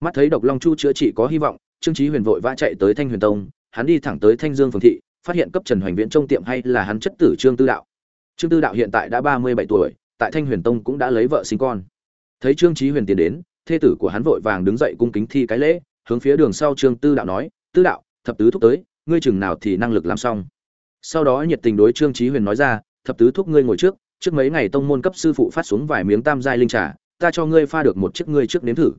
mắt thấy độc long chu chữa trị có hy vọng, trương chí huyền vội vã chạy tới thanh huyền tông, hắn đi thẳng tới thanh dương phường thị, phát hiện cấp trần hoành viễn trong tiệm hay là hắn chất tử trương tư đạo. Trương tư đạo hiện tại đã ba mươi bảy tuổi, tại thanh huyền tông cũng đã lấy vợ sinh con. Thấy trương chí huyền tiến đến, thê tử của hắn vội vàng đứng dậy cung kính thi cái lễ, hướng phía đường sau trương tư đạo nói, tư đạo, thập tứ thúc tới, ngươi chừng nào thì năng lực làm xong. Sau đó nhiệt tình đối trương chí huyền nói ra, thập tứ thúc ngươi ngồi trước trước mấy ngày tông môn cấp sư phụ phát xuống vài miếng tam giai linh trà, ta cho ngươi pha được một chiếc ngươi trước nếm thử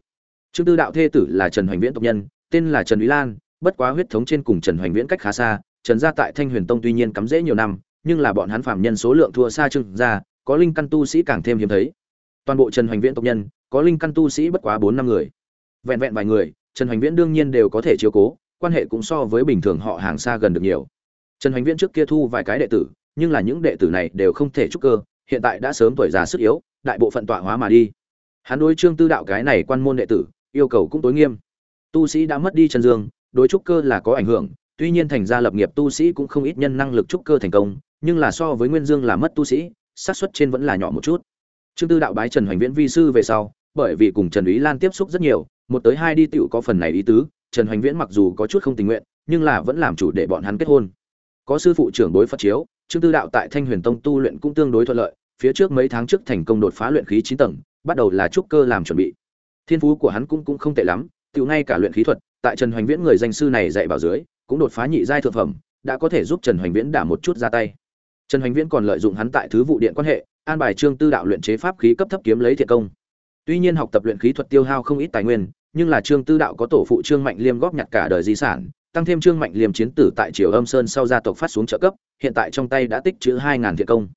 trương tư đạo thê tử là trần hoành viễn tộc nhân, tên là trần úy lan, bất quá huyết thống trên cùng trần hoành viễn cách khá xa, trần gia tại thanh huyền tông tuy nhiên cắm rễ nhiều năm, nhưng là bọn hắn phạm nhân số lượng thua xa trương gia, có linh căn tu sĩ càng thêm hiếm thấy. Toàn bộ trần hoành viễn tộc nhân, có linh căn tu sĩ bất quá bốn năm người. Vẹn vẹn vài người, trần hoành viễn đương nhiên đều có thể chiếu cố, quan hệ cũng so với bình thường họ hàng xa gần được nhiều. Trần hoành viễn trước kia thu vài cái đệ tử, nhưng là những đệ tử này đều không thể trúc cơ, hiện tại đã sớm tuổi già sức yếu, đại bộ phận tọa hóa mà đi. Hắn đối trương tư đạo cái này quan môn đệ tử yêu cầu cũng tối nghiêm. Tu sĩ đã mất đi chân dương, đối trúc cơ là có ảnh hưởng, tuy nhiên thành gia lập nghiệp tu sĩ cũng không ít nhân năng lực trúc cơ thành công, nhưng là so với nguyên dương là mất tu sĩ, xác suất trên vẫn là nhỏ một chút. Trương tư đạo bái trần hoành viễn vi sư về sau, bởi vì cùng trần ý lan tiếp xúc rất nhiều, một tới hai đi tựu có phần này ý tứ, trần hoành viễn mặc dù có chút không tình nguyện, nhưng là vẫn làm chủ để bọn hắn kết hôn. Có sư phụ trưởng đối phật chiếu, trương tư đạo tại thanh huyền tông tu luyện cũng tương đối thuận lợi, phía trước mấy tháng trước thành công đột phá luyện khí chín tầng, bắt đầu là trúc cơ làm chuẩn bị thiên phú của hắn cũng cũng không tệ lắm tự ngay cả luyện khí thuật, tại trần hoành viễn người danh sư này dạy vào dưới, cũng đột phá nhị giai thượng phẩm, đã có thể giúp trần hoành viễn đả một chút ra tay. Trần hoành viễn còn lợi dụng hắn tại thứ vụ điện quan hệ, an bài trương tư đạo luyện chế pháp khí cấp thấp kiếm lấy thiệt công. Tuy nhiên học tập luyện khí thuật tiêu hao không ít tài nguyên, nhưng là trương tư đạo có tổ phụ trương mạnh liêm góp nhặt cả đời di sản, tăng thêm trương mạnh liêm chiến tử tại triều âm sơn sau gia tộc phát xuống trợ cấp, hiện tại trong tay đã tích trữ hai ngàn thiện công.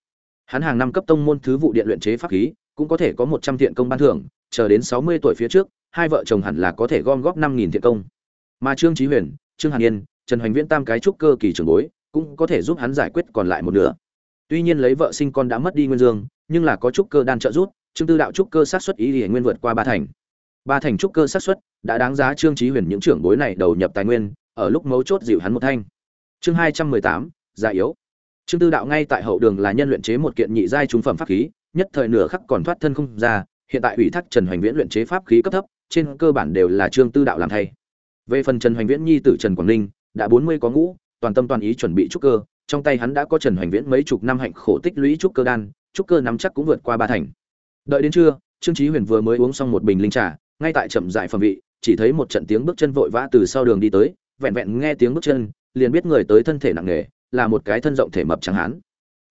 Hắn hàng năm cấp tông môn thứ vụ điện luyện chế pháp khí, cũng có thể có một trăm thiện công ban thưởng chờ đến sáu mươi tuổi phía trước, hai vợ chồng hẳn là có thể gom góp năm nghìn thiện công. Mà trương chí huyền, trương hàn yên, trần hoành viễn tam cái trúc cơ kỳ trưởng bối, cũng có thể giúp hắn giải quyết còn lại một nửa. Tuy nhiên lấy vợ sinh con đã mất đi nguyên dương, nhưng là có trúc cơ đan trợ giúp, trương tư đạo trúc cơ sát suất ý liền nguyên vượt qua ba thành. Ba thành trúc cơ sát suất đã đáng giá trương chí huyền những trưởng bối này đầu nhập tài nguyên, ở lúc mấu chốt dịu hắn một thanh. Chương hai trăm mười tám, già yếu. Trương tư đạo ngay tại hậu đường là nhân luyện chế một kiện nhị giai trung phẩm pháp khí, nhất thời nửa khắc còn thoát thân không ra hiện tại ủy thác trần hoành viễn luyện chế pháp khí cấp thấp, trên cơ bản đều là trương tư đạo làm thay. Về phần trần hoành viễn nhi tử trần quảng ninh, đã bốn mươi có ngũ, toàn tâm toàn ý chuẩn bị trúc cơ, trong tay hắn đã có trần hoành viễn mấy chục năm hạnh khổ tích lũy trúc cơ đan, trúc cơ nắm chắc cũng vượt qua ba thành. Đợi đến trưa, trương chí huyền vừa mới uống xong một bình linh trà, ngay tại chậm rãi phẩm vị, chỉ thấy một trận tiếng bước chân vội vã từ sau đường đi tới, vẹn vẹn nghe tiếng bước chân, liền biết người tới thân thể nặng nề, là một cái thân rộng thể mập trắng hán.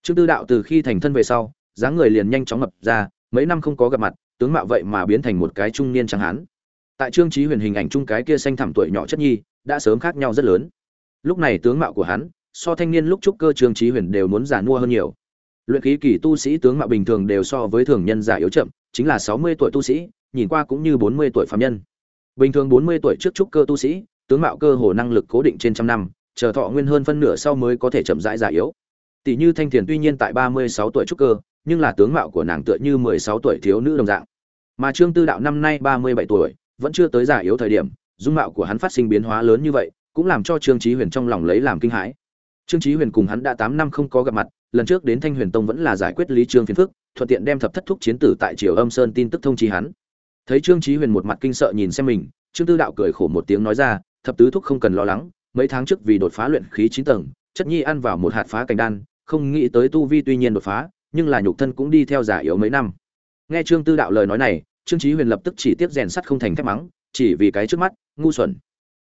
Trương tư đạo từ khi thành thân về sau, dáng người liền nhanh chóng mập ra, mấy năm không có gặp mặt tướng mạo vậy mà biến thành một cái trung niên trắng hán. Tại trương chí huyền hình ảnh trung cái kia xanh thẳm tuổi nhỏ chất nhi, đã sớm khác nhau rất lớn. Lúc này tướng mạo của hắn, so thanh niên lúc trúc cơ trương chí huyền đều muốn già nua hơn nhiều. Luyện khí kỳ tu sĩ tướng mạo bình thường đều so với thường nhân già yếu chậm, chính là sáu mươi tuổi tu sĩ, nhìn qua cũng như bốn mươi tuổi phàm nhân. Bình thường bốn mươi tuổi trước trúc cơ tu sĩ, tướng mạo cơ hồ năng lực cố định trên trăm năm, chờ thọ nguyên hơn phân nửa sau mới có thể chậm rãi già yếu. Tỷ như thanh thiền tuy nhiên tại ba mươi sáu tuổi trúc cơ, nhưng là tướng mạo của nàng tựa như mười sáu tuổi thiếu nữ đồng dạng mà trương tư đạo năm nay ba mươi bảy tuổi, vẫn chưa tới già yếu thời điểm, dung mạo của hắn phát sinh biến hóa lớn như vậy, cũng làm cho trương chí huyền trong lòng lấy làm kinh hãi. Trương chí huyền cùng hắn đã tám năm không có gặp mặt, lần trước đến thanh huyền tông vẫn là giải quyết lý trương phiền phức, thuận tiện đem thập thất thúc chiến tử tại triều âm sơn tin tức thông chí hắn. Thấy trương chí huyền một mặt kinh sợ nhìn xem mình, trương tư đạo cười khổ một tiếng nói ra, thập tứ thúc không cần lo lắng, mấy tháng trước vì đột phá luyện khí chín tầng, chất nhi ăn vào một hạt phá cảnh đan, không nghĩ tới tu vi tuy nhiên đột phá, nhưng là nhục thân cũng đi theo giả yếu mấy năm nghe trương tư đạo lời nói này, trương chí huyền lập tức chỉ tiếp rèn sắt không thành thép mắng, chỉ vì cái trước mắt, ngu xuẩn.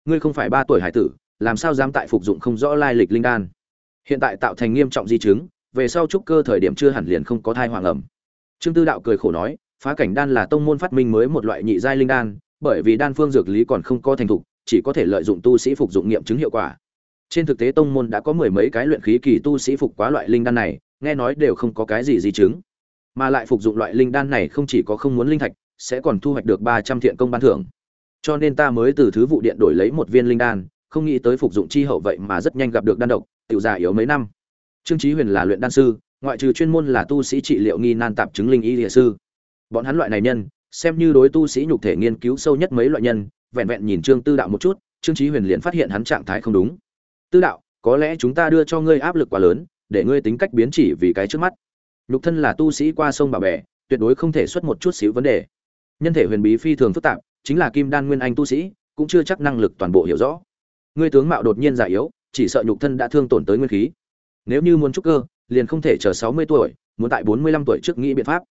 Ngươi không phải ba tuổi hải tử, làm sao dám tại phục dụng không rõ lai lịch linh đan? Hiện tại tạo thành nghiêm trọng di chứng, về sau trúc cơ thời điểm chưa hẳn liền không có thai hoàng ẩm. Trương tư đạo cười khổ nói, phá cảnh đan là tông môn phát minh mới một loại nhị giai linh đan, bởi vì đan phương dược lý còn không có thành thục, chỉ có thể lợi dụng tu sĩ phục dụng nghiệm chứng hiệu quả. Trên thực tế tông môn đã có mười mấy cái luyện khí kỳ tu sĩ phục quá loại linh đan này, nghe nói đều không có cái gì di chứng mà lại phục dụng loại linh đan này không chỉ có không muốn linh thạch, sẽ còn thu hoạch được ba trăm thiện công ban thưởng. Cho nên ta mới từ thứ vụ điện đổi lấy một viên linh đan, không nghĩ tới phục dụng chi hậu vậy mà rất nhanh gặp được đan độc, tiểu già yếu mấy năm. Trương chí huyền là luyện đan sư, ngoại trừ chuyên môn là tu sĩ trị liệu nghi nan tạp chứng linh y địa sư. Bọn hắn loại này nhân, xem như đối tu sĩ nhục thể nghiên cứu sâu nhất mấy loại nhân, vẹn vẹn nhìn trương tư đạo một chút, trương chí huyền liền phát hiện hắn trạng thái không đúng. Tư đạo, có lẽ chúng ta đưa cho ngươi áp lực quá lớn, để ngươi tính cách biến chỉ vì cái trước mắt nhục thân là tu sĩ qua sông bà bè, tuyệt đối không thể xuất một chút xíu vấn đề. Nhân thể huyền bí phi thường phức tạp, chính là kim đan nguyên anh tu sĩ, cũng chưa chắc năng lực toàn bộ hiểu rõ. Ngươi tướng mạo đột nhiên già yếu, chỉ sợ nhục thân đã thương tổn tới nguyên khí. Nếu như muốn trúc cơ, liền không thể chờ sáu mươi tuổi, muốn tại bốn mươi lăm tuổi trước nghĩ biện pháp.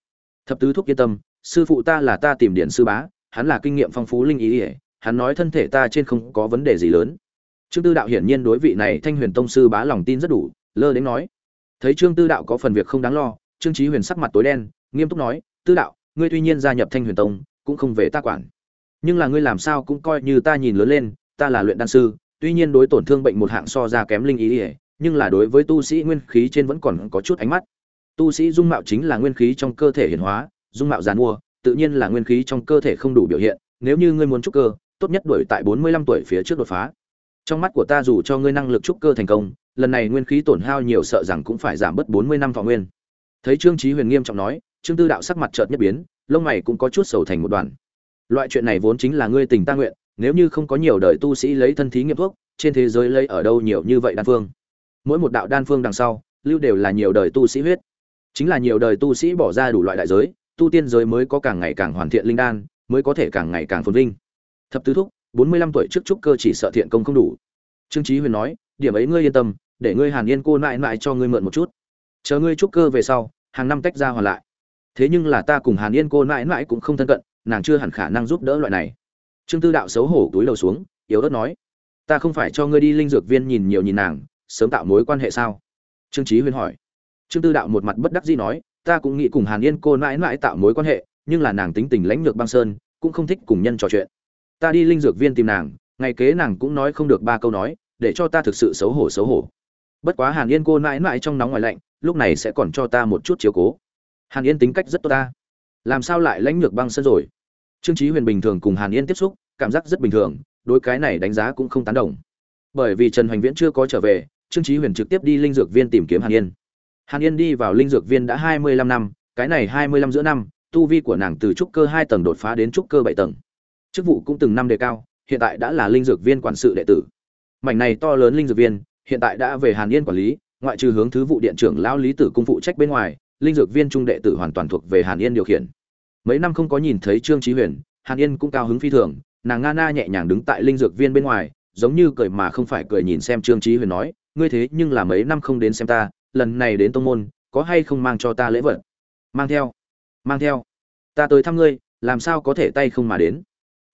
Thập tứ thúc yên tâm, sư phụ ta là ta tìm điện sư bá, hắn là kinh nghiệm phong phú linh ý ỉa hắn nói thân thể ta trên không có vấn đề gì lớn. Trương tư đạo hiển nhiên đối vị này thanh huyền tông sư bá lòng tin rất đủ, lơ đến nói. Thấy trương tư đạo có phần việc không đáng lo trương Chí huyền sắc mặt tối đen, nghiêm túc nói, tư đạo, ngươi tuy nhiên gia nhập thanh huyền tông, cũng không về ta quản. Nhưng là ngươi làm sao cũng coi như ta nhìn lớn lên, ta là luyện đan sư, tuy nhiên đối tổn thương bệnh một hạng so ra kém linh ý ỉa nhưng là đối với tu sĩ nguyên khí trên vẫn còn có chút ánh mắt. Tu sĩ dung mạo chính là nguyên khí trong cơ thể hiển hóa, dung mạo giàn mua, tự nhiên là nguyên khí trong cơ thể không đủ biểu hiện, nếu như ngươi muốn trúc cơ, tốt nhất đuổi tại bốn mươi lăm tuổi phía trước đột phá. Trong mắt của ta dù cho ngươi năng lực trúc cơ thành công, lần này nguyên khí tổn hao nhiều sợ rằng cũng phải giảm bớt bốn mươi năm thọ nguyên thấy trương chí huyền nghiêm trọng nói, trương tư đạo sắc mặt chợt nhất biến, lông mày cũng có chút sầu thành một đoàn. Loại chuyện này vốn chính là ngươi tình ta nguyện, nếu như không có nhiều đời tu sĩ lấy thân thí nghiệm thuốc, trên thế giới lấy ở đâu nhiều như vậy đan phương? Mỗi một đạo đan phương đằng sau, lưu đều là nhiều đời tu sĩ huyết. Chính là nhiều đời tu sĩ bỏ ra đủ loại đại giới, tu tiên giới mới có càng ngày càng hoàn thiện linh đan, mới có thể càng ngày càng phồn vinh. Thập tứ thúc, bốn mươi lăm tuổi trước trúc cơ chỉ sợ thiện công không đủ. Trương chí huyền nói, điểm ấy ngươi yên tâm, để ngươi hàn yên cô nại nại cho ngươi mượn một chút chờ ngươi trúc cơ về sau, hàng năm tách ra hoàn lại. Thế nhưng là ta cùng hàn yên cô mãi mãi cũng không thân cận, nàng chưa hẳn khả năng giúp đỡ loại này. Trương tư đạo xấu hổ túi đầu xuống, yếu ớt nói, ta không phải cho ngươi đi linh dược viên nhìn nhiều nhìn nàng, sớm tạo mối quan hệ sao? Trương chí huyên hỏi. Trương tư đạo một mặt bất đắc dĩ nói, ta cũng nghĩ cùng hàn yên cô mãi mãi tạo mối quan hệ, nhưng là nàng tính tình lãnh lược băng sơn, cũng không thích cùng nhân trò chuyện. Ta đi linh dược viên tìm nàng ngày kế nàng cũng nói không được ba câu nói, để cho ta thực sự xấu hổ xấu hổ bất quá hàn yên cô nãi nãi trong nóng ngoài lạnh, lúc này sẽ còn cho ta một chút chiếu cố. Hàn yên tính cách rất tốt ta. Làm sao lại lãnh lược băng sân rồi? Trương chí huyền bình thường cùng hàn yên tiếp xúc, cảm giác rất bình thường, đối cái này đánh giá cũng không tán đồng. Bởi vì trần hoành viễn chưa có trở về, trương chí huyền trực tiếp đi linh dược viên tìm kiếm hàn yên. Hàn yên đi vào linh dược viên đã hai mươi lăm năm, cái này hai mươi lăm giữa năm, tu vi của nàng từ trúc cơ hai tầng đột phá đến trúc cơ bảy tầng. Chức vụ cũng từng năm đề cao, hiện tại đã là linh dược viên quản sự đệ tử. Mảnh này to lớn linh dược viên hiện tại đã về hàn yên quản lý, ngoại trừ hướng thứ vụ điện trưởng lão lý tử cung phụ trách bên ngoài, linh dược viên trung đệ tử hoàn toàn thuộc về hàn yên điều khiển. Mấy năm không có nhìn thấy trương Chí huyền, hàn yên cũng cao hứng phi thường, nàng nga na nhẹ nhàng đứng tại linh dược viên bên ngoài, giống như cười mà không phải cười nhìn xem trương Chí huyền nói, ngươi thế nhưng là mấy năm không đến xem ta, lần này đến tông môn, có hay không mang cho ta lễ vật? Mang theo mang theo. Ta tới thăm ngươi, làm sao có thể tay không mà đến?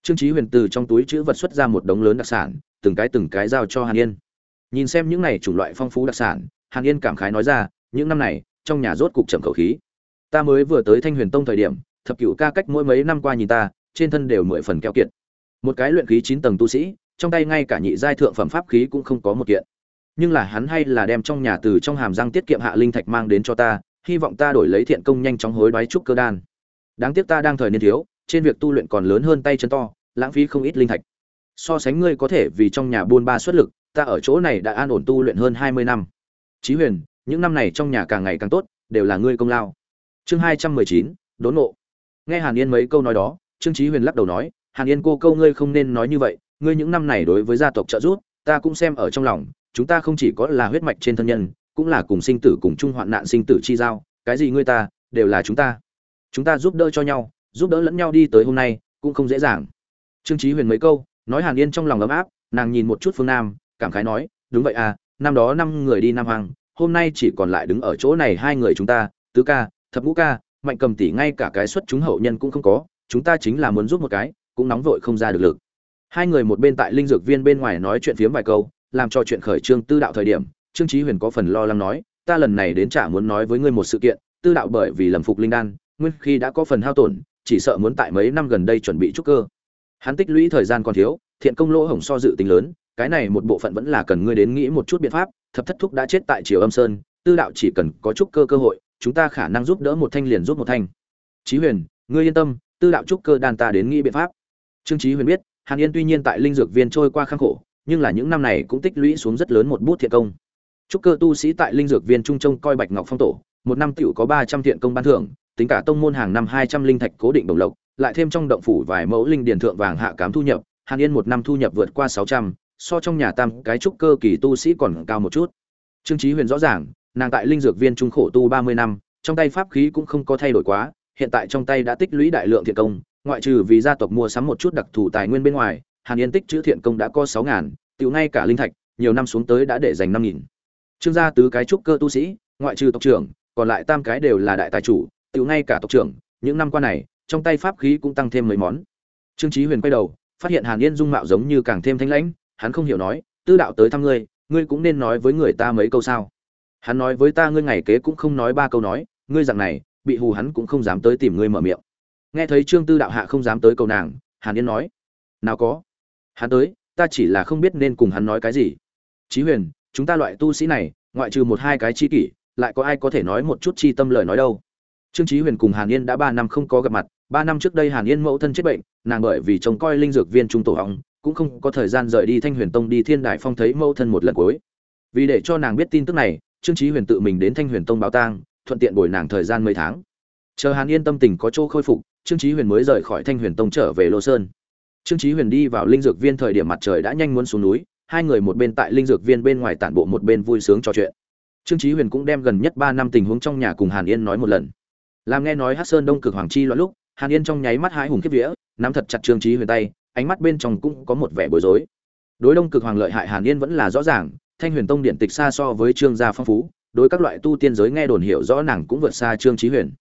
Trương Chí huyền từ trong túi chữ vật xuất ra một đống lớn đặc sản, từng cái từng cái giao cho hàn yên nhìn xem những này chủng loại phong phú đặc sản, hàn yên cảm khái nói ra, những năm này, trong nhà rốt cục trầm khẩu khí. Ta mới vừa tới thanh huyền tông thời điểm, thập cựu ca cách mỗi mấy năm qua nhìn ta, trên thân đều mười phần keo kiệt. Một cái luyện khí chín tầng tu sĩ, trong tay ngay cả nhị giai thượng phẩm pháp khí cũng không có một kiện. Nhưng là hắn hay là đem trong nhà từ trong hàm răng tiết kiệm hạ linh thạch mang đến cho ta, hy vọng ta đổi lấy thiện công nhanh chóng hối đoái trúc cơ đan. Đáng tiếc ta đang thời niên thiếu, trên việc tu luyện còn lớn hơn tay chân to, lãng phí không ít linh thạch. So sánh ngươi có thể vì trong nhà buôn ba xuất lực ta ở chỗ này đã an ổn tu luyện hơn hai mươi năm. Chí huyền, những năm này trong nhà càng ngày càng tốt, đều là ngươi công lao. Chương hai trăm mười chín, đốn ngộ. Nghe hàn yên mấy câu nói đó, trương chí huyền lắc đầu nói, hàn yên cô, câu ngươi không nên nói như vậy, ngươi những năm này đối với gia tộc trợ giúp, ta cũng xem ở trong lòng, chúng ta không chỉ có là huyết mạch trên thân nhân, cũng là cùng sinh tử cùng chung hoạn nạn sinh tử chi giao, cái gì ngươi ta, đều là chúng ta. Chúng ta giúp đỡ cho nhau, giúp đỡ lẫn nhau đi tới hôm nay, cũng không dễ dàng. Trương chí huyền mấy câu, nói hàn yên trong lòng ấm áp, nàng nhìn một chút phương nam cảm khái nói, đúng vậy à năm đó năm người đi nam hoàng hôm nay chỉ còn lại đứng ở chỗ này hai người chúng ta, tứ ca, thập ngũ ca, mạnh cầm tỷ ngay cả cái xuất chúng hậu nhân cũng không có, chúng ta chính là muốn giúp một cái, cũng nóng vội không ra được lực. Hai người một bên tại linh dược viên bên ngoài nói chuyện phiếm vài câu, làm cho chuyện khởi trương tư đạo thời điểm, trương chí huyền có phần lo lắng nói, ta lần này đến trả muốn nói với ngươi một sự kiện, tư đạo bởi vì lầm phục linh đan, nguyên khi đã có phần hao tổn, chỉ sợ muốn tại mấy năm gần đây chuẩn bị trúc cơ. Hắn tích lũy thời gian còn thiếu, thiện công lỗ hổng so dự tính lớn cái này một bộ phận vẫn là cần ngươi đến nghĩ một chút biện pháp, thập thất thúc đã chết tại triều âm sơn, tư đạo chỉ cần có chút cơ cơ hội, chúng ta khả năng giúp đỡ một thanh liền giúp một thanh. Chí huyền, ngươi yên tâm, tư đạo trúc cơ đan ta đến nghĩ biện pháp. Trương chí huyền biết, hàn yên tuy nhiên tại linh dược viên trôi qua khang khổ, nhưng là những năm này cũng tích lũy xuống rất lớn một bút thiện công. Trúc cơ tu sĩ tại linh dược viên trung trông coi bạch ngọc phong tổ, một năm tiểu có ba trăm thiện công ban thưởng, tính cả tông môn hàng năm hai trăm linh thạch cố định bổng lộc, lại thêm trong động phủ vài mẫu linh điền thượng vàng hạ cám thu nhập, hàn yên một năm thu nhập vượt qua sáu trăm so trong nhà tam cái trúc cơ kỳ tu sĩ còn cao một chút. Trương chí huyền rõ ràng, nàng tại linh dược viên trung khổ tu ba mươi năm, trong tay pháp khí cũng không có thay đổi quá, hiện tại trong tay đã tích lũy đại lượng thiện công, ngoại trừ vì gia tộc mua sắm một chút đặc thù tài nguyên bên ngoài, hàn yên tích chữ thiện công đã có sáu ngàn tiểu ngay cả linh thạch, nhiều năm xuống tới đã để dành năm nghìn. Trương gia tứ cái trúc cơ tu sĩ, ngoại trừ tộc trưởng, còn lại tam cái đều là đại tài chủ tiểu ngay cả tộc trưởng, những năm qua này, trong tay pháp khí cũng tăng thêm mấy món. Trương chí huyền quay đầu, phát hiện hàn yên dung mạo giống như càng thêm thanh lãnh hắn không hiểu nói, tư đạo tới thăm ngươi ngươi cũng nên nói với người ta mấy câu sao? Hắn nói với ta ngươi ngày kế cũng không nói ba câu nói, ngươi rằng này, bị hù hắn cũng không dám tới tìm ngươi mở miệng. Nghe thấy trương tư đạo hạ không dám tới cầu nàng, hàn yên nói, nào có. Hắn tới, ta chỉ là không biết nên cùng hắn nói cái gì. Chí huyền, chúng ta loại tu sĩ này, ngoại trừ một hai cái chi kỷ, lại có ai có thể nói một chút chi tâm lời nói đâu? Trương chí huyền cùng hàn yên đã ba năm không có gặp mặt, ba năm trước đây hàn yên mẫu thân chết bệnh, nàng bởi vì trông coi linh dược viên trung tổ hỏng cũng không có thời gian rời đi thanh huyền tông đi thiên đại phong thấy mẫu thân một lần cuối. Vì để cho nàng biết tin tức này, trương chí huyền tự mình đến thanh huyền tông báo tang, thuận tiện bồi nàng thời gian mấy tháng. Chờ hàn yên tâm tình có chỗ khôi phục, trương chí huyền mới rời khỏi thanh huyền tông trở về lô sơn. Trương chí huyền đi vào linh dược viên thời điểm mặt trời đã nhanh muốn xuống núi, hai người một bên tại linh dược viên bên ngoài tản bộ một bên vui sướng trò chuyện. Trương chí huyền cũng đem gần nhất ba năm tình huống trong nhà cùng hàn yên nói một lần. Làm nghe nói hắc sơn đông cực hoàng chi loạn lúc, hàn yên trong nháy mắt hái hùng kiếp vía, nắm thật chặt trương chí huyền tay ánh mắt bên trong cũng có một vẻ bối rối. Đối đông cực hoàng lợi hại hàn yên vẫn là rõ ràng, thanh huyền tông điện tịch xa so với trương gia phong phú, đối các loại tu tiên giới nghe đồn hiểu rõ nàng cũng vượt xa trương chí huyền.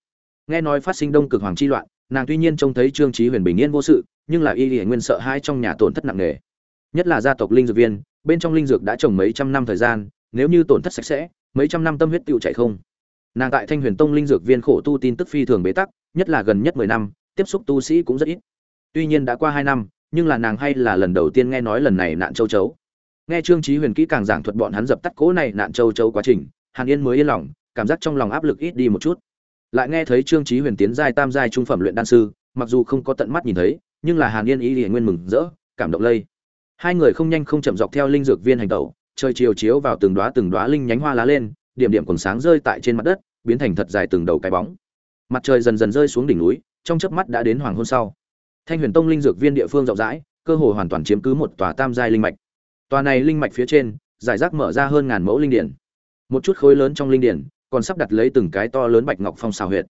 Nghe nói phát sinh đông cực hoàng chi loạn, nàng tuy nhiên trông thấy trương chí huyền bình yên vô sự, nhưng là y lìa nguyên sợ hai trong nhà tổn thất nặng nề. Nhất là gia tộc linh dược viên, bên trong linh dược đã trồng mấy trăm năm thời gian, nếu như tổn thất sạch sẽ, mấy trăm năm tâm huyết tiêu chảy không. Nàng tại thanh huyền tông linh dược viên khổ tu tin tức phi thường bế tắc, nhất là gần nhất mười năm, tiếp xúc tu sĩ cũng rất ít. Tuy nhiên đã qua hai năm nhưng là nàng hay là lần đầu tiên nghe nói lần này nạn châu chấu. Nghe trương chí huyền kỹ càng giảng thuật bọn hắn dập tắt cỗ này nạn châu chấu quá trình, hàn yên mới yên lòng, cảm giác trong lòng áp lực ít đi một chút. Lại nghe thấy trương chí huyền tiến giai tam giai trung phẩm luyện đan sư, mặc dù không có tận mắt nhìn thấy, nhưng là hàn yên ý liền nguyên mừng rỡ, cảm động lây. Hai người không nhanh không chậm dọc theo linh dược viên hành tẩu, trời chiều chiếu vào từng đóa từng đóa linh nhánh hoa lá lên, điểm điểm còn sáng rơi tại trên mặt đất, biến thành thật dài từng đầu cái bóng. Mặt trời dần dần rơi xuống đỉnh núi, trong chớp mắt đã đến hoàng hôn sau thanh huyền tông linh dược viên địa phương rộng rãi, cơ hồ hoàn toàn chiếm cứ một tòa tam giai linh mạch. Tòa này linh mạch phía trên, giải rác mở ra hơn ngàn mẫu linh điển. Một chút khối lớn trong linh điển, còn sắp đặt lấy từng cái to lớn bạch ngọc phong xào huyệt.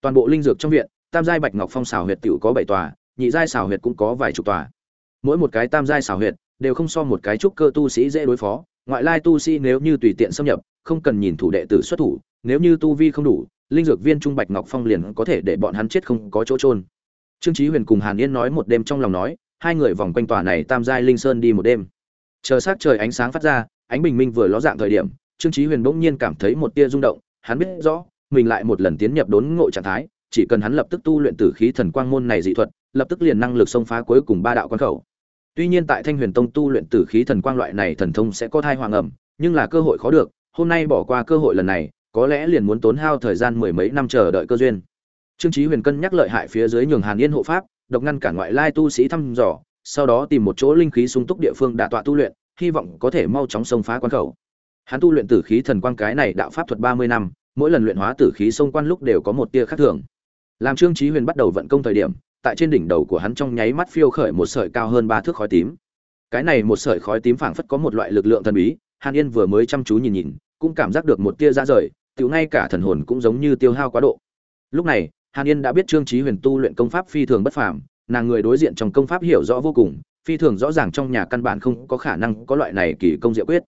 Toàn bộ linh dược trong viện, tam giai bạch ngọc phong xào huyệt tiểu có bảy tòa, nhị giai xào huyệt cũng có vài chục tòa. Mỗi một cái tam giai xào huyệt, đều không so một cái trúc cơ tu sĩ dễ đối phó, ngoại lai tu sĩ nếu như tùy tiện xâm nhập, không cần nhìn thủ đệ tử xuất thủ, nếu như tu vi không đủ, linh dược viên trung bạch ngọc phong liền có thể để bọn hắn chết không có chỗ trôn trương chí huyền cùng hàn yên nói một đêm trong lòng nói, hai người vòng quanh tòa này tam giai linh sơn đi một đêm. Chờ sát trời ánh sáng phát ra, ánh bình minh vừa ló dạng thời điểm, trương chí huyền bỗng nhiên cảm thấy một tia rung động, hắn biết rõ, mình lại một lần tiến nhập đốn ngộ trạng thái, chỉ cần hắn lập tức tu luyện tử khí thần quang môn này dị thuật, lập tức liền năng lực xông phá cuối cùng ba đạo quan khẩu. Tuy nhiên tại thanh huyền tông tu luyện tử khí thần quang loại này thần thông sẽ có thai hoàng ẩm, nhưng là cơ hội khó được, hôm nay bỏ qua cơ hội lần này, có lẽ liền muốn tốn hao thời gian mười mấy năm chờ đợi cơ duyên trương chí huyền cân nhắc lợi hại phía dưới nhường hàn yên hộ pháp, độc ngăn cản ngoại lai tu sĩ thăm dò, sau đó tìm một chỗ linh khí sung túc địa phương đả tọa tu luyện, hy vọng có thể mau chóng xông phá quan khẩu. Hắn tu luyện tử khí thần quang cái này đạo pháp thuật ba mươi năm, mỗi lần luyện hóa tử khí xông quan lúc đều có một tia khác thường. Làm trương chí huyền bắt đầu vận công thời điểm, tại trên đỉnh đầu của hắn trong nháy mắt phiêu khởi một sợi cao hơn ba thước khói tím. Cái này một sợi khói tím phảng phất có một loại lực lượng thần bí, hàn yên vừa mới chăm chú nhìn nhìn, cũng cảm giác được một tia ra rời tiểu ngay cả thần hồn cũng giống như tiêu hao quá độ. Lúc này hàn yên đã biết trương chí huyền tu luyện công pháp phi thường bất phàm, nàng người đối diện trong công pháp hiểu rõ vô cùng, phi thường rõ ràng trong nhà căn bản không có khả năng có loại này kỳ công diệu quyết.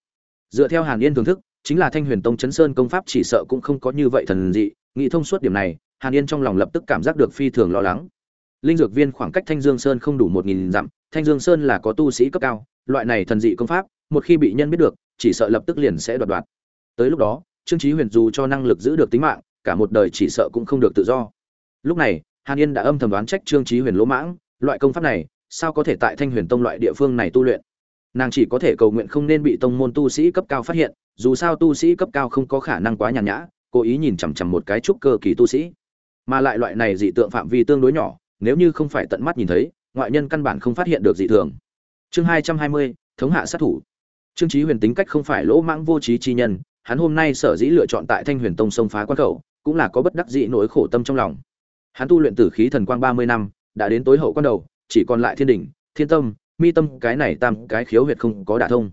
Dựa theo hàn yên thưởng thức, chính là thanh huyền tông chấn sơn công pháp chỉ sợ cũng không có như vậy thần dị, nghĩ thông suốt điểm này, hàn yên trong lòng lập tức cảm giác được phi thường lo lắng. Linh dược viên khoảng cách thanh dương sơn không đủ một nghìn dặm, thanh dương sơn là có tu sĩ cấp cao, loại này thần dị công pháp, một khi bị nhân biết được, chỉ sợ lập tức liền sẽ đoạt đoạt. Tới lúc đó, trương chí huyền dù cho năng lực giữ được tính mạng, cả một đời chỉ sợ cũng không được tự do lúc này, hàn yên đã âm thầm đoán trách trương trí huyền lỗ mãng, loại công pháp này, sao có thể tại thanh huyền tông loại địa phương này tu luyện? Nàng chỉ có thể cầu nguyện không nên bị tông môn tu sĩ cấp cao phát hiện, dù sao tu sĩ cấp cao không có khả năng quá nhàn nhã, cố ý nhìn chằm chằm một cái trúc cơ kỳ tu sĩ. Mà lại loại này dị tượng phạm vi tương đối nhỏ, nếu như không phải tận mắt nhìn thấy, ngoại nhân căn bản không phát hiện được dị thường. Chương hai trăm hai mươi, thống hạ sát thủ. Trương trí huyền tính cách không phải lỗ mãng vô trí chi nhân, hắn hôm nay sở dĩ lựa chọn tại thanh huyền tông sông phá quan khẩu, cũng là có bất đắc dĩ nỗi khổ tâm trong lòng hắn tu luyện tử khí thần quang ba mươi năm, đã đến tối hậu quan đầu, chỉ còn lại thiên đỉnh, thiên tâm, mi tâm, cái này tam cái khiếu huyệt không có đả thông.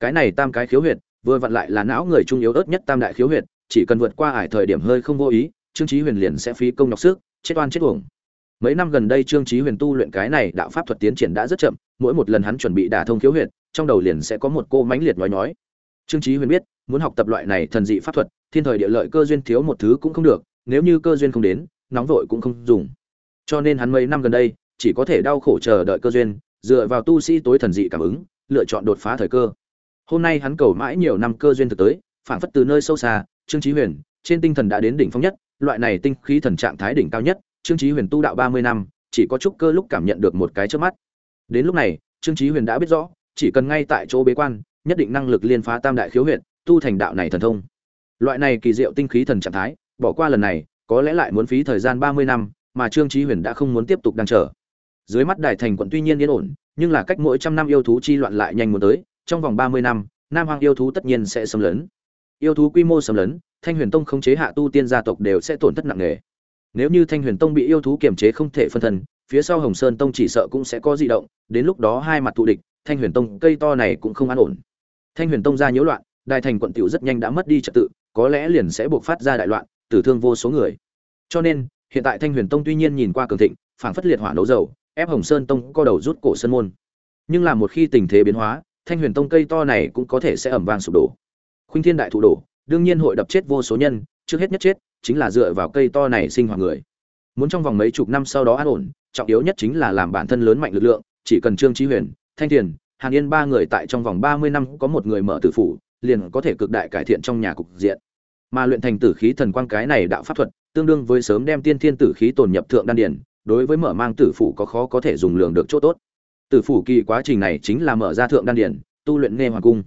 Cái này tam cái khiếu huyệt, vừa vặn lại là não người trung yếu ớt nhất tam đại khiếu huyệt, chỉ cần vượt qua ải thời điểm hơi không vô ý, trương chí huyền liền sẽ phí công nhọc sức, chết oan chết uổng. Mấy năm gần đây trương chí huyền tu luyện cái này đạo pháp thuật tiến triển đã rất chậm, mỗi một lần hắn chuẩn bị đả thông khiếu huyệt, trong đầu liền sẽ có một cô mãnh liệt nói nói trương chí huyền biết, muốn học tập loại này thần dị pháp thuật, thiên thời địa lợi cơ duyên thiếu một thứ cũng không được, nếu như cơ duyên không đến nóng vội cũng không dùng. Cho nên hắn mấy năm gần đây, chỉ có thể đau khổ chờ đợi cơ duyên, dựa vào tu sĩ tối thần dị cảm ứng, lựa chọn đột phá thời cơ. Hôm nay hắn cầu mãi nhiều năm cơ duyên thực tới, phản phất từ nơi sâu xa, trương chí huyền, trên tinh thần đã đến đỉnh phong nhất, loại này tinh khí thần trạng thái đỉnh cao nhất, trương chí huyền tu đạo ba mươi năm, chỉ có chút cơ lúc cảm nhận được một cái trước mắt. Đến lúc này, trương chí huyền đã biết rõ, chỉ cần ngay tại chỗ bế quan, nhất định năng lực liên phá tam đại khiếu huyệt, tu thành đạo này thần thông. Loại này kỳ diệu tinh khí thần trạng thái, bỏ qua lần này có lẽ lại muốn phí thời gian ba mươi năm, mà trương chí huyền đã không muốn tiếp tục đang chờ. Dưới mắt đại thành quận tuy nhiên yên ổn, nhưng là cách mỗi trăm năm yêu thú chi loạn lại nhanh muốn tới, trong vòng ba mươi năm, nam hoàng yêu thú tất nhiên sẽ xâm lấn. Yêu thú quy mô xâm lấn, thanh huyền tông không chế hạ tu tiên gia tộc đều sẽ tổn thất nặng nề. Nếu như thanh huyền tông bị yêu thú kiềm chế không thể phân thân phía sau hồng sơn tông chỉ sợ cũng sẽ có dị động, đến lúc đó hai mặt thù địch, thanh huyền tông cây to này cũng không an ổn. Thanh huyền tông ra nhiễu loạn đại thành quận tiểu rất nhanh đã mất đi trật tự, có lẽ liền sẽ buộc phát ra đại loạn tử thương vô số người. Cho nên, hiện tại thanh huyền tông tuy nhiên nhìn qua cường thịnh, phảng phất liệt hỏa nấu dầu, ép hồng sơn tông co đầu rút cổ sơn môn. Nhưng là một khi tình thế biến hóa, thanh huyền tông cây to này cũng có thể sẽ ẩm vang sụp đổ. Khuynh thiên đại thụ đổ, đương nhiên hội đập chết vô số nhân, trước hết nhất chết, chính là dựa vào cây to này sinh hoạt người. Muốn trong vòng mấy chục năm sau đó an ổn, trọng yếu nhất chính là làm bản thân lớn mạnh lực lượng, chỉ cần trương trí huyền, thanh thiền, hàn yên ba người tại trong vòng ba mươi năm có một người mở tử phủ, liền có thể cực đại cải thiện trong nhà cục diện mà luyện thành tử khí thần quang cái này đạo pháp thuật, tương đương với sớm đem tiên thiên tử khí tồn nhập thượng đan điển đối với mở mang tử phủ có khó có thể dùng lượng được chỗ tốt. Tử phủ kỳ quá trình này chính là mở ra thượng đan điển tu luyện nghe hoàng cung.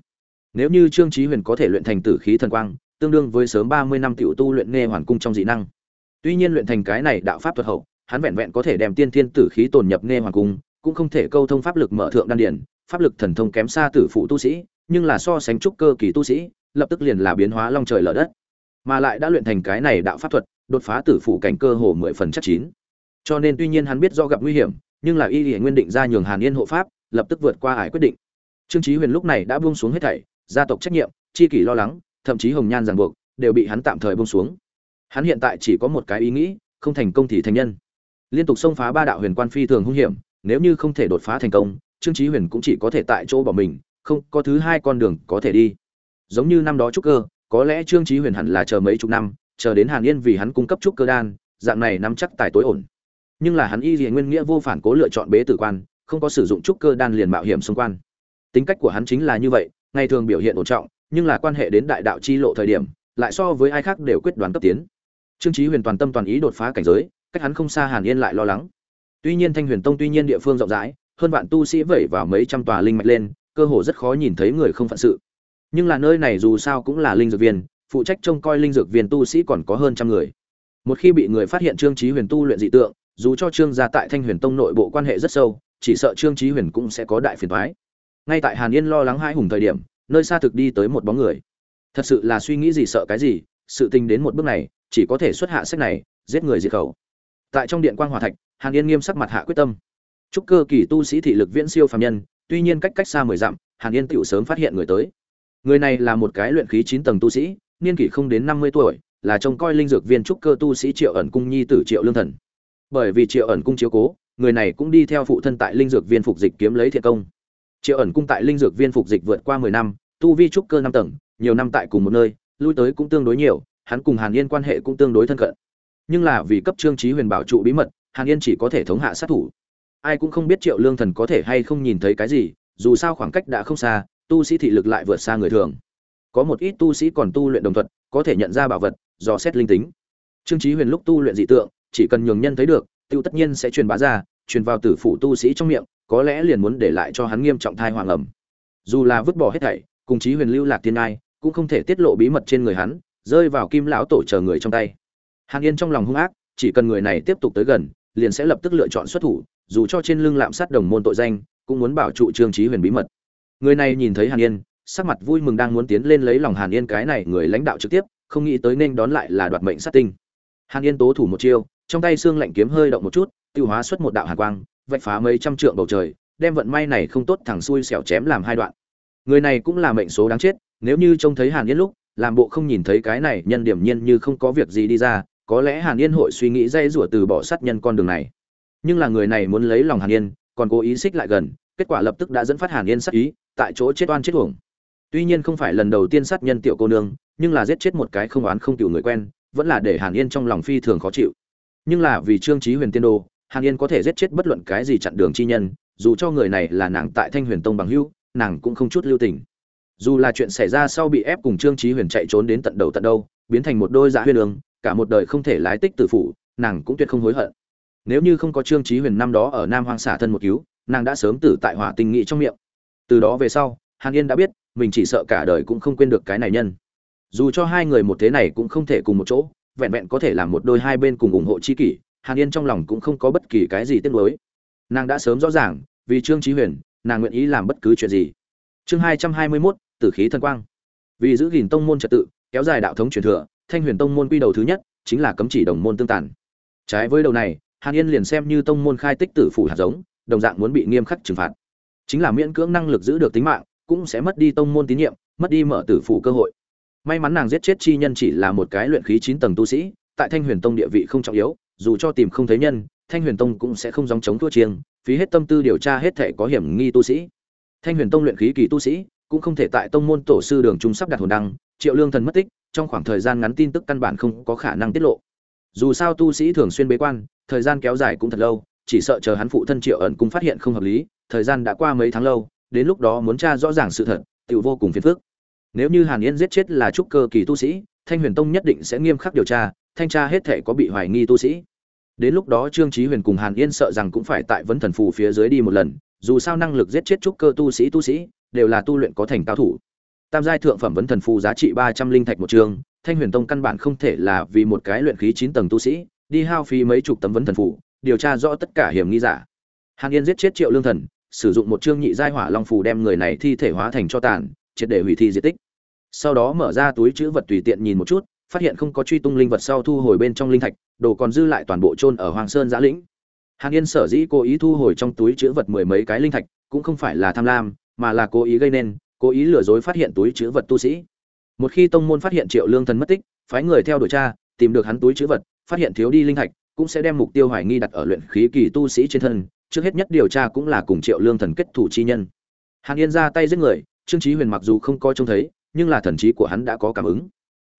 Nếu như trương trí huyền có thể luyện thành tử khí thần quang, tương đương với sớm ba mươi năm tiểu tu luyện nghe hoàn cung trong dị năng. Tuy nhiên luyện thành cái này đạo pháp thuật hậu, hắn vẹn vẹn có thể đem tiên thiên tử khí tồn nhập nghe hoàng cung, cũng không thể câu thông pháp lực mở thượng đan điển pháp lực thần thông kém xa tử phụ tu sĩ, nhưng là so sánh trúc cơ kỳ tu sĩ, lập tức liền là biến hóa long trời lở đất mà lại đã luyện thành cái này đạo pháp thuật, đột phá tử phụ cảnh cơ hồ mười phần chắc chín. Cho nên tuy nhiên hắn biết do gặp nguy hiểm, nhưng là y nguyên định ra nhường hàn yên hộ pháp, lập tức vượt qua ải quyết định. Trương chí huyền lúc này đã buông xuống hết thảy, gia tộc trách nhiệm chi kỷ lo lắng, thậm chí hồng nhan ràng buộc, đều bị hắn tạm thời buông xuống. Hắn hiện tại chỉ có một cái ý nghĩ, không thành công thì thành nhân. Liên tục xông phá ba đạo huyền quan phi thường hung hiểm, nếu như không thể đột phá thành công, trương chí huyền cũng chỉ có thể tại chỗ bỏ mình, không có thứ hai con đường có thể đi. Giống như năm đó trúc cơ có lẽ trương chí huyền hẳn là chờ mấy chục năm, chờ đến hàn yên vì hắn cung cấp trúc cơ đan, dạng này nắm chắc tài tối ổn. Nhưng là hắn y gì nguyên nghĩa vô phản cố lựa chọn bế tử quan, không có sử dụng trúc cơ đan liền mạo hiểm xung quan tính cách của hắn chính là như vậy, ngày thường biểu hiện ổn trọng, nhưng là quan hệ đến đại đạo chi lộ thời điểm, lại so với ai khác đều quyết đoán cấp tiến. Trương chí huyền toàn tâm toàn ý đột phá cảnh giới, cách hắn không xa hàn yên lại lo lắng. Tuy nhiên thanh huyền tông tuy nhiên địa phương rộng rãi, hơn vạn tu sĩ vẩy vào mấy trăm tòa linh mạch lên, cơ hồ rất khó nhìn thấy người không phận sự nhưng là nơi này dù sao cũng là linh dược viên, phụ trách trông coi linh dược viên tu sĩ còn có hơn trăm người. Một khi bị người phát hiện trương chí huyền tu luyện dị tượng, dù cho trương gia tại thanh huyền tông nội bộ quan hệ rất sâu, chỉ sợ trương chí huyền cũng sẽ có đại phiền thoái ngay tại hàn yên lo lắng hai hùng thời điểm, nơi xa thực đi tới một bóng người. Thật sự là suy nghĩ gì sợ cái gì, sự tình đến một bước này, chỉ có thể xuất hạ sách này, giết người diệt khẩu. Tại trong điện quan hòa thạch, hàn yên nghiêm sắc mặt hạ quyết tâm. Chúc cơ kỳ tu sĩ thị lực viễn siêu phàm nhân, tuy nhiên cách cách xa mười dặm, hàn yên tựu sớm phát hiện người tới người này là một cái luyện khí chín tầng tu sĩ, niên kỷ không đến năm mươi tuổi, là trông coi linh dược viên trúc cơ tu sĩ triệu ẩn cung nhi tử triệu lương thần. Bởi vì triệu ẩn cung chiếu cố, người này cũng đi theo phụ thân tại linh dược viên phục dịch kiếm lấy thiệt công. Triệu ẩn cung tại linh dược viên phục dịch vượt qua mười năm, tu vi trúc cơ năm tầng, nhiều năm tại cùng một nơi, lui tới cũng tương đối nhiều, hắn cùng hàn yên quan hệ cũng tương đối thân cận. Nhưng là vì cấp trương chí huyền bảo trụ bí mật, hàn yên chỉ có thể thống hạ sát thủ. Ai cũng không biết triệu lương thần có thể hay không nhìn thấy cái gì, dù sao khoảng cách đã không xa tu sĩ thị lực lại vượt xa người thường. Có một ít tu sĩ còn tu luyện đồng thuật, có thể nhận ra bảo vật do xét linh tính. Trương trí huyền lúc tu luyện dị tượng, chỉ cần nhường nhân thấy được, tiêu tất nhiên sẽ truyền bá ra, truyền vào tử phủ tu sĩ trong miệng, có lẽ liền muốn để lại cho hắn nghiêm trọng thai hoàng ẩm. Dù là vứt bỏ hết thảy, cùng chí huyền lưu lạc tiên ai cũng không thể tiết lộ bí mật trên người hắn, rơi vào kim lão tổ chờ người trong tay. Hàn yên trong lòng hung ác, chỉ cần người này tiếp tục tới gần, liền sẽ lập tức lựa chọn xuất thủ, dù cho trên lưng lạm sát đồng môn tội danh, cũng muốn bảo trụ trương chí huyền bí mật người này nhìn thấy hàn yên, sắc mặt vui mừng đang muốn tiến lên lấy lòng hàn yên cái này người lãnh đạo trực tiếp, không nghĩ tới nên đón lại là đoạt mệnh sát tinh. Hàn yên tố thủ một chiêu, trong tay xương lạnh kiếm hơi động một chút, tiêu hóa xuất một đạo hàn quang, vạch phá mấy trăm trượng bầu trời, đem vận may này không tốt thẳng xuôi xẻo chém làm hai đoạn. Người này cũng là mệnh số đáng chết, nếu như trông thấy hàn yên lúc, làm bộ không nhìn thấy cái này, nhân điểm nhiên như không có việc gì đi ra, có lẽ hàn yên hội suy nghĩ dây rủa từ bỏ sát nhân con đường này. Nhưng là người này muốn lấy lòng hàn yên, còn cố ý xích lại gần, kết quả lập tức đã dẫn phát hàn yên sát ý tại chỗ chết oan chết uổng. Tuy nhiên không phải lần đầu tiên sát nhân tiểu cô nương, nhưng là giết chết một cái không oán không tiểu người quen, vẫn là để hàn yên trong lòng phi thường khó chịu. Nhưng là vì trương trí huyền tiên đô, hàn yên có thể giết chết bất luận cái gì chặn đường chi nhân, dù cho người này là nàng tại thanh huyền tông bằng hữu, nàng cũng không chút lưu tình. Dù là chuyện xảy ra sau bị ép cùng trương trí huyền chạy trốn đến tận đầu tận đâu, biến thành một đôi dạ huyền đường cả một đời không thể lái tích tử phủ, nàng cũng tuyệt không hối hận. Nếu như không có trương trí huyền năm đó ở nam hoang xả thân một cứu, nàng đã sớm tử tại hỏa tình nghị trong miệng từ đó về sau, hàn yên đã biết, mình chỉ sợ cả đời cũng không quên được cái này nhân. Dù cho hai người một thế này cũng không thể cùng một chỗ, vẹn vẹn có thể làm một đôi hai bên cùng ủng hộ chi kỷ, hàn yên trong lòng cũng không có bất kỳ cái gì tiếc nuối. Nàng đã sớm rõ ràng, vì trương trí huyền, nàng nguyện ý làm bất cứ chuyện gì. Chương hai trăm hai mươi mốt, tử khí thân quang. Vì giữ gìn tông môn trật tự, kéo dài đạo thống truyền thừa, thanh huyền tông môn quy đầu thứ nhất, chính là cấm chỉ đồng môn tương tàn. Trái với đầu này, hàn yên liền xem như tông môn khai tích tử phủ hạt giống, đồng dạng muốn bị nghiêm khắc trừng phạt chính là miễn cưỡng năng lực giữ được tính mạng, cũng sẽ mất đi tông môn tín nhiệm, mất đi mở tử phủ cơ hội. May mắn nàng giết chết chi nhân chỉ là một cái luyện khí chín tầng tu sĩ, tại thanh huyền tông địa vị không trọng yếu, dù cho tìm không thấy nhân, thanh huyền tông cũng sẽ không dòng chống thua chiêng, phí hết tâm tư điều tra hết thể có hiểm nghi tu sĩ. Thanh huyền tông luyện khí kỳ tu sĩ, cũng không thể tại tông môn tổ sư đường trung sắp đặt hồn đăng, triệu lương thần mất tích, trong khoảng thời gian ngắn tin tức căn bản không có khả năng tiết lộ. Dù sao tu sĩ thường xuyên bế quan, thời gian kéo dài cũng thật lâu, chỉ sợ chờ hắn phụ thân triệu ẩn cũng phát hiện không hợp lý thời gian đã qua mấy tháng lâu, đến lúc đó muốn tra rõ ràng sự thật tự vô cùng phiền phức. Nếu như hàn yên giết chết là trúc cơ kỳ tu sĩ, thanh huyền tông nhất định sẽ nghiêm khắc điều tra, thanh tra hết thể có bị hoài nghi tu sĩ. Đến lúc đó trương trí huyền cùng hàn yên sợ rằng cũng phải tại vấn thần phù phía dưới đi một lần, dù sao năng lực giết chết trúc cơ tu sĩ tu sĩ, đều là tu luyện có thành cao thủ. Tam giai thượng phẩm vấn thần phù giá trị ba trăm linh thạch một trường, thanh huyền tông căn bản không thể là vì một cái luyện khí chín tầng tu sĩ, đi hao phí mấy chục tấm vấn thần phù, điều tra rõ tất cả hiểm nghi giả. Hàn yên giết chết triệu lương thần sử dụng một chương nhị giai hỏa long phù đem người này thi thể hóa thành cho tàn, triệt để hủy thi di tích. Sau đó mở ra túi chữ vật tùy tiện nhìn một chút, phát hiện không có truy tung linh vật sau thu hồi bên trong linh thạch, đồ còn dư lại toàn bộ chôn ở hoàng sơn giã lĩnh. Hàn yên sở dĩ cố ý thu hồi trong túi chữ vật mười mấy cái linh thạch, cũng không phải là tham lam, mà là cố ý gây nên, cố ý lừa dối phát hiện túi chữ vật tu sĩ. Một khi tông môn phát hiện triệu lương thần mất tích, phái người theo đuổi tra, tìm được hắn túi chữ vật, phát hiện thiếu đi linh thạch, cũng sẽ đem mục tiêu hoài nghi đặt ở luyện khí kỳ tu sĩ trên thân trước hết nhất điều tra cũng là cùng triệu lương thần kết thủ chi nhân. Hàn yên ra tay giết người, trương trí huyền mặc dù không coi trông thấy, nhưng là thần trí của hắn đã có cảm ứng.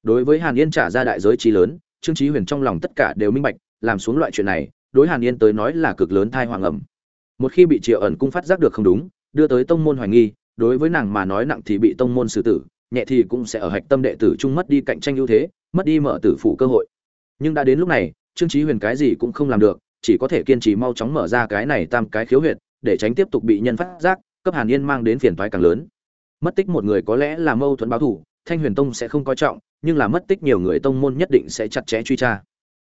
Đối với hàn yên trả ra đại giới trí lớn, trương trí huyền trong lòng tất cả đều minh bạch, làm xuống loại chuyện này, đối hàn yên tới nói là cực lớn thai hoàng ẩm một khi bị triệu ẩn cung phát giác được không đúng, đưa tới tông môn hoài nghi, đối với nàng mà nói nặng thì bị tông môn xử tử, nhẹ thì cũng sẽ ở hạch tâm đệ tử chung mất đi cạnh tranh ưu thế, mất đi mở tử phủ cơ hội. Nhưng đã đến lúc này, trương trí huyền cái gì cũng không làm được chỉ có thể kiên trì mau chóng mở ra cái này tam cái khiếu huyệt, để tránh tiếp tục bị nhân phát giác, cấp hàn yên mang đến phiền toái càng lớn. Mất tích một người có lẽ là mâu thuẫn báo thủ thanh huyền tông sẽ không coi trọng, nhưng là mất tích nhiều người tông môn nhất định sẽ chặt chẽ truy tra.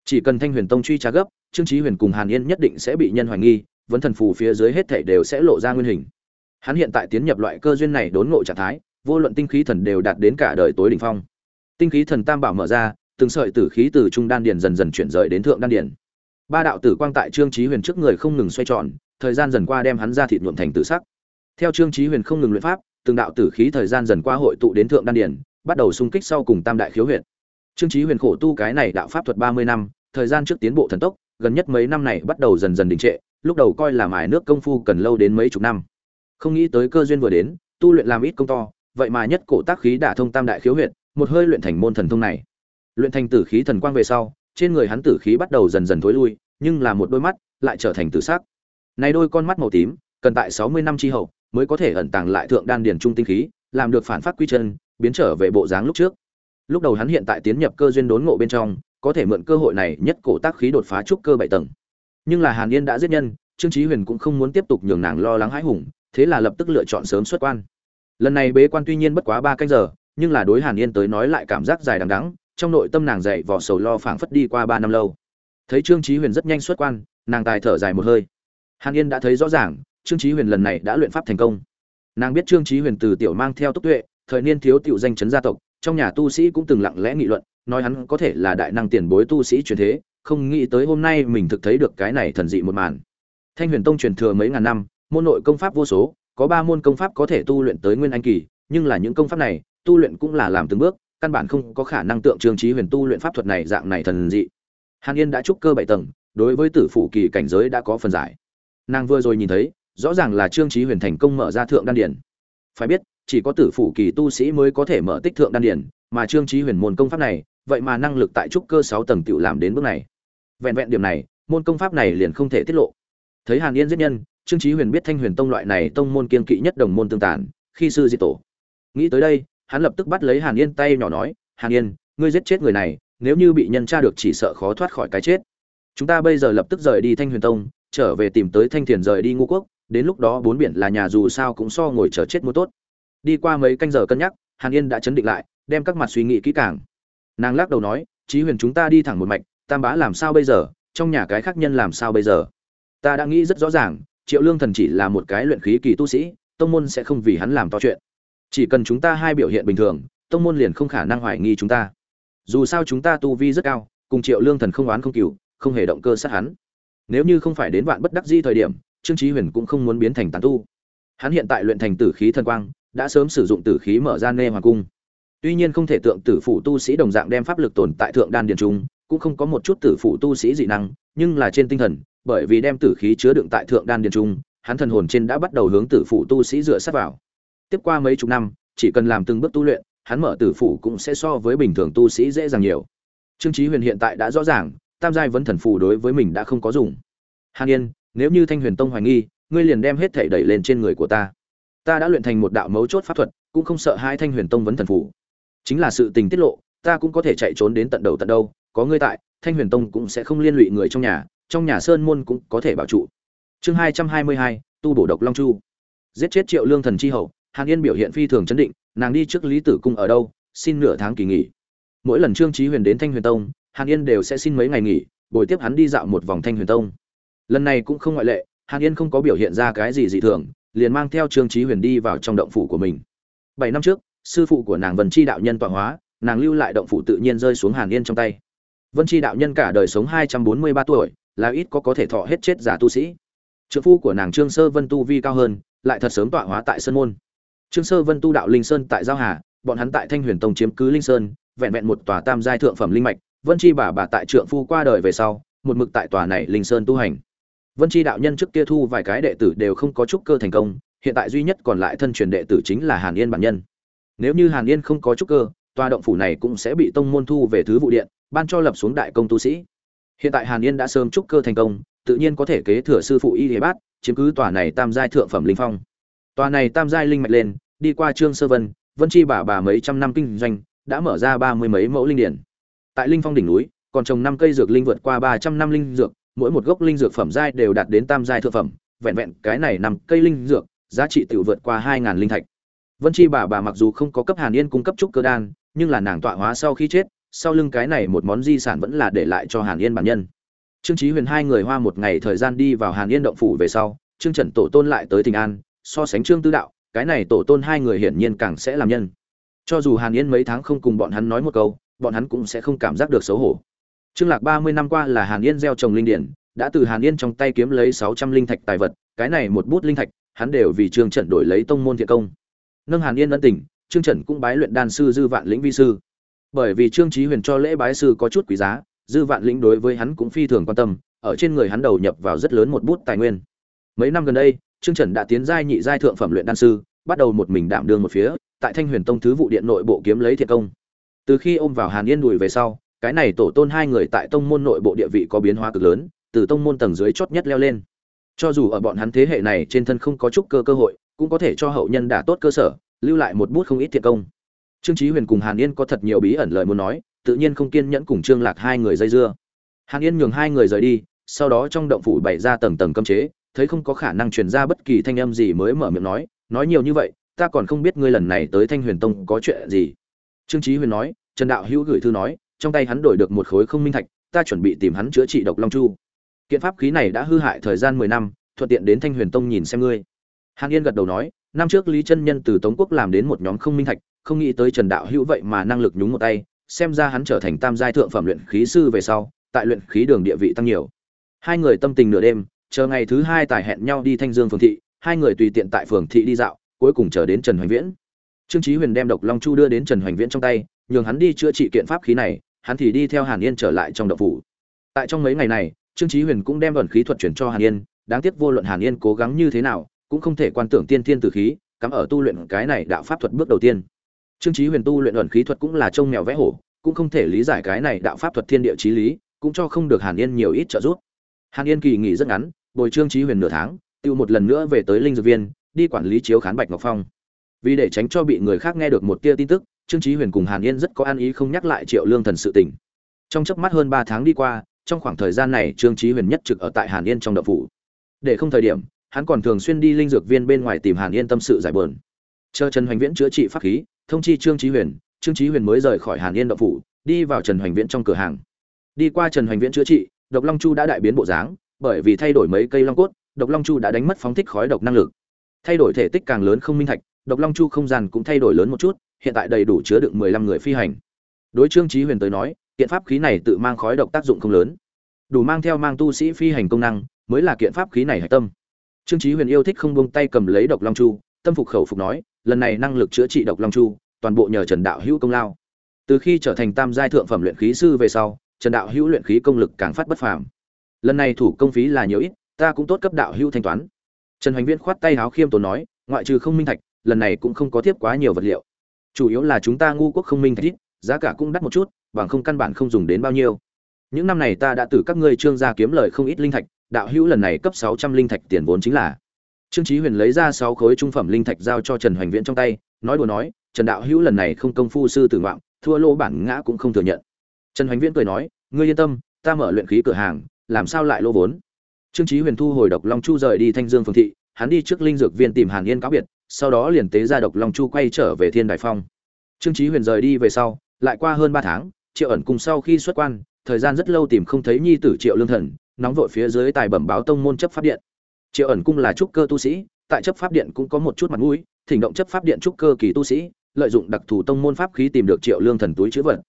Chỉ cần thanh huyền tông truy tra gấp, trương trí huyền cùng hàn yên nhất định sẽ bị nhân hoài nghi, vấn thần phù phía dưới hết thảy đều sẽ lộ ra nguyên hình. Hắn hiện tại tiến nhập loại cơ duyên này đốn ngộ trạng thái, vô luận tinh khí thần đều đạt đến cả đời tối đỉnh phong. Tinh khí thần tam bảo mở ra, từng sợi tử khí từ trung đan điền dần dần chuyển rời đến thượng đan điền ba đạo tử quang tại trương chí huyền trước người không ngừng xoay tròn thời gian dần qua đem hắn ra thịt nhuộm thành tử sắc. Theo trương chí huyền không ngừng luyện pháp từng đạo tử khí thời gian dần qua hội tụ đến thượng đan điển, bắt đầu xung kích sau cùng tam đại khiếu huyệt. Trương chí huyền khổ tu cái này đạo pháp thuật ba mươi năm thời gian trước tiến bộ thần tốc gần nhất mấy năm này bắt đầu dần dần đình trệ lúc đầu coi là mài nước công phu cần lâu đến mấy chục năm. Không nghĩ tới cơ duyên vừa đến tu luyện làm ít công to vậy mà nhất cổ tác khí đả thông tam đại khiếu huyệt một hơi luyện thành môn thần thông này. Luyện thành tử khí thần quang về sau trên người hắn tử khí bắt đầu dần dần thối lui, nhưng là một đôi mắt lại trở thành tử sắc. Này đôi con mắt màu tím, cần tại sáu mươi năm chi hậu mới có thể ẩn tàng lại thượng đan điển trung tinh khí, làm được phản phát quy chân, biến trở về bộ dáng lúc trước. Lúc đầu hắn hiện tại tiến nhập cơ duyên đốn ngộ bên trong, có thể mượn cơ hội này nhất cổ tác khí đột phá trúc cơ bảy tầng. Nhưng là hàn yên đã giết nhân, trương chí huyền cũng không muốn tiếp tục nhường nàng lo lắng hãi hùng, thế là lập tức lựa chọn sớm xuất quan. Lần này bế quan tuy nhiên bất quá ba canh giờ, nhưng là đối hàn yên tới nói lại cảm giác dài đằng đẵng trong nội tâm nàng dậy vò sầu lo phảng phất đi qua ba năm lâu. Thấy trương chí huyền rất nhanh xuất quan, nàng tài thở dài một hơi. Hàn yên đã thấy rõ ràng, trương chí huyền lần này đã luyện pháp thành công. Nàng biết trương chí huyền từ tiểu mang theo tốc tuệ, thời niên thiếu tiểu danh chấn gia tộc, trong nhà tu sĩ cũng từng lặng lẽ nghị luận, nói hắn có thể là đại năng tiền bối tu sĩ truyền thế, không nghĩ tới hôm nay mình thực thấy được cái này thần dị một màn. Thanh huyền tông truyền thừa mấy ngàn năm, môn nội công pháp vô số, có ba môn công pháp có thể tu luyện tới nguyên anh kỳ, nhưng là những công pháp này, tu luyện cũng là làm từng bước căn bản không có khả năng tượng trương trí huyền tu luyện pháp thuật này dạng này thần dị. Hàn yên đã trúc cơ bảy tầng, đối với tử phủ kỳ cảnh giới đã có phần giải. Nàng vừa rồi nhìn thấy, rõ ràng là trương trí huyền thành công mở ra thượng đan điển phải biết, chỉ có tử phủ kỳ tu sĩ mới có thể mở tích thượng đan điển mà trương trí huyền môn công pháp này, vậy mà năng lực tại trúc cơ sáu tầng tự làm đến bước này. Vẹn vẹn điểm này, môn công pháp này liền không thể tiết lộ. Thấy hàn yên giết nhân, trương trí huyền biết thanh huyền tông loại này tông môn kiên kỵ nhất đồng môn tương tàn, khi sư diệt tổ. Nghĩ tới đây hắn lập tức bắt lấy hàn yên tay nhỏ nói, hàn yên, ngươi giết chết người này, nếu như bị nhân tra được chỉ sợ khó thoát khỏi cái chết. Chúng ta bây giờ lập tức rời đi thanh huyền tông, trở về tìm tới thanh thiền rời đi ngũ quốc, đến lúc đó bốn biển là nhà dù sao cũng so ngồi chờ chết mua tốt. Đi qua mấy canh giờ cân nhắc, hàn yên đã chấn định lại, đem các mặt suy nghĩ kỹ càng. Nàng lắc đầu nói, chí huyền chúng ta đi thẳng một mạch, tam bá làm sao bây giờ? Trong nhà cái khác nhân làm sao bây giờ? Ta đã nghĩ rất rõ ràng, triệu lương thần chỉ là một cái luyện khí kỳ tu sĩ, tông môn sẽ không vì hắn làm to chuyện chỉ cần chúng ta hai biểu hiện bình thường, tông môn liền không khả năng hoài nghi chúng ta. Dù sao chúng ta tu vi rất cao, cùng triệu lương thần không oán không cừu, không hề động cơ sát hắn. Nếu như không phải đến vạn bất đắc di thời điểm, trương trí huyền cũng không muốn biến thành tán tu. Hắn hiện tại luyện thành tử khí thần quang, đã sớm sử dụng tử khí mở ra nê hoàng cung. Tuy nhiên không thể tượng tử phụ tu sĩ đồng dạng đem pháp lực tồn tại thượng đan điền trung, cũng không có một chút tử phụ tu sĩ dị năng, nhưng là trên tinh thần, bởi vì đem tử khí chứa đựng tại thượng đan điền trung, hắn thần hồn trên đã bắt đầu hướng tử phụ tu sĩ dựa sát vào tiếp qua mấy chục năm, chỉ cần làm từng bước tu luyện, hắn mở tử phủ cũng sẽ so với bình thường tu sĩ dễ dàng nhiều. Trương chí huyền hiện tại đã rõ ràng, tam giai vấn thần phù đối với mình đã không có dùng. Hàn yên, nếu như thanh huyền tông hoài nghi, ngươi liền đem hết thảy đẩy lên trên người của ta. Ta đã luyện thành một đạo mấu chốt pháp thuật, cũng không sợ hai thanh huyền tông vấn thần phù chính là sự tình tiết lộ, ta cũng có thể chạy trốn đến tận đầu tận đâu, có ngươi tại, thanh huyền tông cũng sẽ không liên lụy người trong nhà trong nhà sơn môn cũng có thể bảo trụ. Chương hai trăm hai mươi hai, tu bổ độc long chu. Giết chết triệu lương thần chi hậu hàn yên biểu hiện phi thường chấn định, nàng đi trước lý tử cung ở đâu, xin nửa tháng kỳ nghỉ. Mỗi lần trương trí huyền đến thanh huyền tông, hàn yên đều sẽ xin mấy ngày nghỉ, buổi tiếp hắn đi dạo một vòng thanh huyền tông. Lần này cũng không ngoại lệ, hàn yên không có biểu hiện ra cái gì dị thường, liền mang theo trương trí huyền đi vào trong động phủ của mình. Bảy năm trước, sư phụ của nàng vân chi đạo nhân tọa hóa, nàng lưu lại động phủ tự nhiên rơi xuống hàn yên trong tay. Vân chi đạo nhân cả đời sống hai trăm bốn mươi ba tuổi, là ít có có thể thọ hết chết giả tu sĩ. Trợ phu của nàng trương sơ vân tu vi cao hơn, lại thật sớm tọa hóa tại sơn môn trương sơ vân tu đạo linh sơn tại giao hà, bọn hắn tại thanh huyền tông chiếm cứ linh sơn, vẹn vẹn một tòa tam giai thượng phẩm linh mạch. Vân chi bà bà tại trượng phu qua đời về sau, một mực tại tòa này linh sơn tu hành. Vân chi đạo nhân trước kia thu vài cái đệ tử đều không có trúc cơ thành công, hiện tại duy nhất còn lại thân truyền đệ tử chính là hàn yên bản nhân. Nếu như hàn yên không có trúc cơ, tòa động phủ này cũng sẽ bị tông môn thu về thứ vụ điện, ban cho lập xuống đại công tu sĩ. Hiện tại hàn yên đã sớm trúc cơ thành công, tự nhiên có thể kế thừa sư phụ y thế bát, chiếm cứ tòa này tam giai thượng phẩm linh phong tòa này tam giai linh mạch lên, đi qua trương sơ vân vân chi bà bà mấy trăm năm kinh doanh, đã mở ra ba mươi mấy mẫu linh điển. Tại linh phong đỉnh núi, còn trồng năm cây dược linh vượt qua ba trăm năm linh dược, mỗi một gốc linh dược phẩm giai đều đạt đến tam giai thượng phẩm, vẹn vẹn cái này nằm cây linh dược, giá trị tự vượt qua hai ngàn linh thạch. Vân chi bà bà mặc dù không có cấp hàn yên cung cấp trúc cơ đan, nhưng là nàng tọa hóa sau khi chết, sau lưng cái này một món di sản vẫn là để lại cho hàn yên bản nhân. Trương chí huyền hai người hoa một ngày thời gian đi vào hàn yên động phủ về sau, trương trần tổ tôn lại tới thịnh an so sánh trương tư đạo, cái này tổ tôn hai người hiển nhiên càng sẽ làm nhân. Cho dù hàn yên mấy tháng không cùng bọn hắn nói một câu, bọn hắn cũng sẽ không cảm giác được xấu hổ. Trương lạc ba mươi năm qua là hàn yên gieo trồng linh điển, đã từ hàn yên trong tay kiếm lấy sáu trăm linh thạch tài vật, cái này một bút linh thạch, hắn đều vì trương trần đổi lấy tông môn thiện công. Nâng hàn yên ân tình, trương trần cũng bái luyện đan sư dư vạn lĩnh vi sư. Bởi vì trương trí huyền cho lễ bái sư có chút quý giá, dư vạn lĩnh đối với hắn cũng phi thường quan tâm, ở trên người hắn đầu nhập vào rất lớn một bút tài nguyên. Mấy năm gần đây trương trần đã tiến giai nhị giai thượng phẩm luyện đan sư, bắt đầu một mình đảm đương một phía, tại thanh huyền tông thứ vụ điện nội bộ kiếm lấy thiệt công. Từ khi ôm vào hàn yên đùi về sau, cái này tổ tôn hai người tại tông môn nội bộ địa vị có biến hóa cực lớn, từ tông môn tầng dưới chót nhất leo lên. Cho dù ở bọn hắn thế hệ này trên thân không có chút cơ cơ hội, cũng có thể cho hậu nhân đả tốt cơ sở, lưu lại một bút không ít thiệt công. Trương chí huyền cùng hàn yên có thật nhiều bí ẩn lời muốn nói, tự nhiên không kiên nhẫn cùng trương lạc hai người dây dưa. Hàn yên nhường hai người rời đi, sau đó trong động phủ bày ra tầng tầng cấm chế thấy không có khả năng truyền ra bất kỳ thanh âm gì mới mở miệng nói nói nhiều như vậy, ta còn không biết ngươi lần này tới thanh huyền tông có chuyện gì. Trương chí huyền nói, trần đạo hữu gửi thư nói, trong tay hắn đổi được một khối không minh thạch, ta chuẩn bị tìm hắn chữa trị độc long chu. Kiện pháp khí này đã hư hại thời gian mười năm, thuận tiện đến thanh huyền tông nhìn xem ngươi. Hàn yên gật đầu nói, năm trước lý chân nhân từ tống quốc làm đến một nhóm không minh thạch, không nghĩ tới trần đạo hữu vậy mà năng lực nhúng một tay, xem ra hắn trở thành tam giai thượng phẩm luyện khí sư về sau, tại luyện khí đường địa vị tăng nhiều. Hai người tâm tình nửa đêm chờ ngày thứ hai tài hẹn nhau đi thanh dương phường thị, hai người tùy tiện tại phường thị đi dạo, cuối cùng chờ đến trần hoành viễn. Trương chí huyền đem độc long chu đưa đến trần hoành viễn trong tay, nhường hắn đi chữa trị kiện pháp khí này, hắn thì đi theo hàn yên trở lại trong động phủ. Tại trong mấy ngày này, trương chí huyền cũng đem vận khí thuật chuyển cho hàn yên, đáng tiếc vô luận hàn yên cố gắng như thế nào, cũng không thể quan tưởng tiên thiên tử khí, cắm ở tu luyện cái này đạo pháp thuật bước đầu tiên. Trương chí huyền tu luyện vận khí thuật cũng là trông mèo vẽ hổ, cũng không thể lý giải cái này đạo pháp thuật thiên địa chí lý, cũng cho không được hàn yên nhiều ít trợ giúp. Hàn yên kỳ nghỉ rất ngắn bồi trương trí huyền nửa tháng, tiêu một lần nữa về tới linh dược viên, đi quản lý chiếu khán bạch ngọc phong. Vì để tránh cho bị người khác nghe được một tia tin tức, trương trí huyền cùng hàn yên rất có an ý không nhắc lại triệu lương thần sự tình. Trong chớp mắt hơn ba tháng đi qua, trong khoảng thời gian này trương trí huyền nhất trực ở tại hàn yên trong đậu phủ. Để không thời điểm, hắn còn thường xuyên đi linh dược viên bên ngoài tìm hàn yên tâm sự giải bờn chờ trần hoành viễn chữa trị pháp khí, thông chi trương trí huyền, trương trí huyền mới rời khỏi hàn yên đậu phủ, đi vào trần hoành viễn trong cửa hàng. Đi qua trần hoành viễn chữa trị, độc long chu đã đại biến bộ dáng bởi vì thay đổi mấy cây long cốt, độc long chu đã đánh mất phóng thích khói độc năng lực. Thay đổi thể tích càng lớn không minh thạch, độc long chu không gian cũng thay đổi lớn một chút, hiện tại đầy đủ chứa đựng mười lăm người phi hành. Đối trương chí huyền tới nói, kiện pháp khí này tự mang khói độc tác dụng không lớn. Đủ mang theo mang tu sĩ phi hành công năng, mới là kiện pháp khí này hạch tâm. Trương chí huyền yêu thích không buông tay cầm lấy độc long chu, tâm phục khẩu phục nói, lần này năng lực chữa trị độc long chu, toàn bộ nhờ trần đạo hữu công lao. Từ khi trở thành tam giai thượng phẩm luyện khí sư về sau, trần đạo hữu luyện khí công lực càng phát bất phàm lần này thủ công phí là nhiều ít, ta cũng tốt cấp đạo hữu thanh toán. Trần hoành Viễn khoát tay háo khiêm tốn nói, ngoại trừ không minh thạch, lần này cũng không có tiếp quá nhiều vật liệu. Chủ yếu là chúng ta ngu quốc không minh thạch ít, giá cả cũng đắt một chút, bằng không căn bản không dùng đến bao nhiêu. Những năm này ta đã từ các ngươi trương gia kiếm lời không ít linh thạch, đạo hữu lần này cấp sáu trăm linh thạch tiền vốn chính là. Trương trí huyền lấy ra sáu khối trung phẩm linh thạch giao cho trần hoành viễn trong tay, nói đùa nói, trần đạo hữu lần này không công phu sư tử ngoạm thua lô bản ngã cũng không thừa nhận. Trần hoành viễn cười nói, ngươi yên tâm, ta mở luyện khí cửa hàng làm sao lại lỗ vốn? Trương chí huyền thu hồi độc long chu rời đi thanh dương phường thị, hắn đi trước linh dược viên tìm hàn yên cáo biệt, sau đó liền tế ra độc long chu quay trở về thiên đại phong. Trương chí huyền rời đi về sau, lại qua hơn ba tháng, triệu ẩn cùng sau khi xuất quan, thời gian rất lâu tìm không thấy nhi tử triệu lương thần, nóng vội phía dưới tài bẩm báo tông môn chấp pháp điện. Triệu ẩn cung là trúc cơ tu sĩ, tại chấp pháp điện cũng có một chút mặt mũi, thỉnh động chấp pháp điện trúc cơ kỳ tu sĩ, lợi dụng đặc thù tông môn pháp khí tìm được triệu lương thần túi chữ vật.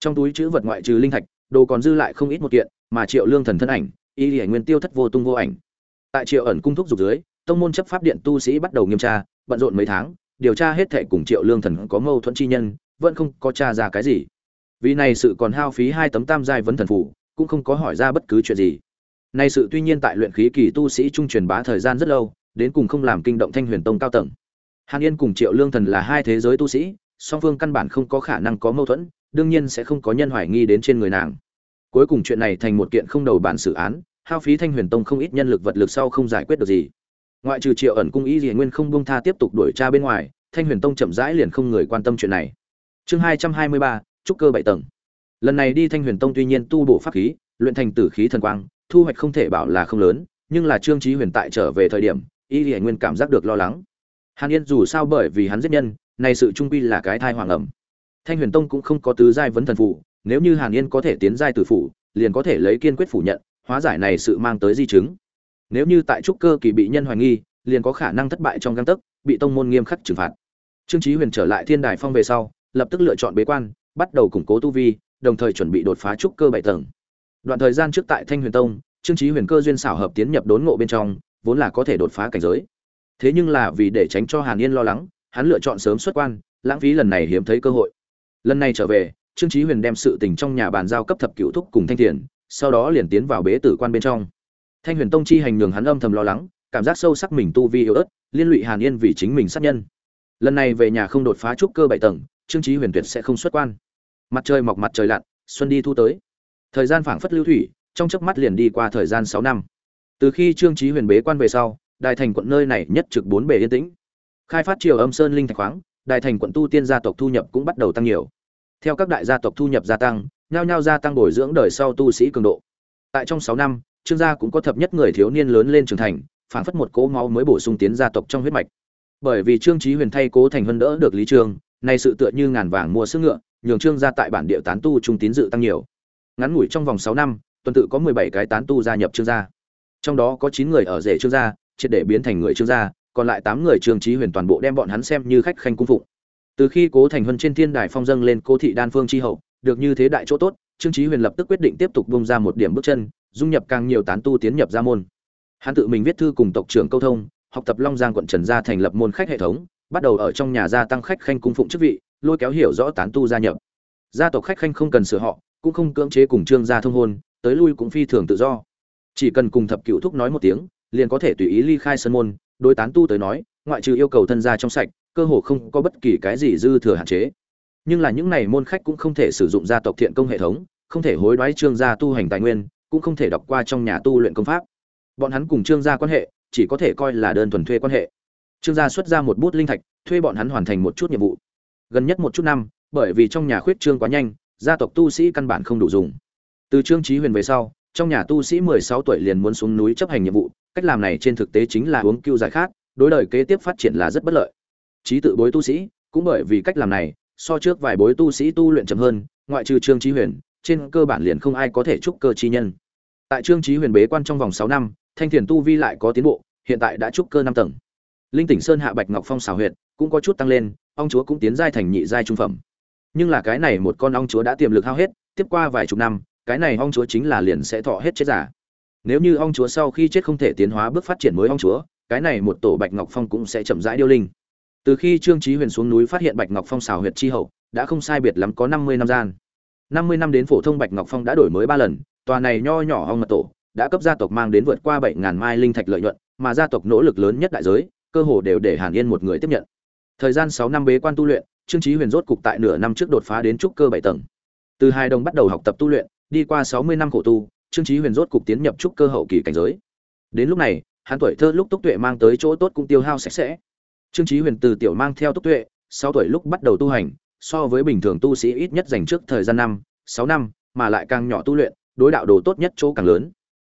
Trong túi chữ vật ngoại trừ linh thạch đồ còn dư lại không ít một kiện, mà triệu lương thần thân ảnh, y lìa nguyên tiêu thất vô tung vô ảnh. Tại triệu ẩn cung thúc dục dưới, tông môn chấp pháp điện tu sĩ bắt đầu nghiêm tra, bận rộn mấy tháng, điều tra hết thảy cùng triệu lương thần có mâu thuẫn chi nhân, vẫn không có tra ra cái gì. Vì này sự còn hao phí hai tấm tam giai vấn thần phủ, cũng không có hỏi ra bất cứ chuyện gì. Này sự tuy nhiên tại luyện khí kỳ tu sĩ trung truyền bá thời gian rất lâu, đến cùng không làm kinh động thanh huyền tông cao tầng. Hàn yên cùng triệu lương thần là hai thế giới tu sĩ, song phương căn bản không có khả năng có mâu thuẫn đương nhiên sẽ không có nhân hoài nghi đến trên người nàng. Cuối cùng chuyện này thành một kiện không đầu bản xử án, hao phí thanh huyền tông không ít nhân lực vật lực sau không giải quyết được gì. Ngoại trừ triệu ẩn cung ý gì nguyên không buông tha tiếp tục đuổi tra bên ngoài, thanh huyền tông chậm rãi liền không người quan tâm chuyện này. Chương hai trăm hai mươi ba, trúc cơ bảy tầng. Lần này đi thanh huyền tông tuy nhiên tu bổ pháp khí, luyện thành tử khí thần quang, thu hoạch không thể bảo là không lớn, nhưng là trương trí huyền tại trở về thời điểm y hiển nguyên cảm giác được lo lắng. Hàn yên dù sao bởi vì hắn giết nhân này sự trung quy là cái thai hoàng ẩm thanh huyền tông cũng không có tứ giai vấn thần phụ nếu như hàn yên có thể tiến giai tử phủ, liền có thể lấy kiên quyết phủ nhận, hóa giải này sự mang tới di chứng. Nếu như tại trúc cơ kỳ bị nhân hoài nghi, liền có khả năng thất bại trong găng tấc, bị tông môn nghiêm khắc trừng phạt. Trương trí huyền trở lại thiên đài phong về sau, lập tức lựa chọn bế quan, bắt đầu củng cố tu vi, đồng thời chuẩn bị đột phá trúc cơ bảy tầng. Đoạn thời gian trước tại thanh huyền tông, trương trí huyền cơ duyên xảo hợp tiến nhập đốn ngộ bên trong, vốn là có thể đột phá cảnh giới. Thế nhưng là vì để tránh cho hàn yên lo lắng, hắn lựa chọn sớm xuất quan, lãng phí lần này hiếm thấy cơ hội lần này trở về, trương chí huyền đem sự tình trong nhà bàn giao cấp thập cựu thúc cùng thanh thiền, sau đó liền tiến vào bế tử quan bên trong. Thanh huyền tông chi hành nhường hắn âm thầm lo lắng, cảm giác sâu sắc mình tu vi yếu ớt, liên lụy hàn yên vì chính mình sát nhân. Lần này về nhà không đột phá trúc cơ bảy tầng, trương chí huyền tuyệt sẽ không xuất quan. Mặt trời mọc mặt trời lặn, xuân đi thu tới. Thời gian phảng phất lưu thủy, trong chớp mắt liền đi qua thời gian sáu năm. Từ khi trương chí huyền bế quan về sau đại thành quận nơi này nhất trực bốn bề yên tĩnh. Khai phát triều âm sơn linh thạch khoáng đại thành quận tu tiên gia tộc thu nhập cũng bắt đầu tăng nhiều. Theo các đại gia tộc thu nhập gia tăng, nhao nhao gia tăng bồi dưỡng đời sau tu sĩ cường độ. Tại trong sáu năm, trương gia cũng có thập nhất người thiếu niên lớn lên trưởng thành phản phất một cỗ máu mới bổ sung tiến gia tộc trong huyết mạch. Bởi vì trương trí huyền thay cố thành hơn đỡ được lý trương nay sự tựa như ngàn vàng mua sức ngựa, nhường trương gia tại bản địa tán tu trung tín dự tăng nhiều. Ngắn ngủi trong vòng sáu năm, tuần tự có mười bảy cái tán tu gia nhập trương gia. Trong đó có chín người ở rể trương gia, triệt để biến thành người trương gia còn lại tám người trương trí huyền toàn bộ đem bọn hắn xem như khách khanh cung phụng. Từ khi cố thành huân trên thiên đài phong dâng lên cố thị đan phương tri hậu, được như thế đại chỗ tốt, trương trí huyền lập tức quyết định tiếp tục bung ra một điểm bước chân, dung nhập càng nhiều tán tu tiến nhập gia môn. Hắn tự mình viết thư cùng tộc trưởng câu thông, học tập long giang quận trần gia thành lập môn khách hệ thống, bắt đầu ở trong nhà gia tăng khách khanh cung phụng chức vị, lôi kéo hiểu rõ tán tu gia nhập. Gia tộc khách khanh không cần sửa họ, cũng không cưỡng chế cùng trương gia thông hôn, tới lui cũng phi thường tự do. Chỉ cần cùng thập cựu thúc nói một tiếng, liền có thể tùy ý ly khai sân môn đối tán tu tới nói, ngoại trừ yêu cầu thân gia trong sạch, cơ hồ không có bất kỳ cái gì dư thừa hạn chế. Nhưng là những này môn khách cũng không thể sử dụng gia tộc thiện công hệ thống, không thể hối đoái trương gia tu hành tài nguyên, cũng không thể đọc qua trong nhà tu luyện công pháp. Bọn hắn cùng trương gia quan hệ, chỉ có thể coi là đơn thuần thuê quan hệ. Trương gia xuất ra một bút linh thạch, thuê bọn hắn hoàn thành một chút nhiệm vụ. Gần nhất một chút năm, bởi vì trong nhà khuyết trương quá nhanh, gia tộc tu sĩ căn bản không đủ dùng. Từ trương trí huyền về sau, trong nhà tu sĩ mười sáu tuổi liền muốn xuống núi chấp hành nhiệm vụ cách làm này trên thực tế chính là uống cưu giải khát, đối đời kế tiếp phát triển là rất bất lợi. Trí tự bối tu sĩ, cũng bởi vì cách làm này, so trước vài bối tu sĩ tu luyện chậm hơn, ngoại trừ trương trí huyền, trên cơ bản liền không ai có thể trúc cơ chi nhân. Tại trương trí huyền bế quan trong vòng sáu năm, thanh thiền tu vi lại có tiến bộ, hiện tại đã trúc cơ năm tầng. Linh tỉnh sơn hạ bạch ngọc phong xào huyệt cũng có chút tăng lên ong chúa cũng tiến giai thành nhị giai trung phẩm. Nhưng là cái này một con ong chúa đã tiềm lực hao hết, tiếp qua vài chục năm, cái này ong chúa chính là liền sẽ thọ hết chết giả nếu như ong chúa sau khi chết không thể tiến hóa bước phát triển mới ong chúa, cái này một tổ bạch ngọc phong cũng sẽ chậm rãi điêu linh. Từ khi trương trí huyền xuống núi phát hiện bạch ngọc phong xào huyệt chi hậu, đã không sai biệt lắm có năm mươi năm gian. năm mươi năm đến phổ thông bạch ngọc phong đã đổi mới ba lần, tòa này nho nhỏ ong mật tổ đã cấp gia tộc mang đến vượt qua bảy ngàn mai linh thạch lợi nhuận, mà gia tộc nỗ lực lớn nhất đại giới, cơ hồ đều để hàn yên một người tiếp nhận. Thời gian sáu năm bế quan tu luyện, trương trí huyền rốt cục tại nửa năm trước đột phá đến trúc cơ bảy tầng. Từ hai đồng bắt đầu học tập tu luyện, đi qua sáu mươi năm khổ tu trương trí huyền rốt cục tiến nhập trúc cơ hậu kỳ cảnh giới. Đến lúc này, hắn tuổi thơ lúc túc tuệ mang tới chỗ tốt cũng tiêu hao sạch sẽ. Trương trí huyền từ tiểu mang theo túc tuệ, sau tuổi lúc bắt đầu tu hành, so với bình thường tu sĩ ít nhất dành trước thời gian năm, sáu năm, mà lại càng nhỏ tu luyện, đối đạo đồ tốt nhất chỗ càng lớn.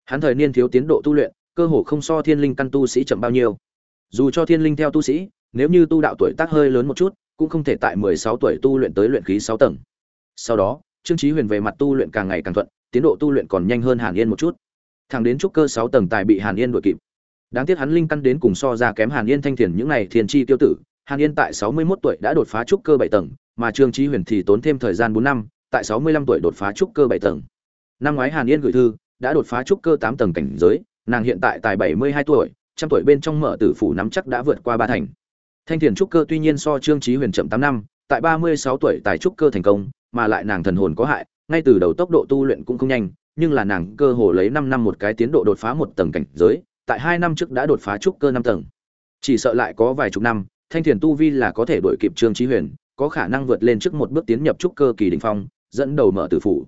Hắn thời niên thiếu tiến độ tu luyện, cơ hồ không so thiên linh căn tu sĩ chậm bao nhiêu. Dù cho thiên linh theo tu sĩ, nếu như tu đạo tuổi tác hơi lớn một chút, cũng không thể tại mười sáu tuổi tu luyện tới luyện khí sáu tầng. Sau đó, trương chí huyền về mặt tu luyện càng ngày càng thuận tiến độ tu luyện còn nhanh hơn hàn yên một chút. Thẳng đến trúc cơ sáu tầng tài bị hàn yên đuổi kịp. Đáng tiếc hắn linh căn đến cùng so ra kém hàn yên thanh thiền những này thiên chi tiêu tử. Hàn yên tại sáu mươi 61 tuổi đã đột phá trúc cơ bảy tầng, mà trương chí huyền thì tốn thêm thời gian bốn năm, tại sáu mươi lăm tuổi đột phá trúc cơ bảy tầng. Năm ngoái hàn yên gửi thư, đã đột phá trúc cơ tám tầng cảnh giới, nàng hiện tại tại bảy mươi hai tuổi, trăm tuổi bên trong mở tử phủ nắm chắc đã vượt qua ba thành. Thanh thiền trúc cơ tuy nhiên so trương chí huyền chậm tám năm, tại ba mươi sáu tuổi tài trúc cơ thành công, mà lại nàng thần hồn có hại ngay từ đầu tốc độ tu luyện cũng không nhanh, nhưng là nàng cơ hồ lấy năm năm một cái tiến độ đột phá một tầng cảnh giới, tại hai năm trước đã đột phá trúc cơ năm tầng. Chỉ sợ lại có vài chục năm, thanh thiền tu vi là có thể đuổi kịp trương chí huyền, có khả năng vượt lên trước một bước tiến nhập trúc cơ kỳ đỉnh phong, dẫn đầu mở tử phủ.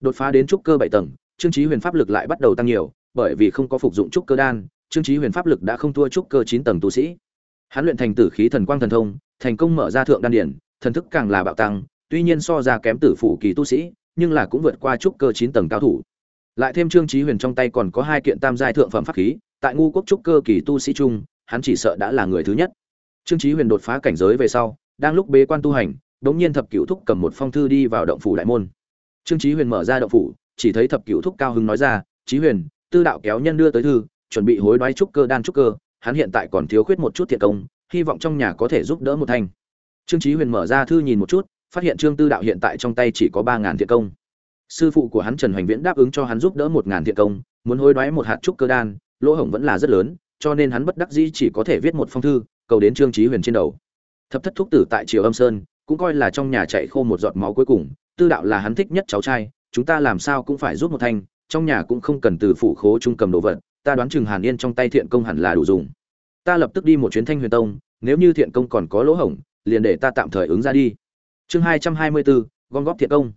Đột phá đến trúc cơ bảy tầng, trương chí huyền pháp lực lại bắt đầu tăng nhiều, bởi vì không có phục dụng trúc cơ đan, trương chí huyền pháp lực đã không thua trúc cơ chín tầng tu sĩ. Hắn luyện thành tử khí thần quang thần thông, thành công mở ra thượng đan điển, thần thức càng là bạo tăng, tuy nhiên so ra kém tử phủ kỳ tu sĩ nhưng là cũng vượt qua trúc cơ chín tầng cao thủ. Lại thêm trương chí huyền trong tay còn có hai kiện tam giai thượng phẩm pháp khí, tại ngu quốc trúc cơ kỳ tu sĩ trung, hắn chỉ sợ đã là người thứ nhất. Trương chí huyền đột phá cảnh giới về sau, đang lúc bế quan tu hành, đống nhiên thập cửu thúc cầm một phong thư đi vào động phủ đại môn. Trương chí huyền mở ra động phủ, chỉ thấy thập cửu thúc cao hứng nói ra, chí huyền, tư đạo kéo nhân đưa tới thư, chuẩn bị hối đoái trúc cơ đan trúc cơ, hắn hiện tại còn thiếu khuyết một chút thiện công, hy vọng trong nhà có thể giúp đỡ một thanh. Trương chí huyền mở ra thư nhìn một chút phát hiện trương tư đạo hiện tại trong tay chỉ có ba ngàn thiện công. Sư phụ của hắn trần hoành viễn đáp ứng cho hắn giúp đỡ một ngàn thiện công, muốn hối đoái một hạt trúc cơ đan, lỗ hổng vẫn là rất lớn, cho nên hắn bất đắc dĩ chỉ có thể viết một phong thư, cầu đến trương chí huyền trên đầu. Thập thất thúc tử tại triều âm sơn, cũng coi là trong nhà chạy khô một giọt máu cuối cùng, tư đạo là hắn thích nhất cháu trai, chúng ta làm sao cũng phải giúp một thanh, trong nhà cũng không cần từ phủ khố trung cầm đồ vật, ta đoán chừng hàn yên trong tay thiện công hẳn là đủ dùng. Ta lập tức đi một chuyến thanh huyền tông, nếu như thiện công còn có lỗ hổng, liền để ta tạm thời ứng ra đi chương hai trăm hai mươi bốn gom góp thiện công.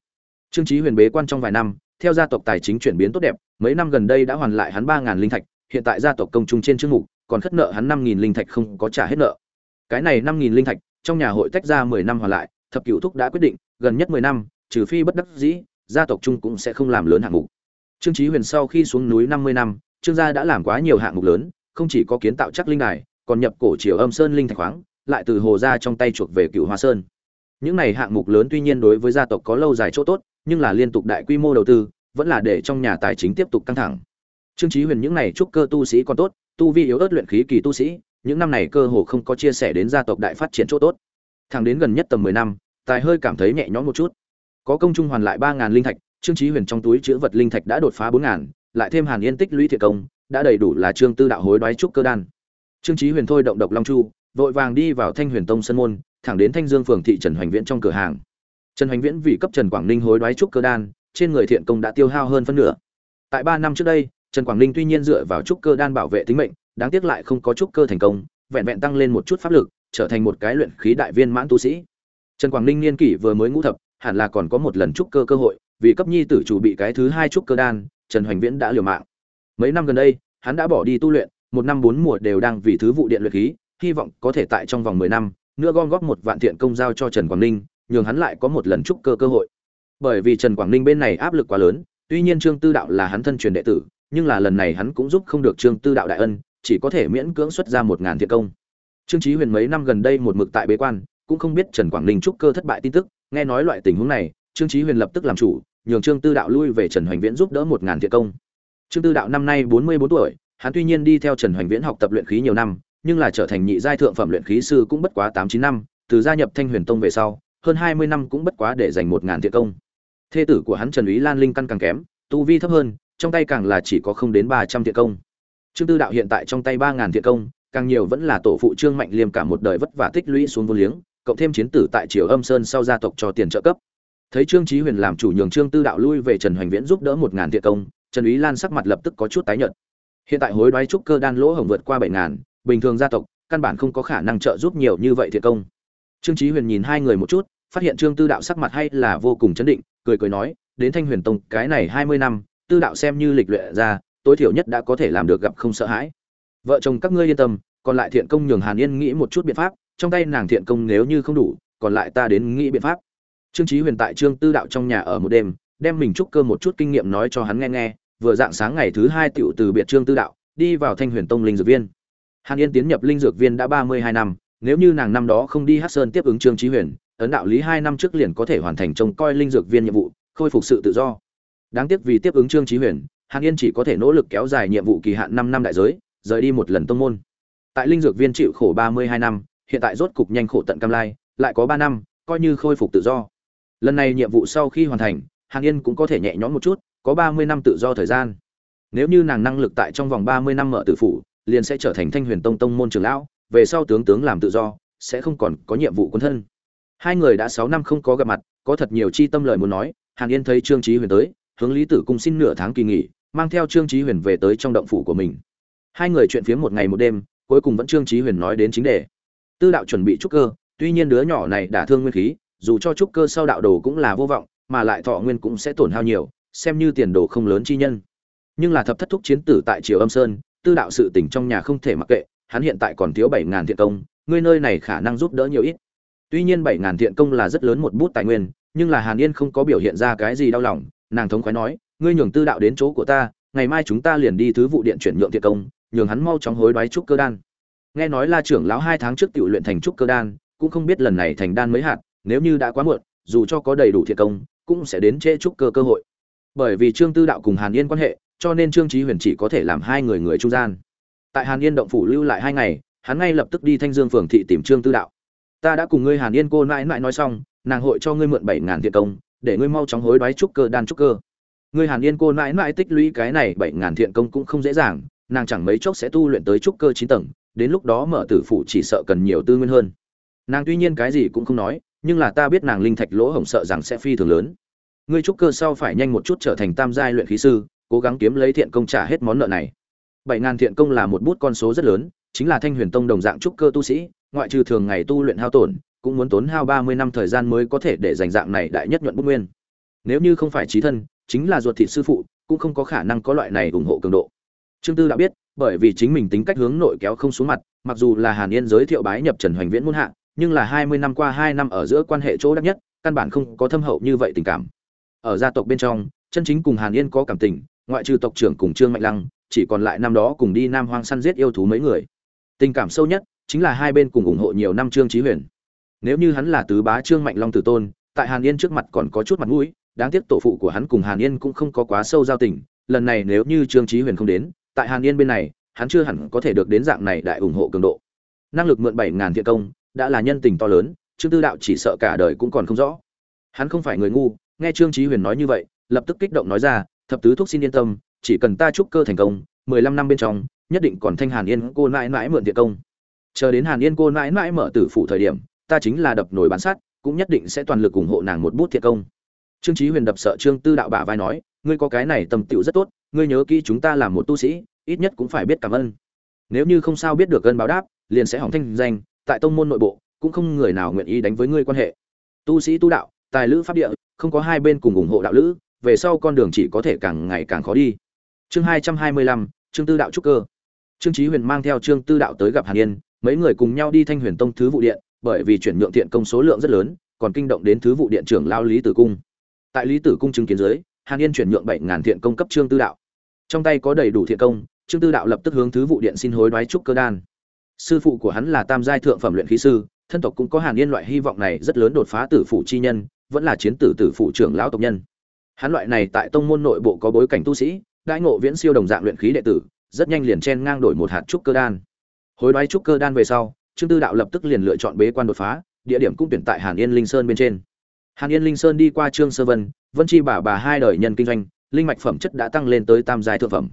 Trương trí huyền bế quan trong vài năm, theo gia tộc tài chính chuyển biến tốt đẹp, mấy năm gần đây đã hoàn lại hắn ba ngàn linh thạch, hiện tại gia tộc công trung trên chương mục, còn khất nợ hắn năm nghìn linh thạch không có trả hết nợ. Cái này năm nghìn linh thạch, trong nhà hội tách ra mười năm hoàn lại, thập cửu thúc đã quyết định, gần nhất mười năm, trừ phi bất đắc dĩ, gia tộc trung cũng sẽ không làm lớn hạng mục. Trương trí huyền sau khi xuống núi năm mươi năm, trương gia đã làm quá nhiều hạng mục lớn, không chỉ có kiến tạo chắc linh đài, còn nhập cổ triều âm sơn linh thạch khoáng, lại từ hồ gia trong tay chuộc về cựu hoa sơn những này hạng mục lớn tuy nhiên đối với gia tộc có lâu dài chỗ tốt, nhưng là liên tục đại quy mô đầu tư, vẫn là để trong nhà tài chính tiếp tục căng thẳng. Trương trí huyền những này trúc cơ tu sĩ còn tốt, tu vi yếu ớt luyện khí kỳ tu sĩ, những năm này cơ hồ không có chia sẻ đến gia tộc đại phát triển chỗ tốt. Thẳng đến gần nhất tầm mười năm, tài hơi cảm thấy nhẹ nhõm một chút. Có công trung hoàn lại ba ngàn linh thạch, trương trí huyền trong túi chữ vật linh thạch đã đột phá bốn ngàn, lại thêm hàn yên tích lũy thiệt công, đã đầy đủ là trương tư đạo hối đoái trúc cơ đan. Trương trí huyền thôi động độc long chu, vội vàng đi vào thanh huyền tông sân môn thẳng đến thanh dương phường thị trần hoành viễn trong cửa hàng. Trần hoành viễn vì cấp trần quảng ninh hối đoái trúc cơ đan, trên người thiện công đã tiêu hao hơn phân nửa. Tại ba năm trước đây, trần quảng ninh tuy nhiên dựa vào trúc cơ đan bảo vệ tính mệnh, đáng tiếc lại không có trúc cơ thành công, vẹn vẹn tăng lên một chút pháp lực, trở thành một cái luyện khí đại viên mãn tu sĩ. Trần quảng ninh niên kỷ vừa mới ngũ thập, hẳn là còn có một lần trúc cơ cơ hội, vì cấp nhi tử chủ bị cái thứ hai trúc cơ đan, trần hoành viễn đã liều mạng. Mấy năm gần đây, hắn đã bỏ đi tu luyện, một năm bốn mùa đều đang vì thứ vụ điện luyện khí, hy vọng có thể tại trong vòng mười năm nữa gom góp một vạn thiện công giao cho trần quảng ninh, nhường hắn lại có một lần trúc cơ cơ hội. Bởi vì trần quảng ninh bên này áp lực quá lớn, tuy nhiên trương tư đạo là hắn thân truyền đệ tử, nhưng là lần này hắn cũng giúp không được trương tư đạo đại ân, chỉ có thể miễn cưỡng xuất ra một ngàn thiện công. Trương Chí huyền mấy năm gần đây một mực tại bế quan, cũng không biết trần quảng ninh trúc cơ thất bại tin tức, nghe nói loại tình huống này, trương Chí huyền lập tức làm chủ, nhường trương tư đạo lui về trần hoành viễn giúp đỡ một ngàn thiện công. Trương tư đạo năm nay bốn mươi bốn tuổi, hắn tuy nhiên đi theo trần hoành viễn học tập luyện khí nhiều năm nhưng là trở thành nhị giai thượng phẩm luyện khí sư cũng bất quá tám chín năm, từ gia nhập thanh huyền tông về sau, hơn hai mươi năm cũng bất quá để dành một ngàn thiện công. Thê tử của hắn trần úy lan linh căn càng kém, tu vi thấp hơn, trong tay càng là chỉ có không đến ba trăm thiện công. Trương tư đạo hiện tại trong tay ba ngàn thiện công, càng nhiều vẫn là tổ phụ trương mạnh liêm cả một đời vất vả tích lũy xuống vô liếng, cộng thêm chiến tử tại triều âm sơn sau gia tộc cho tiền trợ cấp. Thấy trương chí huyền làm chủ nhường trương tư đạo lui về trần hoành viễn giúp đỡ một ngàn thiện công, trần úy lan sắc mặt lập tức có chút tái nhợt. Hiện tại hối đoái trúc cơ đan lỗ hổng vượt qua bảy ngàn bình thường gia tộc, căn bản không có khả năng trợ giúp nhiều như vậy thiện công. Trương chí huyền nhìn hai người một chút, phát hiện trương tư đạo sắc mặt hay là vô cùng chấn định, cười cười nói, đến thanh huyền tông, cái này hai mươi năm, tư đạo xem như lịch luyện ra, tối thiểu nhất đã có thể làm được gặp không sợ hãi. Vợ chồng các ngươi yên tâm, còn lại thiện công nhường hàn yên nghĩ một chút biện pháp, trong tay nàng thiện công nếu như không đủ, còn lại ta đến nghĩ biện pháp. Trương chí huyền tại trương tư đạo trong nhà ở một đêm, đem mình trúc cơ một chút kinh nghiệm nói cho hắn nghe nghe, vừa dạng sáng ngày thứ hai tiểu từ biệt trương tư đạo, đi vào thanh huyền tông linh dược viên hàn yên tiến nhập linh dược viên đã ba mươi hai năm, nếu như nàng năm đó không đi hát sơn tiếp ứng trương chí huyền, ấn đạo lý hai năm trước liền có thể hoàn thành trông coi linh dược viên nhiệm vụ, khôi phục sự tự do. Đáng tiếc vì tiếp ứng trương chí huyền, hàn yên chỉ có thể nỗ lực kéo dài nhiệm vụ kỳ hạn năm năm đại giới, rời đi một lần tông môn. Tại linh dược viên chịu khổ ba mươi hai năm, hiện tại rốt cục nhanh khổ tận cam lai, lại có ba năm, coi như khôi phục tự do. Lần này nhiệm vụ sau khi hoàn thành, hàn yên cũng có thể nhẹ nhõm một chút, có ba mươi năm tự do thời gian. Nếu như nàng năng lực tại trong vòng ba mươi năm mở tử phủ liền sẽ trở thành thanh huyền tông tông môn trưởng lão, về sau tướng tướng làm tự do, sẽ không còn có nhiệm vụ quân thân. Hai người đã sáu năm không có gặp mặt, có thật nhiều chi tâm lời muốn nói, hàn yên thấy trương trí huyền tới, hướng lý tử cung xin nửa tháng kỳ nghỉ, mang theo trương trí huyền về tới trong động phủ của mình. Hai người chuyện phiếm một ngày một đêm, cuối cùng vẫn trương trí huyền nói đến chính đề. Tư đạo chuẩn bị trúc cơ, tuy nhiên đứa nhỏ này đã thương nguyên khí, dù cho trúc cơ sau đạo đồ cũng là vô vọng, mà lại thọ nguyên cũng sẽ tổn hao nhiều, xem như tiền đồ không lớn chi nhân. Nhưng là thập thất thúc chiến tử tại triều âm sơn tư đạo sự tỉnh trong nhà không thể mặc kệ, hắn hiện tại còn thiếu bảy ngàn thiện công, ngươi nơi này khả năng giúp đỡ nhiều ít. Tuy nhiên bảy ngàn thiện công là rất lớn một bút tài nguyên, nhưng là hàn yên không có biểu hiện ra cái gì đau lòng, nàng thống khoái nói, ngươi nhường tư đạo đến chỗ của ta, ngày mai chúng ta liền đi thứ vụ điện chuyển nhượng thiện công, nhường hắn mau chóng hối đoái trúc cơ đan. Nghe nói la trưởng lão hai tháng trước tự luyện thành trúc cơ đan, cũng không biết lần này thành đan mấy hạt nếu như đã quá muộn, dù cho có đầy đủ thiện công, cũng sẽ đến trễ trúc cơ cơ hội. Bởi vì trương tư đạo cùng hàn yên quan hệ cho nên trương trí huyền chỉ có thể làm hai người người trung gian. Tại hàn yên động phủ lưu lại hai ngày, hắn ngay lập tức đi thanh dương phường thị tìm trương tư đạo. Ta đã cùng ngươi hàn yên cô nãi nãi nói xong, nàng hội cho ngươi mượn bảy ngàn thiện công, để ngươi mau chóng hối đoái trúc cơ đan trúc cơ. Ngươi hàn yên cô nãi nãi tích lũy cái này bảy ngàn thiện công cũng không dễ dàng, nàng chẳng mấy chốc sẽ tu luyện tới trúc cơ chín tầng, đến lúc đó mở tử phủ chỉ sợ cần nhiều tư nguyên hơn. Nàng tuy nhiên cái gì cũng không nói, nhưng là ta biết nàng linh thạch lỗ hổng sợ rằng sẽ phi thường lớn. Ngươi trúc cơ sau phải nhanh một chút trở thành tam giai luyện khí sư cố gắng kiếm lấy thiện công trả hết món nợ này. Bảy ngàn thiện công là một bút con số rất lớn, chính là thanh huyền tông đồng dạng trúc cơ tu sĩ, ngoại trừ thường ngày tu luyện hao tổn, cũng muốn tốn hao ba mươi năm thời gian mới có thể để giành dạng này đại nhất nhuận bút nguyên. Nếu như không phải trí thân, chính là ruột thịt sư phụ, cũng không có khả năng có loại này ủng hộ cường độ. Trương tư đã biết, bởi vì chính mình tính cách hướng nội kéo không xuống mặt, mặc dù là hàn yên giới thiệu bái nhập trần hoành viễn muôn hạ, nhưng là hai mươi năm qua hai năm ở giữa quan hệ chỗ đắc nhất, căn bản không có thâm hậu như vậy tình cảm. Ở gia tộc bên trong, chân chính cùng hàn yên có cảm tình ngoại trừ tộc trưởng cùng trương mạnh lăng, chỉ còn lại năm đó cùng đi nam hoang săn giết yêu thú mấy người. Tình cảm sâu nhất chính là hai bên cùng ủng hộ nhiều năm trương trí huyền. Nếu như hắn là tứ bá trương mạnh long tử tôn, tại hàn yên trước mặt còn có chút mặt mũi, đáng tiếc tổ phụ của hắn cùng hàn yên cũng không có quá sâu giao tình, lần này nếu như trương trí huyền không đến, tại hàn yên bên này, hắn chưa hẳn có thể được đến dạng này đại ủng hộ cường độ. Năng lực mượn bảy ngàn thiện công, đã là nhân tình to lớn, trương tư đạo chỉ sợ cả đời cũng còn không rõ. Hắn không phải người ngu, nghe trương trí huyền nói như vậy, lập tức kích động nói ra thập tứ thuốc xin yên tâm, chỉ cần ta trúc cơ thành công, mười lăm năm bên trong, nhất định còn thanh hàn yên cô nãi nãi mượn thiện công. Chờ đến hàn yên cô nãi nãi mở tử phủ thời điểm, ta chính là đập nổi bán sắt, cũng nhất định sẽ toàn lực ủng hộ nàng một bút thiệt công. Trương trí huyền đập sợ trương tư đạo bả vai nói, ngươi có cái này tâm tịu rất tốt, ngươi nhớ kỹ chúng ta là một tu sĩ, ít nhất cũng phải biết cảm ơn. Nếu như không sao biết được ơn báo đáp, liền sẽ hỏng thanh danh, tại tông môn nội bộ, cũng không người nào nguyện ý đánh với ngươi quan hệ. Tu sĩ tu đạo, tài lữ pháp địa, không có hai bên cùng ủng hộ đạo lữ về sau con đường chỉ có thể càng ngày càng khó đi. Chương hai trăm hai mươi lăm, trương tư đạo trúc cơ. Trương chí huyền mang theo trương tư đạo tới gặp hàn yên, mấy người cùng nhau đi thanh huyền tông thứ vụ điện, bởi vì chuyển nhượng thiện công số lượng rất lớn, còn kinh động đến thứ vụ điện trưởng lao lý tử cung. Tại lý tử cung chứng kiến dưới, hàn yên chuyển nhượng bảy ngàn thiện công cấp trương tư đạo. Trong tay có đầy đủ thiện công, trương tư đạo lập tức hướng thứ vụ điện xin hối đoái trúc cơ đan. Sư phụ của hắn là tam giai thượng phẩm luyện khí sư, thân tộc cũng có hàn yên loại hy vọng này rất lớn đột phá tử phụ chi nhân, vẫn là chiến tử tử phụ trưởng lão tộc nhân hắn loại này tại tông môn nội bộ có bối cảnh tu sĩ đại ngộ viễn siêu đồng dạng luyện khí đệ tử, rất nhanh liền chen ngang đổi một hạt trúc cơ đan. Hối đoái trúc cơ đan về sau, trương tư đạo lập tức liền lựa chọn bế quan đột phá, địa điểm cũng tuyển tại hàn yên linh sơn bên trên. Hàn yên linh sơn đi qua trương sơ vân vân chi bà bà hai đời nhân kinh doanh, linh mạch phẩm chất đã tăng lên tới tam giai thượng phẩm.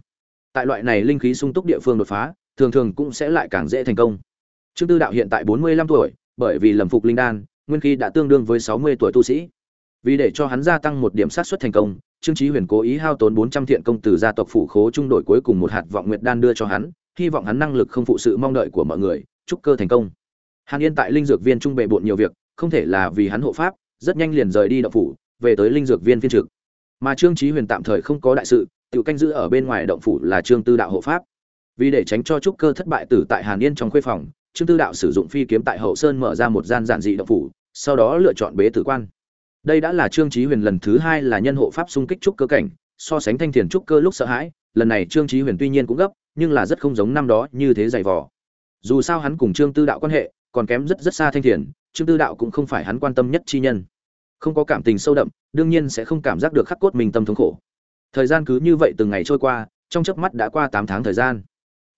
Tại loại này linh khí sung túc địa phương đột phá, thường thường cũng sẽ lại càng dễ thành công. Trương tư đạo hiện tại bốn mươi lăm tuổi, bởi vì lầm phục linh đan, nguyên khí đã tương đương với sáu mươi tuổi tu sĩ vì để cho hắn gia tăng một điểm sát xuất thành công, trương chí huyền cố ý hao tốn bốn trăm thiện công từ gia tộc phủ khố trung đội cuối cùng một hạt vọng nguyệt đan đưa cho hắn, hy vọng hắn năng lực không phụ sự mong đợi của mọi người, chúc cơ thành công. Hàn yên tại linh dược viên trung bệ bộn nhiều việc, không thể là vì hắn hộ pháp, rất nhanh liền rời đi động phủ, về tới linh dược viên phiên trực. Mà trương chí huyền tạm thời không có đại sự tự canh giữ ở bên ngoài động phủ là trương tư đạo hộ pháp. Vì để tránh cho trúc cơ thất bại tử tại hàn yên trong khuê phòng, trương tư đạo sử dụng phi kiếm tại hậu sơn mở ra một gian giản dị động phủ, sau đó lựa chọn bế tử quan đây đã là trương chí huyền lần thứ hai là nhân hộ pháp xung kích trúc cơ cảnh, so sánh thanh thiền trúc cơ lúc sợ hãi, lần này trương chí huyền tuy nhiên cũng gấp, nhưng là rất không giống năm đó như thế dày vò. Dù sao hắn cùng trương tư đạo quan hệ, còn kém rất rất xa thanh thiền, trương tư đạo cũng không phải hắn quan tâm nhất chi nhân. Không có cảm tình sâu đậm, đương nhiên sẽ không cảm giác được khắc cốt mình tâm thống khổ. Thời gian cứ như vậy từng ngày trôi qua, trong chớp mắt đã qua tám tháng thời gian.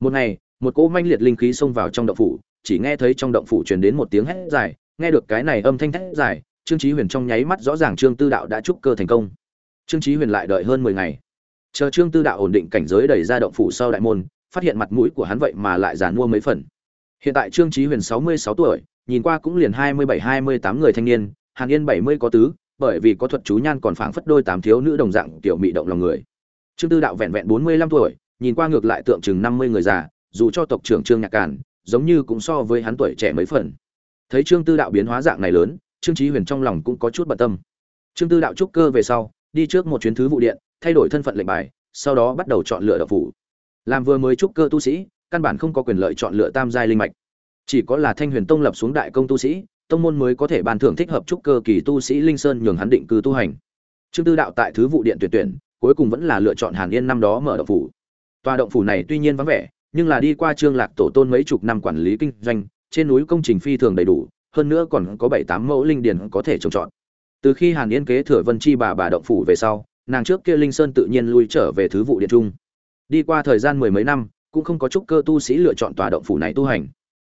Một ngày, một cỗ manh liệt linh khí xông vào trong động phủ, chỉ nghe thấy trong động phủ truyền đến một tiếng hét dài, nghe được cái này âm thanh hét dài trương chí huyền trong nháy mắt rõ ràng trương tư đạo đã trúc cơ thành công. Trương chí huyền lại đợi hơn mười ngày. Chờ trương tư đạo ổn định cảnh giới đẩy ra động phủ sau đại môn, phát hiện mặt mũi của hắn vậy mà lại giàn mua mấy phần. Hiện tại trương chí huyền sáu mươi sáu tuổi, nhìn qua cũng liền hai mươi bảy, hai mươi tám người thanh niên, hàn yên bảy mươi có tứ, bởi vì có thuật chú nhan còn phảng phất đôi tám thiếu nữ đồng dạng tiểu mị động lòng người. Trương tư đạo vẹn vẹn bốn mươi lăm tuổi, nhìn qua ngược lại tượng chừng năm mươi người già, dù cho tộc trưởng trương nhạc cản giống như cũng so với hắn tuổi trẻ mấy phần. Thấy trương tư đạo biến hóa dạng này lớn trương chí huyền trong lòng cũng có chút bận tâm. Trương tư đạo trúc cơ về sau, đi trước một chuyến thứ vụ điện, thay đổi thân phận lệnh bài, sau đó bắt đầu chọn lựa đạo phủ. Làm vừa mới trúc cơ tu sĩ, căn bản không có quyền lợi chọn lựa tam giai linh mạch. Chỉ có là thanh huyền tông lập xuống đại công tu sĩ, tông môn mới có thể ban thưởng thích hợp trúc cơ kỳ tu sĩ linh sơn nhường hắn định cư tu hành. Trương tư đạo tại thứ vụ điện tuyển tuyển, cuối cùng vẫn là lựa chọn hàn yên năm đó mở động phủ. Tòa động phủ này tuy nhiên vắng vẻ, nhưng là đi qua trương lạc tổ tôn mấy chục năm quản lý kinh doanh, trên núi công trình phi thường đầy đủ hơn nữa còn có bảy tám mẫu linh điển có thể trồng trọt. Từ khi hàn yên kế thừa vân chi bà bà động phủ về sau, nàng trước kia linh sơn tự nhiên lui trở về thứ vụ điện trung. Đi qua thời gian mười mấy năm, cũng không có chút cơ tu sĩ lựa chọn tòa động phủ này tu hành.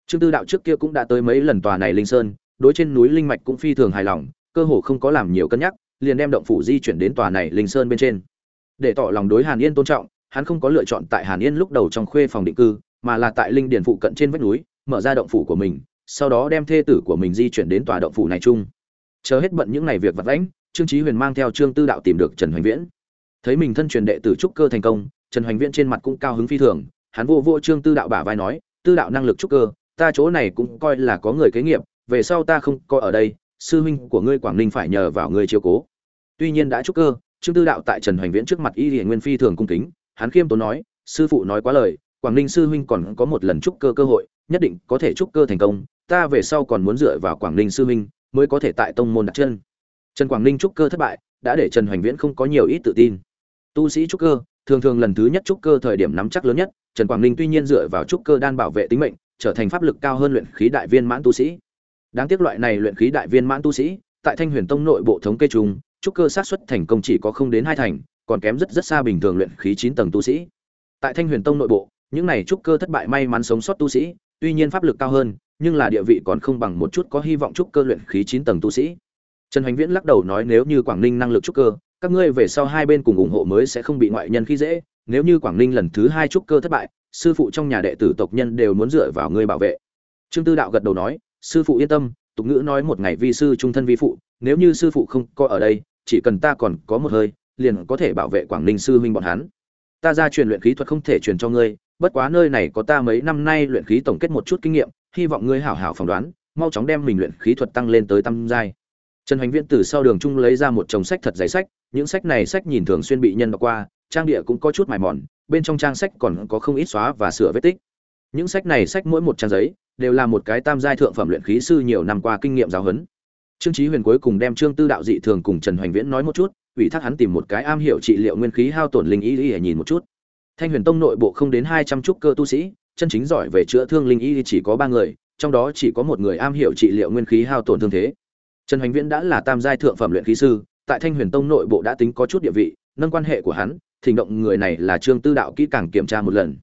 Trương tư đạo trước kia cũng đã tới mấy lần tòa này linh sơn, đối trên núi linh mạch cũng phi thường hài lòng, cơ hồ không có làm nhiều cân nhắc, liền đem động phủ di chuyển đến tòa này linh sơn bên trên. Để tỏ lòng đối hàn yên tôn trọng, hắn không có lựa chọn tại hàn yên lúc đầu trong khuê phòng định cư, mà là tại linh điền phụ cận trên vách núi, mở ra động phủ của mình sau đó đem thê tử của mình di chuyển đến tòa động phủ này chung. Chờ hết bận những ngày việc vặt vãnh, trương chí huyền mang theo trương tư đạo tìm được trần hoành viễn. Thấy mình thân truyền đệ tử trúc cơ thành công, trần hoành viễn trên mặt cũng cao hứng phi thường, hắn vô vô trương tư đạo bả vai nói, tư đạo năng lực trúc cơ, ta chỗ này cũng coi là có người kế nghiệp, về sau ta không coi ở đây, sư huynh của ngươi quảng ninh phải nhờ vào ngươi chiếu cố. Tuy nhiên đã trúc cơ, trương tư đạo tại trần hoành viễn trước mặt y hiển nguyên phi thường cung kính, hắn khiêm tốn nói, sư phụ nói quá lời, quảng ninh sư huynh còn có một lần trúc cơ cơ hội, nhất định có thể trúc cơ thành công ta về sau còn muốn dựa vào quảng ninh sư huynh mới có thể tại tông môn đặt chân. Trần quảng ninh trúc cơ thất bại, đã để trần hoành viễn không có nhiều ít tự tin. Tu sĩ trúc cơ, thường thường lần thứ nhất trúc cơ thời điểm nắm chắc lớn nhất, trần quảng ninh tuy nhiên dựa vào trúc cơ đan bảo vệ tính mệnh, trở thành pháp lực cao hơn luyện khí đại viên mãn tu sĩ. Đáng tiếc loại này luyện khí đại viên mãn tu sĩ, tại thanh huyền tông nội bộ thống kê chung, trúc cơ xác suất thành công chỉ có không đến hai thành, còn kém rất rất xa bình thường luyện khí chín tầng tu sĩ. Tại thanh huyền tông nội bộ, những này trúc cơ thất bại may mắn sống sót tu sĩ, tuy nhiên pháp lực cao hơn nhưng là địa vị còn không bằng một chút có hy vọng trúc cơ luyện khí chín tầng tu sĩ. Trần hoành viễn lắc đầu nói, nếu như quảng ninh năng lực trúc cơ, các ngươi về sau hai bên cùng ủng hộ mới sẽ không bị ngoại nhân khi dễ. Nếu như quảng ninh lần thứ hai trúc cơ thất bại, sư phụ trong nhà đệ tử tộc nhân đều muốn dựa vào ngươi bảo vệ. Trương tư đạo gật đầu nói, sư phụ yên tâm, tục ngữ nói một ngày vi sư trung thân vi phụ, nếu như sư phụ không có ở đây, chỉ cần ta còn có một hơi, liền có thể bảo vệ quảng ninh sư huynh bọn hắn. Ta ra truyền luyện khí thuật không thể truyền cho ngươi, bất quá nơi này có ta mấy năm nay luyện khí tổng kết một chút kinh nghiệm hy vọng ngươi hảo hảo phỏng đoán, mau chóng đem mình luyện khí thuật tăng lên tới tam giai. Trần hoành viễn từ sau đường trung lấy ra một chồng sách thật dày sách, những sách này sách nhìn thường xuyên bị nhân đọc qua, trang địa cũng có chút mài mòn, bên trong trang sách còn có không ít xóa và sửa vết tích. Những sách này sách mỗi một trang giấy, đều là một cái tam giai thượng phẩm luyện khí sư nhiều năm qua kinh nghiệm giáo huấn. Trương chí huyền cuối cùng đem trương tư đạo dị thường cùng trần hoành viễn nói một chút, ủy thác hắn tìm một cái am hiểu trị liệu nguyên khí hao tổn linh ý để nhìn một chút. Thanh huyền tông nội bộ không đến hai trăm trúc cơ tu sĩ chân chính giỏi về chữa thương linh y chỉ có ba người, trong đó chỉ có một người am hiểu trị liệu nguyên khí hao tổn thương thế. Trần hoành viễn đã là tam giai thượng phẩm luyện khí sư, tại thanh huyền tông nội bộ đã tính có chút địa vị, nâng quan hệ của hắn, thỉnh động người này là trương tư đạo kỹ càng kiểm tra một lần.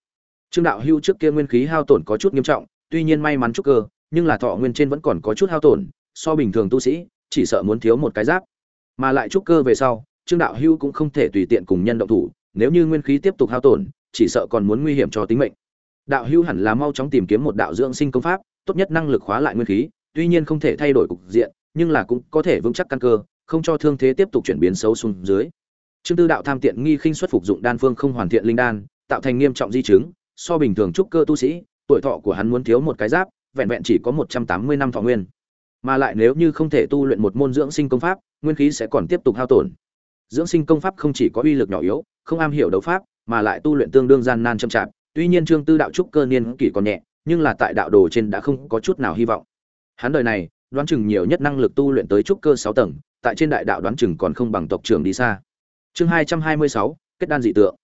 Trương đạo hưu trước kia nguyên khí hao tổn có chút nghiêm trọng, tuy nhiên may mắn chút cơ, nhưng là thọ nguyên trên vẫn còn có chút hao tổn, so bình thường tu sĩ, chỉ sợ muốn thiếu một cái giáp. Mà lại chút cơ về sau, trương đạo hưu cũng không thể tùy tiện cùng nhân động thủ, nếu như nguyên khí tiếp tục hao tổn, chỉ sợ còn muốn nguy hiểm cho tính mệnh đạo hưu hẳn là mau chóng tìm kiếm một đạo dưỡng sinh công pháp, tốt nhất năng lực khóa lại nguyên khí, tuy nhiên không thể thay đổi cục diện, nhưng là cũng có thể vững chắc căn cơ, không cho thương thế tiếp tục chuyển biến xấu xuống dưới. Trương tư đạo tham tiện nghi khinh xuất phục dụng đan phương không hoàn thiện linh đan, tạo thành nghiêm trọng di chứng, so bình thường trúc cơ tu sĩ, tuổi thọ của hắn muốn thiếu một cái giáp, vẹn vẹn chỉ có một trăm tám mươi năm thọ nguyên. Mà lại nếu như không thể tu luyện một môn dưỡng sinh công pháp, nguyên khí sẽ còn tiếp tục hao tổn. Dưỡng sinh công pháp không chỉ có uy lực nhỏ yếu, không am hiểu đấu pháp, mà lại tu luyện tương đương gian nan chậm chạp tuy nhiên trương tư đạo trúc cơ niên kỷ còn nhẹ, nhưng là tại đạo đồ trên đã không có chút nào hy vọng. Hắn đời này, đoán chừng nhiều nhất năng lực tu luyện tới trúc cơ sáu tầng, tại trên đại đạo đoán chừng còn không bằng tộc trưởng đi xa. Chương hai trăm hai mươi sáu, kết đan dị tượng.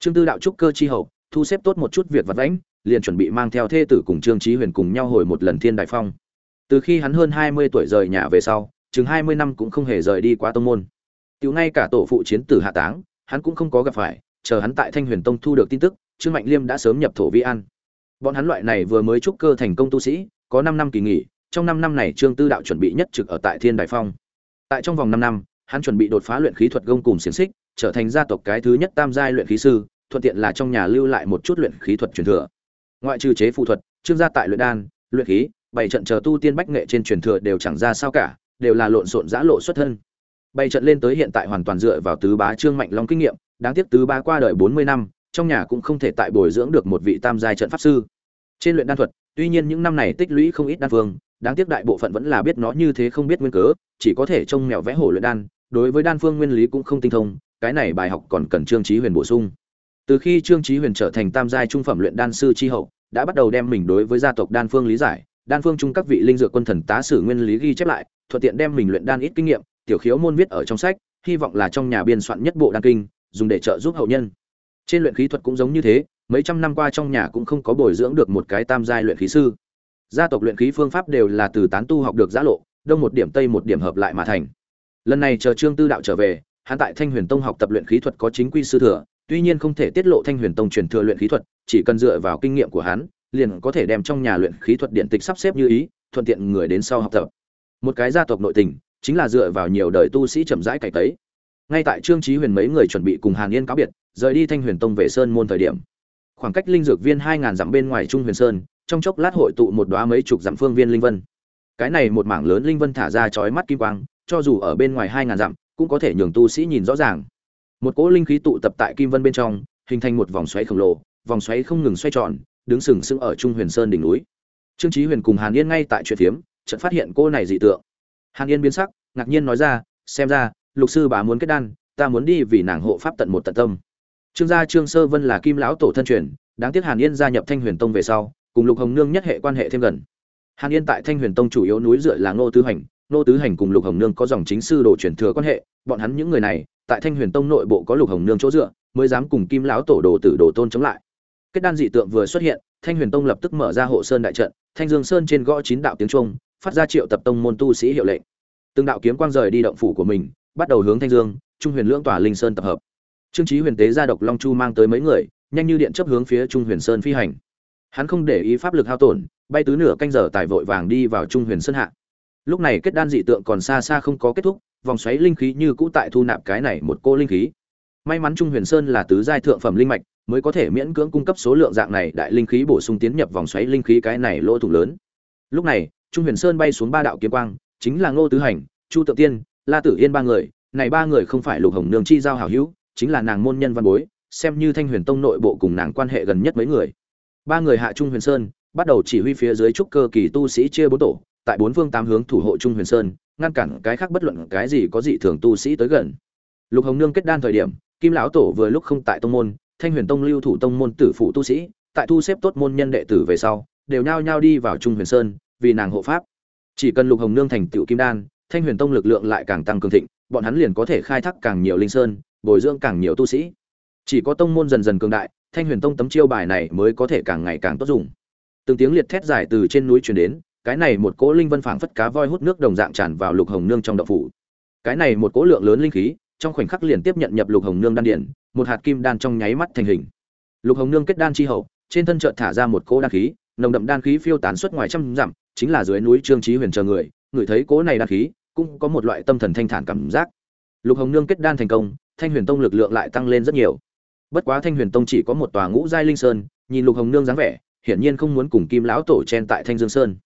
Trương tư đạo trúc cơ chi hậu, thu xếp tốt một chút việc vặt vãnh, liền chuẩn bị mang theo thê tử cùng trương trí huyền cùng nhau hồi một lần thiên đại phong. Từ khi hắn hơn hai mươi tuổi rời nhà về sau, chừng hai mươi năm cũng không hề rời đi qua tông môn. Tiểu ngay cả tổ phụ chiến tử hạ táng, hắn cũng không có gặp phải, chờ hắn tại thanh huyền tông thu được tin tức trương mạnh liêm đã sớm nhập thổ vi an. Bọn hắn loại này vừa mới trúc cơ thành công tu sĩ, có năm năm kỳ nghỉ, trong năm năm này trương tư đạo chuẩn bị nhất trực ở tại thiên đại phong. Tại trong vòng năm năm, hắn chuẩn bị đột phá luyện khí thuật gông cùng xiềng xích, trở thành gia tộc cái thứ nhất tam giai luyện khí sư, thuận tiện là trong nhà lưu lại một chút luyện khí thuật truyền thừa. Ngoại trừ chế phụ thuật, trương gia tại luyện đan, luyện khí, bảy trận chờ tu tiên bách nghệ trên truyền thừa đều chẳng ra sao cả, đều là lộn xộn giã lộ xuất thân. Bảy trận lên tới hiện tại hoàn toàn dựa vào tứ bá trương mạnh long kinh nghiệm, đáng tiếc tứ bá qua đời bốn mươi năm trong nhà cũng không thể tại bồi dưỡng được một vị tam giai trận pháp sư. Trên luyện đan thuật, tuy nhiên những năm này tích lũy không ít đan vương đáng tiếc đại bộ phận vẫn là biết nó như thế không biết nguyên cớ, chỉ có thể trông mèo vẽ hổ luyện đan, đối với đan phương nguyên lý cũng không tinh thông, cái này bài học còn cần trương chí huyền bổ sung. Từ khi trương chí huyền trở thành tam giai trung phẩm luyện đan sư chi hậu, đã bắt đầu đem mình đối với gia tộc đan phương lý giải, đan phương chung các vị linh dược quân thần tá sử nguyên lý ghi chép lại, thuận tiện đem mình luyện đan ít kinh nghiệm, tiểu khiếu môn viết ở trong sách, hy vọng là trong nhà biên soạn nhất bộ đan kinh, dùng để trợ giúp hậu nhân trên luyện khí thuật cũng giống như thế, mấy trăm năm qua trong nhà cũng không có bồi dưỡng được một cái tam giai luyện khí sư. Gia tộc luyện khí phương pháp đều là từ tán tu học được giã lộ, đông một điểm tây một điểm hợp lại mà thành. Lần này chờ trương tư đạo trở về, hắn tại thanh huyền tông học tập luyện khí thuật có chính quy sư thừa, tuy nhiên không thể tiết lộ thanh huyền tông truyền thừa luyện khí thuật, chỉ cần dựa vào kinh nghiệm của hắn, liền có thể đem trong nhà luyện khí thuật điện tịch sắp xếp như ý, thuận tiện người đến sau học tập. Một cái gia tộc nội tình, chính là dựa vào nhiều đời tu sĩ chậm rãi cải tấy ngay tại trương trí huyền mấy người chuẩn bị cùng hàn yên cáo biệt, rời đi thanh huyền tông về sơn môn thời điểm. Khoảng cách linh dược viên hai ngàn dặm bên ngoài trung huyền sơn, trong chốc lát hội tụ một đóa mấy chục dặm phương viên linh vân. Cái này một mảng lớn linh vân thả ra chói mắt kim quang, cho dù ở bên ngoài hai ngàn dặm, cũng có thể nhường tu sĩ nhìn rõ ràng. Một cỗ linh khí tụ tập tại kim vân bên trong, hình thành một vòng xoáy khổng lồ, vòng xoáy không ngừng xoay tròn, đứng sừng sững ở trung huyền sơn đỉnh núi. Trương chí huyền cùng hàn yên ngay tại chuyện phiếm, chợt phát hiện cô này dị tượng. Hàn yên biến sắc, ngạc nhiên nói ra, xem ra lục sư bà muốn kết đan, ta muốn đi vì nàng hộ pháp tận một tận tâm. Trương gia trương sơ vân là kim lão tổ thân truyền, đáng tiếc hàn yên gia nhập thanh huyền tông về sau, cùng lục hồng nương nhất hệ quan hệ thêm gần. Hàn yên tại thanh huyền tông chủ yếu núi dựa là ngô tứ hành, ngô tứ hành cùng lục hồng nương có dòng chính sư đồ truyền thừa quan hệ, bọn hắn những người này, tại thanh huyền tông nội bộ có lục hồng nương chỗ dựa, mới dám cùng kim lão tổ đồ tử đồ tôn chống lại. Kết đan dị tượng vừa xuất hiện, thanh huyền tông lập tức mở ra hộ sơn đại trận, thanh dương sơn trên gõ chín đạo tiếng trung phát ra triệu tập tông môn tu sĩ hiệu lệnh. Từng đạo kiếm quang rời đi động phủ của mình bắt đầu hướng thanh dương, trung huyền lưỡng tỏa linh sơn tập hợp. Trương trí huyền tế ra độc long chu mang tới mấy người, nhanh như điện chấp hướng phía trung huyền sơn phi hành. Hắn không để ý pháp lực hao tổn, bay tứ nửa canh giờ tài vội vàng đi vào trung huyền sơn hạ. Lúc này kết đan dị tượng còn xa xa không có kết thúc, vòng xoáy linh khí như cũ tại thu nạp cái này một cô linh khí. May mắn trung huyền sơn là tứ giai thượng phẩm linh mạch, mới có thể miễn cưỡng cung cấp số lượng dạng này đại linh khí bổ sung tiến nhập vòng xoáy linh khí cái này lỗ thủng lớn. Lúc này, trung huyền sơn bay xuống ba đạo kiếm quang, chính là ngô tứ hành, chu tự tiên la tử yên ba người, này ba người không phải lục hồng nương chi giao hảo hữu, chính là nàng môn nhân văn bối, xem như thanh huyền tông nội bộ cùng nàng quan hệ gần nhất mấy người. Ba người hạ trung huyền sơn, bắt đầu chỉ huy phía dưới trúc cơ kỳ tu sĩ chia bốn tổ, tại bốn phương tám hướng thủ hộ trung huyền sơn, ngăn cản cái khác bất luận cái gì có dị thường tu sĩ tới gần. Lục hồng nương kết đan thời điểm, kim lão tổ vừa lúc không tại tông môn, thanh huyền tông lưu thủ tông môn tử phụ tu sĩ, tại thu xếp tốt môn nhân đệ tử về sau, đều nhao nhao đi vào trung huyền sơn, vì nàng hộ pháp. Chỉ cần lục hồng nương thành tựu kim đan thanh huyền tông lực lượng lại càng tăng cường thịnh, bọn hắn liền có thể khai thác càng nhiều linh sơn, bồi dưỡng càng nhiều tu sĩ. Chỉ có tông môn dần dần cường đại, thanh huyền tông tấm chiêu bài này mới có thể càng ngày càng tốt dùng. Từng tiếng liệt thét dài từ trên núi truyền đến, cái này một cỗ linh vân phảng phất cá voi hút nước đồng dạng tràn vào lục hồng nương trong đậu phủ. Cái này một cỗ lượng lớn linh khí, trong khoảnh khắc liền tiếp nhận nhập lục hồng nương đan điển, một hạt kim đan trong nháy mắt thành hình. Lục hồng nương kết đan chi hậu, trên thân chợt thả ra một cỗ đan khí, nồng đậm đan khí phiêu tán xuất ngoài trăm dặm, chính là dưới núi trương trí huyền chờ người người thấy cỗ này đan khí cũng có một loại tâm thần thanh thản cảm giác. Lục hồng nương kết đan thành công, thanh huyền tông lực lượng lại tăng lên rất nhiều. Bất quá thanh huyền tông chỉ có một tòa ngũ giai linh sơn, nhìn lục hồng nương dáng vẻ, hiển nhiên không muốn cùng kim lão tổ chen tại thanh dương sơn.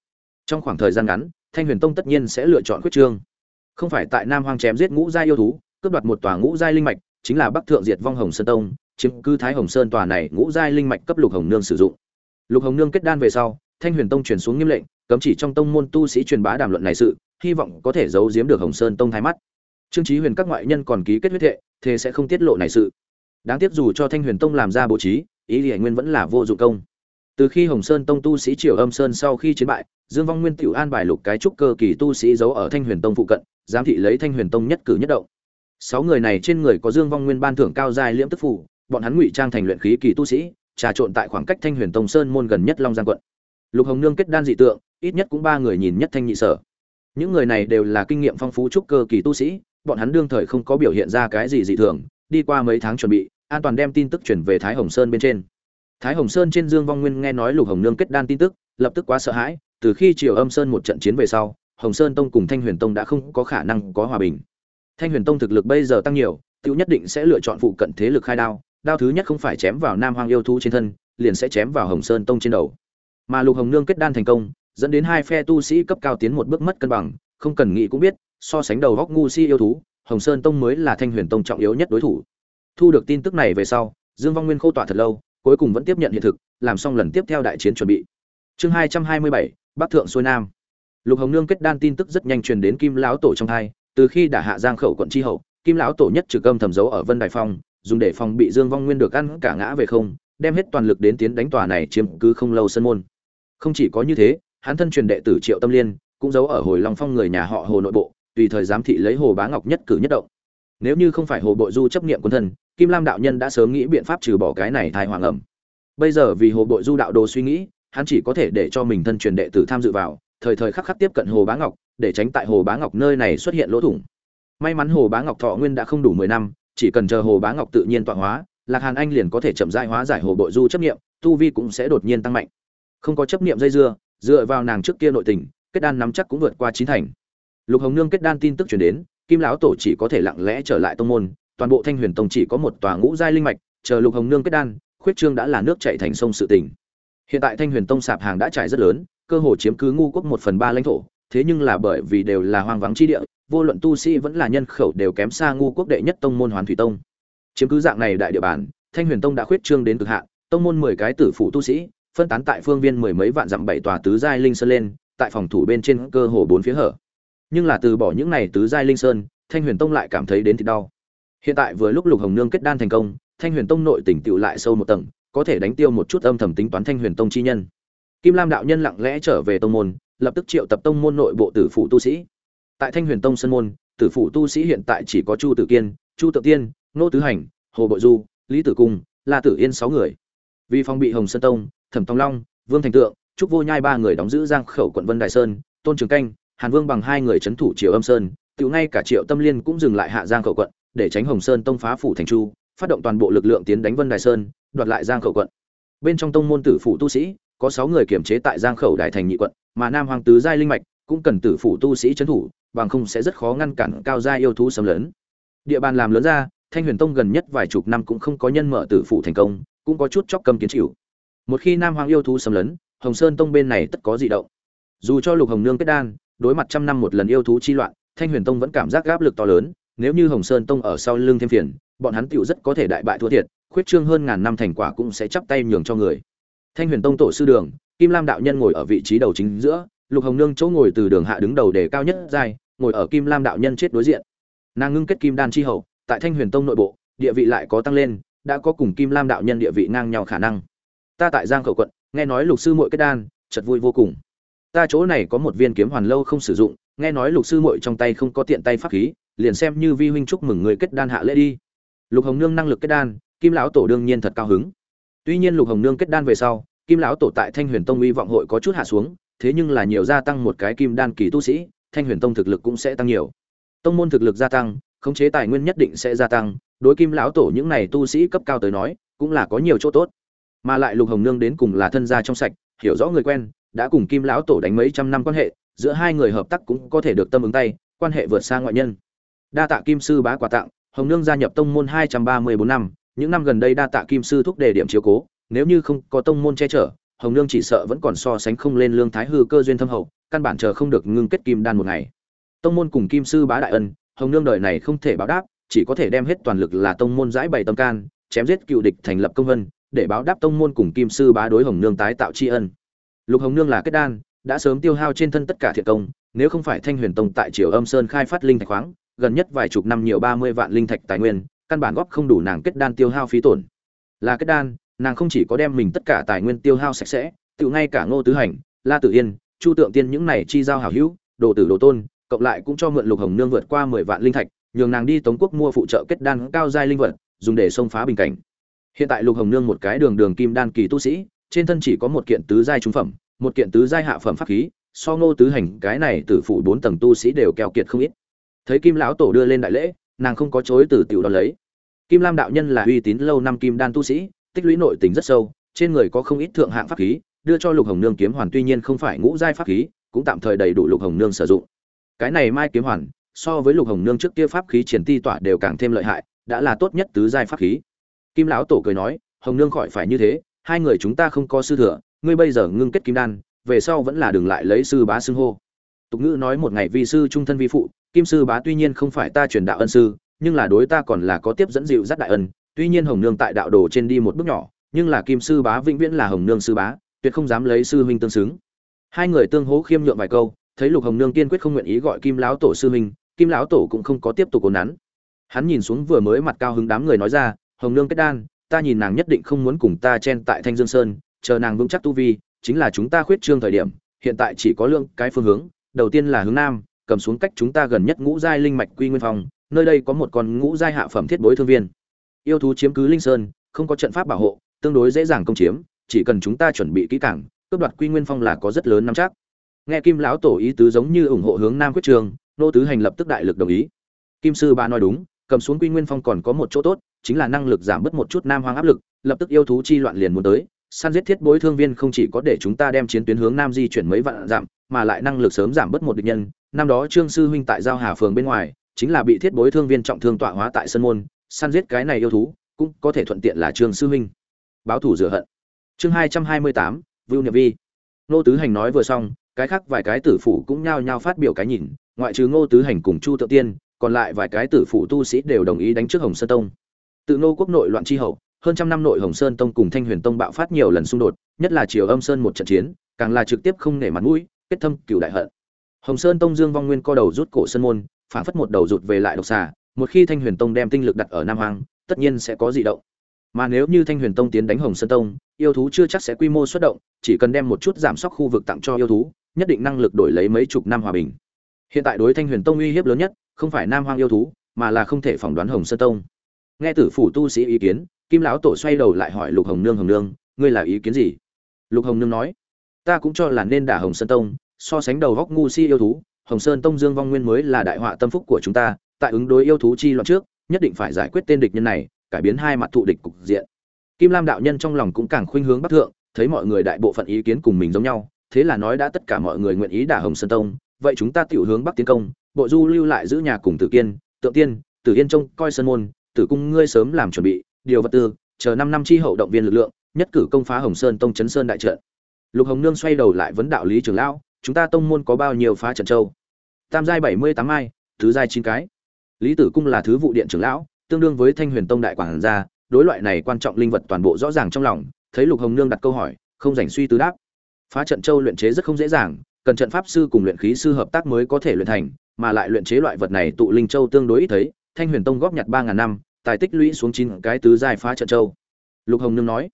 Trong khoảng thời gian ngắn, thanh huyền tông tất nhiên sẽ lựa chọn quyết trương. Không phải tại nam hoang chém giết ngũ giai yêu thú, cướp đoạt một tòa ngũ giai linh mạch, chính là bắc thượng diệt vong hồng sơn tông, chiếm cư thái hồng sơn tòa này ngũ giai linh mạch cấp lục hồng nương sử dụng. Lục hồng nương kết đan về sau, thanh huyền tông truyền xuống nghiêm lệnh, cấm chỉ trong tông môn tu sĩ truyền bá đàm luận này sự hy vọng có thể giấu giếm được hồng sơn tông thái mắt. Trương Chí huyền các ngoại nhân còn ký kết huyết thệ, thế sẽ không tiết lộ này sự. Đáng tiếc dù cho thanh huyền tông làm ra bố trí, ý lý nguyên vẫn là vô dụng công. Từ khi hồng sơn tông tu sĩ triều âm sơn sau khi chiến bại, dương vong nguyên tiểu an bài lục cái trúc cơ kỳ tu sĩ giấu ở thanh huyền tông phụ cận, giám thị lấy thanh huyền tông nhất cử nhất động. Sáu người này trên người có dương vong nguyên ban thưởng cao dài liễm tức phủ bọn hắn ngụy trang thành luyện khí kỳ tu sĩ, trà trộn tại khoảng cách thanh huyền tông sơn môn gần nhất long giang quận. Lục hồng nương kết đan dị tượng, ít nhất cũng ba người nhìn nhất thanh nhị sở những người này đều là kinh nghiệm phong phú trúc cơ kỳ tu sĩ, bọn hắn đương thời không có biểu hiện ra cái gì dị thường, đi qua mấy tháng chuẩn bị, an toàn đem tin tức chuyển về thái hồng sơn bên trên. Thái hồng sơn trên dương vong nguyên nghe nói lục hồng nương kết đan tin tức, lập tức quá sợ hãi, từ khi triều âm sơn một trận chiến về sau, hồng sơn tông cùng thanh huyền tông đã không có khả năng có hòa bình. Thanh huyền tông thực lực bây giờ tăng nhiều tiêu nhất định sẽ lựa chọn phụ cận thế lực khai đao đao thứ nhất không phải chém vào nam hoang yêu thú trên thân, liền sẽ chém vào hồng sơn tông trên đầu. Mà lục hồng nương kết đan thành công dẫn đến hai phe tu sĩ cấp cao tiến một bước mất cân bằng, không cần nghĩ cũng biết, so sánh đầu góc ngu si yêu thú, hồng sơn tông mới là thanh huyền tông trọng yếu nhất đối thủ. Thu được tin tức này về sau, dương vong nguyên khô tỏa thật lâu, cuối cùng vẫn tiếp nhận hiện thực, làm xong lần tiếp theo đại chiến chuẩn bị. Chương hai trăm hai mươi bảy, bắc thượng xuôi nam. Lục hồng nương kết đan tin tức rất nhanh truyền đến kim lão tổ trong hai, từ khi đã hạ giang khẩu quận tri hậu, kim lão tổ nhất trực âm thầm giấu ở vân đài phong, dùng để phòng bị dương vong nguyên được ăn cả ngã về không, đem hết toàn lực đến tiến đánh tòa này chiếm cứ không lâu sân môn. Không chỉ có như thế hắn thân truyền đệ tử triệu tâm liên, cũng giấu ở hồi long phong người nhà họ hồ nội bộ, tùy thời giám thị lấy hồ bá ngọc nhất cử nhất động. Nếu như không phải hồ bội du chấp nghiệm quân thân, kim lam đạo nhân đã sớm nghĩ biện pháp trừ bỏ cái này thai hoàng ẩm. Bây giờ vì hồ bội du đạo đồ suy nghĩ, hắn chỉ có thể để cho mình thân truyền đệ tử tham dự vào, thời thời khắc khắc tiếp cận hồ bá ngọc, để tránh tại hồ bá ngọc nơi này xuất hiện lỗ thủng. May mắn hồ bá ngọc thọ nguyên đã không đủ mười năm, chỉ cần chờ hồ bá ngọc tự nhiên tọa hóa, lạc hàn anh liền có thể chậm rãi hóa giải hồ bội du chấp nghiệm tu vi cũng sẽ đột nhiên tăng mạnh. Không có chấp nghiệm dây dưa dựa vào nàng trước kia nội tình, kết đan nắm chắc cũng vượt qua chín thành. Lục hồng nương kết đan tin tức chuyển đến, kim lão tổ chỉ có thể lặng lẽ trở lại tông môn, toàn bộ thanh huyền tông chỉ có một tòa ngũ giai linh mạch, chờ lục hồng nương kết đan, khuyết trương đã là nước chảy thành sông sự tình. Hiện tại thanh huyền tông sạp hàng đã trải rất lớn, cơ hồ chiếm cứ ngu quốc một phần ba lãnh thổ, thế nhưng là bởi vì đều là hoang vắng chi địa, vô luận tu sĩ vẫn là nhân khẩu đều kém xa ngu quốc đệ nhất tông môn hoàn thủy tông. Chiếm cứ dạng này đại địa bàn, thanh huyền tông đã khuyết trương đến cực hạn, tông môn mười cái tử phụ tu sĩ phân tán tại phương viên mười mấy vạn dặm bảy tòa tứ giai linh sơn lên, tại phòng thủ bên trên cơ hồ bốn phía hở. Nhưng là từ bỏ những này tứ giai linh sơn, thanh huyền tông lại cảm thấy đến thì đau. Hiện tại vừa lúc lục hồng nương kết đan thành công, thanh huyền tông nội tỉnh tựu lại sâu một tầng, có thể đánh tiêu một chút âm thầm tính toán thanh huyền tông chi nhân. Kim lam đạo nhân lặng lẽ trở về tông môn, lập tức triệu tập tông môn nội bộ tử phụ tu sĩ. Tại thanh huyền tông sân môn, tử phụ tu sĩ hiện tại chỉ có chu tử kiên, chu tự tiên nô tứ hành, hồ bội du, lý tử cung, la tử yên sáu người. Vì phòng bị hồng sơn tông thẩm tông long, vương thành tượng, trúc vô nhai ba người đóng giữ giang khẩu quận vân đại sơn, tôn trường canh, hàn vương bằng hai người c thủ triều âm sơn, tự ngay cả triệu tâm liên cũng dừng lại hạ giang khẩu quận, để tránh hồng sơn tông phá phủ thành chu, phát động toàn bộ lực lượng tiến đánh vân đài sơn, đoạt lại giang khẩu quận. Bên trong tông môn tử phủ tu sĩ, có sáu người kiểm chế tại giang khẩu đại thành nhị quận, mà nam hoàng tứ giai linh mạch cũng cần tử phủ tu sĩ trấn thủ, bằng không sẽ rất khó ngăn cản cao giai yêu thú xâm lấn. Địa bàn làm lớn ra, thanh huyền tông gần nhất vài chục năm cũng không có nhân mở tử phủ thành công, cũng có chút chóc cầm kiến chịu một khi nam hoàng yêu thú xâm lấn, hồng sơn tông bên này tất có dị động. Dù cho lục hồng nương kết đan, đối mặt trăm năm một lần yêu thú chi loạn, thanh huyền tông vẫn cảm giác áp lực to lớn, nếu như hồng sơn tông ở sau lưng thêm phiền, bọn hắn tựu rất có thể đại bại thua thiệt, khuyết trương hơn ngàn năm thành quả cũng sẽ chắp tay nhường cho người. Thanh huyền tông tổ sư đường, kim lam đạo nhân ngồi ở vị trí đầu chính giữa, lục hồng nương chỗ ngồi từ đường hạ đứng đầu đề cao nhất dài ngồi ở kim lam đạo nhân chết đối diện. Nàng ngưng kết kim đan chi hậu, tại thanh huyền tông nội bộ, địa vị lại có tăng lên, đã có cùng kim lam đạo nhân địa vị ngang nhau khả năng ta tại giang khẩu quận, nghe nói lục sư muội kết đan, chật vui vô cùng. Ta chỗ này có một viên kiếm hoàn lâu không sử dụng, nghe nói lục sư muội trong tay không có tiện tay pháp khí, liền xem như vi huynh chúc mừng người kết đan hạ lễ đi. Lục hồng nương năng lực kết đan, kim lão tổ đương nhiên thật cao hứng. Tuy nhiên lục hồng nương kết đan về sau, kim lão tổ tại thanh huyền tông uy vọng hội có chút hạ xuống, thế nhưng là nhiều gia tăng một cái kim đan kỳ tu sĩ, thanh huyền tông thực lực cũng sẽ tăng nhiều. Tông môn thực lực gia tăng, khống chế tài nguyên nhất định sẽ gia tăng, đối kim lão tổ những này tu sĩ cấp cao tới nói, cũng là có nhiều chỗ tốt mà lại lục hồng nương đến cùng là thân gia trong sạch, hiểu rõ người quen, đã cùng kim lão tổ đánh mấy trăm năm quan hệ, giữa hai người hợp tác cũng có thể được tâm ứng tay, quan hệ vượt xa ngoại nhân. Đa tạ kim sư bá quà tặng, hồng nương gia nhập tông môn hai trăm ba mươi bốn năm, những năm gần đây đa tạ kim sư thúc đề điểm chiếu cố, nếu như không có tông môn che chở, hồng nương chỉ sợ vẫn còn so sánh không lên lương thái hư cơ duyên thâm hậu, căn bản chờ không được ngưng kết kim đan một ngày. Tông môn cùng kim sư bá đại ân, hồng nương đời này không thể báo đáp, chỉ có thể đem hết toàn lực là tông môn giãi bày tâm can, chém giết cựu địch thành lập công vân để báo đáp tông môn cùng kim sư bá đối hồng nương tái tạo tri ân. Lục hồng nương là kết đan, đã sớm tiêu hao trên thân tất cả thiện công, nếu không phải thanh huyền tông tại triều âm sơn khai phát linh thạch khoáng, gần nhất vài chục năm nhiều ba mươi vạn linh thạch tài nguyên, căn bản góp không đủ nàng kết đan tiêu hao phí tổn. Là kết đan, nàng không chỉ có đem mình tất cả tài nguyên tiêu hao sạch sẽ tự ngay cả ngô tứ hành, la tử yên, chu tượng tiên những này chi giao hảo hữu, đồ tử đồ tôn, cộng lại cũng cho mượn lục hồng nương vượt qua mười vạn linh thạch, nhường nàng đi tống quốc mua phụ trợ kết đan cao giai linh vật, dùng để xông phá bình cảnh hiện tại lục hồng nương một cái đường đường kim đan kỳ tu sĩ, trên thân chỉ có một kiện tứ giai trung phẩm, một kiện tứ giai hạ phẩm pháp khí, so ngô tứ hành, cái này tử phụ bốn tầng tu sĩ đều keo kiệt không ít. Thấy kim lão tổ đưa lên đại lễ, nàng không có chối từ tiểu đón lấy. Kim lam đạo nhân là uy tín lâu năm kim đan tu sĩ, tích lũy nội tình rất sâu, trên người có không ít thượng hạng pháp khí, đưa cho lục hồng nương kiếm hoàn tuy nhiên không phải ngũ giai pháp khí, cũng tạm thời đầy đủ lục hồng nương sử dụng. Cái này mai kiếm hoàn, so với lục hồng nương trước kia pháp khí triển ti tỏa đều càng thêm lợi hại, đã là tốt nhất tứ giai pháp khí kim lão tổ cười nói, hồng nương khỏi phải như thế, hai người chúng ta không có sư thừa, ngươi bây giờ ngưng kết kim đan, về sau vẫn là đừng lại lấy sư bá xưng hô. Tục ngữ nói một ngày vi sư trung thân vi phụ, kim sư bá tuy nhiên không phải ta truyền đạo ân sư, nhưng là đối ta còn là có tiếp dẫn dịu dắt đại ân. Tuy nhiên hồng nương tại đạo đồ trên đi một bước nhỏ, nhưng là kim sư bá vĩnh viễn là hồng nương sư bá, tuyệt không dám lấy sư huynh tương xứng. Hai người tương hố khiêm nhượng vài câu, thấy lục hồng nương kiên quyết không nguyện ý gọi kim lão tổ sư huynh, kim lão tổ cũng không có tiếp tục cố nắn. Hắn nhìn xuống vừa mới mặt cao hứng đám người nói ra hồng nương kết đan, ta nhìn nàng nhất định không muốn cùng ta chen tại thanh dương sơn, chờ nàng vững chắc tu vi, chính là chúng ta khuyết trương thời điểm, hiện tại chỉ có lượng cái phương hướng, đầu tiên là hướng nam, cầm xuống cách chúng ta gần nhất ngũ giai linh mạch quy nguyên phong, nơi đây có một con ngũ giai hạ phẩm thiết bối thương viên. Yêu thú chiếm cứ linh sơn, không có trận pháp bảo hộ, tương đối dễ dàng công chiếm, chỉ cần chúng ta chuẩn bị kỹ càng, cướp đoạt quy nguyên phong là có rất lớn nắm chắc. Nghe kim lão tổ ý tứ giống như ủng hộ hướng nam quyết trường nô tứ hành lập tức đại lực đồng ý. Kim sư ba nói đúng, cầm xuống quy nguyên phong còn có một chỗ tốt chính là năng lực giảm bớt một chút nam hoang áp lực, lập tức yêu thú chi loạn liền muốn tới. Săn giết thiết bối thương viên không chỉ có để chúng ta đem chiến tuyến hướng nam di chuyển mấy vạn dặm, mà lại năng lực sớm giảm bớt một địch nhân. Năm đó trương sư huynh tại giao hà phường bên ngoài, chính là bị thiết bối thương viên trọng thương tọa hóa tại sân môn. Săn giết cái này yêu thú, cũng có thể thuận tiện là trương sư huynh. Báo thủ rửa hận. Chương hai trăm hai mươi tám, vưu niệm vi. Nô tứ hành nói vừa xong, cái khác vài cái tử phủ cũng nhao nhao phát biểu cái nhìn, ngoại trừ ngô tứ hành cùng chu tự tiên, còn lại vài cái tử phủ tu sĩ đều đồng ý đánh trước hồng sơn tông tự nô quốc nội loạn chi hậu hơn trăm năm nội hồng sơn tông cùng thanh huyền tông bạo phát nhiều lần xung đột nhất là triều âm sơn một trận chiến càng là trực tiếp không nể mặt mũi kết thâm cửu đại hận. Hồng sơn tông dương vong nguyên co đầu rút cổ sơn môn phản phất một đầu rụt về lại độc xà một khi thanh huyền tông đem tinh lực đặt ở nam Hoang, tất nhiên sẽ có dị động. Mà nếu như thanh huyền tông tiến đánh hồng sơn tông yêu thú chưa chắc sẽ quy mô xuất động chỉ cần đem một chút giảm sóc khu vực tặng cho yêu thú nhất định năng lực đổi lấy mấy chục năm hòa bình. Hiện tại đối thanh huyền tông uy hiếp lớn nhất không phải nam hoang yêu thú mà là không thể phỏng đoán hồng sơn tông nghe tử phủ tu sĩ ý kiến, kim lão tổ xoay đầu lại hỏi lục hồng nương hồng nương, ngươi là ý kiến gì? Lục hồng nương nói, ta cũng cho là nên đả hồng sơn tông, so sánh đầu góc ngu si yêu thú, hồng sơn tông dương vong nguyên mới là đại họa tâm phúc của chúng ta, tại ứng đối yêu thú chi loạn trước, nhất định phải giải quyết tên địch nhân này, cải biến hai mặt thụ địch cục diện. Kim lam đạo nhân trong lòng cũng càng khuynh hướng bắc thượng, thấy mọi người đại bộ phận ý kiến cùng mình giống nhau, thế là nói đã tất cả mọi người nguyện ý đả hồng sơn tông, vậy chúng ta tiểu hướng bắc tiến công, bộ du lưu lại giữ nhà cùng tử kiên, tượng tiên, tử yên trông coi sơn môn tử cung ngươi sớm làm chuẩn bị, điều vật tư, chờ năm năm chi hậu động viên lực lượng, nhất cử công phá hồng sơn tông chấn sơn đại trận. Lục hồng nương xoay đầu lại vấn đạo lý trưởng lão, chúng ta tông môn có bao nhiêu phá trận châu? Tam giai bảy mươi tám mai, thứ giai chín cái. Lý tử cung là thứ vụ điện trưởng lão, tương đương với thanh huyền tông đại quảng gia, đối loại này quan trọng linh vật toàn bộ rõ ràng trong lòng, thấy lục hồng nương đặt câu hỏi, không dành suy tư đáp. Phá trận châu luyện chế rất không dễ dàng, cần trận pháp sư cùng luyện khí sư hợp tác mới có thể luyện thành, mà lại luyện chế loại vật này tụ linh châu tương đối ít thấy, thanh huyền tông góp nhặt ba ngàn năm tài tích lũy xuống chín cái tứ giai phá trận châu. Lục hồng nương nói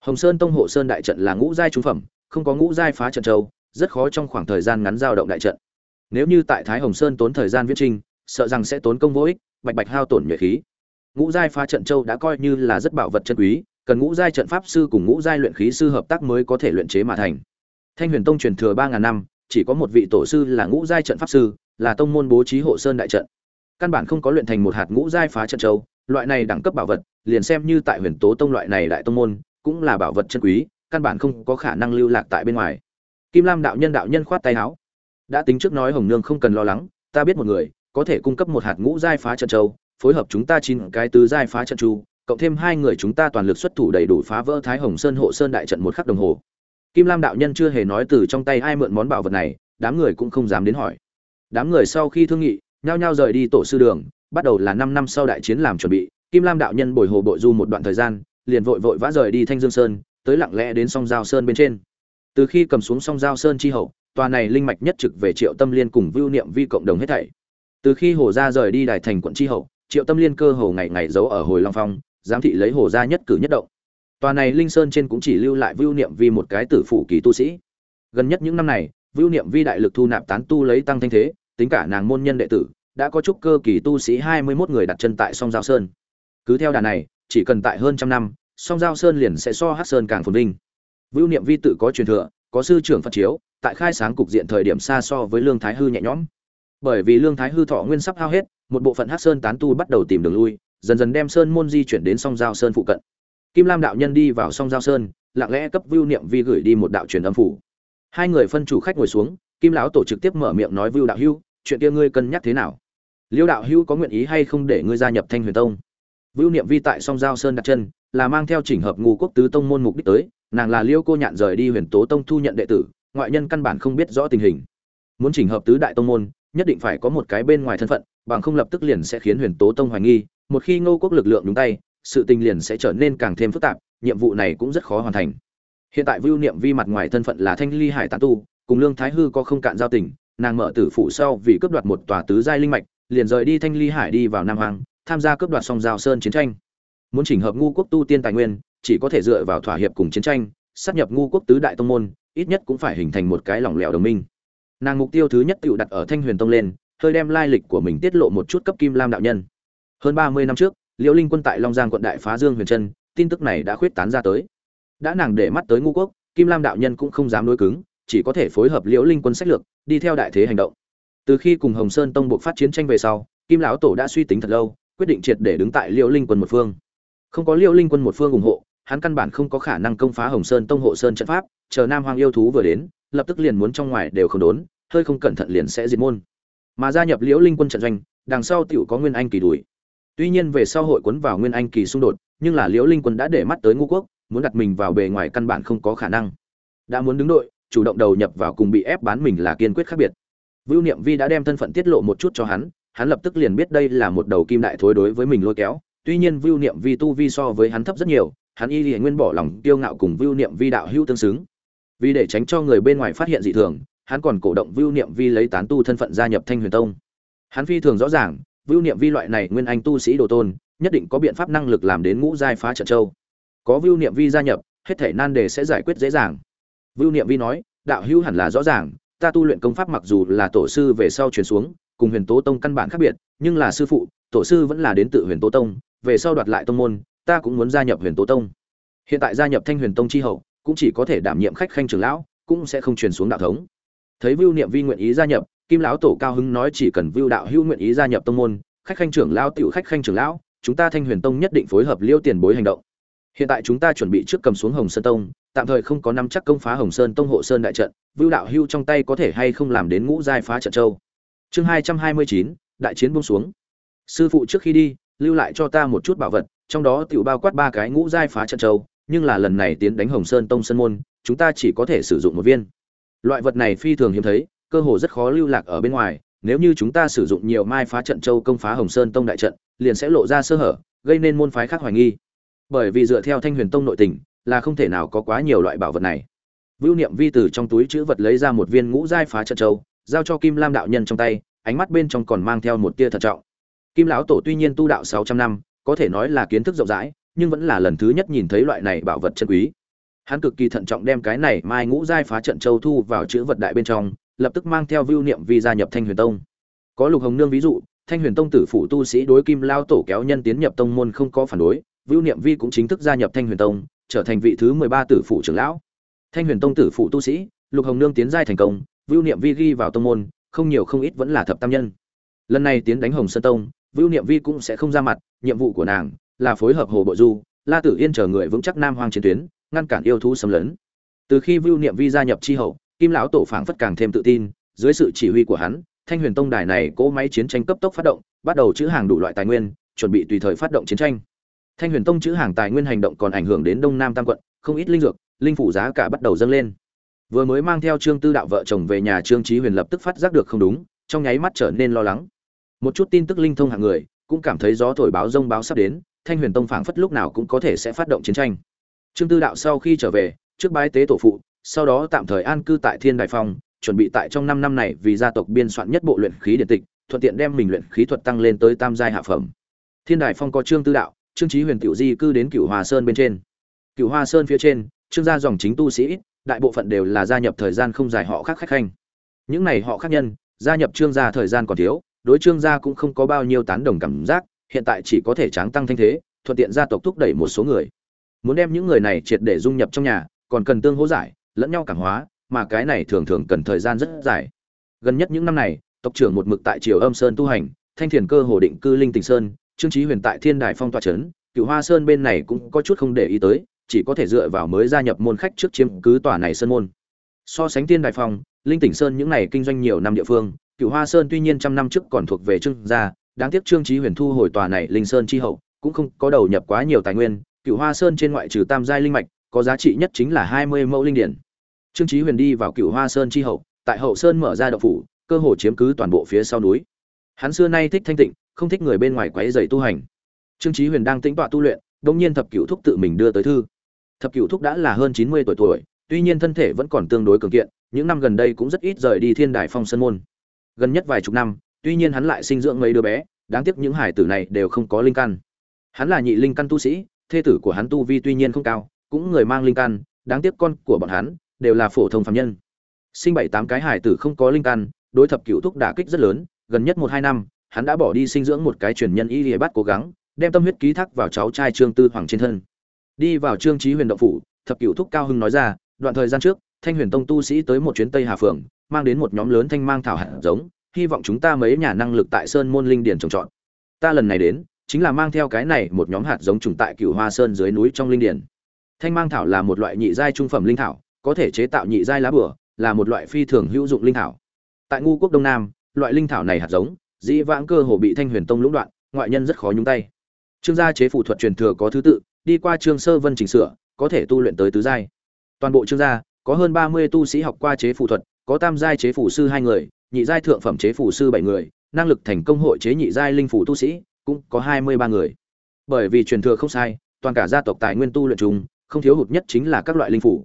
hồng sơn tông hộ sơn đại trận là ngũ giai trung phẩm không có ngũ giai phá trận châu rất khó trong khoảng thời gian ngắn giao động đại trận. Nếu như tại thái hồng sơn tốn thời gian viết trình, sợ rằng sẽ tốn công vô ích bạch bạch hao tổn nhuệ khí. Ngũ giai phá trận châu đã coi như là rất bảo vật chân quý cần ngũ giai trận pháp sư cùng ngũ giai luyện khí sư hợp tác mới có thể luyện chế mà thành. Thanh huyền tông truyền thừa ba ngàn năm chỉ có một vị tổ sư là ngũ giai trận pháp sư là tông môn bố trí hộ sơn đại trận. Căn bản không có luyện thành một hạt ngũ giai phá trận châu loại này đẳng cấp bảo vật, liền xem như tại huyền tố tông loại này đại tông môn, cũng là bảo vật chân quý, căn bản không có khả năng lưu lạc tại bên ngoài. Kim lam đạo nhân đạo nhân khoát tay áo. Đã tính trước nói hồng nương không cần lo lắng, ta biết một người, có thể cung cấp một hạt ngũ giai phá trận châu, phối hợp chúng ta chín cái tứ giai phá trận chu, cộng thêm hai người chúng ta toàn lực xuất thủ đầy đủ phá vỡ thái hồng sơn hộ sơn đại trận một khắc đồng hồ. Kim lam đạo nhân chưa hề nói từ trong tay ai mượn món bảo vật này, đám người cũng không dám đến hỏi. Đám người sau khi thương nghị, nhao nhao rời đi tổ sư đường bắt đầu là năm năm sau đại chiến làm chuẩn bị, kim lam đạo nhân bồi hồ bội du một đoạn thời gian, liền vội vội vã rời đi thanh dương sơn, tới lặng lẽ đến song giao sơn bên trên. Từ khi cầm xuống song giao sơn chi hậu, tòa này linh mạch nhất trực về triệu tâm liên cùng vưu niệm vi cộng đồng hết thảy. Từ khi hồ gia rời đi đài thành quận chi hậu, triệu tâm liên cơ hồ ngày ngày giấu ở hồi long phong, giám thị lấy hồ gia nhất cử nhất động. Tòa này linh sơn trên cũng chỉ lưu lại vưu niệm vi một cái tử phủ kỳ tu sĩ. Gần nhất những năm này, vưu niệm vi đại lực thu nạp tán tu lấy tăng thanh thế, tính cả nàng môn nhân đệ tử đã có chút cơ kỳ tu sĩ hai mươi 21 người đặt chân tại song giao sơn. Cứ theo đà này, chỉ cần tại hơn trăm năm, song giao sơn liền sẽ so Hắc sơn càng phồn vinh. Vưu niệm vi tự có truyền thừa, có sư trưởng phật chiếu, tại khai sáng cục diện thời điểm xa so với lương thái hư nhẹ nhõm. Bởi vì lương thái hư thọ nguyên sắp hao hết, một bộ phận Hắc sơn tán tu bắt đầu tìm đường lui, dần dần đem sơn môn di chuyển đến song giao sơn phụ cận. Kim lam đạo nhân đi vào song giao sơn, lặng lẽ cấp vưu niệm vi gửi đi một đạo truyền âm phủ. Hai người phân chủ khách ngồi xuống, kim lão tổ trực tiếp mở miệng nói, vưu đạo hưu chuyện kia ngươi cân nhắc thế nào? Liêu đạo hưu có nguyện ý hay không để ngươi gia nhập thanh huyền tông? Vưu niệm vi tại song giao sơn đặt chân, là mang theo chỉnh hợp ngu quốc tứ tông môn mục đích tới, nàng là liêu cô nhạn rời đi huyền tố tông thu nhận đệ tử, ngoại nhân căn bản không biết rõ tình hình. Muốn chỉnh hợp tứ đại tông môn, nhất định phải có một cái bên ngoài thân phận, bằng không lập tức liền sẽ khiến huyền tố tông hoài nghi, một khi ngô quốc lực lượng nhúng tay, sự tình liền sẽ trở nên càng thêm phức tạp, nhiệm vụ này cũng rất khó hoàn thành. Hiện tại vưu niệm vi mặt ngoài thân phận là thanh ly hải tán tu, cùng lương thái hư có không cạn giao tình, nàng mở tử phủ sau vì cướp đoạt một tòa tứ giai linh mạch liền rời đi thanh ly hải đi vào nam hoàng tham gia cướp đoạt song giao sơn chiến tranh. Muốn chỉnh hợp ngu quốc tu tiên tài nguyên, chỉ có thể dựa vào thỏa hiệp cùng chiến tranh, sát nhập ngu quốc tứ đại tông môn, ít nhất cũng phải hình thành một cái lỏng lẻo đồng minh. Nàng mục tiêu thứ nhất tự đặt ở thanh huyền tông lên, hơi đem lai lịch của mình tiết lộ một chút cấp kim lam đạo nhân. Hơn ba mươi năm trước, liễu linh quân tại long giang quận đại phá dương huyền trân, tin tức này đã khuyết tán ra tới. Đã nàng để mắt tới ngu quốc, kim lam đạo nhân cũng không dám đối cứng, chỉ có thể phối hợp liễu linh quân sách lược, đi theo đại thế hành động từ khi cùng hồng sơn tông buộc phát chiến tranh về sau, kim lão tổ đã suy tính thật lâu, quyết định triệt để đứng tại liễu linh quân một phương. Không có liễu linh quân một phương ủng hộ, hắn căn bản không có khả năng công phá hồng sơn tông hộ sơn trận pháp, chờ nam hoàng yêu thú vừa đến, lập tức liền muốn trong ngoài đều không đốn, hơi không cẩn thận liền sẽ diệt môn. Mà gia nhập liễu linh quân trận doanh, đằng sau tiểu có nguyên anh kỳ đuổi. Tuy nhiên về sau hội cuốn vào nguyên anh kỳ xung đột, nhưng là liễu linh quân đã để mắt tới ngũ quốc, muốn đặt mình vào bề ngoài căn bản không có khả năng. Đã muốn đứng đội, chủ động đầu nhập vào cùng bị ép bán mình là kiên quyết khác biệt vưu niệm vi đã đem thân phận tiết lộ một chút cho hắn hắn lập tức liền biết đây là một đầu kim đại thối đối với mình lôi kéo. Tuy nhiên vưu niệm vi tu vi so với hắn thấp rất nhiều, hắn y liền nguyên bỏ lòng kiêu ngạo cùng vưu niệm vi đạo hữu tương xứng. Vì để tránh cho người bên ngoài phát hiện dị thường, hắn còn cổ động vưu niệm vi lấy tán tu thân phận gia nhập thanh huyền tông. Hắn phi thường rõ ràng, vưu niệm vi loại này nguyên anh tu sĩ đồ tôn, nhất định có biện pháp năng lực làm đến ngũ giai phá trận châu. Có vưu niệm vi gia nhập, hết thảy nan đề sẽ giải quyết dễ dàng. Vưu niệm vi nói, đạo hữu hẳn là rõ ràng ta tu luyện công pháp mặc dù là tổ sư về sau truyền xuống, cùng huyền tố tông căn bản khác biệt, nhưng là sư phụ, tổ sư vẫn là đến tự huyền tố tông, về sau đoạt lại tông môn, ta cũng muốn gia nhập huyền tố tông. Hiện tại gia nhập thanh huyền tông chi hậu, cũng chỉ có thể đảm nhiệm khách khanh trưởng lão, cũng sẽ không truyền xuống đạo thống. Thấy vưu niệm vi nguyện ý gia nhập, kim lão tổ cao hứng nói chỉ cần vưu đạo hữu nguyện ý gia nhập tông môn, khách khanh trưởng lão tiểu khách khanh trưởng lão, chúng ta thanh huyền tông nhất định phối hợp liêu tiền bối hành động hiện tại chúng ta chuẩn bị trước cầm xuống hồng sơn tông, tạm thời không có năm chắc công phá hồng sơn tông hộ sơn đại trận, vưu đạo hưu trong tay có thể hay không làm đến ngũ giai phá trận châu. Chương hai trăm hai mươi chín, đại chiến bung xuống. Sư phụ trước khi đi, lưu lại cho ta một chút bảo vật, trong đó tiểu bao quát ba cái ngũ giai phá trận châu, nhưng là lần này tiến đánh hồng sơn tông sơn môn, chúng ta chỉ có thể sử dụng một viên. Loại vật này phi thường hiếm thấy, cơ hồ rất khó lưu lạc ở bên ngoài, nếu như chúng ta sử dụng nhiều mai phá trận châu công phá hồng sơn tông đại trận, liền sẽ lộ ra sơ hở, gây nên môn phái khác hoài nghi bởi vì dựa theo thanh huyền tông nội tình, là không thể nào có quá nhiều loại bảo vật này. Vưu niệm vi từ trong túi chữ vật lấy ra một viên ngũ giai phá trận châu, giao cho kim lam đạo nhân trong tay, ánh mắt bên trong còn mang theo một tia thận trọng. Kim lão tổ tuy nhiên tu đạo sáu trăm năm, có thể nói là kiến thức rộng rãi, nhưng vẫn là lần thứ nhất nhìn thấy loại này bảo vật chân quý. Hắn cực kỳ thận trọng đem cái này mai ngũ giai phá trận châu thu vào chữ vật đại bên trong, lập tức mang theo vưu niệm vi gia nhập thanh huyền tông. Có lục hồng nương ví dụ, thanh huyền tông tử phụ tu sĩ đối kim lao tổ kéo nhân tiến nhập tông môn không có phản đối vưu niệm vi cũng chính thức gia nhập thanh huyền tông, trở thành vị thứ mười ba tử phụ trưởng lão. Thanh huyền tông tử phụ tu sĩ, lục hồng nương tiến giai thành công, vưu niệm vi ghi vào tông môn, không nhiều không ít vẫn là thập tam nhân. Lần này tiến đánh hồng sơn tông, vưu niệm vi cũng sẽ không ra mặt, nhiệm vụ của nàng là phối hợp hồ bộ du, la tử yên chờ người vững chắc nam hoang chiến tuyến, ngăn cản yêu thú xâm lấn. Từ khi vưu niệm vi gia nhập Chi hậu, kim lão tổ phảng phất càng thêm tự tin, dưới sự chỉ huy của hắn, thanh huyền tông đài này cỗ máy chiến tranh cấp tốc phát động, bắt đầu chữ hàng đủ loại tài nguyên, chuẩn bị tùy thời phát động chiến tranh thanh huyền tông chữ hàng tài nguyên hành động còn ảnh hưởng đến đông nam tam quận, không ít linh dược, linh phủ giá cả bắt đầu dâng lên. Vừa mới mang theo trương tư đạo vợ chồng về nhà, trương Chí huyền lập tức phát giác được không đúng, trong nháy mắt trở nên lo lắng. Một chút tin tức linh thông hạng người, cũng cảm thấy gió thổi báo rông báo sắp đến, thanh huyền tông phảng phất lúc nào cũng có thể sẽ phát động chiến tranh. Trương tư đạo sau khi trở về, trước bái tế tổ phụ, sau đó tạm thời an cư tại thiên đại phong, chuẩn bị tại trong năm năm này vì gia tộc biên soạn nhất bộ luyện khí điện tịch, thuận tiện đem mình luyện khí thuật tăng lên tới tam giai hạ phẩm. Thiên đại phong có trương tư đạo trương Chí huyền tiểu di cư đến cửu Hoa sơn bên trên. Cửu hoa sơn phía trên, trương gia dòng chính tu sĩ đại bộ phận đều là gia nhập thời gian không dài họ khác khách khanh. Những này họ khác nhân, gia nhập trương gia thời gian còn thiếu, đối trương gia cũng không có bao nhiêu tán đồng cảm giác, hiện tại chỉ có thể tráng tăng thanh thế, thuận tiện gia tộc thúc đẩy một số người. Muốn đem những người này triệt để dung nhập trong nhà, còn cần tương hỗ giải, lẫn nhau cảm hóa, mà cái này thường thường cần thời gian rất dài. Gần nhất những năm này, tộc trưởng một mực tại triều âm sơn tu hành, thanh thiền cơ hồ định cư linh tình sơn trương Chí huyền tại thiên đài phong tỏa trấn cựu hoa sơn bên này cũng có chút không để ý tới, chỉ có thể dựa vào mới gia nhập môn khách trước chiếm cứ tòa này sơn môn. So sánh thiên đài phong, linh tỉnh sơn những này kinh doanh nhiều năm địa phương cựu hoa sơn tuy nhiên trăm năm trước còn thuộc về trương gia, đáng tiếc trương Chí huyền thu hồi tòa này linh sơn chi hậu, cũng không có đầu nhập quá nhiều tài nguyên cựu hoa sơn trên ngoại trừ tam giai linh mạch, có giá trị nhất chính là hai mươi mẫu linh điển. Trương Chí huyền đi vào cựu hoa sơn chi hậu, tại hậu sơn mở ra đậu phủ, cơ hồ chiếm cứ toàn bộ phía sau núi. Hắn xưa nay thích thanh tịnh không thích người bên ngoài quấy rầy tu hành. Trương Chí huyền đang tĩnh tọa tu luyện đung nhiên thập cửu thúc tự mình đưa tới thư. Thập cửu thúc đã là hơn chín mươi tuổi tuổi, tuy nhiên thân thể vẫn còn tương đối cường kiện, những năm gần đây cũng rất ít rời đi thiên đài phong sơn môn. Gần nhất vài chục năm, tuy nhiên hắn lại sinh dưỡng mấy đứa bé, đáng tiếc những hải tử này đều không có linh căn. Hắn là nhị linh căn tu sĩ, thê tử của hắn tu vi tuy nhiên không cao, cũng người mang linh căn, đáng tiếc con của bọn hắn đều là phổ thông phàm nhân. Sinh bảy tám cái hải tử không có linh căn, đối thập cửu thúc đả kích rất lớn, gần nhất một hai năm hắn đã bỏ đi sinh dưỡng một cái truyền nhân y lìa bắt cố gắng, đem tâm huyết ký thác vào cháu trai trương tư hoàng trên thân. Đi vào trương trí huyền động phủ, thập cựu thúc cao hưng nói ra, đoạn thời gian trước, thanh huyền tông tu sĩ tới một chuyến tây hà phường mang đến một nhóm lớn thanh mang thảo hạt giống, hy vọng chúng ta mấy nhà năng lực tại sơn môn linh điển trồng trọt. Ta lần này đến, chính là mang theo cái này một nhóm hạt giống trùng tại cửu hoa sơn dưới núi trong linh điển thanh mang thảo là một loại nhị giai trung phẩm linh thảo, có thể chế tạo nhị giai lá bửa, là một loại phi thường hữu dụng linh thảo. Tại ngu quốc đông nam, loại linh thảo này hạt giống dĩ vãng cơ hồ bị thanh huyền tông lũng đoạn, ngoại nhân rất khó nhúng tay. Trương gia chế phủ thuật truyền thừa có thứ tự, đi qua trương sơ vân chỉnh sửa, có thể tu luyện tới tứ giai. Toàn bộ trương gia, có hơn ba mươi tu sĩ học qua chế phủ thuật, có tam giai chế phủ sư hai người, nhị giai thượng phẩm chế phủ sư bảy người, năng lực thành công hội chế nhị giai linh phủ tu sĩ, cũng có hai mươi ba người. Bởi vì truyền thừa không sai, toàn cả gia tộc tài nguyên tu luyện chung, không thiếu hụt nhất chính là các loại linh phủ.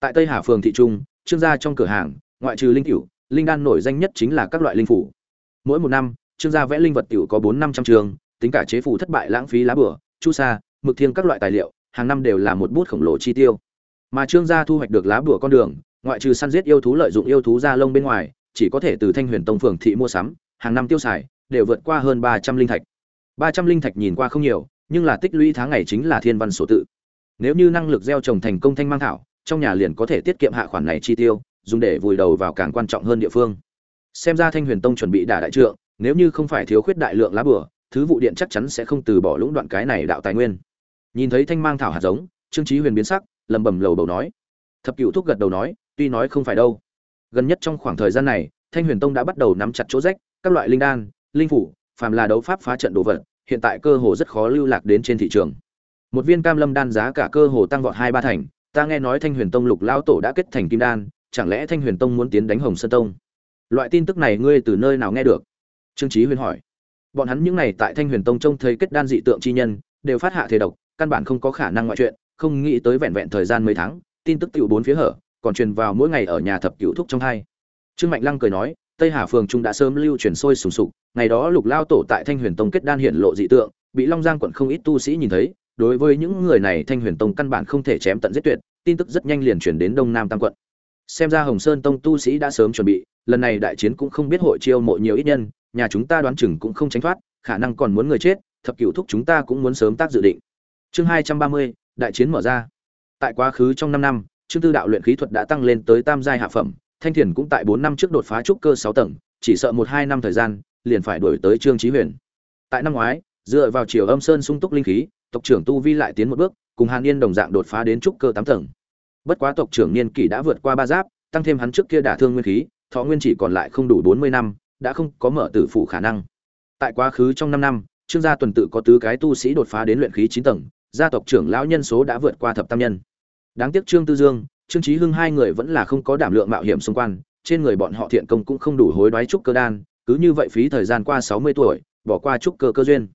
Tại tây hà phường thị trung, trương gia trong cửa hàng, ngoại trừ linh cửu, linh đan nổi danh nhất chính là các loại linh phủ mỗi một năm, trương gia vẽ linh vật tiểu có bốn năm trăm trường, tính cả chế phủ thất bại lãng phí lá bửa, chu sa, mực thiêng các loại tài liệu, hàng năm đều là một bút khổng lồ chi tiêu. Mà trương gia thu hoạch được lá bửa con đường, ngoại trừ săn giết yêu thú lợi dụng yêu thú da lông bên ngoài, chỉ có thể từ thanh huyền tông phường thị mua sắm, hàng năm tiêu xài, đều vượt qua hơn ba trăm linh thạch. Ba trăm linh thạch nhìn qua không nhiều, nhưng là tích lũy tháng ngày chính là thiên văn sổ tự. Nếu như năng lực gieo trồng thành công thanh mang thảo, trong nhà liền có thể tiết kiệm hạ khoản này chi tiêu, dùng để vùi đầu vào càng quan trọng hơn địa phương xem ra thanh huyền tông chuẩn bị đả đại trượng, nếu như không phải thiếu khuyết đại lượng lá bửa thứ vụ điện chắc chắn sẽ không từ bỏ lũng đoạn cái này đạo tài nguyên. Nhìn thấy thanh mang thảo hạt giống, trương trí huyền biến sắc lầm bầm lầu đầu nói. Thập cựu thúc gật đầu nói, tuy nói không phải đâu. Gần nhất trong khoảng thời gian này, thanh huyền tông đã bắt đầu nắm chặt chỗ rách, các loại linh đan, linh phủ, phàm là đấu pháp phá trận đồ vật, hiện tại cơ hồ rất khó lưu lạc đến trên thị trường. Một viên cam lâm đan giá cả cơ hồ tăng vọt hai ba thành, ta nghe nói thanh huyền tông lục lao tổ đã kết thành kim đan, chẳng lẽ thanh huyền tông muốn tiến đánh hồng sơn tông? Loại tin tức này ngươi từ nơi nào nghe được? Trương Chí huyền hỏi. Bọn hắn những này tại thanh huyền tông trông thấy kết đan dị tượng chi nhân, đều phát hạ thể độc, căn bản không có khả năng ngoại chuyện, không nghĩ tới vẹn vẹn thời gian mấy tháng, tin tức tiểu bốn phía hở, còn truyền vào mỗi ngày ở nhà thập cửu thúc trong hai. Trương mạnh lăng cười nói, tây hà phường trung đã sớm lưu truyền sôi sùng sục, ngày đó lục lao tổ tại thanh huyền tông kết đan hiện lộ dị tượng, bị long giang quận không ít tu sĩ nhìn thấy, đối với những người này thanh huyền tông căn bản không thể chém tận giết tuyệt, tin tức rất nhanh liền chuyển đến đông nam tam quận. Xem ra hồng sơn tông tu sĩ đã sớm chuẩn bị lần này đại chiến cũng không biết hội chiêu mộ nhiều ít nhân, nhà chúng ta đoán chừng cũng không tránh thoát, khả năng còn muốn người chết, thập cửu thúc chúng ta cũng muốn sớm tác dự định. Chương hai trăm ba mươi, đại chiến mở ra. Tại quá khứ trong năm năm chương tư đạo luyện khí thuật đã tăng lên tới tam giai hạ phẩm, thanh thiền cũng tại bốn năm trước đột phá trúc cơ sáu tầng, chỉ sợ một hai năm thời gian, liền phải đổi tới trương trí huyền. Tại năm ngoái, dựa vào chiều âm sơn sung túc linh khí, tộc trưởng tu vi lại tiến một bước, cùng hàn yên đồng dạng đột phá đến trúc cơ tám tầng. Bất quá tộc trưởng niên kỷ đã vượt qua ba giáp, tăng thêm hắn trước kia đả thương nguyên khí thọ nguyên chỉ còn lại không đủ bốn mươi năm, đã không có mở tử phụ khả năng. Tại quá khứ trong năm năm, trương gia tuần tự có tứ cái tu sĩ đột phá đến luyện khí chín tầng, gia tộc trưởng lão nhân số đã vượt qua thập tam nhân. Đáng tiếc trương tư dương, trương Chí hưng hai người vẫn là không có đảm lượng mạo hiểm xung quanh, trên người bọn họ thiện công cũng không đủ hối đoái trúc cơ đan, cứ như vậy phí thời gian qua sáu mươi tuổi, bỏ qua trúc cơ cơ duyên.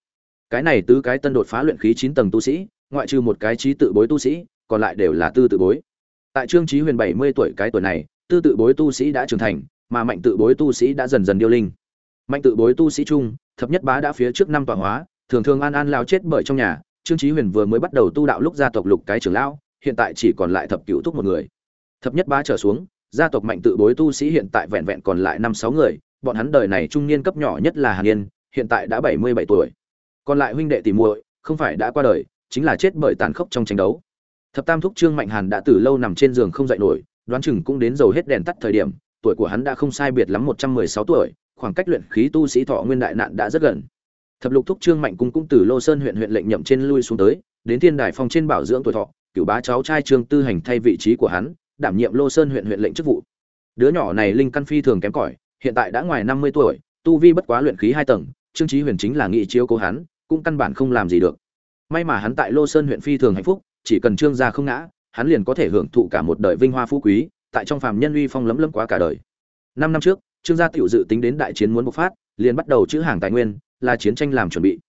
Cái này tứ cái tân đột phá luyện khí chín tầng tu sĩ, ngoại trừ một cái trí tự bối tu sĩ, còn lại đều là tư tự bối. Tại trương Chí huyền bảy mươi tuổi cái tuổi này tư tự bối tu sĩ đã trưởng thành, mà mạnh tự bối tu sĩ đã dần dần điêu linh. Mạnh tự bối tu sĩ trung thập nhất bá đã phía trước năm tọa hóa, thường thường an an lao chết bởi trong nhà, trương Chí huyền vừa mới bắt đầu tu đạo lúc gia tộc lục cái trưởng lão, hiện tại chỉ còn lại thập cửu thúc một người. Thập nhất bá trở xuống, gia tộc mạnh tự bối tu sĩ hiện tại vẹn vẹn còn lại năm sáu người, bọn hắn đời này trung niên cấp nhỏ nhất là hàn yên, hiện tại đã bảy mươi bảy tuổi. Còn lại huynh đệ tỷ muội, không phải đã qua đời, chính là chết bởi tàn khốc trong tranh đấu. Thập tam thúc trương mạnh hàn đã từ lâu nằm trên giường không dậy nổi đoán chừng cũng đến dầu hết đèn tắt thời điểm, tuổi của hắn đã không sai biệt lắm một trăm mười sáu tuổi, khoảng cách luyện khí tu sĩ thọ nguyên đại nạn đã rất gần. Thập lục thúc trương mạnh cung cũng từ lô sơn huyện huyện lệnh nhậm trên lui xuống tới, đến thiên đài phong trên bảo dưỡng tuổi thọ, cửu bá cháu trai trương tư hành thay vị trí của hắn, đảm nhiệm lô sơn huyện huyện lệnh chức vụ. Đứa nhỏ này linh căn phi thường kém cỏi, hiện tại đã ngoài năm mươi tuổi, tu vi bất quá luyện khí hai tầng, trương chí huyền chính là nghị chiếu cố hắn, cũng căn bản không làm gì được. May mà hắn tại lô sơn huyện phi thường hạnh phúc, chỉ cần trương gia không ngã hắn liền có thể hưởng thụ cả một đời vinh hoa phú quý, tại trong phàm nhân uy phong lấm lấm quá cả đời. Năm năm trước, trương gia tiểu dự tính đến đại chiến muốn bộc phát, liền bắt đầu chữ hàng tài nguyên, là chiến tranh làm chuẩn bị.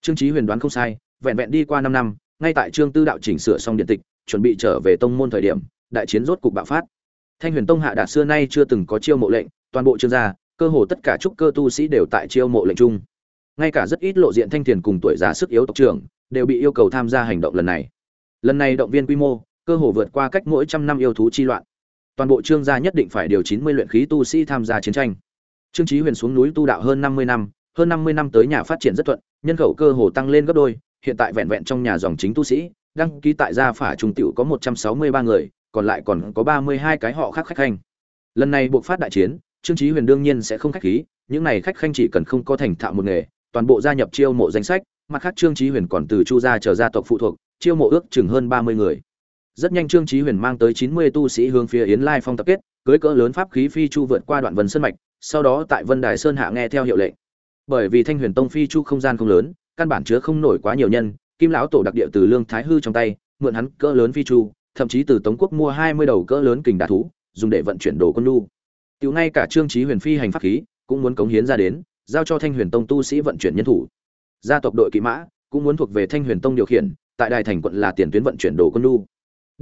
Trương chí huyền đoán không sai, vẹn vẹn đi qua năm năm, ngay tại trương tư đạo chỉnh sửa xong điện tịch, chuẩn bị trở về tông môn thời điểm, đại chiến rốt cục bạo phát. Thanh huyền tông hạ đạt xưa nay chưa từng có chiêu mộ lệnh, toàn bộ trương gia, cơ hồ tất cả trúc cơ tu sĩ đều tại chiêu mộ lệnh chung. Ngay cả rất ít lộ diện thanh tiền cùng tuổi già sức yếu tộc trưởng, đều bị yêu cầu tham gia hành động lần này. Lần này động viên quy mô cơ hồ vượt qua cách mỗi trăm năm yêu thú chi loạn. Toàn bộ trương gia nhất định phải điều chín mươi luyện khí tu sĩ tham gia chiến tranh. Trương trí huyền xuống núi tu đạo hơn năm mươi năm, hơn năm mươi năm tới nhà phát triển rất thuận, nhân khẩu cơ hồ tăng lên gấp đôi, hiện tại vẹn vẹn trong nhà dòng chính tu sĩ, đăng ký tại gia phả trung tiểu có một trăm sáu mươi ba người, còn lại còn có ba mươi hai cái họ khác khách khanh. Lần này buộc phát đại chiến, trương trí huyền đương nhiên sẽ không khách khí, những này khách khanh chỉ cần không có thành thạo một nghề, toàn bộ gia nhập chiêu mộ danh sách, mặt khác trương trí huyền còn từ chu gia chờ gia tộc phụ thuộc, chiêu mộ ước chừng hơn ba mươi người rất nhanh trương trí huyền mang tới chín mươi tu sĩ hướng phía yến lai phong tập kết, cưới cỡ lớn pháp khí phi chu vượt qua đoạn vân sơn mạch, sau đó tại vân đài sơn hạ nghe theo hiệu lệnh. Bởi vì thanh huyền tông phi chu không gian không lớn, căn bản chứa không nổi quá nhiều nhân, kim lão tổ đặc địa từ lương thái hư trong tay, mượn hắn cỡ lớn phi chu, thậm chí từ tống quốc mua hai mươi đầu cỡ lớn kình đả thú, dùng để vận chuyển đồ quân lu tiểu ngay cả trương trí huyền phi hành pháp khí, cũng muốn cống hiến ra đến, giao cho thanh huyền tông tu sĩ vận chuyển nhân thủ. Gia tộc đội kỵ mã cũng muốn thuộc về thanh huyền tông điều khiển, tại đài thành quận là tiền tuyến vận chuyển đồ quân lu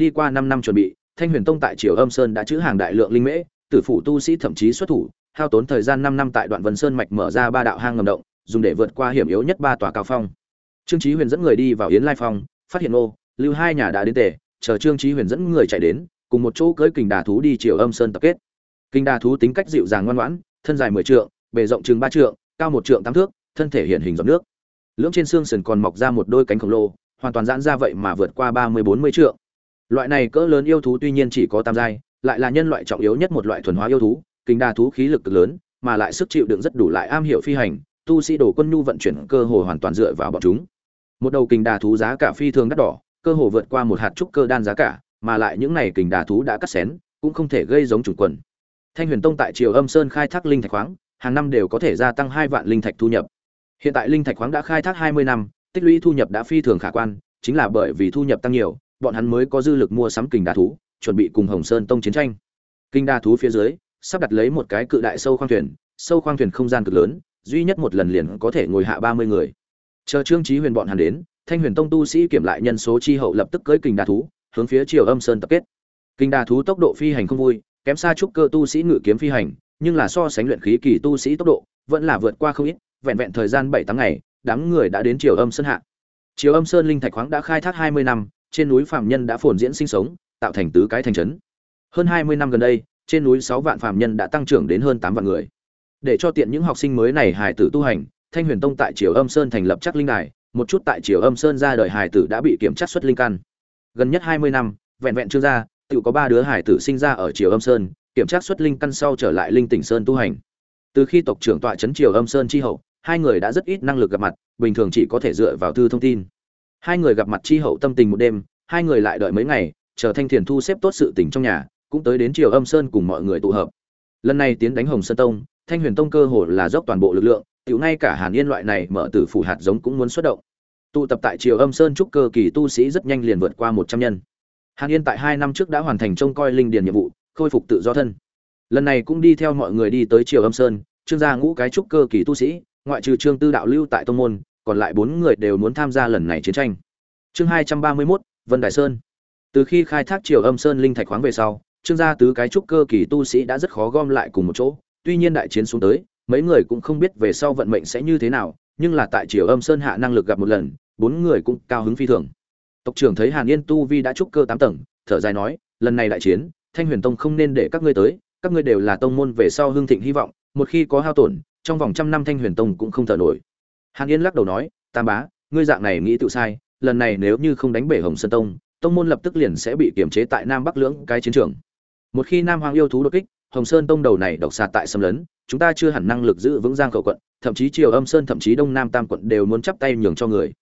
đi qua năm năm chuẩn bị, thanh huyền tông tại triều âm sơn đã chữ hàng đại lượng linh mễ, tử phụ tu sĩ thậm chí xuất thủ, hao tốn thời gian năm năm tại đoạn vân sơn mạch mở ra ba đạo hang ngầm động, dùng để vượt qua hiểm yếu nhất ba tòa cao phong. Trương chí huyền dẫn người đi vào yến lai phong, phát hiện ô, lưu hai nhà đã đến tề, chờ trương chí huyền dẫn người chạy đến, cùng một chỗ cưỡi kình đà thú đi triều âm sơn tập kết. Kình đà thú tính cách dịu dàng ngoan ngoãn, thân dài mười trượng, bề rộng chừng ba trượng, cao một trượng tám thước, thân thể hiện hình giọt nước. Lưỡng trên xương sườn còn mọc ra một đôi cánh khổng lồ, hoàn toàn giãn ra vậy mà vượt qua ba mươi bốn mươi trượng loại này cỡ lớn yêu thú tuy nhiên chỉ có tam giai, lại là nhân loại trọng yếu nhất một loại thuần hóa yêu thú kình đà thú khí lực cực lớn, mà lại sức chịu đựng rất đủ lại am hiểu phi hành, tu sĩ đồ quân nhu vận chuyển cơ hồ hoàn toàn dựa vào bọn chúng. Một đầu kình đà thú giá cả phi thường đắt đỏ, cơ hồ vượt qua một hạt trúc cơ đan giá cả, mà lại những này kình đà thú đã cắt xén, cũng không thể gây giống chủ quần. Thanh huyền tông tại triều âm sơn khai thác linh thạch khoáng, hàng năm đều có thể gia tăng hai vạn linh thạch thu nhập. Hiện tại linh thạch khoáng đã khai thác hai mươi năm, tích lũy thu nhập đã phi thường khả quan, chính là bởi vì thu nhập tăng nhiều bọn hắn mới có dư lực mua sắm kình đà thú, chuẩn bị cùng hồng sơn tông chiến tranh. Kinh đà thú phía dưới, sắp đặt lấy một cái cự đại sâu khoang thuyền, sâu khoang thuyền không gian cực lớn, duy nhất một lần liền có thể ngồi hạ ba mươi người. Chờ trương chí huyền bọn hắn đến, thanh huyền tông tu sĩ kiểm lại nhân số chi hậu lập tức cưỡi kình đà thú, hướng phía triều âm sơn tập kết. Kình đà thú tốc độ phi hành không vui, kém xa trúc cơ tu sĩ ngự kiếm phi hành, nhưng là so sánh luyện khí kỳ tu sĩ tốc độ, vẫn là vượt qua không ít, vẹn vẹn thời gian bảy tháng ngày, đám người đã đến triều âm sơn hạ. Triều âm sơn linh thạch khoáng đã khai thác hai mươi năm trên núi phạm nhân đã phồn diễn sinh sống, tạo thành tứ cái thành trấn. Hơn hai mươi năm gần đây, trên núi sáu vạn phạm nhân đã tăng trưởng đến hơn tám vạn người. Để cho tiện những học sinh mới này hài tử tu hành, thanh huyền tông tại triều âm sơn thành lập chắc linh đài, một chút tại triều âm sơn ra đời hài tử đã bị kiểm tra xuất linh căn. Gần nhất hai mươi năm, vẹn vẹn chưa ra tự có ba đứa hài tử sinh ra ở triều âm sơn, kiểm tra xuất linh căn sau trở lại linh tỉnh sơn tu hành. Từ khi tộc trưởng tọa trấn triều âm sơn chi hậu, hai người đã rất ít năng lực gặp mặt, bình thường chỉ có thể dựa vào thư thông tin hai người gặp mặt chi hậu tâm tình một đêm, hai người lại đợi mấy ngày, chờ thanh thiền thu xếp tốt sự tình trong nhà, cũng tới đến triều âm sơn cùng mọi người tụ hợp. Lần này tiến đánh hồng sơn tông, thanh huyền tông cơ hồ là dốc toàn bộ lực lượng, tiểu ngay cả hàn yên loại này mở từ phủ hạt giống cũng muốn xuất động. Tụ tập tại triều âm sơn trúc cơ kỳ tu sĩ rất nhanh liền vượt qua một trăm nhân. Hàn yên tại hai năm trước đã hoàn thành trông coi linh điền nhiệm vụ, khôi phục tự do thân. Lần này cũng đi theo mọi người đi tới triều âm sơn, trương gia ngũ cái trúc cơ kỳ tu sĩ, ngoại trừ trương tư đạo lưu tại tông môn còn lại bốn người đều muốn tham gia lần này chiến tranh. Chương hai trăm ba mươi mốt, vân đại sơn. Từ khi khai thác triều âm sơn linh thạch khoáng về sau, trương gia tứ cái trúc cơ kỳ tu sĩ đã rất khó gom lại cùng một chỗ. Tuy nhiên đại chiến xuống tới, mấy người cũng không biết về sau vận mệnh sẽ như thế nào, nhưng là tại triều âm sơn hạ năng lực gặp một lần, bốn người cũng cao hứng phi thường. Tộc trưởng thấy hàn yên tu vi đã trúc cơ tám tầng, thở dài nói, lần này đại chiến, thanh huyền tông không nên để các ngươi tới, các ngươi đều là tông môn về sau hương thịnh hy vọng, một khi có hao tổn, trong vòng trăm năm thanh huyền tông cũng không thở nổi hàn yên lắc đầu nói, tam bá, ngươi dạng này nghĩ tự sai, lần này nếu như không đánh bể hồng sơn tông tông môn lập tức liền sẽ bị kiềm chế tại nam bắc lưỡng cái chiến trường. Một khi nam hoàng yêu thú đột kích, hồng sơn tông đầu này độc xà tại xâm lấn, chúng ta chưa hẳn năng lực giữ vững giang khẩu quận, thậm chí triều âm sơn, thậm chí đông nam tam quận đều muốn chắp tay nhường cho người.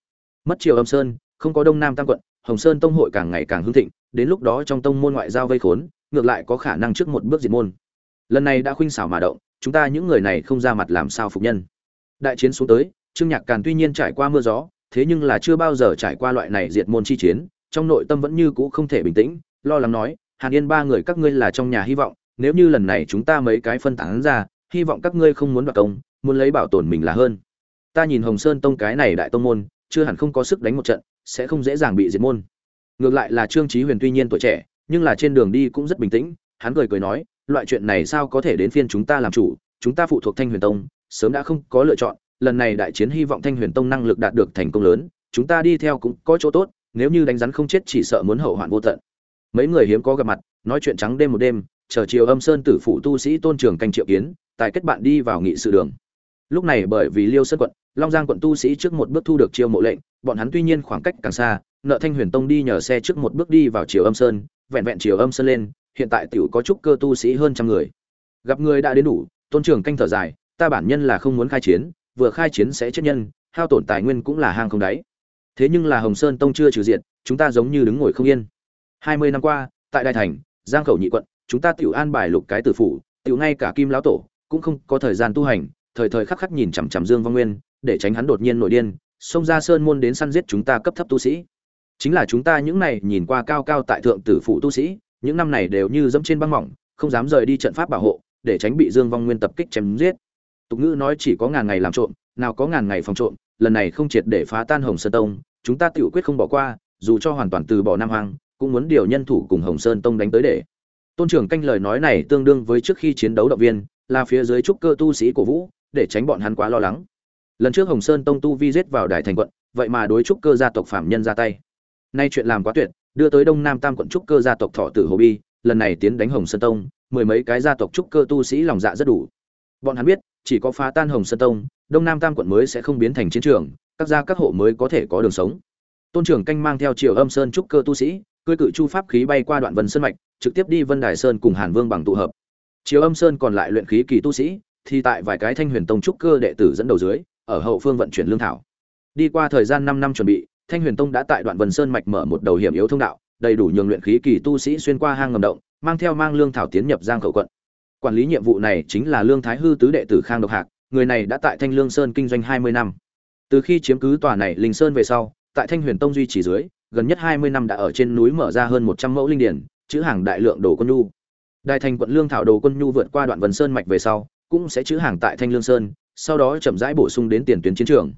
Mất triều âm sơn, không có đông nam tam quận, hồng sơn tông hội càng ngày càng hưng thịnh, đến lúc đó trong tông môn ngoại giao vây khốn, ngược lại có khả năng trước một bước diệt môn. Lần này đã khuynh xảo mà động, chúng ta những người này không ra mặt làm sao phục nhân. Đại chiến xuống tới trương nhạc càn tuy nhiên trải qua mưa gió, thế nhưng là chưa bao giờ trải qua loại này diệt môn chi chiến, trong nội tâm vẫn như cũ không thể bình tĩnh, lo lắng nói, hàn yên ba người các ngươi là trong nhà hy vọng, nếu như lần này chúng ta mấy cái phân tán ra, hy vọng các ngươi không muốn đoạt công, muốn lấy bảo tồn mình là hơn. Ta nhìn hồng sơn tông cái này đại tông môn, chưa hẳn không có sức đánh một trận, sẽ không dễ dàng bị diệt môn. Ngược lại là trương chí huyền tuy nhiên tuổi trẻ, nhưng là trên đường đi cũng rất bình tĩnh, hắn cười cười nói, loại chuyện này sao có thể đến phiên chúng ta làm chủ, chúng ta phụ thuộc thanh huyền tông, sớm đã không có lựa chọn lần này đại chiến hy vọng thanh huyền tông năng lực đạt được thành công lớn, chúng ta đi theo cũng có chỗ tốt, nếu như đánh rắn không chết chỉ sợ muốn hậu hoạn vô tận. Mấy người hiếm có gặp mặt, nói chuyện trắng đêm một đêm, chờ chiều âm sơn tử phụ tu sĩ tôn trường canh triệu kiến, tài kết bạn đi vào nghị sự đường. Lúc này bởi vì liêu sơn quận, long giang quận tu sĩ trước một bước thu được chiêu mộ lệnh, bọn hắn tuy nhiên khoảng cách càng xa, nợ thanh huyền tông đi nhờ xe trước một bước đi vào chiều âm sơn, vẹn vẹn chiều âm sơn lên, hiện tại tiểu có chút cơ tu sĩ hơn trăm người. Gặp người đã đến đủ, tôn trường canh thở dài, ta bản nhân là không muốn khai chiến vừa khai chiến sẽ chết nhân, hao tổn tài nguyên cũng là hang không đáy. Thế nhưng là hồng sơn tông chưa trừ diện chúng ta giống như đứng ngồi không yên. Hai mươi năm qua, tại đại thành, giang khẩu nhị quận, chúng ta tiểu an bài lục cái tử phủ, tiểu ngay cả kim lão tổ cũng không có thời gian tu hành, thời thời khắc khắc nhìn chằm chằm dương văn nguyên, để tránh hắn đột nhiên nổi điên, xông ra sơn môn đến săn giết chúng ta cấp thấp tu sĩ. Chính là chúng ta những này nhìn qua cao cao tại thượng tử phụ tu sĩ, những năm này đều như dẫm trên băng mỏng, không dám rời đi trận pháp bảo hộ, để tránh bị dương vong nguyên tập kích chém giết tục ngữ nói chỉ có ngàn ngày làm trộm, nào có ngàn ngày phòng trộm, lần này không triệt để phá tan hồng sơn tông, chúng ta tự quyết không bỏ qua, dù cho hoàn toàn từ bỏ nam hoàng cũng muốn điều nhân thủ cùng hồng sơn tông đánh tới để. Tôn trưởng canh lời nói này tương đương với trước khi chiến đấu động viên, là phía dưới trúc cơ tu sĩ của vũ, để tránh bọn hắn quá lo lắng. Lần trước hồng sơn tông tu vi giết vào đại thành quận, vậy mà đối trúc cơ gia tộc phạm nhân ra tay. Nay chuyện làm quá tuyệt, đưa tới đông nam tam quận trúc cơ gia tộc thọ tử hồ bi, lần này tiến đánh hồng sơn tông, mười mấy cái gia tộc trúc cơ tu sĩ lòng dạ rất đủ. Bọn hắn biết chỉ có phá tan hồng sơn tông, đông nam tam quận mới sẽ không biến thành chiến trường, các gia các hộ mới có thể có đường sống. Tôn trưởng canh mang theo triều âm sơn trúc cơ tu sĩ, cưỡi cự chu pháp khí bay qua đoạn vân sơn mạch, trực tiếp đi vân đài sơn cùng hàn vương bằng tụ hợp. Triều âm sơn còn lại luyện khí kỳ tu sĩ, thì tại vài cái thanh huyền tông trúc cơ đệ tử dẫn đầu dưới, ở hậu phương vận chuyển lương thảo. Đi qua thời gian năm năm chuẩn bị, thanh huyền tông đã tại đoạn vân sơn mạch mở một đầu hiểm yếu thông đạo, đầy đủ nhường luyện khí kỳ tu sĩ xuyên qua hang ngầm động, mang theo mang lương thảo tiến nhập giang khẩu quận quản lý nhiệm vụ này chính là lương thái hư tứ đệ tử khang độc hạc người này đã tại thanh lương sơn kinh doanh hai mươi năm từ khi chiếm cứ tòa này linh sơn về sau tại thanh huyền tông duy trì dưới gần nhất hai mươi năm đã ở trên núi mở ra hơn một trăm mẫu linh điển chữ hàng đại lượng đồ quân nhu đại thành quận lương thảo đồ quân nhu vượt qua đoạn vân sơn mạch về sau cũng sẽ chữ hàng tại thanh lương sơn sau đó chậm rãi bổ sung đến tiền tuyến chiến trường.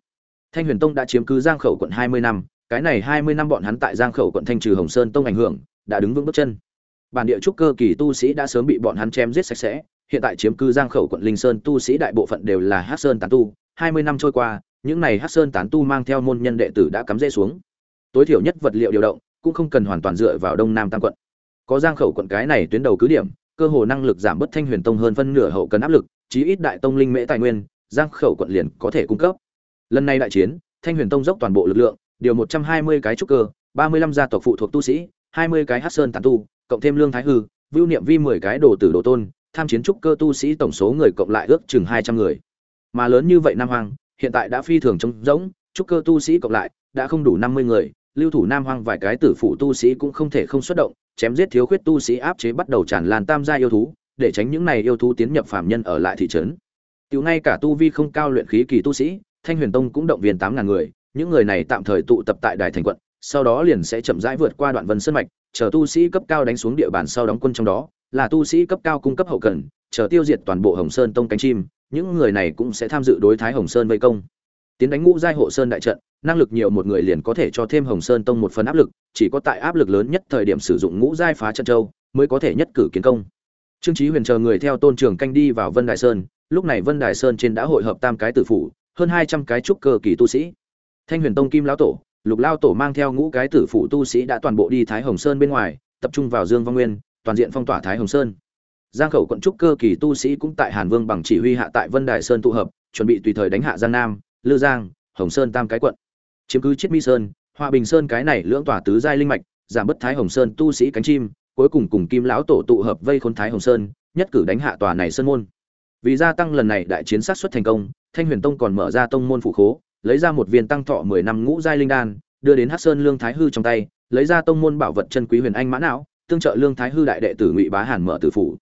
Thanh Huyền Tông đã chiếm cứ Giang Khẩu quận 20 năm, cái này 20 năm bọn hắn tại Giang Khẩu quận thanh trừ Hồng Sơn Tông ảnh hưởng, đã đứng vững bước chân. Bản địa trúc cơ kỳ tu sĩ đã sớm bị bọn hắn chém giết sạch sẽ, hiện tại chiếm cư Giang Khẩu quận Linh Sơn tu sĩ đại bộ phận đều là Hắc Sơn tán tu, 20 năm trôi qua, những này Hắc Sơn tán tu mang theo môn nhân đệ tử đã cắm rễ xuống. Tối thiểu nhất vật liệu điều động, cũng không cần hoàn toàn dựa vào Đông Nam Tam quận. Có Giang Khẩu quận cái này tuyến đầu cứ điểm, cơ hồ năng lực giảm bớt Thanh Huyền Tông hơn phân nửa hậu cần áp lực, chí ít đại tông linh mễ tài nguyên, Giang Khẩu quận liền có thể cung cấp. Lần này đại chiến, Thanh Huyền Tông dốc toàn bộ lực lượng, điều 120 cái trúc cơ, 35 gia tộc phụ thuộc tu sĩ, 20 cái Hắc Sơn tán tu, cộng thêm Lương Thái Hư, Vưu Niệm Vi 10 cái đồ tử đồ tôn, tham chiến trúc cơ tu sĩ tổng số người cộng lại ước chừng 200 người. Mà lớn như vậy Nam Hoang, hiện tại đã phi thường trống rỗng, trúc cơ tu sĩ cộng lại đã không đủ 50 người, lưu thủ Nam Hoang vài cái tử phụ tu sĩ cũng không thể không xuất động, chém giết thiếu khuyết tu sĩ áp chế bắt đầu tràn lan tam gia yêu thú, để tránh những này yêu thú tiến nhập phạm nhân ở lại thị trấn. Tiểu ngay cả tu vi không cao luyện khí kỳ tu sĩ, Thanh Huyền Tông cũng động viên tám ngàn người, những người này tạm thời tụ tập tại Đài Thành quận, sau đó liền sẽ chậm rãi vượt qua đoạn vân sơn mạch, chờ tu sĩ cấp cao đánh xuống địa bàn sau đóng quân trong đó, là tu sĩ cấp cao cung cấp hậu cần, chờ tiêu diệt toàn bộ Hồng Sơn Tông cánh chim, những người này cũng sẽ tham dự đối thái Hồng Sơn vây công. Tiến đánh ngũ giai hộ sơn đại trận, năng lực nhiều một người liền có thể cho thêm Hồng Sơn Tông một phần áp lực, chỉ có tại áp lực lớn nhất thời điểm sử dụng ngũ giai phá trận châu, mới có thể nhất cử kiến công. Trương Chí Huyền chờ người theo Tôn Trường canh đi vào Vân Đại Sơn, lúc này Vân Đại Sơn trên đã hội hợp tam cái tử phủ, hơn 200 cái trúc cơ kỳ tu sĩ. Thanh Huyền Tông Kim lão tổ, Lục lão tổ mang theo ngũ cái tử phụ tu sĩ đã toàn bộ đi Thái Hồng Sơn bên ngoài, tập trung vào Dương Vong Nguyên, toàn diện phong tỏa Thái Hồng Sơn. Giang khẩu quận trúc cơ kỳ tu sĩ cũng tại Hàn Vương bằng chỉ huy hạ tại Vân Đại Sơn tụ hợp, chuẩn bị tùy thời đánh hạ Giang Nam, Lư Giang, Hồng Sơn tam cái quận. Chiếm cứ Chiết Mi Sơn, Hòa Bình Sơn cái này lưỡng tỏa tứ giai linh mạch, giảm bất Thái Hồng Sơn tu sĩ cánh chim, cuối cùng cùng Kim lão tổ tụ hợp vây khốn Thái Hồng Sơn, nhất cử đánh hạ tòa này sơn môn. Vì gia tăng lần này đại chiến sát xuất thành công, Thanh Huyền Tông còn mở ra tông môn phụ khố, lấy ra một viên tăng thọ 10 năm ngũ giai linh đan, đưa đến Hắc Sơn Lương Thái Hư trong tay, lấy ra tông môn bảo vật chân quý huyền anh mã não, tương trợ Lương Thái Hư đại đệ tử Ngụy Bá Hàn mở tử phủ.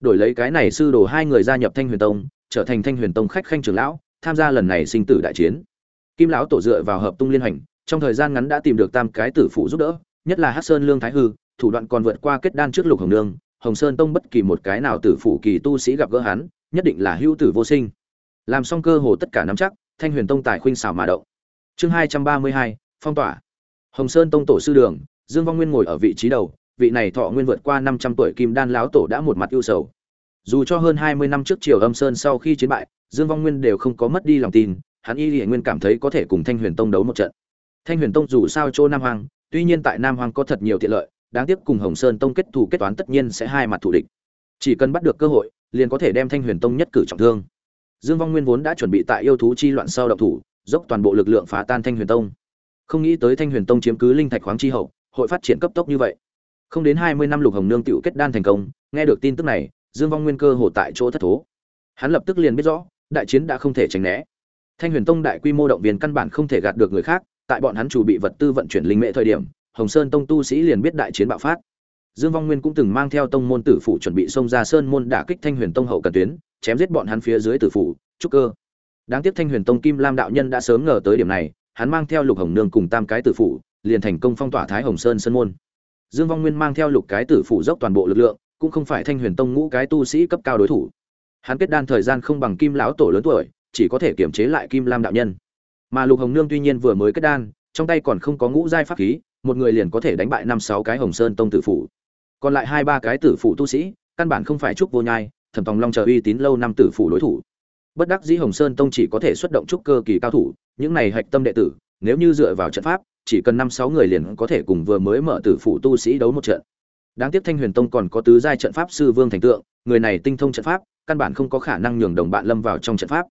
Đổi lấy cái này sư đồ hai người gia nhập Thanh Huyền Tông, trở thành Thanh Huyền Tông khách khanh trưởng lão, tham gia lần này sinh tử đại chiến. Kim lão tổ dựa vào hợp tung liên hành, trong thời gian ngắn đã tìm được tam cái tử phụ giúp đỡ, nhất là Hắc Sơn Lương Thái Hư, thủ đoạn còn vượt qua kết đan trước Lục Hồng Nương, Hồng Sơn Tông bất kỳ một cái nào tử phụ kỳ tu sĩ gặp gỡ hắn, nhất định là hữu tử vô sinh. Làm xong cơ hồ tất cả nắm chắc, Thanh Huyền Tông tài khuynh xảo mà động. Chương hai trăm ba mươi hai phong tỏa. Hồng Sơn Tông tổ sư đường, Dương Vong Nguyên ngồi ở vị trí đầu, vị này thọ nguyên vượt qua năm trăm tuổi kim đan láo tổ đã một mặt ưu sầu. Dù cho hơn hai mươi năm trước Triều Âm Sơn sau khi chiến bại, Dương Vong Nguyên đều không có mất đi lòng tin, hắn y hiển Nguyên cảm thấy có thể cùng Thanh Huyền Tông đấu một trận. Thanh Huyền Tông dù sao chỗ Nam Hoàng, tuy nhiên tại Nam Hoàng có thật nhiều tiện lợi, đáng tiếc cùng Hồng Sơn Tông kết thù kết toán tất nhiên sẽ hai mặt thù địch. Chỉ cần bắt được cơ hội, liền có thể đem Thanh Huyền Tông nhất cử trọng thương. Dương Vong Nguyên vốn đã chuẩn bị tại yêu thú chi loạn sau động thủ, dốc toàn bộ lực lượng phá tan Thanh Huyền Tông. Không nghĩ tới Thanh Huyền Tông chiếm cứ linh thạch khoáng chi hậu, hội phát triển cấp tốc như vậy. Không đến hai mươi năm Lục Hồng Nương tiểu kết đan thành công, nghe được tin tức này, Dương Vong Nguyên cơ hồ tại chỗ thất thố. Hắn lập tức liền biết rõ, đại chiến đã không thể tránh né. Thanh Huyền Tông đại quy mô động viên căn bản không thể gạt được người khác, tại bọn hắn chủ bị vật tư vận chuyển linh mệ thời điểm, Hồng Sơn Tông tu sĩ liền biết đại chiến bạo phát. Dương Vong Nguyên cũng từng mang theo tông môn tử phụ chuẩn bị xông ra sơn môn đả kích Thanh Huyền Tông hậu cần tuyến, chém giết bọn hắn phía dưới tử phụ, trúc cơ. Đáng tiếc Thanh Huyền Tông Kim Lam đạo nhân đã sớm ngờ tới điểm này, hắn mang theo Lục Hồng Nương cùng tam cái tử phụ, liền thành công phong tỏa Thái Hồng Sơn sơn môn. Dương Vong Nguyên mang theo lục cái tử phụ dốc toàn bộ lực lượng, cũng không phải Thanh Huyền Tông ngũ cái tu sĩ cấp cao đối thủ. Hắn kết đan thời gian không bằng Kim lão tổ lớn tuổi, chỉ có thể kiểm chế lại Kim Lam đạo nhân. Mà Lục Hồng Nương tuy nhiên vừa mới kết đan, trong tay còn không có ngũ giai pháp khí, một người liền có thể đánh bại năm sáu cái Hồng Sơn Tông tử phụ. Còn lại hai ba cái tử phụ tu sĩ, căn bản không phải trúc vô nhai, Thẩm Tòng Long chờ uy tín lâu năm tử Phủ đối thủ. Bất đắc dĩ Hồng Sơn Tông chỉ có thể xuất động trúc cơ kỳ cao thủ, những này hạch tâm đệ tử, nếu như dựa vào trận pháp, chỉ cần năm sáu người liền có thể cùng vừa mới mở tử Phủ tu sĩ đấu một trận. Đáng tiếc Thanh Huyền Tông còn có tứ giai trận pháp sư Vương Thành Tượng, người này tinh thông trận pháp, căn bản không có khả năng nhường đồng bạn lâm vào trong trận pháp.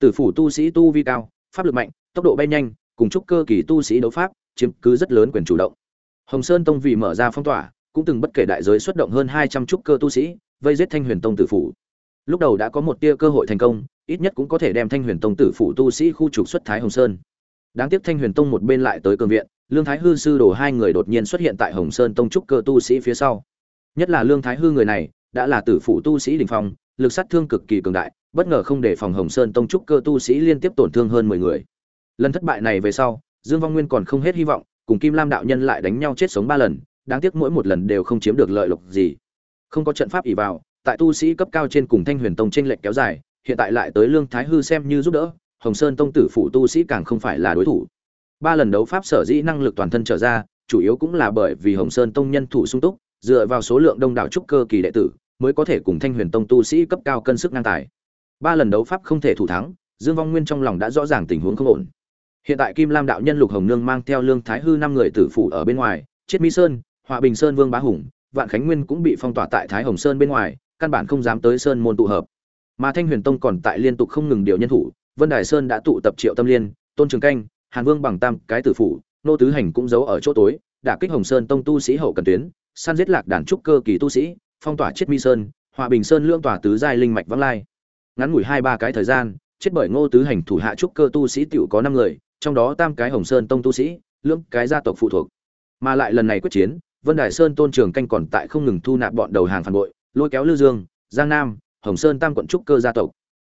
Tử phủ tu sĩ tu vi cao, pháp lực mạnh, tốc độ bay nhanh, cùng trúc cơ kỳ tu sĩ đấu pháp, chiếm cứ rất lớn quyền chủ động. Hồng Sơn Tông vì mở ra phong tỏa, cũng từng bất kể đại giới xuất động hơn hai trăm trúc cơ tu sĩ, vây giết Thanh Huyền Tông tử phủ. Lúc đầu đã có một tia cơ hội thành công, ít nhất cũng có thể đem Thanh Huyền Tông tử phủ tu sĩ khu trục xuất Thái Hồng Sơn. Đáng tiếc Thanh Huyền Tông một bên lại tới cường viện, Lương Thái Hư sư đồ hai người đột nhiên xuất hiện tại Hồng Sơn Tông trúc cơ tu sĩ phía sau. Nhất là Lương Thái Hư người này, đã là tử phụ tu sĩ đỉnh phong, lực sát thương cực kỳ cường đại, bất ngờ không để phòng Hồng Sơn Tông trúc cơ tu sĩ liên tiếp tổn thương hơn mười người. Lần thất bại này về sau, Dương Vong Nguyên còn không hết hy vọng, cùng Kim Lam đạo nhân lại đánh nhau chết sống ba lần, đáng tiếc mỗi một lần đều không chiếm được lợi lộc gì. Không có trận pháp ỉ vào, tại tu sĩ cấp cao trên cùng Thanh Huyền Tông chênh lệch kéo dài, hiện tại lại tới lương thái hư xem như giúp đỡ hồng sơn tông tử phụ tu sĩ càng không phải là đối thủ. Ba lần đấu pháp sở dĩ năng lực toàn thân trở ra chủ yếu cũng là bởi vì hồng sơn tông nhân thủ sung túc dựa vào số lượng đông đảo trúc cơ kỳ đệ tử mới có thể cùng thanh huyền tông tu sĩ cấp cao cân sức ngang tài. Ba lần đấu pháp không thể thủ thắng dương vong nguyên trong lòng đã rõ ràng tình huống không ổn. Hiện tại kim lam đạo nhân lục hồng nương mang theo lương thái hư năm người tử phụ ở bên ngoài chiết mỹ sơn hòa bình sơn vương bá hùng vạn khánh nguyên cũng bị phong tỏa tại thái hồng sơn bên ngoài, căn bản không dám tới sơn môn tụ hợp. Mà thanh huyền tông còn tại liên tục không ngừng điều nhân thủ, vân đài sơn đã tụ tập triệu tâm liên, tôn trường canh, hàn vương bằng tam, cái tử phụ nô tứ hành cũng giấu ở chỗ tối, đả kích hồng sơn tông tu sĩ hậu cần tuyến, san giết lạc đàn trúc cơ kỳ tu sĩ, phong tỏa chiết mi sơn, hòa bình sơn lương tỏa tứ giai linh mạch vắng lai. Ngắn ngủi hai ba cái thời gian, chết bởi ngô tứ hành thủ hạ trúc cơ tu sĩ tiểu có năm người, trong đó tam cái hồng sơn tông tu sĩ, lưỡng cái gia tộc phụ thuộc. Mà lại lần này quyết chiến vân đài sơn tôn trường canh còn tại không ngừng thu nạp bọn đầu hàng phản bội, lôi kéo lư dương, giang nam, hồng sơn tam quận trúc cơ gia tộc.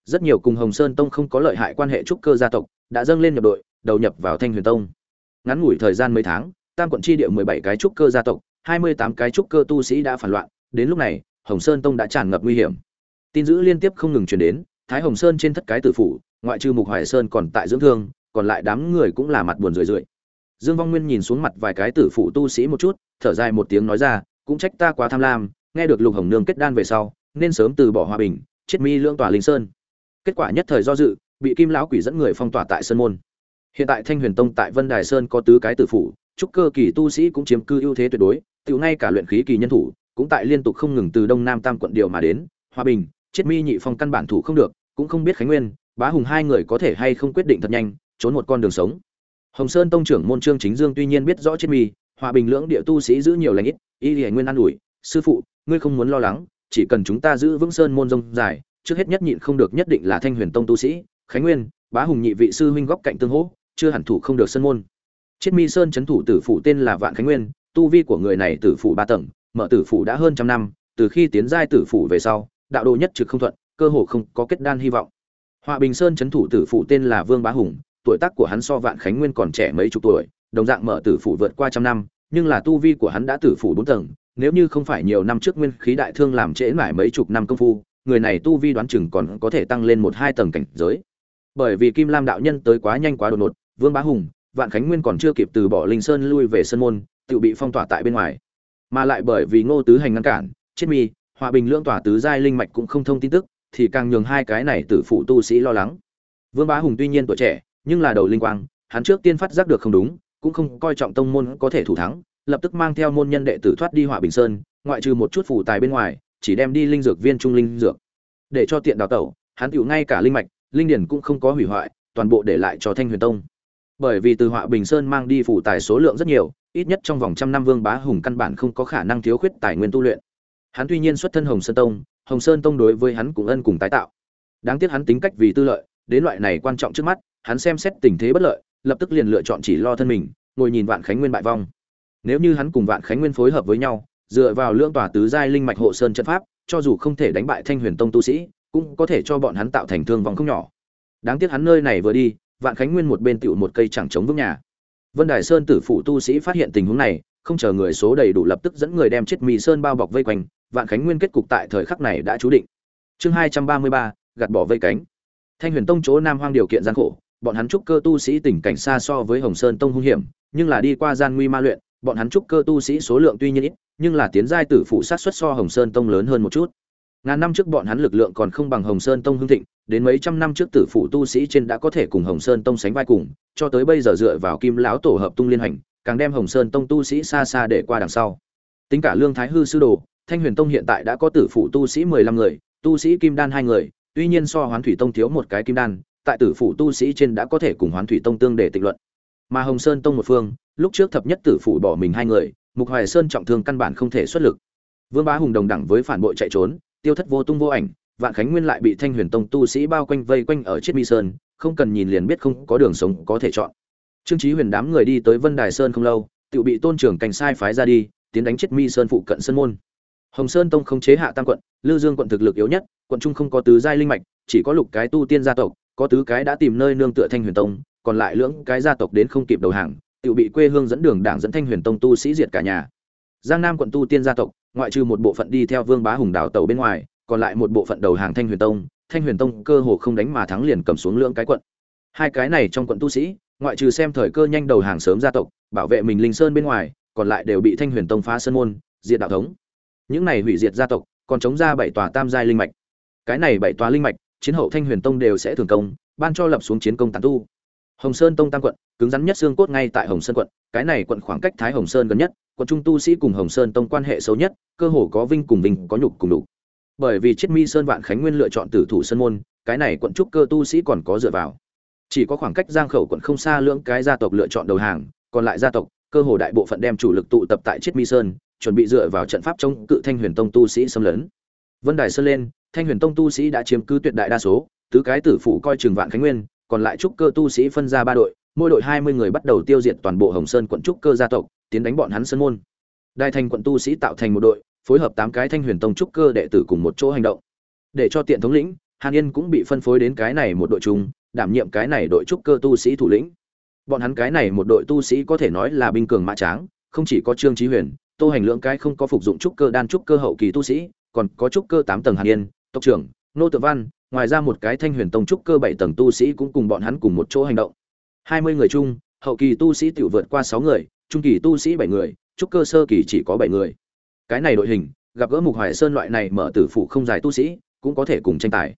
Rất nhiều cùng hồng sơn tông không có lợi hại quan hệ trúc cơ gia tộc đã dâng lên nhập đội, đầu nhập vào thanh huyền tông. Ngắn ngủi thời gian mấy tháng, tam quận tri địa mười bảy cái trúc cơ gia tộc, hai mươi tám cái trúc cơ tu sĩ đã phản loạn, đến lúc này, hồng sơn tông đã tràn ngập nguy hiểm. Tin dữ liên tiếp không ngừng truyền đến, thái hồng sơn trên thất cái tử phủ, ngoại trừ mục hoài sơn còn tại dưỡng thương, còn lại đám người cũng là mặt buồn rười rượi dương vong nguyên nhìn xuống mặt vài cái tử phụ tu sĩ một chút, thở dài một tiếng nói ra, cũng trách ta quá tham lam, nghe được lục hồng nương kết đan về sau, nên sớm từ bỏ hòa bình, chết mi lưỡng tòa linh sơn. Kết quả nhất thời do dự, bị kim lão quỷ dẫn người phong tỏa tại sơn môn. Hiện tại thanh huyền tông tại vân đài sơn có tứ cái tử phụ trúc cơ kỳ tu sĩ cũng chiếm cư ưu thế tuyệt đối tiểu ngay cả luyện khí kỳ nhân thủ, cũng tại liên tục không ngừng từ đông nam tam quận điều mà đến, hòa bình, chết mi nhị phong căn bản thủ không được, cũng không biết khánh nguyên, bá hùng hai người có thể hay không quyết định thật nhanh, trốn một con đường sống hồng sơn tông trưởng môn trương chính dương tuy nhiên biết rõ chết mi, hòa bình lưỡng địa tu sĩ giữ nhiều lãnh ít, y lìa nguyên an ủi, sư phụ, ngươi không muốn lo lắng, chỉ cần chúng ta giữ vững sơn môn rông dài, trước hết nhất nhịn không được nhất định là thanh huyền tông tu sĩ, khánh nguyên, bá hùng nhị vị sư huynh góc cạnh tương hỗ, chưa hẳn thủ không được sơn môn. Chiết mi sơn chấn thủ tử phụ tên là vạn khánh nguyên, tu vi của người này tử phụ ba tầng, mở tử phụ đã hơn trăm năm, từ khi tiến giai tử phụ về sau, đạo đồ nhất trực không thuận, cơ hồ không có kết đan hy vọng. Hòa bình sơn chấn thủ tử phụ tên là vương bá hùng tuổi tác của hắn so vạn khánh nguyên còn trẻ mấy chục tuổi, đồng dạng mở tử phủ vượt qua trăm năm, nhưng là tu vi của hắn đã tử phủ bốn tầng, nếu như không phải nhiều năm trước nguyên khí đại thương làm trễ mãi mấy chục năm công phu, người này tu vi đoán chừng còn có thể tăng lên một hai tầng cảnh giới. Bởi vì kim lam đạo nhân tới quá nhanh quá đột ngột, vương bá hùng, vạn khánh nguyên còn chưa kịp từ bỏ linh sơn lui về sân môn, tự bị phong tỏa tại bên ngoài. Mà lại bởi vì ngô tứ hành ngăn cản, chết mi hòa bình lưỡng tỏa tứ giai linh mạch cũng không thông tin tức, thì càng nhường hai cái này tử phụ tu sĩ lo lắng. Vương bá hùng tuy nhiên tuổi trẻ nhưng là đầu linh quang, hắn trước tiên phát giác được không đúng, cũng không coi trọng tông môn có thể thủ thắng, lập tức mang theo môn nhân đệ tử thoát đi hỏa bình sơn, ngoại trừ một chút phù tài bên ngoài, chỉ đem đi linh dược viên trung linh dược. Để cho tiện đào tẩu, hắn tiểu ngay cả linh mạch, linh điển cũng không có hủy hoại, toàn bộ để lại cho thanh huyền tông. Bởi vì từ họa bình sơn mang đi phù tài số lượng rất nhiều, ít nhất trong vòng trăm năm vương bá hùng căn bản không có khả năng thiếu khuyết tài nguyên tu luyện. Hắn tuy nhiên xuất thân hồng sơn tông, hồng sơn tông đối với hắn cũng ân cùng tái tạo. Đáng tiếc hắn tính cách vì tư lợi đến loại này quan trọng trước mắt, hắn xem xét tình thế bất lợi, lập tức liền lựa chọn chỉ lo thân mình, ngồi nhìn vạn khánh nguyên bại vong. Nếu như hắn cùng vạn khánh nguyên phối hợp với nhau, dựa vào lượng tòa tứ giai linh mạch hộ sơn trận pháp, cho dù không thể đánh bại thanh huyền tông tu sĩ, cũng có thể cho bọn hắn tạo thành thương vong không nhỏ. Đáng tiếc hắn nơi này vừa đi, vạn khánh nguyên một bên tựu một cây chẳng chống vững nhà. Vân đài sơn tử phụ tu sĩ phát hiện tình huống này, không chờ người số đầy đủ lập tức dẫn người đem chết mì sơn bao bọc vây quanh, vạn khánh nguyên kết cục tại thời khắc này đã chú định. Chương hai trăm ba mươi ba, gạt bỏ vây cánh thanh huyền tông chỗ nam hoang điều kiện gian khổ, bọn hắn trúc cơ tu sĩ tình cảnh xa so với hồng sơn tông hung hiểm, nhưng là đi qua gian nguy ma luyện, bọn hắn trúc cơ tu sĩ số lượng tuy nhiên ít, nhưng là tiến giai tử phụ sát xuất so hồng sơn tông lớn hơn một chút. Ngàn năm trước bọn hắn lực lượng còn không bằng hồng sơn tông hưng thịnh, đến mấy trăm năm trước tử phụ tu sĩ trên đã có thể cùng hồng sơn tông sánh vai cùng, cho tới bây giờ dựa vào kim lão tổ hợp tung liên hành, càng đem hồng sơn tông tu sĩ xa xa để qua đằng sau. Tính cả lương thái hư sư đồ, thanh huyền tông hiện tại đã có tử phụ tu sĩ mười lăm người, tu sĩ kim đan hai người tuy nhiên so hoán thủy tông thiếu một cái kim đan, tại tử phụ tu sĩ trên đã có thể cùng hoán thủy tông tương để tịch luận. Mà hồng sơn tông một phương, lúc trước thập nhất tử phụ bỏ mình hai người, mục hoài sơn trọng thương căn bản không thể xuất lực. Vương bá hùng đồng đẳng với phản bội chạy trốn, tiêu thất vô tung vô ảnh, vạn khánh nguyên lại bị thanh huyền tông tu sĩ bao quanh vây quanh ở chiết mi sơn, không cần nhìn liền biết không có đường sống có thể chọn. Trương trí huyền đám người đi tới vân đài sơn không lâu tự bị tôn trưởng cảnh sai phái ra đi, tiến đánh chiết mi sơn phụ cận sơn môn hồng sơn tông không chế hạ tam quận, lư dương quận thực lực yếu nhất, quận trung không có tứ giai linh mạch, chỉ có lục cái tu tiên gia tộc, có tứ cái đã tìm nơi nương tựa thanh huyền tông, còn lại lưỡng cái gia tộc đến không kịp đầu hàng, tiểu bị quê hương dẫn đường đảng dẫn thanh huyền tông tu sĩ diệt cả nhà. Giang nam quận tu tiên gia tộc, ngoại trừ một bộ phận đi theo vương bá hùng đảo tàu bên ngoài, còn lại một bộ phận đầu hàng thanh huyền tông, thanh huyền tông cơ hồ không đánh mà thắng liền cầm xuống lưỡng cái quận. Hai cái này trong quận tu sĩ, ngoại trừ xem thời cơ nhanh đầu hàng sớm gia tộc, bảo vệ mình linh sơn bên ngoài, còn lại đều bị thanh huyền tông phá sơn môn, diệt đạo thống những này hủy diệt gia tộc, còn chống ra bảy tòa tam giai linh mạch. Cái này bảy tòa linh mạch, chiến hậu thanh huyền tông đều sẽ thường công, ban cho lập xuống chiến công tán tu. Hồng sơn tông tam quận, cứng rắn nhất xương cốt ngay tại hồng sơn quận, cái này quận khoảng cách thái hồng sơn gần nhất, quận trung tu sĩ cùng hồng sơn tông quan hệ xấu nhất, cơ hồ có vinh cùng vinh, có nhục cùng đủ bởi vì chiết mi sơn vạn khánh nguyên lựa chọn tử thủ sơn môn, cái này quận trúc cơ tu sĩ còn có dựa vào. Chỉ có khoảng cách giang khẩu quận không xa lưỡng cái gia tộc lựa chọn đầu hàng, còn lại gia tộc, cơ hồ đại bộ phận đem chủ lực tụ tập tại chiết mi sơn chuẩn bị dựa vào trận pháp chống cự thanh huyền tông tu sĩ xâm lấn. Vân đài sơn lên, thanh huyền tông tu sĩ đã chiếm cứ tuyệt đại đa số, tứ cái tử phụ coi trường vạn khánh nguyên, còn lại trúc cơ tu sĩ phân ra ba đội, mỗi đội hai mươi người bắt đầu tiêu diệt toàn bộ hồng sơn quận trúc cơ gia tộc, tiến đánh bọn hắn sơn môn. Đại thành quận tu sĩ tạo thành một đội, phối hợp tám cái thanh huyền tông trúc cơ đệ tử cùng một chỗ hành động. Để cho tiện thống lĩnh, hàn yên cũng bị phân phối đến cái này một đội chung, đảm nhiệm cái này đội trúc cơ tu sĩ thủ lĩnh. Bọn hắn cái này một đội tu sĩ có thể nói là binh cường mã tráng, không chỉ có trương trí huyền tô hành lượng cái không có phục dụng trúc cơ đan trúc cơ hậu kỳ tu sĩ, còn có trúc cơ tám tầng hàn yên, tộc trưởng, nô tự văn, ngoài ra một cái thanh huyền tông trúc cơ bảy tầng tu sĩ cũng cùng bọn hắn cùng một chỗ hành động. Hai mươi người chung, hậu kỳ tu sĩ tiểu vượt qua sáu người, trung kỳ tu sĩ bảy người, trúc cơ sơ kỳ chỉ có bảy người. Cái này đội hình, gặp gỡ mục hoài sơn loại này mở tử phụ không dài tu sĩ, cũng có thể cùng tranh tài.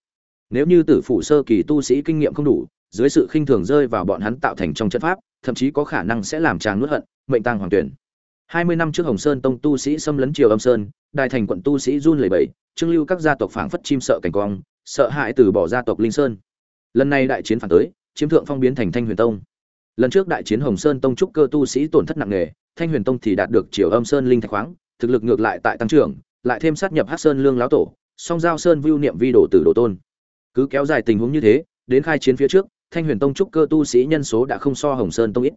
Nếu như tử phụ sơ kỳ tu sĩ kinh nghiệm không đủ, dưới sự khinh thường rơi vào bọn hắn tạo thành trong trận pháp, thậm chí có khả năng sẽ làm chàng nuốt hận, mệnh tăng hoàng tuyển mươi năm trước hồng sơn tông tu sĩ xâm lấn triều âm sơn đại thành quận tu sĩ run lẩy bẩy, trương lưu các gia tộc phảng phất chim sợ cảnh quang, sợ hãi từ bỏ gia tộc linh sơn. Lần này đại chiến phản tới, chiếm thượng phong biến thành thanh huyền tông. Lần trước đại chiến hồng sơn tông trúc cơ tu sĩ tổn thất nặng nề, thanh huyền tông thì đạt được triều âm sơn linh thạch khoáng, thực lực ngược lại tại tăng trưởng, lại thêm sát nhập hát sơn lương lão tổ, song giao sơn vưu niệm vi đổ tử đồ tôn. Cứ kéo dài tình huống như thế, đến khai chiến phía trước, thanh huyền tông trúc cơ tu sĩ nhân số đã không so hồng sơn tông ít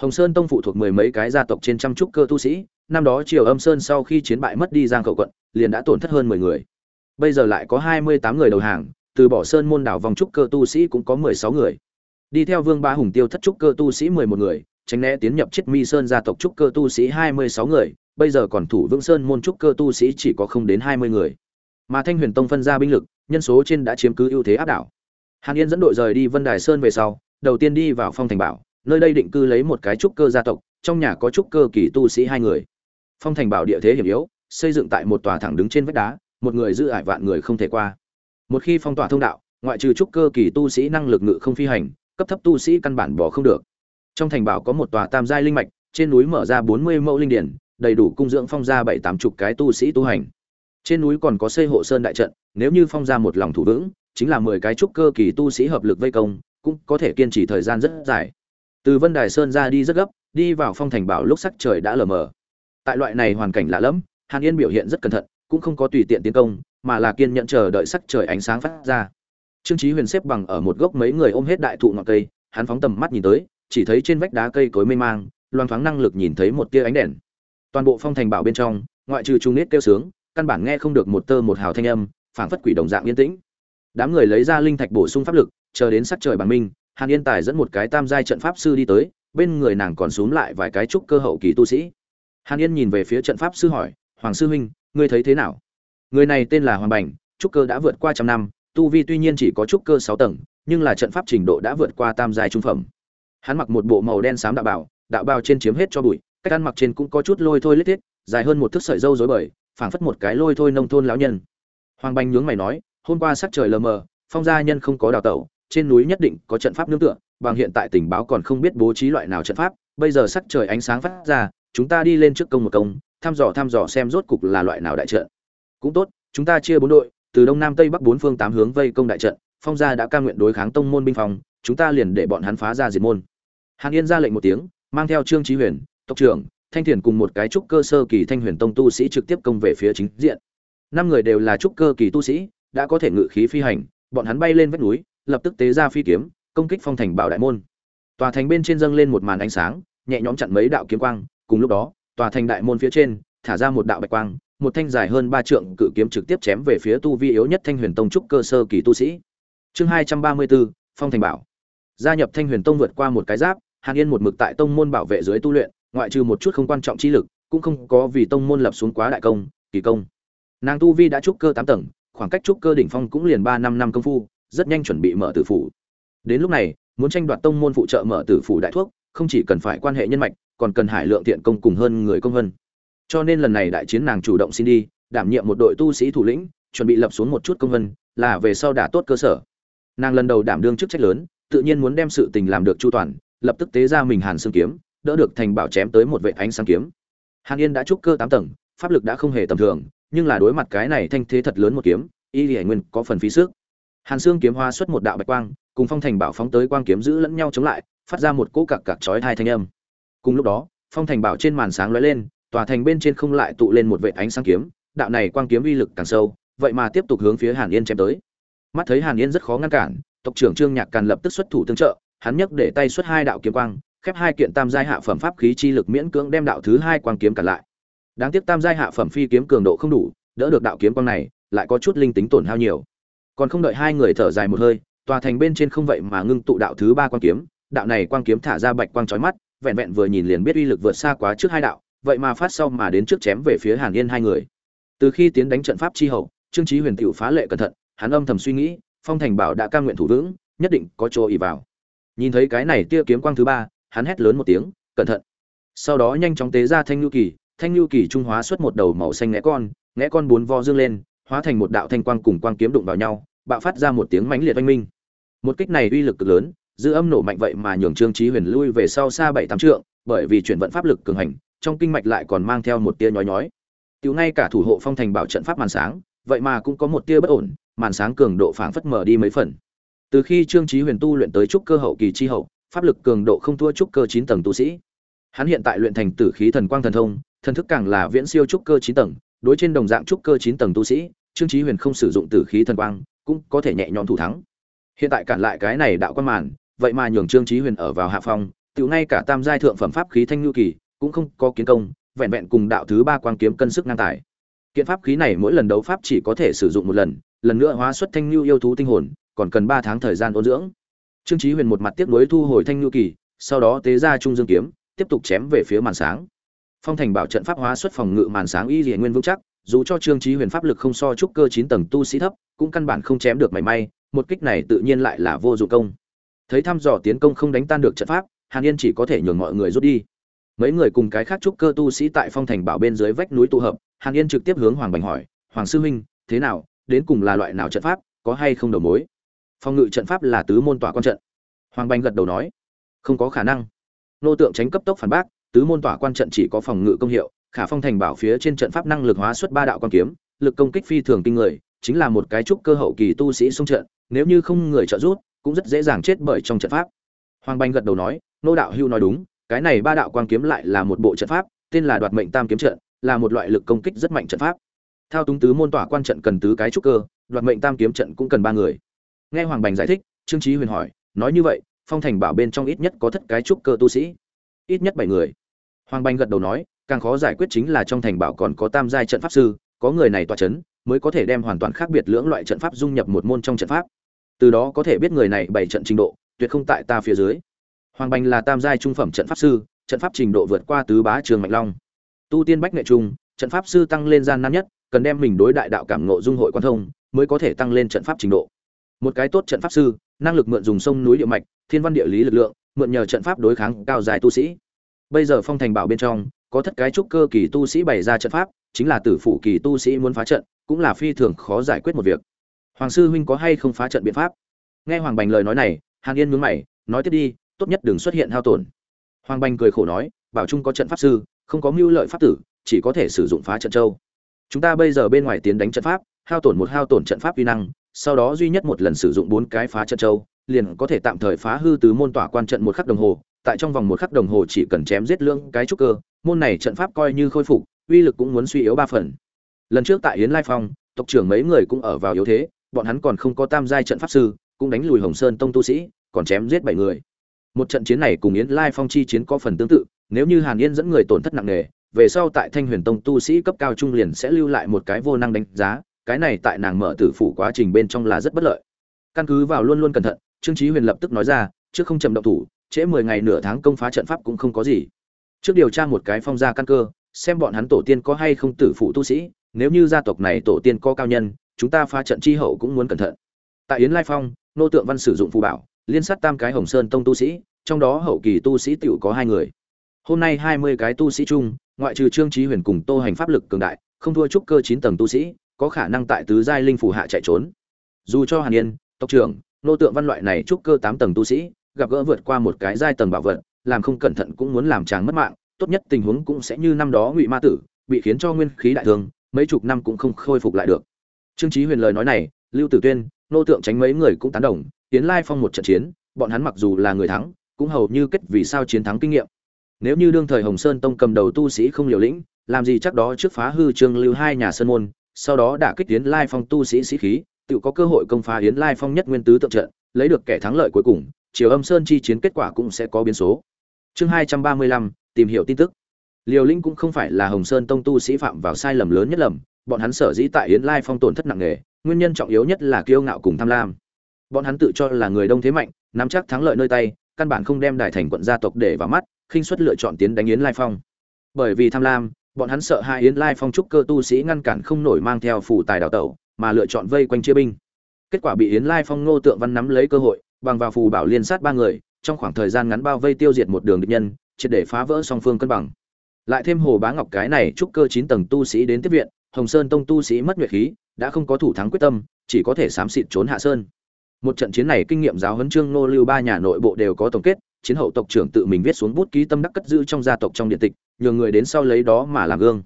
hồng sơn tông phụ thuộc mười mấy cái gia tộc trên trăm trúc cơ tu sĩ, năm đó triều âm sơn sau khi chiến bại mất đi giang khẩu quận, liền đã tổn thất hơn mười người. Bây giờ lại có hai mươi tám người đầu hàng, từ bỏ sơn môn đảo vòng trúc cơ tu sĩ cũng có mười sáu người. Đi theo vương ba hùng tiêu thất trúc cơ tu sĩ mười một người, tránh né tiến nhập chết mi sơn gia tộc trúc cơ tu sĩ hai mươi sáu người, bây giờ còn thủ vương sơn môn trúc cơ tu sĩ chỉ có không đến hai mươi người. Mà thanh huyền tông phân ra binh lực, nhân số trên đã chiếm cứ ưu thế áp đảo. Hàn yên dẫn đội rời đi vân đài sơn về sau, đầu tiên đi vào phong thành bảo nơi đây định cư lấy một cái trúc cơ gia tộc, trong nhà có trúc cơ kỳ tu sĩ hai người. Phong thành bảo địa thế hiểm yếu, xây dựng tại một tòa thẳng đứng trên vách đá, một người giữ ải vạn người không thể qua. Một khi phong tỏa thông đạo, ngoại trừ trúc cơ kỳ tu sĩ năng lực ngự không phi hành, cấp thấp tu sĩ căn bản bỏ không được. Trong thành bảo có một tòa tam giai linh mạch, trên núi mở ra bốn mươi mẫu linh điển, đầy đủ cung dưỡng phong ra bảy tám chục cái tu sĩ tu hành. Trên núi còn có xây hộ sơn đại trận, nếu như phong ra một lòng thủ vững, chính là mười cái trúc cơ kỳ tu sĩ hợp lực vây công, cũng có thể kiên trì thời gian rất dài từ vân đài sơn ra đi rất gấp, đi vào phong thành bảo lúc sắc trời đã lờ mờ. Tại loại này hoàn cảnh lạ lẫm, hàn yên biểu hiện rất cẩn thận, cũng không có tùy tiện tiến công, mà là kiên nhận chờ đợi sắc trời ánh sáng phát ra. Trương chí huyền xếp bằng ở một gốc mấy người ôm hết đại thụ ngọn cây, hắn phóng tầm mắt nhìn tới, chỉ thấy trên vách đá cây cối mê mang, loang thoáng năng lực nhìn thấy một tia ánh đèn. Toàn bộ phong thành bảo bên trong, ngoại trừ trung nết kêu sướng, căn bản nghe không được một tơ một hào thanh âm, phảng phất quỷ đồng dạng yên tĩnh. Đám người lấy ra linh thạch bổ sung pháp lực, chờ đến sắc trời bằng minh hàn yên tài dẫn một cái tam giai trận pháp sư đi tới, bên người nàng còn xuống lại vài cái trúc cơ hậu kỳ tu sĩ. Hàn yên nhìn về phía trận pháp sư hỏi, hoàng sư huynh, ngươi thấy thế nào? Người này tên là hoàng bành, trúc cơ đã vượt qua trăm năm, tu vi tuy nhiên chỉ có trúc cơ sáu tầng, nhưng là trận pháp trình độ đã vượt qua tam giai trung phẩm. Hắn mặc một bộ màu đen xám đạo bào đạo bào trên chiếm hết cho bụi, cách ăn mặc trên cũng có chút lôi thôi lết thiết, dài hơn một thước sợi dâu dối bời, phảng phất một cái lôi thôi nông thôn lão nhân. Hoàng bành nhướng mày nói, hôm qua sắc trời lờ mờ, phong gia nhân không có đào tẩu trên núi nhất định có trận pháp nương tựa, bằng hiện tại tình báo còn không biết bố trí loại nào trận pháp, bây giờ sắc trời ánh sáng phát ra, chúng ta đi lên trước công một công, thăm dò thăm dò xem rốt cục là loại nào đại trận. Cũng tốt, chúng ta chia bốn đội, từ đông nam tây bắc bốn phương tám hướng vây công đại trận, phong gia đã ca nguyện đối kháng tông môn binh phòng, chúng ta liền để bọn hắn phá ra diệt môn. Hàn yên ra lệnh một tiếng, mang theo trương trí huyền, tộc trưởng, thanh thiền cùng một cái trúc cơ sơ kỳ thanh huyền tông tu sĩ trực tiếp công về phía chính diện. Năm người đều là trúc cơ kỳ tu sĩ, đã có thể ngự khí phi hành, bọn hắn bay lên vách núi lập tức tế ra phi kiếm, công kích phong thành bảo đại môn. Tòa thành bên trên dâng lên một màn ánh sáng, nhẹ nhõm chặn mấy đạo kiếm quang, cùng lúc đó, tòa thành đại môn phía trên, thả ra một đạo bạch quang, một thanh dài hơn ba trượng cự kiếm trực tiếp chém về phía tu vi yếu nhất thanh huyền tông trúc cơ sơ kỳ tu sĩ. Chương hai trăm ba mươi bốn, phong thành bảo. Gia nhập thanh huyền tông vượt qua một cái giáp, hàn yên một mực tại tông môn bảo vệ dưới tu luyện, ngoại trừ một chút không quan trọng chi lực, cũng không có vì tông môn lập xuống quá đại công, kỳ công. Nàng tu vi đã trúc cơ tám tầng, khoảng cách trúc cơ đỉnh phong cũng liền ba năm năm công phu rất nhanh chuẩn bị mở tử phủ. Đến lúc này, muốn tranh đoạt tông môn phụ trợ mở tử phủ đại thuốc, không chỉ cần phải quan hệ nhân mạch, còn cần hải lượng thiện công cùng hơn người công vân cho nên lần này đại chiến nàng chủ động xin đi, đảm nhiệm một đội tu sĩ thủ lĩnh, chuẩn bị lập xuống một chút công vân là về sau đã tốt cơ sở. Nàng lần đầu đảm đương chức trách lớn, tự nhiên muốn đem sự tình làm được chu toàn, lập tức tế ra mình hàn xương kiếm, đỡ được thành bảo chém tới một vệ ánh sáng kiếm. Hàn yên đã trúc cơ tám tầng, pháp lực đã không hề tầm thường, nhưng là đối mặt cái này thanh thế thật lớn một kiếm, y hải nguyên có phần phí sức hàn xương kiếm hoa xuất một đạo bạch quang, cùng phong thành bảo phóng tới quang kiếm giữ lẫn nhau chống lại, phát ra một cỗ cặc cặc chói hai thanh âm. Cùng lúc đó, phong thành bảo trên màn sáng lóe lên, tòa thành bên trên không lại tụ lên một vệ ánh sáng kiếm, đạo này quang kiếm uy lực càng sâu, vậy mà tiếp tục hướng phía hàn yên chém tới. Mắt thấy hàn yên rất khó ngăn cản, tộc trưởng trương nhạc càn lập tức xuất thủ tương trợ, hắn nhấc để tay xuất hai đạo kiếm quang, khép hai kiện tam giai hạ phẩm pháp khí chi lực miễn cưỡng đem đạo thứ hai quang kiếm cản lại. Đáng tiếc tam giai hạ phẩm phi kiếm cường độ không đủ, đỡ được đạo kiếm quang này, lại có chút linh tính tổn hao nhiều còn không đợi hai người thở dài một hơi, tòa thành bên trên không vậy mà ngưng tụ đạo thứ ba quan kiếm, đạo này quan kiếm thả ra bạch quang trói mắt, vẹn vẹn vừa nhìn liền biết uy lực vượt xa quá trước hai đạo, vậy mà phát sau mà đến trước chém về phía hàn yên hai người. Từ khi tiến đánh trận pháp chi hậu, trương trí huyền tiểu phá lệ cẩn thận, hắn âm thầm suy nghĩ, phong thành bảo đã cam nguyện thủ vững, nhất định có chỗ ỉ vào. Nhìn thấy cái này tia kiếm quang thứ ba, hắn hét lớn một tiếng, cẩn thận! Sau đó nhanh chóng tế ra thanh lưu kỳ, thanh lưu kỳ trung hóa xuất một đầu màu xanh ngẽ con ngẽ con bốn vo dương lên hóa thành một đạo thanh quang cùng quang kiếm đụng vào nhau, bạo phát ra một tiếng mãnh liệt oanh minh. Một kích này uy lực cực lớn, dư âm nổ mạnh vậy mà nhường trương trí huyền lui về sau xa bảy tám trượng, bởi vì chuyển vận pháp lực cường hành, trong kinh mạch lại còn mang theo một tia nhói nhói. Tiểu ngay cả thủ hộ phong thành bảo trận pháp màn sáng, vậy mà cũng có một tia bất ổn, màn sáng cường độ phảng phất mở đi mấy phần. Từ khi trương trí huyền tu luyện tới trúc cơ hậu kỳ chi hậu, pháp lực cường độ không thua trúc cơ chín tầng tu sĩ. Hắn hiện tại luyện thành tử khí thần quang thần thông, thần thức càng là viễn siêu trúc cơ chín tầng, đối trên đồng dạng trúc cơ chín tầng tu sĩ trương Chí huyền không sử dụng tử khí thần quang, cũng có thể nhẹ nhõm thủ thắng. Hiện tại cản lại cái này đạo quan màn, vậy mà nhường trương Chí huyền ở vào hạ phong tiểu ngay cả tam giai thượng phẩm pháp khí thanh lưu kỳ cũng không có kiến công, vẹn vẹn cùng đạo thứ ba quang kiếm cân sức ngang tài. Kiện pháp khí này mỗi lần đấu pháp chỉ có thể sử dụng một lần lần nữa hóa xuất thanh lưu yêu thú tinh hồn, còn cần ba tháng thời gian ôn dưỡng. Trương Chí huyền một mặt tiếp nối thu hồi thanh lưu kỳ, sau đó tế ra trung dương kiếm, tiếp tục chém về phía màn sáng. Phong thành bảo trận pháp hóa xuất phòng ngự màn sáng y liền nguyên vững chắc dù cho trương trí huyền pháp lực không so trúc cơ chín tầng tu sĩ thấp, cũng căn bản không chém được mảy may, một kích này tự nhiên lại là vô dụng công. Thấy thăm dò tiến công không đánh tan được trận pháp, hàn yên chỉ có thể nhường mọi người rút đi. Mấy người cùng cái khác trúc cơ tu sĩ tại phong thành bảo bên dưới vách núi tụ hợp, hàn yên trực tiếp hướng hoàng bành hỏi, hoàng sư huynh, thế nào, đến cùng là loại nào trận pháp, có hay không đầu mối? Phòng ngự trận pháp là tứ môn tỏa quan trận. Hoàng bành gật đầu nói, không có khả năng. Nô tượng tránh cấp tốc phản bác, tứ môn tỏa quan trận chỉ có phòng ngự công hiệu khả phong thành bảo phía trên trận pháp năng lực hóa xuất ba đạo quan kiếm, lực công kích phi thường kinh người, chính là một cái trúc cơ hậu kỳ tu sĩ xung trận, nếu như không người trợ giúp, cũng rất dễ dàng chết bởi trong trận pháp. Hoàng bành gật đầu nói, nô đạo hưu nói đúng, cái này ba đạo quan kiếm lại là một bộ trận pháp, tên là đoạt mệnh tam kiếm trận, là một loại lực công kích rất mạnh trận pháp. Thao túng tứ môn tỏa quan trận cần tứ cái trúc cơ, đoạt mệnh tam kiếm trận cũng cần ba người. Nghe hoàng bành giải thích, trương trí huyền hỏi, nói như vậy, phong thành bảo bên trong ít nhất có thất cái trúc cơ tu sĩ? Ít nhất bảy người. Hoàng bành gật đầu nói càng khó giải quyết chính là trong thành bảo còn có tam giai trận pháp sư, có người này tọa chấn, mới có thể đem hoàn toàn khác biệt lưỡng loại trận pháp dung nhập một môn trong trận pháp. Từ đó có thể biết người này bảy trận trình độ, tuyệt không tại ta phía dưới. Hoàng bành là tam giai trung phẩm trận pháp sư, trận pháp trình độ vượt qua tứ bá trường mạnh long. Tu tiên bách nghệ trung, trận pháp sư tăng lên gian nan nhất, cần đem mình đối đại đạo cảm ngộ dung hội quan thông, mới có thể tăng lên trận pháp trình độ. Một cái tốt trận pháp sư, năng lực mượn dùng sông núi địa mạch, thiên văn địa lý lực lượng, mượn nhờ trận pháp đối kháng cao dài tu sĩ. Bây giờ phong thành bảo bên trong có thất cái trúc cơ kỳ tu sĩ bày ra trận pháp, chính là tử phụ kỳ tu sĩ muốn phá trận, cũng là phi thường khó giải quyết một việc. Hoàng sư huynh có hay không phá trận biện pháp? Nghe hoàng bành lời nói này, hàn yên nhướng mày, nói tiếp đi, tốt nhất đừng xuất hiện hao tổn. Hoàng bành cười khổ nói, bảo trung có trận pháp sư, không có mưu lợi pháp tử, chỉ có thể sử dụng phá trận châu. Chúng ta bây giờ bên ngoài tiến đánh trận pháp, hao tổn một hao tổn trận pháp uy năng, sau đó duy nhất một lần sử dụng bốn cái phá trận châu, liền có thể tạm thời phá hư tứ môn tỏa quan trận một khắc đồng hồ, tại trong vòng một khắc đồng hồ chỉ cần chém giết lưỡng cái trúc cơ môn này trận pháp coi như khôi phục, uy lực cũng muốn suy yếu ba phần. Lần trước tại yến lai phong, tộc trưởng mấy người cũng ở vào yếu thế, bọn hắn còn không có tam giai trận pháp sư, cũng đánh lùi hồng sơn tông tu sĩ, còn chém giết bảy người. Một trận chiến này cùng yến lai phong chi chiến có phần tương tự, nếu như hàn yên dẫn người tổn thất nặng nề, về sau tại thanh huyền tông tu sĩ cấp cao trung liền sẽ lưu lại một cái vô năng đánh giá, cái này tại nàng mở tử phủ quá trình bên trong là rất bất lợi. Căn cứ vào luôn luôn cẩn thận, trương trí huyền lập tức nói ra, trước không chậm động thủ, trễ mười ngày nửa tháng công phá trận pháp cũng không có gì trước điều tra một cái phong gia căn cơ, xem bọn hắn tổ tiên có hay không tử phụ tu sĩ, nếu như gia tộc này tổ tiên có cao nhân, chúng ta phá trận chi hậu cũng muốn cẩn thận. Tại yến lai phong, nô tượng văn sử dụng phù bảo, liên sát tam cái hồng sơn tông tu sĩ, trong đó hậu kỳ tu sĩ tiểu có hai người. Hôm nay hai mươi cái tu sĩ chung, ngoại trừ trương trí huyền cùng tô hành pháp lực cường đại, không thua trúc cơ chín tầng tu sĩ, có khả năng tại tứ giai linh phủ hạ chạy trốn. Dù cho hàn yên, tộc trưởng, nô tượng văn loại này trúc cơ tám tầng tu sĩ, gặp gỡ vượt qua một cái giai tầng bảo vật làm không cẩn thận cũng muốn làm chàng mất mạng, tốt nhất tình huống cũng sẽ như năm đó ngụy ma tử, bị khiến cho nguyên khí đại thương, mấy chục năm cũng không khôi phục lại được. Trương Chí huyền lời nói này, lưu tử tuyên, nô tượng tránh mấy người cũng tán đồng tiến lai phong một trận chiến, bọn hắn mặc dù là người thắng, cũng hầu như kết vì sao chiến thắng kinh nghiệm. Nếu như đương thời hồng sơn tông cầm đầu tu sĩ không liều lĩnh, làm gì chắc đó trước phá hư trương lưu hai nhà sơn môn, sau đó đả kích tiến lai phong tu sĩ sĩ khí, tự có cơ hội công phá yến lai phong nhất nguyên tứ tượng trận, lấy được kẻ thắng lợi cuối cùng chiều âm sơn chi chiến kết quả cũng sẽ có biến số. Chương hai trăm ba mươi lăm, tìm hiểu tin tức. Liều linh cũng không phải là hồng sơn tông tu sĩ phạm vào sai lầm lớn nhất lầm, bọn hắn sở dĩ tại yến lai phong tổn thất nặng nề, nguyên nhân trọng yếu nhất là kiêu ngạo cùng tham lam. Bọn hắn tự cho là người đông thế mạnh, nắm chắc thắng lợi nơi tay, căn bản không đem đại thành quận gia tộc để vào mắt, khinh suất lựa chọn tiến đánh yến lai phong. Bởi vì tham lam, bọn hắn sợ hai yến lai phong trúc cơ tu sĩ ngăn cản không nổi mang theo phủ tài đào tẩu, mà lựa chọn vây quanh chia binh. Kết quả bị yến lai phong ngô tượng văn nắm lấy cơ hội bằng vào phù bảo liên sát ba người, trong khoảng thời gian ngắn bao vây tiêu diệt một đường địch nhân, triệt để phá vỡ song phương cân bằng. Lại thêm hồ bá ngọc cái này trúc cơ chín tầng tu sĩ đến tiếp viện, hồng sơn tông tu sĩ mất nguyệt khí, đã không có thủ thắng quyết tâm, chỉ có thể xám xịt trốn hạ sơn. Một trận chiến này kinh nghiệm giáo huấn trương nô lưu ba nhà nội bộ đều có tổng kết, chiến hậu tộc trưởng tự mình viết xuống bút ký tâm đắc cất giữ trong gia tộc trong điện tịch, nhờ người đến sau lấy đó mà làm gương.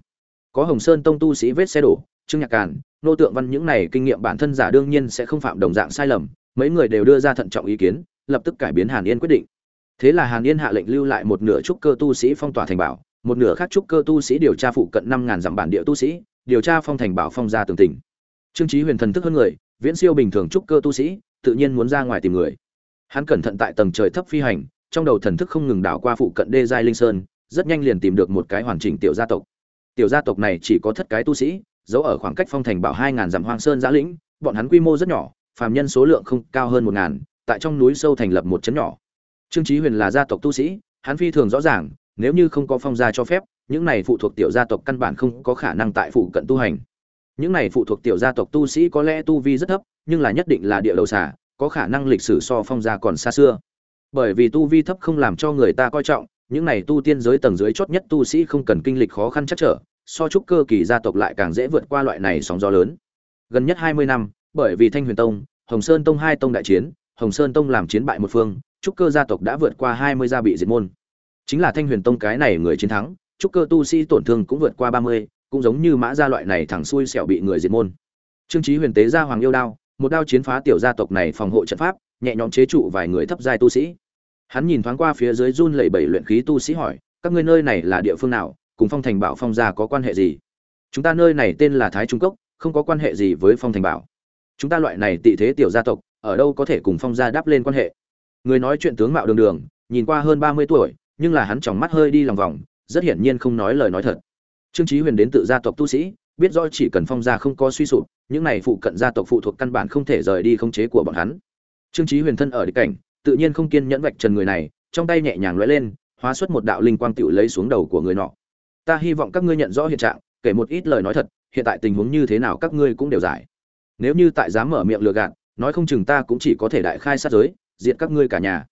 Có hồng sơn tông tu sĩ vết xe đổ, trương nhạc càn, nô tượng văn những này kinh nghiệm bản thân giả đương nhiên sẽ không phạm đồng dạng sai lầm mấy người đều đưa ra thận trọng ý kiến, lập tức cải biến hàn yên quyết định. Thế là hàn yên hạ lệnh lưu lại một nửa trúc cơ tu sĩ phong tỏa thành bảo, một nửa khác trúc cơ tu sĩ điều tra phụ cận năm ngàn dặm bản địa tu sĩ, điều tra phong thành bảo phong ra tường tỉnh. Trương trí huyền thần thức hơn người, viễn siêu bình thường trúc cơ tu sĩ, tự nhiên muốn ra ngoài tìm người. Hắn cẩn thận tại tầng trời thấp phi hành, trong đầu thần thức không ngừng đảo qua phụ cận đê giai linh sơn, rất nhanh liền tìm được một cái hoàn chỉnh tiểu gia tộc. Tiểu gia tộc này chỉ có thất cái tu sĩ, giấu ở khoảng cách phong thành bảo hai ngàn dặm hoang sơn giã lĩnh, bọn hắn quy mô rất nhỏ phàm nhân số lượng không cao hơn một ngàn, tại trong núi sâu thành lập một trấn nhỏ. Trương chí huyền là gia tộc tu sĩ, hắn phi thường rõ ràng, nếu như không có phong gia cho phép, những này phụ thuộc tiểu gia tộc căn bản không có khả năng tại phụ cận tu hành. Những này phụ thuộc tiểu gia tộc tu sĩ có lẽ tu vi rất thấp, nhưng là nhất định là địa đầu xả có khả năng lịch sử so phong gia còn xa xưa. Bởi vì tu vi thấp không làm cho người ta coi trọng, những này tu tiên giới tầng dưới chót nhất tu sĩ không cần kinh lịch khó khăn chắc trở, so chúc cơ kỳ gia tộc lại càng dễ vượt qua loại này sóng gió lớn. Gần nhất hai mươi năm bởi vì thanh huyền tông, hồng sơn tông hai tông đại chiến, hồng sơn tông làm chiến bại một phương, trúc cơ gia tộc đã vượt qua hai mươi gia bị diệt môn. Chính là thanh huyền tông cái này người chiến thắng, trúc cơ tu sĩ tổn thương cũng vượt qua ba mươi, cũng giống như mã gia loại này thẳng xuôi sẹo bị người diệt môn. Trương trí huyền tế gia hoàng yêu đao, một đao chiến phá tiểu gia tộc này phòng hộ trận pháp, nhẹ nhõm chế trụ vài người thấp giai tu sĩ. Hắn nhìn thoáng qua phía dưới run lẩy bẩy luyện khí tu sĩ hỏi, các ngươi nơi này là địa phương nào? Cùng phong thành bảo phong gia có quan hệ gì? Chúng ta nơi này tên là thái trung cốc, không có quan hệ gì với phong thành bảo chúng ta loại này tị thế tiểu gia tộc, ở đâu có thể cùng phong gia đáp lên quan hệ? Người nói chuyện tướng mạo đường đường, nhìn qua hơn ba mươi tuổi, nhưng là hắn tròng mắt hơi đi lòng vòng, rất hiển nhiên không nói lời nói thật. Trương chí huyền đến tự gia tộc tu sĩ, biết rõ chỉ cần phong gia không có suy sụp, những này phụ cận gia tộc phụ thuộc căn bản không thể rời đi không chế của bọn hắn. Trương chí huyền thân ở địch cảnh, tự nhiên không kiên nhẫn vạch trần người này, trong tay nhẹ nhàng lóe lên, hóa xuất một đạo linh quang tựu lấy xuống đầu của người nọ. Ta hy vọng các ngươi nhận rõ hiện trạng, kể một ít lời nói thật, hiện tại tình huống như thế nào các ngươi cũng đều giải nếu như tại dám mở miệng lừa gạt, nói không chừng ta cũng chỉ có thể đại khai sát giới diện các ngươi cả nhà.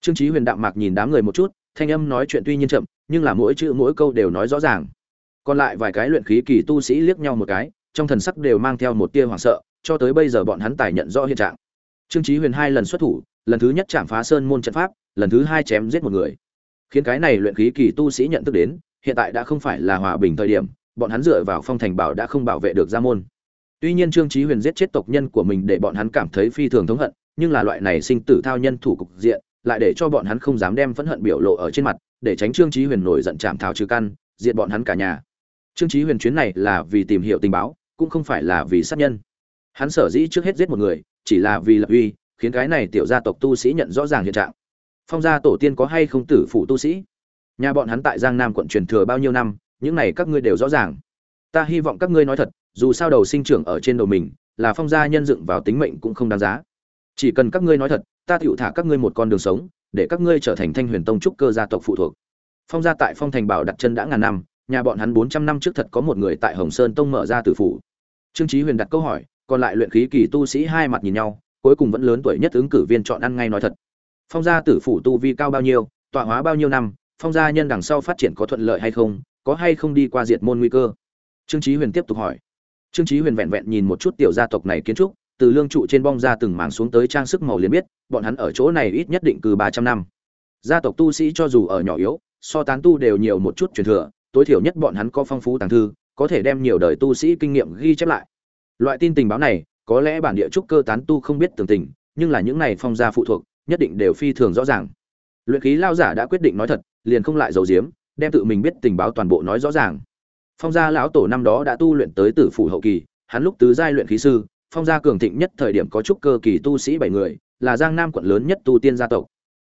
Trương chí huyền đạm mạc nhìn đám người một chút, thanh âm nói chuyện tuy nhiên chậm, nhưng là mỗi chữ mỗi câu đều nói rõ ràng. Còn lại vài cái luyện khí kỳ tu sĩ liếc nhau một cái, trong thần sắc đều mang theo một tia hoảng sợ, cho tới bây giờ bọn hắn tài nhận rõ hiện trạng. Trương chí huyền hai lần xuất thủ, lần thứ nhất chạm phá sơn môn trận pháp, lần thứ hai chém giết một người. Khiến cái này luyện khí kỳ tu sĩ nhận thức đến, hiện tại đã không phải là hòa bình thời điểm, bọn hắn dựa vào phong thành bảo đã không bảo vệ được gia môn tuy nhiên trương chí huyền giết chết tộc nhân của mình để bọn hắn cảm thấy phi thường thống hận, nhưng là loại này sinh tử thao nhân thủ cục diện, lại để cho bọn hắn không dám đem phẫn hận biểu lộ ở trên mặt, để tránh trương chí huyền nổi giận chạm tháo trừ căn, diệt bọn hắn cả nhà. Trương chí huyền chuyến này là vì tìm hiểu tình báo, cũng không phải là vì sát nhân. Hắn sở dĩ trước hết giết một người, chỉ là vì lập uy, khiến cái này tiểu gia tộc tu sĩ nhận rõ ràng hiện trạng. Phong gia tổ tiên có hay không tử phụ tu sĩ? Nhà bọn hắn tại giang nam quận truyền thừa bao nhiêu năm, những này các ngươi đều rõ ràng. Ta hy vọng các ngươi nói thật dù sao đầu sinh trưởng ở trên đầu mình, là phong gia nhân dựng vào tính mệnh cũng không đáng giá. Chỉ cần các ngươi nói thật, ta tựu thả các ngươi một con đường sống, để các ngươi trở thành thanh huyền tông trúc cơ gia tộc phụ thuộc. Phong gia tại phong thành bảo đặt chân đã ngàn năm, nhà bọn hắn bốn trăm năm trước thật có một người tại hồng sơn tông mở ra tử phủ. Trương trí huyền đặt câu hỏi, còn lại luyện khí kỳ tu sĩ hai mặt nhìn nhau, cuối cùng vẫn lớn tuổi nhất ứng cử viên chọn ăn ngay nói thật. Phong gia tử phủ tu vi cao bao nhiêu, tọa hóa bao nhiêu năm, phong gia nhân đằng sau phát triển có thuận lợi hay không, có hay không đi qua diệt môn nguy cơ? Trương chí huyền tiếp tục hỏi trương chí huyền vẹn vẹn nhìn một chút tiểu gia tộc này kiến trúc, từ lương trụ trên bong ra từng mảng xuống tới trang sức màu liền biết, bọn hắn ở chỗ này ít nhất định cư ba trăm năm. Gia tộc tu sĩ cho dù ở nhỏ yếu, so tán tu đều nhiều một chút truyền thừa, tối thiểu nhất bọn hắn có phong phú tàng thư, có thể đem nhiều đời tu sĩ kinh nghiệm ghi chép lại. Loại tin tình báo này, có lẽ bản địa trúc cơ tán tu không biết tường tình, nhưng là những này phong gia phụ thuộc, nhất định đều phi thường rõ ràng. Luyện khí lao giả đã quyết định nói thật, liền không lại giấu giếm, đem tự mình biết tình báo toàn bộ nói rõ ràng phong gia lão tổ năm đó đã tu luyện tới tử phủ hậu kỳ, hắn lúc tứ giai luyện khí sư, phong gia cường thịnh nhất thời điểm có trúc cơ kỳ tu sĩ bảy người, là giang nam quận lớn nhất tu tiên gia tộc.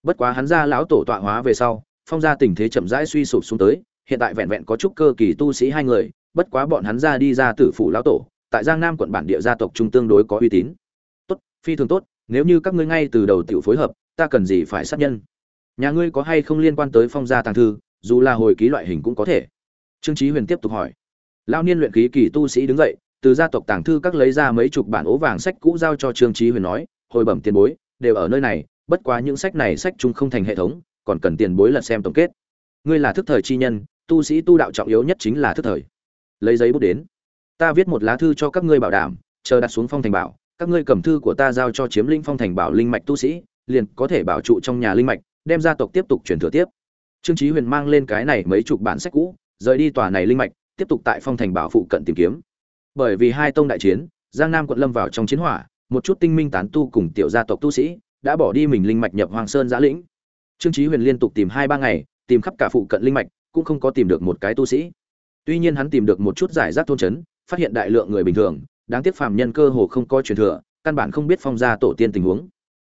Bất quá hắn gia lão tổ tọa hóa về sau, phong gia tình thế chậm rãi suy sụp xuống tới, hiện tại vẹn vẹn có trúc cơ kỳ tu sĩ hai người, bất quá bọn hắn ra đi ra tử phủ lão tổ, tại giang nam quận bản địa gia tộc trung tương đối có uy tín. Tốt, phi thường tốt, nếu như các ngươi ngay từ đầu tiểu phối hợp, ta cần gì phải sát nhân? Nhà ngươi có hay không liên quan tới phong gia tàng thư, dù là hồi ký loại hình cũng có thể trương chí huyền tiếp tục hỏi. Lão niên luyện khí kỳ tu sĩ đứng dậy, từ gia tộc tàng thư các lấy ra mấy chục bản ố vàng sách cũ giao cho trương chí huyền nói, hồi bẩm tiền bối, đều ở nơi này, bất quá những sách này sách chung không thành hệ thống, còn cần tiền bối lật xem tổng kết. Ngươi là thức thời chi nhân, tu sĩ tu đạo trọng yếu nhất chính là thức thời. Lấy giấy bút đến. Ta viết một lá thư cho các ngươi bảo đảm, chờ đặt xuống phong thành bảo, các ngươi cầm thư của ta giao cho chiếm linh phong thành bảo linh mạch tu sĩ, liền có thể bảo trụ trong nhà linh mạch, đem gia tộc tiếp tục truyền thừa tiếp. Trương chí huyền mang lên cái này mấy chục bản sách cũ rời đi tòa này linh mạch, tiếp tục tại phong thành bảo phụ cận tìm kiếm. Bởi vì hai tông đại chiến, giang nam quận lâm vào trong chiến hỏa, một chút tinh minh tán tu cùng tiểu gia tộc tu sĩ đã bỏ đi mình linh mạch nhập hoàng sơn giã lĩnh. Trương chí huyền liên tục tìm hai ba ngày, tìm khắp cả phụ cận linh mạch, cũng không có tìm được một cái tu sĩ. Tuy nhiên hắn tìm được một chút giải rác thôn chấn phát hiện đại lượng người bình thường, đáng tiếc phàm nhân cơ hồ không có truyền thừa, căn bản không biết phong gia tổ tiên tình huống.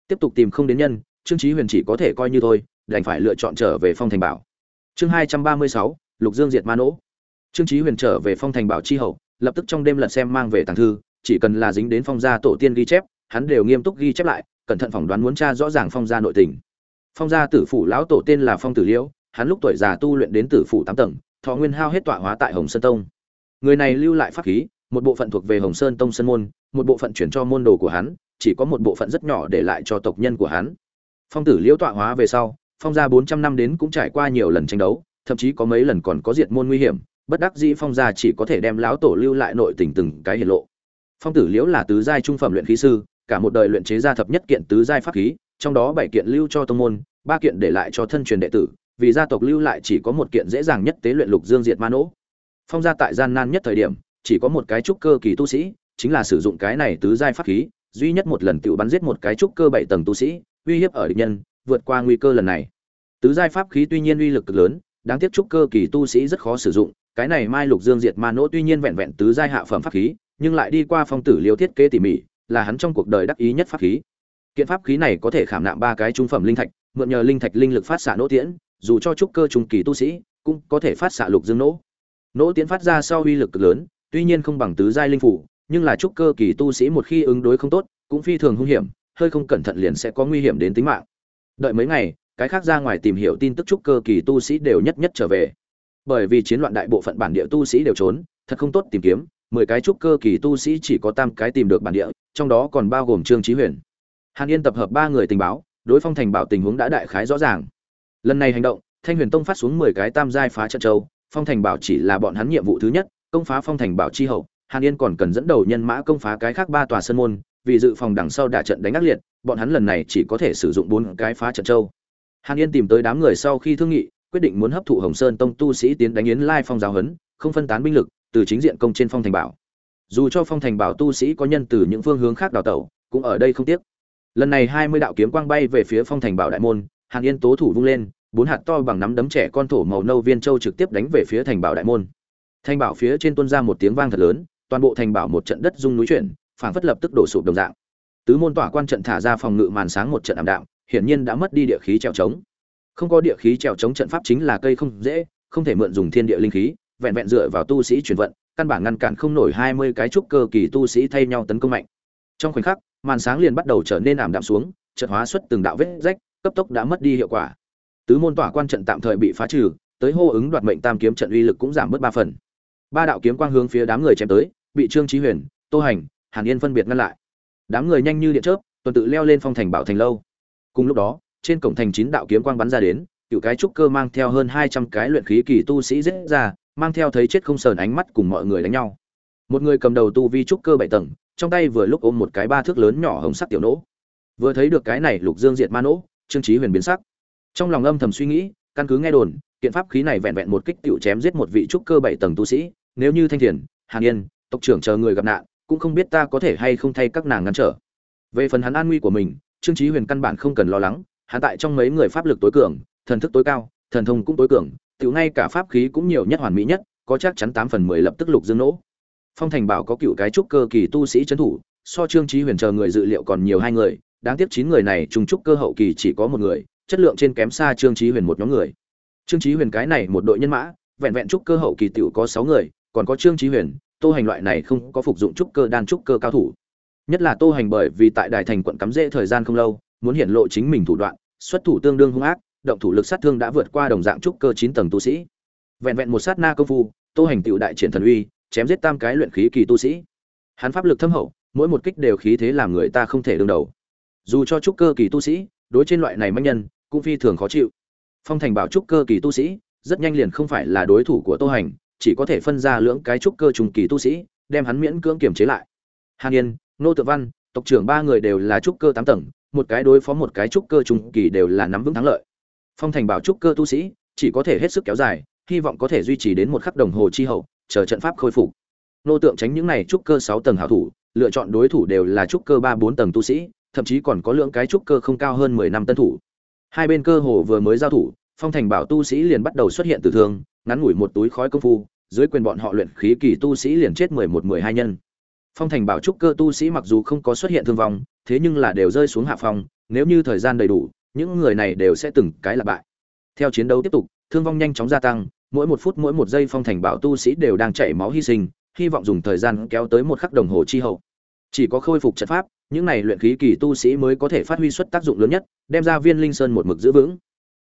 Tiếp tục tìm không đến nhân, trương chí huyền chỉ có thể coi như thôi, đành phải lựa chọn trở về phong thành bảo. Chương hai trăm ba mươi sáu lục dương diệt ma nỗ. Trương chí huyền trở về phong thành bảo chi hậu, lập tức trong đêm lật xem mang về tàng thư, chỉ cần là dính đến phong gia tổ tiên ghi chép, hắn đều nghiêm túc ghi chép lại, cẩn thận phỏng đoán muốn tra rõ ràng phong gia nội tình. Phong gia tử phủ lão tổ tên là phong tử liễu, hắn lúc tuổi già tu luyện đến tử phủ tám tầng, thọ nguyên hao hết tọa hóa tại hồng sơn tông. Người này lưu lại pháp khí, một bộ phận thuộc về hồng sơn tông sơn môn, một bộ phận chuyển cho môn đồ của hắn, chỉ có một bộ phận rất nhỏ để lại cho tộc nhân của hắn. Phong tử liễu tọa hóa về sau, phong gia bốn trăm năm đến cũng trải qua nhiều lần tranh đấu thậm chí có mấy lần còn có diệt môn nguy hiểm, bất đắc dĩ phong gia chỉ có thể đem lão tổ lưu lại nội tình từng cái hiển lộ. Phong tử liễu là tứ giai trung phẩm luyện khí sư, cả một đời luyện chế ra thập nhất kiện tứ giai pháp khí, trong đó bảy kiện lưu cho tông môn, ba kiện để lại cho thân truyền đệ tử, vì gia tộc lưu lại chỉ có một kiện dễ dàng nhất tế luyện lục dương diệt ma nỗ. Phong gia tại gian nan nhất thời điểm, chỉ có một cái trúc cơ kỳ tu sĩ, chính là sử dụng cái này tứ giai pháp khí, duy nhất một lần tự bắn giết một cái trúc cơ bảy tầng tu sĩ, uy hiếp ở địch nhân, vượt qua nguy cơ lần này. Tứ giai pháp khí tuy nhiên uy lực cực lớn đáng tiếc trúc cơ kỳ tu sĩ rất khó sử dụng, cái này mai lục dương diệt ma nỗ tuy nhiên vẹn vẹn tứ giai hạ phẩm pháp khí, nhưng lại đi qua phong tử liêu thiết kế tỉ mỉ, là hắn trong cuộc đời đắc ý nhất pháp khí. Kiện pháp khí này có thể khảm nạm ba cái trung phẩm linh thạch, mượn nhờ linh thạch linh lực phát xạ nỗ tiễn, dù cho trúc cơ trung kỳ tu sĩ, cũng có thể phát xạ lục dương nỗ. Nỗ tiễn phát ra sau uy lực cực lớn, tuy nhiên không bằng tứ giai linh phủ, nhưng là trúc cơ kỳ tu sĩ một khi ứng đối không tốt, cũng phi thường hung hiểm, hơi không cẩn thận liền sẽ có nguy hiểm đến tính mạng. Đợi mấy ngày cái khác ra ngoài tìm hiểu tin tức trúc cơ kỳ tu sĩ đều nhất nhất trở về. Bởi vì chiến loạn đại bộ phận bản địa tu sĩ đều trốn, thật không tốt tìm kiếm, mười cái trúc cơ kỳ tu sĩ chỉ có tam cái tìm được bản địa, trong đó còn bao gồm trương trí huyền. Hàn yên tập hợp ba người tình báo, đối phong thành bảo tình huống đã đại khái rõ ràng. Lần này hành động, thanh huyền tông phát xuống mười cái tam giai phá trận châu, phong thành bảo chỉ là bọn hắn nhiệm vụ thứ nhất, công phá phong thành bảo chi hậu. Hàn yên còn cần dẫn đầu nhân mã công phá cái khác ba tòa sân môn, vì dự phòng đằng sau đả trận đánh ác liệt, bọn hắn lần này chỉ có thể sử dụng bốn cái phá trận châu hàn yên tìm tới đám người sau khi thương nghị, quyết định muốn hấp thụ hồng sơn tông tu sĩ tiến đánh yến lai phong giáo huấn, không phân tán binh lực, từ chính diện công trên phong thành bảo. Dù cho phong thành bảo tu sĩ có nhân từ những phương hướng khác đào tẩu, cũng ở đây không tiếc. Lần này hai mươi đạo kiếm quang bay về phía phong thành bảo đại môn, hàn yên tố thủ vung lên, bốn hạt to bằng nắm đấm trẻ con thổ màu nâu viên châu trực tiếp đánh về phía thành bảo đại môn. Thành bảo phía trên tuôn ra một tiếng vang thật lớn, toàn bộ thành bảo một trận đất rung núi chuyển, phảng phất lập tức đổ sụp đồng dạng. Tứ môn tỏa quan trận thả ra phòng ngự màn sáng một trận ảm đạm hiển nhiên đã mất đi địa khí trèo trống. Không có địa khí trèo trống trận pháp chính là cây không dễ, không thể mượn dùng thiên địa linh khí, vẹn vẹn dựa vào tu sĩ chuyển vận, căn bản ngăn cản không nổi hai mươi cái trúc cơ kỳ tu sĩ thay nhau tấn công mạnh. Trong khoảnh khắc, màn sáng liền bắt đầu trở nên ảm đạm xuống, trận hóa xuất từng đạo vết rách, cấp tốc đã mất đi hiệu quả. Tứ môn tỏa quan trận tạm thời bị phá trừ, tới hô ứng đoạt mệnh tam kiếm trận uy lực cũng giảm bớt ba phần. Ba đạo kiếm quang hướng phía đám người chém tới, bị trương trí huyền, tô hành, hàn yên phân biệt ngăn lại. Đám người nhanh như điện chớp, tuần tự leo lên phong thành bảo thành lâu cùng lúc đó, trên cổng thành chín đạo kiếm quang bắn ra đến, cựu cái trúc cơ mang theo hơn hai trăm cái luyện khí kỳ tu sĩ giết ra, mang theo thấy chết không sờn ánh mắt cùng mọi người đánh nhau. Một người cầm đầu tu vi trúc cơ bảy tầng, trong tay vừa lúc ôm một cái ba thước lớn nhỏ hồng sắc tiểu nỗ. Vừa thấy được cái này lục dương diệt ma nỗ, trương trí huyền biến sắc. Trong lòng âm thầm suy nghĩ, căn cứ nghe đồn, kiện pháp khí này vẹn vẹn một kích tiểu chém giết một vị trúc cơ bảy tầng tu sĩ, nếu như thanh thiền, hàn yên, tộc trưởng chờ người gặp nạn, cũng không biết ta có thể hay không thay các nàng ngăn trở. Về phần hắn an nguy của mình trương Chí huyền căn bản không cần lo lắng, hắn tại trong mấy người pháp lực tối cường, thần thức tối cao, thần thông cũng tối cường, tiểu ngay cả pháp khí cũng nhiều nhất hoàn mỹ nhất, có chắc chắn tám phần mười lập tức lục dương nỗ. Phong thành bảo có cựu cái trúc cơ kỳ tu sĩ trấn thủ, so trương Chí huyền chờ người dự liệu còn nhiều hai người, đáng tiếc chín người này trùng trúc cơ hậu kỳ chỉ có một người, chất lượng trên kém xa trương Chí huyền một nhóm người. Trương Chí huyền cái này một đội nhân mã, vẹn vẹn trúc cơ hậu kỳ tiểu có sáu người, còn có trương Chí huyền, tô hành loại này không có phục dụng trúc cơ đan trúc cơ cao thủ nhất là tô hành bởi vì tại đài thành quận cắm rễ thời gian không lâu, muốn hiện lộ chính mình thủ đoạn, xuất thủ tương đương hung ác, động thủ lực sát thương đã vượt qua đồng dạng trúc cơ chín tầng tu sĩ. Vẹn vẹn một sát na công phu, tô hành tựu đại triển thần uy, chém giết tam cái luyện khí kỳ tu sĩ. Hắn pháp lực thâm hậu, mỗi một kích đều khí thế làm người ta không thể đương đầu. Dù cho trúc cơ kỳ tu sĩ, đối trên loại này manh nhân, cũng phi thường khó chịu. Phong thành bảo trúc cơ kỳ tu sĩ, rất nhanh liền không phải là đối thủ của tô hành, chỉ có thể phân ra lưỡng cái trúc cơ trùng kỳ tu sĩ, đem hắn miễn cưỡng kiềm chế lại. Hàn yên nô tự văn, tộc trưởng ba người đều là trúc cơ tám tầng, một cái đối phó một cái trúc cơ trùng kỳ đều là nắm vững thắng lợi. Phong thành bảo trúc cơ tu sĩ, chỉ có thể hết sức kéo dài, hy vọng có thể duy trì đến một khắc đồng hồ chi hậu, chờ trận pháp khôi phục. Nô tượng tránh những này trúc cơ sáu tầng hảo thủ, lựa chọn đối thủ đều là trúc cơ ba bốn tầng tu sĩ, thậm chí còn có lượng cái trúc cơ không cao hơn mười năm tân thủ. Hai bên cơ hồ vừa mới giao thủ, phong thành bảo tu sĩ liền bắt đầu xuất hiện từ thương, ngắn ngủi một túi khói công phu, dưới quyền bọn họ luyện khí kỳ tu sĩ liền chết mười một, mười hai nhân phong thành bảo trúc cơ tu sĩ mặc dù không có xuất hiện thương vong, thế nhưng là đều rơi xuống hạ phong, nếu như thời gian đầy đủ, những người này đều sẽ từng cái là bại. Theo chiến đấu tiếp tục, thương vong nhanh chóng gia tăng, mỗi một phút mỗi một giây phong thành bảo tu sĩ đều đang chảy máu hy sinh, hy vọng dùng thời gian kéo tới một khắc đồng hồ chi hậu. Chỉ có khôi phục trận pháp, những này luyện khí kỳ tu sĩ mới có thể phát huy suất tác dụng lớn nhất, đem ra viên linh sơn một mực giữ vững.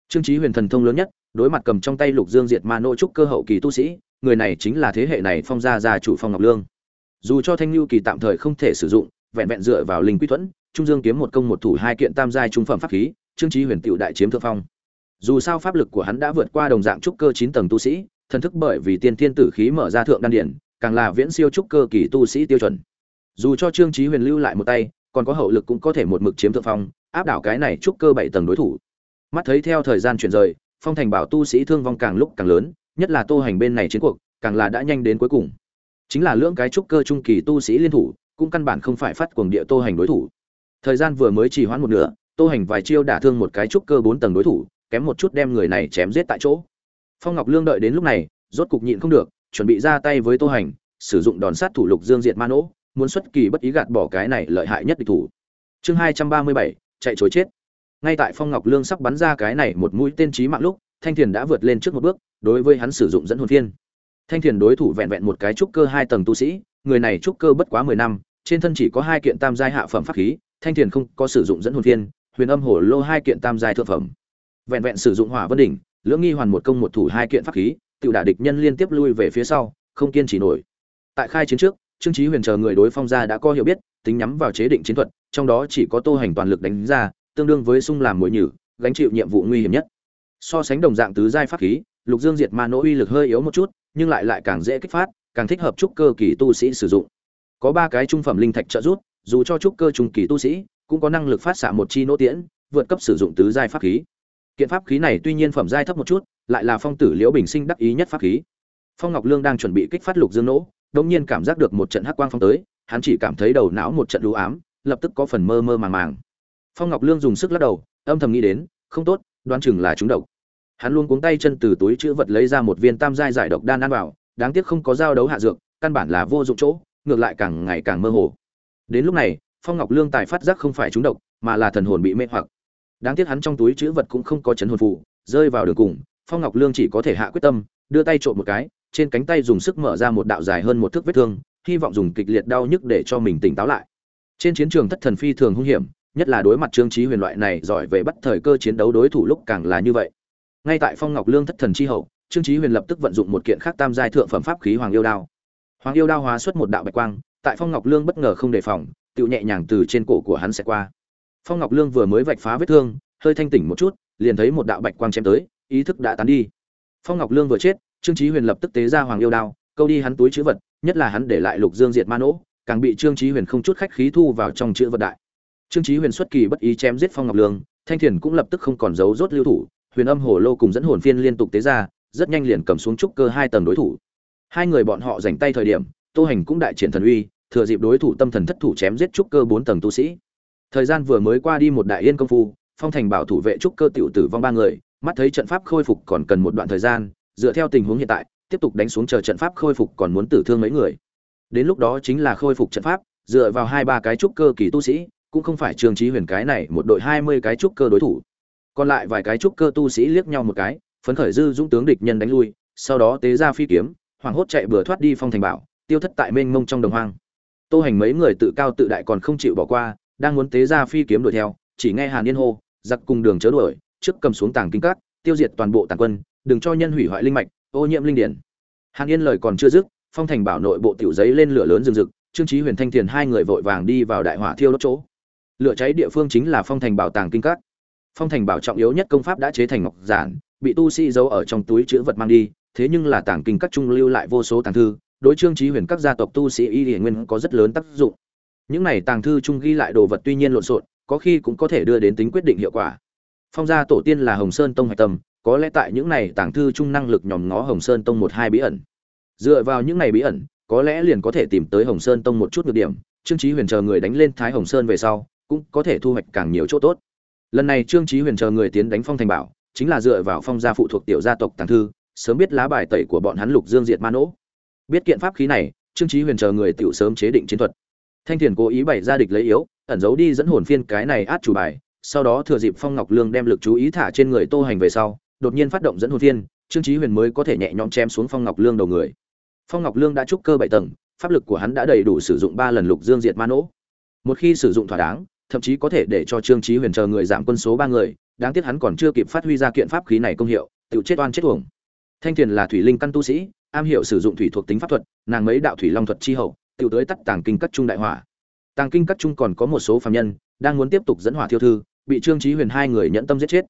Trương trí huyền thần thông lớn nhất, đối mặt cầm trong tay lục dương diệt ma nô trúc cơ hậu kỳ tu sĩ, người này chính là thế hệ này phong gia gia chủ phong ngọc lương dù cho thanh lưu kỳ tạm thời không thể sử dụng, vẹn vẹn dựa vào linh quy thuẫn, trung dương kiếm một công một thủ hai kiện tam giai trung phẩm pháp khí, trương trí huyền tựu đại chiếm thượng phong. Dù sao pháp lực của hắn đã vượt qua đồng dạng trúc cơ chín tầng tu sĩ, thần thức bởi vì tiên thiên tử khí mở ra thượng đan điển, càng là viễn siêu trúc cơ kỳ tu sĩ tiêu chuẩn. Dù cho trương trí huyền lưu lại một tay, còn có hậu lực cũng có thể một mực chiếm thượng phong, áp đảo cái này trúc cơ bảy tầng đối thủ. Mắt thấy theo thời gian chuyển rời, phong thành bảo tu sĩ thương vong càng lúc càng lớn, nhất là tô hành bên này chiến cuộc, càng là đã nhanh đến cuối cùng chính là lưỡng cái trúc cơ trung kỳ tu sĩ liên thủ, cũng căn bản không phải phát cuồng địa tô hành đối thủ. Thời gian vừa mới trì hoãn một nửa, tô hành vài chiêu đả thương một cái trúc cơ bốn tầng đối thủ, kém một chút đem người này chém giết tại chỗ. Phong ngọc lương đợi đến lúc này, rốt cục nhịn không được, chuẩn bị ra tay với tô hành, sử dụng đòn sát thủ lục dương diệt ma nỗ, muốn xuất kỳ bất ý gạt bỏ cái này lợi hại nhất địch thủ. Chương hai trăm ba mươi bảy, chạy chối chết. Ngay tại phong ngọc lương sắp bắn ra cái này một mũi tên trí mạng lúc, thanh thiền đã vượt lên trước một bước, đối với hắn sử dụng dẫn hồn thiên thanh thiền đối thủ vẹn vẹn một cái trúc cơ hai tầng tu sĩ, người này trúc cơ bất quá mười năm, trên thân chỉ có hai kiện tam giai hạ phẩm pháp khí, thanh thiền không có sử dụng dẫn hồn thiên, huyền âm hổ lô hai kiện tam giai thượng phẩm. Vẹn vẹn sử dụng hỏa vân đỉnh, lưỡng nghi hoàn một công một thủ hai kiện pháp khí, tiểu đả địch nhân liên tiếp lui về phía sau, không kiên trì nổi. Tại khai chiến trước, trương chí huyền chờ người đối phong gia đã có hiểu biết, tính nhắm vào chế định chiến thuật, trong đó chỉ có tô hành toàn lực đánh ra, tương đương với sung làm mũi nhử, gánh chịu nhiệm vụ nguy hiểm nhất. So sánh đồng dạng tứ giai pháp khí, lục dương diệt ma nỗ uy lực hơi yếu một chút nhưng lại lại càng dễ kích phát, càng thích hợp trúc cơ kỳ tu sĩ sử dụng. Có ba cái trung phẩm linh thạch trợ giúp, dù cho trúc cơ trung kỳ tu sĩ, cũng có năng lực phát xạ một chi nỗ tiễn, vượt cấp sử dụng tứ giai pháp khí. Kiện pháp khí này tuy nhiên phẩm giai thấp một chút, lại là phong tử liễu bình sinh đắc ý nhất pháp khí. Phong ngọc lương đang chuẩn bị kích phát lục dương nỗ, đột nhiên cảm giác được một trận hắc quang phong tới, hắn chỉ cảm thấy đầu não một trận u ám, lập tức có phần mơ mơ màng màng. Phong ngọc lương dùng sức lắc đầu, âm thầm nghĩ đến, không tốt, đoán chừng là chúng độc hắn luôn cuống tay chân từ túi chữ vật lấy ra một viên tam giai giải độc đan ăn vào, đáng tiếc không có giao đấu hạ dược, căn bản là vô dụng chỗ, ngược lại càng ngày càng mơ hồ. Đến lúc này, phong ngọc lương tài phát giác không phải trúng độc, mà là thần hồn bị mê hoặc. Đáng tiếc hắn trong túi chữ vật cũng không có chấn hồn phụ rơi vào đường cùng, phong ngọc lương chỉ có thể hạ quyết tâm, đưa tay trộm một cái, trên cánh tay dùng sức mở ra một đạo dài hơn một thước vết thương, hy vọng dùng kịch liệt đau nhức để cho mình tỉnh táo lại. Trên chiến trường thất thần phi thường hung hiểm, nhất là đối mặt trương trí huyền loại này giỏi về bắt thời cơ chiến đấu đối thủ lúc càng là như vậy ngay tại phong ngọc lương thất thần chi hậu, trương Chí huyền lập tức vận dụng một kiện khác tam giai thượng phẩm pháp khí hoàng yêu đao. Hoàng yêu đao hóa xuất một đạo bạch quang, tại phong ngọc lương bất ngờ không đề phòng tự nhẹ nhàng từ trên cổ của hắn sẽ qua. Phong ngọc lương vừa mới vạch phá vết thương, hơi thanh tỉnh một chút, liền thấy một đạo bạch quang chém tới, ý thức đã tán đi. Phong ngọc lương vừa chết, trương chí huyền lập tức tế ra hoàng yêu đao, câu đi hắn túi chứa vật, nhất là hắn để lại lục dương diệt ma nỗ, càng bị trương chí huyền không chút khách khí thu vào trong chứa vật đại. Trương chí huyền xuất kỳ bất ý chém giết phong ngọc lương, thanh thiền cũng lập tức không còn giấu rốt lưu thủ huyền âm hồ lô cùng dẫn hồn phiên liên tục tế ra, rất nhanh liền cầm xuống trúc cơ hai tầng đối thủ. Hai người bọn họ giành tay thời điểm, tô hành cũng đại triển thần uy, thừa dịp đối thủ tâm thần thất thủ chém giết trúc cơ bốn tầng tu sĩ. Thời gian vừa mới qua đi một đại yên công phu, phong thành bảo thủ vệ trúc cơ tiểu tử vong ba người, mắt thấy trận pháp khôi phục còn cần một đoạn thời gian, dựa theo tình huống hiện tại, tiếp tục đánh xuống chờ trận pháp khôi phục còn muốn tử thương mấy người. Đến lúc đó chính là khôi phục trận pháp, dựa vào hai ba cái trúc cơ kỳ tu sĩ, cũng không phải trường trí huyền cái này một đội hai mươi cái trúc cơ đối thủ còn lại vài cái trúc cơ tu sĩ liếc nhau một cái, phấn khởi dư dũng tướng địch nhân đánh lui, sau đó tế ra phi kiếm, hoảng hốt chạy bừa thoát đi phong thành bảo, tiêu thất tại mênh mông trong đồng hoang. Tô hành mấy người tự cao tự đại còn không chịu bỏ qua, đang muốn tế ra phi kiếm đuổi theo, chỉ nghe hàn yên hô, giặc cùng đường chớ đuổi, trước cầm xuống tàng kinh cát tiêu diệt toàn bộ tàng quân, đừng cho nhân hủy hoại linh mạch, ô nhiễm linh điển. Hàn yên lời còn chưa dứt, phong thành bảo nội bộ tiểu giấy lên lửa lớn rừng rực, trương trí huyền thanh thiền hai người vội vàng đi vào đại hỏa thiêu đốt chỗ. Lửa cháy địa phương chính là phong thành bảo tàng kinh cát phong thành bảo trọng yếu nhất công pháp đã chế thành ngọc giản, bị tu sĩ giấu ở trong túi chữ vật mang đi, thế nhưng là tàng kinh các trung lưu lại vô số tàng thư, đối trương trí huyền các gia tộc tu sĩ y hiển nguyên có rất lớn tác dụng. Những này tàng thư trung ghi lại đồ vật tuy nhiên lộn xộn, có khi cũng có thể đưa đến tính quyết định hiệu quả. Phong gia tổ tiên là hồng sơn tông hạch tâm, có lẽ tại những này tàng thư trung năng lực nhòm ngó hồng sơn tông một hai bí ẩn. Dựa vào những này bí ẩn, có lẽ liền có thể tìm tới hồng sơn tông một chút nhược điểm, trương trí huyền chờ người đánh lên thái hồng sơn về sau, cũng có thể thu hoạch càng nhiều chỗ tốt lần này trương trí huyền chờ người tiến đánh phong thành bảo, chính là dựa vào phong gia phụ thuộc tiểu gia tộc tàng thư, sớm biết lá bài tẩy của bọn hắn lục dương diệt ma nỗ. Biết kiện pháp khí này, trương trí huyền chờ người tiểu sớm chế định chiến thuật. Thanh thiền cố ý bày ra địch lấy yếu, ẩn giấu đi dẫn hồn phiên cái này át chủ bài, sau đó thừa dịp phong ngọc lương đem lực chú ý thả trên người tô hành về sau, đột nhiên phát động dẫn hồn phiên, trương trí huyền mới có thể nhẹ nhõm chém xuống phong ngọc lương đầu người. Phong ngọc lương đã trúc cơ bảy tầng, pháp lực của hắn đã đầy đủ sử dụng ba lần lục dương diệt ma nỗ. Một khi sử dụng thỏa đáng thậm chí có thể để cho trương trí huyền chờ người giảm quân số ba người, đáng tiếc hắn còn chưa kịp phát huy ra kiện pháp khí này công hiệu tự chết oan chết uổng. Thanh thiền là thủy linh căn tu sĩ, am hiểu sử dụng thủy thuộc tính pháp thuật, nàng mấy đạo thủy long thuật chi hậu tự tới tắt tàng kinh cắt trung đại hỏa. Tàng kinh cắt trung còn có một số phạm nhân, đang muốn tiếp tục dẫn hỏa thiêu thư, bị trương trí huyền hai người nhẫn tâm giết chết.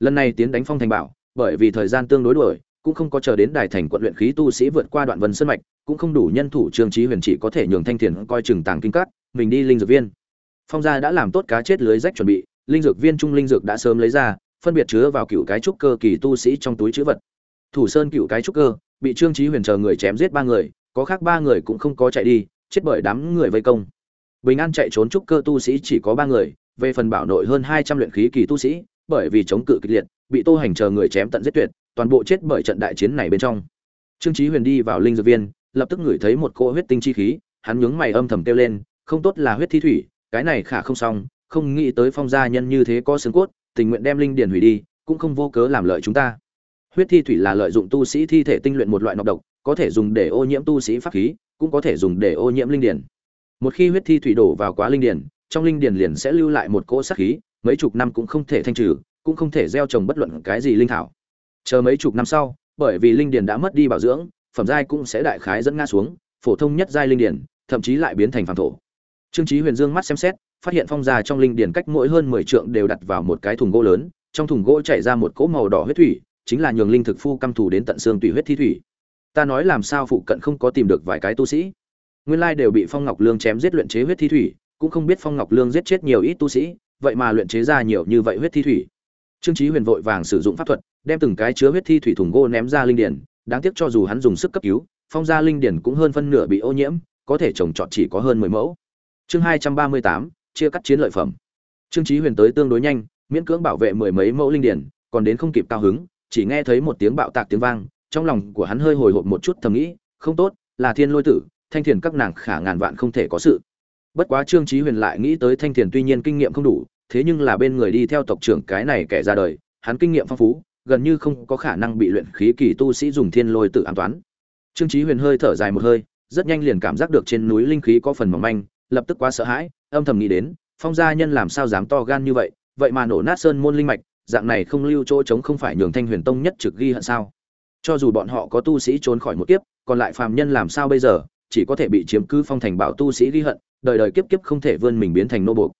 Lần này tiến đánh phong thành bảo, bởi vì thời gian tương đối đuổi, cũng không có chờ đến đài thành quận luyện khí tu sĩ vượt qua đoạn vân sơn mạch, cũng không đủ nhân thủ trương trí huyền chỉ có thể nhường thanh thiền coi chừng tàng kinh cắt mình đi linh dược viên phong gia đã làm tốt cá chết lưới rách chuẩn bị, linh dược viên trung linh dược đã sớm lấy ra, phân biệt chứa vào cựu cái trúc cơ kỳ tu sĩ trong túi chữ vật. Thủ sơn cựu cái trúc cơ, bị trương trí huyền chờ người chém giết ba người, có khác ba người cũng không có chạy đi, chết bởi đám người vây công. Bình an chạy trốn trúc cơ tu sĩ chỉ có ba người, về phần bảo nội hơn hai trăm luyện khí kỳ tu sĩ, bởi vì chống cự kịch liệt, bị tô hành chờ người chém tận giết tuyệt, toàn bộ chết bởi trận đại chiến này bên trong. Trương trí huyền đi vào linh dược viên, lập tức ngửi thấy một cỗ huyết tinh chi khí, hắn nhướng mày âm thầm kêu lên, không tốt là huyết thi thủy cái này khả không xong, không nghĩ tới phong gia nhân như thế có xương cốt, tình nguyện đem linh điển hủy đi, cũng không vô cớ làm lợi chúng ta. Huyết thi thủy là lợi dụng tu sĩ thi thể tinh luyện một loại nọc độc, có thể dùng để ô nhiễm tu sĩ pháp khí, cũng có thể dùng để ô nhiễm linh điển. Một khi huyết thi thủy đổ vào quá linh điển, trong linh điển liền sẽ lưu lại một cỗ sát khí, mấy chục năm cũng không thể thanh trừ, cũng không thể gieo trồng bất luận cái gì linh thảo. Chờ mấy chục năm sau, bởi vì linh điển đã mất đi bảo dưỡng, phẩm giai cũng sẽ đại khái dẫn ngã xuống, phổ thông nhất giai linh điển, thậm chí lại biến thành phàm thổ trương Chí huyền dương mắt xem xét, phát hiện phong Gia trong linh điển cách mỗi hơn mười trượng đều đặt vào một cái thùng gỗ lớn, trong thùng gỗ chảy ra một cỗ màu đỏ huyết thủy, chính là nhường linh thực phu căm thủ đến tận xương tùy huyết thi thủy. Ta nói làm sao phụ cận không có tìm được vài cái tu sĩ. Nguyên lai đều bị phong ngọc lương chém giết luyện chế huyết thi thủy, cũng không biết phong ngọc lương giết chết nhiều ít tu sĩ, vậy mà luyện chế ra nhiều như vậy huyết thi thủy. Trương chí huyền vội vàng sử dụng pháp thuật, đem từng cái chứa huyết thi thủy thùng gỗ ném ra linh điển, đáng tiếc cho dù hắn dùng sức cấp cứu, phong gia linh điển cũng hơn phân nửa bị ô nhiễm, có thể trồng trọt chỉ có hơn mười mẫu chương hai trăm ba mươi tám, chia cắt chiến lợi phẩm. Trương chí huyền tới tương đối nhanh, miễn cưỡng bảo vệ mười mấy mẫu linh điển, còn đến không kịp cao hứng, chỉ nghe thấy một tiếng bạo tạc tiếng vang, trong lòng của hắn hơi hồi hộp một chút thầm nghĩ, không tốt, là thiên lôi tử, thanh thiền các nàng khả ngàn vạn không thể có sự. Bất quá trương chí huyền lại nghĩ tới thanh thiền tuy nhiên kinh nghiệm không đủ, thế nhưng là bên người đi theo tộc trưởng cái này kẻ ra đời, hắn kinh nghiệm phong phú, gần như không có khả năng bị luyện khí kỳ tu sĩ dùng thiên lôi tử an toán. Trương chí huyền hơi thở dài một hơi, rất nhanh liền cảm giác được trên núi linh khí có phần mỏng manh lập tức quá sợ hãi, âm thầm nghĩ đến, phong gia nhân làm sao dám to gan như vậy vậy mà nổ nát sơn môn linh mạch, dạng này không lưu chỗ trống không phải nhường thanh huyền tông nhất trực ghi hận sao? Cho dù bọn họ có tu sĩ trốn khỏi một kiếp, còn lại phàm nhân làm sao bây giờ, chỉ có thể bị chiếm cứ phong thành bảo tu sĩ ghi hận, đời đời kiếp kiếp không thể vươn mình biến thành nô buộc.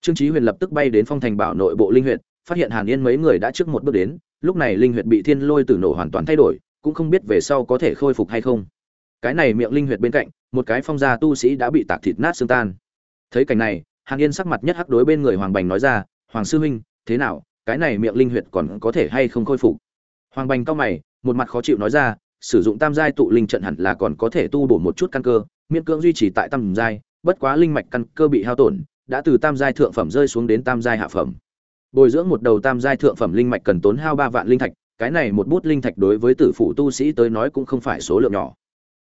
Trương chí huyền lập tức bay đến phong thành bảo nội bộ linh huyện phát hiện hàn yên mấy người đã trước một bước đến, lúc này linh huyệt bị thiên lôi tử nổ hoàn toàn thay đổi, cũng không biết về sau có thể khôi phục hay không cái này miệng linh huyệt bên cạnh, một cái phong gia tu sĩ đã bị tạc thịt nát xương tan. Thấy cảnh này, hàn yên sắc mặt nhất hắc đối bên người hoàng bành nói ra, hoàng sư huynh, thế nào, cái này miệng linh huyệt còn có thể hay không khôi phục? Hoàng bành cao mày, một mặt khó chịu nói ra, sử dụng tam giai tụ linh trận hẳn là còn có thể tu bổ một chút căn cơ, miễn cưỡng duy trì tại tam giai, bất quá linh mạch căn cơ bị hao tổn, đã từ tam giai thượng phẩm rơi xuống đến tam giai hạ phẩm. Bồi dưỡng một đầu tam giai thượng phẩm linh mạch cần tốn hao ba vạn linh thạch, cái này một bút linh thạch đối với tử phụ tu sĩ tới nói cũng không phải số lượng nhỏ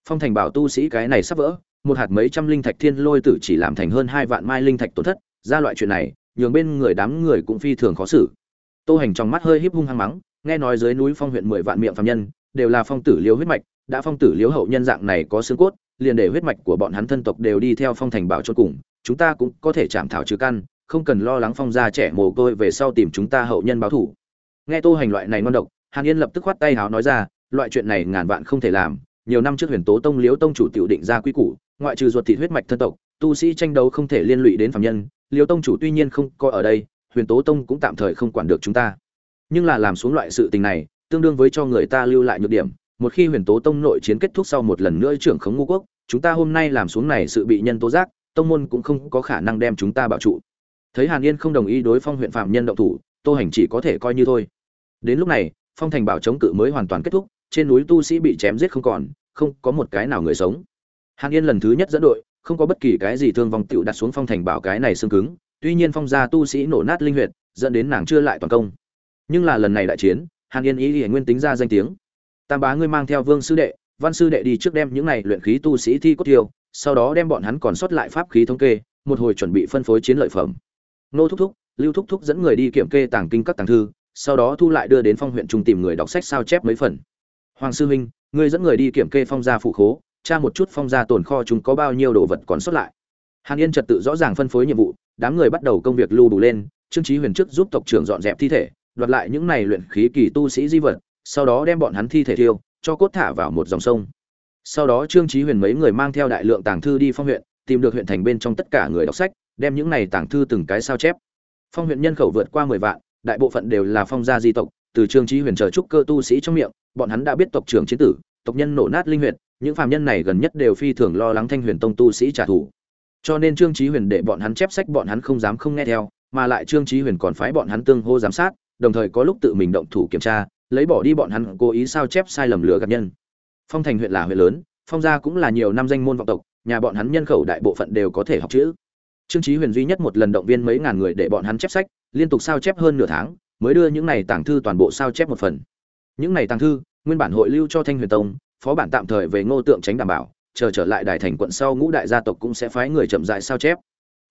phong thành bảo tu sĩ cái này sắp vỡ, một hạt mấy trăm linh thạch thiên lôi tử chỉ làm thành hơn hai vạn mai linh thạch tổn thất, ra loại chuyện này, nhường bên người đám người cũng phi thường khó xử. Tô hành trong mắt hơi híp hung hăng mắng, nghe nói dưới núi phong huyện mười vạn miệng phàm nhân, đều là phong tử liếu huyết mạch, đã phong tử liếu hậu nhân dạng này có xương cốt, liền để huyết mạch của bọn hắn thân tộc đều đi theo phong thành bảo cho cùng, chúng ta cũng có thể chạm thảo trừ căn, không cần lo lắng phong gia trẻ mồ côi về sau tìm chúng ta hậu nhân báo thủ nghe tô hành loại này ngon độc, hàn yên lập tức khoát tay háo nói ra, loại chuyện này ngàn vạn không thể làm nhiều năm trước huyền tố tông liếu tông chủ tiểu định ra quy củ, ngoại trừ ruột thịt huyết mạch thân tộc, tu sĩ tranh đấu không thể liên lụy đến phạm nhân liếu tông chủ tuy nhiên không coi ở đây, huyền tố tông cũng tạm thời không quản được chúng ta. Nhưng là làm xuống loại sự tình này, tương đương với cho người ta lưu lại nhược điểm, một khi huyền tố tông nội chiến kết thúc sau một lần nữa trưởng khống ngũ quốc, chúng ta hôm nay làm xuống này sự bị nhân tố giác, tông môn cũng không có khả năng đem chúng ta bảo trụ. Thấy hàn yên không đồng ý đối phong huyện phạm nhân động thủ, tô hành chỉ có thể coi như thôi. Đến lúc này, phong thành bảo chống cự mới hoàn toàn kết thúc trên núi tu sĩ bị chém giết không còn, không có một cái nào người sống. Hàn yên lần thứ nhất dẫn đội, không có bất kỳ cái gì thương vong tựu đặt xuống phong thành bảo cái này xương cứng, tuy nhiên phong gia tu sĩ nổ nát linh huyệt, dẫn đến nàng chưa lại toàn công. Nhưng là lần này đại chiến, hàn yên ý thì nguyên tính ra danh tiếng. Tam bá ngươi mang theo vương sư đệ, văn sư đệ đi trước đem những này luyện khí tu sĩ thi cốt tiêu sau đó đem bọn hắn còn sót lại pháp khí thống kê, một hồi chuẩn bị phân phối chiến lợi phẩm. Nô thúc thúc, lưu thúc thúc dẫn người đi kiểm kê tàng kinh các tàng thư, sau đó thu lại đưa đến phong huyện trung tìm người đọc sách sao chép mấy phần hoàng sư huynh, ngươi dẫn người đi kiểm kê phong gia phụ khố, tra một chút phong gia tồn kho chúng có bao nhiêu đồ vật còn sót lại. Hàn yên trật tự rõ ràng phân phối nhiệm vụ, đám người bắt đầu công việc lưu đủ lên, trương trí huyền trước giúp tộc trưởng dọn dẹp thi thể, đoạt lại những này luyện khí kỳ tu sĩ di vật, sau đó đem bọn hắn thi thể thiêu, cho cốt thả vào một dòng sông. Sau đó trương trí huyền mấy người mang theo đại lượng tàng thư đi phong huyện, tìm được huyện thành bên trong tất cả người đọc sách, đem những này tàng thư từng cái sao chép. Phong huyện nhân khẩu vượt qua mười vạn, đại bộ phận đều là phong gia di tộc, từ trương trí huyền chờ trúc cơ tu sĩ trong miệng bọn hắn đã biết tộc trưởng chiến tử tộc nhân nổ nát linh huyệt, những phàm nhân này gần nhất đều phi thường lo lắng thanh huyền tông tu sĩ trả thù. Cho nên trương chí huyền để bọn hắn chép sách bọn hắn không dám không nghe theo mà lại trương chí huyền còn phái bọn hắn tương hô giám sát đồng thời có lúc tự mình động thủ kiểm tra lấy bỏ đi bọn hắn cố ý sao chép sai lầm lừa gạt nhân. Phong thành huyện là huyện lớn phong gia cũng là nhiều năm danh môn vọng tộc nhà bọn hắn nhân khẩu đại bộ phận đều có thể học chữ. Trương chí huyền duy nhất một lần động viên mấy ngàn người để bọn hắn chép sách liên tục sao chép hơn nửa tháng mới đưa những này tàng thư toàn bộ sao chép một phần những này tàng thư, nguyên bản hội lưu cho thanh huyền tông, phó bản tạm thời về ngô tượng tránh đảm bảo, chờ trở lại đài thành quận sau ngũ đại gia tộc cũng sẽ phái người chậm rãi sao chép.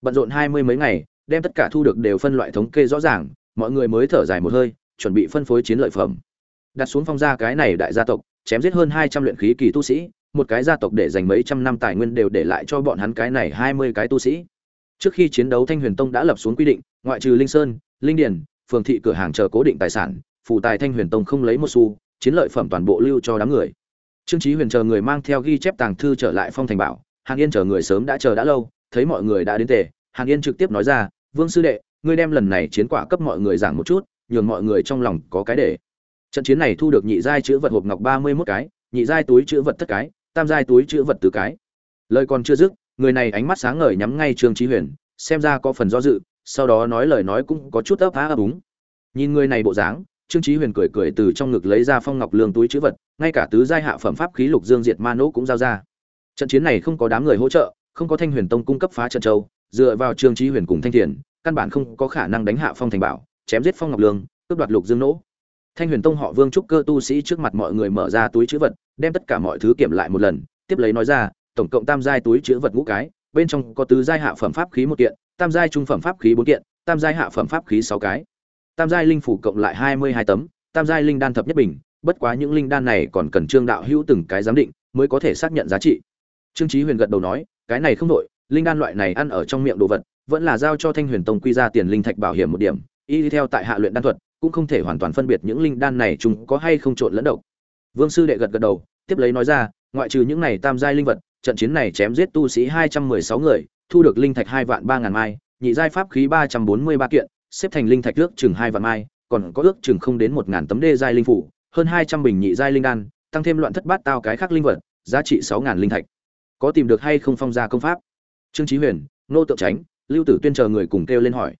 Bận rộn hai mươi mấy ngày, đem tất cả thu được đều phân loại thống kê rõ ràng, mọi người mới thở dài một hơi, chuẩn bị phân phối chiến lợi phẩm. Đặt xuống phong gia cái này đại gia tộc, chém giết hơn hai trăm luyện khí kỳ tu sĩ, một cái gia tộc để dành mấy trăm năm tài nguyên đều để lại cho bọn hắn cái này hai mươi cái tu sĩ. Trước khi chiến đấu thanh huyền tông đã lập xuống quy định, ngoại trừ linh sơn, linh điền, phường thị cửa hàng chờ cố định tài sản phụ tài thanh huyền tông không lấy một xu, chiến lợi phẩm toàn bộ lưu cho đám người. Trương trí huyền chờ người mang theo ghi chép tàng thư trở lại phong thành bảo, hàn yên chờ người sớm đã chờ đã lâu, thấy mọi người đã đến tề, hàn yên trực tiếp nói ra, vương sư đệ, ngươi đem lần này chiến quả cấp mọi người giảng một chút, nhường mọi người trong lòng có cái để. Trận chiến này thu được nhị giai chữ vật hộp ngọc ba mươi mốt cái, nhị giai túi chữ vật thất cái, tam giai túi chữ vật tứ cái. Lời còn chưa dứt, người này ánh mắt sáng ngời nhắm ngay trương trí huyền, xem ra có phần do dự, sau đó nói lời nói cũng có chút ấp á ấp úng. Nhìn người này bộ dáng trương trí huyền cười cười từ trong ngực lấy ra phong ngọc lương túi chữ vật, ngay cả tứ giai hạ phẩm pháp khí lục dương diệt ma nỗ cũng giao ra. Trận chiến này không có đám người hỗ trợ, không có thanh huyền tông cung cấp phá trận châu, dựa vào trương trí huyền cùng thanh thiền, căn bản không có khả năng đánh hạ phong thành bảo, chém giết phong ngọc lương, cướp đoạt lục dương nỗ. Thanh huyền tông họ vương trúc cơ tu sĩ trước mặt mọi người mở ra túi chữ vật, đem tất cả mọi thứ kiểm lại một lần, tiếp lấy nói ra, tổng cộng tam giai túi chữ vật ngũ cái, bên trong có tứ giai hạ phẩm pháp khí một kiện, tam giai trung phẩm pháp khí bốn kiện, tam giai hạ phẩm pháp khí sáu cái tam giai linh phủ cộng lại hai mươi hai tấm, tam giai linh đan thập nhất bình, bất quá những linh đan này còn cần trương đạo hữu từng cái giám định mới có thể xác nhận giá trị. Trương trí huyền gật đầu nói, cái này không đội linh đan loại này ăn ở trong miệng đồ vật, vẫn là giao cho thanh huyền tông quy ra tiền linh thạch bảo hiểm một điểm, y theo tại hạ luyện đan thuật, cũng không thể hoàn toàn phân biệt những linh đan này chúng có hay không trộn lẫn độc. Vương sư đệ gật gật đầu, tiếp lấy nói ra, ngoại trừ những này tam giai linh vật, trận chiến này chém giết tu sĩ hai trăm mười sáu người, thu được linh thạch hai vạn ba ngàn mai, nhị giai pháp khí ba trăm bốn mươi ba kiện xếp thành linh thạch ước chừng hai vạn mai, còn có ước chừng không đến một ngàn tấm đê giai linh phủ, hơn hai trăm bình nhị giai linh đan, tăng thêm loạn thất bát tao cái khác linh vật, giá trị sáu ngàn linh thạch. Có tìm được hay không phong gia công pháp? Trương chí huyền, nô tượng tránh, lưu tử tuyên chờ người cùng kêu lên hỏi.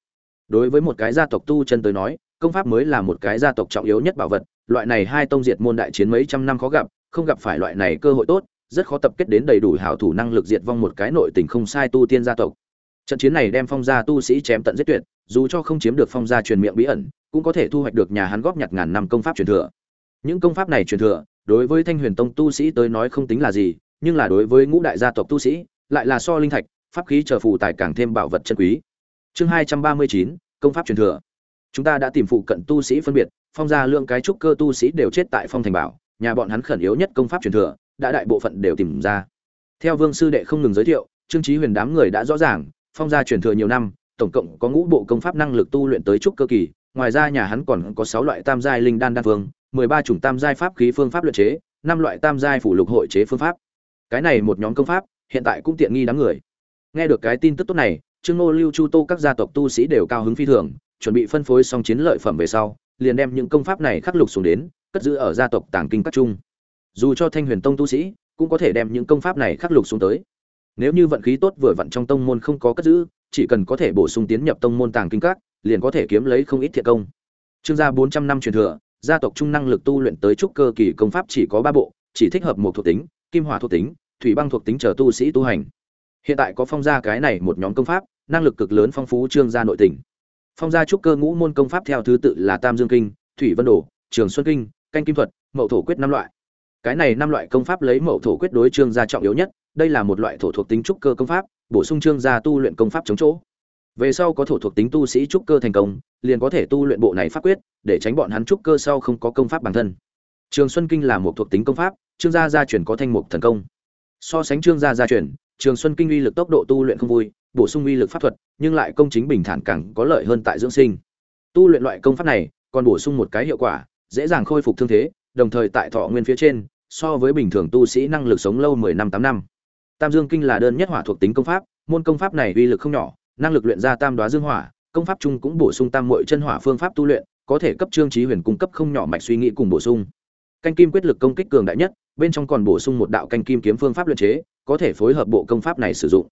Đối với một cái gia tộc tu chân tới nói, công pháp mới là một cái gia tộc trọng yếu nhất bảo vật, loại này hai tông diệt môn đại chiến mấy trăm năm khó gặp, không gặp phải loại này cơ hội tốt, rất khó tập kết đến đầy đủ hảo thủ năng lực diệt vong một cái nội tình không sai tu tiên gia tộc. Trận chiến này đem phong gia tu sĩ chém tận giết tuyệt dù cho không chiếm được phong gia truyền miệng bí ẩn, cũng có thể thu hoạch được nhà hắn góp nhặt ngàn năm công pháp truyền thừa. Những công pháp này truyền thừa, đối với thanh huyền tông tu sĩ tới nói không tính là gì, nhưng là đối với ngũ đại gia tộc tu sĩ, lại là so linh thạch, pháp khí trợ phù tài càng thêm bảo vật chân quý. Chương hai trăm ba mươi chín, công pháp truyền thừa. Chúng ta đã tìm phụ cận tu sĩ phân biệt, phong gia lượng cái trúc cơ tu sĩ đều chết tại phong thành bảo, nhà bọn hắn khẩn yếu nhất công pháp truyền thừa, đã đại bộ phận đều tìm ra. Theo vương sư đệ không ngừng giới thiệu, trương chí huyền đám người đã rõ ràng, phong gia truyền thừa nhiều năm tổng cộng có ngũ bộ công pháp năng lực tu luyện tới trúc cơ kỳ, ngoài ra nhà hắn còn có sáu loại tam giai linh đan đan phương, mười ba chủng tam giai pháp khí phương pháp luyện chế, năm loại tam giai phủ lục hội chế phương pháp. Cái này một nhóm công pháp, hiện tại cũng tiện nghi đám người. Nghe được cái tin tức tốt này, trương ngô lưu chu tô các gia tộc tu sĩ đều cao hứng phi thường, chuẩn bị phân phối xong chiến lợi phẩm về sau, liền đem những công pháp này khắc lục xuống đến, cất giữ ở gia tộc tàng kinh các trung. Dù cho thanh huyền tông tu sĩ, cũng có thể đem những công pháp này khắc lục xuống tới nếu như vận khí tốt vừa vặn trong tông môn không có cất giữ, chỉ cần có thể bổ sung tiến nhập tông môn tàng kinh các, liền có thể kiếm lấy không ít thiệt công. Trương gia bốn trăm năm truyền thừa, gia tộc trung năng lực tu luyện tới trúc cơ kỳ công pháp chỉ có ba bộ, chỉ thích hợp một thuộc tính, kim hỏa thuộc tính, thủy băng thuộc tính chờ tu sĩ tu hành. Hiện tại có phong gia cái này một nhóm công pháp, năng lực cực lớn phong phú trương gia nội tỉnh phong gia trúc cơ ngũ môn công pháp theo thứ tự là tam dương kinh, thủy vân đồ, trường xuân kinh, canh kim thuật, mậu thổ quyết năm loại cái này năm loại công pháp lấy mẫu thổ quyết đối trương gia trọng yếu nhất, đây là một loại thổ thuộc tính trúc cơ công pháp, bổ sung trương gia tu luyện công pháp chống chỗ. Về sau có thổ thuộc tính tu sĩ trúc cơ thành công, liền có thể tu luyện bộ này pháp quyết, để tránh bọn hắn trúc cơ sau không có công pháp bản thân. Trường xuân kinh là một thuộc tính công pháp, trương gia gia truyền có thanh mục thần công. So sánh trương gia gia truyền, trường xuân kinh uy lực tốc độ tu luyện không vui, bổ sung uy lực pháp thuật, nhưng lại công chính bình thản càng có lợi hơn tại dưỡng sinh. Tu luyện loại công pháp này, còn bổ sung một cái hiệu quả, dễ dàng khôi phục thương thế, đồng thời tại thọ nguyên phía trên so với bình thường tu sĩ năng lực sống lâu mười năm 8 năm. Tam dương kinh là đơn nhất hỏa thuộc tính công pháp, môn công pháp này uy lực không nhỏ, năng lực luyện ra tam Đóa dương hỏa, công pháp chung cũng bổ sung tam muội chân hỏa phương pháp tu luyện, có thể cấp trương trí huyền cung cấp không nhỏ mạch suy nghĩ cùng bổ sung. Canh kim quyết lực công kích cường đại nhất, bên trong còn bổ sung một đạo canh kim kiếm phương pháp luyện chế, có thể phối hợp bộ công pháp này sử dụng.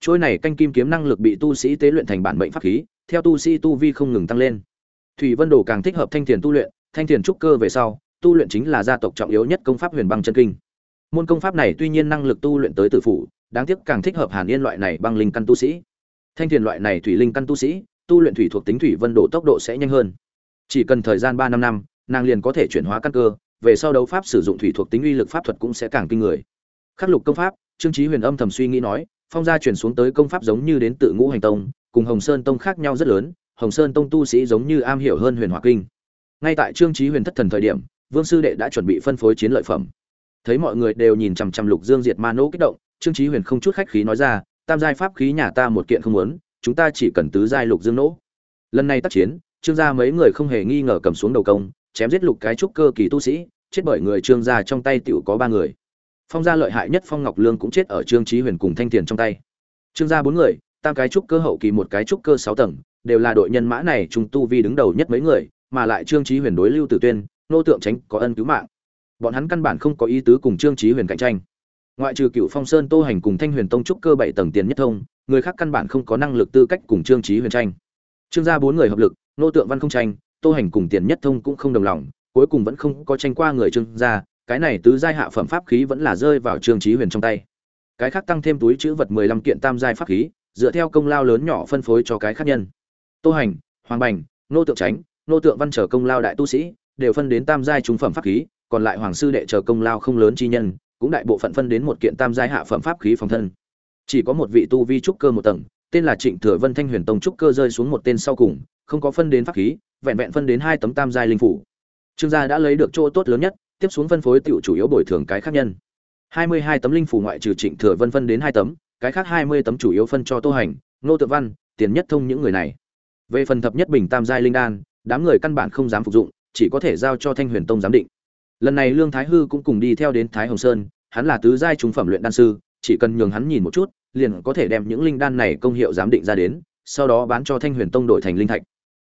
Trôi này canh kim kiếm năng lực bị tu sĩ tế luyện thành bản mệnh pháp khí, theo tu sĩ tu vi không ngừng tăng lên. Thủy vân đồ càng thích hợp thanh tiền tu luyện, thanh tiền trúc cơ về sau tu luyện chính là gia tộc trọng yếu nhất công pháp huyền băng chân kinh. Môn công pháp này tuy nhiên năng lực tu luyện tới tử phủ, đáng tiếc càng thích hợp hàn yên loại này băng linh căn tu sĩ. Thanh thiền loại này thủy linh căn tu sĩ, tu luyện thủy thuộc tính thủy vân độ tốc độ sẽ nhanh hơn. Chỉ cần thời gian ba năm năm, nàng liền có thể chuyển hóa căn cơ, về sau đấu pháp sử dụng thủy thuộc tính uy lực pháp thuật cũng sẽ càng kinh người. Khắc lục công pháp, trương trí huyền âm thầm suy nghĩ nói, phong gia chuyển xuống tới công pháp giống như đến tự ngũ hành tông, cùng hồng sơn tông khác nhau rất lớn, hồng sơn tông tu sĩ giống như am hiểu hơn huyền hòa kinh. Ngay tại trương trí huyền thất thần thời điểm vương sư đệ đã chuẩn bị phân phối chiến lợi phẩm. Thấy mọi người đều nhìn chằm chằm lục dương diệt ma nỗ kích động, trương chí huyền không chút khách khí nói ra, tam giai pháp khí nhà ta một kiện không muốn, chúng ta chỉ cần tứ giai lục dương nỗ. Lần này tác chiến, trương gia mấy người không hề nghi ngờ cầm xuống đầu công, chém giết lục cái trúc cơ kỳ tu sĩ, chết bởi người trương gia trong tay tiểu có ba người. Phong gia lợi hại nhất phong ngọc lương cũng chết ở trương chí huyền cùng thanh tiền trong tay. Trương gia bốn người, tam cái trúc cơ hậu kỳ một cái trúc cơ sáu tầng, đều là đội nhân mã này trung tu vi đứng đầu nhất mấy người, mà lại trương chí huyền đối lưu tử tuyên nô tượng tránh có ân cứu mạng. Bọn hắn căn bản không có ý tứ cùng trương trí huyền cạnh tranh. Ngoại trừ cựu phong sơn tô hành cùng thanh huyền tông trúc cơ bảy tầng tiền nhất thông, người khác căn bản không có năng lực tư cách cùng trương trí huyền tranh. Trương gia bốn người hợp lực, nô tượng văn không tranh, tô hành cùng tiền nhất thông cũng không đồng lòng, cuối cùng vẫn không có tranh qua người trương gia, cái này tứ giai hạ phẩm pháp khí vẫn là rơi vào trương trí huyền trong tay. Cái khác tăng thêm túi chữ vật mười lăm kiện tam giai pháp khí, dựa theo công lao lớn nhỏ phân phối cho cái khác nhân. Tô hành, hoàng bành, nô tượng tránh, nô tượng văn trở công lao đại tu sĩ đều phân đến tam giai trung phẩm pháp khí, còn lại hoàng sư đệ chờ công lao không lớn chi nhân, cũng đại bộ phận phân đến một kiện tam giai hạ phẩm pháp khí phòng thân. Chỉ có một vị tu vi trúc cơ một tầng, tên là trịnh thừa vân thanh huyền tông trúc cơ rơi xuống một tên sau cùng, không có phân đến pháp khí, vẹn vẹn phân đến hai tấm tam giai linh phủ. Trương gia đã lấy được chỗ tốt lớn nhất, tiếp xuống phân phối tiểu chủ yếu bồi thường cái khác nhân. Hai mươi hai tấm linh phủ ngoại trừ trịnh thừa vân phân đến hai tấm, cái khác hai mươi tấm chủ yếu phân cho tô hành nô tự văn, tiền nhất thông những người này. Về phần thập nhất bình tam giai linh đan, đám người căn bản không dám phục dụng chỉ có thể giao cho thanh huyền tông giám định. Lần này lương thái hư cũng cùng đi theo đến thái hồng sơn, hắn là tứ giai trung phẩm luyện đan sư, chỉ cần nhường hắn nhìn một chút, liền có thể đem những linh đan này công hiệu giám định ra đến, sau đó bán cho thanh huyền tông đổi thành linh thạch.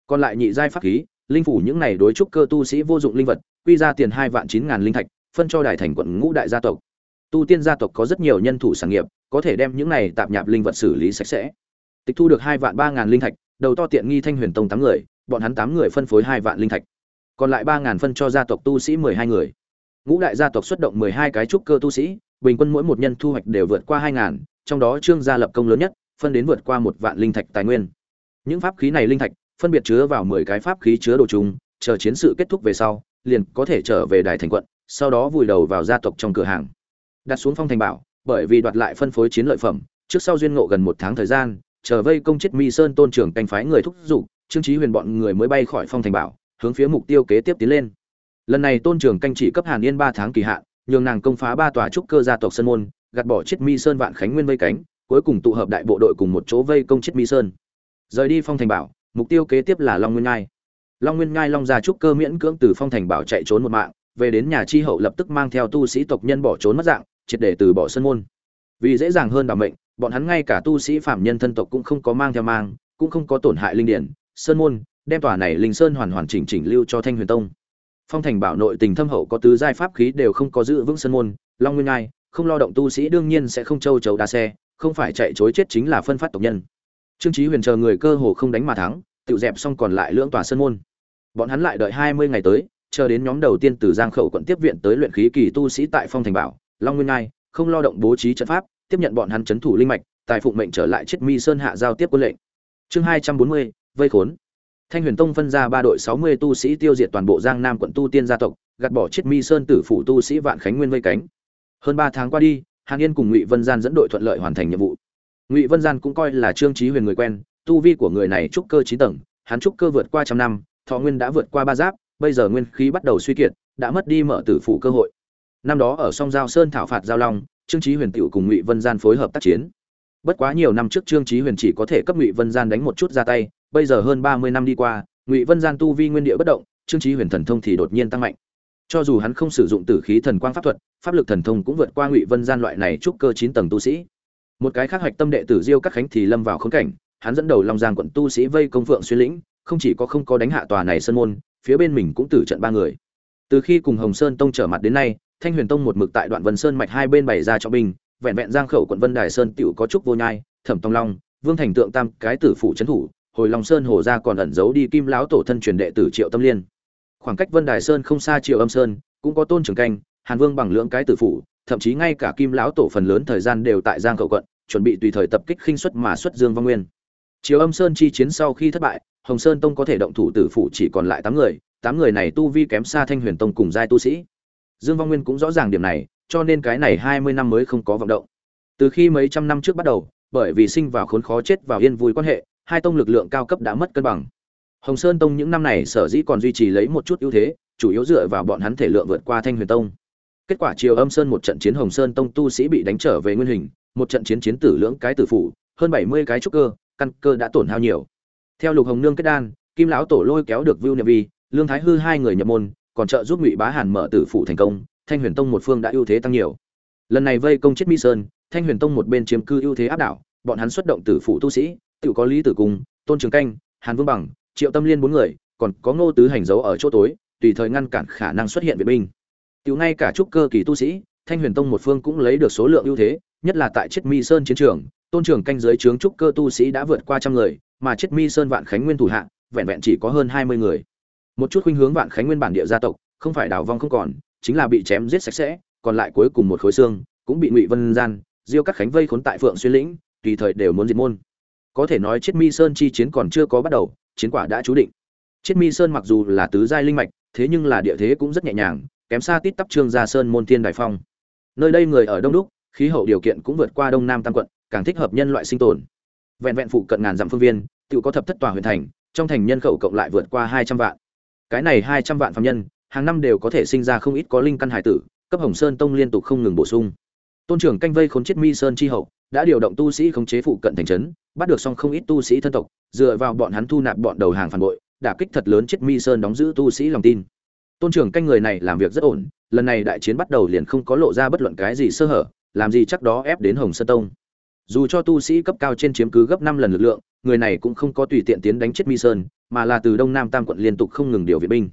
Còn lại nhị giai pháp khí, linh phủ những này đối trúc cơ tu sĩ vô dụng linh vật, quy ra tiền hai vạn chín ngàn linh thạch, phân cho đại thành quận ngũ đại gia tộc. Tu tiên gia tộc có rất nhiều nhân thủ sản nghiệp, có thể đem những này tạp nhạp linh vật xử lý sạch sẽ. Tịch thu được hai vạn ba ngàn linh thạch, đầu to tiện nghi thanh huyền tông tám người, bọn hắn tám người phân phối hai vạn linh thạch còn lại ba ngàn phân cho gia tộc tu sĩ mười hai người. Ngũ đại gia tộc xuất động mười hai cái trúc cơ tu sĩ, bình quân mỗi một nhân thu hoạch đều vượt qua hai ngàn, trong đó trương gia lập công lớn nhất, phân đến vượt qua một vạn linh thạch tài nguyên. Những pháp khí này linh thạch, phân biệt chứa vào mười cái pháp khí chứa đồ chung, chờ chiến sự kết thúc về sau, liền có thể trở về đài thành quận, sau đó vùi đầu vào gia tộc trong cửa hàng. Đặt xuống phong thành bảo, bởi vì đoạt lại phân phối chiến lợi phẩm, trước sau duyên ngộ gần một tháng thời gian, chờ vây công chết mi sơn tôn trưởng canh phái người thúc giục, trương trí huyền bọn người mới bay khỏi phong thành bảo hướng phía mục tiêu kế tiếp tiến lên. Lần này tôn trường canh chỉ cấp hàn yên ba tháng kỳ hạn, nhường nàng công phá ba tòa trúc cơ gia tộc sơn môn, gạt bỏ chết mi sơn vạn khánh nguyên vây cánh, cuối cùng tụ hợp đại bộ đội cùng một chỗ vây công chết mi sơn. Rời đi phong thành bảo, mục tiêu kế tiếp là long nguyên ngai. Long nguyên ngai long gia trúc cơ miễn cưỡng từ phong thành bảo chạy trốn một mạng, về đến nhà chi hậu lập tức mang theo tu sĩ tộc nhân bỏ trốn mất dạng, triệt để từ bỏ sơn môn. Vì dễ dàng hơn đảm mệnh, bọn hắn ngay cả tu sĩ phạm nhân thân tộc cũng không có mang theo mang, cũng không có tổn hại linh điển, sơn môn đem tòa này linh sơn hoàn hoàn chỉnh chỉnh lưu cho thanh huyền tông. Phong thành bảo nội tình thâm hậu có tứ giai pháp khí đều không có giữ vững sơn môn, long nguyên ngai, không lo động tu sĩ đương nhiên sẽ không châu chấu đa xe, không phải chạy chối chết chính là phân phát tộc nhân. Trương chí huyền chờ người cơ hồ không đánh mà thắng, tự dẹp xong còn lại lưỡng tòa sơn môn. Bọn hắn lại đợi hai mươi ngày tới, chờ đến nhóm đầu tiên từ giang khẩu quận tiếp viện tới luyện khí kỳ tu sĩ tại phong thành bảo, long nguyên ngai, không lo động bố trí trận pháp, tiếp nhận bọn hắn chấn thủ linh mạch, tài phụng mệnh trở lại chết mi sơn hạ giao tiếp quân lệnh. Chương hai trăm bốn mươi, vây khốn thanh huyền tông phân ra ba đội sáu mươi tu sĩ tiêu diệt toàn bộ giang nam quận tu tiên gia tộc, gạt bỏ chết mi sơn tử phủ tu sĩ vạn khánh nguyên vây cánh. Hơn ba tháng qua đi, hàn yên cùng ngụy vân gian dẫn đội thuận lợi hoàn thành nhiệm vụ. Ngụy vân gian cũng coi là trương Chí huyền người quen, tu vi của người này trúc cơ chín tầng, hắn trúc cơ vượt qua trăm năm, thọ nguyên đã vượt qua ba giáp, bây giờ nguyên khí bắt đầu suy kiệt, đã mất đi mở tử phủ cơ hội. Năm đó ở song giao sơn thảo phạt giao long, trương chí huyền tiểu cùng ngụy vân gian phối hợp tác chiến. Bất quá nhiều năm trước trương chí huyền chỉ có thể cấp ngụy vân gian đánh một chút ra tay bây giờ hơn ba mươi năm đi qua, ngụy vân gian tu vi nguyên địa bất động, trương chí huyền thần thông thì đột nhiên tăng mạnh. Cho dù hắn không sử dụng tử khí thần quang pháp thuật, pháp lực thần thông cũng vượt qua ngụy vân gian loại này trúc cơ chín tầng tu sĩ. Một cái khác hoạch tâm đệ tử diêu các khánh thì lâm vào khốn cảnh, hắn dẫn đầu long giang quận tu sĩ vây công phượng xuyên lĩnh, không chỉ có không có đánh hạ tòa này sơn môn, phía bên mình cũng tử trận ba người. Từ khi cùng hồng sơn tông trở mặt đến nay, thanh huyền tông một mực tại đoạn vân sơn mạch hai bên bày ra cho binh, vẹn vẹn giang khẩu quận vân đài sơn tựu có trúc vô nhai, thẩm tông long, vương thành tượng tam cái tử phụ trấn thủ hồi long sơn hồ ra còn ẩn giấu đi kim lão tổ thân truyền đệ tử triệu tâm liên. Khoảng cách vân đài sơn không xa triệu âm sơn, cũng có tôn trường canh, hàn vương bằng lưỡng cái tử phụ thậm chí ngay cả kim lão tổ phần lớn thời gian đều tại giang khẩu quận, chuẩn bị tùy thời tập kích khinh xuất mà xuất dương văn nguyên. Triệu âm sơn chi chiến sau khi thất bại, hồng sơn tông có thể động thủ tử phụ chỉ còn lại tám người tám người này tu vi kém xa thanh huyền tông cùng giai tu sĩ. Dương văn nguyên cũng rõ ràng điểm này, cho nên cái này hai mươi năm mới không có vọng động. Từ khi mấy trăm năm trước bắt đầu, bởi vì sinh vào khốn khó chết vào yên vui quan hệ hai tông lực lượng cao cấp đã mất cân bằng. Hồng sơn tông những năm này sở dĩ còn duy trì lấy một chút ưu thế chủ yếu dựa vào bọn hắn thể lượng vượt qua thanh huyền tông. Kết quả chiều âm sơn một trận chiến hồng sơn tông tu sĩ bị đánh trở về nguyên hình một trận chiến chiến tử lưỡng cái tử phụ, hơn bảy mươi cái trúc cơ căn cơ đã tổn hao nhiều. Theo lục hồng nương kết đan kim lão tổ lôi kéo được vưu niệm vi lương thái hư hai người nhập môn còn trợ giúp ngụy bá hàn mở tử phụ thành công thanh huyền tông một phương đã ưu thế tăng nhiều. Lần này vây công chết mi sơn thanh huyền tông một bên chiếm cư ưu thế áp đảo bọn hắn xuất động tử phụ tu sĩ tự có lý tử cung, tôn trường canh, hàn vương bằng, triệu tâm liên bốn người, còn có ngô tứ hành dấu ở chỗ tối, tùy thời ngăn cản khả năng xuất hiện viện binh. Tự ngay cả trúc cơ kỳ tu sĩ, thanh huyền tông một phương cũng lấy được số lượng ưu thế, nhất là tại chiết mi sơn chiến trường, tôn trường canh dưới trướng trúc cơ tu sĩ đã vượt qua trăm người, mà chiết mi sơn vạn khánh nguyên thủ hạ, vẹn vẹn chỉ có hơn hai mươi người. Một chút khuynh hướng vạn khánh nguyên bản địa gia tộc, không phải đào vong không còn, chính là bị chém giết sạch sẽ, còn lại cuối cùng một khối xương, cũng bị ngụy vân gian, diêu các khánh vây khốn tại phượng xuyên lĩnh, tùy thời đều muốn diệt môn có thể nói chiết mi sơn chi chiến còn chưa có bắt đầu, chiến quả đã chú định. Chiết mi sơn mặc dù là tứ giai linh mạch, thế nhưng là địa thế cũng rất nhẹ nhàng, kém xa tít tắp trương gia sơn môn thiên đại phong. Nơi đây người ở đông đúc, khí hậu điều kiện cũng vượt qua đông nam tam quận, càng thích hợp nhân loại sinh tồn. Vẹn vẹn phụ cận ngàn dặm phương viên tự có thập thất tòa huyện thành, trong thành nhân khẩu cộng lại vượt qua hai trăm vạn. Cái này hai trăm vạn phạm nhân, hàng năm đều có thể sinh ra không ít có linh căn hải tử, cấp hồng sơn tông liên tục không ngừng bổ sung. Tôn trưởng canh vây khốn chết mi sơn chi hậu đã điều động tu sĩ khống chế phụ cận thành trấn, bắt được xong không ít tu sĩ thân tộc, dựa vào bọn hắn thu nạp bọn đầu hàng phản bội, đả kích thật lớn chết mi sơn đóng giữ tu sĩ lòng tin. Tôn trưởng canh người này làm việc rất ổn, lần này đại chiến bắt đầu liền không có lộ ra bất luận cái gì sơ hở, làm gì chắc đó ép đến hồng sơn tông. Dù cho tu sĩ cấp cao trên chiếm cứ gấp năm lần lực lượng, người này cũng không có tùy tiện tiến đánh chết mi sơn, mà là từ đông nam tam quận liên tục không ngừng điều viện binh.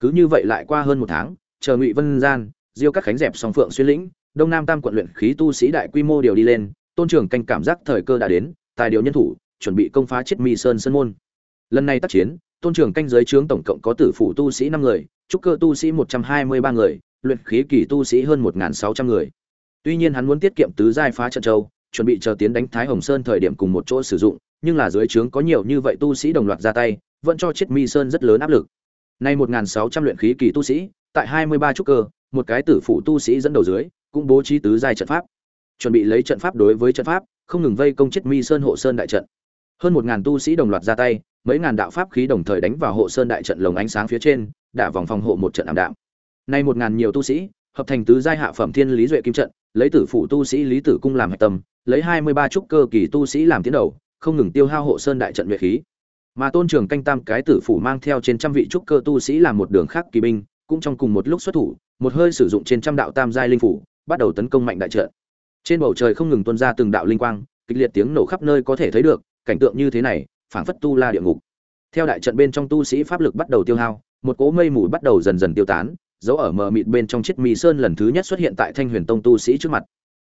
Cứ như vậy lại qua hơn một tháng, chờ ngụy vân gian, diêu các khánh dẹp song phượng xuyên lĩnh, đông nam tam quận luyện khí tu sĩ đại quy mô điều đi lên tôn trưởng canh cảm giác thời cơ đã đến, tài điều nhân thủ, chuẩn bị công phá chết mi sơn Sơn môn. Lần này tác chiến, tôn trưởng canh giới trướng tổng cộng có tử phủ tu sĩ năm người, trúc cơ tu sĩ một trăm hai mươi ba người, luyện khí kỳ tu sĩ hơn một sáu trăm người. Tuy nhiên hắn muốn tiết kiệm tứ giai phá trận châu, chuẩn bị chờ tiến đánh thái hồng sơn thời điểm cùng một chỗ sử dụng, nhưng là dưới trướng có nhiều như vậy tu sĩ đồng loạt ra tay, vẫn cho chết mi sơn rất lớn áp lực. Nay một sáu trăm luyện khí kỳ tu sĩ, tại hai mươi ba trúc cơ, một cái tử phụ tu sĩ dẫn đầu dưới, cũng bố trí tứ giai trận pháp chuẩn bị lấy trận pháp đối với trận pháp, không ngừng vây công chết mi sơn hộ sơn đại trận. Hơn một ngàn tu sĩ đồng loạt ra tay, mấy ngàn đạo pháp khí đồng thời đánh vào hộ sơn đại trận lồng ánh sáng phía trên, đả vòng phòng hộ một trận ảm đạm. Nay một ngàn nhiều tu sĩ, hợp thành tứ giai hạ phẩm thiên lý duệ kim trận, lấy tử phủ tu sĩ lý tử cung làm hạch tâm, lấy hai mươi ba trúc cơ kỳ tu sĩ làm tiến đầu, không ngừng tiêu hao hộ sơn đại trận nguyệt khí. Mà tôn trường canh tam cái tử phủ mang theo trên trăm vị trúc cơ tu sĩ làm một đường khác kỳ binh, cũng trong cùng một lúc xuất thủ, một hơi sử dụng trên trăm đạo tam giai linh phủ, bắt đầu tấn công mạnh đại trận trên bầu trời không ngừng tuôn ra từng đạo linh quang, kịch liệt tiếng nổ khắp nơi có thể thấy được, cảnh tượng như thế này, phảng phất tu la địa ngục. Theo đại trận bên trong tu sĩ pháp lực bắt đầu tiêu hao, một cỗ mây mù bắt đầu dần dần tiêu tán, dấu ở mờ mịt bên trong chiếc mì sơn lần thứ nhất xuất hiện tại thanh huyền tông tu sĩ trước mặt.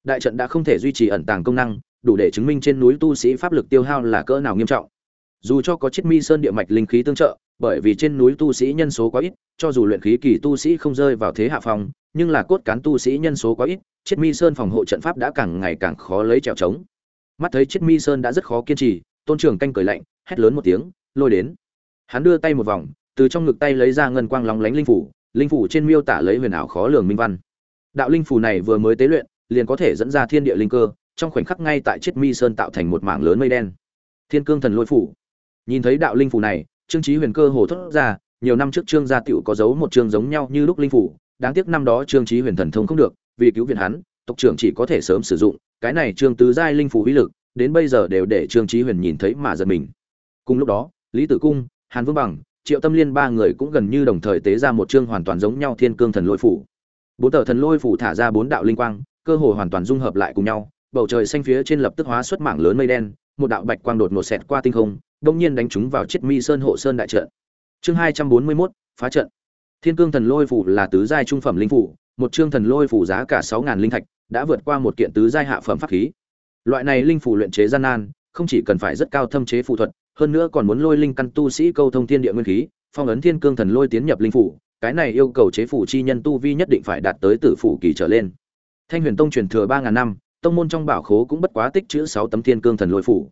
Đại trận đã không thể duy trì ẩn tàng công năng, đủ để chứng minh trên núi tu sĩ pháp lực tiêu hao là cỡ nào nghiêm trọng. Dù cho có chiếc mi sơn địa mạch linh khí tương trợ bởi vì trên núi tu sĩ nhân số quá ít, cho dù luyện khí kỳ tu sĩ không rơi vào thế hạ phòng nhưng là cốt cán tu sĩ nhân số quá ít, chiết mi sơn phòng hộ trận pháp đã càng ngày càng khó lấy trèo trống. Mắt thấy chiết mi sơn đã rất khó kiên trì, tôn trường canh cười lạnh, hét lớn một tiếng, lôi đến. Hắn đưa tay một vòng, từ trong ngực tay lấy ra ngân quang lóng lánh linh phủ linh phủ trên miêu tả lấy huyền ảo khó lường minh văn. Đạo linh phủ này vừa mới tế luyện, liền có thể dẫn ra thiên địa linh cơ, trong khoảnh khắc ngay tại chiết mi sơn tạo thành một mảng lớn mây đen. Thiên cương thần lôi phủ. Nhìn thấy đạo linh phủ này trương Chí huyền cơ hồ thốt ra, nhiều năm trước trương gia tiểu có giấu một Trương giống nhau như lúc linh phủ, đáng tiếc năm đó trương Chí huyền thần thông không được, vì cứu viện hắn, tộc trưởng chỉ có thể sớm sử dụng, cái này trương tứ giai linh phủ uy lực, đến bây giờ đều để trương Chí huyền nhìn thấy mà giật mình. Cùng lúc đó, lý tử cung, hàn vương bằng, triệu tâm liên ba người cũng gần như đồng thời tế ra một chương hoàn toàn giống nhau thiên cương thần lôi phủ. Bốn tờ thần lôi phủ thả ra bốn đạo linh quang, cơ hồ hoàn toàn dung hợp lại cùng nhau, bầu trời xanh phía trên lập tức hóa xuất mảng lớn mây đen, một đạo bạch quang đột ngột xẹt qua tinh không đông nhiên đánh chúng vào chiết mi sơn hộ sơn đại trận. Chương hai trăm bốn mươi mốt, phá trận. Thiên cương thần lôi phủ là tứ giai trung phẩm linh phủ, một chương thần lôi phủ giá cả sáu ngàn linh thạch, đã vượt qua một kiện tứ giai hạ phẩm pháp khí. Loại này linh phủ luyện chế gian nan, không chỉ cần phải rất cao thâm chế phù thuật, hơn nữa còn muốn lôi linh căn tu sĩ câu thông thiên địa nguyên khí, phong ấn thiên cương thần lôi tiến nhập linh phủ, cái này yêu cầu chế phủ chi nhân tu vi nhất định phải đạt tới tử phủ kỳ trở lên. Thanh huyền tông truyền thừa ba ngàn năm, tông môn trong bảo khố cũng bất quá tích chữ sáu tấm thiên cương thần lôi phủ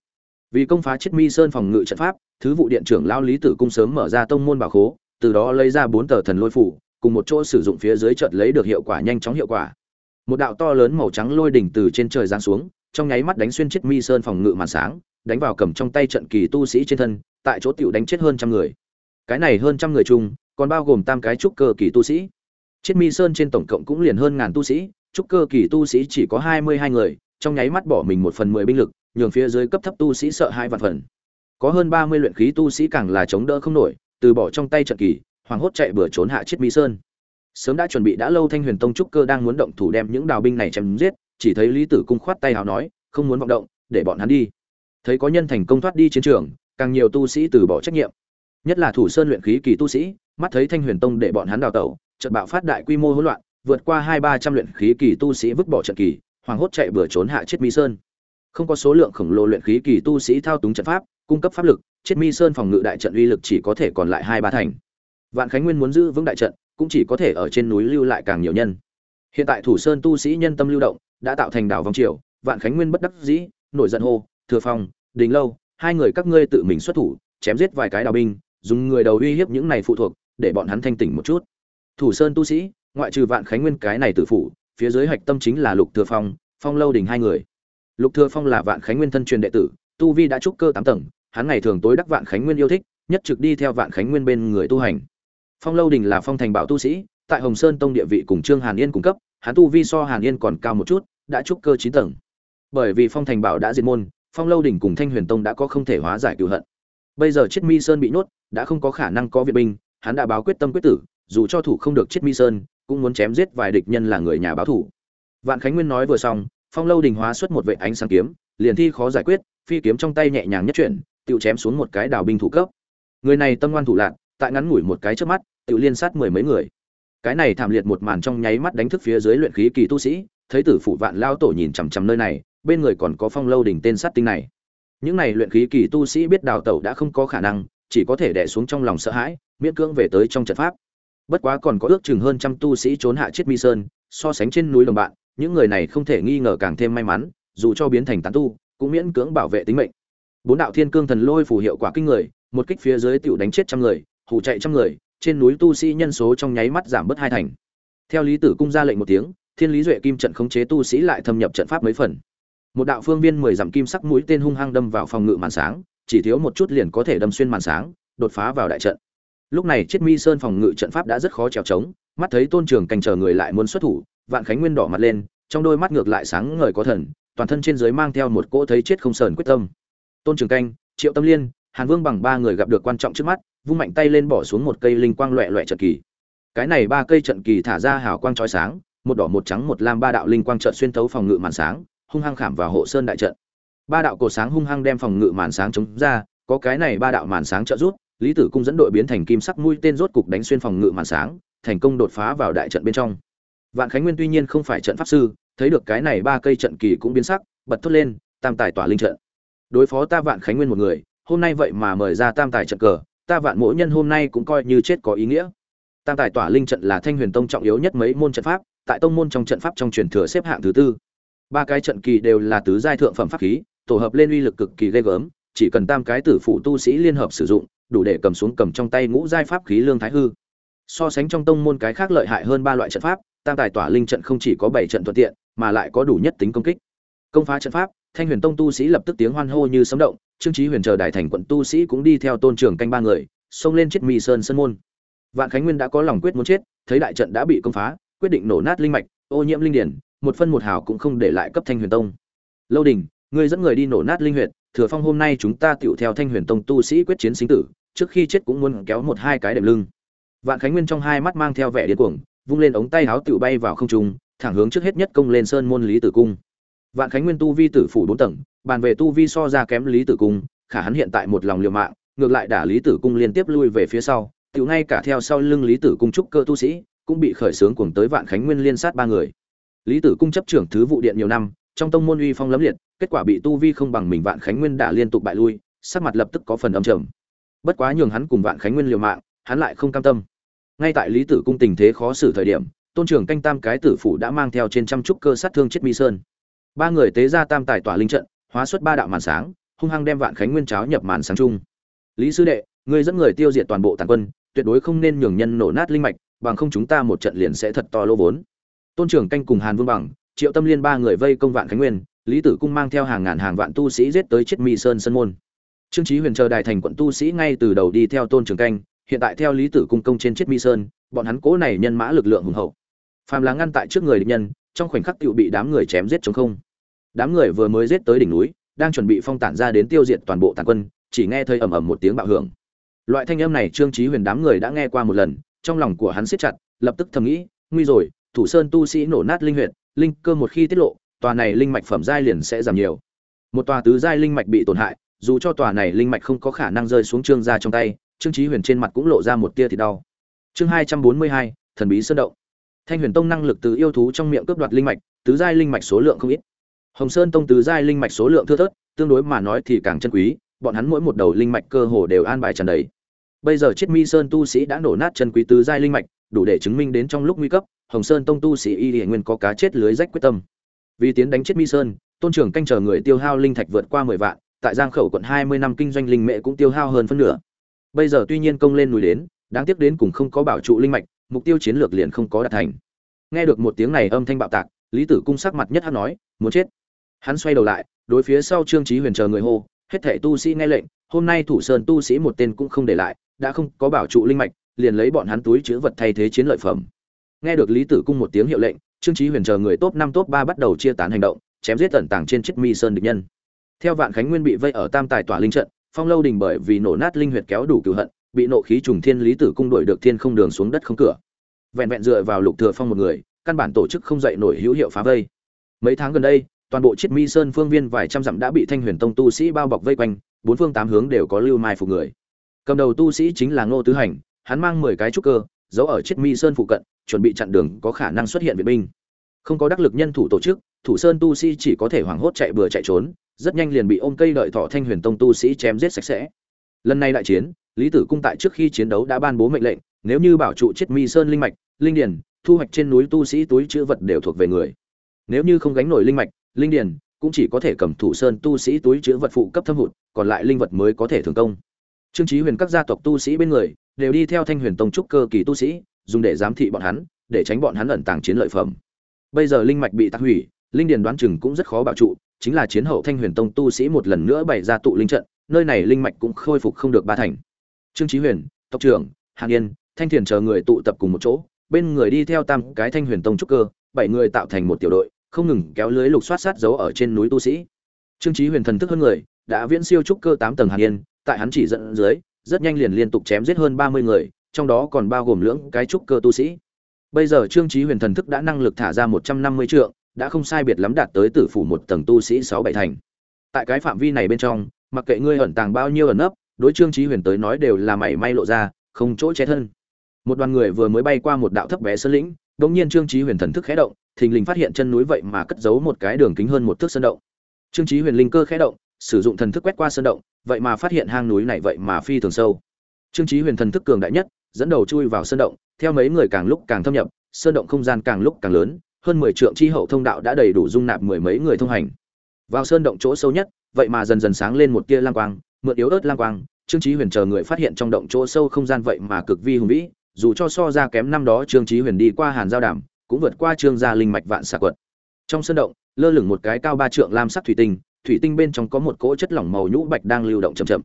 vì công phá chiết mi sơn phòng ngự trận pháp, thứ vụ điện trưởng lao lý tử cung sớm mở ra tông môn bảo khố, từ đó lấy ra bốn tờ thần lôi phủ, cùng một chỗ sử dụng phía dưới trận lấy được hiệu quả nhanh chóng hiệu quả. Một đạo to lớn màu trắng lôi đỉnh từ trên trời giáng xuống, trong nháy mắt đánh xuyên chiết mi sơn phòng ngự màn sáng, đánh vào cầm trong tay trận kỳ tu sĩ trên thân, tại chỗ tiểu đánh chết hơn trăm người. Cái này hơn trăm người chung, còn bao gồm tam cái trúc cơ kỳ tu sĩ. Chiết mi sơn trên tổng cộng cũng liền hơn ngàn tu sĩ, trúc cơ kỳ tu sĩ chỉ có hai mươi hai người trong nháy mắt bỏ mình một phần mười binh lực, nhường phía dưới cấp thấp tu sĩ sợ hai vạn phần. Có hơn ba mươi luyện khí tu sĩ càng là chống đỡ không nổi, từ bỏ trong tay trận kỳ hoàng hốt chạy bừa trốn hạ chiết mỹ sơn. Sớm đã chuẩn bị đã lâu thanh huyền tông trúc cơ đang muốn động thủ đem những đào binh này chém giết, chỉ thấy lý tử cung khoát tay hào nói, không muốn vọng động, để bọn hắn đi. Thấy có nhân thành công thoát đi chiến trường, càng nhiều tu sĩ từ bỏ trách nhiệm. Nhất là thủ sơn luyện khí kỳ tu sĩ, mắt thấy thanh huyền tông để bọn hắn đào tẩu trận bạo phát đại quy mô hỗn loạn, vượt qua hai ba trăm luyện khí kỳ tu sĩ vứt bỏ trận kỳ hoàng hốt chạy bừa trốn hạ chết Mi sơn. Không có số lượng khổng lồ luyện khí kỳ tu sĩ thao túng trận pháp, cung cấp pháp lực, chết mi sơn phòng ngự đại trận uy lực chỉ có thể còn lại hai ba thành. Vạn khánh nguyên muốn giữ vững đại trận, cũng chỉ có thể ở trên núi lưu lại càng nhiều nhân. Hiện tại thủ sơn tu sĩ nhân tâm lưu động, đã tạo thành đảo vòng triều, vạn khánh nguyên bất đắc dĩ, nổi giận hô, thừa phong, đình lâu, hai người các ngươi tự mình xuất thủ, chém giết vài cái đào binh, dùng người đầu uy hiếp những này phụ thuộc, để bọn hắn thanh tỉnh một chút. Thủ sơn tu sĩ, ngoại trừ vạn khánh nguyên cái này tự phủ phía dưới hạch tâm chính là lục thừa phong phong lâu đình hai người. Lục thừa phong là vạn khánh nguyên thân truyền đệ tử, tu vi đã trúc cơ tám tầng, hắn ngày thường tối đắc vạn khánh nguyên yêu thích, nhất trực đi theo vạn khánh nguyên bên người tu hành. Phong lâu đình là phong thành bảo tu sĩ, tại hồng sơn tông địa vị cùng trương hàn yên cung cấp, hắn tu vi so hàn yên còn cao một chút, đã trúc cơ chín tầng. Bởi vì phong thành bảo đã diệt môn, phong lâu đình cùng thanh huyền tông đã có không thể hóa giải cựu hận. Bây giờ chiết mi sơn bị nhốt, đã không có khả năng có viện binh, hắn đã báo quyết tâm quyết tử, dù cho thủ không được chiết mi sơn cũng muốn chém giết vài địch nhân là người nhà báo thủ. Vạn khánh nguyên nói vừa xong phong lâu đình hóa xuất một vệ ánh sáng kiếm liền thi khó giải quyết phi kiếm trong tay nhẹ nhàng nhất chuyển tự chém xuống một cái đào binh thủ cấp. Người này tâm ngoan thủ lạn, tại ngắn ngủi một cái trước mắt tự liên sát mười mấy người. Cái này thảm liệt một màn trong nháy mắt đánh thức phía dưới luyện khí kỳ tu sĩ thấy tử phụ vạn lao tổ nhìn chằm chằm nơi này bên người còn có phong lâu đỉnh tên sát tinh này. Những này luyện khí kỳ tu sĩ biết đào tẩu đã không có khả năng chỉ có thể đè xuống trong lòng sợ hãi miễn cưỡng về tới trong trận pháp bất quá còn có ước chừng hơn trăm tu sĩ trốn hạ chết mi sơn, so sánh trên núi đồng bạn, những người này không thể nghi ngờ càng thêm may mắn, dù cho biến thành tán tu, cũng miễn cưỡng bảo vệ tính mệnh. Bốn đạo thiên cương thần lôi phù hiệu quả kinh người, một kích phía dưới tiểu đánh chết trăm người hủ chạy trăm người, trên núi tu sĩ nhân số trong nháy mắt giảm bớt hai thành. Theo lý tử cung ra lệnh một tiếng, thiên lý duệ kim trận khống chế tu sĩ lại thâm nhập trận pháp mấy phần. Một đạo phương viên mười dặm kim sắc mũi tên hung hăng đâm vào phòng ngự màn sáng, chỉ thiếu một chút liền có thể đâm xuyên màn sáng, đột phá vào đại trận lúc này chiết mi sơn phòng ngự trận pháp đã rất khó trèo trống, mắt thấy tôn trường canh chờ người lại muốn xuất thủ, vạn khánh nguyên đỏ mặt lên, trong đôi mắt ngược lại sáng ngời có thần, toàn thân trên dưới mang theo một cỗ thấy chết không sờn quyết tâm. Tôn trường canh triệu tâm liên, hàn vương bằng ba người gặp được quan trọng trước mắt, vung mạnh tay lên bỏ xuống một cây linh quang loẹ loẹ trận kỳ. Cái này ba cây trận kỳ thả ra hào quang chói sáng, một đỏ một trắng một lam ba đạo linh quang trận xuyên thấu phòng ngự màn sáng, hung hăng khảm vào hộ sơn đại trận. Ba đạo cổ sáng hung hăng đem phòng ngự màn sáng chống ra, có cái này ba đạo màn sáng trợ rút lý tử cung dẫn đội biến thành kim sắc mũi tên rốt cục đánh xuyên phòng ngự màn sáng, thành công đột phá vào đại trận bên trong. Vạn khánh nguyên tuy nhiên không phải trận pháp sư, thấy được cái này ba cây trận kỳ cũng biến sắc, bật thốt lên, tam tài tỏa linh trận. Đối phó ta vạn khánh nguyên một người, hôm nay vậy mà mời ra tam tài trận cờ, ta vạn mỗi nhân hôm nay cũng coi như chết có ý nghĩa. Tam tài tỏa linh trận là thanh huyền tông trọng yếu nhất mấy môn trận pháp, tại tông môn trong trận pháp trong truyền thừa xếp hạng thứ tư. Ba cái trận kỳ đều là tứ giai thượng phẩm pháp khí, tổ hợp lên uy lực cực kỳ ghê gớm, chỉ cần tam cái tử phụ tu sĩ liên hợp sử dụng đủ để cầm xuống cầm trong tay ngũ giai pháp khí lương thái hư. So sánh trong tông môn cái khác lợi hại hơn ba loại trận pháp, tam tài tỏa linh trận không chỉ có bảy trận thuận tiện, mà lại có đủ nhất tính công kích. Công phá trận pháp, thanh huyền tông tu sĩ lập tức tiếng hoan hô như sấm động, trương trí huyền chờ đại thành quận tu sĩ cũng đi theo tôn trưởng canh ba người, xông lên chết mì sơn sân môn. Vạn khánh nguyên đã có lòng quyết muốn chết, thấy đại trận đã bị công phá, quyết định nổ nát linh mạch, ô nhiễm linh điển, một phân một hào cũng không để lại cấp thanh huyền tông. Lâu đình, ngươi dẫn người đi nổ nát linh huyệt, thừa phong hôm nay chúng ta tựu theo thanh huyền tông tu sĩ quyết chiến sinh tử trước khi chết cũng muốn kéo một hai cái đệm lưng. Vạn khánh nguyên trong hai mắt mang theo vẻ điên cuồng, vung lên ống tay áo Tiểu bay vào không trung, thẳng hướng trước hết nhất công lên sơn môn lý tử cung. Vạn khánh nguyên tu vi tử phủ bốn tầng, bàn về tu vi so ra kém lý tử cung, khả hắn hiện tại một lòng liều mạng, ngược lại đả lý tử cung liên tiếp lui về phía sau, Tiểu ngay cả theo sau lưng lý tử cung trúc cơ tu sĩ, cũng bị khởi sướng cuồng tới vạn khánh nguyên liên sát ba người. Lý tử cung chấp trưởng thứ vụ điện nhiều năm, trong tông môn uy phong lấm liệt, kết quả bị tu vi không bằng mình vạn khánh nguyên đả liên tục bại lui, sắc mặt lập tức có phần âm trầm bất quá nhường hắn cùng vạn khánh nguyên liều mạng, hắn lại không cam tâm. Ngay tại lý tử cung tình thế khó xử thời điểm, tôn trưởng canh tam cái tử phủ đã mang theo trên trăm trúc cơ sát thương chết mi sơn. Ba người tế ra tam tài tỏa linh trận, hóa xuất ba đạo màn sáng, hung hăng đem vạn khánh nguyên cháo nhập màn sáng chung. Lý sư đệ người dẫn người tiêu diệt toàn bộ tàn quân, tuyệt đối không nên nhường nhân nổ nát linh mạch, bằng không chúng ta một trận liền sẽ thật to lô vốn. Tôn trưởng canh cùng hàn vương bằng, triệu tâm liên ba người vây công vạn khánh nguyên, lý tử cung mang theo hàng ngàn hàng vạn tu sĩ giết tới chết mi sơn sân môn trương Chí huyền chờ đài thành quận tu sĩ ngay từ đầu đi theo tôn trưởng canh, hiện tại theo lý tử cung công trên chiết mi sơn, bọn hắn cố này nhân mã lực lượng hùng hậu. Phàm là ngăn tại trước người địch nhân, trong khoảnh khắc tự bị đám người chém giết chống không. Đám người vừa mới giết tới đỉnh núi, đang chuẩn bị phong tản ra đến tiêu diệt toàn bộ tàn quân, chỉ nghe thấy ầm ầm một tiếng bạo hưởng. Loại thanh âm này trương Chí huyền đám người đã nghe qua một lần, trong lòng của hắn siết chặt, lập tức thầm nghĩ, nguy rồi, thủ sơn tu sĩ nổ nát linh huyệt, linh cơ một khi tiết lộ, tòa này linh mạch phẩm giai liền sẽ giảm nhiều. Một tòa tứ giai linh mạch bị tổn hại dù cho tòa này linh mạch không có khả năng rơi xuống trương gia trong tay, trương trí huyền trên mặt cũng lộ ra một tia thì đau. Chương hai trăm bốn mươi hai, thần bí sơn động. Thanh huyền tông năng lực từ yêu thú trong miệng cướp đoạt linh mạch, tứ giai linh mạch số lượng không ít. Hồng sơn tông tứ giai linh mạch số lượng thưa thớt, tương đối mà nói thì càng chân quý, bọn hắn mỗi một đầu linh mạch cơ hồ đều an bài tràn đầy. Bây giờ chiết mi sơn tu sĩ đã nổ nát chân quý tứ giai linh mạch, đủ để chứng minh đến trong lúc nguy cấp, hồng sơn tông tu sĩ y hiển nguyên có cá chết lưới rách quyết tâm. Vì tiến đánh chiết mi sơn, tôn trưởng canh chờ người tiêu hao linh thạch vượt qua mười vạn tại giang khẩu quận hai mươi năm kinh doanh linh mệ cũng tiêu hao hơn phân nửa. Bây giờ tuy nhiên công lên núi đến, đáng tiếc đến cùng không có bảo trụ linh mạch, mục tiêu chiến lược liền không có đạt thành. Nghe được một tiếng này âm thanh bạo tạc, lý tử cung sắc mặt nhất hắn nói, muốn chết. Hắn xoay đầu lại, đối phía sau trương trí huyền chờ người hô, hết thảy tu sĩ nghe lệnh, hôm nay thủ sơn tu sĩ một tên cũng không để lại, đã không có bảo trụ linh mạch, liền lấy bọn hắn túi chứa vật thay thế chiến lợi phẩm. Nghe được lý tử cung một tiếng hiệu lệnh, trương trí huyền chờ người top năm top ba bắt đầu chia tán hành động, chém giết tận tàng trên chiếc mi sơn địch nhân theo vạn khánh nguyên bị vây ở tam tài tỏa linh trận, phong lâu đình bởi vì nổ nát linh huyệt kéo đủ cửu hận, bị nộ khí trùng thiên lý tử cung đuổi được thiên không đường xuống đất không cửa. Vẹn vẹn dựa vào lục thừa phong một người, căn bản tổ chức không dậy nổi hữu hiệu phá vây. Mấy tháng gần đây, toàn bộ chiết mi sơn phương viên vài trăm dặm đã bị thanh huyền tông tu sĩ bao bọc vây quanh, bốn phương tám hướng đều có lưu mai phục người. Cầm đầu tu sĩ chính là ngô tứ hành, hắn mang mười cái trúc cơ, giấu ở chiết mi sơn phụ cận, chuẩn bị chặn đường có khả năng xuất hiện viện binh. Không có đắc lực nhân thủ tổ chức, thủ sơn tu sĩ chỉ có thể hoảng hốt chạy bừa chạy trốn rất nhanh liền bị ôm cây đợi thọ thanh huyền tông tu sĩ chém giết sạch sẽ. Lần này đại chiến, lý tử cung tại trước khi chiến đấu đã ban bố mệnh lệnh, nếu như bảo trụ chiết mi sơn linh mạch, linh điển thu hoạch trên núi tu sĩ túi chữ vật đều thuộc về người. Nếu như không gánh nổi linh mạch, linh điển cũng chỉ có thể cầm thủ sơn tu sĩ túi chữ vật phụ cấp thâm hụt, còn lại linh vật mới có thể thường công. Trương trí huyền các gia tộc tu sĩ bên người, đều đi theo thanh huyền tông trúc cơ kỳ tu sĩ, dùng để giám thị bọn hắn, để tránh bọn hắn ẩn tàng chiến lợi phẩm. Bây giờ linh mạch bị tạc hủy, linh điền đoán chừng cũng rất khó bảo trụ chính là chiến hậu thanh huyền tông tu sĩ một lần nữa bày ra tụ linh trận, nơi này linh mạch cũng khôi phục không được ba thành. Trương trí huyền, tộc trưởng, hàn yên, thanh thiền chờ người tụ tập cùng một chỗ, bên người đi theo tam cái thanh huyền tông trúc cơ, bảy người tạo thành một tiểu đội, không ngừng kéo lưới lục soát sát giấu ở trên núi tu sĩ. Trương trí huyền thần thức hơn người, đã viễn siêu trúc cơ tám tầng hàn yên, tại hắn chỉ dẫn dưới, rất nhanh liền liên tục chém giết hơn ba mươi người, trong đó còn bao gồm lưỡng cái trúc cơ tu sĩ. Bây giờ trương trí huyền thần thức đã năng lực thả ra một trăm năm mươi trượng đã không sai biệt lắm đạt tới tử phủ một tầng tu sĩ sáu bảy thành. Tại cái phạm vi này bên trong, mặc kệ ngươi ẩn tàng bao nhiêu ẩn nấp, đối trương trí huyền tới nói đều là mảy may lộ ra, không chỗ che thân. Một đoàn người vừa mới bay qua một đạo thấp bé sơn lĩnh đ ỗ n g nhiên trương trí huyền thần thức khé động, thình lình phát hiện chân núi vậy mà cất giấu một cái đường kính hơn một thước sơn động. Trương trí huyền linh cơ khé động, sử dụng thần thức quét qua sơn động, vậy mà phát hiện hang núi này vậy mà phi thường sâu. Trương trí huyền thần thức cường đại nhất, dẫn đầu chui vào sơn động, theo mấy người càng lúc càng thâm nhập, sơn động không gian càng lúc càng lớn hơn mười trượng chi hậu thông đạo đã đầy đủ dung nạp mười mấy người thông hành. Vào sơn động chỗ sâu nhất, vậy mà dần dần sáng lên một tia lang quang, mượn yếu ớt lang quang, trương chí huyền chờ người phát hiện trong động chỗ sâu không gian vậy mà cực vi hùng vĩ, dù cho so ra kém năm đó trương chí huyền đi qua hàn giao đàm, cũng vượt qua trương gia linh mạch vạn xà quật. Trong sơn động, lơ lửng một cái cao ba trượng lam sắc thủy tinh thủy tinh bên trong có một cỗ chất lỏng màu nhũ bạch đang lưu động chậm chậm.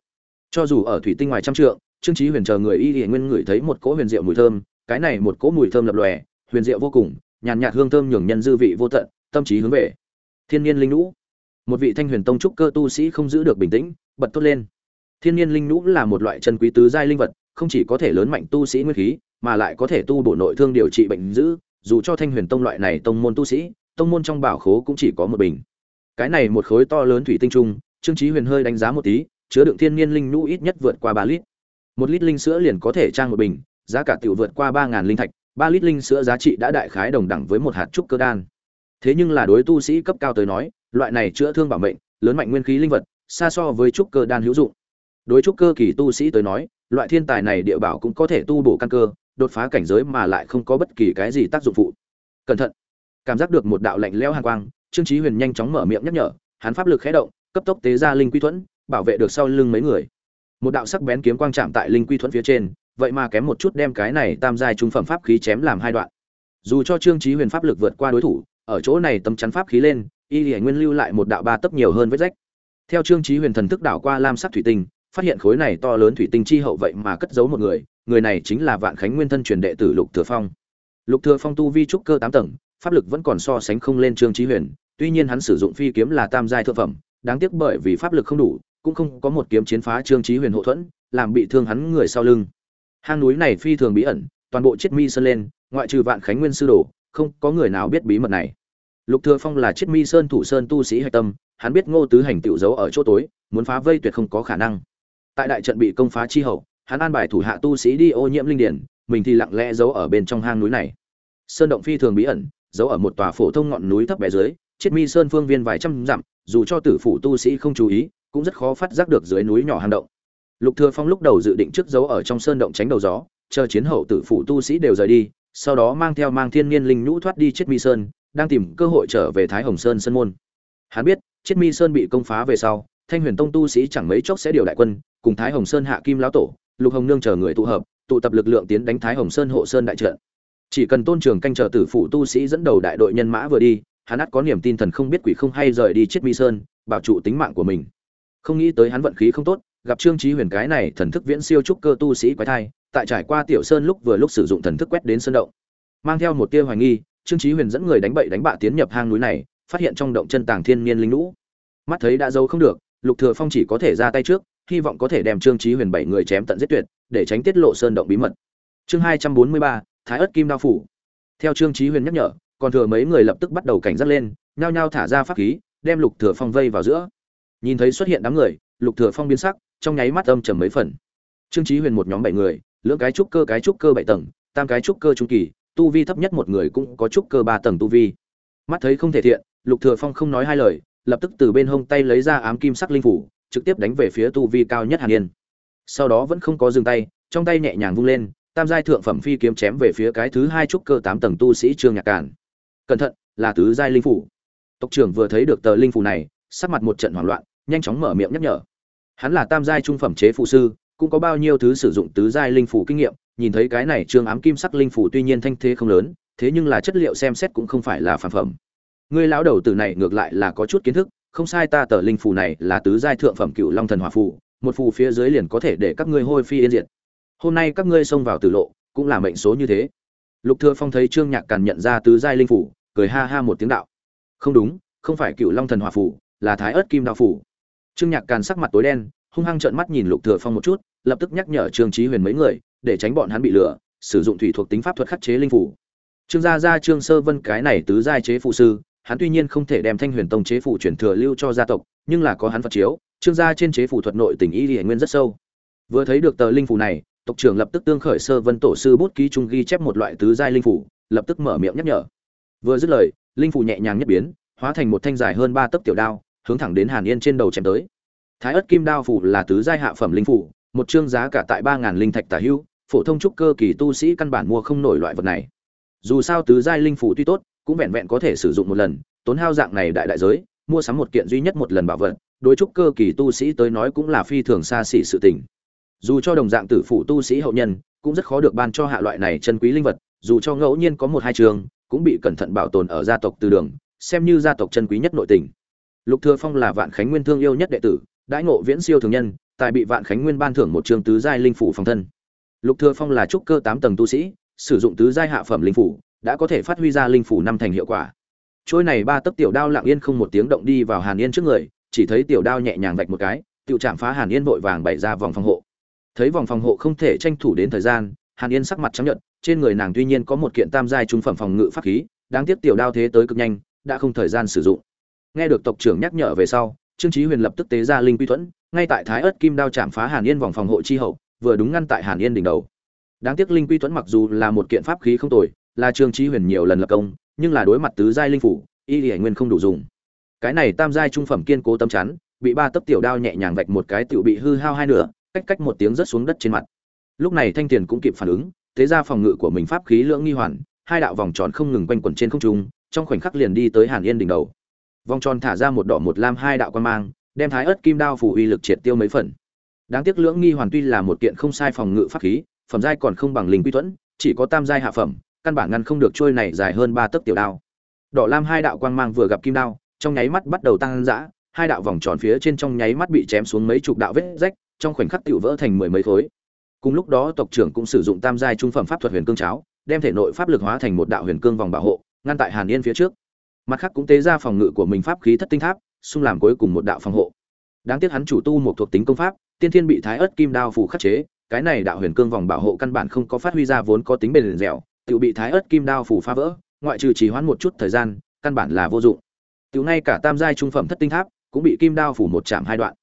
Cho dù ở thủy tinh ngoài trăm trượng, trương chí huyền chờ người y y nguyên ngửi thấy một cỗ huyền diệu mùi thơm, cái này một cỗ mùi thơm lập lòe, huyền diệu vô cùng nhàn nhạt hương thơm nhường nhân dư vị vô tận, tâm trí hướng về. Thiên nhiên linh nũ. một vị thanh huyền tông trúc cơ tu sĩ không giữ được bình tĩnh, bật thốt lên. Thiên nhiên linh nũ là một loại chân quý tứ giai linh vật, không chỉ có thể lớn mạnh tu sĩ nguyên khí, mà lại có thể tu bổ nội thương điều trị bệnh dữ. Dù cho thanh huyền tông loại này tông môn tu sĩ, tông môn trong bảo khố cũng chỉ có một bình. Cái này một khối to lớn thủy tinh trung, trương trí huyền hơi đánh giá một tí, chứa đựng thiên nhiên linh nũ ít nhất vượt qua ba lít. Một lít linh sữa liền có thể trang một bình, giá cả tiểu vượt qua ba ngàn linh thạch ba lít linh sữa giá trị đã đại khái đồng đẳng với một hạt trúc cơ đan. Thế nhưng là đối tu sĩ cấp cao tới nói, loại này chữa thương bảo mệnh, lớn mạnh nguyên khí linh vật, xa so với trúc cơ đan hữu dụng. Đối trúc cơ kỳ tu sĩ tới nói, loại thiên tài này địa bảo cũng có thể tu bổ căn cơ, đột phá cảnh giới mà lại không có bất kỳ cái gì tác dụng phụ. Cẩn thận. Cảm giác được một đạo lạnh lẽo hàn quang, trương chí huyền nhanh chóng mở miệng nhắc nhở, hắn pháp lực khẽ động, cấp tốc tế ra linh quy thuẫn, bảo vệ được sau lưng mấy người. Một đạo sắc bén kiếm quang chạm tại linh quy thuẫn phía trên vậy mà kém một chút đem cái này tam giai trung phẩm pháp khí chém làm hai đoạn. Dù cho trương chí huyền pháp lực vượt qua đối thủ, ở chỗ này tấm chắn pháp khí lên, y lìa nguyên lưu lại một đạo ba tấp nhiều hơn vết rách. Theo trương chí huyền thần thức đảo qua lam sắc thủy tinh, phát hiện khối này to lớn thủy tinh chi hậu vậy mà cất giấu một người người này chính là vạn khánh nguyên thân truyền đệ tử lục thừa phong. Lục thừa phong tu vi trúc cơ tám tầng, pháp lực vẫn còn so sánh không lên trương chí huyền, tuy nhiên hắn sử dụng phi kiếm là tam giai thượng phẩm, đáng tiếc bởi vì pháp lực không đủ, cũng không có một kiếm chiến phá trương chí huyền hộ thuẫn, làm bị thương hắn người sau lưng hang núi này phi thường bí ẩn, toàn bộ chiết mi sơn lên, ngoại trừ vạn khánh nguyên sư đồ, không có người nào biết bí mật này. Lục thừa phong là chiết mi sơn thủ sơn tu sĩ hạch tâm, hắn biết ngô tứ hành tiểu giấu ở chỗ tối, muốn phá vây tuyệt không có khả năng. Tại đại trận bị công phá chi hậu, hắn an bài thủ hạ tu sĩ đi ô nhiễm linh điển, mình thì lặng lẽ giấu ở bên trong hang núi này. Sơn động phi thường bí ẩn, giấu ở một tòa phổ thông ngọn núi thấp bé dưới chiết mi sơn phương viên vài trăm dặm, dù cho tử phủ tu sĩ không chú ý, cũng rất khó phát giác được dưới núi nhỏ hang động lục thừa phong lúc đầu dự định trước giấu ở trong sơn động tránh đầu gió, chờ chiến hậu tử phủ tu sĩ đều rời đi, sau đó mang theo mang thiên niên linh nhũ thoát đi chết mi sơn, đang tìm cơ hội trở về thái hồng sơn sơn môn. Hắn biết, chết mi sơn bị công phá về sau, thanh huyền tông tu sĩ chẳng mấy chốc sẽ điều đại quân, cùng thái hồng sơn hạ kim lão tổ, lục hồng nương chờ người tụ hợp, tụ tập lực lượng tiến đánh thái hồng sơn hộ sơn đại trận. Chỉ cần tôn trường canh chờ tử phủ tu sĩ dẫn đầu đại đội nhân mã vừa đi, hắn ắt có niềm tin thần không biết quỷ không hay rời đi chết mi sơn, bảo trụ tính mạng của mình. Không nghĩ tới hắn vận khí không tốt gặp trương trí huyền cái này thần thức viễn siêu trúc cơ tu sĩ quái thai, tại trải qua tiểu sơn lúc vừa lúc sử dụng thần thức quét đến sơn động. Mang theo một tia hoài nghi, trương trí huyền dẫn người đánh bậy đánh bạ tiến nhập hang núi này, phát hiện trong động chân tàng thiên niên linh lũ. Mắt thấy đã giấu không được, lục thừa phong chỉ có thể ra tay trước, hy vọng có thể đem trương trí huyền bảy người chém tận giết tuyệt, để tránh tiết lộ sơn động bí mật. Chương hai trăm bốn mươi ba, thái ất kim đao phủ. Theo trương trí huyền nhắc nhở, còn thừa mấy người lập tức bắt đầu cảnh giác lên, nhao nhao thả ra pháp khí, đem lục thừa phong vây vào giữa. Nhìn thấy xuất hiện đám người, lục thừa phong biến sắc trong nháy mắt âm trầm mấy phần. Trương chí huyền một nhóm bảy người, lưỡng cái trúc cơ, cái trúc cơ bảy tầng, tam cái trúc cơ trung kỳ, tu vi thấp nhất một người cũng có trúc cơ ba tầng tu vi. Mắt thấy không thể thiện, lục thừa phong không nói hai lời, lập tức từ bên hông tay lấy ra ám kim sắc linh phủ, trực tiếp đánh về phía tu vi cao nhất hàn yên. Sau đó vẫn không có dừng tay, trong tay nhẹ nhàng vung lên, tam giai thượng phẩm phi kiếm chém về phía cái thứ hai trúc cơ tám tầng tu sĩ trương nhạc cản cẩn thận, là tứ giai linh phủ. Tộc trưởng vừa thấy được tờ linh phủ này, sắc mặt một trận hoảng loạn, nhanh chóng mở miệng nhắc nhở hắn là tam giai trung phẩm chế phụ sư, cũng có bao nhiêu thứ sử dụng tứ giai linh phủ kinh nghiệm, nhìn thấy cái này trương ám kim sắc linh phủ tuy nhiên thanh thế không lớn, thế nhưng là chất liệu xem xét cũng không phải là phản phẩm. Ngươi lão đầu tử này ngược lại là có chút kiến thức, không sai ta tờ linh phủ này là tứ giai thượng phẩm cựu long thần hỏa phù, một phù phía dưới liền có thể để các ngươi hôi phi yên diệt. Hôm nay các ngươi xông vào tử lộ, cũng là mệnh số như thế. Lục thừa phong thấy trương nhạc càn nhận ra tứ giai linh phủ cười ha ha một tiếng đạo. Không đúng, không phải cựu long thần hỏa phủ là thái ất kim đạo phủ trương nhạc càn sắc mặt tối đen, hung hăng trợn mắt nhìn lục thừa phong một chút, lập tức nhắc nhở trương chí huyền mấy người, để tránh bọn hắn bị lừa, sử dụng thủy thuộc tính pháp thuật khắc chế linh phủ. Trương gia gia trương sơ vân cái này tứ giai chế phụ sư, hắn tuy nhiên không thể đem thanh huyền tông chế phụ truyền thừa lưu cho gia tộc, nhưng là có hắn phật chiếu, trương gia trên chế phụ thuật nội tình y hiển nguyên rất sâu. Vừa thấy được tờ linh phủ này, tộc trưởng lập tức tương khởi sơ vân tổ sư bút ký trung ghi chép một loại tứ giai linh phủ, lập tức mở miệng nhắc nhở. Vừa dứt lời, linh phủ nhẹ nhàng nhất biến, hóa thành một thanh dài hơn ba tấc tiểu đao hướng thẳng đến hàn yên trên đầu chém tới. Thái ất kim đao phủ là tứ giai hạ phẩm linh phủ, một chương giá cả tại ba ngàn linh thạch tả hưu, phổ thông trúc cơ kỳ tu sĩ căn bản mua không nổi loại vật này. Dù sao tứ giai linh phủ tuy tốt, cũng vẹn vẹn có thể sử dụng một lần, tốn hao dạng này đại đại giới, mua sắm một kiện duy nhất một lần bảo vật, đối trúc cơ kỳ tu sĩ tới nói cũng là phi thường xa xỉ sự tình. Dù cho đồng dạng tử phụ tu sĩ hậu nhân, cũng rất khó được ban cho hạ loại này chân quý linh vật, dù cho ngẫu nhiên có một hai trường, cũng bị cẩn thận bảo tồn ở gia tộc từ đường, xem như gia tộc chân quý nhất nội tình lục thừa phong là vạn khánh nguyên thương yêu nhất đệ tử, đãi ngộ viễn siêu thường nhân, tài bị vạn khánh nguyên ban thưởng một trường tứ giai linh phủ phòng thân. Lục thừa phong là trúc cơ tám tầng tu sĩ, sử dụng tứ giai hạ phẩm linh phủ, đã có thể phát huy ra linh phủ năm thành hiệu quả. Chôi này ba tấc tiểu đao lặng yên không một tiếng động đi vào hàn yên trước người, chỉ thấy tiểu đao nhẹ nhàng vạch một cái, tiểu chạm phá hàn yên vội vàng bày ra vòng phòng hộ. Thấy vòng phòng hộ không thể tranh thủ đến thời gian, hàn yên sắc mặt trắng nhợt, trên người nàng tuy nhiên có một kiện tam giai trung phẩm phòng ngự pháp khí, đáng tiếc tiểu đao thế tới cực nhanh, đã không thời gian sử dụng nghe được tộc trưởng nhắc nhở về sau, trương chí huyền lập tức tế ra linh quy thuẫn, ngay tại thái ớt kim đao chạm phá hàn yên vòng phòng hộ chi hậu, vừa đúng ngăn tại hàn yên đỉnh đầu. Đáng tiếc linh quy thuẫn mặc dù là một kiện pháp khí không tồi, là trương chí huyền nhiều lần lập công, nhưng là đối mặt tứ giai linh phủ, y lì nguyên không đủ dùng. Cái này tam giai trung phẩm kiên cố tâm chắn, bị ba tấc tiểu đao nhẹ nhàng vạch một cái tiểu bị hư hao hai nửa, cách cách một tiếng rớt xuống đất trên mặt. Lúc này thanh tiền cũng kịp phản ứng thế ra phòng ngự của mình pháp khí lưỡng nghi hoàn, hai đạo vòng tròn không ngừng quanh quẩn trên không trung, trong khoảnh khắc liền đi tới hàn yên đỉnh đầu vòng tròn thả ra một đỏ một lam hai đạo quan mang, đem thái ớt kim đao phủ uy lực triệt tiêu mấy phần. Đáng tiếc lưỡng nghi hoàn tuy là một kiện không sai phòng ngự pháp khí, phẩm giai còn không bằng linh quy thuẫn, chỉ có tam giai hạ phẩm, căn bản ngăn không được trôi này dài hơn ba tấc tiểu đao. Đỏ lam hai đạo quang mang vừa gặp kim đao, trong nháy mắt bắt đầu tăng dã, hai đạo vòng tròn phía trên trong nháy mắt bị chém xuống mấy chục đạo vết rách, trong khoảnh khắc tiểu vỡ thành mười mấy khối. Cùng lúc đó tộc trưởng cũng sử dụng tam giai trung phẩm pháp thuật huyền cương cháo, đem thể nội pháp lực hóa thành một đạo huyền cương vòng bảo hộ, ngăn tại hàn yên phía trước mặt khác cũng tế ra phòng ngự của mình pháp khí thất tinh tháp, xung làm cuối cùng một đạo phòng hộ. Đáng tiếc hắn chủ tu một thuộc tính công pháp, tiên thiên bị thái ớt kim đao phủ khắc chế, cái này đạo huyền cương vòng bảo hộ căn bản không có phát huy ra vốn có tính bền dẻo tự bị thái ớt kim đao phủ phá vỡ, ngoại trừ trì hoãn một chút thời gian, căn bản là vô dụng. Tự ngay cả tam giai trung phẩm thất tinh tháp cũng bị kim đao phủ một chạm hai đoạn.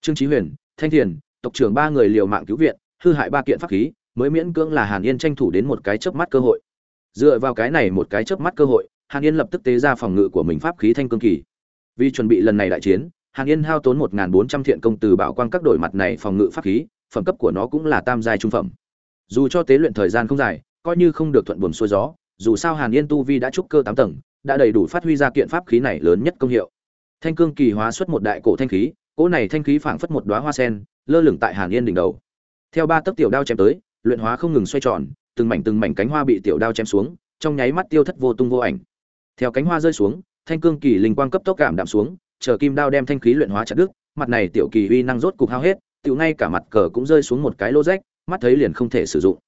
Trương chí huyền, thanh thiền, tộc trưởng ba người liều mạng cứu viện, hư hại ba kiện pháp khí, mới miễn cưỡng là hàn yên tranh thủ đến một cái chớp mắt cơ hội. Dựa vào cái này một cái chớp mắt cơ hội hàn yên lập tức tế ra phòng ngự của mình pháp khí thanh cương kỳ. Vì chuẩn bị lần này đại chiến, hàn yên hao tốn một bốn trăm thiện công từ bảo quang các đổi mặt này phòng ngự pháp khí, phẩm cấp của nó cũng là tam giai trung phẩm. Dù cho tế luyện thời gian không dài, coi như không được thuận buồm xuôi gió, dù sao hàn yên tu vi đã trúc cơ tám tầng, đã đầy đủ phát huy ra kiện pháp khí này lớn nhất công hiệu. Thanh cương kỳ hóa xuất một đại cổ thanh khí, cỗ này thanh khí phảng phất một đóa hoa sen, lơ lửng tại hàn yên đỉnh đầu. Theo ba tấc tiểu đao chém tới, luyện hóa không ngừng xoay tròn, từng mảnh từng mảnh cánh hoa bị tiểu đao chém xuống, trong nháy mắt tiêu thất vô tung vô ảnh theo cánh hoa rơi xuống, thanh cương kỳ linh quang cấp tốc cảm đạm xuống, chờ kim đao đem thanh khí luyện hóa chặt đứt, mặt này tiểu kỳ uy năng rốt cục hao hết, tiểu ngay cả mặt cờ cũng rơi xuống một cái lỗ rách, mắt thấy liền không thể sử dụng.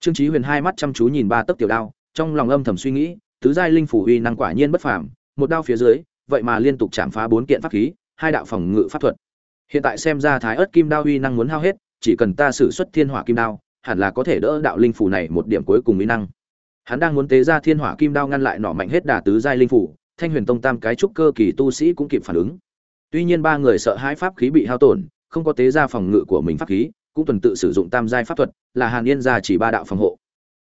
Trương chí huyền hai mắt chăm chú nhìn ba tấc tiểu đao, trong lòng âm thầm suy nghĩ, tứ giai linh phủ uy năng quả nhiên bất phàm, một đao phía dưới, vậy mà liên tục chạm phá bốn kiện pháp khí, hai đạo phòng ngự pháp thuật. Hiện tại xem ra thái ớt kim đao uy năng muốn hao hết, chỉ cần ta sử xuất thiên hỏa kim đao, hẳn là có thể đỡ đạo linh phủ này một điểm cuối cùng uy năng hắn đang muốn tế ra thiên hỏa kim đao ngăn lại nọ mạnh hết đà tứ giai linh phủ, thanh huyền tông tam cái trúc cơ kỳ tu sĩ cũng kịp phản ứng. Tuy nhiên ba người sợ hãi pháp khí bị hao tổn, không có tế ra phòng ngự của mình pháp khí, cũng tuần tự sử dụng tam giai pháp thuật, là hàn yên ra chỉ ba đạo phòng hộ.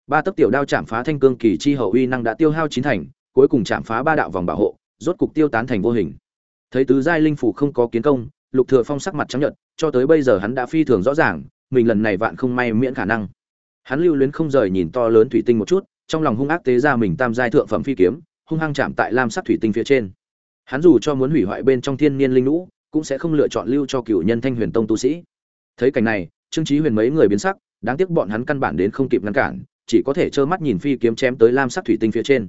Ba tấc tiểu đao chạm phá thanh cương kỳ chi hậu uy năng đã tiêu hao chín thành, cuối cùng chạm phá ba đạo vòng bảo hộ, rốt cục tiêu tán thành vô hình. Thấy tứ giai linh phủ không có kiến công, lục thừa phong sắc mặt trắng nhợt, cho tới bây giờ hắn đã phi thường rõ ràng, mình lần này vạn không may miễn khả năng. Hắn lưu luyến không rời nhìn to lớn thủy tinh một chút trong lòng hung ác tế ra mình tam giai thượng phẩm phi kiếm, hung hăng chạm tại lam sắc thủy tinh phía trên. Hắn dù cho muốn hủy hoại bên trong thiên niên linh lũ, cũng sẽ không lựa chọn lưu cho cựu nhân thanh huyền tông tu sĩ. Thấy cảnh này, trương chí huyền mấy người biến sắc, đáng tiếc bọn hắn căn bản đến không kịp ngăn cản, chỉ có thể trơ mắt nhìn phi kiếm chém tới lam sắc thủy tinh phía trên.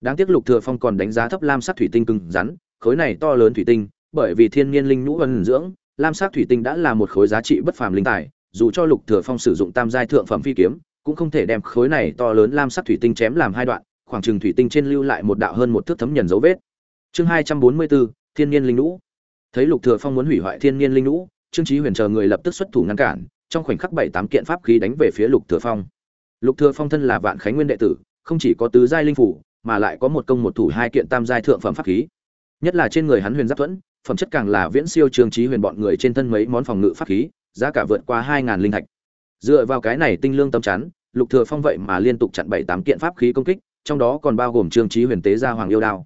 Đáng tiếc lục thừa phong còn đánh giá thấp lam sắc thủy tinh cứng rắn, khối này to lớn thủy tinh, bởi vì thiên niên linh nhũ ân dưỡng, lam sắc thủy tinh đã là một khối giá trị bất phàm linh tài, dù cho lục thừa phong sử dụng tam giai thượng phẩm phi kiếm cũng không thể đem khối này to lớn lam sắc thủy tinh chém làm hai đoạn khoảng chừng thủy tinh trên lưu lại một đạo hơn một thước thấm nhận dấu vết. Chương hai trăm bốn mươi bốn thiên nhiên linh nũ. thấy lục thừa phong muốn hủy hoại thiên nhiên linh nũ, trương chí huyền chờ người lập tức xuất thủ ngăn cản trong khoảnh khắc bảy tám kiện pháp khí đánh về phía lục thừa phong. Lục thừa phong thân là vạn khánh nguyên đệ tử không chỉ có tứ giai linh phủ mà lại có một công một thủ hai kiện tam giai thượng phẩm pháp khí. Nhất là trên người hắn huyền giáp thuẫn phẩm chất càng là viễn siêu trương chí huyền bọn người trên thân mấy món phòng ngự pháp khí giá cả vượt qua hai ngàn linh thạch dựa vào cái này tinh lương tâm chắn, lục thừa phong vậy mà liên tục chặn bảy tám kiện pháp khí công kích, trong đó còn bao gồm trương trí huyền tế gia hoàng yêu đao.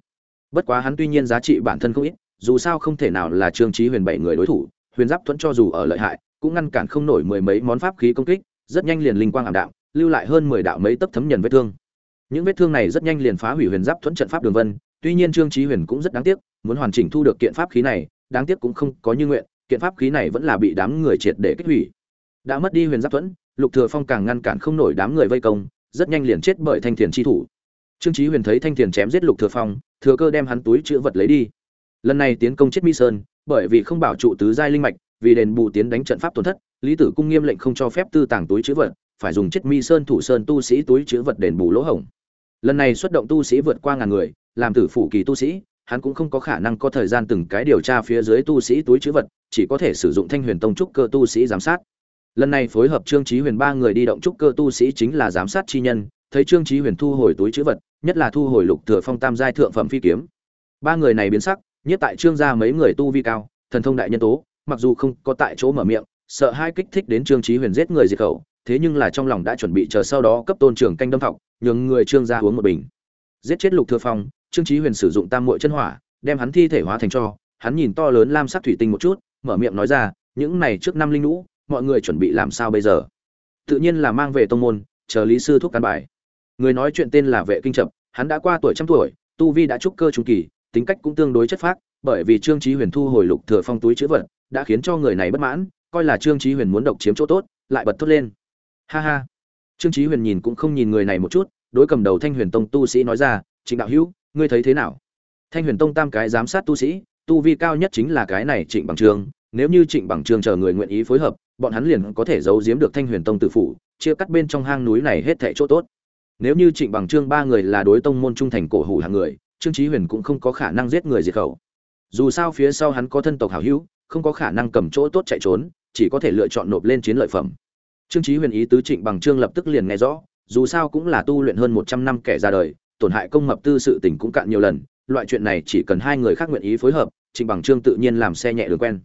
Bất quá hắn tuy nhiên giá trị bản thân không ít, dù sao không thể nào là trương trí huyền bảy người đối thủ, huyền giáp thuẫn cho dù ở lợi hại, cũng ngăn cản không nổi mười mấy món pháp khí công kích, rất nhanh liền linh quang ảm đạm, lưu lại hơn mười đạo mấy tấc thấm nhần vết thương. Những vết thương này rất nhanh liền phá hủy huyền giáp thuẫn trận pháp đường vân, tuy nhiên trương trí huyền cũng rất đáng tiếc, muốn hoàn chỉnh thu được kiện pháp khí này, đáng tiếc cũng không có như nguyện, kiện pháp khí này vẫn là bị đám người triệt để kích hủy đã mất đi huyền giáp thuẫn, lục thừa phong càng ngăn cản không nổi đám người vây công, rất nhanh liền chết bởi thanh thiền chi thủ. Trương Chí huyền thấy thanh thiền chém giết lục thừa phong, thừa cơ đem hắn túi chứa vật lấy đi. Lần này tiến công chết mi sơn, bởi vì không bảo trụ tứ giai linh mạch, vì đền bù tiến đánh trận pháp tổn thất, lý tử cung nghiêm lệnh không cho phép tư tàng túi chứa vật, phải dùng chết mi sơn thủ sơn tu sĩ túi chứa vật đền bù lỗ hổng. Lần này xuất động tu sĩ vượt qua ngàn người, làm tử phủ kỳ tu sĩ, hắn cũng không có khả năng có thời gian từng cái điều tra phía dưới tu sĩ túi chứa vật, chỉ có thể sử dụng thanh huyền tông trúc cơ tu sĩ giám sát lần này phối hợp trương chí huyền ba người đi động trúc cơ tu sĩ chính là giám sát chi nhân, thấy trương chí huyền thu hồi túi chữ vật, nhất là thu hồi lục thừa phong tam giai thượng phẩm phi kiếm. Ba người này biến sắc, nhất tại trương gia mấy người tu vi cao, thần thông đại nhân tố, mặc dù không có tại chỗ mở miệng, sợ hai kích thích đến trương chí huyền giết người diệt khẩu, thế nhưng là trong lòng đã chuẩn bị chờ sau đó cấp tôn trưởng canh đâm thọc, nhường người trương gia uống một bình. Giết chết lục thừa phong, trương chí huyền sử dụng tam muội chân hỏa, đem hắn thi thể hóa thành cho, hắn nhìn to lớn lam sắc thủy tinh một chút, mở miệng nói ra, những này trước năm linh nũ mọi người chuẩn bị làm sao bây giờ? Tự nhiên là mang về tông môn, chờ lý sư thúc căn bài. Người nói chuyện tên là vệ kinh trập hắn đã qua tuổi trăm tuổi, tu vi đã trúc cơ trung kỳ, tính cách cũng tương đối chất phác, bởi vì trương trí huyền thu hồi lục thừa phong túi chữ vật, đã khiến cho người này bất mãn, coi là trương trí huyền muốn độc chiếm chỗ tốt, lại bật thốt lên. Ha ha. Trương trí huyền nhìn cũng không nhìn người này một chút, đối cầm đầu thanh huyền tông tu sĩ nói ra, trịnh đạo hữu, ngươi thấy thế nào? Thanh huyền tông tam cái giám sát tu sĩ, tu vi cao nhất chính là cái này trịnh bằng trường, nếu như trịnh bằng trường chờ người nguyện ý phối hợp bọn hắn liền có thể giấu giếm được thanh huyền tông tử phủ, chia cắt bên trong hang núi này hết thảy chỗ tốt. Nếu như trịnh bằng trương ba người là đối tông môn trung thành cổ hủ hàng người, trương chí huyền cũng không có khả năng giết người diệt khẩu. Dù sao phía sau hắn có thân tộc hảo hữu, không có khả năng cầm chỗ tốt chạy trốn, chỉ có thể lựa chọn nộp lên chiến lợi phẩm. Trương chí huyền ý tứ trịnh bằng trương lập tức liền nghe rõ, dù sao cũng là tu luyện hơn một trăm năm kẻ ra đời, tổn hại công mập tư sự tình cũng cạn nhiều lần, loại chuyện này chỉ cần hai người khác nguyện ý phối hợp, trịnh bằng trương tự nhiên làm xe nhẹ đường quen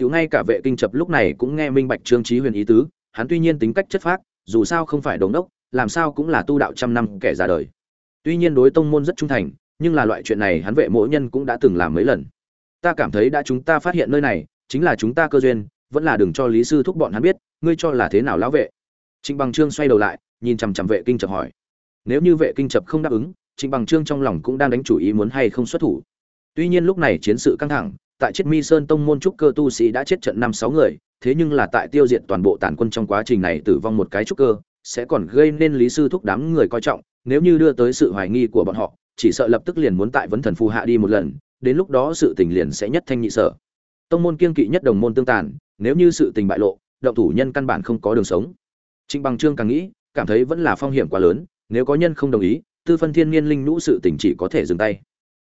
tiểu ngay cả vệ kinh chập lúc này cũng nghe minh bạch trương trí huyền ý tứ, hắn tuy nhiên tính cách chất phác, dù sao không phải đồng đốc, làm sao cũng là tu đạo trăm năm kẻ ra đời. Tuy nhiên đối tông môn rất trung thành, nhưng là loại chuyện này hắn vệ mỗi nhân cũng đã từng làm mấy lần. Ta cảm thấy đã chúng ta phát hiện nơi này, chính là chúng ta cơ duyên, vẫn là đừng cho lý sư thúc bọn hắn biết, ngươi cho là thế nào lão vệ? Trịnh bằng trương xoay đầu lại, nhìn chằm chằm vệ kinh chập hỏi. Nếu như vệ kinh chập không đáp ứng, trịnh bằng trương trong lòng cũng đang đánh chủ ý muốn hay không xuất thủ. Tuy nhiên lúc này chiến sự căng thẳng tại chết mi sơn tông môn trúc cơ tu sĩ đã chết trận năm sáu người, thế nhưng là tại tiêu diệt toàn bộ tàn quân trong quá trình này tử vong một cái trúc cơ, sẽ còn gây nên lý sư thúc đám người coi trọng, nếu như đưa tới sự hoài nghi của bọn họ, chỉ sợ lập tức liền muốn tại vấn thần phù hạ đi một lần, đến lúc đó sự tình liền sẽ nhất thanh nhị sở. Tông môn kiên kỵ nhất đồng môn tương tàn, nếu như sự tình bại lộ, động thủ nhân căn bản không có đường sống. Trịnh bằng trương càng nghĩ, cảm thấy vẫn là phong hiểm quá lớn, nếu có nhân không đồng ý, tư phân thiên nhiên linh nhũ sự tình chỉ có thể dừng tay.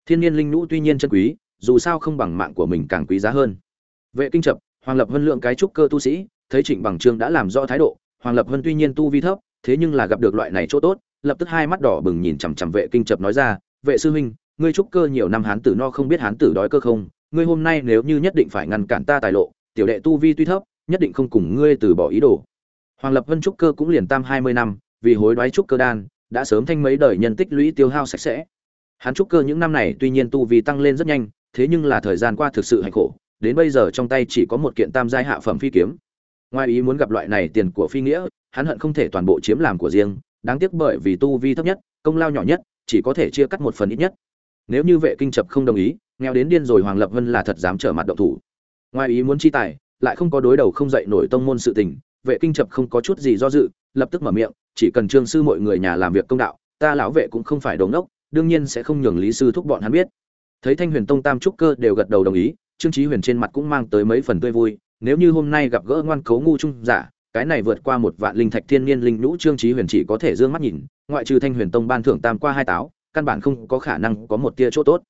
Thiên nhiên linh nhũ tuy nhiên chân quý dù sao không bằng mạng của mình càng quý giá hơn. Vệ kinh trập hoàng lập vân lượng cái trúc cơ tu sĩ, thấy trịnh bằng trương đã làm rõ thái độ, hoàng lập vân tuy nhiên tu vi thấp, thế nhưng là gặp được loại này chỗ tốt, lập tức hai mắt đỏ bừng nhìn chằm chằm vệ kinh trập nói ra, vệ sư huynh, ngươi trúc cơ nhiều năm hán tử no không biết hán tử đói cơ không? Ngươi hôm nay nếu như nhất định phải ngăn cản ta tài lộ, tiểu đệ tu vi tuy thấp, nhất định không cùng ngươi từ bỏ ý đồ. Hoàng lập vân trúc cơ cũng liền tam hai mươi năm, vì hối đoái trúc cơ đan, đã sớm thanh mấy đời nhân tích lũy tiêu hao sạch sẽ. Hắn trúc cơ những năm này tuy nhiên tu vi tăng lên rất nhanh thế nhưng là thời gian qua thực sự hạnh khổ, đến bây giờ trong tay chỉ có một kiện tam giai hạ phẩm phi kiếm. Ngoài ý muốn gặp loại này tiền của phi nghĩa, hắn hận không thể toàn bộ chiếm làm của riêng, đáng tiếc bởi vì tu vi thấp nhất, công lao nhỏ nhất, chỉ có thể chia cắt một phần ít nhất. Nếu như vệ kinh chập không đồng ý, nghèo đến điên rồi hoàng lập vân là thật dám trở mặt động thủ. Ngoài ý muốn chi tài, lại không có đối đầu không dậy nổi tông môn sự tình, vệ kinh chập không có chút gì do dự, lập tức mở miệng, chỉ cần trương sư mọi người nhà làm việc công đạo, ta lão vệ cũng không phải đồ ngốc, đương nhiên sẽ không nhường lý sư thúc bọn hắn biết thấy thanh huyền tông tam trúc cơ đều gật đầu đồng ý, trương chí huyền trên mặt cũng mang tới mấy phần tươi vui, nếu như hôm nay gặp gỡ ngoan cấu ngu trung giả, cái này vượt qua một vạn linh thạch thiên niên linh nhũ, trương chí huyền chỉ có thể dương mắt nhìn, ngoại trừ thanh huyền tông ban thưởng tam qua hai táo, căn bản không có khả năng có một tia chỗ tốt.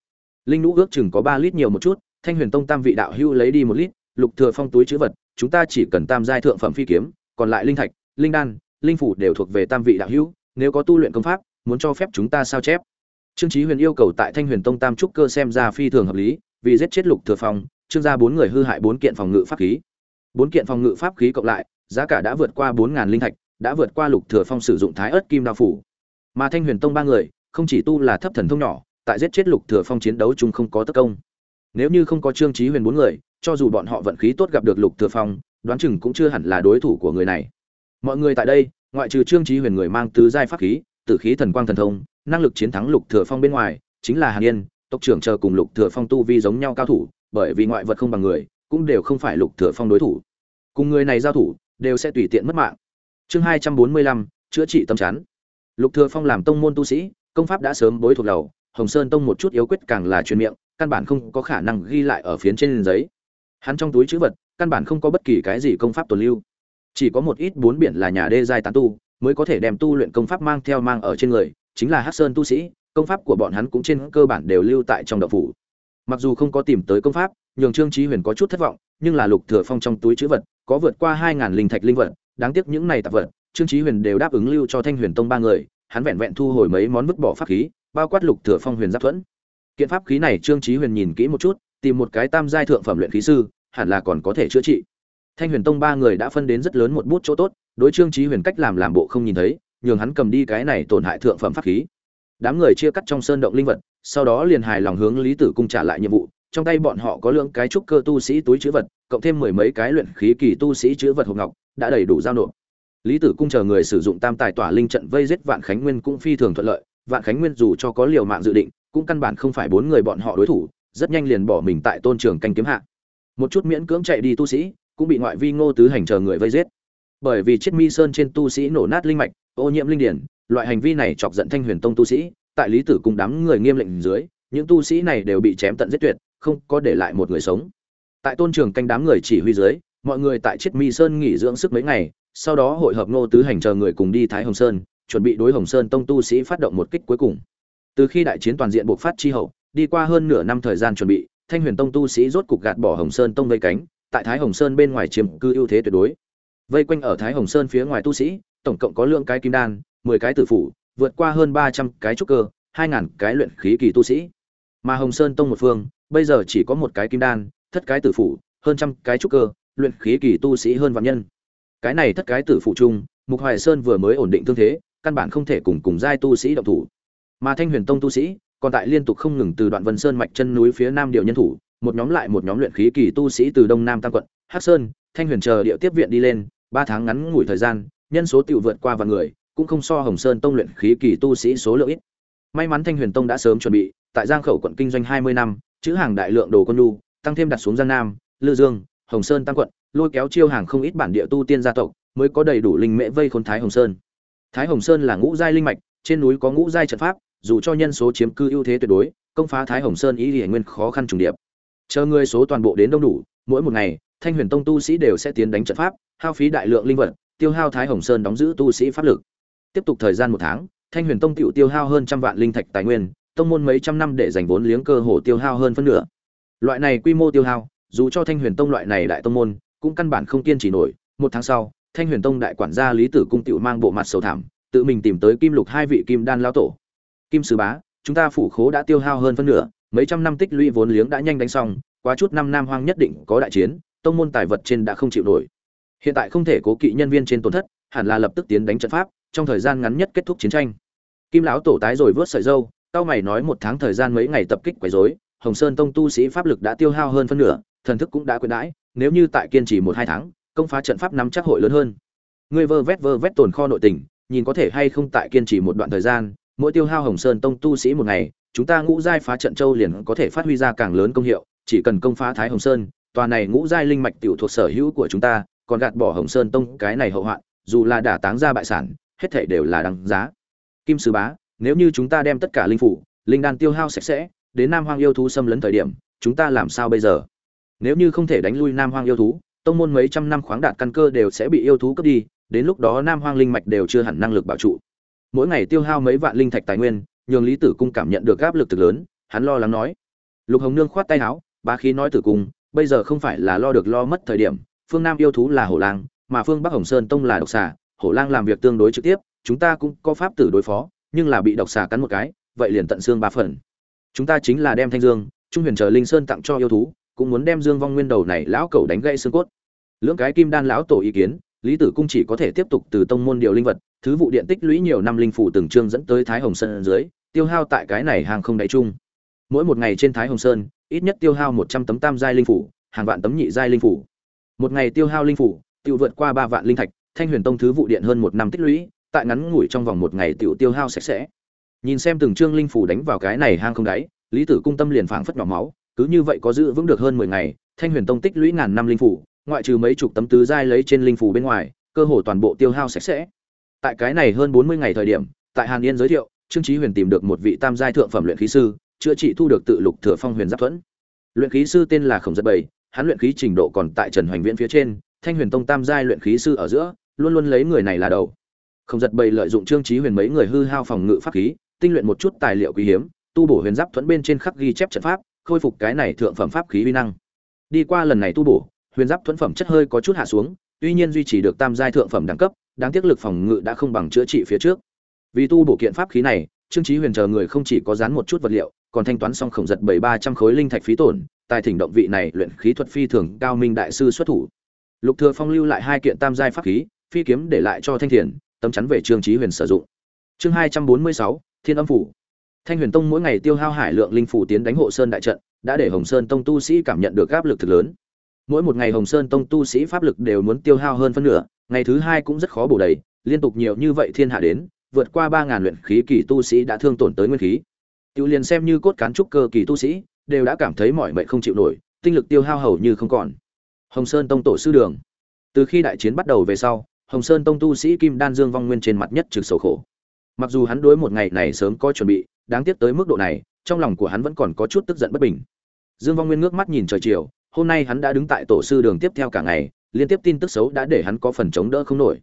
Linh nhũ ước chừng có ba lít nhiều một chút, thanh huyền tông tam vị đạo hưu lấy đi một lít, lục thừa phong túi chứa vật, chúng ta chỉ cần tam giai thượng phẩm phi kiếm, còn lại linh thạch, linh đan, linh phủ đều thuộc về tam vị đạo hưu, nếu có tu luyện công pháp, muốn cho phép chúng ta sao chép trương chí huyền yêu cầu tại thanh huyền tông tam trúc cơ xem ra phi thường hợp lý, vì giết chết lục thừa phong, trương gia bốn người hư hại bốn kiện phòng ngự pháp khí. Bốn kiện phòng ngự pháp khí cộng lại, giá cả đã vượt qua bốn ngàn linh thạch, đã vượt qua lục thừa phong sử dụng thái Ức kim đao phủ. Mà thanh huyền tông ba người, không chỉ tu là thấp thần thông nhỏ, tại giết chết lục thừa phong chiến đấu chung không có tất công. Nếu như không có trương chí huyền bốn người, cho dù bọn họ vận khí tốt gặp được lục thừa phong, đoán chừng cũng chưa hẳn là đối thủ của người này. Mọi người tại đây, ngoại trừ trương chí huyền người mang tứ giai pháp khí, tử khí thần quang thần thông năng lực chiến thắng lục thừa phong bên ngoài, chính là hàn yên, tộc trưởng chờ cùng lục thừa phong tu vi giống nhau cao thủ, bởi vì ngoại vật không bằng người, cũng đều không phải lục thừa phong đối thủ. Cùng người này giao thủ, đều sẽ tùy tiện mất mạng. Chương hai trăm bốn mươi lăm, chữa trị tâm chán. Lục thừa phong làm tông môn tu sĩ, công pháp đã sớm bối thuộc đầu, hồng sơn tông một chút yếu quyết càng là truyền miệng, căn bản không có khả năng ghi lại ở phiến trên giấy. Hắn trong túi chữ vật, căn bản không có bất kỳ cái gì công pháp tồn lưu. Chỉ có một ít bốn biển là nhà đê giai tán tu, mới có thể đem tu luyện công pháp mang theo mang ở trên người chính là hắc sơn tu sĩ, công pháp của bọn hắn cũng trên cơ bản đều lưu tại trong đậu phủ. Mặc dù không có tìm tới công pháp, nhường trương trí huyền có chút thất vọng, nhưng là lục thừa phong trong túi chữ vật, có vượt qua hai ngàn linh thạch linh vật, đáng tiếc những này tạp vật, trương trí huyền đều đáp ứng lưu cho thanh huyền tông ba người, hắn vẹn vẹn thu hồi mấy món vứt bỏ pháp khí, bao quát lục thừa phong huyền giáp thuẫn. Kiện pháp khí này trương trí huyền nhìn kỹ một chút, tìm một cái tam giai thượng phẩm luyện khí sư, hẳn là còn có thể chữa trị. Thanh huyền tông ba người đã phân đến rất lớn một bút chỗ tốt, đối trương trí huyền cách làm làm bộ không nhìn thấy nhường hắn cầm đi cái này tổn hại thượng phẩm pháp khí. Đám người chia cắt trong sơn động linh vật, sau đó liền hài lòng hướng lý tử cung trả lại nhiệm vụ. Trong tay bọn họ có lượng cái trúc cơ tu sĩ túi chứa vật, cộng thêm mười mấy cái luyện khí kỳ tu sĩ chứa vật hộp ngọc, đã đầy đủ giao nộp. Lý tử cung chờ người sử dụng tam tài tỏa linh trận vây giết vạn khánh nguyên cũng phi thường thuận lợi. Vạn khánh nguyên dù cho có liều mạng dự định, cũng căn bản không phải bốn người bọn họ đối thủ, rất nhanh liền bỏ mình tại tôn trường canh kiếm hạ. Một chút miễn cưỡng chạy đi tu sĩ, cũng bị ngoại vi ngô tứ hành chờ người vây giết. Bởi vì chiết mi sơn trên tu sĩ nổ nát linh mạch ô nhiễm linh điển, loại hành vi này chọc giận thanh huyền tông tu sĩ, tại lý tử cùng đám người nghiêm lệnh dưới, những tu sĩ này đều bị chém tận giết tuyệt, không có để lại một người sống. Tại tôn trường canh đám người chỉ huy dưới, mọi người tại chiết mi sơn nghỉ dưỡng sức mấy ngày, sau đó hội hợp ngô tứ hành chờ người cùng đi thái hồng sơn, chuẩn bị đối hồng sơn tông tu sĩ phát động một kích cuối cùng. Từ khi đại chiến toàn diện bộc phát chi hậu, đi qua hơn nửa năm thời gian chuẩn bị, thanh huyền tông tu sĩ rốt cục gạt bỏ hồng sơn tông vây cánh, tại thái hồng sơn bên ngoài chiếm cư ưu thế tuyệt đối. Vây quanh ở thái hồng sơn phía ngoài tu sĩ tổng cộng có lượng cái kim đan, mười cái tử phủ, vượt qua hơn ba trăm cái trúc cơ, hai ngàn cái luyện khí kỳ tu sĩ. Mà hồng sơn tông một phương, bây giờ chỉ có một cái kim đan, thất cái tử phủ, hơn trăm cái trúc cơ, luyện khí kỳ tu sĩ hơn vạn nhân. Cái này thất cái tử phụ chung, mục hoài sơn vừa mới ổn định thương thế, căn bản không thể cùng cùng giai tu sĩ động thủ. Mà thanh huyền tông tu sĩ, còn tại liên tục không ngừng từ đoạn vân sơn mạch chân núi phía nam điều nhân thủ, một nhóm lại một nhóm luyện khí kỳ tu sĩ từ đông nam tam quận, hắc sơn, thanh huyền chờ địa tiếp viện đi lên, ba tháng ngắn ngủi thời gian nhân số tiểu vượt qua vài người, cũng không so hồng sơn tông luyện khí kỳ tu sĩ số lượng ít. May mắn thanh huyền tông đã sớm chuẩn bị, tại giang khẩu quận kinh doanh hai mươi năm, chữ hàng đại lượng đồ con nhu, tăng thêm đặt xuống giang nam, lư dương, hồng sơn tăng quận, lôi kéo chiêu hàng không ít bản địa tu tiên gia tộc, mới có đầy đủ linh mễ vây khốn thái hồng sơn. Thái hồng sơn là ngũ giai linh mạch, trên núi có ngũ giai trận pháp, dù cho nhân số chiếm cư ưu thế tuyệt đối, công phá thái hồng sơn ý hiển nguyên khó khăn trùng điệp. Chờ người số toàn bộ đến đông đủ, mỗi một ngày, thanh huyền tông tu sĩ đều sẽ tiến đánh trận pháp, hao phí đại lượng linh vật tiêu hao thái hồng sơn đóng giữ tu sĩ pháp lực. Tiếp tục thời gian một tháng, thanh huyền tông tựu tiêu hao hơn trăm vạn linh thạch tài nguyên, tông môn mấy trăm năm để dành vốn liếng cơ hồ tiêu hao hơn phân nửa. Loại này quy mô tiêu hao, dù cho thanh huyền tông loại này đại tông môn, cũng căn bản không kiên trì nổi. Một tháng sau, thanh huyền tông đại quản gia lý tử cung tựu mang bộ mặt sầu thảm, tự mình tìm tới kim lục hai vị kim đan lao tổ. Kim sứ bá, chúng ta phủ khố đã tiêu hao hơn phân nửa, mấy trăm năm tích lũy vốn liếng đã nhanh đánh xong, quá chút năm nam hoang nhất định có đại chiến, tông môn tài vật trên đã không chịu nổi hiện tại không thể cố kỵ nhân viên trên tổn thất, hẳn là lập tức tiến đánh trận pháp, trong thời gian ngắn nhất kết thúc chiến tranh. Kim lão tổ tái rồi vớt sợi dâu tao mày nói một tháng thời gian mấy ngày tập kích quấy rối, hồng sơn tông tu sĩ pháp lực đã tiêu hao hơn phân nửa, thần thức cũng đã quyến đãi, nếu như tại kiên trì một hai tháng, công phá trận pháp nắm chắc hội lớn hơn. Ngươi vơ vét vơ vét tồn kho nội tình, nhìn có thể hay không tại kiên trì một đoạn thời gian, mỗi tiêu hao hồng sơn tông tu sĩ một ngày, chúng ta ngũ giai phá trận châu liền có thể phát huy ra càng lớn công hiệu, chỉ cần công phá thái hồng sơn, tòa này ngũ giai linh mạch tiểu thuộc sở hữu của chúng ta còn gạt bỏ hồng sơn tông cái này hậu hoạn, dù là đả táng ra bại sản, hết thảy đều là đáng giá. Kim sư bá, nếu như chúng ta đem tất cả linh phủ, linh đan tiêu hao sạch sẽ, đến nam hoang yêu thú xâm lấn thời điểm, chúng ta làm sao bây giờ? Nếu như không thể đánh lui nam hoang yêu thú, tông môn mấy trăm năm khoáng đạt căn cơ đều sẽ bị yêu thú cướp đi, đến lúc đó nam hoang linh mạch đều chưa hẳn năng lực bảo trụ. Mỗi ngày tiêu hao mấy vạn linh thạch tài nguyên, nhường lý tử cung cảm nhận được áp lực thực lớn, hắn lo lắng nói. Lục hồng nương khoát tay áo, bá khí nói tử cung, bây giờ không phải là lo được lo mất thời điểm phương nam yêu thú là hổ lang, mà phương bắc hồng sơn tông là độc xà. Hổ lang làm việc tương đối trực tiếp, chúng ta cũng có pháp tử đối phó, nhưng là bị độc xà cắn một cái, vậy liền tận xương ba phần. Chúng ta chính là đem thanh dương, trung huyền chờ linh sơn tặng cho yêu thú, cũng muốn đem dương vong nguyên đầu này lão cẩu đánh gãy xương cốt. Lưỡng cái kim đan lão tổ ý kiến, lý tử cung chỉ có thể tiếp tục từ tông môn điều linh vật, thứ vụ điện tích lũy nhiều năm linh phủ từng trương dẫn tới thái hồng sơn dưới, tiêu hao tại cái này hàng không đáy chung mỗi một ngày trên thái hồng sơn, ít nhất tiêu hao một trăm tấm tam giai linh phủ, hàng vạn tấm nhị giai linh phủ một ngày tiêu hao linh phủ, tiêu vượt qua ba vạn linh thạch, thanh huyền tông thứ vụ điện hơn một năm tích lũy, tại ngắn ngủi trong vòng một ngày tiểu tiêu hao sạch sẽ. Nhìn xem từng trương linh phủ đánh vào cái này hang không đáy, lý tử cung tâm liền phảng phất nhỏ máu, cứ như vậy có giữ vững được hơn mười ngày, thanh huyền tông tích lũy ngàn năm linh phủ, ngoại trừ mấy chục tấm tứ giai lấy trên linh phủ bên ngoài, cơ hồ toàn bộ tiêu hao sạch sẽ. Tại cái này hơn bốn mươi ngày thời điểm, tại hàn yên giới thiệu, trương chí huyền tìm được một vị tam giai thượng phẩm luyện khí sư, chữa trị thu được tự lục thừa phong huyền giáp thuẫn. Luyện khí sư tên là khổng giật bảy hắn luyện khí trình độ còn tại trần hoành viễn phía trên, thanh huyền tông tam giai luyện khí sư ở giữa, luôn luôn lấy người này là đầu. Không giật bầy lợi dụng trương chí huyền mấy người hư hao phòng ngự pháp khí, tinh luyện một chút tài liệu quý hiếm, tu bổ huyền giáp thuẫn bên trên khắc ghi chép trận pháp, khôi phục cái này thượng phẩm pháp khí uy năng. Đi qua lần này tu bổ, huyền giáp thuẫn phẩm chất hơi có chút hạ xuống, tuy nhiên duy trì được tam giai thượng phẩm đẳng cấp, đáng tiếc lực phòng ngự đã không bằng chữa trị phía trước. Vì tu bổ kiện pháp khí này trương chí huyền chờ người không chỉ có dán một chút vật liệu, còn thanh toán xong khổng giật bảy ba trăm khối linh thạch phí tổn, tài thỉnh động vị này luyện khí thuật phi thường cao minh đại sư xuất thủ. Lục thừa phong lưu lại hai kiện tam giai pháp khí, phi kiếm để lại cho thanh thiền, tấm chắn về trương chí huyền sử dụng. Chương hai trăm bốn mươi sáu, thiên âm phủ. Thanh huyền tông mỗi ngày tiêu hao hải lượng linh phủ tiến đánh hộ sơn đại trận, đã để hồng sơn tông tu sĩ cảm nhận được áp lực thực lớn. Mỗi một ngày hồng sơn tông tu sĩ pháp lực đều muốn tiêu hao hơn phân nửa, ngày thứ hai cũng rất khó bổ đầy, liên tục nhiều như vậy thiên hạ đến vượt qua ba ngàn luyện khí kỳ tu sĩ đã thương tổn tới nguyên khí. Tiêu liền xem như cốt cán trúc cơ kỳ tu sĩ, đều đã cảm thấy mỏi mệt không chịu nổi, tinh lực tiêu hao hầu như không còn. Hồng sơn tông tổ sư đường. Từ khi đại chiến bắt đầu về sau, hồng sơn tông tu sĩ kim đan dương vong nguyên trên mặt nhất trực sầu khổ. Mặc dù hắn đối một ngày này sớm có chuẩn bị, đáng tiếc tới mức độ này, trong lòng của hắn vẫn còn có chút tức giận bất bình. Dương vong nguyên ngước mắt nhìn trời chiều, hôm nay hắn đã đứng tại tổ sư đường tiếp theo cả ngày, liên tiếp tin tức xấu đã để hắn có phần chống đỡ không nổi.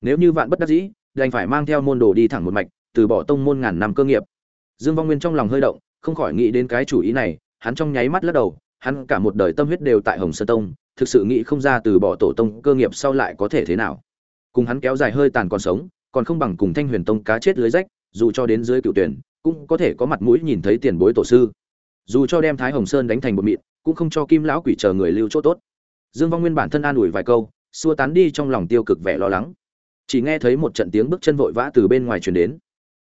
Nếu như vạn bất đắc dĩ đành phải mang theo môn đồ đi thẳng một mạch, từ bỏ tông môn ngàn năm cơ nghiệp. Dương vong nguyên trong lòng hơi động, không khỏi nghĩ đến cái chủ ý này, hắn trong nháy mắt lắc đầu, hắn cả một đời tâm huyết đều tại hồng sơn tông, thực sự nghĩ không ra từ bỏ tổ tông cơ nghiệp sau lại có thể thế nào. Cùng hắn kéo dài hơi tàn còn sống, còn không bằng cùng thanh huyền tông cá chết lưới rách, dù cho đến dưới cựu tuyển, cũng có thể có mặt mũi nhìn thấy tiền bối tổ sư. Dù cho đem thái hồng sơn đánh thành một mịn, cũng không cho kim lão quỷ chờ người lưu chỗ tốt. Dương vong nguyên bản thân an ủi vài câu, xua tán đi trong lòng tiêu cực vẻ lo lắng chỉ nghe thấy một trận tiếng bước chân vội vã từ bên ngoài truyền đến.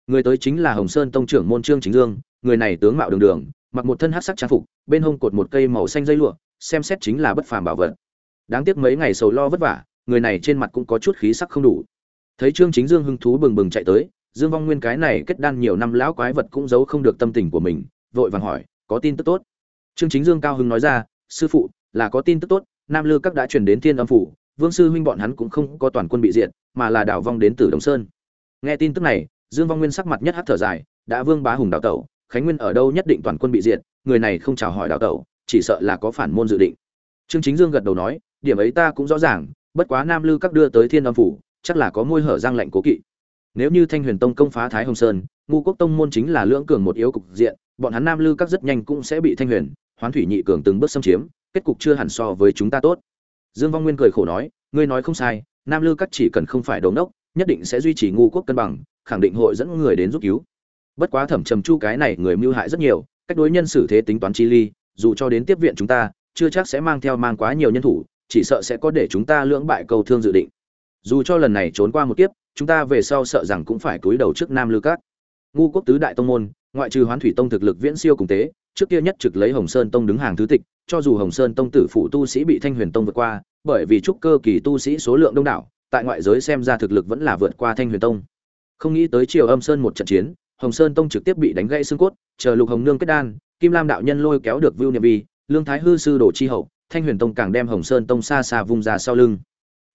Người tới chính là hồng sơn tông trưởng môn trương chính dương, người này tướng mạo đường đường, mặc một thân hát sắc trang phục, bên hông cột một cây màu xanh dây lụa, xem xét chính là bất phàm bảo vật. Đáng tiếc mấy ngày sầu lo vất vả, người này trên mặt cũng có chút khí sắc không đủ. Thấy trương chính dương hưng thú bừng bừng chạy tới, dương vong nguyên cái này kết đan nhiều năm lão quái vật cũng giấu không được tâm tình của mình, vội vàng hỏi, có tin tức tốt? Trương chính dương cao hưng nói ra, sư phụ, là có tin tức tốt, nam lư các đã truyền đến thiên âm phủ vương sư huynh bọn hắn cũng không có toàn quân bị diệt, mà là đảo vong đến từ đồng sơn. Nghe tin tức này, dương vong nguyên sắc mặt nhất hát thở dài, đã vương bá hùng đào tẩu, khánh nguyên ở đâu nhất định toàn quân bị diệt, người này không chào hỏi đào tẩu, chỉ sợ là có phản môn dự định. Trương chính dương gật đầu nói, điểm ấy ta cũng rõ ràng, bất quá nam lư các đưa tới thiên âm phủ, chắc là có môi hở giang lạnh cố kỵ. Nếu như thanh huyền tông công phá thái hồng sơn ngu quốc tông môn chính là lưỡng cường một yếu cục diện, bọn hắn nam lư các rất nhanh cũng sẽ bị thanh huyền, hoán thủy nhị cường từng bước xâm chiếm, kết cục chưa hẳn so với chúng ta tốt dương vong nguyên cười khổ nói, ngươi nói không sai, nam lư các chỉ cần không phải đồ đốc nhất định sẽ duy trì ngu quốc cân bằng, khẳng định hội dẫn người đến giúp cứu. Bất quá thẩm trầm chu cái này người mưu hại rất nhiều, cách đối nhân xử thế tính toán chi ly, dù cho đến tiếp viện chúng ta, chưa chắc sẽ mang theo mang quá nhiều nhân thủ, chỉ sợ sẽ có để chúng ta lưỡng bại cầu thương dự định. Dù cho lần này trốn qua một kiếp, chúng ta về sau sợ rằng cũng phải cúi đầu trước nam lư các ngu quốc tứ đại tông môn, ngoại trừ hoán thủy tông thực lực viễn siêu cùng tế, trước kia nhất trực lấy hồng sơn tông đứng hàng thứ tịch, cho dù hồng sơn tông tử phụ tu sĩ bị thanh huyền tông vượt qua, bởi vì trúc cơ kỳ tu sĩ số lượng đông đảo, tại ngoại giới xem ra thực lực vẫn là vượt qua thanh huyền tông. Không nghĩ tới triều âm sơn một trận chiến, hồng sơn tông trực tiếp bị đánh gãy xương cốt, chờ lục hồng nương kết đan, kim lam đạo nhân lôi kéo được vưu niệm vi, lương thái hư sư đồ chi hậu, thanh huyền tông càng đem hồng sơn tông xa xa vung ra sau lưng.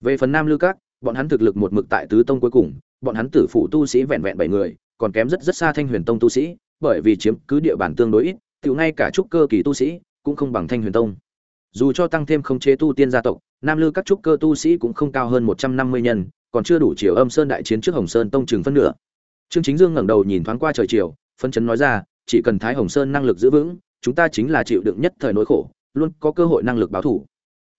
Về phần nam lư các, bọn hắn thực lực một mực tại tứ tông cuối cùng, bọn hắn tử phụ tu sĩ vẹn vẹn bảy người còn kém rất rất xa thanh huyền tông tu sĩ, bởi vì chiếm cứ địa bàn tương đối ít tự ngay cả trúc cơ kỳ tu sĩ cũng không bằng thanh huyền tông. Dù cho tăng thêm không chế tu tiên gia tộc, nam lư các trúc cơ tu sĩ cũng không cao hơn một trăm năm mươi nhân, còn chưa đủ chiều âm sơn đại chiến trước hồng sơn tông trường phân nửa. Trương chính dương ngẩng đầu nhìn thoáng qua trời chiều phân chấn nói ra, chỉ cần thái hồng sơn năng lực giữ vững, chúng ta chính là chịu đựng nhất thời nỗi khổ, luôn có cơ hội năng lực báo thủ.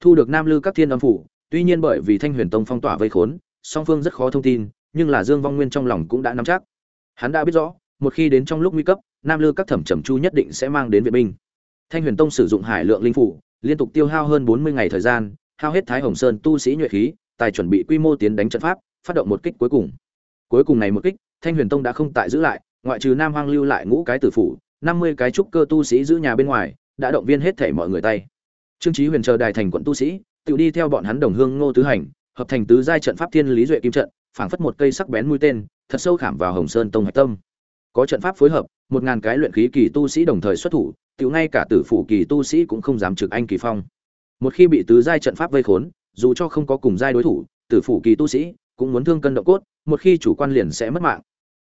Thu được nam lư các thiên âm phủ, tuy nhiên bởi vì thanh huyền tông phong tỏa vây khốn, song phương rất khó thông tin, nhưng là dương vong nguyên trong lòng cũng đã nắm chắc hắn đã biết rõ, một khi đến trong lúc nguy cấp, nam lư các thẩm trầm chu nhất định sẽ mang đến viện binh. Thanh huyền tông sử dụng hải lượng linh phủ, liên tục tiêu hao hơn bốn mươi ngày thời gian, hao hết thái hồng sơn tu sĩ nhuệ khí, tài chuẩn bị quy mô tiến đánh trận pháp, phát động một kích cuối cùng. Cuối cùng này một kích, thanh huyền tông đã không tại giữ lại, ngoại trừ nam hoang lưu lại ngũ cái tử phủ, năm mươi cái trúc cơ tu sĩ giữ nhà bên ngoài, đã động viên hết thể mọi người tay. Trương trí huyền chờ đài thành quận tu sĩ, tự đi theo bọn hắn đồng hương ngô tứ hành, hợp thành tứ giai trận pháp thiên lý duệ kim trận, phảng phất một cây sắc bén mũi tên thật sâu khảm vào hồng sơn tông hạch tâm. Có trận pháp phối hợp, một ngàn cái luyện khí kỳ tu sĩ đồng thời xuất thủ, tiểu ngay cả tử phủ kỳ tu sĩ cũng không dám trực anh kỳ phong. Một khi bị tứ giai trận pháp vây khốn, dù cho không có cùng giai đối thủ, tử phủ kỳ tu sĩ cũng muốn thương cân động cốt, một khi chủ quan liền sẽ mất mạng.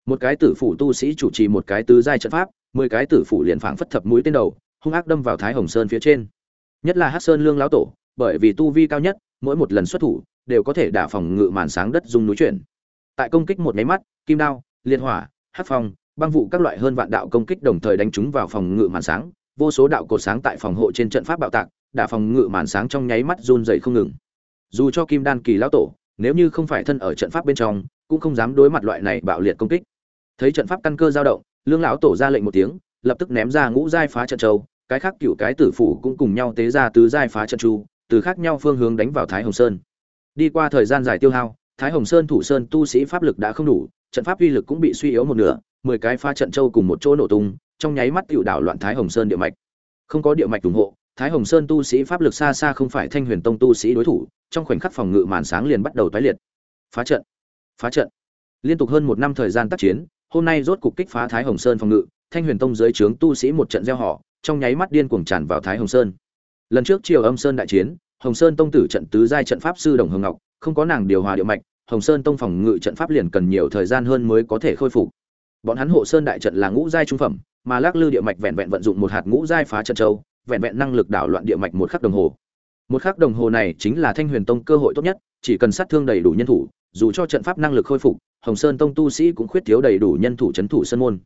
Một cái tử phủ tu sĩ chủ trì một cái tứ giai trận pháp, mười cái tử phủ liền phảng phất thập mũi tên đầu, hung ác đâm vào thái hồng sơn phía trên. Nhất là hắc sơn lương lão tổ, bởi vì tu vi cao nhất, mỗi một lần xuất thủ đều có thể đả phòng ngự màn sáng đất dung núi chuyển tại công kích một máy mắt, kim đao liên hỏa hát phong, băng vụ các loại hơn vạn đạo công kích đồng thời đánh trúng vào phòng ngự màn sáng, vô số đạo cột sáng tại phòng hộ trên trận pháp bạo tạc, đả phòng ngự màn sáng trong nháy mắt run dày không ngừng. Dù cho kim đan kỳ lão tổ, nếu như không phải thân ở trận pháp bên trong, cũng không dám đối mặt loại này bạo liệt công kích. Thấy trận pháp căn cơ dao động, lương lão tổ ra lệnh một tiếng, lập tức ném ra ngũ giai phá trận châu, cái khác cựu cái tử phủ cũng cùng nhau tế ra tứ giai phá trận chu, từ khác nhau phương hướng đánh vào thái hồng sơn. Đi qua thời gian dài tiêu hao thái hồng sơn thủ sơn tu sĩ pháp lực đã không đủ, trận pháp uy lực cũng bị suy yếu một nửa, mười cái pha trận châu cùng một chỗ nổ tung, trong nháy mắt tiểu đảo loạn thái hồng sơn địa mạch. Không có địa mạch ủng hộ, thái hồng sơn tu sĩ pháp lực xa xa không phải thanh huyền tông tu sĩ đối thủ, trong khoảnh khắc phòng ngự màn sáng liền bắt đầu tái liệt. Phá trận phá trận. Liên tục hơn một năm thời gian tác chiến, hôm nay rốt cục kích phá thái hồng sơn phòng ngự, thanh huyền tông dưới trướng tu sĩ một trận gieo họ, trong nháy mắt điên cuồng tràn vào thái hồng sơn. Lần trước triều âm sơn đại chiến, hồng sơn tông tử trận tứ giai trận pháp sư đồng hồng ngọc không có nàng điều hòa điệu mạch, hồng sơn tông phòng ngự trận pháp liền cần nhiều thời gian hơn mới có thể khôi phục. Bọn hắn hộ sơn đại trận là ngũ giai trung phẩm, mà lắc lư địa mạch vẹn vẹn vận dụng một hạt ngũ giai phá trận châu, vẹn vẹn năng lực đảo loạn địa mạch một khắc đồng hồ. Một khắc đồng hồ này chính là thanh huyền tông cơ hội tốt nhất, chỉ cần sát thương đầy đủ nhân thủ, dù cho trận pháp năng lực khôi phục, hồng sơn tông tu sĩ cũng khuyết thiếu đầy đủ nhân thủ c thủ sân môn.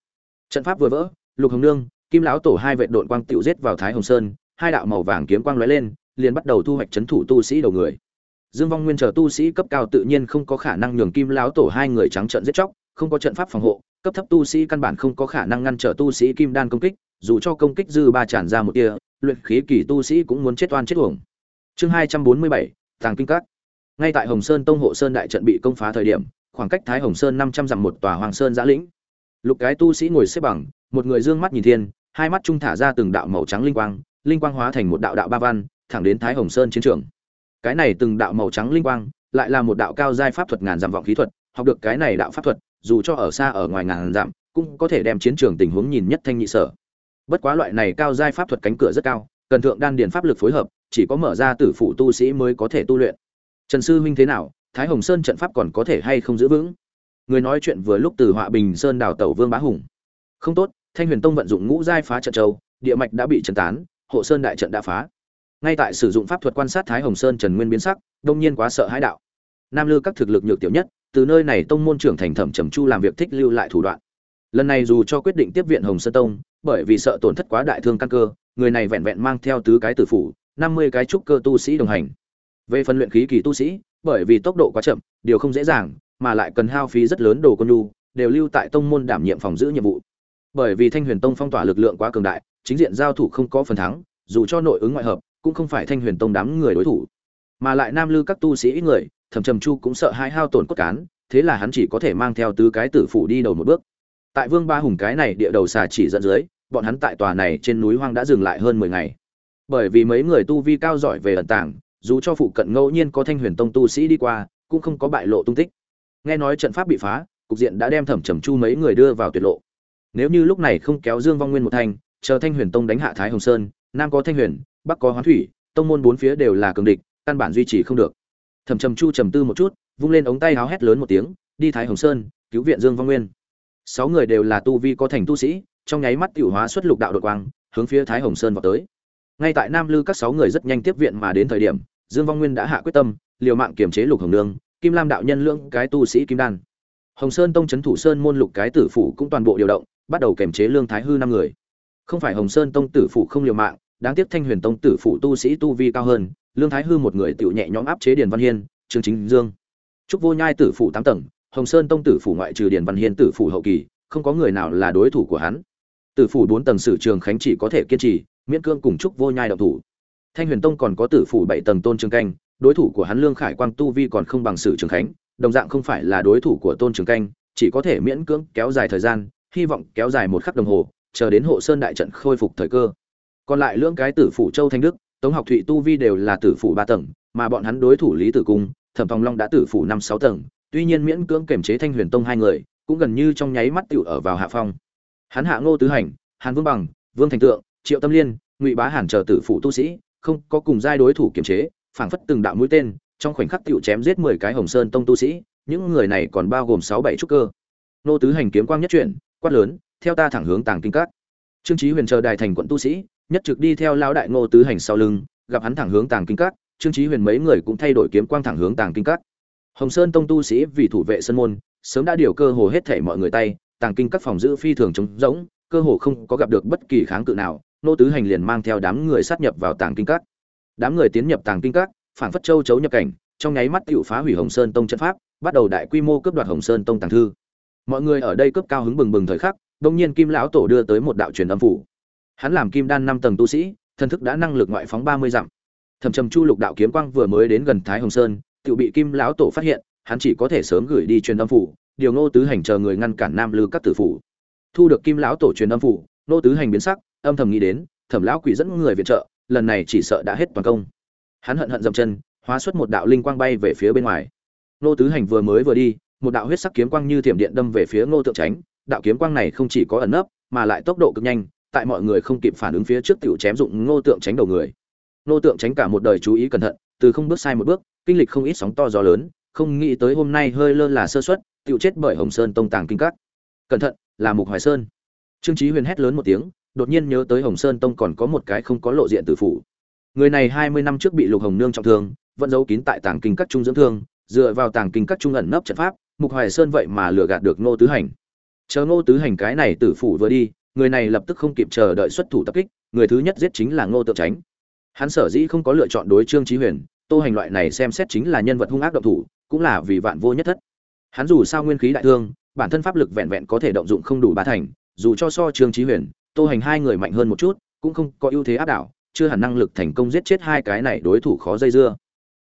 Trận pháp vừa vỡ, lục hồng nương, kim lão tổ hai vệ đội quang tựu giết vào thái hồng sơn, hai đạo màu vàng kiếm quang lóe lên, liền bắt đầu thu hoạch c thủ tu sĩ đầu người dương vong nguyên chờ tu sĩ cấp cao tự nhiên không có khả năng nhường kim lão tổ hai người trắng trợn giết chóc, không có trận pháp phòng hộ, cấp thấp tu sĩ căn bản không có khả năng ngăn trở tu sĩ kim đan công kích, dù cho công kích dư ba tràn ra một tia, luyện khí kỳ tu sĩ cũng muốn chết oan chết uổng. Chương hai trăm bốn mươi bảy, tàng kinh các. Ngay tại hồng sơn tông hộ sơn đại trận bị công phá thời điểm, khoảng cách thái hồng sơn năm trăm dặm một tòa hoàng sơn giã lĩnh. Lục cái tu sĩ ngồi xếp bằng, một người dương mắt nhìn thiên, hai mắt trung thả ra từng đạo màu trắng linh quang linh quang hóa thành một đạo đạo ba văn, thẳng đến thái hồng sơn chiến trường cái này từng đạo màu trắng linh quang, lại là một đạo cao giai pháp thuật ngàn dặm vọng khí thuật, học được cái này đạo pháp thuật, dù cho ở xa ở ngoài ngàn dặm, cũng có thể đem chiến trường tình huống nhìn nhất thanh nhị sở. Bất quá loại này cao giai pháp thuật cánh cửa rất cao, cần thượng đan điền pháp lực phối hợp, chỉ có mở ra tử phụ tu sĩ mới có thể tu luyện. Trần sư huynh thế nào? Thái hồng sơn trận pháp còn có thể hay không giữ vững? Người nói chuyện vừa lúc từ họa bình sơn đào tẩu vương bá hùng. Không tốt, thanh huyền tông vận dụng ngũ giai phá trận châu, địa mạch đã bị trần tán, hộ sơn đại trận đã phá ngay tại sử dụng pháp thuật quan sát thái hồng sơn trần nguyên biến sắc, đông nhiên quá sợ hãi đạo. Nam lư các thực lực nhược tiểu nhất, từ nơi này tông môn trưởng thành thẩm trầm chu làm việc thích lưu lại thủ đoạn. Lần này dù cho quyết định tiếp viện hồng sơn tông, bởi vì sợ tổn thất quá đại thương căn cơ, người này vẹn vẹn mang theo tứ cái tử phủ, năm mươi cái trúc cơ tu sĩ đồng hành. Về phần luyện khí kỳ tu sĩ, bởi vì tốc độ quá chậm, điều không dễ dàng, mà lại cần hao phí rất lớn đồ con nhu, đều lưu tại tông môn đảm nhiệm phòng giữ nhiệm vụ. Bởi vì thanh huyền tông phong tỏa lực lượng quá cường đại, chính diện giao thủ không có phần thắng, dù cho nội ứng ngoại hợp cũng không phải thanh huyền tông đám người đối thủ, mà lại nam lư các tu sĩ ít người, thẩm trầm chu cũng sợ hãi hao tổn cốt cán, thế là hắn chỉ có thể mang theo tứ cái tử phủ đi đầu một bước. Tại vương ba hùng cái này địa đầu xà chỉ dẫn dưới, bọn hắn tại tòa này trên núi hoang đã dừng lại hơn mười ngày. Bởi vì mấy người tu vi cao giỏi về ẩn tàng, dù cho phụ cận ngẫu nhiên có thanh huyền tông tu sĩ đi qua, cũng không có bại lộ tung tích. Nghe nói trận pháp bị phá, cục diện đã đem thẩm trầm chu mấy người đưa vào tuyệt lộ. Nếu như lúc này không kéo dương vong nguyên một thanh chờ thanh huyền tông đánh hạ thái hồng sơn, nam có thanh huyền bắc có hoán thủy, tông môn bốn phía đều là cường địch, căn bản duy trì không được. Thẩm trầm chu trầm tư một chút, vung lên ống tay háo hét lớn một tiếng, đi thái hồng sơn, cứu viện dương vong nguyên. Sáu người đều là tu vi có thành tu sĩ, trong nháy mắt tiểu hóa xuất lục đạo đội quang, hướng phía thái hồng sơn vào tới. Ngay tại nam lư các sáu người rất nhanh tiếp viện mà đến thời điểm, dương vong nguyên đã hạ quyết tâm, liều mạng kiềm chế lục hồng nương, kim lam đạo nhân lưỡng cái tu sĩ kim đan. Hồng sơn tông trấn thủ sơn môn lục cái tử phủ cũng toàn bộ điều động, bắt đầu kiềm chế lương thái hư năm người. Không phải hồng sơn tông tử phủ không liều mạng đáng tiếc thanh huyền tông tử phụ tu sĩ tu vi cao hơn, lương thái hư một người tiểu nhẹ nhõm áp chế điền văn hiên, trương chính dương. Trúc vô nhai tử phụ tám tầng, hồng sơn tông tử phủ ngoại trừ điền văn hiên tử phủ hậu kỳ, không có người nào là đối thủ của hắn. Tử phủ bốn tầng sử trường khánh chỉ có thể kiên trì, miễn cương cùng trúc vô nhai động thủ. Thanh huyền tông còn có tử phủ bảy tầng tôn trường canh, đối thủ của hắn lương khải quang tu vi còn không bằng sử trường khánh, đồng dạng không phải là đối thủ của tôn trường canh, chỉ có thể miễn cưỡng kéo dài thời gian, hy vọng kéo dài một khắc đồng hồ, chờ đến hộ sơn đại trận khôi phục thời cơ còn lại lưỡng cái tử phủ châu thanh đức, tống học thụy tu vi đều là tử phủ ba tầng, mà bọn hắn đối thủ lý tử cung, thẩm tòng long đã tử phủ năm sáu tầng, tuy nhiên miễn cưỡng kiểm chế thanh huyền tông hai người, cũng gần như trong nháy mắt tựu ở vào hạ phong. Hắn hạ ngô tứ hành, hàn vương bằng, vương thành tượng, triệu tâm liên, ngụy bá hàn chờ tử phủ tu sĩ, không có cùng giai đối thủ kiểm chế, phảng phất từng đạo mũi tên, trong khoảnh khắc tựu chém giết mười cái hồng sơn tông tu sĩ, những người này còn bao gồm sáu bảy trúc cơ. Nô tứ hành kiếm quang nhất chuyển, quát lớn, theo ta thẳng hướng tàng kinh các. Trương trí huyền chờ đài thành quận tu sĩ nhất trực đi theo lão đại ngô tứ hành sau lưng, gặp hắn thẳng hướng tàng kinh các, trương chí huyền mấy người cũng thay đổi kiếm quang thẳng hướng tàng kinh các. Hồng sơn tông tu sĩ vì thủ vệ sân môn, sớm đã điều cơ hồ hết thảy mọi người tay, tàng kinh các phòng giữ phi thường trống rỗng, cơ hồ không có gặp được bất kỳ kháng cự nào nô tứ hành liền mang theo đám người sát nhập vào tàng kinh các. Đám người tiến nhập tàng kinh các phản phất châu chấu nhập cảnh, trong nháy mắt tiểu phá hủy hồng sơn tông trận pháp, bắt đầu đại quy mô cướp đoạt hồng sơn tông tàng thư. Mọi người ở đây cướp cao hứng bừng bừng thời khắc đột nhiên kim lão tổ đưa tới một đạo truyền âm phủ hắn làm kim đan năm tầng tu sĩ, thần thức đã năng lực ngoại phóng ba mươi dặm. Thẩm trầm chu lục đạo kiếm quang vừa mới đến gần thái hồng sơn tự bị kim lão tổ phát hiện, hắn chỉ có thể sớm gửi đi truyền âm phủ, điều ngô tứ hành chờ người ngăn cản nam lư các tử phủ. Thu được kim lão tổ truyền âm phủ, ngô tứ hành biến sắc, âm thầm nghĩ đến, thẩm lão quỷ dẫn người viện trợ, lần này chỉ sợ đã hết toàn công. Hắn hận hận dậm chân, hóa xuất một đạo linh quang bay về phía bên ngoài. Ngô tứ hành vừa mới vừa đi, một đạo huyết sắc kiếm quang như thiểm điện đâm về phía ngô tượng tránh đạo kiếm quang này không chỉ có ẩn nấp, mà lại tốc độ cực nhanh tại mọi người không kịp phản ứng phía trước tiểu chém dụng ngô tượng tránh đầu người. Ngô tượng tránh cả một đời chú ý cẩn thận, từ không bước sai một bước, kinh lịch không ít sóng to gió lớn, không nghĩ tới hôm nay hơi lơ là sơ suất, tiểu chết bởi hồng sơn tông tàng kinh các. Cẩn thận, là mục hoài sơn. Trương chí huyền hét lớn một tiếng, đột nhiên nhớ tới hồng sơn tông còn có một cái không có lộ diện tử phụ. người này hai mươi năm trước bị lục hồng nương trọng thương, vẫn giấu kín tại tàng kinh các trung dưỡng thương, dựa vào tàng kinh các trung ẩn nấp trận pháp, mục hoài sơn vậy mà lừa gạt được ngô tứ hành. Chờ ngô tứ hành cái này tử phụ vừa đi người này lập tức không kịp chờ đợi xuất thủ tập kích, người thứ nhất giết chính là ngô tượng tránh. Hắn sở dĩ không có lựa chọn đối trương Chí huyền, tô hành loại này xem xét chính là nhân vật hung ác động thủ, cũng là vì vạn vô nhất thất. Hắn dù sao nguyên khí đại thương, bản thân pháp lực vẹn vẹn có thể động dụng không đủ ba thành, dù cho so trương Chí huyền, tô hành hai người mạnh hơn một chút, cũng không có ưu thế áp đảo, chưa hẳn năng lực thành công giết chết hai cái này đối thủ khó dây dưa.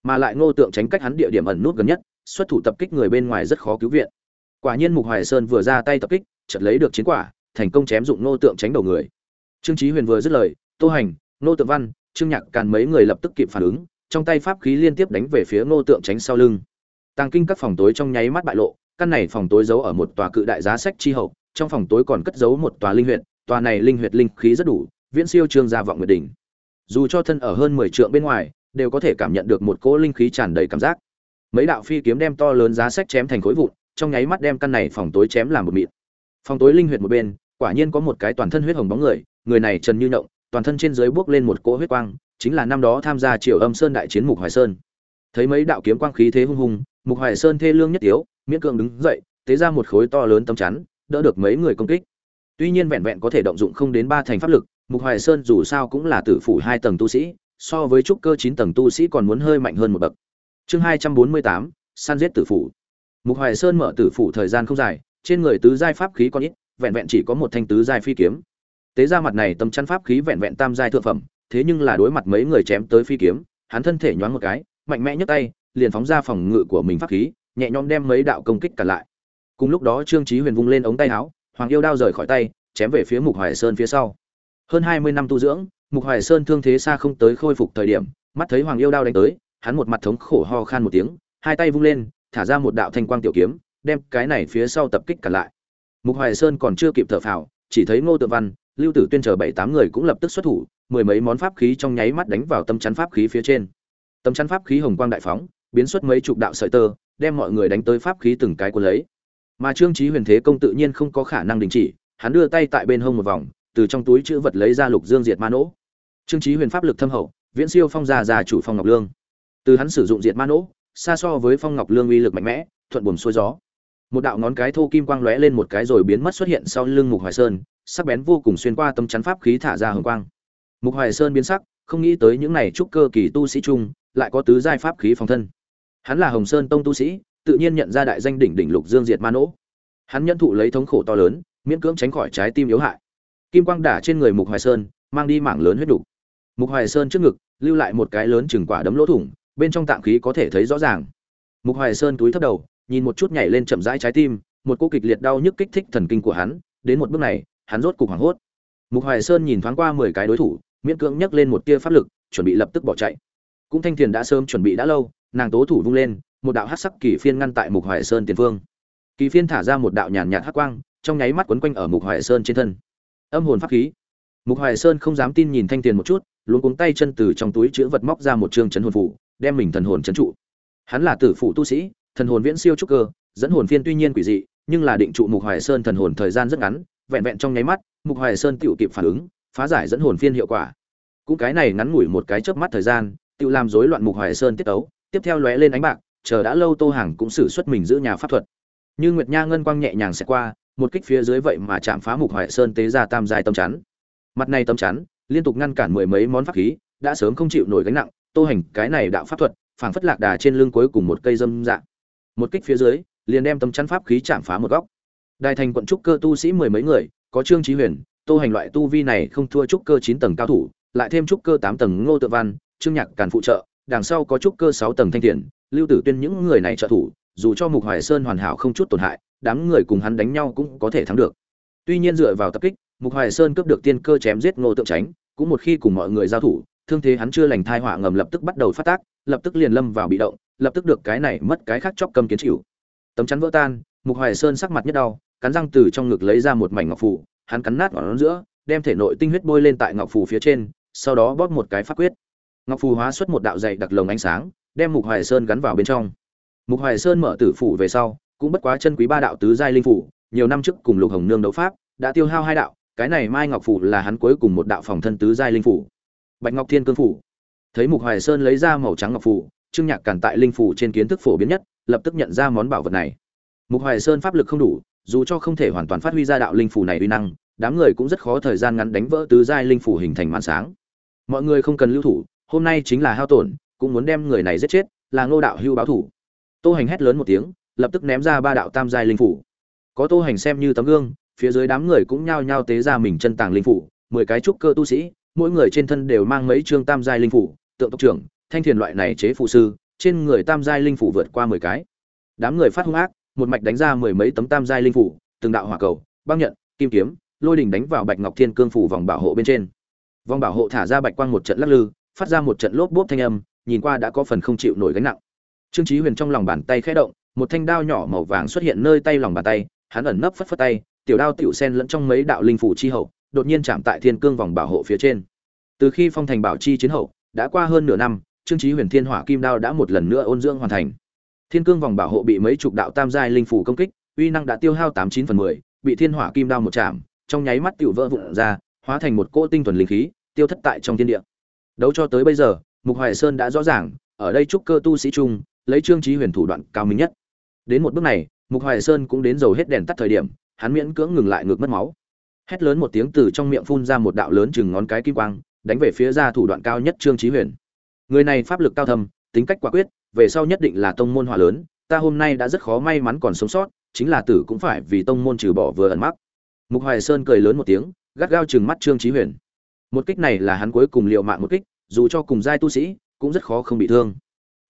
Mà lại ngô tượng tránh cách hắn địa điểm ẩn nút gần nhất, xuất thủ tập kích người bên ngoài rất khó cứu viện. Quả nhiên mục hoài sơn vừa ra tay tập kích, chợt lấy được chiến quả thành công chém dụng ngô tượng tránh đầu người. Trương chí huyền vừa dứt lời, tô hành, ngô tượng văn, trương nhạc càn mấy người lập tức kịp phản ứng, trong tay pháp khí liên tiếp đánh về phía ngô tượng tránh sau lưng. Tàng kinh các phòng tối trong nháy mắt bại lộ, căn này phòng tối giấu ở một tòa cự đại giá sách chi hậu, trong phòng tối còn cất giấu một tòa linh huyệt, tòa này linh huyệt linh khí rất đủ, viễn siêu trương gia vọng nguyệt đỉnh. Dù cho thân ở hơn mười trượng bên ngoài, đều có thể cảm nhận được một cỗ linh khí tràn đầy cảm giác. Mấy đạo phi kiếm đem to lớn giá sách chém thành khối vụn, trong nháy mắt đem căn này phòng tối chém làm một mịn phòng tối linh huyệt một bên, quả nhiên có một cái toàn thân huyết hồng bóng người người này trần như nhộng, toàn thân trên dưới bước lên một cỗ huyết quang, chính là năm đó tham gia triều âm sơn đại chiến mục hoài sơn. Thấy mấy đạo kiếm quang khí thế hung hùng, mục hoài sơn thê lương nhất tiếu, miễn cưỡng đứng dậy, tế ra một khối to lớn tấm chắn, đỡ được mấy người công kích. Tuy nhiên vẹn vẹn có thể động dụng không đến ba thành pháp lực, mục hoài sơn dù sao cũng là tử phủ hai tầng tu sĩ, so với trúc cơ chín tầng tu sĩ còn muốn hơi mạnh hơn một bậc. Chương hai trăm bốn mươi tám, săn giết tử phủ. Mục hoài sơn mở tử phủ thời gian không dài trên người tứ giai pháp khí còn ít, vẹn vẹn chỉ có một thanh tứ giai phi kiếm. Tế ra mặt này tấm chắn pháp khí vẹn vẹn tam giai thượng phẩm, thế nhưng là đối mặt mấy người chém tới phi kiếm, hắn thân thể nhoáng một cái, mạnh mẽ nhấc tay, liền phóng ra phòng ngự của mình pháp khí, nhẹ nhõm đem mấy đạo công kích cả lại. Cùng lúc đó trương chí huyền vung lên ống tay áo, hoàng yêu đao rời khỏi tay, chém về phía mục hoài sơn phía sau. Hơn hai mươi năm tu dưỡng, mục hoài sơn thương thế xa không tới khôi phục thời điểm, mắt thấy hoàng yêu đao đánh tới, hắn một mặt thống khổ ho khan một tiếng, hai tay vung lên, thả ra một đạo thanh quang tiểu kiếm đem cái này phía sau tập kích cả lại. Mục hoài sơn còn chưa kịp thở phào, chỉ thấy ngô tự văn, lưu tử tuyên chờ bảy tám người cũng lập tức xuất thủ, mười mấy món pháp khí trong nháy mắt đánh vào tâm chắn pháp khí phía trên. Tâm chắn pháp khí hồng quang đại phóng, biến xuất mấy chục đạo sợi tơ, đem mọi người đánh tới pháp khí từng cái cuốn lấy. Mà trương chí huyền thế công tự nhiên không có khả năng đình chỉ, hắn đưa tay tại bên hông một vòng, từ trong túi chữ vật lấy ra lục dương diệt ma nỗ. Trương chí huyền pháp lực thâm hậu, viễn siêu phong gia già chủ phong ngọc lương. Từ hắn sử dụng diệt ma nỗ, xa so với phong ngọc lương uy lực mạnh mẽ, thuận buồm xuôi gió một đạo ngón cái thô kim quang lóe lên một cái rồi biến mất xuất hiện sau lưng mục hoài sơn, sắc bén vô cùng xuyên qua tâm chắn pháp khí thả ra hồng quang. Mục hoài sơn biến sắc, không nghĩ tới những này trúc cơ kỳ tu sĩ trung lại có tứ giai pháp khí phòng thân. Hắn là hồng sơn tông tu sĩ, tự nhiên nhận ra đại danh đỉnh đỉnh lục dương diệt ma nỗ. Hắn nhận thụ lấy thống khổ to lớn, miễn cưỡng tránh khỏi trái tim yếu hại. Kim quang đả trên người mục hoài sơn, mang đi mảng lớn huyết đủ. mục hoài sơn trước ngực, lưu lại một cái lớn chừng quả đấm lỗ thủng, bên trong tạng khí có thể thấy rõ ràng. Mục hoài sơn túi thấp đầu nhìn một chút nhảy lên chậm rãi trái tim, một cô kịch liệt đau nhức kích thích thần kinh của hắn, đến một bước này, hắn rốt cục hoảng hốt. Mục hoài sơn nhìn thoáng qua mười cái đối thủ, miễn cưỡng nhấc lên một tia pháp lực, chuẩn bị lập tức bỏ chạy. Cũng thanh thiền đã sớm chuẩn bị đã lâu, nàng tố thủ vung lên, một đạo hắc sắc kỳ phiên ngăn tại mục hoài sơn tiền phương. Kỳ phiên thả ra một đạo nhàn nhạt hắc quang, trong nháy mắt quấn quanh ở mục hoài sơn trên thân. Âm hồn pháp khí. Mục hoài sơn không dám tin nhìn thanh tiền một chút luôn cuống tay chân từ trong túi chứa vật móc ra một trương chấn hồn phủ đem mình thần hồn chấn trụ. Hắn là tử phụ tu sĩ thần hồn viễn siêu trúc cơ, dẫn hồn phiên tuy nhiên quỷ dị, nhưng là định trụ mục hoài sơn thần hồn thời gian rất ngắn, vẹn vẹn trong nháy mắt, mục hoài sơn tự kịp phản ứng, phá giải dẫn hồn phiên hiệu quả. Cũng cái này ngắn ngủi một cái chớp mắt thời gian tự làm rối loạn mục hoài sơn tiết tấu, tiếp theo lóe lên ánh bạc, chờ đã lâu tô hàng cũng xử xuất mình giữ nhà pháp thuật. Như nguyệt nha ngân quang nhẹ nhàng sẽ qua, một kích phía dưới vậy mà chạm phá mục hoài sơn tế ra tam dài tâm chắn. Mặt này tâm chắn, liên tục ngăn cản mười mấy món pháp khí, đã sớm không chịu nổi gánh nặng, tô hành cái này đạo pháp thuật, phảng phất lạc đà trên lưng cuối cùng một cây dâm dạng một kích phía dưới, liền đem tâm chắn pháp khí chạm phá một góc. Đại thành quận trúc cơ tu sĩ mười mấy người, có trương trí huyền, tô hành loại tu vi này không thua trúc cơ chín tầng cao thủ, lại thêm trúc cơ tám tầng ngô tự văn, trương nhạc càn phụ trợ, đằng sau có trúc cơ sáu tầng thanh tiền lưu tử tuyên những người này trợ thủ, dù cho mục hoài sơn hoàn hảo không chút tổn hại, đám người cùng hắn đánh nhau cũng có thể thắng được. Tuy nhiên dựa vào tập kích, mục hoài sơn cướp được tiên cơ chém giết ngô tượng tránh cũng một khi cùng mọi người giao thủ thương thế hắn chưa lành thai họa ngầm lập tức bắt đầu phát tác, lập tức liền lâm vào bị động, lập tức được cái này mất cái khác chóc cầm kiến chịu. Tấm chắn vỡ tan, mục hoài sơn sắc mặt nhất đau, cắn răng từ trong ngực lấy ra một mảnh ngọc phủ, hắn cắn nát ngọn giữa, đem thể nội tinh huyết bôi lên tại ngọc phủ phía trên, sau đó bóp một cái phát quyết. Ngọc phù hóa xuất một đạo dày đặc lồng ánh sáng, đem mục hoài sơn gắn vào bên trong. Mục hoài sơn mở tử phủ về sau, cũng bất quá chân quý ba đạo tứ giai linh phủ, nhiều năm trước cùng lục hồng nương đấu pháp, đã tiêu hao hai đạo, cái này mai ngọc phủ là hắn cuối cùng một đạo phòng thân tứ giai linh phủ bạch ngọc thiên cương phủ. Thấy mục hoài sơn lấy ra màu trắng ngọc phủ, trương nhạc cản tại linh phủ trên kiến thức phổ biến nhất, lập tức nhận ra món bảo vật này. Mục hoài sơn pháp lực không đủ, dù cho không thể hoàn toàn phát huy ra đạo linh phủ này uy năng, đám người cũng rất khó thời gian ngắn đánh vỡ tứ giai linh phủ hình thành màn sáng. Mọi người không cần lưu thủ, hôm nay chính là hao tổn, cũng muốn đem người này giết chết, là ngô đạo hưu báo thủ. Tô hành hét lớn một tiếng, lập tức ném ra ba đạo tam giai linh phủ. Có tô hành xem như tấm gương, phía dưới đám người cũng nhao nhao tế ra mình chân tàng linh phủ, mười cái trúc cơ tu sĩ mỗi người trên thân đều mang mấy chương tam giai linh phủ, tượng tộc trưởng, thanh thiền loại này chế phụ sư, trên người tam giai linh phủ vượt qua mười cái. Đám người phát hung ác, một mạch đánh ra mười mấy tấm tam giai linh phủ, từng đạo hỏa cầu, băng nhận, kim kiếm, lôi đỉnh đánh vào bạch ngọc thiên cương phủ vòng bảo hộ bên trên. Vòng bảo hộ thả ra bạch quang một trận lắc lư, phát ra một trận lốp bốp thanh âm, nhìn qua đã có phần không chịu nổi gánh nặng. Trương chí huyền trong lòng bàn tay khẽ động, một thanh đao nhỏ màu vàng xuất hiện nơi tay lòng bàn tay, hắn ẩn nấp phất phất tay, tiểu đao tiểu sen lẫn trong mấy đạo linh phủ chi hậu đột nhiên chạm tại thiên cương vòng bảo hộ phía trên. Từ khi phong thành bảo chi chiến hậu, đã qua hơn nửa năm, trương chí huyền thiên hỏa kim đao đã một lần nữa ôn dưỡng hoàn thành. Thiên cương vòng bảo hộ bị mấy chục đạo tam giai linh phủ công kích, uy năng đã tiêu hao tám chín phần mười, bị thiên hỏa kim đao một chạm, trong nháy mắt tiểu vỡ vụn ra, hóa thành một cỗ tinh thuần linh khí, tiêu thất tại trong thiên địa. Đấu cho tới bây giờ, mục hoài sơn đã rõ ràng, ở đây trúc cơ tu sĩ trung lấy trương trí huyền thủ đoạn cao minh nhất. Đến một bước này, mục hoài sơn cũng đến dầu hết đèn tắt thời điểm, hắn miễn cưỡng ngừng lại ngược mất máu hét lớn một tiếng từ trong miệng phun ra một đạo lớn chừng ngón cái kim quang, đánh về phía ra thủ đoạn cao nhất trương trí huyền. Người này pháp lực cao thâm, tính cách quả quyết, về sau nhất định là tông môn hỏa lớn, ta hôm nay đã rất khó may mắn còn sống sót, chính là tử cũng phải vì tông môn trừ bỏ vừa ẩn mắc. Mục hoài sơn cười lớn một tiếng, gắt gao chừng mắt trương chí huyền. Một kích này là hắn cuối cùng liệu mạng một kích, dù cho cùng giai tu sĩ, cũng rất khó không bị thương.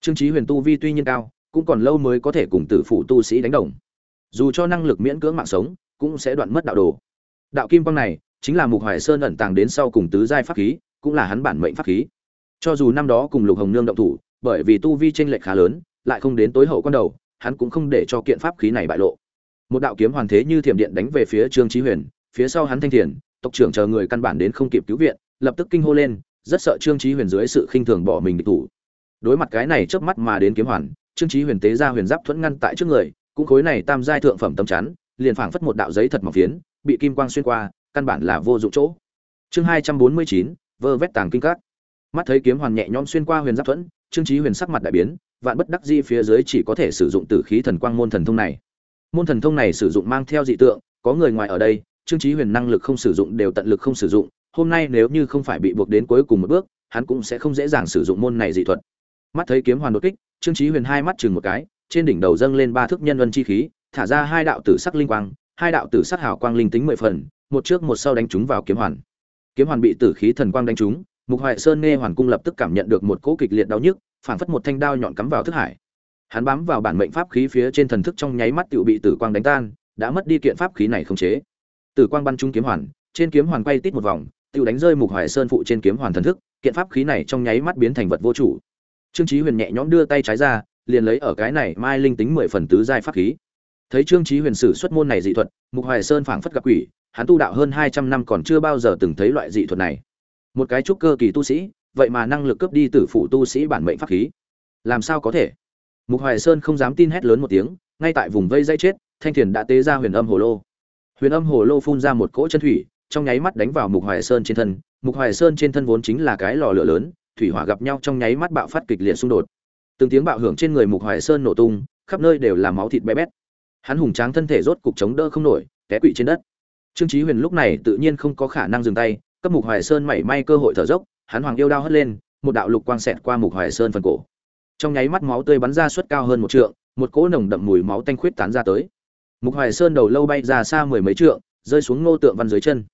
Trương chí huyền tu vi tuy nhiên cao, cũng còn lâu mới có thể cùng tử phụ tu sĩ đánh đồng. Dù cho năng lực miễn cưỡng mạng sống, cũng sẽ đoạn mất đạo đồ đạo kim quang này chính là mục hoài sơn ẩn tàng đến sau cùng tứ giai pháp khí, cũng là hắn bản mệnh pháp khí. Cho dù năm đó cùng lục hồng nương động thủ, bởi vì tu vi tranh lệch khá lớn, lại không đến tối hậu quan đầu, hắn cũng không để cho kiện pháp khí này bại lộ. Một đạo kiếm hoàn thế như thiểm điện đánh về phía trương chí huyền, phía sau hắn thanh thiền, tộc trưởng chờ người căn bản đến không kịp cứu viện, lập tức kinh hô lên, rất sợ trương chí huyền dưới sự khinh thường bỏ mình địch thủ. Đối mặt cái này chớp mắt mà đến kiếm hoàn, trương chí huyền tế ra huyền giáp thuẫn ngăn tại trước người, cũng khối này tam giai thượng phẩm tâm chắn, liền phảng phất một đạo giấy thật mỏng phiến bị kim quang xuyên qua, căn bản là vô dụng chỗ. Chương hai trăm bốn mươi chín, vơ vét tàng kinh cát mắt thấy kiếm hoàn nhẹ nhõm xuyên qua huyền giáp thuẫn, trương chí huyền sắc mặt đại biến, vạn bất đắc dĩ phía dưới chỉ có thể sử dụng tử khí thần quang môn thần thông này. Môn thần thông này sử dụng mang theo dị tượng, có người ngoài ở đây, trương chí huyền năng lực không sử dụng đều tận lực không sử dụng, hôm nay nếu như không phải bị buộc đến cuối cùng một bước, hắn cũng sẽ không dễ dàng sử dụng môn này dị thuật. Mắt thấy kiếm hoàn đột kích, trương chí huyền hai mắt chừng một cái, trên đỉnh đầu dâng lên ba thước nhân luân chi khí, thả ra hai đạo tử sắc linh quang hai đạo tử sát hào quang linh tính mười phần, một trước một sau đánh chúng vào kiếm hoàn. Kiếm hoàn bị tử khí thần quang đánh trúng mục hoại sơn nghe hoàn cung lập tức cảm nhận được một cỗ kịch liệt đau nhức, phảng phất một thanh đao nhọn cắm vào thức hải. Hắn bám vào bản mệnh pháp khí phía trên thần thức trong nháy mắt tiểu bị tử quang đánh tan, đã mất đi kiện pháp khí này không chế. Tử quang bắn trúng kiếm hoàn, trên kiếm hoàn quay tít một vòng tiểu đánh rơi mục hoại sơn phụ trên kiếm hoàn thần thức, kiện pháp khí này trong nháy mắt biến thành vật vô chủ. Trương chí huyền nhẹ nhõm đưa tay trái ra, liền lấy ở cái này mai linh tính mười phần tứ giai pháp khí thấy trương chí huyền sử xuất môn này dị thuật, mục hoài sơn phảng phất gặp quỷ, hắn tu đạo hơn hai trăm năm còn chưa bao giờ từng thấy loại dị thuật này. Một cái trúc cơ kỳ tu sĩ, vậy mà năng lực cướp đi tử phụ tu sĩ bản mệnh pháp khí. Làm sao có thể? Mục hoài sơn không dám tin hét lớn một tiếng, ngay tại vùng vây dây chết, thanh thiền đã tế ra huyền âm hồ lô. Huyền âm hồ lô phun ra một cỗ chân thủy, trong nháy mắt đánh vào mục hoài sơn trên thân. Mục hoài sơn trên thân vốn chính là cái lò lửa lớn, thủy hỏa gặp nhau trong nháy mắt bạo phát kịch liệt xung đột. Từng tiếng bạo hưởng trên người mục hoài sơn nổ tung, khắp nơi đều là máu thịt bé bét hắn hùng tráng thân thể rốt cục chống đỡ không nổi, té quỵ trên đất. Trương chí huyền lúc này tự nhiên không có khả năng dừng tay, cấp mục hoài sơn mảy may cơ hội thở dốc, hắn hoàng yêu đao hất lên, một đạo lục quang xẹt qua mục hoài sơn phần cổ. Trong nháy mắt máu tươi bắn ra suất cao hơn một trượng, một cỗ nồng đậm mùi máu tanh khuyết tán ra tới. Mục hoài sơn đầu lâu bay ra xa mười mấy trượng, rơi xuống ngô tượng văn dưới chân.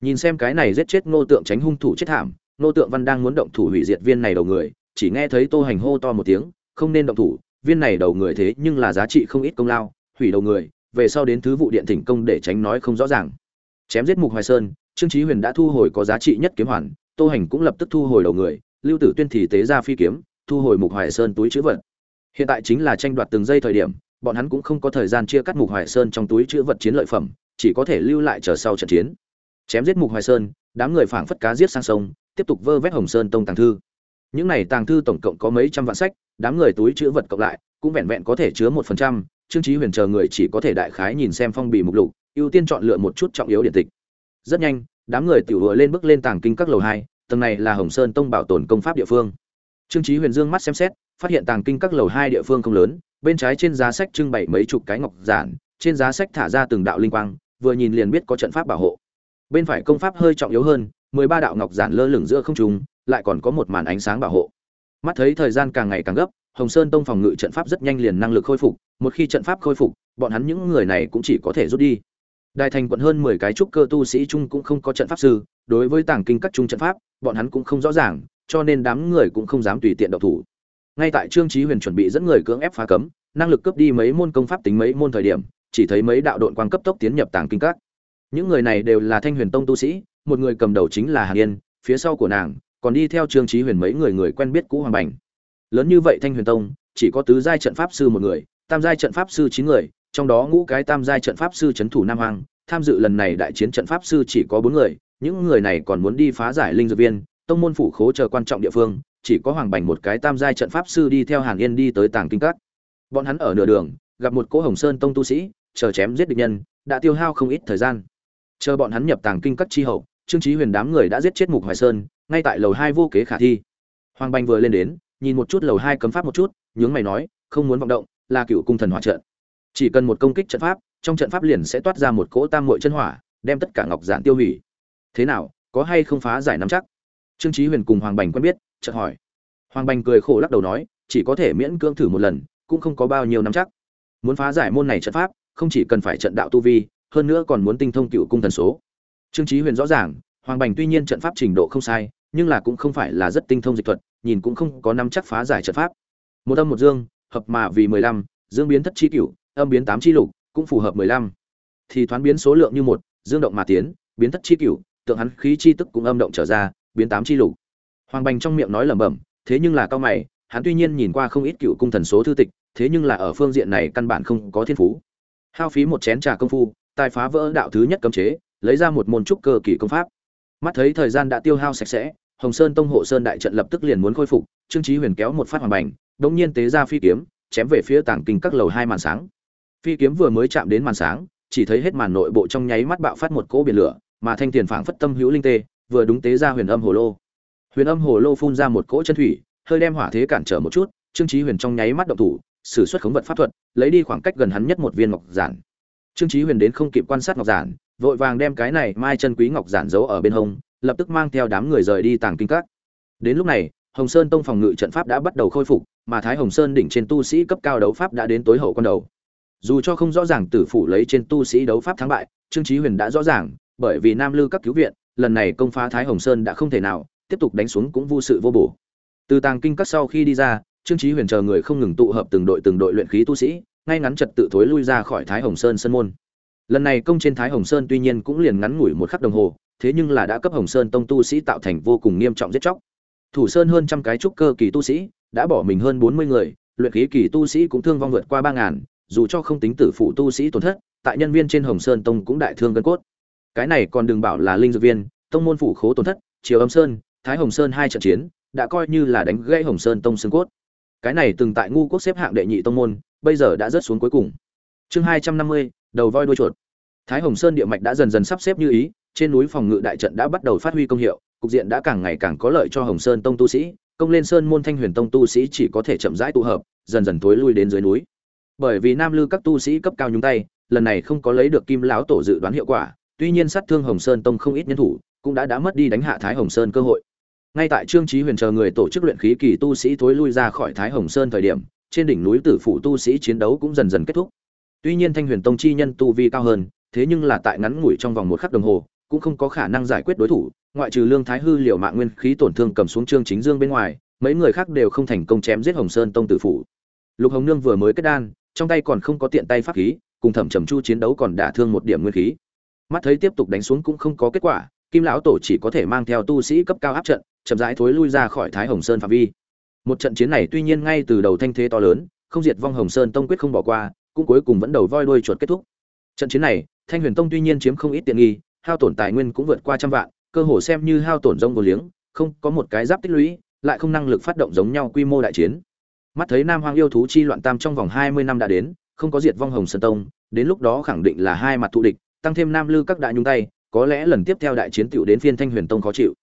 Nhìn xem cái này giết chết ngô tượng tránh hung thủ chết thảm, ngô tượng văn đang muốn động thủ hủy diệt viên này đầu người, chỉ nghe thấy tô hành hô to một tiếng, không nên động thủ, viên này đầu người thế nhưng là giá trị không ít công lao hủy đầu người, về sau đến thứ vụ điện thỉnh công để tránh nói không rõ ràng. Chém giết mục hoài sơn, trương chí huyền đã thu hồi có giá trị nhất kiếm hoàn, tô hành cũng lập tức thu hồi đầu người, lưu tử tuyên thì tế ra phi kiếm, thu hồi mục hoài sơn túi chữ vật. Hiện tại chính là tranh đoạt từng giây thời điểm, bọn hắn cũng không có thời gian chia cắt mục hoài sơn trong túi chữ vật chiến lợi phẩm, chỉ có thể lưu lại chờ sau trận chiến. Chém giết mục hoài sơn, đám người phảng phất cá giết sang sông, tiếp tục vơ vét hồng sơn tông tàng thư. Những này tàng thư tổng cộng có mấy trăm vạn sách, đám người túi chữ vật cộng lại, cũng vẹn vẹn có thể chứa một phần trăm trương chí huyền chờ người chỉ có thể đại khái nhìn xem phong bì mục lục, ưu tiên chọn lựa một chút trọng yếu điện tịch. Rất nhanh, đám người tiểu vừa lên bước lên tàng kinh các lầu hai, tầng này là hồng sơn tông bảo tồn công pháp địa phương. Trương chí huyền dương mắt xem xét, phát hiện tàng kinh các lầu hai địa phương không lớn, bên trái trên giá sách trưng bày mấy chục cái ngọc giản, trên giá sách thả ra từng đạo linh quang, vừa nhìn liền biết có trận pháp bảo hộ. Bên phải công pháp hơi trọng yếu hơn, mười ba đạo ngọc giản lơ lửng giữa không trung, lại còn có một màn ánh sáng bảo hộ. Mắt thấy thời gian càng ngày càng gấp hồng sơn tông phòng ngự trận pháp rất nhanh liền năng lực khôi phục, một khi trận pháp khôi phục, bọn hắn những người này cũng chỉ có thể rút đi. Đại thành quận hơn mười cái trúc cơ tu sĩ chung cũng không có trận pháp sư, đối với tàng kinh các trung trận pháp, bọn hắn cũng không rõ ràng, cho nên đám người cũng không dám tùy tiện động thủ. Ngay tại trương chí huyền chuẩn bị dẫn người cưỡng ép phá cấm, năng lực cướp đi mấy môn công pháp tính mấy môn thời điểm, chỉ thấy mấy đạo độn quang cấp tốc tiến nhập tàng kinh các. Những người này đều là thanh huyền tông tu sĩ, một người cầm đầu chính là hàn yên, phía sau của nàng, còn đi theo trương chí huyền mấy người người quen biết cũ hoàng bành lớn như vậy thanh huyền tông, chỉ có tứ giai trận pháp sư một người, tam giai trận pháp sư chín người, trong đó ngũ cái tam giai trận pháp sư chấn thủ nam hoàng tham dự lần này đại chiến trận pháp sư chỉ có bốn người, những người này còn muốn đi phá giải linh dược viên, tông môn phủ khố chờ quan trọng địa phương, chỉ có hoàng bành một cái tam giai trận pháp sư đi theo hàn yên đi tới tàng kinh các. Bọn hắn ở nửa đường, gặp một cỗ hồng sơn tông tu sĩ, chờ chém giết địch nhân, đã tiêu hao không ít thời gian. Chờ bọn hắn nhập tàng kinh các chi hậu, trương trí huyền đám người đã giết chết mục hoài sơn, ngay tại lầu hai vô kế khả thi. Hoàng bành vừa lên đến nhìn một chút lầu hai cấm pháp một chút, nhướng mày nói, không muốn vọng động, là cựu cung thần hỏa trận. Chỉ cần một công kích trận pháp, trong trận pháp liền sẽ toát ra một cỗ tam mội chân hỏa, đem tất cả ngọc giản tiêu hủy. Thế nào, có hay không phá giải nắm chắc? Trương trí huyền cùng hoàng bành quen biết, chợt hỏi. Hoàng bành cười khổ lắc đầu nói, chỉ có thể miễn cưỡng thử một lần, cũng không có bao nhiêu nắm chắc. Muốn phá giải môn này trận pháp, không chỉ cần phải trận đạo tu vi, hơn nữa còn muốn tinh thông cựu cung thần số. Trương trí huyền rõ ràng, hoàng bành tuy nhiên trận pháp trình độ không sai nhưng là cũng không phải là rất tinh thông dịch thuật, nhìn cũng không có nắm chắc phá giải trận pháp. Một âm một dương, hợp mà vì mười lăm, dương biến thất chi cửu, âm biến tám chi lục, cũng phù hợp mười lăm. Thì thoán biến số lượng như một, dương động mà tiến, biến thất chi cửu, tượng hắn khí chi tức cũng âm động trở ra, biến tám chi lục. Hoàng bành trong miệng nói lẩm bẩm, thế nhưng là cao mày, hắn tuy nhiên nhìn qua không ít cựu cung thần số thư tịch, thế nhưng là ở phương diện này căn bản không có thiên phú. Hao phí một chén trà công phu, tài phá vỡ đạo thứ nhất cấm chế, lấy ra một môn trúc cơ kỳ công pháp mắt thấy thời gian đã tiêu hao sạch sẽ, hồng sơn tông hộ sơn đại trận lập tức liền muốn khôi phục, trương chí huyền kéo một phát hoàng bành, đống nhiên tế ra phi kiếm, chém về phía tảng kinh các lầu hai màn sáng. Phi kiếm vừa mới chạm đến màn sáng, chỉ thấy hết màn nội bộ trong nháy mắt bạo phát một cỗ biển lửa, mà thanh tiền phảng phất tâm hữu linh tê, vừa đúng tế ra huyền âm hồ lô. Huyền âm hồ lô phun ra một cỗ chân thủy, hơi đem hỏa thế cản trở một chút, trương chí huyền trong nháy mắt động thủ, sử xuất khống vật pháp thuật, lấy đi khoảng cách gần hắn nhất một viên ngọc giản. Trương chí huyền đến không kịp quan sát ngọc giản vội vàng đem cái này mai chân quý ngọc giản giấu ở bên hông, lập tức mang theo đám người rời đi tàng kinh các. Đến lúc này, hồng sơn tông phòng ngự trận pháp đã bắt đầu khôi phục, mà thái hồng sơn đỉnh trên tu sĩ cấp cao đấu pháp đã đến tối hậu con đầu. Dù cho không rõ ràng tử phủ lấy trên tu sĩ đấu pháp thắng bại, trương chí huyền đã rõ ràng, bởi vì nam lư các cứu viện, lần này công phá thái hồng sơn đã không thể nào, tiếp tục đánh xuống cũng vô sự vô bổ. Từ tàng kinh các sau khi đi ra, trương chí huyền chờ người không ngừng tụ hợp từng đội từng đội luyện khí tu sĩ, ngay ngắn trật tự thối lui ra khỏi thái hồng sơn sân môn lần này công trên thái hồng sơn tuy nhiên cũng liền ngắn ngủi một khắc đồng hồ, thế nhưng là đã cấp hồng sơn tông tu sĩ tạo thành vô cùng nghiêm trọng giết chóc. Thủ sơn hơn trăm cái trúc cơ kỳ tu sĩ, đã bỏ mình hơn bốn mươi người, luyện khí kỳ tu sĩ cũng thương vong vượt qua ba ngàn, dù cho không tính tử phụ tu sĩ tổn thất, tại nhân viên trên hồng sơn tông cũng đại thương gân cốt. Cái này còn đừng bảo là linh dược viên, tông môn phủ khố tổn thất chiều âm sơn, thái hồng sơn hai trận chiến, đã coi như là đánh gãy hồng sơn tông xương cốt. Cái này từng tại ngu quốc xếp hạng đệ nhị tông môn, bây giờ đã rớt xuống cuối cùng. Chương hai trăm năm mươi đầu voi đuôi chuột. Thái hồng sơn địa mạch đã dần dần sắp xếp như ý, trên núi phòng ngự đại trận đã bắt đầu phát huy công hiệu, cục diện đã càng ngày càng có lợi cho hồng sơn tông tu sĩ, công lên sơn môn thanh huyền tông tu sĩ chỉ có thể chậm rãi tụ hợp, dần dần tối lui đến dưới núi. Bởi vì nam lư các tu sĩ cấp cao nhúng tay, lần này không có lấy được kim lão tổ dự đoán hiệu quả, tuy nhiên sát thương hồng sơn tông không ít nhân thủ, cũng đã đã mất đi đánh hạ thái hồng sơn cơ hội. Ngay tại trương trí huyền chờ người tổ chức luyện khí kỳ tu sĩ thối lui ra khỏi thái hồng sơn thời điểm, trên đỉnh núi tử phụ tu sĩ chiến đấu cũng dần dần kết thúc tuy nhiên thanh huyền tông chi nhân tu vi cao hơn, thế nhưng là tại ngắn ngủi trong vòng một khắc đồng hồ, cũng không có khả năng giải quyết đối thủ, ngoại trừ lương thái hư liều mạng nguyên khí tổn thương cầm xuống trương chính dương bên ngoài, mấy người khác đều không thành công chém giết hồng sơn tông tử phụ lục hồng nương vừa mới kết đan, trong tay còn không có tiện tay pháp khí, cùng thẩm trầm chu chiến đấu còn đả thương một điểm nguyên khí. Mắt thấy tiếp tục đánh xuống cũng không có kết quả, kim lão tổ chỉ có thể mang theo tu sĩ cấp cao áp trận, chậm rãi thối lui ra khỏi thái hồng sơn phạm vi. Một trận chiến này tuy nhiên ngay từ đầu thanh thế to lớn, không diệt vong hồng sơn tông quyết không bỏ qua cũng cuối cùng vẫn đầu voi đuôi chuột kết thúc. Trận chiến này, thanh huyền tông tuy nhiên chiếm không ít tiện nghi, hao tổn tài nguyên cũng vượt qua trăm vạn, cơ hồ xem như hao tổn rông vô liếng, không có một cái giáp tích lũy, lại không năng lực phát động giống nhau quy mô đại chiến. Mắt thấy nam hoang yêu thú chi loạn tam trong vòng hai mươi năm đã đến, không có diệt vong hồng sơn tông, đến lúc đó khẳng định là hai mặt thù địch, tăng thêm nam lư các đại nhung tay, có lẽ lần tiếp theo đại chiến tiểu đến phiên thanh huyền tông khó chịu.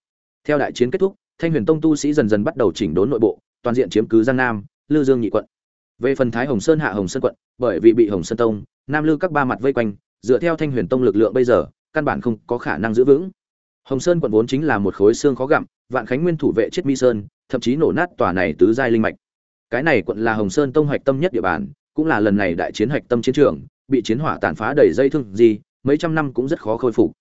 Theo đại chiến kết thúc, thanh huyền tông tu sĩ dần dần bắt đầu chỉnh đốn nội bộ, toàn diện chiếm cứ giang nam, lư dương nhị quận về phần thái hồng sơn hạ hồng sơn quận, bởi vì bị hồng sơn tông, nam lư các ba mặt vây quanh, dựa theo thanh huyền tông lực lượng bây giờ, căn bản không có khả năng giữ vững. Hồng sơn quận vốn chính là một khối xương khó gặm, vạn khánh nguyên thủ vệ chết mi sơn, thậm chí nổ nát tòa này tứ giai linh mạch. Cái này quận là hồng sơn tông hoạch tâm nhất địa bàn, cũng là lần này đại chiến hoạch tâm chiến trường, bị chiến hỏa tàn phá đầy dây thương gì, mấy trăm năm cũng rất khó khôi phục.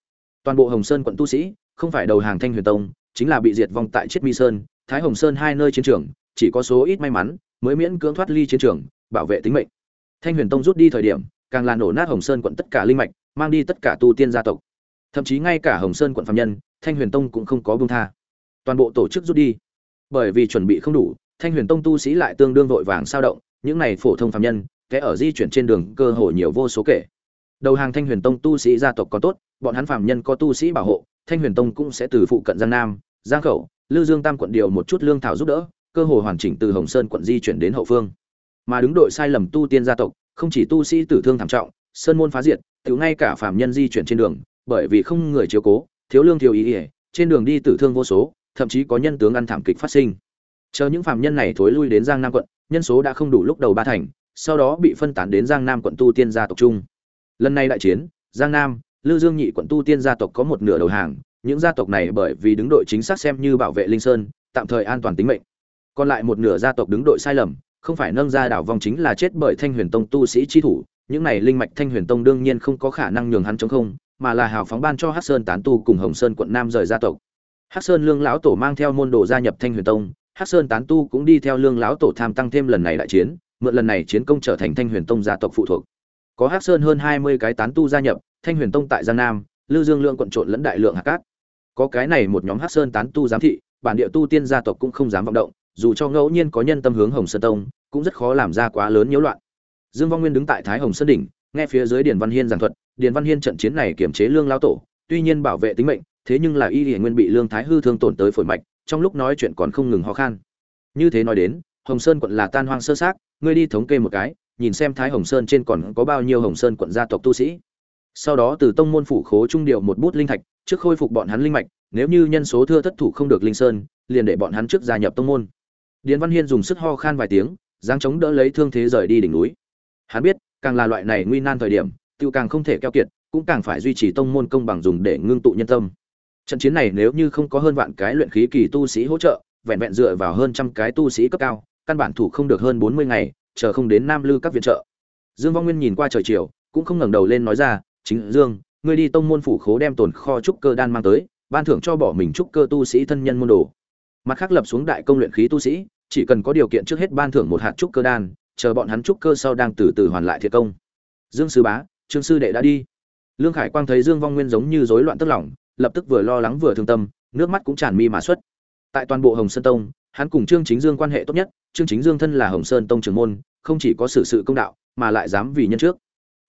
Toàn bộ hồng sơn quận tu sĩ, không phải đầu hàng thanh huyền tông, chính là bị diệt vong tại chiết mi sơn, thái hồng sơn hai nơi chiến trường, chỉ có số ít may mắn mới miễn cưỡng thoát ly chiến trường, bảo vệ tính mệnh. Thanh huyền tông rút đi thời điểm, càng là nổ nát hồng sơn quận tất cả linh mạch, mang đi tất cả tu tiên gia tộc. Thậm chí ngay cả hồng sơn quận phạm nhân, thanh huyền tông cũng không có buông tha. Toàn bộ tổ chức rút đi. Bởi vì chuẩn bị không đủ, thanh huyền tông tu sĩ lại tương đương vội vàng sao động, những này phổ thông phạm nhân, kẻ ở di chuyển trên đường cơ hội nhiều vô số kể. Đầu hàng thanh huyền tông tu sĩ gia tộc có tốt, bọn hắn phạm nhân có tu sĩ bảo hộ, thanh huyền tông cũng sẽ từ phụ cận giang nam, giang khẩu, lư dương tam quận điều một chút lương thảo giúp đỡ cơ hội hoàn chỉnh từ hồng sơn quận di chuyển đến hậu phương. Mà đứng đội sai lầm tu tiên gia tộc, không chỉ tu sĩ tử thương thảm trọng, sơn môn phá diệt tự ngay cả phạm nhân di chuyển trên đường, bởi vì không người chiếu cố, thiếu lương thiếu ý ỉa, trên đường đi tử thương vô số, thậm chí có nhân tướng ăn thảm kịch phát sinh. Chờ những phạm nhân này thối lui đến giang nam quận, nhân số đã không đủ lúc đầu ba thành, sau đó bị phân tán đến giang nam quận tu tiên gia tộc chung. Lần này đại chiến, giang nam, lư dương nhị quận tu tiên gia tộc có một nửa đầu hàng, những gia tộc này bởi vì đứng đội chính xác xem như bảo vệ linh sơn, tạm thời an toàn tính mệnh còn lại một nửa gia tộc đứng đội sai lầm, không phải nâng ra đảo vòng chính là chết bởi thanh huyền tông tu sĩ chi thủ, những này linh mạch thanh huyền tông đương nhiên không có khả năng nhường hắn chống không, mà là hào phóng ban cho hắc sơn tán tu cùng hồng sơn quận nam rời gia tộc. Hắc sơn lương lão tổ mang theo môn đồ gia nhập thanh huyền tông, hắc sơn tán tu cũng đi theo lương lão tổ tham tăng thêm lần này đại chiến, mượn lần này chiến công trở thành thanh huyền tông gia tộc phụ thuộc. Có hắc sơn hơn hai mươi cái tán tu gia nhập, thanh huyền tông tại giang nam lư dương lượng quận trộn lẫn đại lượng hạt cát. Có cái này một nhóm hắc sơn tán tu giám thị, bản địa tu tiên gia tộc cũng không dám vọng động dù cho ngẫu nhiên có nhân tâm hướng hồng sơn tông, cũng rất khó làm ra quá lớn nhiễu loạn. Dương vong nguyên đứng tại thái hồng sơn đỉnh, nghe phía dưới điền văn hiên giảng thuật, điền văn hiên trận chiến này kiểm chế lương lão tổ, tuy nhiên bảo vệ tính mệnh, thế nhưng là y Liễu nguyên bị lương thái hư thương tổn tới phổi mạch, trong lúc nói chuyện còn không ngừng ho khan. Như thế nói đến, hồng sơn quận là tan hoang sơ xác, ngươi đi thống kê một cái, nhìn xem thái hồng sơn trên còn có bao nhiêu hồng sơn quận gia tộc tu sĩ. Sau đó từ tông môn phủ khố trung điệu một bút linh thạch, trước khôi phục bọn hắn linh mạch, nếu như nhân số thưa thất thủ không được linh sơn, liền để bọn hắn trước gia nhập tông môn điền văn hiên dùng sức ho khan vài tiếng, dáng chống đỡ lấy thương thế rời đi đỉnh núi. Hắn biết, càng là loại này nguy nan thời điểm, tiêu càng không thể keo kiệt, cũng càng phải duy trì tông môn công bằng dùng để ngưng tụ nhân tâm. Trận chiến này nếu như không có hơn vạn cái luyện khí kỳ tu sĩ hỗ trợ, vẹn vẹn dựa vào hơn trăm cái tu sĩ cấp cao, căn bản thủ không được hơn bốn mươi ngày, chờ không đến nam lư các viện trợ. Dương vong nguyên nhìn qua trời chiều, cũng không ngẩng đầu lên nói ra, chính dương, ngươi đi tông môn phủ khố đem tồn kho trúc cơ đan mang tới, ban thưởng cho bỏ mình trúc cơ tu sĩ thân nhân môn đồ. Mặt khác lập xuống đại công luyện khí tu sĩ chỉ cần có điều kiện trước hết ban thưởng một hạt trúc cơ đan, chờ bọn hắn trúc cơ sau đang từ từ hoàn lại thiệt công. Dương sư bá, trương sư đệ đã đi. Lương khải quang thấy dương vong nguyên giống như rối loạn tức lòng, lập tức vừa lo lắng vừa thương tâm, nước mắt cũng tràn mi mà xuất. Tại toàn bộ hồng sơn tông, hắn cùng trương chính dương quan hệ tốt nhất, trương chính dương thân là hồng sơn tông trưởng môn, không chỉ có xử sự công đạo, mà lại dám vì nhân trước.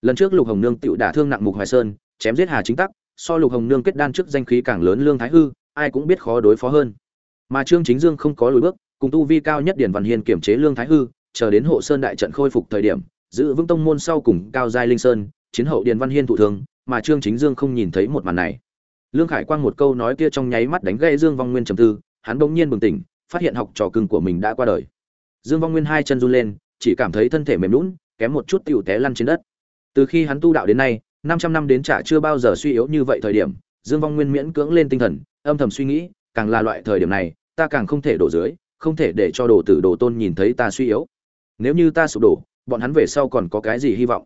Lần trước lục hồng nương tựu đả thương nặng mục hoài sơn, chém giết hà chính tắc, so lục hồng nương kết đan trước danh khí càng lớn lương thái hư, ai cũng biết khó đối phó hơn. Mà trương chính dương không có lùi bước cùng tu vi cao nhất điển văn hiên kiểm chế lương thái hư, chờ đến hộ sơn đại trận khôi phục thời điểm, giữ vững tông môn sau cùng cao giai linh sơn, chiến hậu điền văn hiên thụ thương, mà trương chính dương không nhìn thấy một màn này. Lương khải quang một câu nói kia trong nháy mắt đánh gây dương vong nguyên trầm tư, hắn bỗng nhiên bừng tỉnh, phát hiện học trò cưng của mình đã qua đời. Dương vong nguyên hai chân run lên, chỉ cảm thấy thân thể mềm lún kém một chút tựu té lăn trên đất. Từ khi hắn tu đạo đến nay, năm trăm năm đến chả chưa bao giờ suy yếu như vậy thời điểm, dương vong nguyên miễn cưỡng lên tinh thần, âm thầm suy nghĩ, càng là loại thời điểm này, ta càng không thể đổ dưới không thể để cho đồ tử đồ tôn nhìn thấy ta suy yếu. Nếu như ta sụp đổ, bọn hắn về sau còn có cái gì hy vọng?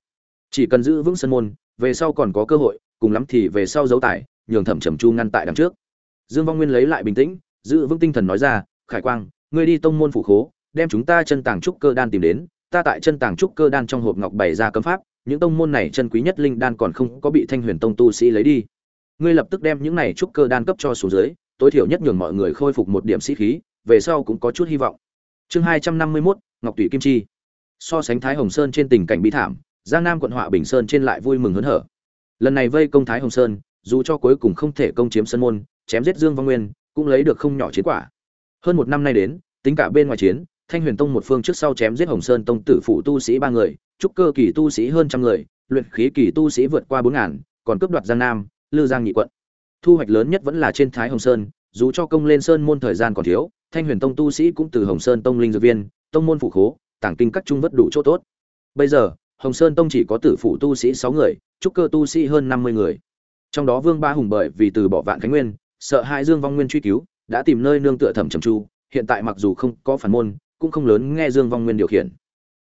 Chỉ cần giữ vững sân môn, về sau còn có cơ hội, cùng lắm thì về sau giấu tài nhường thẩm trầm chu ngăn tại đằng trước. Dương vong nguyên lấy lại bình tĩnh, giữ vững tinh thần nói ra, khải quang, ngươi đi tông môn phủ khố, đem chúng ta chân tàng trúc cơ đan tìm đến, ta tại chân tàng trúc cơ đan trong hộp ngọc bày ra cấm pháp, những tông môn này chân quý nhất linh đan còn không có bị thanh huyền tông tu sĩ lấy đi. Ngươi lập tức đem những này trúc cơ đan cấp cho xuống dưới, tối thiểu nhất nhường mọi người khôi phục một điểm sĩ khí về sau cũng có chút hy vọng. Chương hai trăm năm mươi mốt, ngọc Tủy kim chi. So sánh thái hồng sơn trên tình cảnh bi thảm, giang nam quận họa bình sơn trên lại vui mừng hớn hở. Lần này vây công thái hồng sơn, dù cho cuối cùng không thể công chiếm sân môn, chém giết dương văn nguyên, cũng lấy được không nhỏ chiến quả. Hơn một năm nay đến, tính cả bên ngoài chiến, thanh huyền tông một phương trước sau chém giết hồng sơn tông tử phụ tu sĩ ba người, trúc cơ kỳ tu sĩ hơn trăm người, luyện khí kỳ tu sĩ vượt qua bốn ngàn, còn cướp đoạt giang nam, lư giang nhị quận. Thu hoạch lớn nhất vẫn là trên thái hồng sơn, dù cho công lên sơn môn thời gian còn thiếu thanh huyền tông tu sĩ cũng từ hồng sơn tông linh dược viên, tông môn phụ khố tảng kinh các trung vất đủ chỗ tốt. Bây giờ, hồng sơn tông chỉ có tử phụ tu sĩ sáu người, trúc cơ tu sĩ hơn năm mươi người. Trong đó vương ba hùng bởi vì từ bỏ vạn khánh nguyên, sợ hai dương vong nguyên truy cứu, đã tìm nơi nương tựa thẩm trầm chu, hiện tại mặc dù không có phản môn, cũng không lớn nghe dương vong nguyên điều khiển.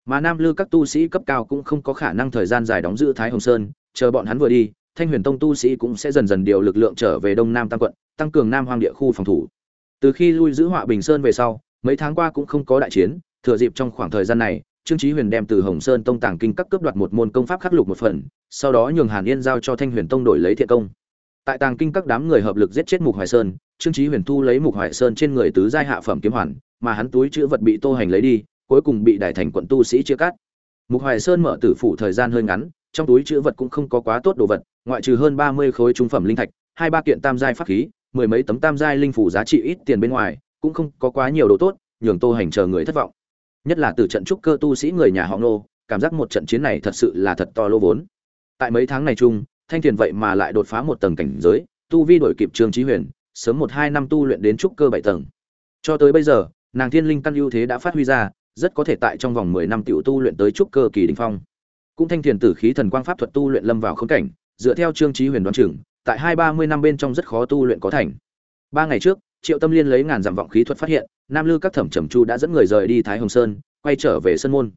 Mà nam lư các tu sĩ cấp cao cũng không có khả năng thời gian dài đóng giữ thái hồng sơn, chờ bọn hắn vừa đi, thanh huyền tông tu sĩ cũng sẽ dần dần điều lực lượng trở về đông nam tam quận, tăng cường nam hoang địa khu phòng thủ từ khi lui giữ họa bình sơn về sau, mấy tháng qua cũng không có đại chiến, thừa dịp trong khoảng thời gian này, trương chí huyền đem từ hồng sơn tông tàng kinh các cướp đoạt một môn công pháp khắc lục một phần, sau đó nhường hàn yên giao cho thanh huyền tông đổi lấy thiện công. Tại tàng kinh các đám người hợp lực giết chết mục hoài sơn, trương chí huyền thu lấy mục hoài sơn trên người tứ giai hạ phẩm kiếm hoàn, mà hắn túi chứa vật bị tô hành lấy đi, cuối cùng bị đại thành quận tu sĩ chia cắt. Mục hoài sơn mở tử phủ thời gian hơi ngắn, trong túi chứa vật cũng không có quá tốt đồ vật, ngoại trừ hơn ba mươi khối trung phẩm linh thạch, hai ba kiện tam giai pháp khí mười mấy tấm tam giai linh phủ giá trị ít tiền bên ngoài, cũng không có quá nhiều đồ tốt, nhường tô hành chờ người thất vọng. Nhất là từ trận trúc cơ tu sĩ người nhà họ nô cảm giác một trận chiến này thật sự là thật to lô vốn. Tại mấy tháng này chung, thanh thiền vậy mà lại đột phá một tầng cảnh giới, tu vi đổi kịp trương trí huyền, sớm một hai năm tu luyện đến trúc cơ bảy tầng. Cho tới bây giờ, nàng thiên linh căn ưu thế đã phát huy ra, rất có thể tại trong vòng mười năm tiểu tu luyện tới trúc cơ kỳ đỉnh phong. Cũng thanh thiền tử khí thần quang pháp thuật tu luyện lâm vào khốn cảnh, dựa theo trương trí huyền đoán chừng tại hai ba mươi năm bên trong rất khó tu luyện có thành. Ba ngày trước, triệu tâm liên lấy ngàn dặm vọng khí thuật phát hiện, nam lư các thẩm trầm chu đã dẫn người rời đi thái hồng sơn, quay trở về sân môn.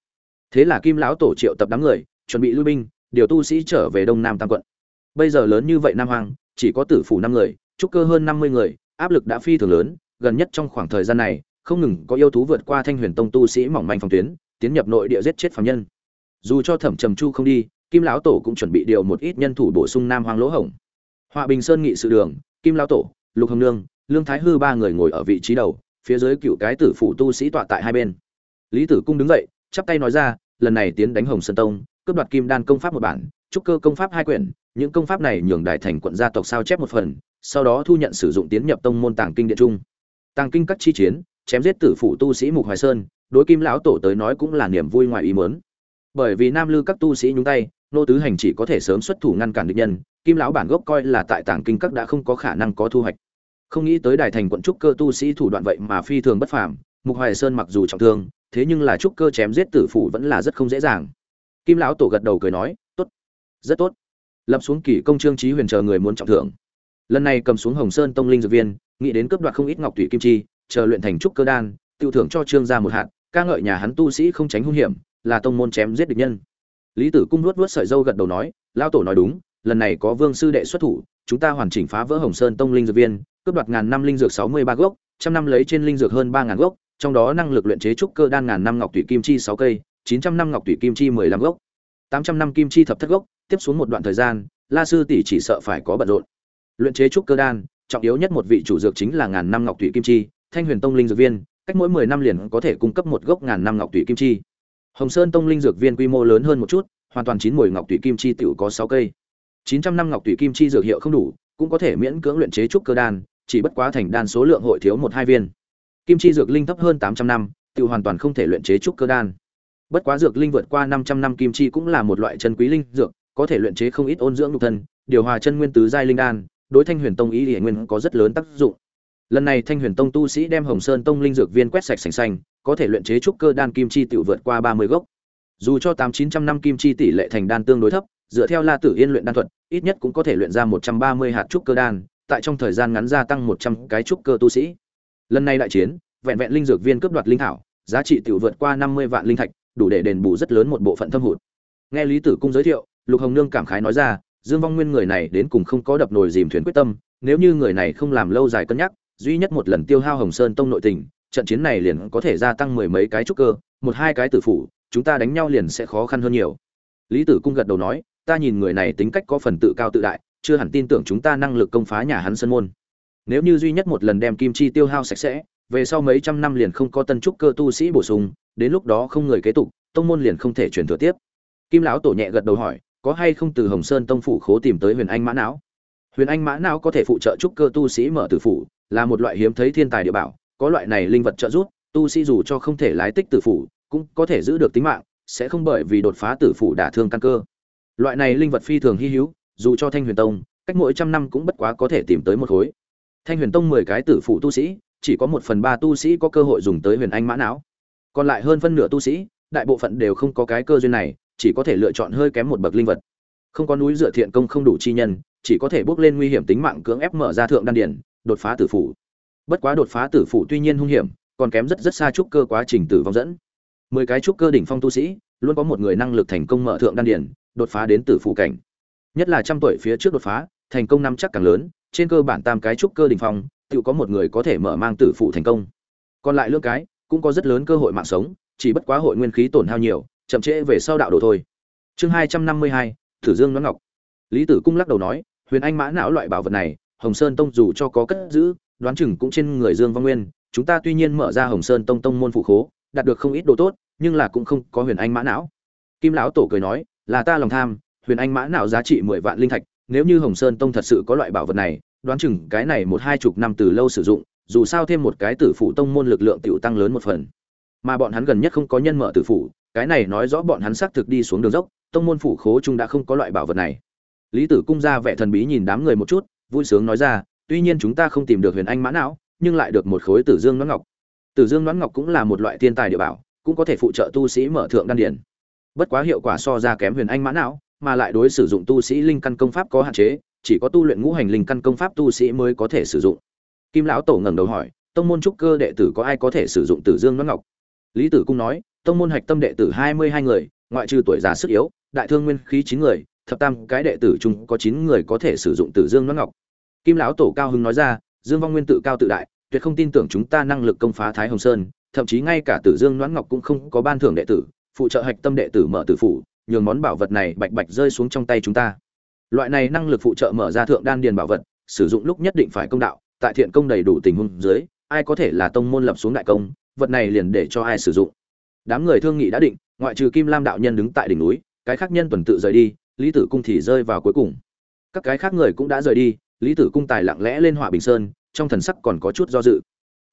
Thế là kim lão tổ triệu tập đám người, chuẩn bị lui binh, điều tu sĩ trở về đông nam tam quận. Bây giờ lớn như vậy nam hoàng chỉ có tử phủ năm người, trúc cơ hơn năm mươi người, áp lực đã phi thường lớn, gần nhất trong khoảng thời gian này, không ngừng có yêu thú vượt qua thanh huyền tông tu sĩ mỏng manh phòng tuyến, tiến nhập nội địa giết chết phạm nhân. Dù cho thẩm trầm chu không đi, kim lão tổ cũng chuẩn bị điều một ít nhân thủ bổ sung nam hoàng lỗ hổng hòa bình sơn nghị sự đường, kim lão tổ, lục hồng nương, lương thái hư ba người ngồi ở vị trí đầu, phía dưới cựu cái tử phụ tu sĩ tọa tại hai bên. Lý tử cung đứng dậy, chắp tay nói ra, lần này tiến đánh hồng sơn tông, cướp đoạt kim đan công pháp một bản, trúc cơ công pháp hai quyển, những công pháp này nhường đại thành quận gia tộc sao chép một phần, sau đó thu nhận sử dụng tiến nhập tông môn tàng kinh điện trung. Tàng kinh các chi chiến, chém giết tử phụ tu sĩ mục hoài sơn, đối kim lão tổ tới nói cũng là niềm vui ngoài ý muốn. Bởi vì nam lư các tu sĩ nhúng tay nô tứ hành chỉ có thể sớm xuất thủ ngăn cản địch nhân, kim lão bản gốc coi là tại tảng kinh các đã không có khả năng có thu hoạch. Không nghĩ tới đài thành quận trúc cơ tu sĩ thủ đoạn vậy mà phi thường bất phàm, mục hoài sơn mặc dù trọng thương, thế nhưng là trúc cơ chém giết tử phủ vẫn là rất không dễ dàng. Kim lão tổ gật đầu cười nói, tốt, rất tốt. Lập xuống kỷ công trương trí huyền chờ người muốn trọng thưởng. Lần này cầm xuống hồng sơn tông linh dược viên, nghĩ đến cướp đoạt không ít ngọc thủy kim chi, chờ luyện thành trúc cơ đan, tiêu thưởng cho trương gia một hạt, ca ngợi nhà hắn tu sĩ không tránh hung hiểm, là tông môn chém giết địch nhân lý tử cung nuốt nuốt sợi dâu gật đầu nói lao tổ nói đúng, lần này có vương sư đệ xuất thủ, chúng ta hoàn chỉnh phá vỡ hồng sơn tông linh dược viên, cướp đoạt ngàn năm linh dược sáu mươi ba gốc, trăm năm lấy trên linh dược hơn ba ngàn gốc, trong đó năng lực luyện chế trúc cơ đan ngàn năm ngọc thủy kim chi sáu cây, chín trăm năm ngọc thủy kim chi mười lăm gốc, tám trăm năm kim chi thập thất gốc, tiếp xuống một đoạn thời gian, la sư tỷ chỉ sợ phải có bận rộn. Luyện chế trúc cơ đan, trọng yếu nhất một vị chủ dược chính là ngàn năm ngọc thủy kim chi, thanh huyền tông linh dược viên, cách mỗi mười năm liền có thể cung cấp một gốc ngàn năm ngọc thủy kim chi hồng sơn tông linh dược viên quy mô lớn hơn một chút hoàn toàn chín mùi ngọc tụy kim chi tiểu có sáu cây. Chín trăm năm ngọc tụy kim chi dược hiệu không đủ cũng có thể miễn cưỡng luyện chế trúc cơ đan chỉ bất quá thành đan số lượng hội thiếu một hai viên. Kim chi dược linh thấp hơn tám trăm năm tiểu hoàn toàn không thể luyện chế trúc cơ đan. Bất quá dược linh vượt qua năm trăm năm kim chi cũng là một loại chân quý linh dược có thể luyện chế không ít ôn dưỡng nhục thân điều hòa chân nguyên tứ giai linh đan đối thanh huyền tông ý địa nguyên có rất lớn tác dụng. Lần này thanh huyền tông tu sĩ đem hồng sơn tông linh dược viên quét sạch sành sanh, có thể luyện chế trúc cơ đan kim chi tiểu vượt qua ba mươi gốc. Dù cho tám chín trăm năm kim chi tỷ lệ thành đan tương đối thấp, dựa theo la tử yên luyện đan thuật, ít nhất cũng có thể luyện ra một trăm ba mươi hạt trúc cơ đan, tại trong thời gian ngắn gia tăng một trăm cái trúc cơ tu sĩ. Lần này đại chiến, vẹn vẹn linh dược viên cướp đoạt linh thảo, giá trị tiểu vượt qua năm mươi vạn linh thạch, đủ để đền bù rất lớn một bộ phận thâm hụt. Nghe lý tử cung giới thiệu, lục hồng nương cảm khái nói ra, dương vong nguyên người này đến cùng không có đập nồi dìm thuyền quyết tâm, nếu như người này không làm lâu dài cân nhắc, duy nhất một lần tiêu hao hồng sơn tông nội tình trận chiến này liền có thể gia tăng mười mấy cái trúc cơ, một hai cái tử phủ, chúng ta đánh nhau liền sẽ khó khăn hơn nhiều. Lý tử cung gật đầu nói, ta nhìn người này tính cách có phần tự cao tự đại, chưa hẳn tin tưởng chúng ta năng lực công phá nhà hắn sân môn. Nếu như duy nhất một lần đem kim chi tiêu hao sạch sẽ, về sau mấy trăm năm liền không có tân trúc cơ tu sĩ bổ sung, đến lúc đó không người kế tục, tông môn liền không thể truyền thừa tiếp. Kim lão tổ nhẹ gật đầu hỏi, có hay không từ hồng sơn tông phủ khố tìm tới huyền anh mã não? Huyền anh mã não có thể phụ trợ trúc cơ tu sĩ mở tử phủ, là một loại hiếm thấy thiên tài địa bảo có loại này linh vật trợ giúp, tu sĩ dù cho không thể lái tích tử phủ, cũng có thể giữ được tính mạng, sẽ không bởi vì đột phá tử phủ đả thương căn cơ. Loại này linh vật phi thường hi hữu, dù cho thanh huyền tông, cách mỗi trăm năm cũng bất quá có thể tìm tới một khối. Thanh huyền tông mười cái tử phủ tu sĩ, chỉ có một phần ba tu sĩ có cơ hội dùng tới huyền anh mã não. Còn lại hơn phân nửa tu sĩ, đại bộ phận đều không có cái cơ duyên này, chỉ có thể lựa chọn hơi kém một bậc linh vật. Không có núi dựa thiện công không đủ chi nhân, chỉ có thể bước lên nguy hiểm tính mạng cưỡng ép mở ra thượng đan điển đột phá tử phủ bất quá đột phá tử phủ tuy nhiên hung hiểm, còn kém rất rất xa trúc cơ quá trình tử vong dẫn. Mười cái trúc cơ đỉnh phong tu sĩ, luôn có một người năng lực thành công mở thượng đan điển đột phá đến tử phủ cảnh. Nhất là trăm tuổi phía trước đột phá, thành công năm chắc càng lớn, trên cơ bản tam cái trúc cơ đỉnh phong, tự có một người có thể mở mang tử phủ thành công. Còn lại lương cái, cũng có rất lớn cơ hội mạng sống, chỉ bất quá hội nguyên khí tổn hao nhiều, chậm trễ về sau đạo đồ thôi. Chương hai trăm năm mươi hai, thử dương đoán ngọc. Lý tử cung lắc đầu nói, huyền anh mã não loại bảo vật này, hồng sơn tông dù cho có cất giữ đoán chừng cũng trên người dương văn nguyên, chúng ta tuy nhiên mở ra hồng sơn tông tông môn phụ khố, đạt được không ít đồ tốt, nhưng là cũng không có huyền anh mã não. Kim lão tổ cười nói, là ta lòng tham, huyền anh mã não giá trị mười vạn linh thạch, nếu như hồng sơn tông thật sự có loại bảo vật này, đoán chừng cái này một hai chục năm từ lâu sử dụng, dù sao thêm một cái tử phụ tông môn lực lượng tiểu tăng lớn một phần. Mà bọn hắn gần nhất không có nhân mở tử phụ cái này nói rõ bọn hắn xác thực đi xuống đường dốc, tông môn phủ khố chung đã không có loại bảo vật này. Lý tử cung ra vẻ thần bí nhìn đám người một chút, vui sướng nói ra tuy nhiên chúng ta không tìm được huyền anh mã não, nhưng lại được một khối tử dương nón ngọc. Tử dương nón ngọc cũng là một loại thiên tài địa bảo, cũng có thể phụ trợ tu sĩ mở thượng đan điển bất quá hiệu quả so ra kém huyền anh mã não, mà lại đối sử dụng tu sĩ linh căn công pháp có hạn chế, chỉ có tu luyện ngũ hành linh căn công pháp tu sĩ mới có thể sử dụng. Kim lão tổ ngẩng đầu hỏi, tông môn trúc cơ đệ tử có ai có thể sử dụng tử dương nón ngọc? Lý tử cung nói, tông môn hạch tâm đệ tử hai mươi hai người, ngoại trừ tuổi già sức yếu, đại thương nguyên khí chín người, thập tam cái đệ tử chung có chín người có thể sử dụng tử dương nón ngọc kim lão tổ cao hưng nói ra, dương vong nguyên tự cao tự đại, tuyệt không tin tưởng chúng ta năng lực công phá thái hồng sơn, thậm chí ngay cả tử dương noãn ngọc cũng không có ban thưởng đệ tử, phụ trợ hạch tâm đệ tử mở tử phủ, nhường món bảo vật này bạch bạch rơi xuống trong tay chúng ta. Loại này năng lực phụ trợ mở ra thượng đan điền bảo vật, sử dụng lúc nhất định phải công đạo, tại thiện công đầy đủ tình huống dưới, ai có thể là tông môn lập xuống đại công, vật này liền để cho ai sử dụng. Đám người thương nghị đã định, ngoại trừ kim lam đạo nhân đứng tại đỉnh núi, cái khác nhân tuần tự rời đi, lý tử cung thì rơi vào cuối cùng. Các cái khác người cũng đã rời đi lý tử cung tài lặng lẽ lên hỏa bình sơn, trong thần sắc còn có chút do dự.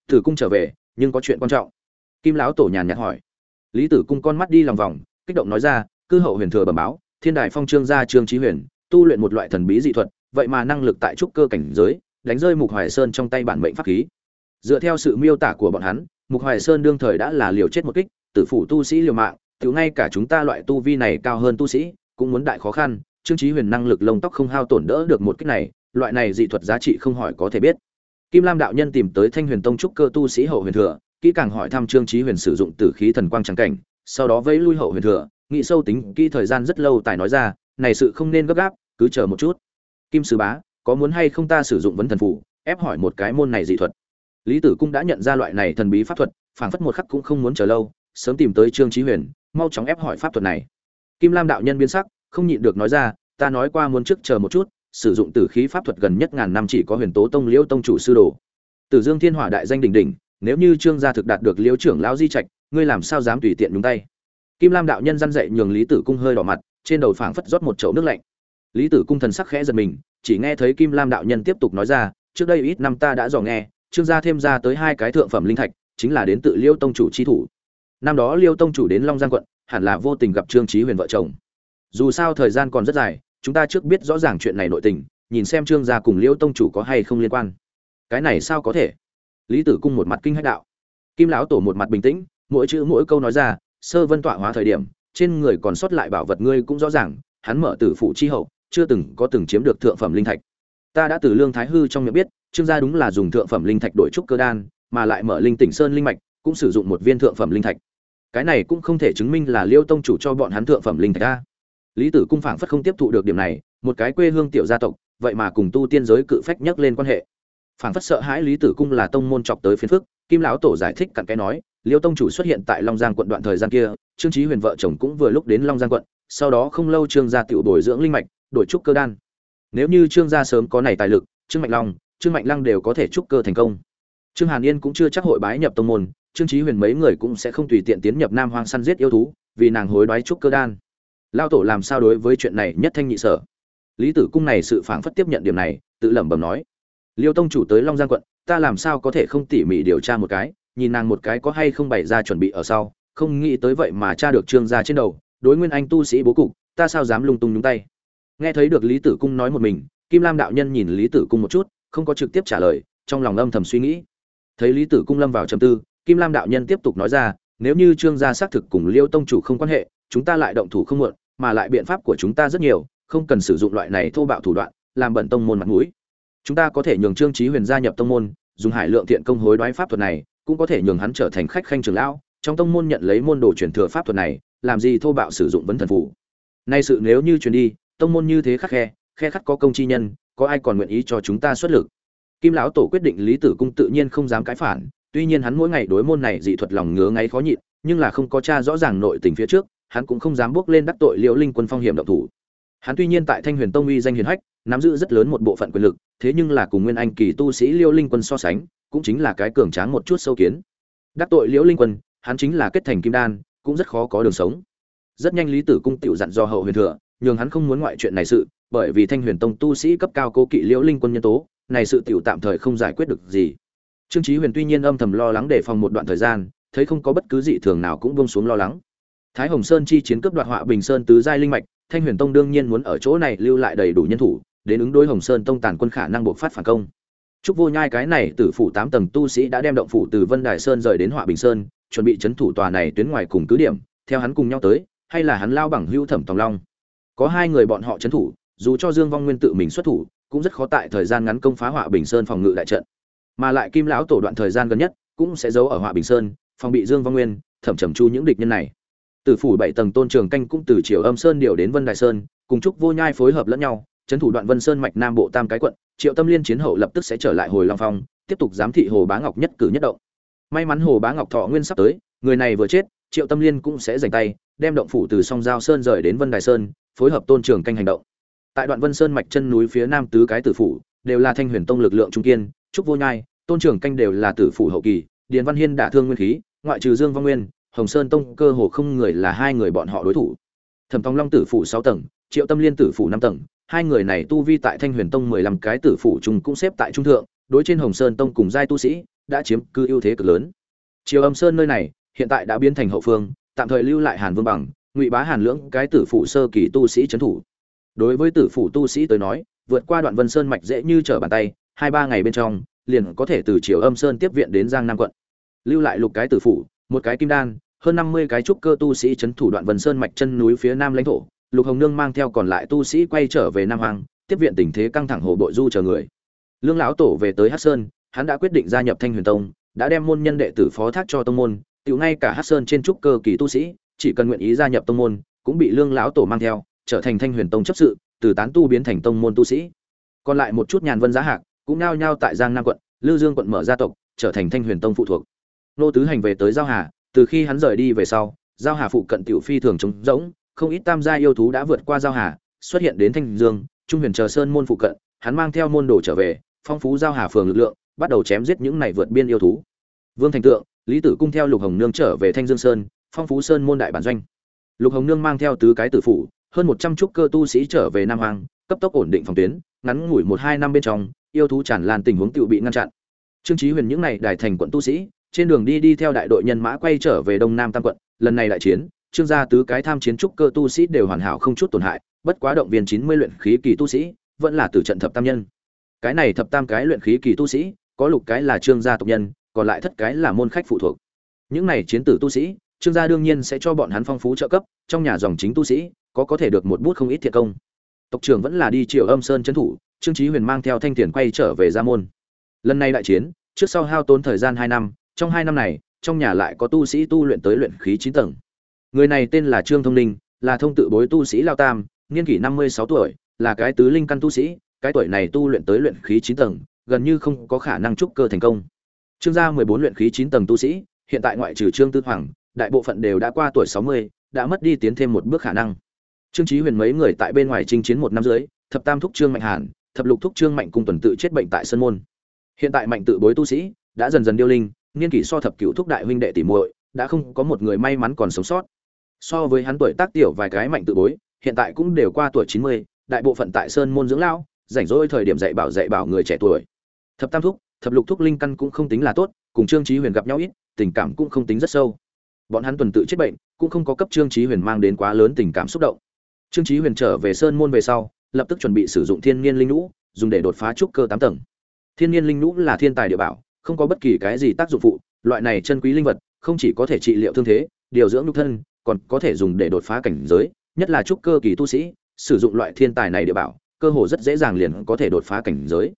Tử cung trở về, nhưng có chuyện quan trọng. Kim lão tổ nhàn nhạt hỏi. Lý tử cung con mắt đi lòng vòng, kích động nói ra, cư hậu huyền thừa bẩm báo, thiên đài phong trương gia trương trí huyền, tu luyện một loại thần bí dị thuật, vậy mà năng lực tại trúc cơ cảnh giới, đánh rơi mục hoài sơn trong tay bản mệnh pháp khí. Dựa theo sự miêu tả của bọn hắn, mục hoài sơn đương thời đã là liều chết một kích, tử phủ tu sĩ liều mạng, tiểu ngay cả chúng ta loại tu vi này cao hơn tu sĩ, cũng muốn đại khó khăn, trương trí huyền năng lực lông tóc không hao tổn đỡ được một kích này loại này dị thuật giá trị không hỏi có thể biết. Kim lam đạo nhân tìm tới thanh huyền tông trúc cơ tu sĩ hậu huyền thừa, kỹ càng hỏi thăm trương trí huyền sử dụng tử khí thần quang trắng cảnh, sau đó vẫy lui hậu huyền thừa nghĩ sâu tính, kỹ thời gian rất lâu tài nói ra, này sự không nên gấp gáp, cứ chờ một chút. Kim sứ bá, có muốn hay không ta sử dụng vấn thần phủ ép hỏi một cái môn này dị thuật. Lý tử cung đã nhận ra loại này thần bí pháp thuật, phảng phất một khắc cũng không muốn chờ lâu, sớm tìm tới trương trí huyền, mau chóng ép hỏi pháp thuật này. Kim lam đạo nhân biến sắc, không nhịn được nói ra, ta nói qua muốn trước chờ một chút sử dụng tử khí pháp thuật gần nhất ngàn năm chỉ có huyền tố tông liễu tông chủ sư đồ. Tử dương thiên hỏa đại danh đỉnh đỉnh, nếu như trương gia thực đạt được liễu trưởng lão di trạch, ngươi làm sao dám tùy tiện đúng tay? Kim lam đạo nhân răn dậy nhường lý tử cung hơi đỏ mặt, trên đầu phảng phất rót một chậu nước lạnh. Lý tử cung thần sắc khẽ giật mình, chỉ nghe thấy kim lam đạo nhân tiếp tục nói ra, trước đây ít năm ta đã dò nghe, trương gia thêm ra tới hai cái thượng phẩm linh thạch, chính là đến tự liêu tông chủ chi thủ. Năm đó liêu tông chủ đến long giang quận, hẳn là vô tình gặp trương trí huyền vợ chồng. Dù sao thời gian còn rất dài chúng ta trước biết rõ ràng chuyện này nội tình, nhìn xem trương gia cùng liêu tông chủ có hay không liên quan. Cái này sao có thể? Lý tử cung một mặt kinh hách đạo. Kim lão tổ một mặt bình tĩnh, mỗi chữ mỗi câu nói ra, sơ vân tọa hóa thời điểm, trên người còn sót lại bảo vật ngươi cũng rõ ràng, hắn mở tử phụ chi hậu, chưa từng có từng chiếm được thượng phẩm linh thạch. Ta đã từ lương thái hư trong miệng biết, trương gia đúng là dùng thượng phẩm linh thạch đổi trúc cơ đan, mà lại mở linh tỉnh sơn linh mạch, cũng sử dụng một viên thượng phẩm linh thạch. Cái này cũng không thể chứng minh là liêu tông chủ cho bọn hắn thượng phẩm linh thạch a lý tử cung phảng phất không tiếp thụ được điểm này, một cái quê hương tiểu gia tộc, vậy mà cùng tu tiên giới cự phách nhắc lên quan hệ. Phảng phất sợ hãi lý tử cung là tông môn chọc tới phiền phức, kim lão tổ giải thích cặn cái nói, liêu tông chủ xuất hiện tại long giang quận đoạn thời gian kia, trương trí huyền vợ chồng cũng vừa lúc đến long giang quận, sau đó không lâu trương gia tiểu bồi dưỡng linh mạch, đổi trúc cơ đan. Nếu như trương gia sớm có này tài lực, trương mạnh long, trương mạnh lăng đều có thể trúc cơ thành công. Trương hàn yên cũng chưa chắc hội bái nhập tông môn, trương trí huyền mấy người cũng sẽ không tùy tiện tiến nhập nam hoang săn giết yêu thú, vì nàng hối đoái trúc cơ đan lao tổ làm sao đối với chuyện này nhất thanh nhị sở? Lý tử cung này sự phảng phất tiếp nhận điểm này, tự lẩm bẩm nói. Liêu tông chủ tới long giang quận, ta làm sao có thể không tỉ mỉ điều tra một cái, nhìn nàng một cái có hay không bày ra chuẩn bị ở sau, không nghĩ tới vậy mà cha được trương gia trên đầu, đối nguyên anh tu sĩ bố cục, ta sao dám lung tung nhúng tay? Nghe thấy được lý tử cung nói một mình, kim lam đạo nhân nhìn lý tử cung một chút, không có trực tiếp trả lời, trong lòng âm thầm suy nghĩ. Thấy lý tử cung lâm vào trầm tư, kim lam đạo nhân tiếp tục nói ra, nếu như trương gia xác thực cùng liêu tông chủ không quan hệ chúng ta lại động thủ không muộn, mà lại biện pháp của chúng ta rất nhiều, không cần sử dụng loại này thô bạo thủ đoạn, làm bẩn tông môn mặt mũi. Chúng ta có thể nhường trương trí huyền gia nhập tông môn, dùng hải lượng thiện công hối đoái pháp thuật này, cũng có thể nhường hắn trở thành khách khanh trưởng lão, trong tông môn nhận lấy môn đồ truyền thừa pháp thuật này, làm gì thô bạo sử dụng vấn thần phủ nay sự nếu như truyền đi, tông môn như thế khắc khe khe khắc có công chi nhân, có ai còn nguyện ý cho chúng ta xuất lực? Kim lão tổ quyết định lý tử cung tự nhiên không dám cãi phản, tuy nhiên hắn mỗi ngày đối môn này dị thuật lòng ngứa ngáy khó nhịn, nhưng là không có cha rõ ràng nội tình phía trước hắn cũng không dám bước lên đắc tội liễu linh quân phong hiểm động thủ. Hắn tuy nhiên tại thanh huyền tông uy danh hiền hách, nắm giữ rất lớn một bộ phận quyền lực, thế nhưng là cùng nguyên anh kỳ tu sĩ liễu linh quân so sánh, cũng chính là cái cường tráng một chút sâu kiến. Đắc tội liễu linh quân, hắn chính là kết thành kim đan, cũng rất khó có đường sống. Rất nhanh lý tử cung tiểu dặn do hậu huyền thừa, nhường hắn không muốn ngoại chuyện này sự, bởi vì thanh huyền tông tu sĩ cấp cao cố kỵ liễu linh quân nhân tố, này sự tiểu tạm thời không giải quyết được gì. Trương chí huyền tuy nhiên âm thầm lo lắng để phòng một đoạn thời gian, thấy không có bất cứ gì thường nào cũng buông xuống lo lắng thái hồng sơn chi chiến cướp đoạt họa bình sơn tứ giai linh mạch thanh huyền tông đương nhiên muốn ở chỗ này lưu lại đầy đủ nhân thủ đến ứng đối hồng sơn tông tàn quân khả năng buộc phát phản công Trúc Vô Nhai cái này tử phủ tám tầng tu sĩ đã đem động phủ từ Vân Đài Sơn rời đến Họa Bình Sơn, chuẩn bị chấn thủ tòa này tuyến ngoài cùng cứ điểm, theo hắn cùng nhau tới, hay là hắn lao bằng hưu thẩm tòng long. Có hai người bọn họ chấn thủ, dù cho Dương Vong Nguyên tự mình xuất thủ, cũng rất khó tại thời gian ngắn công phá Họa Bình Sơn phòng ngự đại trận. Mà lại Kim lão tổ đoạn thời gian gần nhất cũng sẽ giấu ở Họa Bình Sơn, phòng bị Dương Vong Nguyên, thẩm trầm chu những địch nhân này. Tử phủ bảy tầng tôn trường canh cũng từ Triều Âm Sơn điều đến Vân Đài Sơn, cùng chúc Vô Nhai phối hợp lẫn nhau, trấn thủ đoạn Vân Sơn mạch Nam Bộ Tam cái quận, Triệu Tâm Liên chiến hậu lập tức sẽ trở lại hồi Long Phong, tiếp tục giám thị Hồ Bá Ngọc nhất cử nhất động. May mắn Hồ Bá Ngọc thọ nguyên sắp tới, người này vừa chết, Triệu Tâm Liên cũng sẽ giành tay, đem động phủ từ Song Giao Sơn rời đến Vân Đài Sơn, phối hợp tôn trường canh hành động. Tại đoạn Vân Sơn mạch chân núi phía nam tứ cái tử phủ, đều là Thanh Huyền Tông lực lượng trung kiên, trúc Vô Nhai, tôn trường canh đều là tử phủ hậu kỳ, Điền Văn Hiên đả thương nguyên khí, ngoại trừ Dương Văn Nguyên, Hồng Sơn Tông cơ hồ không người là hai người bọn họ đối thủ. Thẩm Tông Long tử phủ sáu tầng, Triệu Tâm Liên tử phủ năm tầng, hai người này tu vi tại Thanh Huyền Tông mười lăm cái tử phủ chung cũng xếp tại trung thượng, đối trên Hồng Sơn Tông cùng giai tu sĩ, đã chiếm cư ưu thế cực lớn. Triều Âm Sơn nơi này, hiện tại đã biến thành hậu phương, tạm thời lưu lại Hàn Vương bằng, Ngụy Bá Hàn lưỡng cái tử phủ sơ kỳ tu sĩ trấn thủ. Đối với tử phủ tu sĩ tới nói, vượt qua đoạn Vân Sơn mạch dễ như trở bàn tay, hai ba ngày bên trong, liền có thể từ Triều Âm Sơn tiếp viện đến Giang Nam quận. Lưu lại lục cái tử phủ, một cái kim đan, hơn năm mươi cái trúc cơ tu sĩ trấn thủ đoạn Vân Sơn mạch chân núi phía nam lãnh thổ, Lục Hồng Nương mang theo còn lại tu sĩ quay trở về Nam Hoàng, tiếp viện tình thế căng thẳng hồ bội du chờ người. Lương lão tổ về tới Hát Sơn, hắn đã quyết định gia nhập Thanh Huyền Tông, đã đem môn nhân đệ tử phó thác cho tông môn, tiểu ngay cả Hát Sơn trên trúc cơ kỳ tu sĩ, chỉ cần nguyện ý gia nhập tông môn, cũng bị Lương lão tổ mang theo, trở thành Thanh Huyền Tông chấp sự, từ tán tu biến thành tông môn tu sĩ. Còn lại một chút nhàn vân giá hạc, cũng nao nhao tại Giang Nam quận, Lư Dương quận mở gia tộc, trở thành Thanh Huyền Tông phụ thuộc. Nô tứ hành về tới Giao Hà, từ khi hắn rời đi về sau, Giao Hà phụ cận tiểu phi thường trống rỗng, không ít tam gia yêu thú đã vượt qua Giao Hà, xuất hiện đến Thanh Dương, Trung Huyền chờ sơn môn phụ cận, hắn mang theo môn đồ trở về, phong phú Giao Hà phường lực lượng, bắt đầu chém giết những này vượt biên yêu thú. Vương Thành Tượng, Lý Tử cung theo Lục Hồng Nương trở về Thanh Dương Sơn, phong phú sơn môn đại bản doanh. Lục Hồng Nương mang theo tứ cái tử phụ, hơn một trăm trúc cơ tu sĩ trở về Nam Hoàng, cấp tốc ổn định phòng tuyến, ngắn ngủi một hai năm bên trong, yêu thú tràn lan tình huống tiểu bị ngăn chặn. Trương Chí Huyền những này đài thành quận tu sĩ, trên đường đi đi theo đại đội nhân mã quay trở về Đông Nam Tam quận, lần này đại chiến, Trương gia tứ cái tham chiến trúc cơ tu sĩ đều hoàn hảo không chút tổn hại, bất quá động viên chín mươi luyện khí kỳ tu sĩ, vẫn là từ trận thập tam nhân. Cái này thập tam cái luyện khí kỳ tu sĩ, có lục cái là Trương gia tộc nhân, còn lại thất cái là môn khách phụ thuộc. Những này chiến tử tu sĩ, Trương gia đương nhiên sẽ cho bọn hắn phong phú trợ cấp, trong nhà dòng chính tu sĩ, có có thể được một bút không ít thiệt công. Tộc trưởng vẫn là đi triệu Âm Sơn trấn thủ, Trương trí Huyền mang theo thanh tiền quay trở về gia môn. Lần này đại chiến, trước sau hao tốn thời gian hai năm, trong hai năm này, trong nhà lại có tu sĩ tu luyện tới luyện khí chín tầng. Người này tên là Trương Thông Ninh, là thông tự bối tu sĩ Lao Tam, niên kỷ năm mươi sáu tuổi, là cái tứ linh căn tu sĩ, cái tuổi này tu luyện tới luyện khí chín tầng, gần như không có khả năng trúc cơ thành công. Trương gia mười bốn luyện khí chín tầng tu sĩ, hiện tại ngoại trừ Trương Tư Hoàng, đại bộ phận đều đã qua tuổi sáu mươi, đã mất đi tiến thêm một bước khả năng. Trương trí Huyền mấy người tại bên ngoài chinh chiến một năm dưới, thập tam thúc Trương Mạnh Hàn, thập lục thúc Trương Mạnh cung tuần tự chết bệnh tại sân môn. Hiện tại mạnh tự bối tu sĩ đã dần dần điêu linh, niên kỷ so thập cựu thúc đại huynh đệ tỷ muội, đã không có một người may mắn còn sống sót. So với hắn tuổi tác tiểu vài cái mạnh tự bối, hiện tại cũng đều qua tuổi chín mươi, đại bộ phận tại sơn môn dưỡng lão, rảnh rỗi thời điểm dạy bảo dạy bảo người trẻ tuổi. Thập tam thúc, thập lục thúc linh căn cũng không tính là tốt, cùng Trương Chí Huyền gặp nhau ít, tình cảm cũng không tính rất sâu. Bọn hắn tuần tự chết bệnh, cũng không có cấp Trương Chí Huyền mang đến quá lớn tình cảm xúc động. Trương Chí Huyền trở về sơn môn về sau, lập tức chuẩn bị sử dụng Thiên Niên Linh Nũ, dùng để đột phá trúc cơ tám tầng. Thiên Niên Linh Nũ là thiên tài địa bảo, không có bất kỳ cái gì tác dụng phụ, loại này chân quý linh vật, không chỉ có thể trị liệu thương thế, điều dưỡng nhục thân, còn có thể dùng để đột phá cảnh giới, nhất là trúc cơ kỳ tu sĩ, sử dụng loại thiên tài này địa bảo, cơ hồ rất dễ dàng liền có thể đột phá cảnh giới.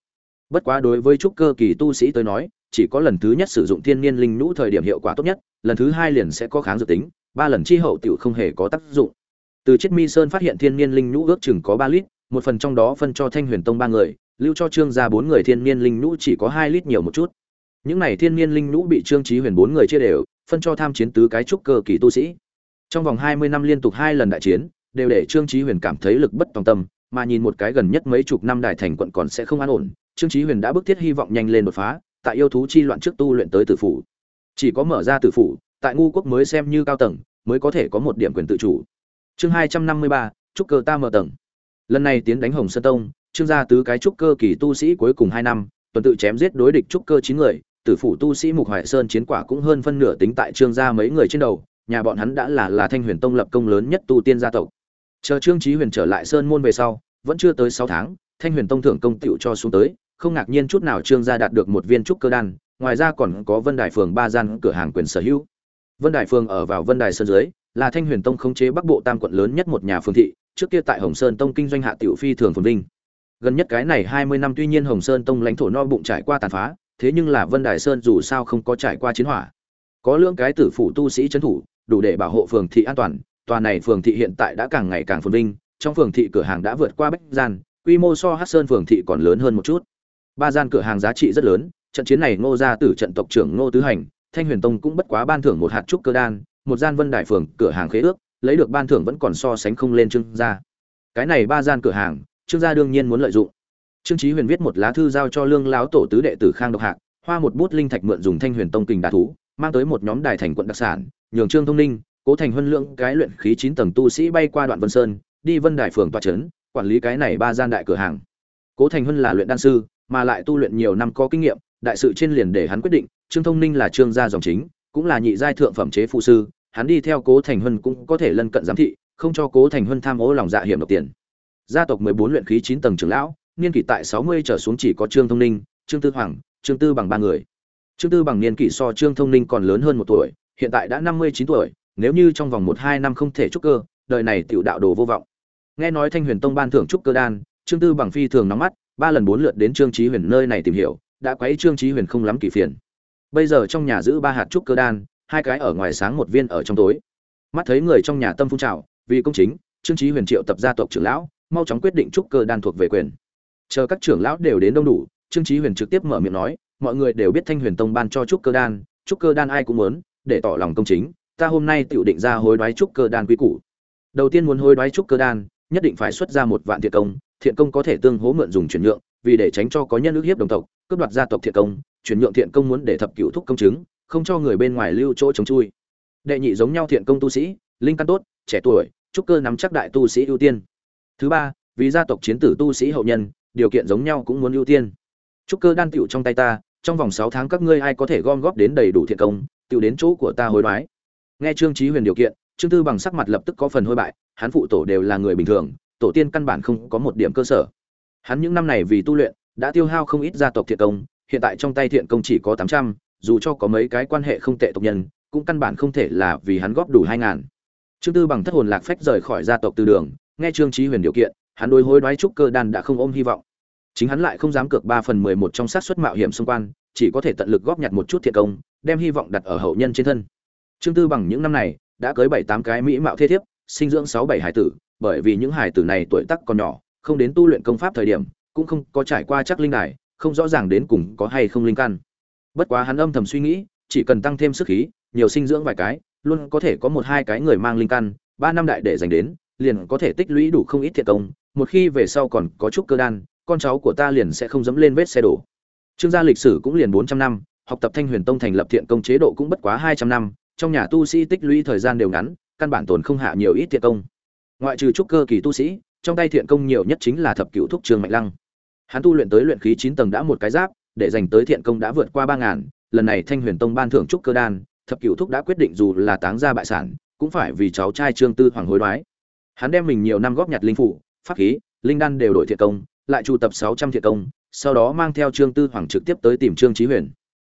Bất quá đối với trúc cơ kỳ tu sĩ tới nói, chỉ có lần thứ nhất sử dụng thiên niên linh nhũ thời điểm hiệu quả tốt nhất, lần thứ hai liền sẽ có kháng dự tính, ba lần chi hậu tiểu không hề có tác dụng. Từ Chiết Mi Sơn phát hiện thiên niên linh nhũ ước chừng có ba lít, một phần trong đó phân cho Thanh Huyền Tông ba người, lưu cho Trương gia bốn người thiên niên linh nhũ chỉ có hai lít nhiều một chút. Những này thiên niên linh nhũ bị Trương Chí Huyền bốn người chia đều, phân cho tham chiến tứ cái trúc cơ kỳ tu sĩ. Trong vòng 20 năm liên tục hai lần đại chiến, đều để Trương Chí Huyền cảm thấy lực bất tòng tâm, mà nhìn một cái gần nhất mấy chục năm đại thành quận còn sẽ không an ổn, Trương Chí Huyền đã bức thiết hy vọng nhanh lên đột phá, tại yêu thú chi loạn trước tu luyện tới tử phủ. Chỉ có mở ra tử phủ, tại ngu quốc mới xem như cao tầng, mới có thể có một điểm quyền tự chủ. Chương 253, trúc cơ ta mở tầng. Lần này tiến đánh Hồng Sơn Tông, Trương gia tứ cái trúc cơ kỳ tu sĩ cuối cùng hai năm, tuần tự chém giết đối địch trúc cơ chín người, tử phủ tu sĩ Mục Hoài Sơn chiến quả cũng hơn phân nửa tính tại Trương gia mấy người trên đầu, nhà bọn hắn đã là là Thanh Huyền Tông lập công lớn nhất tu tiên gia tộc. Chờ Trương Chí Huyền trở lại sơn môn về sau, vẫn chưa tới 6 tháng, Thanh Huyền Tông thưởng công tiệu cho xuống tới, không ngạc nhiên chút nào Trương gia đạt được một viên trúc cơ đan, ngoài ra còn có Vân Đài phường ba gian cửa hàng quyền sở hữu. Vân Đài phường ở vào Vân Đài sơn dưới, là Thanh Huyền Tông khống chế Bắc Bộ Tam quận lớn nhất một nhà phường thị, trước kia tại Hồng Sơn Tông kinh doanh hạ tiểu phi thường phồn vinh. Gần nhất cái này 20 năm tuy nhiên Hồng Sơn Tông lãnh thổ no bụng trải qua tàn phá, thế nhưng là Vân Đài Sơn dù sao không có trải qua chiến hỏa. Có lượng cái tử phụ tu sĩ trấn thủ, đủ để bảo hộ phường thị an toàn tòa này phường thị hiện tại đã càng ngày càng phồn vinh trong phường thị cửa hàng đã vượt qua bách gian quy mô so hát sơn phường thị còn lớn hơn một chút. Ba gian cửa hàng giá trị rất lớn trận chiến này ngô ra từ trận tộc trưởng ngô tứ hành thanh huyền tông cũng bất quá ban thưởng một hạt trúc cơ đan một gian vân đại phường cửa hàng khế ước lấy được ban thưởng vẫn còn so sánh không lên trương gia. Cái này ba gian cửa hàng trương gia đương nhiên muốn lợi dụng trương chí huyền viết một lá thư giao cho lương lão tổ tứ đệ tử khang độc hạc, hoa một bút linh thạch mượn dùng thanh huyền tông kình đả thú, mang tới một nhóm đài thành quận đặc sản, nhường trương thông ninh, cố thành huân lượng cái luyện khí chín tầng tu sĩ bay qua đoạn vân sơn, đi vân đài phường tòa trấn quản lý cái này ba gian đại cửa hàng. Cố thành huân là luyện đan sư, mà lại tu luyện nhiều năm có kinh nghiệm, đại sự trên liền để hắn quyết định, trương thông ninh là trương gia dòng chính, cũng là nhị giai thượng phẩm chế phụ sư, hắn đi theo cố thành huân cũng có thể lân cận giám thị, không cho cố thành huân tham ô lòng dạ hiểm độc tiền. Gia tộc mười bốn luyện khí chín tầng trưởng lão niên kỷ tại sáu mươi trở xuống chỉ có trương thông ninh, trương tư hoàng, trương tư bằng ba người. Trương tư bằng niên kỷ so trương thông ninh còn lớn hơn một tuổi, hiện tại đã năm mươi chín tuổi, nếu như trong vòng một hai năm không thể trúc cơ, đời này tiểu đạo đồ vô vọng. Nghe nói thanh huyền tông ban thưởng trúc cơ đan, trương tư bằng phi thường nóng mắt, ba lần bốn lượt đến trương chí huyền nơi này tìm hiểu, đã quấy trương chí huyền không lắm kỳ phiền. Bây giờ trong nhà giữ ba hạt trúc cơ đan, hai cái ở ngoài sáng một viên ở trong tối. Mắt thấy người trong nhà tâm phun trào, vì công chính, trương chí huyền triệu tập gia tộc trưởng lão, mau chóng quyết định trúc cơ đan thuộc về quyền chờ các trưởng lão đều đến đông đủ, trương trí huyền trực tiếp mở miệng nói, mọi người đều biết thanh huyền tông ban cho trúc cơ đan, trúc cơ đan ai cũng muốn, để tỏ lòng công chính, ta hôm nay tự định ra hối đoái trúc cơ đan quý củ. Đầu tiên muốn hối đoái trúc cơ đan, nhất định phải xuất ra một vạn thiện công thiện công có thể tương hố mượn dùng chuyển nhượng, vì để tránh cho có nhân ước hiếp đồng tộc, cướp đoạt gia tộc thiện công, chuyển nhượng thiện công muốn để thập cửu thúc công chứng, không cho người bên ngoài lưu chỗ chống chui. Đệ nhị giống nhau thiện công tu sĩ, linh căn tốt, trẻ tuổi, trúc cơ nắm chắc đại tu sĩ ưu tiên. Thứ ba, vì gia tộc chiến tử tu sĩ hậu nhân điều kiện giống nhau cũng muốn ưu tiên. Trúc cơ đan tiểu trong tay ta, trong vòng sáu tháng các ngươi ai có thể gom góp đến đầy đủ thiện công, tiểu đến chỗ của ta hối đoái. Nghe trương chí huyền điều kiện, trương tư bằng sắc mặt lập tức có phần hôi bại, hắn phụ tổ đều là người bình thường, tổ tiên căn bản không có một điểm cơ sở. Hắn những năm này vì tu luyện, đã tiêu hao không ít gia tộc thiện công, hiện tại trong tay thiện công chỉ có tám trăm, dù cho có mấy cái quan hệ không tệ tộc nhân, cũng căn bản không thể là vì hắn góp đủ hai ngàn. Trương tư bằng thất hồn lạc phách rời khỏi gia tộc từ đường, nghe trương chí huyền điều kiện hắn đối hối đoái trúc cơ đan đã không ôm hy vọng. Chính hắn lại không dám cược ba phần mười một trong sát suất mạo hiểm xung quanh, chỉ có thể tận lực góp nhặt một chút thiện công, đem hy vọng đặt ở hậu nhân trên thân. Trương tư bằng những năm này đã cưới bảy tám cái mỹ mạo thế thiếp, sinh dưỡng sáu bảy hải tử, bởi vì những hải tử này tuổi tác còn nhỏ, không đến tu luyện công pháp thời điểm, cũng không có trải qua chắc linh đài, không rõ ràng đến cùng có hay không linh căn. Bất quá hắn âm thầm suy nghĩ, chỉ cần tăng thêm sức khí, nhiều sinh dưỡng vài cái, luôn có thể có một hai cái người mang linh căn, ba năm đại để dành đến, liền có thể tích lũy đủ không ít thiện công một khi về sau còn có chút cơ đan, con cháu của ta liền sẽ không dẫm lên vết xe đổ. Trương gia lịch sử cũng liền bốn trăm năm, học tập thanh huyền tông thành lập thiện công chế độ cũng bất quá hai trăm năm, trong nhà tu sĩ tích lũy thời gian đều ngắn, căn bản tồn không hạ nhiều ít thiện công. Ngoại trừ trúc cơ kỳ tu sĩ, trong tay thiện công nhiều nhất chính là thập cửu thúc trương mạnh lăng. Hắn tu luyện tới luyện khí chín tầng đã một cái giáp, để dành tới thiện công đã vượt qua ba ngàn, lần này thanh huyền tông ban thưởng trúc cơ đan, thập cửu thúc đã quyết định dù là táng gia bại sản, cũng phải vì cháu trai trương tư hoàng hối đoái. Hắn đem mình nhiều năm góp nhặt linh phủ pháp khí, linh đan đều đổi thiện công, lại trụ tập sáu trăm thiện công, sau đó mang theo trương tư hoàng trực tiếp tới tìm trương chí huyền.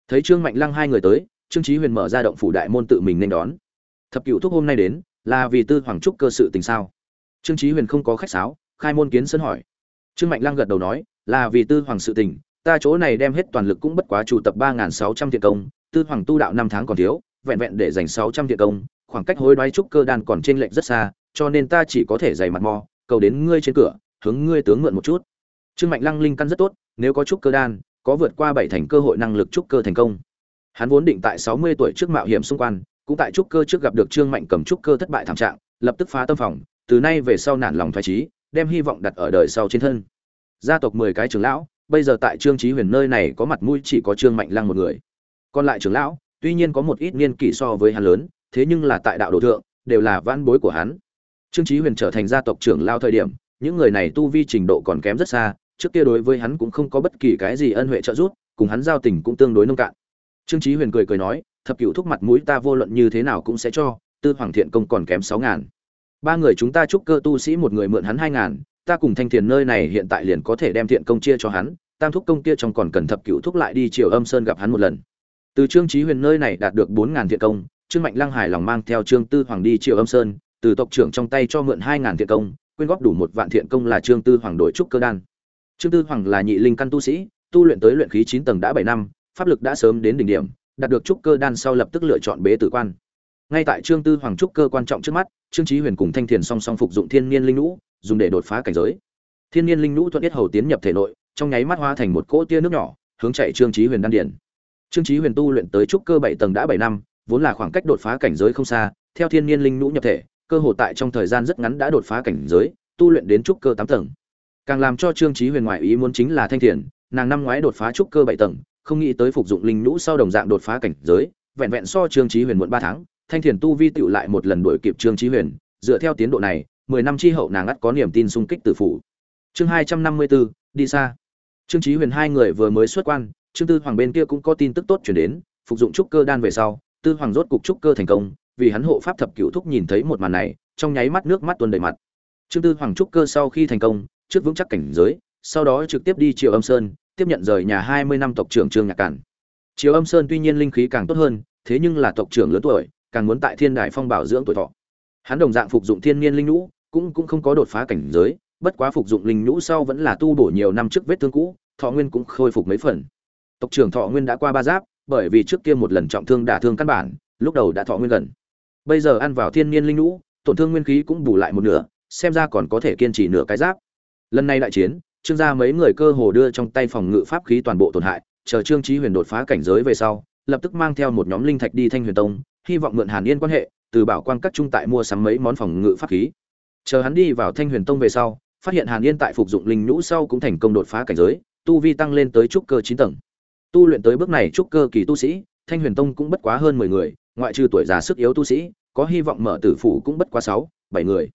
Thấy trương mạnh lăng hai người tới, trương chí huyền mở ra động phủ đại môn tự mình nên đón. Thập cửu thúc hôm nay đến, là vì tư hoàng trúc cơ sự tình sao? Trương chí huyền không có khách sáo, khai môn kiến sân hỏi. Trương mạnh lăng gật đầu nói, là vì tư hoàng sự tình, ta chỗ này đem hết toàn lực cũng bất quá chủ tập ba sáu trăm thiện công, tư hoàng tu đạo năm tháng còn thiếu, vẹn vẹn để dành sáu trăm thiện công, khoảng cách hối đoái trúc cơ đan còn trên lệnh rất xa, cho nên ta chỉ có thể dày mặt mò cầu đến ngươi trên cửa, hướng ngươi tướng mượn một chút. Trương mạnh lăng linh căn rất tốt, nếu có trúc cơ đan, có vượt qua bảy thành cơ hội năng lực trúc cơ thành công. Hắn vốn định tại sáu mươi tuổi trước mạo hiểm xung quanh, cũng tại trúc cơ trước gặp được trương mạnh cầm trúc cơ thất bại thảm trạng, lập tức phá tâm phòng, từ nay về sau nản lòng thoái trí đem hy vọng đặt ở đời sau trên thân. Gia tộc mười cái trưởng lão, bây giờ tại trương trí huyền nơi này có mặt mũi chỉ có trương mạnh lăng một người. Còn lại trưởng lão, tuy nhiên có một ít niên kỷ so với hắn lớn, thế nhưng là tại đạo đồ thượng, đều là vãn bối của hắn trương Chí huyền trở thành gia tộc trưởng lao thời điểm, những người này tu vi trình độ còn kém rất xa, trước kia đối với hắn cũng không có bất kỳ cái gì ân huệ trợ giúp, cùng hắn giao tình cũng tương đối nông cạn. Trương Chí huyền cười cười nói, thập cửu thúc mặt mũi ta vô luận như thế nào cũng sẽ cho, tư hoàng thiện công còn kém sáu ngàn. Ba người chúng ta chúc cơ tu sĩ một người mượn hắn hai ngàn, ta cùng thanh thiền nơi này hiện tại liền có thể đem thiện công chia cho hắn, tam thúc công kia trong còn cần thập cửu thúc lại đi triều âm sơn gặp hắn một lần. Từ trương Chí huyền nơi này đạt được bốn ngàn thiện công, trương mạnh lăng hài lòng mang theo trương tư hoàng đi triều âm sơn từ tộc trưởng trong tay cho mượn hai ngàn thiện công, quyên góp đủ một vạn thiện công là trương tư hoàng đổi trúc cơ đan. Trương tư hoàng là nhị linh căn tu sĩ, tu luyện tới luyện khí chín tầng đã bảy năm, pháp lực đã sớm đến đỉnh điểm, đạt được trúc cơ đan sau lập tức lựa chọn bế tử quan. Ngay tại trương tư hoàng trúc cơ quan trọng trước mắt, trương chí huyền cùng thanh thiền song song phục dụng thiên niên linh lũ dùng để đột phá cảnh giới. Thiên niên linh lũ thuận tiết hầu tiến nhập thể nội, trong nháy mắt hóa thành một cỗ tia nước nhỏ, hướng chạy trương chí huyền đan điển trương chí huyền tu luyện tới trúc cơ bảy tầng đã bảy năm, vốn là khoảng cách đột phá cảnh giới không xa, theo thiên niên linh lũ nhập thể cơ hội tại trong thời gian rất ngắn đã đột phá cảnh giới, tu luyện đến trúc cơ tám tầng. Càng làm cho trương chí huyền ngoại ý muốn chính là thanh thiền, nàng năm ngoái đột phá trúc cơ bảy tầng, không nghĩ tới phục dụng linh lũ sau đồng dạng đột phá cảnh giới, vẹn vẹn so trương chí huyền muộn ba tháng, thanh thiền tu vi tiểu lại một lần đuổi kịp trương chí huyền, dựa theo tiến độ này, mười năm chi hậu nàng ắt có niềm tin sung kích tử phủ. Chương hai trăm năm mươi bốn đi xa. Trương chí huyền hai người vừa mới xuất quan, trương tư hoàng bên kia cũng có tin tức tốt truyền đến, phục dụng trúc cơ đan về sau, tư hoàng rốt cục trúc cơ thành công vì hắn hộ pháp thập cửu thúc nhìn thấy một màn này, trong nháy mắt nước mắt tuôn đầy mặt. Trương tư hoàng trúc cơ sau khi thành công, trước vững chắc cảnh giới, sau đó trực tiếp đi triều âm sơn, tiếp nhận rời nhà hai mươi năm tộc trưởng trương nhạc cản. Triều âm sơn tuy nhiên linh khí càng tốt hơn, thế nhưng là tộc trưởng lớn tuổi, càng muốn tại thiên đài phong bảo dưỡng tuổi thọ. Hắn đồng dạng phục dụng thiên niên linh nhũ, cũng cũng không có đột phá cảnh giới, bất quá phục dụng linh nhũ sau vẫn là tu bổ nhiều năm trước vết thương cũ, thọ nguyên cũng khôi phục mấy phần. Tộc trưởng thọ nguyên đã qua ba giáp, bởi vì trước kia một lần trọng thương đả thương căn bản, lúc đầu đã thọ nguyên gần bây giờ ăn vào thiên niên linh nhũ, tổn thương nguyên khí cũng bù lại một nửa, xem ra còn có thể kiên trì nửa cái giáp. Lần này đại chiến, trương gia mấy người cơ hồ đưa trong tay phòng ngự pháp khí toàn bộ tổn hại, chờ trương trí huyền đột phá cảnh giới về sau, lập tức mang theo một nhóm linh thạch đi thanh huyền tông, hy vọng mượn hàn yên quan hệ, từ bảo quang các trung tại mua sắm mấy món phòng ngự pháp khí. Chờ hắn đi vào thanh huyền tông về sau, phát hiện hàn yên tại phục dụng linh nhũ sau cũng thành công đột phá cảnh giới, tu vi tăng lên tới trúc cơ chín tầng. Tu luyện tới bước này trúc cơ kỳ tu sĩ, thanh huyền tông cũng bất quá hơn mười người ngoại trừ tuổi già sức yếu tu sĩ, có hy vọng mở tử phủ cũng bất quá sáu, bảy người.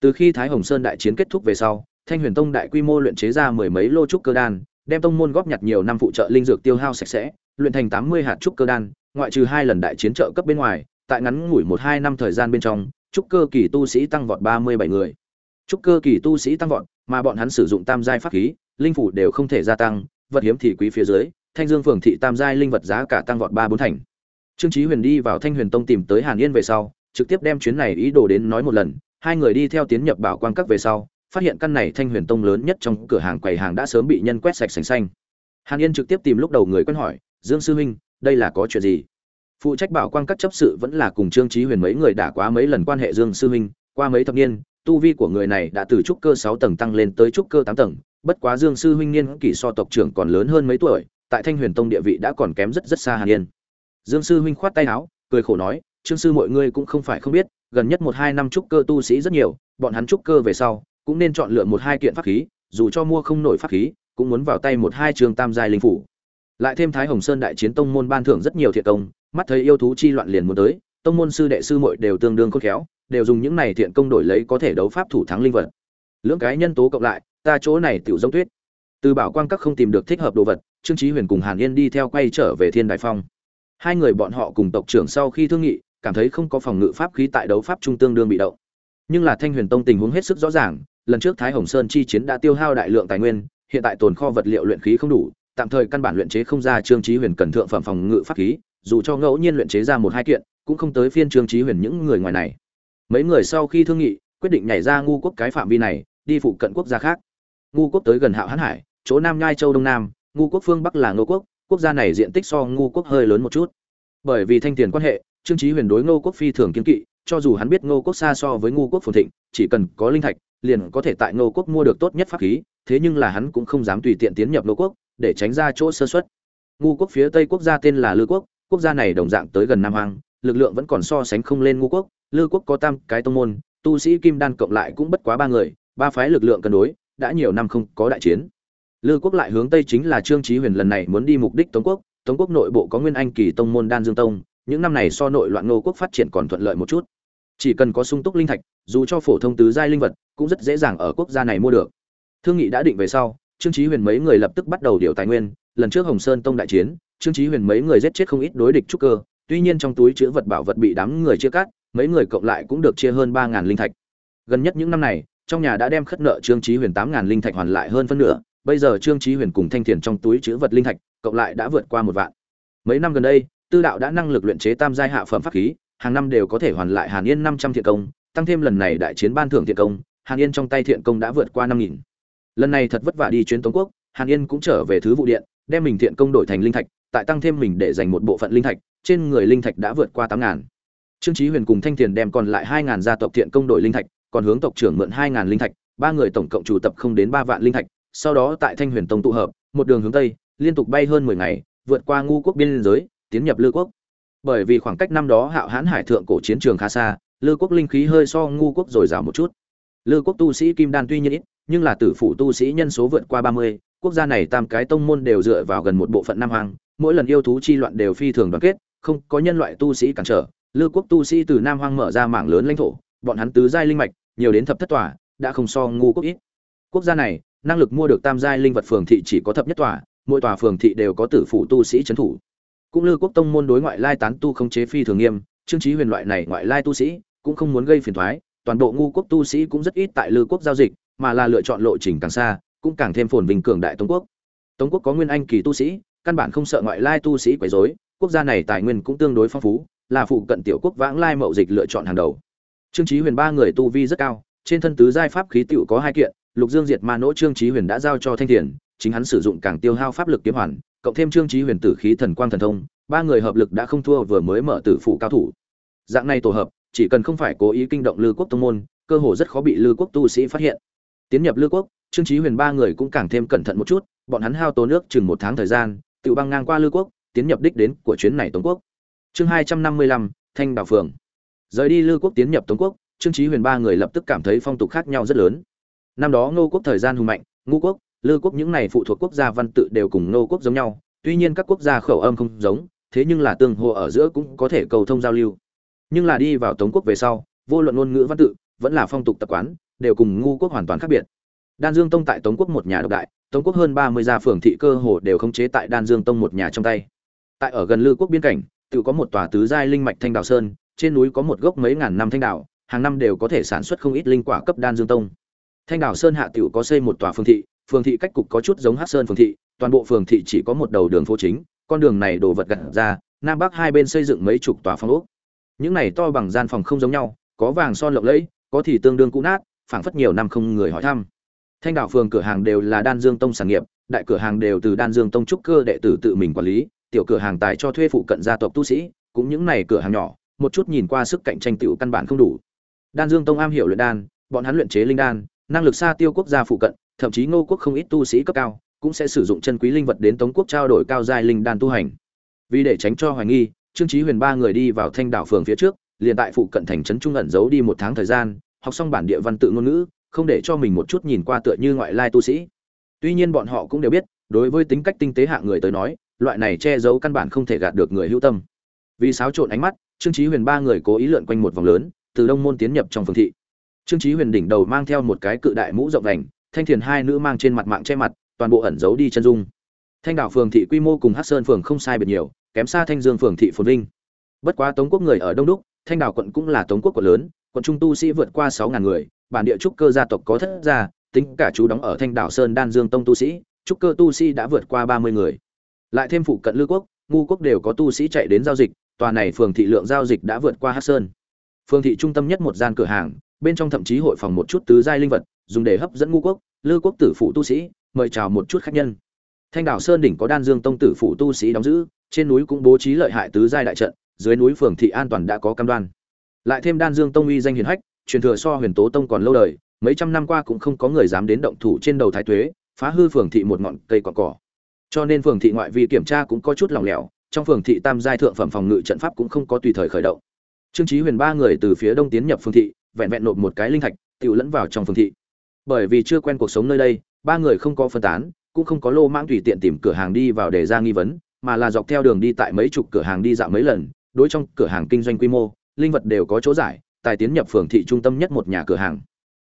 Từ khi thái hồng sơn đại chiến kết thúc về sau, thanh huyền tông đại quy mô luyện chế ra mười mấy lô trúc cơ đan, đem tông môn góp nhặt nhiều năm phụ trợ linh dược tiêu hao sạch sẽ, luyện thành tám mươi hạt trúc cơ đan, ngoại trừ hai lần đại chiến trợ cấp bên ngoài, tại ngắn ngủi một hai năm thời gian bên trong, trúc cơ kỳ tu sĩ tăng vọt ba mươi bảy người. Trúc cơ kỳ tu sĩ tăng vọt, mà bọn hắn sử dụng tam giai pháp khí, linh phủ đều không thể gia tăng, vật hiếm thì quý phía dưới, thanh dương phường thị tam giai linh vật giá cả tăng vọt ba bốn thành trương chí huyền đi vào thanh huyền tông tìm tới hàn yên về sau, trực tiếp đem chuyến này ý đồ đến nói một lần. Hai người đi theo tiến nhập bảo quang các về sau, phát hiện căn này thanh huyền tông lớn nhất trong cửa hàng quầy hàng đã sớm bị nhân quét sạch sành xanh. Hàn yên trực tiếp tìm lúc đầu người quen hỏi, dương sư huynh, đây là có chuyện gì? Phụ trách bảo quang các chấp sự vẫn là cùng trương chí huyền mấy người đã quá mấy lần quan hệ dương sư huynh, qua mấy thập niên, tu vi của người này đã từ trúc cơ sáu tầng tăng lên tới trúc cơ tám tầng. Bất quá dương sư huynh niên kỷ so tộc trưởng còn lớn hơn mấy tuổi, tại thanh huyền tông địa vị đã còn kém rất rất xa hàn yên dương sư huynh khoát tay áo, cười khổ nói, trương sư mọi người cũng không phải không biết, gần nhất một hai năm trúc cơ tu sĩ rất nhiều, bọn hắn trúc cơ về sau, cũng nên chọn lựa một hai kiện pháp khí, dù cho mua không nổi pháp khí, cũng muốn vào tay một hai trường tam giai linh phủ. Lại thêm thái hồng sơn đại chiến tông môn ban thưởng rất nhiều thiện công, mắt thấy yêu thú chi loạn liền muốn tới, tông môn sư đệ sư muội đều tương đương khôn khéo, đều dùng những này thiện công đổi lấy có thể đấu pháp thủ thắng linh vật. Lưỡng cái nhân tố cộng lại, ta chỗ này tiểu giống tuyết. Từ bảo quang các không tìm được thích hợp đồ vật, trương chí huyền cùng hàn yên đi theo quay trở về thiên đại phong hai người bọn họ cùng tộc trưởng sau khi thương nghị, cảm thấy không có phòng ngự pháp khí tại đấu pháp trung tương đương bị động. Nhưng là thanh huyền tông tình huống hết sức rõ ràng, lần trước thái hồng sơn chi chiến đã tiêu hao đại lượng tài nguyên, hiện tại tồn kho vật liệu luyện khí không đủ, tạm thời căn bản luyện chế không ra trương chí huyền cần thượng phẩm phòng ngự pháp khí, dù cho ngẫu nhiên luyện chế ra một hai kiện, cũng không tới phiên trương chí huyền những người ngoài này. Mấy người sau khi thương nghị, quyết định nhảy ra ngu quốc cái phạm vi này, đi phụ cận quốc gia khác. Ngu quốc tới gần hạo hán hải, chỗ nam nhai châu đông nam, ngu quốc phương bắc là ngô quốc quốc gia này diện tích so ngu quốc hơi lớn một chút. Bởi vì thanh tiền quan hệ, trương trí huyền đối ngô quốc phi thường kiên kỵ, cho dù hắn biết ngô quốc xa so với ngu quốc phồn thịnh, chỉ cần có linh thạch, liền có thể tại ngô quốc mua được tốt nhất pháp khí, thế nhưng là hắn cũng không dám tùy tiện tiến nhập ngô quốc, để tránh ra chỗ sơ suất. Ngu quốc phía tây quốc gia tên là lư quốc quốc gia này đồng dạng tới gần nam hoàng lực lượng vẫn còn so sánh không lên ngu quốc, lư quốc có tam cái tông môn, tu sĩ kim đan cộng lại cũng bất quá ba người, ba phái lực lượng cân đối, đã nhiều năm không có đại chiến lư quốc lại hướng tây chính là trương chí huyền lần này muốn đi mục đích tống quốc. Tống quốc nội bộ có nguyên anh kỳ tông môn đan dương tông, những năm này so nội loạn nô quốc phát triển còn thuận lợi một chút. Chỉ cần có sung túc linh thạch, dù cho phổ thông tứ giai linh vật, cũng rất dễ dàng ở quốc gia này mua được. Thương nghị đã định về sau, trương chí huyền mấy người lập tức bắt đầu điều tài nguyên. Lần trước hồng sơn tông đại chiến, trương chí huyền mấy người giết chết không ít đối địch trúc cơ. Tuy nhiên trong túi chứa vật bảo vật bị đám người chia cắt, mấy người cộng lại cũng được chia hơn ba ngàn linh thạch. Gần nhất những năm này, trong nhà đã đem khất nợ trương chí huyền tám ngàn linh thạch hoàn lại hơn phân nửa bây giờ trương chí huyền cùng thanh thiền trong túi chứa vật linh thạch, cộng lại đã vượt qua một vạn. Mấy năm gần đây, tư đạo đã năng lực luyện chế tam giai hạ phẩm pháp khí, hàng năm đều có thể hoàn lại hàn yên năm trăm thiện công, tăng thêm lần này đại chiến ban thưởng thiện công, hàn yên trong tay thiện công đã vượt qua năm nghìn. Lần này thật vất vả đi chuyến tống quốc, hàn yên cũng trở về thứ vụ điện, đem mình thiện công đổi thành linh thạch, tại tăng thêm mình để dành một bộ phận linh thạch, trên người linh thạch đã vượt qua tám ngàn. Trương chí huyền cùng thanh thiền đem còn lại hai ngàn gia tộc thiện công đổi linh thạch, còn hướng tộc trưởng mượn hai ngàn linh thạch, ba người tổng cộng chủ tập không đến ba vạn linh thạch sau đó tại thanh huyền tông tụ hợp, một đường hướng tây, liên tục bay hơn mười ngày, vượt qua ngu quốc biên giới, tiến nhập lư quốc. Bởi vì khoảng cách năm đó hạo hán hải thượng cổ chiến trường khá xa, lư quốc linh khí hơi so ngu quốc rồi giảm một chút. Lư quốc tu sĩ kim đan tuy nhiên ít, nhưng là tử phủ tu sĩ nhân số vượt qua ba mươi, quốc gia này tam cái tông môn đều dựa vào gần một bộ phận nam hoàng mỗi lần yêu thú chi loạn đều phi thường đoàn kết, không có nhân loại tu sĩ cản trở. Lư quốc tu sĩ từ nam hoang mở ra mảng lớn lãnh thổ, bọn hắn tứ giai linh mạch, nhiều đến thập thất tòa, đã không so ngu quốc ít. Quốc gia này năng lực mua được tam giai linh vật phường thị chỉ có thập nhất tòa, mỗi tòa phường thị đều có tử phủ tu sĩ trấn thủ cũng lư quốc tông môn đối ngoại lai tán tu không chế phi thường nghiêm, trương chí huyền loại này ngoại lai tu sĩ cũng không muốn gây phiền toái. toàn bộ ngu quốc tu sĩ cũng rất ít tại lư quốc giao dịch, mà là lựa chọn lộ trình càng xa, cũng càng thêm phồn vinh cường đại tống quốc tống quốc có nguyên anh kỳ tu sĩ, căn bản không sợ ngoại lai tu sĩ quấy rối, quốc gia này tài nguyên cũng tương đối phong phú, là phụ cận tiểu quốc vãng lai mậu dịch lựa chọn hàng đầu trương chí huyền ba người tu vi rất cao, trên thân tứ giai pháp khí tiểu có hai kiện lục dương diệt ma nỗ trương trí huyền đã giao cho thanh thiền, chính hắn sử dụng càng tiêu hao pháp lực kiếm hoàn, cộng thêm trương trí huyền tử khí thần quang thần thông, ba người hợp lực đã không thua vừa mới mở tử phụ cao thủ. Dạng này tổ hợp, chỉ cần không phải cố ý kinh động lư quốc tông môn, cơ hồ rất khó bị lư quốc tu sĩ phát hiện. Tiến nhập lư quốc, trương trí huyền ba người cũng càng thêm cẩn thận một chút, bọn hắn hao tố nước chừng một tháng thời gian, tự băng ngang qua lư quốc, tiến nhập đích đến của chuyến này tống quốc. Chương hai trăm năm mươi lăm, thanh đào phường rời đi lư quốc tiến nhập tống quốc, trương trí huyền ba người lập tức cảm thấy phong tục khác nhau rất lớn năm đó ngô quốc thời gian hùng mạnh, ngũ quốc, lư quốc những này phụ thuộc quốc gia văn tự đều cùng ngô quốc giống nhau, tuy nhiên các quốc gia khẩu âm không giống, thế nhưng là tương hồ ở giữa cũng có thể cầu thông giao lưu. Nhưng là đi vào tống quốc về sau, vô luận ngôn ngữ văn tự, vẫn là phong tục tập quán, đều cùng ngu quốc hoàn toàn khác biệt. Đan dương tông tại tống quốc một nhà độc đại, tống quốc hơn ba mươi gia phường thị cơ hồ đều khống chế tại đan dương tông một nhà trong tay. Tại ở gần lư quốc biên cảnh, tự có một tòa tứ giai linh mạch thanh đào sơn, trên núi có một gốc mấy ngàn năm thanh đào, hàng năm đều có thể sản xuất không ít linh quả cấp đan dương tông thanh đào sơn hạ tiểu có xây một tòa phường thị phường thị cách cục có chút giống hát sơn phường thị, toàn bộ phường thị chỉ có một đầu đường phố chính, con đường này đồ vật gặt ra, nam bắc hai bên xây dựng mấy chục tòa phong ốc. Những này to bằng gian phòng không giống nhau, có vàng son lộng lẫy, có thì tương đương cũ nát, phảng phất nhiều năm không người hỏi thăm. Thanh đảo phường cửa hàng đều là đan dương tông sản nghiệp, đại cửa hàng đều từ đan dương tông trúc cơ đệ tử tự mình quản lý, tiểu cửa hàng tài cho thuê phụ cận gia tộc tu sĩ, cũng những này cửa hàng nhỏ, một chút nhìn qua sức cạnh tranh tiểu căn bản không đủ. Đan dương tông am hiểu luyện đan, bọn hắn luyện chế linh đan năng lực xa tiêu quốc gia phụ cận, thậm chí ngô quốc không ít tu sĩ cấp cao, cũng sẽ sử dụng chân quý linh vật đến tống quốc trao đổi cao giai linh đan tu hành. Vì để tránh cho hoài nghi, trương chí huyền ba người đi vào thanh đảo phường phía trước, liền tại phụ cận thành trấn trung ẩn giấu đi một tháng thời gian, học xong bản địa văn tự ngôn ngữ, không để cho mình một chút nhìn qua tựa như ngoại lai tu sĩ. Tuy nhiên bọn họ cũng đều biết, đối với tính cách tinh tế hạng người tới nói, loại này che giấu căn bản không thể gạt được người hữu tâm. Vì xáo trộn ánh mắt, trương chí huyền ba người cố ý lượn quanh một vòng lớn, từ đông môn tiến nhập trong phường thị trương chí huyền đỉnh đầu mang theo một cái cự đại mũ rộng vành thanh thiền hai nữ mang trên mặt mạng che mặt, toàn bộ ẩn giấu đi chân dung. Thanh đảo phường thị quy mô cùng hắc sơn phường không sai biệt nhiều, kém xa thanh dương phường thị phồn vinh. Bất quá tống quốc người ở đông đúc, thanh đảo quận cũng là tống quốc quận lớn, quận trung tu sĩ vượt qua sáu ngàn người, bản địa trúc cơ gia tộc có thất gia, tính cả chú đóng ở thanh đảo sơn đan dương tông tu sĩ, trúc cơ tu sĩ đã vượt qua ba mươi người. Lại thêm phụ cận lư quốc, ngu quốc đều có tu sĩ chạy đến giao dịch, tòa này phường thị lượng giao dịch đã vượt qua hát sơn. Phường thị trung tâm nhất một gian cửa hàng bên trong thậm chí hội phòng một chút tứ giai linh vật, dùng để hấp dẫn ngu quốc, lư quốc tử phụ tu sĩ, mời chào một chút khách nhân. Thanh đảo sơn đỉnh có đan dương tông tử phụ tu sĩ đóng giữ, trên núi cũng bố trí lợi hại tứ giai đại trận, dưới núi phường thị an toàn đã có cam đoan. Lại thêm đan dương tông uy danh hiển hách, truyền thừa so huyền tố tông còn lâu đời, mấy trăm năm qua cũng không có người dám đến động thủ trên đầu thái tuế, phá hư phường thị một ngọn cây cọn cỏ. Cho nên phường thị ngoại vi kiểm tra cũng có chút lòng lẻo, trong phường thị tam giai thượng phẩm phòng ngự trận pháp cũng không có tùy thời khởi động. Trương chí huyền ba người từ phía đông tiến nhập phường thị vẹn vẹn nộp một cái linh thạch, tiểu lẫn vào trong phường thị. Bởi vì chưa quen cuộc sống nơi đây, ba người không có phân tán, cũng không có lô mãng tùy tiện tìm cửa hàng đi vào để ra nghi vấn, mà là dọc theo đường đi tại mấy chục cửa hàng đi dạo mấy lần, đối trong cửa hàng kinh doanh quy mô, linh vật đều có chỗ giải, tài tiến nhập phường thị trung tâm nhất một nhà cửa hàng.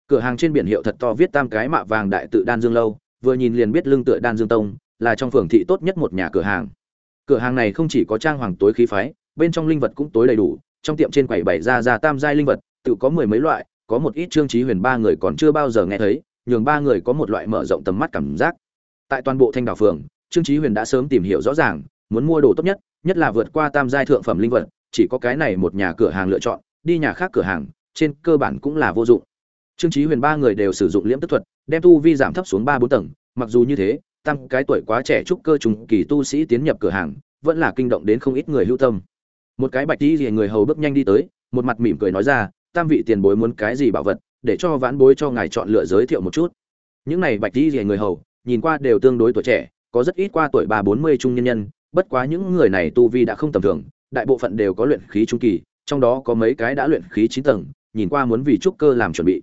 Cửa hàng trên biển hiệu thật to viết tam cái mạ vàng đại tự đan dương lâu, vừa nhìn liền biết lưng tựa đan dương tông, là trong phường thị tốt nhất một nhà cửa hàng. Cửa hàng này không chỉ có trang hoàng tối khí phái, bên trong linh vật cũng tối đầy đủ, trong tiệm trên quầy bày ra ra tam giai linh vật tự có mười mấy loại, có một ít trương chí huyền ba người còn chưa bao giờ nghe thấy, nhường ba người có một loại mở rộng tầm mắt cảm giác. Tại toàn bộ thanh đảo phường, trương chí huyền đã sớm tìm hiểu rõ ràng, muốn mua đồ tốt nhất nhất là vượt qua tam giai thượng phẩm linh vật, chỉ có cái này một nhà cửa hàng lựa chọn, đi nhà khác cửa hàng, trên cơ bản cũng là vô dụng. Trương chí huyền ba người đều sử dụng liễm tức thuật, đem tu vi giảm thấp xuống ba bốn tầng, mặc dù như thế, tăng cái tuổi quá trẻ trúc cơ trùng kỳ tu sĩ tiến nhập cửa hàng, vẫn là kinh động đến không ít người hưu tâm. Một cái bạch tí gì người hầu bước nhanh đi tới, một mặt mỉm cười nói ra tam vị tiền bối muốn cái gì bảo vật, để cho vãn bối cho ngài chọn lựa giới thiệu một chút. Những này bạch đi rìa người hầu, nhìn qua đều tương đối tuổi trẻ, có rất ít qua tuổi ba bốn mươi trung nhân nhân, bất quá những người này tu vi đã không tầm thường, đại bộ phận đều có luyện khí trung kỳ, trong đó có mấy cái đã luyện khí chín tầng, nhìn qua muốn vì trúc cơ làm chuẩn bị.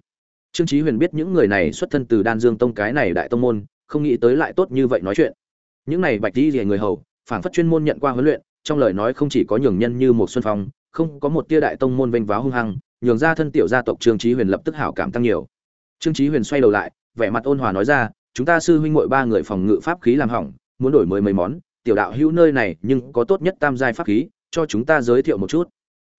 Trương chí huyền biết những người này xuất thân từ đan dương tông cái này đại tông môn, không nghĩ tới lại tốt như vậy nói chuyện. Những này bạch đi rìa người hầu, phảng phất chuyên môn nhận qua huấn luyện, trong lời nói không chỉ có nhường nhân như một xuân phong, không có một tia đại tông môn vênh váo hung hăng nhường ra thân tiểu gia tộc trương chí huyền lập tức hảo cảm tăng nhiều. Trương chí huyền xoay đầu lại, vẻ mặt ôn hòa nói ra, chúng ta sư huynh muội ba người phòng ngự pháp khí làm hỏng, muốn đổi mới mấy món, tiểu đạo hữu nơi này nhưng có tốt nhất tam giai pháp khí, cho chúng ta giới thiệu một chút.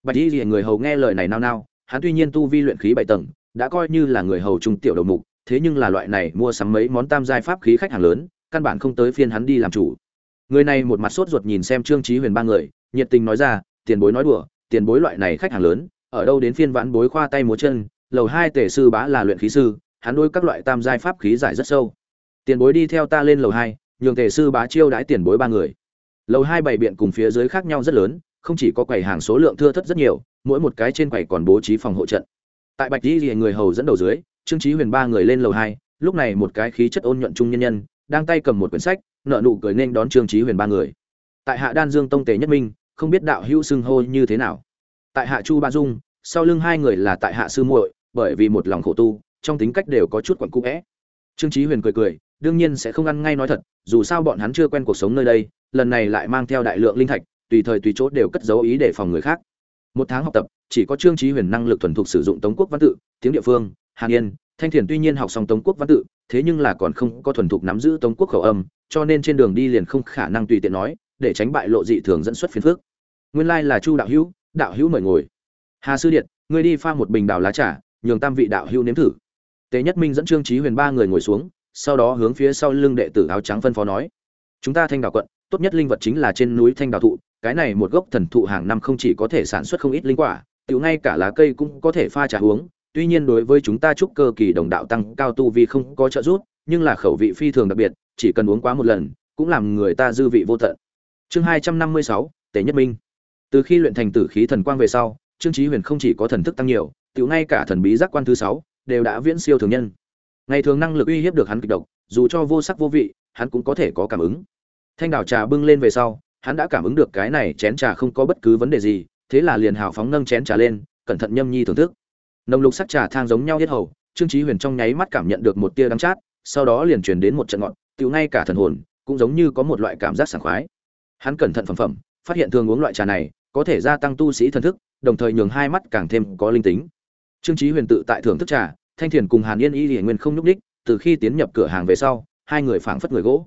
Bạch y liền người hầu nghe lời này nao nao, hắn tuy nhiên tu vi luyện khí bảy tầng, đã coi như là người hầu trung tiểu đầu mục, thế nhưng là loại này mua sắm mấy món tam giai pháp khí khách hàng lớn, căn bản không tới phiên hắn đi làm chủ. Người này một mặt sốt ruột nhìn xem trương chí huyền ba người, nhiệt tình nói ra, tiền bối nói đùa, tiền bối loại này khách hàng lớn ở đâu đến phiên vãn bối khoa tay múa chân, lầu hai tể sư bá là luyện khí sư, hắn đối các loại tam giai pháp khí giải rất sâu. Tiền bối đi theo ta lên lầu hai, nhường tể sư bá chiêu đãi tiền bối ba người. Lầu hai bày biện cùng phía dưới khác nhau rất lớn, không chỉ có quầy hàng số lượng thưa thất rất nhiều, mỗi một cái trên quầy còn bố trí phòng hộ trận. Tại bạch di người hầu dẫn đầu dưới, trương chí huyền ba người lên lầu hai, lúc này một cái khí chất ôn nhuận trung nhân nhân, đang tay cầm một quyển sách nợ nụ cười nên đón trương chí huyền ba người. Tại hạ đan dương tông tề nhất minh, không biết đạo hữu xưng hô như thế nào tại hạ chu ba dung, sau lưng hai người là tại hạ sư muội, bởi vì một lòng khổ tu, trong tính cách đều có chút quẩn cũ vẽ. Trương chí huyền cười cười, đương nhiên sẽ không ăn ngay nói thật, dù sao bọn hắn chưa quen cuộc sống nơi đây, lần này lại mang theo đại lượng linh thạch, tùy thời tùy chỗ đều cất giấu ý để phòng người khác. Một tháng học tập, chỉ có trương chí huyền năng lực thuần thục sử dụng tống quốc văn tự, tiếng địa phương, hàn yên, thanh thiền tuy nhiên học xong tống quốc văn tự, thế nhưng là còn không có thuần thục nắm giữ tống quốc khẩu âm, cho nên trên đường đi liền không khả năng tùy tiện nói, để tránh bại lộ dị thường dẫn xuất phiền phức. Nguyên lai like là chu đạo hữu đạo hữu mời ngồi. Hà sư điện, ngươi đi pha một bình đào lá trà, nhường tam vị đạo hữu nếm thử. Tế nhất minh dẫn trương trí huyền ba người ngồi xuống, sau đó hướng phía sau lưng đệ tử áo trắng phân phó nói. Chúng ta thanh đào quận, tốt nhất linh vật chính là trên núi thanh đào thụ, cái này một gốc thần thụ hàng năm không chỉ có thể sản xuất không ít linh quả, tiểu ngay cả lá cây cũng có thể pha trà uống. Tuy nhiên đối với chúng ta chúc cơ kỳ đồng đạo tăng cao tu vi không có trợ giúp, nhưng là khẩu vị phi thường đặc biệt, chỉ cần uống quá một lần, cũng làm người ta dư vị vô tận. Chương hai trăm năm mươi sáu, tề nhất minh từ khi luyện thành tử khí thần quang về sau, trương chí huyền không chỉ có thần thức tăng nhiều tiểu ngay cả thần bí giác quan thứ sáu đều đã viễn siêu thường nhân. Ngày thường năng lực uy hiếp được hắn kịch độc, dù cho vô sắc vô vị, hắn cũng có thể có cảm ứng. Thanh đảo trà bưng lên về sau, hắn đã cảm ứng được cái này chén trà không có bất cứ vấn đề gì, thế là liền hào phóng nâng chén trà lên, cẩn thận nhâm nhi thưởng thức. Nồng lục sắc trà thang giống nhau hết hầu, trương chí huyền trong nháy mắt cảm nhận được một tia đắng chát, sau đó liền truyền đến một trận ngọn tiểu ngay cả thần hồn cũng giống như có một loại cảm giác sảng khoái. Hắn cẩn thận phẩm phẩm, phát hiện thường uống loại trà này có thể gia tăng tu sĩ thần thức, đồng thời nhường hai mắt càng thêm có linh tính. Trương chí huyền tự tại thưởng thức trà, thanh thiền cùng hàn yên y Liễu nguyên không nhúc đích từ khi tiến nhập cửa hàng về sau, hai người phảng phất người gỗ.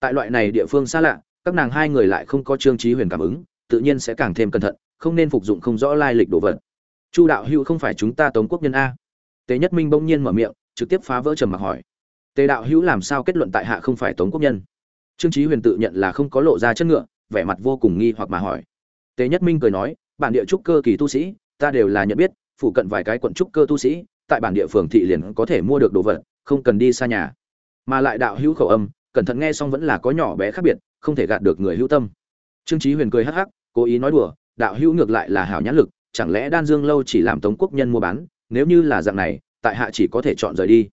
Tại loại này địa phương xa lạ, các nàng hai người lại không có trương chí huyền cảm ứng, tự nhiên sẽ càng thêm cẩn thận, không nên phục dụng không rõ lai lịch đồ vật. Chu đạo hữu không phải chúng ta tống quốc nhân a. Tế nhất minh bỗng nhiên mở miệng, trực tiếp phá vỡ trầm mặc hỏi. Tế đạo hữu làm sao kết luận tại hạ không phải tống quốc nhân? Trương chí huyền tự nhận là không có lộ ra chất ngựa, vẻ mặt vô cùng nghi hoặc mà hỏi tề nhất minh cười nói, bản địa trúc cơ kỳ tu sĩ, ta đều là nhận biết phụ cận vài cái quận trúc cơ tu sĩ, tại bản địa phường thị liền có thể mua được đồ vật, không cần đi xa nhà. Mà lại đạo hữu khẩu âm, cẩn thận nghe xong vẫn là có nhỏ bé khác biệt, không thể gạt được người hữu tâm. Trương chí huyền cười hắc hắc, cố ý nói đùa, đạo hữu ngược lại là hảo nhãn lực, chẳng lẽ đan dương lâu chỉ làm tống quốc nhân mua bán, nếu như là dạng này, tại hạ chỉ có thể chọn rời đi.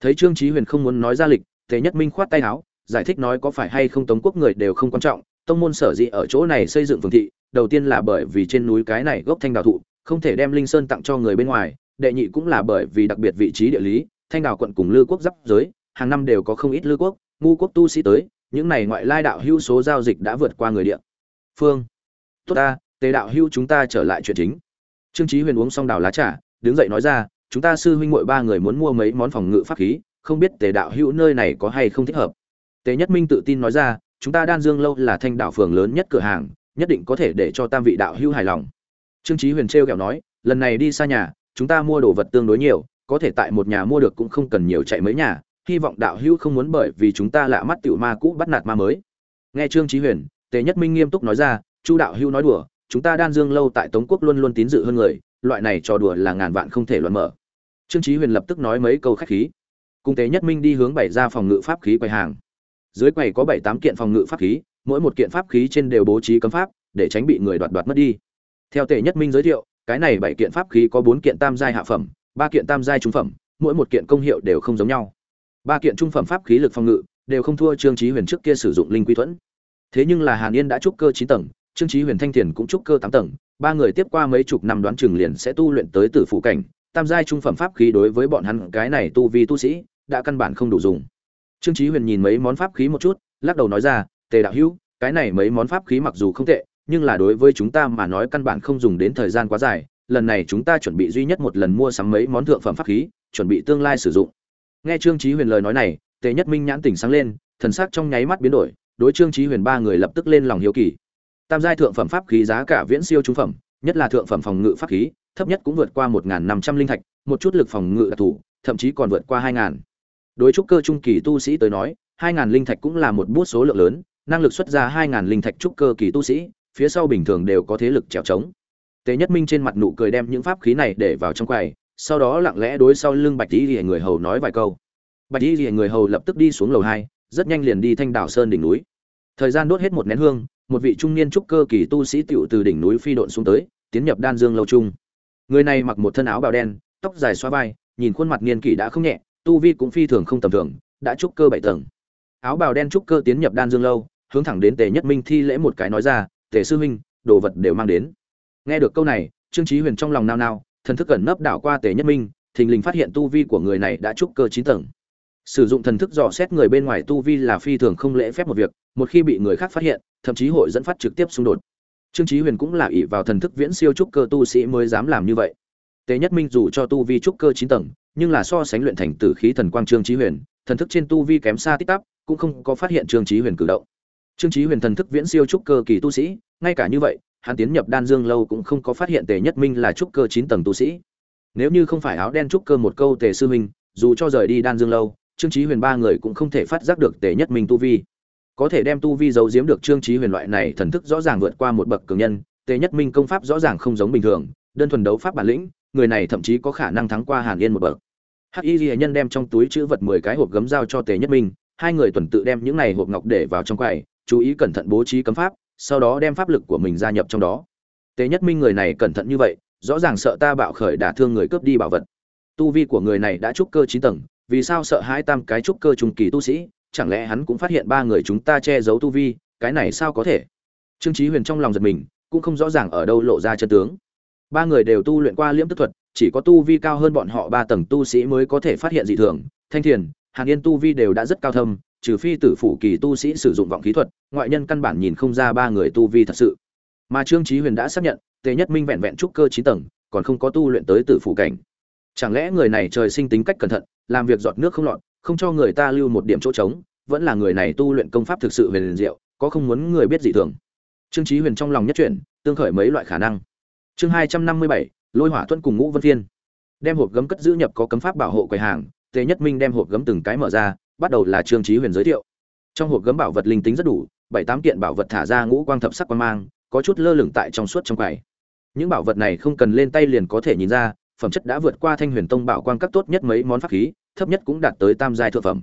Thấy trương chí huyền không muốn nói ra lịch, tề nhất minh khoát tay áo, giải thích nói có phải hay không tống quốc người đều không quan trọng tông môn sở dĩ ở chỗ này xây dựng phường thị, đầu tiên là bởi vì trên núi cái này gốc thanh đào thụ, không thể đem linh sơn tặng cho người bên ngoài, đệ nhị cũng là bởi vì đặc biệt vị trí địa lý, thanh đào quận cùng lư quốc giáp giới, hàng năm đều có không ít lư quốc, ngu quốc tu sĩ tới, những này ngoại lai đạo hữu số giao dịch đã vượt qua người địa. Phương, tốt ta tề đạo hữu chúng ta trở lại chuyện chính. Trương chí huyền uống xong đào lá trà, đứng dậy nói ra, chúng ta sư huynh muội ba người muốn mua mấy món phòng ngự pháp khí, không biết tề đạo hữu nơi này có hay không thích hợp. Tề nhất minh tự tin nói ra chúng ta đan dương lâu là thanh đạo phường lớn nhất cửa hàng, nhất định có thể để cho tam vị đạo hữu hài lòng. Trương chí huyền treo kẹo nói, lần này đi xa nhà, chúng ta mua đồ vật tương đối nhiều, có thể tại một nhà mua được cũng không cần nhiều chạy mấy nhà, hy vọng đạo hữu không muốn bởi vì chúng ta lạ mắt tiểu ma cũ bắt nạt ma mới. Nghe trương chí huyền, tề nhất minh nghiêm túc nói ra, chu đạo hữu nói đùa, chúng ta đan dương lâu tại tống quốc luôn luôn tín dự hơn người, loại này trò đùa là ngàn vạn không thể luận mở. Trương chí huyền lập tức nói mấy câu khách khí. Cùng tề nhất minh đi hướng bảy ra phòng ngự pháp khí quầy hàng dưới quầy có bảy tám kiện phòng ngự pháp khí, mỗi một kiện pháp khí trên đều bố trí cấm pháp, để tránh bị người đoạt đoạt mất đi. Theo tề nhất minh giới thiệu, cái này bảy kiện pháp khí có bốn kiện tam giai hạ phẩm, ba kiện tam giai trung phẩm, mỗi một kiện công hiệu đều không giống nhau. Ba kiện trung phẩm pháp khí lực phòng ngự đều không thua trương trí huyền trước kia sử dụng linh quy thuẫn. Thế nhưng là hàn yên đã trúc cơ chín tầng, trương trí huyền thanh thiền cũng trúc cơ tám tầng, ba người tiếp qua mấy chục năm đoán chừng liền sẽ tu luyện tới tử phụ cảnh, tam giai trung phẩm pháp khí đối với bọn hắn cái này tu vi tu sĩ, đã căn bản không đủ dùng trương chí huyền nhìn mấy món pháp khí một chút, lắc đầu nói ra, tề đạo hữu, cái này mấy món pháp khí mặc dù không tệ, nhưng là đối với chúng ta mà nói căn bản không dùng đến thời gian quá dài. Lần này chúng ta chuẩn bị duy nhất một lần mua sắm mấy món thượng phẩm pháp khí, chuẩn bị tương lai sử dụng. Nghe trương chí huyền lời nói này, tề nhất minh nhãn tỉnh sáng lên, thần sắc trong nháy mắt biến đổi, đối trương chí huyền ba người lập tức lên lòng hiếu kỳ. Tam giai thượng phẩm pháp khí giá cả viễn siêu trung phẩm, nhất là thượng phẩm phòng ngự pháp khí, thấp nhất cũng vượt qua một năm trăm linh thạch, một chút lực phòng ngự đặc thù, thậm chí còn vượt qua hai ngàn đối trúc cơ trung kỳ tu sĩ tới nói hai ngàn linh thạch cũng là một bút số lượng lớn năng lực xuất ra hai ngàn linh thạch trúc cơ kỳ tu sĩ phía sau bình thường đều có thế lực trèo trống Tề Nhất Minh trên mặt nụ cười đem những pháp khí này để vào trong quầy, sau đó lặng lẽ đối sau lưng Bạch Y Liễu người hầu nói vài câu. Bạch Y Liễu người hầu lập tức đi xuống lầu hai, rất nhanh liền đi Thanh Đảo Sơn đỉnh núi. Thời gian đốt hết một nén hương, một vị trung niên trúc cơ kỳ tu sĩ tiểu từ đỉnh núi phi độn xuống tới, tiến nhập Đan Dương lâu trung. Người này mặc một thân áo bào đen, tóc dài xóa vai, nhìn khuôn mặt niên kỷ đã không nhẹ, tu vi cũng phi thường không tầm thường, đã trúc cơ bảy tầng. Áo bào đen trúc cơ tiến nhập Đan Dương lâu, hướng thẳng đến Tề Nhất Minh thi lễ một cái nói ra, "Tề sư huynh, đồ vật đều mang đến." nghe được câu này trương chí huyền trong lòng nao nao thần thức gần nấp đảo qua tề nhất minh thình lình phát hiện tu vi của người này đã trúc cơ chín tầng sử dụng thần thức dò xét người bên ngoài tu vi là phi thường không lễ phép một việc một khi bị người khác phát hiện thậm chí hội dẫn phát trực tiếp xung đột trương chí huyền cũng là ỷ vào thần thức viễn siêu trúc cơ tu sĩ mới dám làm như vậy tề nhất minh dù cho tu vi trúc cơ chín tầng nhưng là so sánh luyện thành tử khí thần quang trương chí huyền, thần thức trên tu vi kém xa tích tắp cũng không có phát hiện trương chí huyền cử động. Trương chí huyền thần thức viễn siêu trúc cơ kỳ tu sĩ, ngay cả như vậy, hắn tiến nhập đan dương lâu cũng không có phát hiện tề nhất minh là trúc cơ chín tầng tu sĩ. Nếu như không phải áo đen trúc cơ một câu tề sư minh, dù cho rời đi đan dương lâu, trương trí huyền ba người cũng không thể phát giác được tề nhất minh tu vi. Có thể đem tu vi giấu giếm được trương trí huyền loại này thần thức rõ ràng vượt qua một bậc cường nhân, tề nhất minh công pháp rõ ràng không giống bình thường, đơn thuần đấu pháp bản lĩnh người này thậm chí có khả năng thắng qua hàn yên một bậc. Hắc y ghi nhân đem trong túi chữ vật mười cái hộp gấm giao cho tề nhất minh, hai người tuần tự đem những này hộp ngọc để vào trong quầy, chú ý cẩn thận bố trí cấm pháp, sau đó đem pháp lực của mình gia nhập trong đó. Tề nhất minh người này cẩn thận như vậy, rõ ràng sợ ta bạo khởi đả thương người cướp đi bảo vật. Tu vi của người này đã trúc cơ chín tầng, vì sao sợ hãi tam cái trúc cơ trung kỳ tu sĩ? Chẳng lẽ hắn cũng phát hiện ba người chúng ta che giấu tu vi, cái này sao có thể? Trương chí huyền trong lòng giật mình, cũng không rõ ràng ở đâu lộ ra chân tướng ba người đều tu luyện qua liễm tức thuật, chỉ có tu vi cao hơn bọn họ ba tầng tu sĩ mới có thể phát hiện dị thường. Thanh thiền, hàn yên tu vi đều đã rất cao thâm, trừ phi tử phủ kỳ tu sĩ sử dụng vọng khí thuật, ngoại nhân căn bản nhìn không ra ba người tu vi thật sự. Mà trương trí huyền đã xác nhận, tề nhất minh vẹn vẹn trúc cơ chín tầng, còn không có tu luyện tới tử phủ cảnh. Chẳng lẽ người này trời sinh tính cách cẩn thận, làm việc giọt nước không lọt, không cho người ta lưu một điểm chỗ trống, vẫn là người này tu luyện công pháp thực sự về liền diệu, có không muốn người biết gì thường? Trương trí huyền trong lòng nhất chuyển, tương khởi mấy loại khả năng chương hai trăm năm mươi bảy, lôi hỏa thuẫn cùng ngũ vân phiên. Đem hộp gấm cất giữ nhập có cấm pháp bảo hộ quầy hàng, tề nhất minh đem hộp gấm từng cái mở ra, bắt đầu là trương chí huyền giới thiệu. Trong hộp gấm bảo vật linh tính rất đủ, bảy tám kiện bảo vật thả ra ngũ quang thập sắc quang mang, có chút lơ lửng tại trong suốt trong quầy. Những bảo vật này không cần lên tay liền có thể nhìn ra, phẩm chất đã vượt qua thanh huyền tông bảo quang các tốt nhất mấy món pháp khí, thấp nhất cũng đạt tới tam giai thượng phẩm.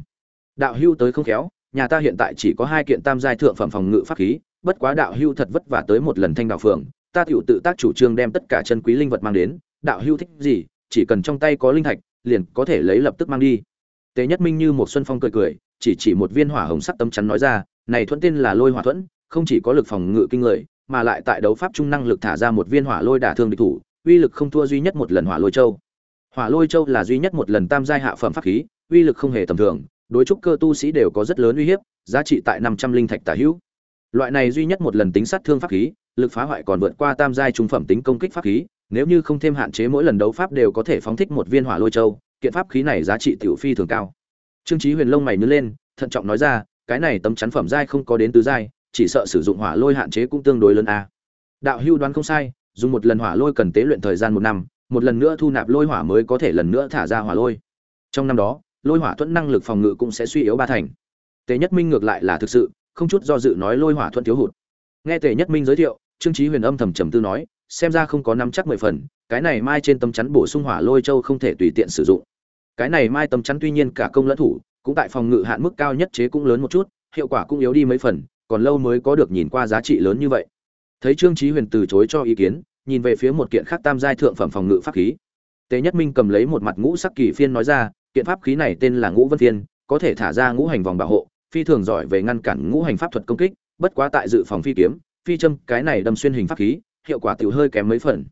Đạo hưu tới không khéo, nhà ta hiện tại chỉ có hai kiện tam giai thượng phẩm phòng ngự pháp khí, bất quá đạo hưu thật vất vả tới một lần thanh đạo phường ta tiểu tự tác chủ trương đem tất cả chân quý linh vật mang đến đạo hưu thích gì chỉ cần trong tay có linh thạch liền có thể lấy lập tức mang đi Tế Nhất Minh như một xuân phong cười cười, chỉ chỉ một viên hỏa hồng sắc tấm chắn nói ra, này thuẫn tên là Lôi Hỏa thuẫn, không chỉ có lực phòng ngự kinh người, mà lại tại đấu pháp trung năng lực thả ra một viên hỏa lôi đả thương địch thủ, uy lực không thua duy nhất một lần hỏa lôi châu. Hỏa lôi châu là duy nhất một lần tam giai hạ phẩm pháp khí, uy lực không hề tầm thường, đối trúc cơ tu sĩ đều có rất lớn uy hiếp, giá trị tại 500 linh thạch tả hữu. Loại này duy nhất một lần tính sát thương pháp khí, lực phá hoại còn vượt qua tam giai trung phẩm tính công kích pháp khí, nếu như không thêm hạn chế mỗi lần đấu pháp đều có thể phóng thích một viên hỏa lôi châu, kiện pháp khí này giá trị tiểu phi thường cao. Trương Chí Huyền lông mày nhướng lên, thận trọng nói ra, cái này tấm chắn phẩm giai không có đến tứ giai, chỉ sợ sử dụng hỏa lôi hạn chế cũng tương đối lớn a. Đạo hưu đoán không sai, dùng một lần hỏa lôi cần tế luyện thời gian một năm, một lần nữa thu nạp lôi hỏa mới có thể lần nữa thả ra hỏa lôi. Trong năm đó, lôi hỏa thuẫn năng lực phòng ngự cũng sẽ suy yếu ba thành. Tề Nhất Minh ngược lại là thực sự, không chút do dự nói lôi hỏa thuẫn thiếu hụt. Nghe Tề Nhất Minh giới thiệu, Trương Chí Huyền âm thầm trầm tư nói, xem ra không có nắm chắc mười phần, cái này mai trên tâm chắn bổ sung hỏa lôi châu không thể tùy tiện sử dụng. Cái này mai tâm chắn tuy nhiên cả công lẫn thủ cũng tại phòng ngự hạn mức cao nhất chế cũng lớn một chút hiệu quả cũng yếu đi mấy phần còn lâu mới có được nhìn qua giá trị lớn như vậy. Thấy trương chí huyền từ chối cho ý kiến nhìn về phía một kiện khác tam giai thượng phẩm phòng ngự pháp khí. Tế Nhất Minh cầm lấy một mặt ngũ sắc kỳ phiên nói ra, kiện pháp khí này tên là Ngũ Vân Phiên, có thể thả ra ngũ hành vòng bảo hộ, phi thường giỏi về ngăn cản ngũ hành pháp thuật công kích, bất quá tại dự phòng phi kiếm, phi châm, cái này đâm xuyên hình pháp khí, hiệu quả tiểu hơi kém mấy phần.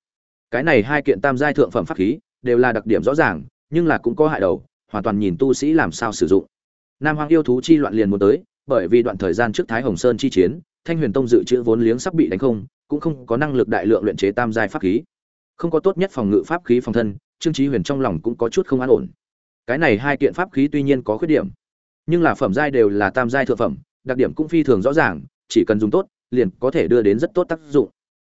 Cái này hai kiện tam giai thượng phẩm pháp khí, đều là đặc điểm rõ ràng, nhưng là cũng có hại đầu, hoàn toàn nhìn tu sĩ làm sao sử dụng. Nam hoàng yêu thú chi loạn liền muốn tới, bởi vì đoạn thời gian trước Thái Hồng Sơn chi chiến, Thanh Huyền Tông dự trữ vốn liếng sắp bị đánh không, cũng không có năng lực đại lượng luyện chế tam giai pháp khí. Không có tốt nhất phòng ngự pháp khí phòng thân, Trương trí Huyền trong lòng cũng có chút không an ổn. Cái này hai kiện pháp khí tuy nhiên có khuyết điểm, nhưng là phẩm giai đều là tam giai thượng phẩm, đặc điểm cũng phi thường rõ ràng, chỉ cần dùng tốt, liền có thể đưa đến rất tốt tác dụng.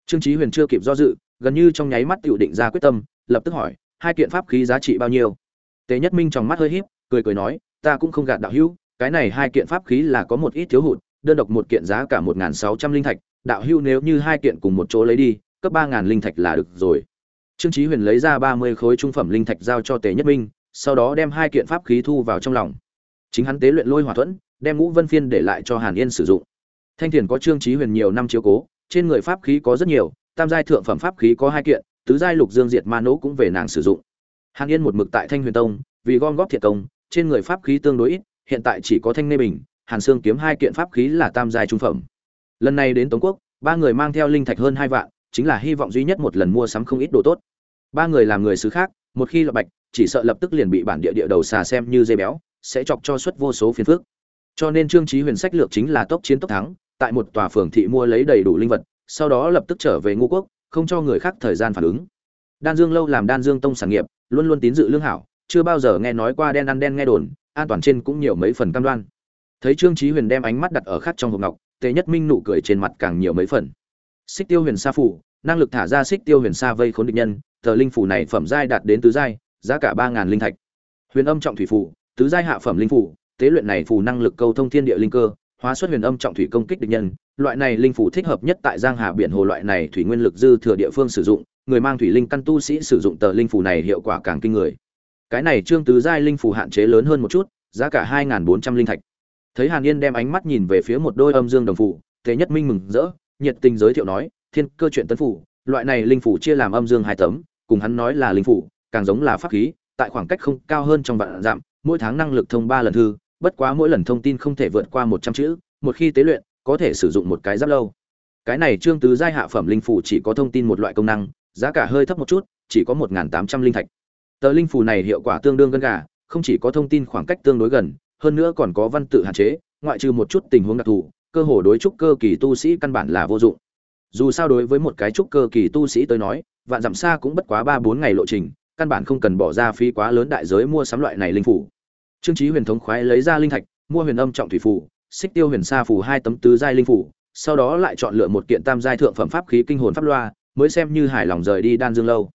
Trương Chí Huyền chưa kịp do dự, gần như trong nháy mắt tiểu định ra quyết tâm, lập tức hỏi, hai kiện pháp khí giá trị bao nhiêu? Tế Nhất Minh trong mắt hơi híp, cười cười nói, ta cũng không gạt đạo hữu, cái này hai kiện pháp khí là có một ít thiếu hụt, đơn độc một kiện giá cả 1600 linh thạch, đạo hữu nếu như hai kiện cùng một chỗ lấy đi, cấp 3000 linh thạch là được rồi. Trương Chí Huyền lấy ra 30 khối trung phẩm linh thạch giao cho Tề Nhất Minh, sau đó đem hai kiện pháp khí thu vào trong lòng. Chính hắn tế luyện lôi hỏa thuẫn, đem Ngũ Vân Phiên để lại cho Hàn Yên sử dụng. Thanh Tiền có Trương Chí Huyền nhiều năm chiếu cố, trên người pháp khí có rất nhiều, tam giai thượng phẩm pháp khí có hai kiện, tứ giai lục dương diệt ma nỗ cũng về nàng sử dụng. Hàn Yên một mực tại Thanh Huyền Tông, vì gom góp thiệt công, trên người pháp khí tương đối ít, hiện tại chỉ có Thanh Nê Bình, Hàn Xương kiếm hai kiện pháp khí là tam giai trung phẩm. Lần này đến Tống Quốc, ba người mang theo linh thạch hơn hai vạn, chính là hy vọng duy nhất một lần mua sắm không ít đồ tốt ba người làm người xứ khác một khi lộ bạch chỉ sợ lập tức liền bị bản địa địa đầu xà xem như dây béo sẽ chọc cho suất vô số phiền phức cho nên trương trí huyền sách lược chính là tốc chiến tốc thắng tại một tòa phường thị mua lấy đầy đủ linh vật, sau đó lập tức trở về ngũ quốc, không cho người khác thời gian phản ứng. Đan dương lâu làm đan dương tông sản nghiệp, luôn luôn tín dự lương hảo, chưa bao giờ nghe nói qua đen ăn đen nghe đồn, an toàn trên cũng nhiều mấy phần cam đoan. Thấy trương chí huyền đem ánh mắt đặt ở khắc trong hộp ngọc, tề nhất minh nụ cười trên mặt càng nhiều mấy phần. Xích tiêu huyền sa phủ, năng lực thả ra xích tiêu huyền sa vây khốn địch nhân, tờ linh phủ này phẩm giai đạt đến tứ giai, giá cả ba ngàn linh thạch. Huyền âm trọng thủy phủ, tứ giai hạ phẩm linh phủ, tế luyện này phù năng lực câu thông thiên địa linh cơ hóa xuất huyền âm trọng thủy công kích địch nhân, loại này linh phủ thích hợp nhất tại giang hà biển hồ loại này thủy nguyên lực dư thừa địa phương sử dụng, người mang thủy linh căn tu sĩ sử dụng tờ linh phủ này hiệu quả càng kinh người. Cái này trương tứ giai linh phủ hạn chế lớn hơn một chút, giá cả hai bốn trăm linh thạch. Thấy hàn yên đem ánh mắt nhìn về phía một đôi âm dương đồng phủ thế nhất minh mừng rỡ, nhiệt tình giới thiệu nói, thiên cơ chuyện tấn phủ, loại này linh phủ chia làm âm dương hai tấm, cùng hắn nói là linh phủ, càng giống là pháp khí, tại khoảng cách không cao hơn trong vạn giảm mỗi tháng năng lực thông ba lần thư bất quá mỗi lần thông tin không thể vượt qua một trăm chữ, một khi tế luyện, có thể sử dụng một cái giáp lâu. Cái này trương tứ giai hạ phẩm linh phủ chỉ có thông tin một loại công năng, giá cả hơi thấp một chút, chỉ có một tám trăm linh thạch. Tờ linh phù này hiệu quả tương đương gần gà, không chỉ có thông tin khoảng cách tương đối gần, hơn nữa còn có văn tự hạn chế, ngoại trừ một chút tình huống đặc thù, cơ hồ đối trúc cơ kỳ tu sĩ căn bản là vô dụng. Dù sao đối với một cái trúc cơ kỳ tu sĩ tới nói, vạn dặm xa cũng bất quá ba bốn ngày lộ trình, căn bản không cần bỏ ra phí quá lớn đại giới mua sắm loại này linh phủ trương Chí huyền thống khoái lấy ra linh thạch, mua huyền âm trọng thủy phủ xích tiêu huyền sa phủ hai tấm tứ giai linh phủ sau đó lại chọn lựa một kiện tam giai thượng phẩm pháp khí kinh hồn pháp loa, mới xem như hài lòng rời đi đan dương lâu.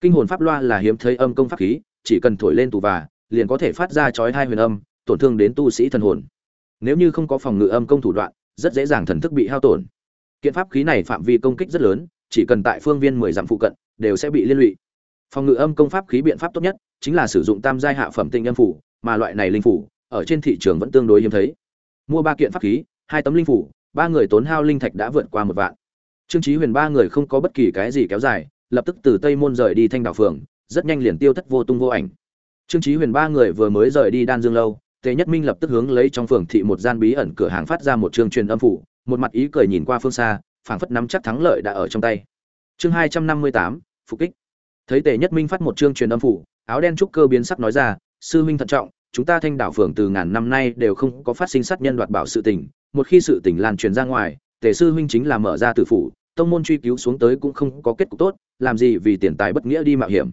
Kinh hồn pháp loa là hiếm thấy âm công pháp khí, chỉ cần thổi lên tù và, liền có thể phát ra chói hai huyền âm, tổn thương đến tu sĩ thần hồn. Nếu như không có phòng ngự âm công thủ đoạn, rất dễ dàng thần thức bị hao tổn. Kiện pháp khí này phạm vi công kích rất lớn, chỉ cần tại phương viên mười dặm phụ cận, đều sẽ bị liên lụy. Phòng ngự âm công pháp khí biện pháp tốt nhất, chính là sử dụng tam giai hạ phẩm tinh âm phủ mà loại này linh phủ, ở trên thị trường vẫn tương đối hiếm thấy. Mua ba kiện pháp khí, hai tấm linh phủ, ba người tốn hao linh thạch đã vượt qua một vạn. Trương chí huyền ba người không có bất kỳ cái gì kéo dài, lập tức từ tây môn rời đi thanh đảo phường, rất nhanh liền tiêu thất vô tung vô ảnh. Trương chí huyền ba người vừa mới rời đi đan dương lâu, tề nhất minh lập tức hướng lấy trong phường thị một gian bí ẩn cửa hàng phát ra một chương truyền âm phủ, một mặt ý cười nhìn qua phương xa, phảng phất nắm chắc thắng lợi đã ở trong tay. Chương hai trăm năm mươi tám, phục kích. Thấy tề nhất minh phát một chương truyền âm phủ, áo đen trúc cơ biến sắc nói ra sư huynh thận trọng, chúng ta thanh đảo phường từ ngàn năm nay đều không có phát sinh sát nhân đoạt bảo sự tình, một khi sự tình lan truyền ra ngoài, tề sư huynh chính là mở ra tử phủ, tông môn truy cứu xuống tới cũng không có kết cục tốt, làm gì vì tiền tài bất nghĩa đi mạo hiểm.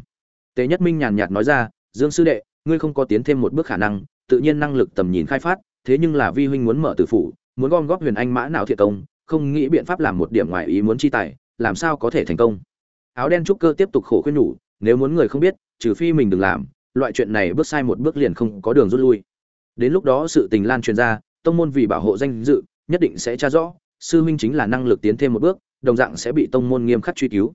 Tề nhất minh nhàn nhạt nói ra, dương sư đệ, ngươi không có tiến thêm một bước khả năng, tự nhiên năng lực tầm nhìn khai phát, thế nhưng là vi huynh muốn mở tử phủ, muốn gom góp huyền anh mã não thiệt công, không nghĩ biện pháp làm một điểm ngoài ý muốn chi tài, làm sao có thể thành công? Áo đen trúc cơ tiếp tục khổ khuyên nhủ, nếu muốn người không biết, trừ phi mình đừng làm loại chuyện này bước sai một bước liền không có đường rút lui. Đến lúc đó sự tình lan truyền ra, tông môn vì bảo hộ danh dự, nhất định sẽ tra rõ, sư huynh chính là năng lực tiến thêm một bước, đồng dạng sẽ bị tông môn nghiêm khắc truy cứu.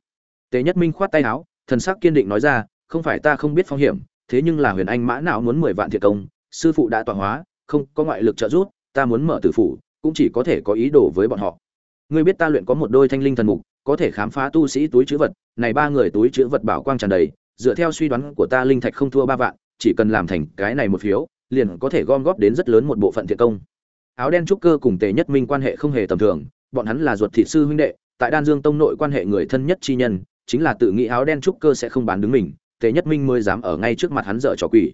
Tế nhất minh khoát tay áo, thần sắc kiên định nói ra, không phải ta không biết phong hiểm, thế nhưng là huyền anh mã nào muốn mười vạn thiệt công, sư phụ đã tọa hóa, không có ngoại lực trợ giúp, ta muốn mở tử phủ, cũng chỉ có thể có ý đồ với bọn họ. Ngươi biết ta luyện có một đôi thanh linh thần mục, có thể khám phá tu sĩ túi chữ vật, này ba người túi chữ vật bảo quang tràn đầy dựa theo suy đoán của ta linh thạch không thua ba vạn, chỉ cần làm thành cái này một phiếu, liền có thể gom góp đến rất lớn một bộ phận thiện công. Áo đen trúc cơ cùng tề nhất minh quan hệ không hề tầm thường, bọn hắn là ruột thị sư huynh đệ, tại đan dương tông nội quan hệ người thân nhất chi nhân, chính là tự nghĩ áo đen trúc cơ sẽ không bán đứng mình, tề nhất minh mới dám ở ngay trước mặt hắn dở trò quỷ.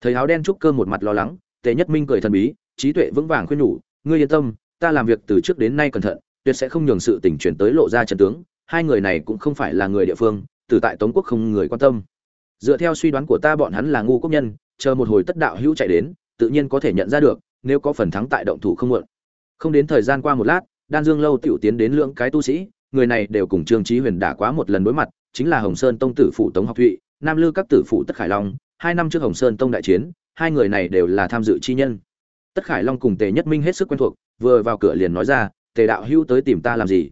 Thấy áo đen trúc cơ một mặt lo lắng, tề nhất minh cười thần bí, trí tuệ vững vàng khuyên nhủ, ngươi yên tâm, ta làm việc từ trước đến nay cẩn thận, tuyệt sẽ không nhường sự tình chuyển tới lộ ra trận tướng, hai người này cũng không phải là người địa phương tử tại tống quốc không người quan tâm. Dựa theo suy đoán của ta bọn hắn là ngu quốc nhân, chờ một hồi tất đạo hữu chạy đến, tự nhiên có thể nhận ra được, nếu có phần thắng tại động thủ không muộn. Không đến thời gian qua một lát, đan dương lâu tiểu tiến đến lượng cái tu sĩ, người này đều cùng trương trí huyền đả quá một lần đối mặt, chính là hồng sơn tông tử phụ tống học thụy, nam lư các tử phụ tất khải long. Hai năm trước hồng sơn tông đại chiến, hai người này đều là tham dự chi nhân. Tất khải long cùng tề nhất minh hết sức quen thuộc, vừa vào cửa liền nói ra, tề đạo hữu tới tìm ta làm gì?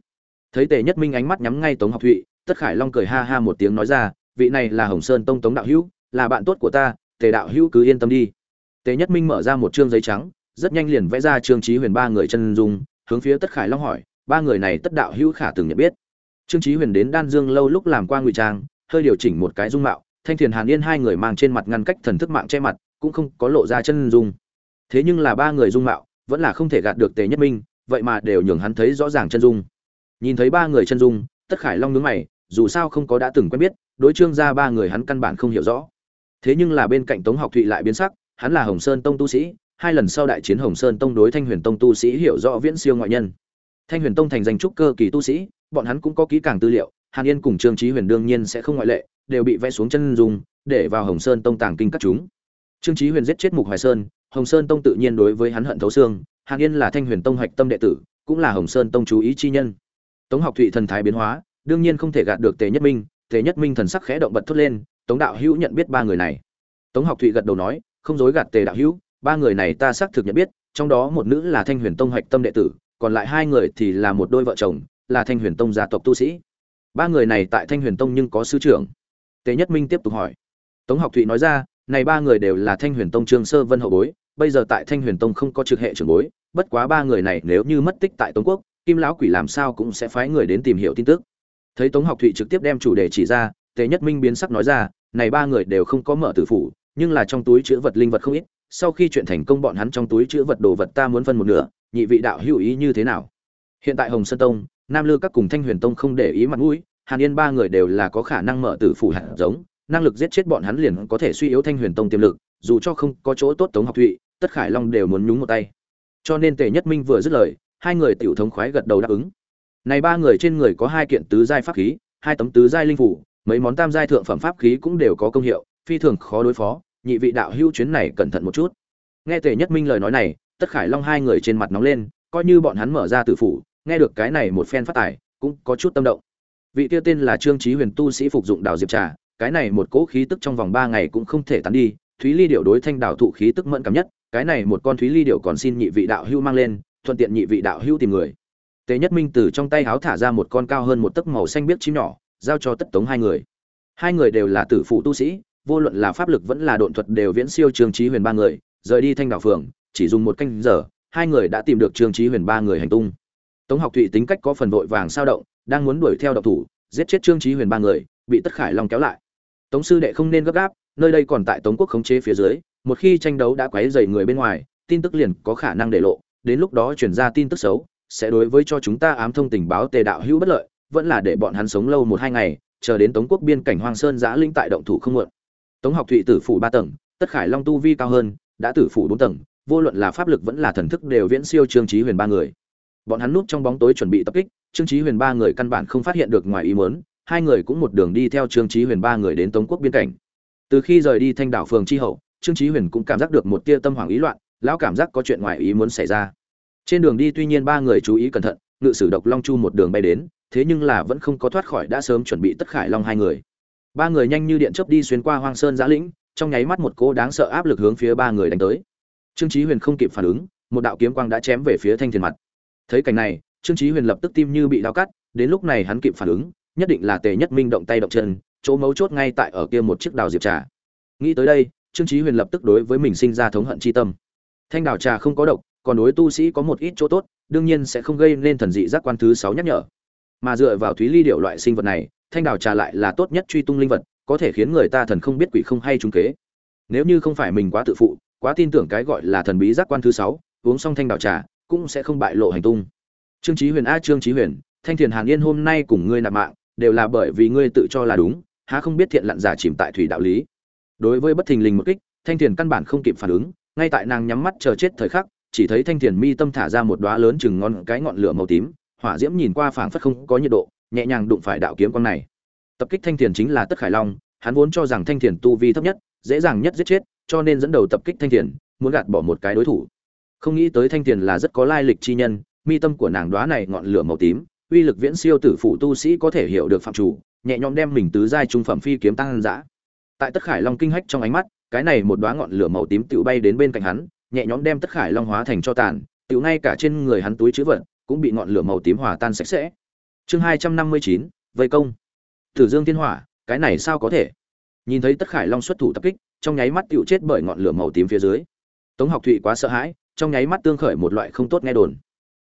Thấy tề nhất minh ánh mắt nhắm ngay tống học thụy tất khải long cười ha ha một tiếng nói ra, vị này là hồng sơn tông tống đạo hữu, là bạn tốt của ta, tề đạo hữu cứ yên tâm đi. Tề nhất minh mở ra một chương giấy trắng, rất nhanh liền vẽ ra trương trí huyền ba người chân dung, hướng phía tất khải long hỏi, ba người này tất đạo hữu khả từng nhận biết. Trương trí huyền đến đan dương lâu lúc làm qua ngụy trang, hơi điều chỉnh một cái dung mạo, thanh thiền hàn yên hai người mang trên mặt ngăn cách thần thức mạng che mặt, cũng không có lộ ra chân dung. Thế nhưng là ba người dung mạo, vẫn là không thể gạt được tề nhất minh, vậy mà đều nhường hắn thấy rõ ràng chân dung. Nhìn thấy ba người chân dung, tất khải long nhướng mày dù sao không có đã từng quen biết, đối trương gia ba người hắn căn bản không hiểu rõ. Thế nhưng là bên cạnh tống học thụy lại biến sắc, hắn là hồng sơn tông tu sĩ, hai lần sau đại chiến hồng sơn tông đối thanh huyền tông tu sĩ hiểu rõ viễn siêu ngoại nhân. Thanh huyền tông thành danh trúc cơ kỳ tu sĩ, bọn hắn cũng có kỹ càng tư liệu, hàn yên cùng trương trí huyền đương nhiên sẽ không ngoại lệ, đều bị vẽ xuống chân dung, để vào hồng sơn tông tàng kinh các chúng. Trương trí huyền giết chết mục hoài sơn, hồng sơn tông tự nhiên đối với hắn hận thấu xương, hàn yên là thanh huyền tông hạch tâm đệ tử, cũng là hồng sơn tông chú ý chi nhân. Tống học thụy thần thái biến hóa đương nhiên không thể gạt được tề nhất minh, tề nhất minh thần sắc khẽ động bật thốt lên, tống đạo hữu nhận biết ba người này. Tống học thụy gật đầu nói, không dối gạt tề đạo hữu, ba người này ta xác thực nhận biết, trong đó một nữ là thanh huyền tông hạch tâm đệ tử, còn lại hai người thì là một đôi vợ chồng, là thanh huyền tông gia tộc tu sĩ. Ba người này tại thanh huyền tông nhưng có sư trưởng. Tề nhất minh tiếp tục hỏi. Tống học thụy nói ra, này ba người đều là thanh huyền tông trương sơ vân hậu bối, bây giờ tại thanh huyền tông không có trực hệ trưởng bối, bất quá ba người này nếu như mất tích tại tống quốc, kim lão quỷ làm sao cũng sẽ phái người đến tìm hiểu tin tức thấy tống học thụy trực tiếp đem chủ đề chỉ ra, tề nhất minh biến sắc nói ra, này ba người đều không có mở tử phủ, nhưng là trong túi chứa vật linh vật không ít, sau khi chuyện thành công bọn hắn trong túi chứa vật đồ vật ta muốn phân một nửa, nhị vị đạo hữu ý như thế nào? Hiện tại hồng sơn tông, nam lư các cùng thanh huyền tông không để ý mặt mũi, hàn yên ba người đều là có khả năng mở tử phủ hạt giống, năng lực giết chết bọn hắn liền có thể suy yếu thanh huyền tông tiềm lực, dù cho không có chỗ tốt tống học thụy, tất khải long đều muốn nhúng một tay. Cho nên tề nhất minh vừa dứt lời, hai người tiểu thống khoái gật đầu đáp ứng này ba người trên người có hai kiện tứ giai pháp khí, hai tấm tứ giai linh phủ, mấy món tam giai thượng phẩm pháp khí cũng đều có công hiệu, phi thường khó đối phó, nhị vị đạo hữu chuyến này cẩn thận một chút. Nghe tề nhất minh lời nói này, tất khải long hai người trên mặt nóng lên, coi như bọn hắn mở ra tử phủ, nghe được cái này một phen phát tài, cũng có chút tâm động. Vị kia tên là trương chí huyền tu sĩ phục dụng đào diệp trà, cái này một cỗ khí tức trong vòng ba ngày cũng không thể tán đi, thúy ly điệu đối thanh đảo thụ khí tức mẫn cảm nhất, cái này một con thúy ly điệu còn xin nhị vị đạo hưu mang lên, thuận tiện nhị vị đạo hưu tìm người tề nhất minh từ trong tay háo thả ra một con cao hơn một tấc màu xanh biếc chim nhỏ, giao cho tất tống hai người. Hai người đều là tử phụ tu sĩ, vô luận là pháp lực vẫn là độn thuật đều viễn siêu trương trí huyền ba người, rời đi thanh đảo phường, chỉ dùng một canh giờ, hai người đã tìm được trương trí huyền ba người hành tung. Tống học thụy tính cách có phần vội vàng sao động, đang muốn đuổi theo độc thủ, giết chết trương trí huyền ba người, bị tất khải long kéo lại. Tống sư đệ không nên gấp gáp, nơi đây còn tại tống quốc khống chế phía dưới, một khi tranh đấu đã quấy dày người bên ngoài, tin tức liền có khả năng để lộ, đến lúc đó chuyển ra tin tức xấu sẽ đối với cho chúng ta ám thông tình báo tề đạo hữu bất lợi, vẫn là để bọn hắn sống lâu một hai ngày, chờ đến tống quốc biên cảnh hoang sơn giã linh tại động thủ không muộn. Tống học thụy tử phủ ba tầng, tất khải long tu vi cao hơn, đã tử phủ bốn tầng, vô luận là pháp lực vẫn là thần thức đều viễn siêu trương trí huyền ba người. Bọn hắn núp trong bóng tối chuẩn bị tập kích, trương trí huyền ba người căn bản không phát hiện được ngoài ý muốn, hai người cũng một đường đi theo trương trí huyền ba người đến tống quốc biên cảnh. Từ khi rời đi thanh đảo phường tri hậu, trương trí huyền cũng cảm giác được một tia tâm hoảng ý loạn, lão cảm giác có chuyện ngoài ý muốn xảy ra trên đường đi tuy nhiên ba người chú ý cẩn thận, ngự sử độc long chu một đường bay đến, thế nhưng là vẫn không có thoát khỏi đã sớm chuẩn bị tất khải long hai người. Ba người nhanh như điện chớp đi xuyên qua hoang sơn giã lĩnh, trong nháy mắt một cô đáng sợ áp lực hướng phía ba người đánh tới. Trương chí huyền không kịp phản ứng, một đạo kiếm quang đã chém về phía thanh thiền mặt. Thấy cảnh này, trương chí huyền lập tức tim như bị đau cắt, đến lúc này hắn kịp phản ứng, nhất định là tề nhất minh động tay động chân, chỗ mấu chốt ngay tại ở kia một chiếc đào diệp trà. Nghĩ tới đây, trương chí huyền lập tức đối với mình sinh ra thống hận chi tâm. Thanh đào trà không có độc còn đối tu sĩ có một ít chỗ tốt, đương nhiên sẽ không gây nên thần dị giác quan thứ sáu nhắc nhở. Mà dựa vào thúy ly điệu loại sinh vật này, thanh đào trà lại là tốt nhất truy tung linh vật, có thể khiến người ta thần không biết quỷ không hay trúng kế. Nếu như không phải mình quá tự phụ, quá tin tưởng cái gọi là thần bí giác quan thứ sáu, uống xong thanh đào trà, cũng sẽ không bại lộ hành tung. Trương chí huyền a, trương chí huyền, thanh thiền hàn yên hôm nay cùng ngươi nạp mạng, đều là bởi vì ngươi tự cho là đúng, há không biết thiện lặn giả chìm tại thủy đạo lý. Đối với bất thình lình một kích, thanh thiền căn bản không kịp phản ứng, ngay tại nàng nhắm mắt chờ chết thời khắc chỉ thấy thanh thiền mi tâm thả ra một đóa lớn chừng ngon cái ngọn lửa màu tím, hỏa diễm nhìn qua phảng phất không có nhiệt độ, nhẹ nhàng đụng phải đạo kiếm con này. Tập kích thanh thiền chính là tất khải long, hắn vốn cho rằng thanh thiền tu vi thấp nhất, dễ dàng nhất giết chết, cho nên dẫn đầu tập kích thanh thiền, muốn gạt bỏ một cái đối thủ. Không nghĩ tới thanh thiền là rất có lai lịch chi nhân, mi tâm của nàng đóa này ngọn lửa màu tím, uy lực viễn siêu tử phụ tu sĩ có thể hiểu được phạm chủ, nhẹ nhõm đem mình tứ giai trung phẩm phi kiếm tăng ăn dã. Tại tất khải long kinh hách trong ánh mắt, cái này một đóa ngọn lửa màu tím tự bay đến bên cạnh hắn nhẹ nhõm đem tất khải long hóa thành cho tàn tựu ngay cả trên người hắn túi chữ vật cũng bị ngọn lửa màu tím hòa tan sạch sẽ. Chương hai trăm năm mươi chín, vây công. Tử dương thiên hỏa, cái này sao có thể? Nhìn thấy tất khải long xuất thủ tập kích, trong nháy mắt tựu chết bởi ngọn lửa màu tím phía dưới. Tống học thụy quá sợ hãi, trong nháy mắt tương khởi một loại không tốt nghe đồn.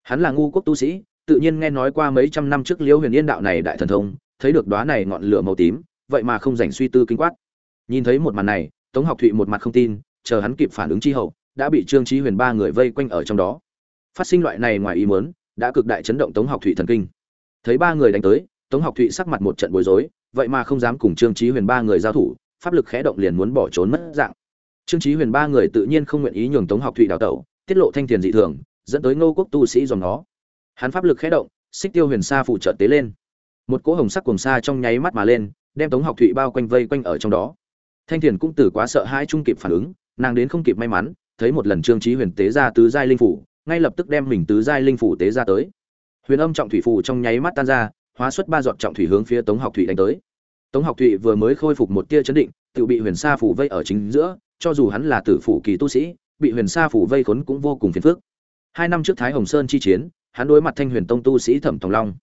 Hắn là ngu quốc tu sĩ, tự nhiên nghe nói qua mấy trăm năm trước liễu huyền yên đạo này đại thần thông, thấy được đóa này ngọn lửa màu tím, vậy mà không dành suy tư kinh quát. Nhìn thấy một màn này, tống học thụy một mặt không tin, chờ hắn kịp phản ứng chi hậu đã bị trương trí huyền ba người vây quanh ở trong đó. Phát sinh loại này ngoài ý muốn, đã cực đại chấn động tống học thụy thần kinh. Thấy ba người đánh tới, tống học thụy sắc mặt một trận bối rối, vậy mà không dám cùng trương trí huyền ba người giao thủ, pháp lực khẽ động liền muốn bỏ trốn mất dạng. Trương trí huyền ba người tự nhiên không nguyện ý nhường tống học thụy đào tẩu, tiết lộ thanh thiền dị thường, dẫn tới ngô quốc tu sĩ dòng nó hắn pháp lực khẽ động, xích tiêu huyền sa phụ trợ tế lên. Một cỗ hồng sắc cùng sa trong nháy mắt mà lên, đem tống học thụy bao quanh vây quanh ở trong đó. Thanh thiền cũng từ quá sợ hai trung kịp phản ứng, nàng đến không kịp may mắn thấy một lần trương chí huyền tế ra tứ giai linh phủ, ngay lập tức đem mình tứ giai linh phủ tế ra tới. Huyền âm trọng thủy phủ trong nháy mắt tan ra, hóa xuất ba giọt trọng thủy hướng phía tống học thụy đánh tới. Tống học thụy vừa mới khôi phục một tia chấn định, tự bị huyền sa phủ vây ở chính giữa, cho dù hắn là tử phủ kỳ tu sĩ, bị huyền sa phủ vây khốn cũng vô cùng phiền phức. Hai năm trước thái hồng sơn chi chiến, hắn đối mặt thanh huyền tông tu sĩ thẩm tòng long.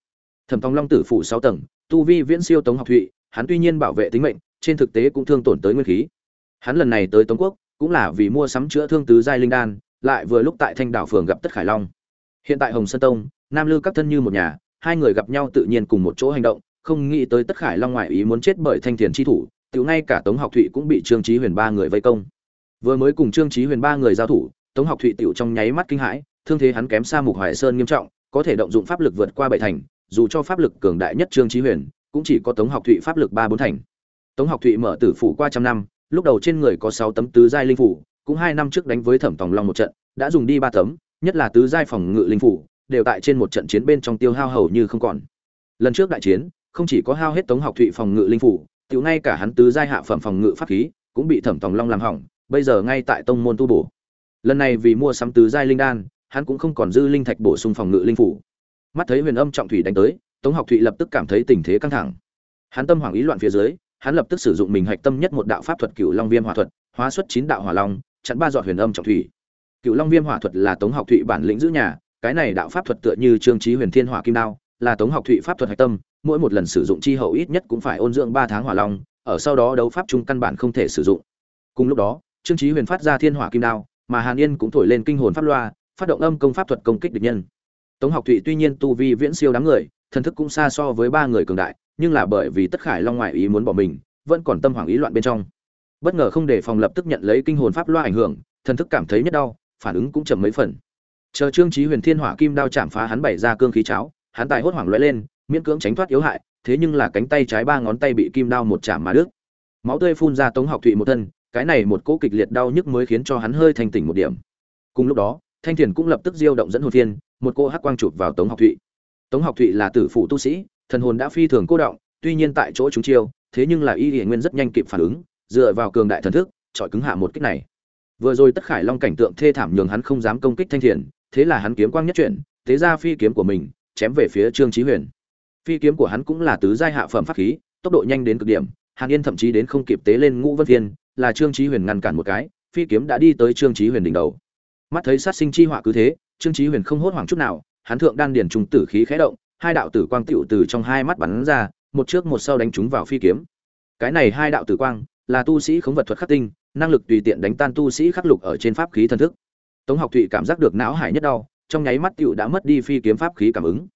Thẩm tòng long tử phủ sáu tầng, tu vi viễn siêu tống học thụy, hắn tuy nhiên bảo vệ tính mệnh, trên thực tế cũng thương tổn tới nguyên khí. Hắn lần này tới tống quốc cũng là vì mua sắm chữa thương tứ giai linh đan, lại vừa lúc tại thanh đảo phường gặp tất khải long. Hiện tại hồng sơn tông, nam lư các thân như một nhà, hai người gặp nhau tự nhiên cùng một chỗ hành động, không nghĩ tới tất khải long ngoại ý muốn chết bởi thanh thiền chi thủ tiểu ngay cả tống học thụy cũng bị trương chí huyền ba người vây công. Vừa mới cùng trương chí huyền ba người giao thủ, tống học thụy tiểu trong nháy mắt kinh hãi, thương thế hắn kém xa mục hoài sơn nghiêm trọng, có thể động dụng pháp lực vượt qua bảy thành, dù cho pháp lực cường đại nhất trương chí huyền, cũng chỉ có tống học thụy pháp lực ba bốn thành. Tống học thụy mở tử phủ qua trăm năm lúc đầu trên người có sáu tấm tứ giai linh phủ, cũng hai năm trước đánh với thẩm tòng long một trận, đã dùng đi ba tấm, nhất là tứ giai phòng ngự linh phủ, đều tại trên một trận chiến bên trong tiêu hao hầu như không còn. Lần trước đại chiến, không chỉ có hao hết tống học thụy phòng ngự linh phủ, tiểu ngay cả hắn tứ giai hạ phẩm phòng ngự pháp khí cũng bị thẩm tòng long làm hỏng, bây giờ ngay tại tông môn tu bổ. Lần này vì mua sắm tứ giai linh đan, hắn cũng không còn dư linh thạch bổ sung phòng ngự linh phủ. Mắt thấy huyền âm trọng thủy đánh tới, tống học thụy lập tức cảm thấy tình thế căng thẳng. Hắn tâm hoảng ý loạn phía dưới hắn lập tức sử dụng mình hạch tâm nhất một đạo pháp thuật cựu long viêm hỏa thuật, hóa xuất chín đạo hỏa long, chặn ba giọt huyền âm trọng thủy. Cựu long viêm hỏa thuật là tống học thụy bản lĩnh giữ nhà, cái này đạo pháp thuật tựa như trương trí huyền thiên hỏa kim đao, là tống học thụy pháp thuật hạch tâm, mỗi một lần sử dụng chi hậu ít nhất cũng phải ôn dưỡng ba tháng hỏa long, ở sau đó đấu pháp chung căn bản không thể sử dụng. Cùng lúc đó, trương trí huyền phát ra thiên hỏa kim đao, mà hàn yên cũng thổi lên kinh hồn pháp loa, phát động âm công pháp thuật công kích địch nhân. Tống học thụy tuy nhiên tu vi viễn siêu đám người, thần thức cũng xa so với ba người cường đại nhưng là bởi vì tất khải long ngoại ý muốn bỏ mình, vẫn còn tâm hoảng ý loạn bên trong. Bất ngờ không để phòng lập tức nhận lấy kinh hồn pháp loa ảnh hưởng, thần thức cảm thấy nhất đau, phản ứng cũng chậm mấy phần. Chờ trương trí huyền thiên hỏa kim đao chạm phá hắn bảy ra cương khí cháo, hắn tài hốt hoảng lóe lên, miễn cưỡng tránh thoát yếu hại, thế nhưng là cánh tay trái ba ngón tay bị kim đao một chạm mà đứt. Máu tươi phun ra tống học thụy một thân, cái này một cỗ kịch liệt đau nhức mới khiến cho hắn hơi thành tỉnh một điểm. Cùng lúc đó, thanh thiền cũng lập tức diêu động dẫn hồn thiên một cô hắc quang chụp vào tống học thụy. Tống học thụy là tử phụ tu sĩ thần hồn đã phi thường cô động tuy nhiên tại chỗ chúng chiêu thế nhưng là y hiển nguyên rất nhanh kịp phản ứng dựa vào cường đại thần thức chọi cứng hạ một kích này. Vừa rồi tất khải long cảnh tượng thê thảm nhường hắn không dám công kích thanh thiền thế là hắn kiếm quang nhất chuyển thế ra phi kiếm của mình chém về phía trương chí huyền. Phi kiếm của hắn cũng là tứ giai hạ phẩm pháp khí tốc độ nhanh đến cực điểm hàn yên thậm chí đến không kịp tế lên ngũ vân Thiên, là trương chí huyền ngăn cản một cái phi kiếm đã đi tới trương chí huyền đỉnh đầu. Mắt thấy sát sinh chi họa cứ thế trương chí huyền không hốt hoảng chút nào hắn thượng đan điển trùng tử khí khẽ động hai đạo tử quang tựu từ trong hai mắt bắn ra, một trước một sau đánh trúng vào phi kiếm. Cái này hai đạo tử quang là tu sĩ khống vật thuật khắc tinh, năng lực tùy tiện đánh tan tu sĩ khắc lục ở trên pháp khí thần thức. Tống học thụy cảm giác được não hải nhất đau, trong nháy mắt tựu đã mất đi phi kiếm pháp khí cảm ứng.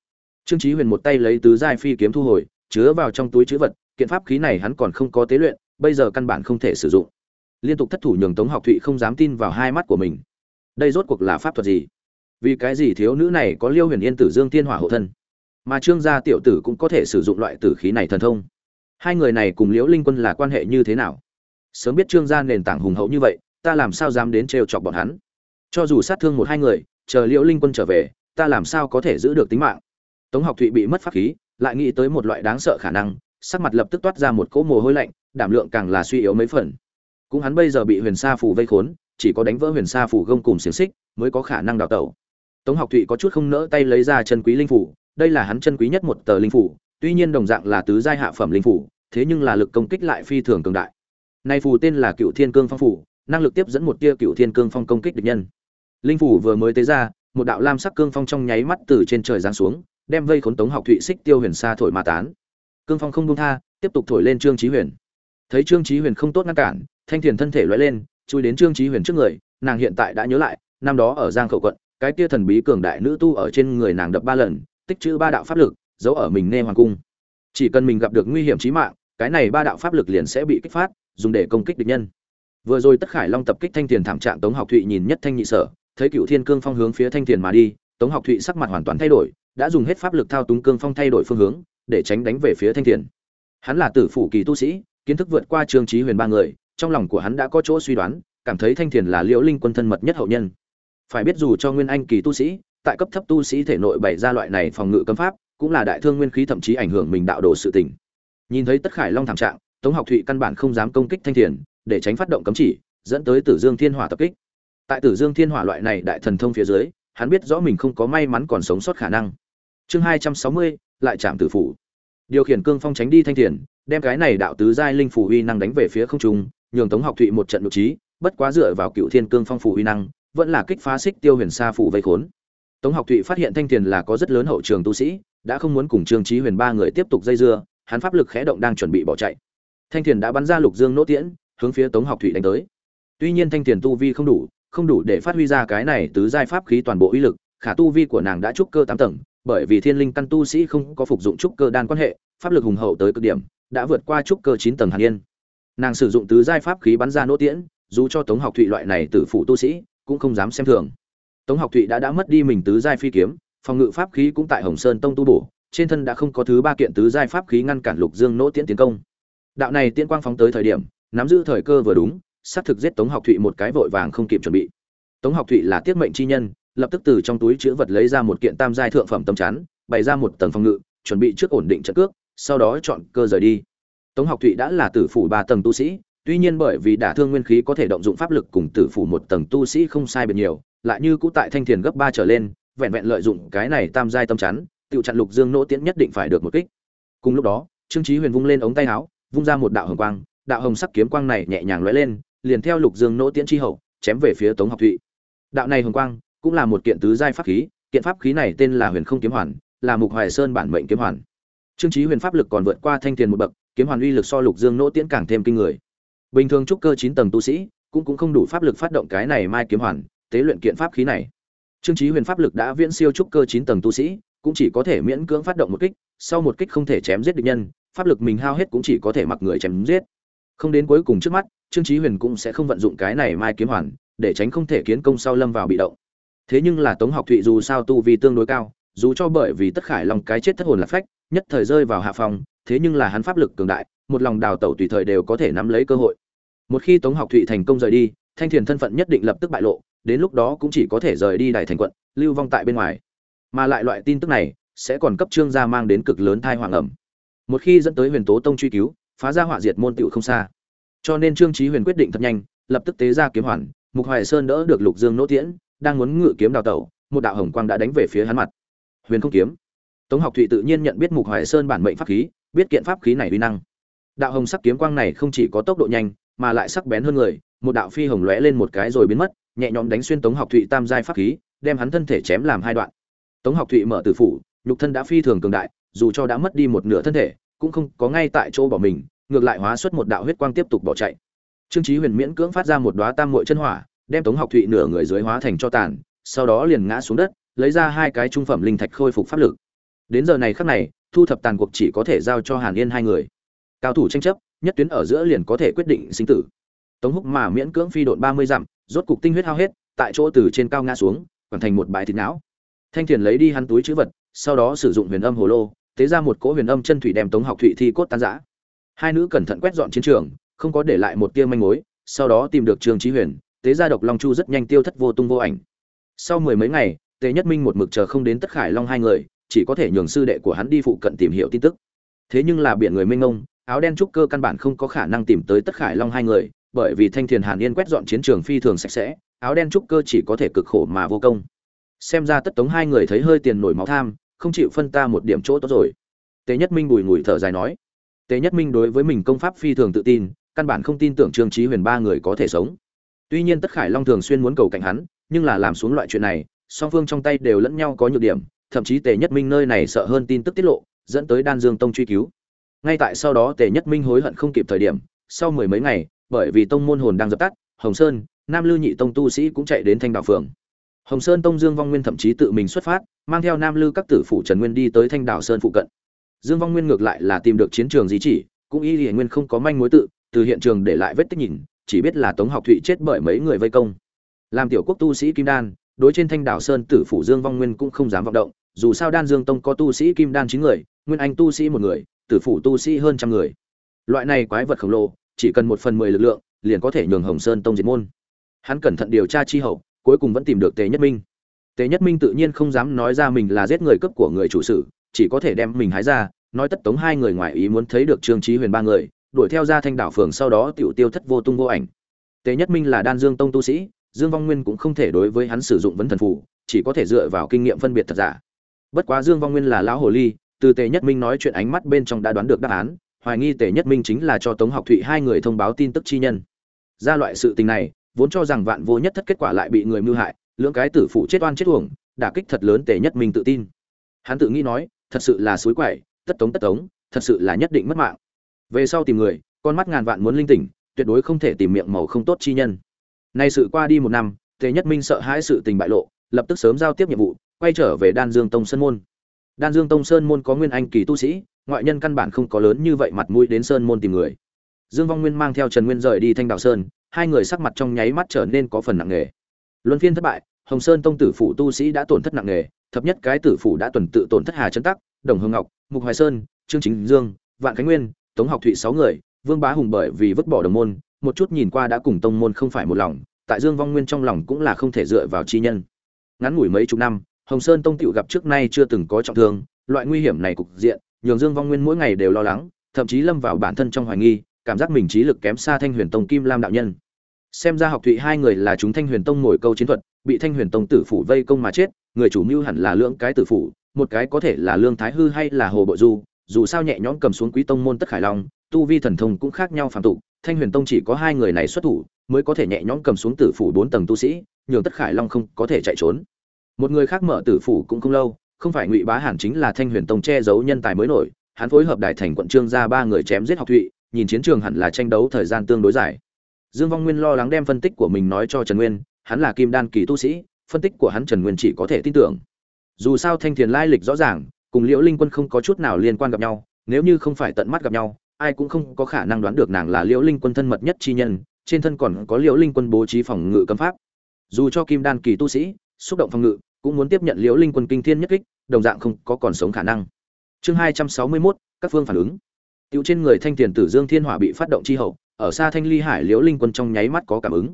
Trương chí huyền một tay lấy tứ giai phi kiếm thu hồi, chứa vào trong túi trữ vật, kiện pháp khí này hắn còn không có tế luyện, bây giờ căn bản không thể sử dụng. Liên tục thất thủ nhường tống học thụy không dám tin vào hai mắt của mình. Đây rốt cuộc là pháp thuật gì? Vì cái gì thiếu nữ này có liêu huyền yên tử dương tiên hỏa hộ thân? Mà trương gia tiểu tử cũng có thể sử dụng loại tử khí này thần thông. Hai người này cùng liễu linh quân là quan hệ như thế nào? Sớm biết trương gia nền tảng hùng hậu như vậy, ta làm sao dám đến trêu chọc bọn hắn? Cho dù sát thương một hai người, chờ liễu linh quân trở về, ta làm sao có thể giữ được tính mạng? Tống học thụy bị mất pháp khí, lại nghĩ tới một loại đáng sợ khả năng, sắc mặt lập tức toát ra một cỗ mồ hôi lạnh, đảm lượng càng là suy yếu mấy phần. Cũng hắn bây giờ bị huyền sa phủ vây khốn, chỉ có đánh vỡ huyền sa phủ gông cùng xiềng xích, mới có khả năng đào tẩu. Tống học thụy có chút không nỡ tay lấy ra chân quý linh phủ đây là hắn chân quý nhất một tờ linh phủ, tuy nhiên đồng dạng là tứ giai hạ phẩm linh phủ, thế nhưng là lực công kích lại phi thường cường đại. Nay phù tên là cựu thiên cương phong phủ, năng lực tiếp dẫn một tia cựu thiên cương phong công kích địch nhân. Linh phủ vừa mới tế ra, một đạo lam sắc cương phong trong nháy mắt từ trên trời giáng xuống, đem vây khốn tống học thụy xích tiêu huyền xa thổi mà tán. Cương phong không buông tha, tiếp tục thổi lên trương chí huyền. Thấy trương chí huyền không tốt ngăn cản, thanh thiền thân thể lóe lên, chui đến trương chí huyền trước người, nàng hiện tại đã nhớ lại, năm đó ở giang khẩu quận, cái kia thần bí cường đại nữ tu ở trên người nàng đập ba lần tích trữ ba đạo pháp lực, giấu ở mình nê hoàng cung. Chỉ cần mình gặp được nguy hiểm chí mạng, cái này ba đạo pháp lực liền sẽ bị kích phát, dùng để công kích địch nhân. Vừa rồi tất khải long tập kích thanh thiền thảm trạng tống học thụy nhìn nhất thanh nhị sở, thấy cựu thiên cương phong hướng phía thanh thiền mà đi, tống học thụy sắc mặt hoàn toàn thay đổi, đã dùng hết pháp lực thao túng cương phong thay đổi phương hướng, để tránh đánh về phía thanh thiền hắn là tử phủ kỳ tu sĩ, kiến thức vượt qua trương trí huyền ba người, trong lòng của hắn đã có chỗ suy đoán, cảm thấy thanh thiền là liễu linh quân thân mật nhất hậu nhân. Phải biết dù cho nguyên anh kỳ tu sĩ tại cấp thấp tu sĩ thể nội bày ra loại này phòng ngự cấm pháp, cũng là đại thương nguyên khí thậm chí ảnh hưởng mình đạo đồ sự tình. Nhìn thấy tất khải long thảm trạng, tống học thụy căn bản không dám công kích thanh thiền, để tránh phát động cấm chỉ, dẫn tới tử dương thiên hỏa tập kích. Tại tử dương thiên hỏa loại này đại thần thông phía dưới, hắn biết rõ mình không có may mắn còn sống sót khả năng. Chương hai trăm sáu mươi, lại chạm tử phủ. Điều khiển cương phong tránh đi thanh thiền, đem cái này đạo tứ giai linh phủ uy năng đánh về phía không trung, nhường tống học thụy một trận nội trí, bất quá dựa vào cựu thiên cương phong phủ uy năng, vẫn là kích phá xích tiêu huyền sa phủ vây khốn tống học thụy phát hiện thanh tiền là có rất lớn hậu trường tu sĩ, đã không muốn cùng trương trí huyền ba người tiếp tục dây dưa, hắn pháp lực khẽ động đang chuẩn bị bỏ chạy. Thanh tiền đã bắn ra lục dương nỗ tiễn, hướng phía tống học thụy đánh tới. Tuy nhiên thanh tiền tu vi không đủ không đủ để phát huy ra cái này tứ giai pháp khí toàn bộ uy lực, khả tu vi của nàng đã trúc cơ tám tầng, bởi vì thiên linh căn tu sĩ không có phục dụng trúc cơ đan quan hệ, pháp lực hùng hậu tới cực điểm, đã vượt qua trúc cơ chín tầng hàn yên. Nàng sử dụng tứ giai pháp khí bắn ra nỗ tiễn, dù cho tống học thụy loại này tử phụ tu sĩ, cũng không dám xem thường tống học thụy đã đã mất đi mình tứ giai phi kiếm, phòng ngự pháp khí cũng tại hồng sơn tông tu bổ, trên thân đã không có thứ ba kiện tứ giai pháp khí ngăn cản lục dương nỗ tiễn tiến công. Đạo này tiên quang phóng tới thời điểm, nắm giữ thời cơ vừa đúng sát thực giết tống học thụy một cái vội vàng không kịp chuẩn bị. Tống học thụy là tiết mệnh chi nhân, lập tức từ trong túi chứa vật lấy ra một kiện tam giai thượng phẩm tấm chắn, bày ra một tầng phòng ngự, chuẩn bị trước ổn định trận cước, sau đó chọn cơ rời đi. Tống học thụy đã là tử phủ ba tầng tu sĩ tuy nhiên bởi vì đả thương nguyên khí có thể động dụng pháp lực cùng tử phủ một tầng tu sĩ không sai biệt nhiều, lại như cũ tại thanh thiền gấp ba trở lên, vẹn vẹn lợi dụng cái này tam giai tâm chắn tự chặn lục dương nỗ tiễn nhất định phải được một kích. Cùng lúc đó, trương chí huyền vung lên ống tay áo, vung ra một đạo hồng quang, đạo hồng sắc kiếm quang này nhẹ nhàng lóe lên, liền theo lục dương nỗ tiễn chi hậu, chém về phía tống học thụy. Đạo này hồng quang cũng là một kiện tứ giai pháp khí, kiện pháp khí này tên là huyền không kiếm hoàn, là mục hoài sơn bản mệnh kiếm hoàn. Trương chí huyền pháp lực còn vượt qua thanh tiền một bậc, kiếm hoàn uy lực so lục dương nỗ tiễn càng thêm kinh người bình thường trúc cơ chín tầng tu sĩ cũng cũng không đủ pháp lực phát động cái này mai kiếm hoàn, tế luyện kiện pháp khí này. Trương chí huyền pháp lực đã viễn siêu trúc cơ chín tầng tu sĩ, cũng chỉ có thể miễn cưỡng phát động một kích, sau một kích không thể chém giết địch nhân, pháp lực mình hao hết cũng chỉ có thể mặc người chém giết. Không đến cuối cùng trước mắt, trương chí huyền cũng sẽ không vận dụng cái này mai kiếm hoàn, để tránh không thể kiến công sau lâm vào bị động. Thế nhưng là tống học thụy dù sao tu vi tương đối cao, dù cho bởi vì tất khải lòng cái chết thất hồn là phách, nhất thời rơi vào hạ phòng, thế nhưng là hắn pháp lực cường đại một lòng đào tẩu tùy thời đều có thể nắm lấy cơ hội. Một khi tống học thụy thành công rời đi, thanh thiền thân phận nhất định lập tức bại lộ, đến lúc đó cũng chỉ có thể rời đi đại thành quận, lưu vong tại bên ngoài. Mà lại loại tin tức này sẽ còn cấp trương gia mang đến cực lớn thai hoàng ẩm một khi dẫn tới huyền tố tông truy cứu, phá ra họa diệt môn tựu không xa. Cho nên trương trí huyền quyết định thật nhanh, lập tức tế ra kiếm hoàn, mục hoài sơn đỡ được lục dương nỗ tiễn, đang muốn ngự kiếm đào tẩu, một đạo hồng quang đã đánh về phía hắn mặt. Huyền không kiếm. Tống học thụy tự nhiên nhận biết mục hoài sơn bản mệnh pháp khí, biết kiện pháp khí này uy năng đạo hồng sắc kiếm quang này không chỉ có tốc độ nhanh, mà lại sắc bén hơn người, một đạo phi hồng lóe lên một cái rồi biến mất, nhẹ nhõm đánh xuyên tống học thụy tam giai pháp khí, đem hắn thân thể chém làm hai đoạn. Tống học thụy mở tử phủ, nhục thân đã phi thường cường đại, dù cho đã mất đi một nửa thân thể, cũng không có ngay tại chỗ bỏ mình, ngược lại hóa xuất một đạo huyết quang tiếp tục bỏ chạy. Trương chí huyền miễn cưỡng phát ra một đóa tam muội chân hỏa, đem tống học thụy nửa người dưới hóa thành cho tàn, sau đó liền ngã xuống đất, lấy ra hai cái trung phẩm linh thạch khôi phục pháp lực. Đến giờ này khắc này, thu thập tàn cuộc chỉ có thể giao cho hàn yên hai người cao thủ tranh chấp, nhất tuyến ở giữa liền có thể quyết định sinh tử. Tống húc mà miễn cưỡng phi độn ba mươi dặm, rốt cục tinh huyết hao hết, tại chỗ từ trên cao ngã xuống hoàn thành một bãi thịt não. Thanh thiền lấy đi hắn túi chữ vật, sau đó sử dụng huyền âm hồ lô, tế ra một cỗ huyền âm chân thủy đem tống học thụy thi cốt tan giã hai nữ cẩn thận quét dọn chiến trường, không có để lại một tia manh mối, sau đó tìm được trường trí huyền, tế ra độc long chu rất nhanh tiêu thất vô tung vô ảnh. Sau mười mấy ngày, tề nhất minh một mực chờ không đến tất khải long hai người, chỉ có thể nhường sư đệ của hắn đi phụ cận tìm hiểu tin tức. Thế nhưng là biển người minh ông áo đen trúc cơ căn bản không có khả năng tìm tới tất khải long hai người, bởi vì thanh thiền hàn yên quét dọn chiến trường phi thường sạch sẽ, áo đen trúc cơ chỉ có thể cực khổ mà vô công. Xem ra tất tống hai người thấy hơi tiền nổi máu tham, không chịu phân ta một điểm chỗ tốt rồi. Tề nhất minh bùi ngùi thở dài nói. Tề nhất minh đối với mình công pháp phi thường tự tin, căn bản không tin tưởng trương trí huyền ba người có thể sống. Tuy nhiên tất khải long thường xuyên muốn cầu cạnh hắn, nhưng là làm xuống loại chuyện này, song phương trong tay đều lẫn nhau có nhược điểm, thậm chí tề nhất minh nơi này sợ hơn tin tức tiết lộ, dẫn tới đan dương tông truy cứu ngay tại sau đó tề nhất minh hối hận không kịp thời điểm, sau mười mấy ngày, bởi vì tông môn hồn đang dập tắt, hồng sơn, nam lư nhị tông tu sĩ cũng chạy đến thanh đạo phường. Hồng sơn tông dương vong nguyên thậm chí tự mình xuất phát, mang theo nam lư các tử phủ trần nguyên đi tới thanh đảo sơn phụ cận. Dương vong nguyên ngược lại là tìm được chiến trường di chỉ, cũng y hiển nguyên không có manh mối tự, từ hiện trường để lại vết tích nhìn, chỉ biết là tống học thụy chết bởi mấy người vây công. Làm tiểu quốc tu sĩ kim đan, đối trên thanh đảo sơn tử phủ dương vong nguyên cũng không dám vọng động, dù sao đan dương tông có tu sĩ kim đan chín người, nguyên anh tu sĩ một người tử phủ tu sĩ hơn trăm người. Loại này quái vật khổng lồ, chỉ cần một phần mười lực lượng, liền có thể nhường hồng sơn tông diệt môn. Hắn cẩn thận điều tra chi hậu, cuối cùng vẫn tìm được tề nhất minh. Tề nhất minh tự nhiên không dám nói ra mình là giết người cấp của người chủ sự, chỉ có thể đem mình hái ra, nói tất tống hai người ngoài ý muốn thấy được trương trí huyền ba người, đuổi theo ra thanh đảo phường sau đó tiểu tiêu thất vô tung vô ảnh. Tề nhất minh là đan dương tông tu sĩ, dương vong nguyên cũng không thể đối với hắn sử dụng vấn thần phù, chỉ có thể dựa vào kinh nghiệm phân biệt thật giả. Bất quá dương vong nguyên là lão hồ ly từ tề nhất minh nói chuyện ánh mắt bên trong đã đoán được đáp án, hoài nghi tề nhất minh chính là cho tống học thụy hai người thông báo tin tức chi nhân. Ra loại sự tình này, vốn cho rằng vạn vô nhất thất kết quả lại bị người mưu hại, lưỡng cái tử phụ chết oan chết uổng, đả kích thật lớn tề nhất minh tự tin. Hắn tự nghĩ nói, thật sự là suối quậy, tất tống tất tống, thật sự là nhất định mất mạng. Về sau tìm người, con mắt ngàn vạn muốn linh tỉnh, tuyệt đối không thể tìm miệng màu không tốt chi nhân. Nay sự qua đi một năm, tề nhất minh sợ hãi sự tình bại lộ, lập tức sớm giao tiếp nhiệm vụ, quay trở về đan dương tông sân môn đan dương tông sơn môn có nguyên anh kỳ tu sĩ, ngoại nhân căn bản không có lớn như vậy mặt mũi đến sơn môn tìm người. Dương vong nguyên mang theo trần nguyên rời đi thanh đạo sơn, hai người sắc mặt trong nháy mắt trở nên có phần nặng nề. Luân phiên thất bại, hồng sơn tông tử phủ tu sĩ đã tổn thất nặng nề, thập nhất cái tử phủ đã tuần tự tổn thất hà trấn tắc, đồng hương ngọc, mục hoài sơn, trương chính dương, vạn khánh nguyên, tống học thụy sáu người, vương bá hùng bởi vì vứt bỏ đồng môn, một chút nhìn qua đã cùng tông môn không phải một lòng, tại dương vong nguyên trong lòng cũng là không thể dựa vào chi nhân. Ngắn ngủi mấy chục năm hồng sơn tông tiểu gặp trước nay chưa từng có trọng thương, loại nguy hiểm này cục diện, nhường dương vong nguyên mỗi ngày đều lo lắng, thậm chí lâm vào bản thân trong hoài nghi, cảm giác mình trí lực kém xa thanh huyền tông kim lam đạo nhân. Xem ra học thụy hai người là chúng thanh huyền tông ngồi câu chiến thuật, bị thanh huyền tông tử phủ vây công mà chết, người chủ mưu hẳn là lưỡng cái tử phủ, một cái có thể là lương thái hư hay là hồ bộ du, dù sao nhẹ nhõm cầm xuống quý tông môn tất khải long, tu vi thần thông cũng khác nhau phàm tục, thanh huyền tông chỉ có hai người này xuất thủ, mới có thể nhẹ nhõm cầm xuống tử phủ bốn tầng tu sĩ, nhường tất khải long không có thể chạy trốn một người khác mở tử phủ cũng không lâu, không phải ngụy bá hàn chính là thanh huyền tông che giấu nhân tài mới nổi, hắn phối hợp đại thành quận trương ra ba người chém giết học thụy, nhìn chiến trường hẳn là tranh đấu thời gian tương đối dài. Dương vong nguyên lo lắng đem phân tích của mình nói cho trần nguyên, hắn là kim đan kỳ tu sĩ, phân tích của hắn trần nguyên chỉ có thể tin tưởng. Dù sao thanh thiền lai lịch rõ ràng, cùng liễu linh quân không có chút nào liên quan gặp nhau, nếu như không phải tận mắt gặp nhau, ai cũng không có khả năng đoán được nàng là liễu linh quân thân mật nhất chi nhân, trên thân còn có liễu linh quân bố trí phòng ngự cấm pháp. Dù cho kim đan kỳ tu sĩ, xúc động phòng ngự cũng muốn tiếp nhận liễu linh quân kinh thiên nhất kích đồng dạng không có còn sống khả năng chương hai trăm sáu mươi 261, các phương phản ứng Tiểu trên người Thanh Tiền Tử Dương Thiên Hỏa bị phát động chi hậu, ở xa Thanh Ly Hải Liễu Linh Quân trong nháy mắt có cảm ứng.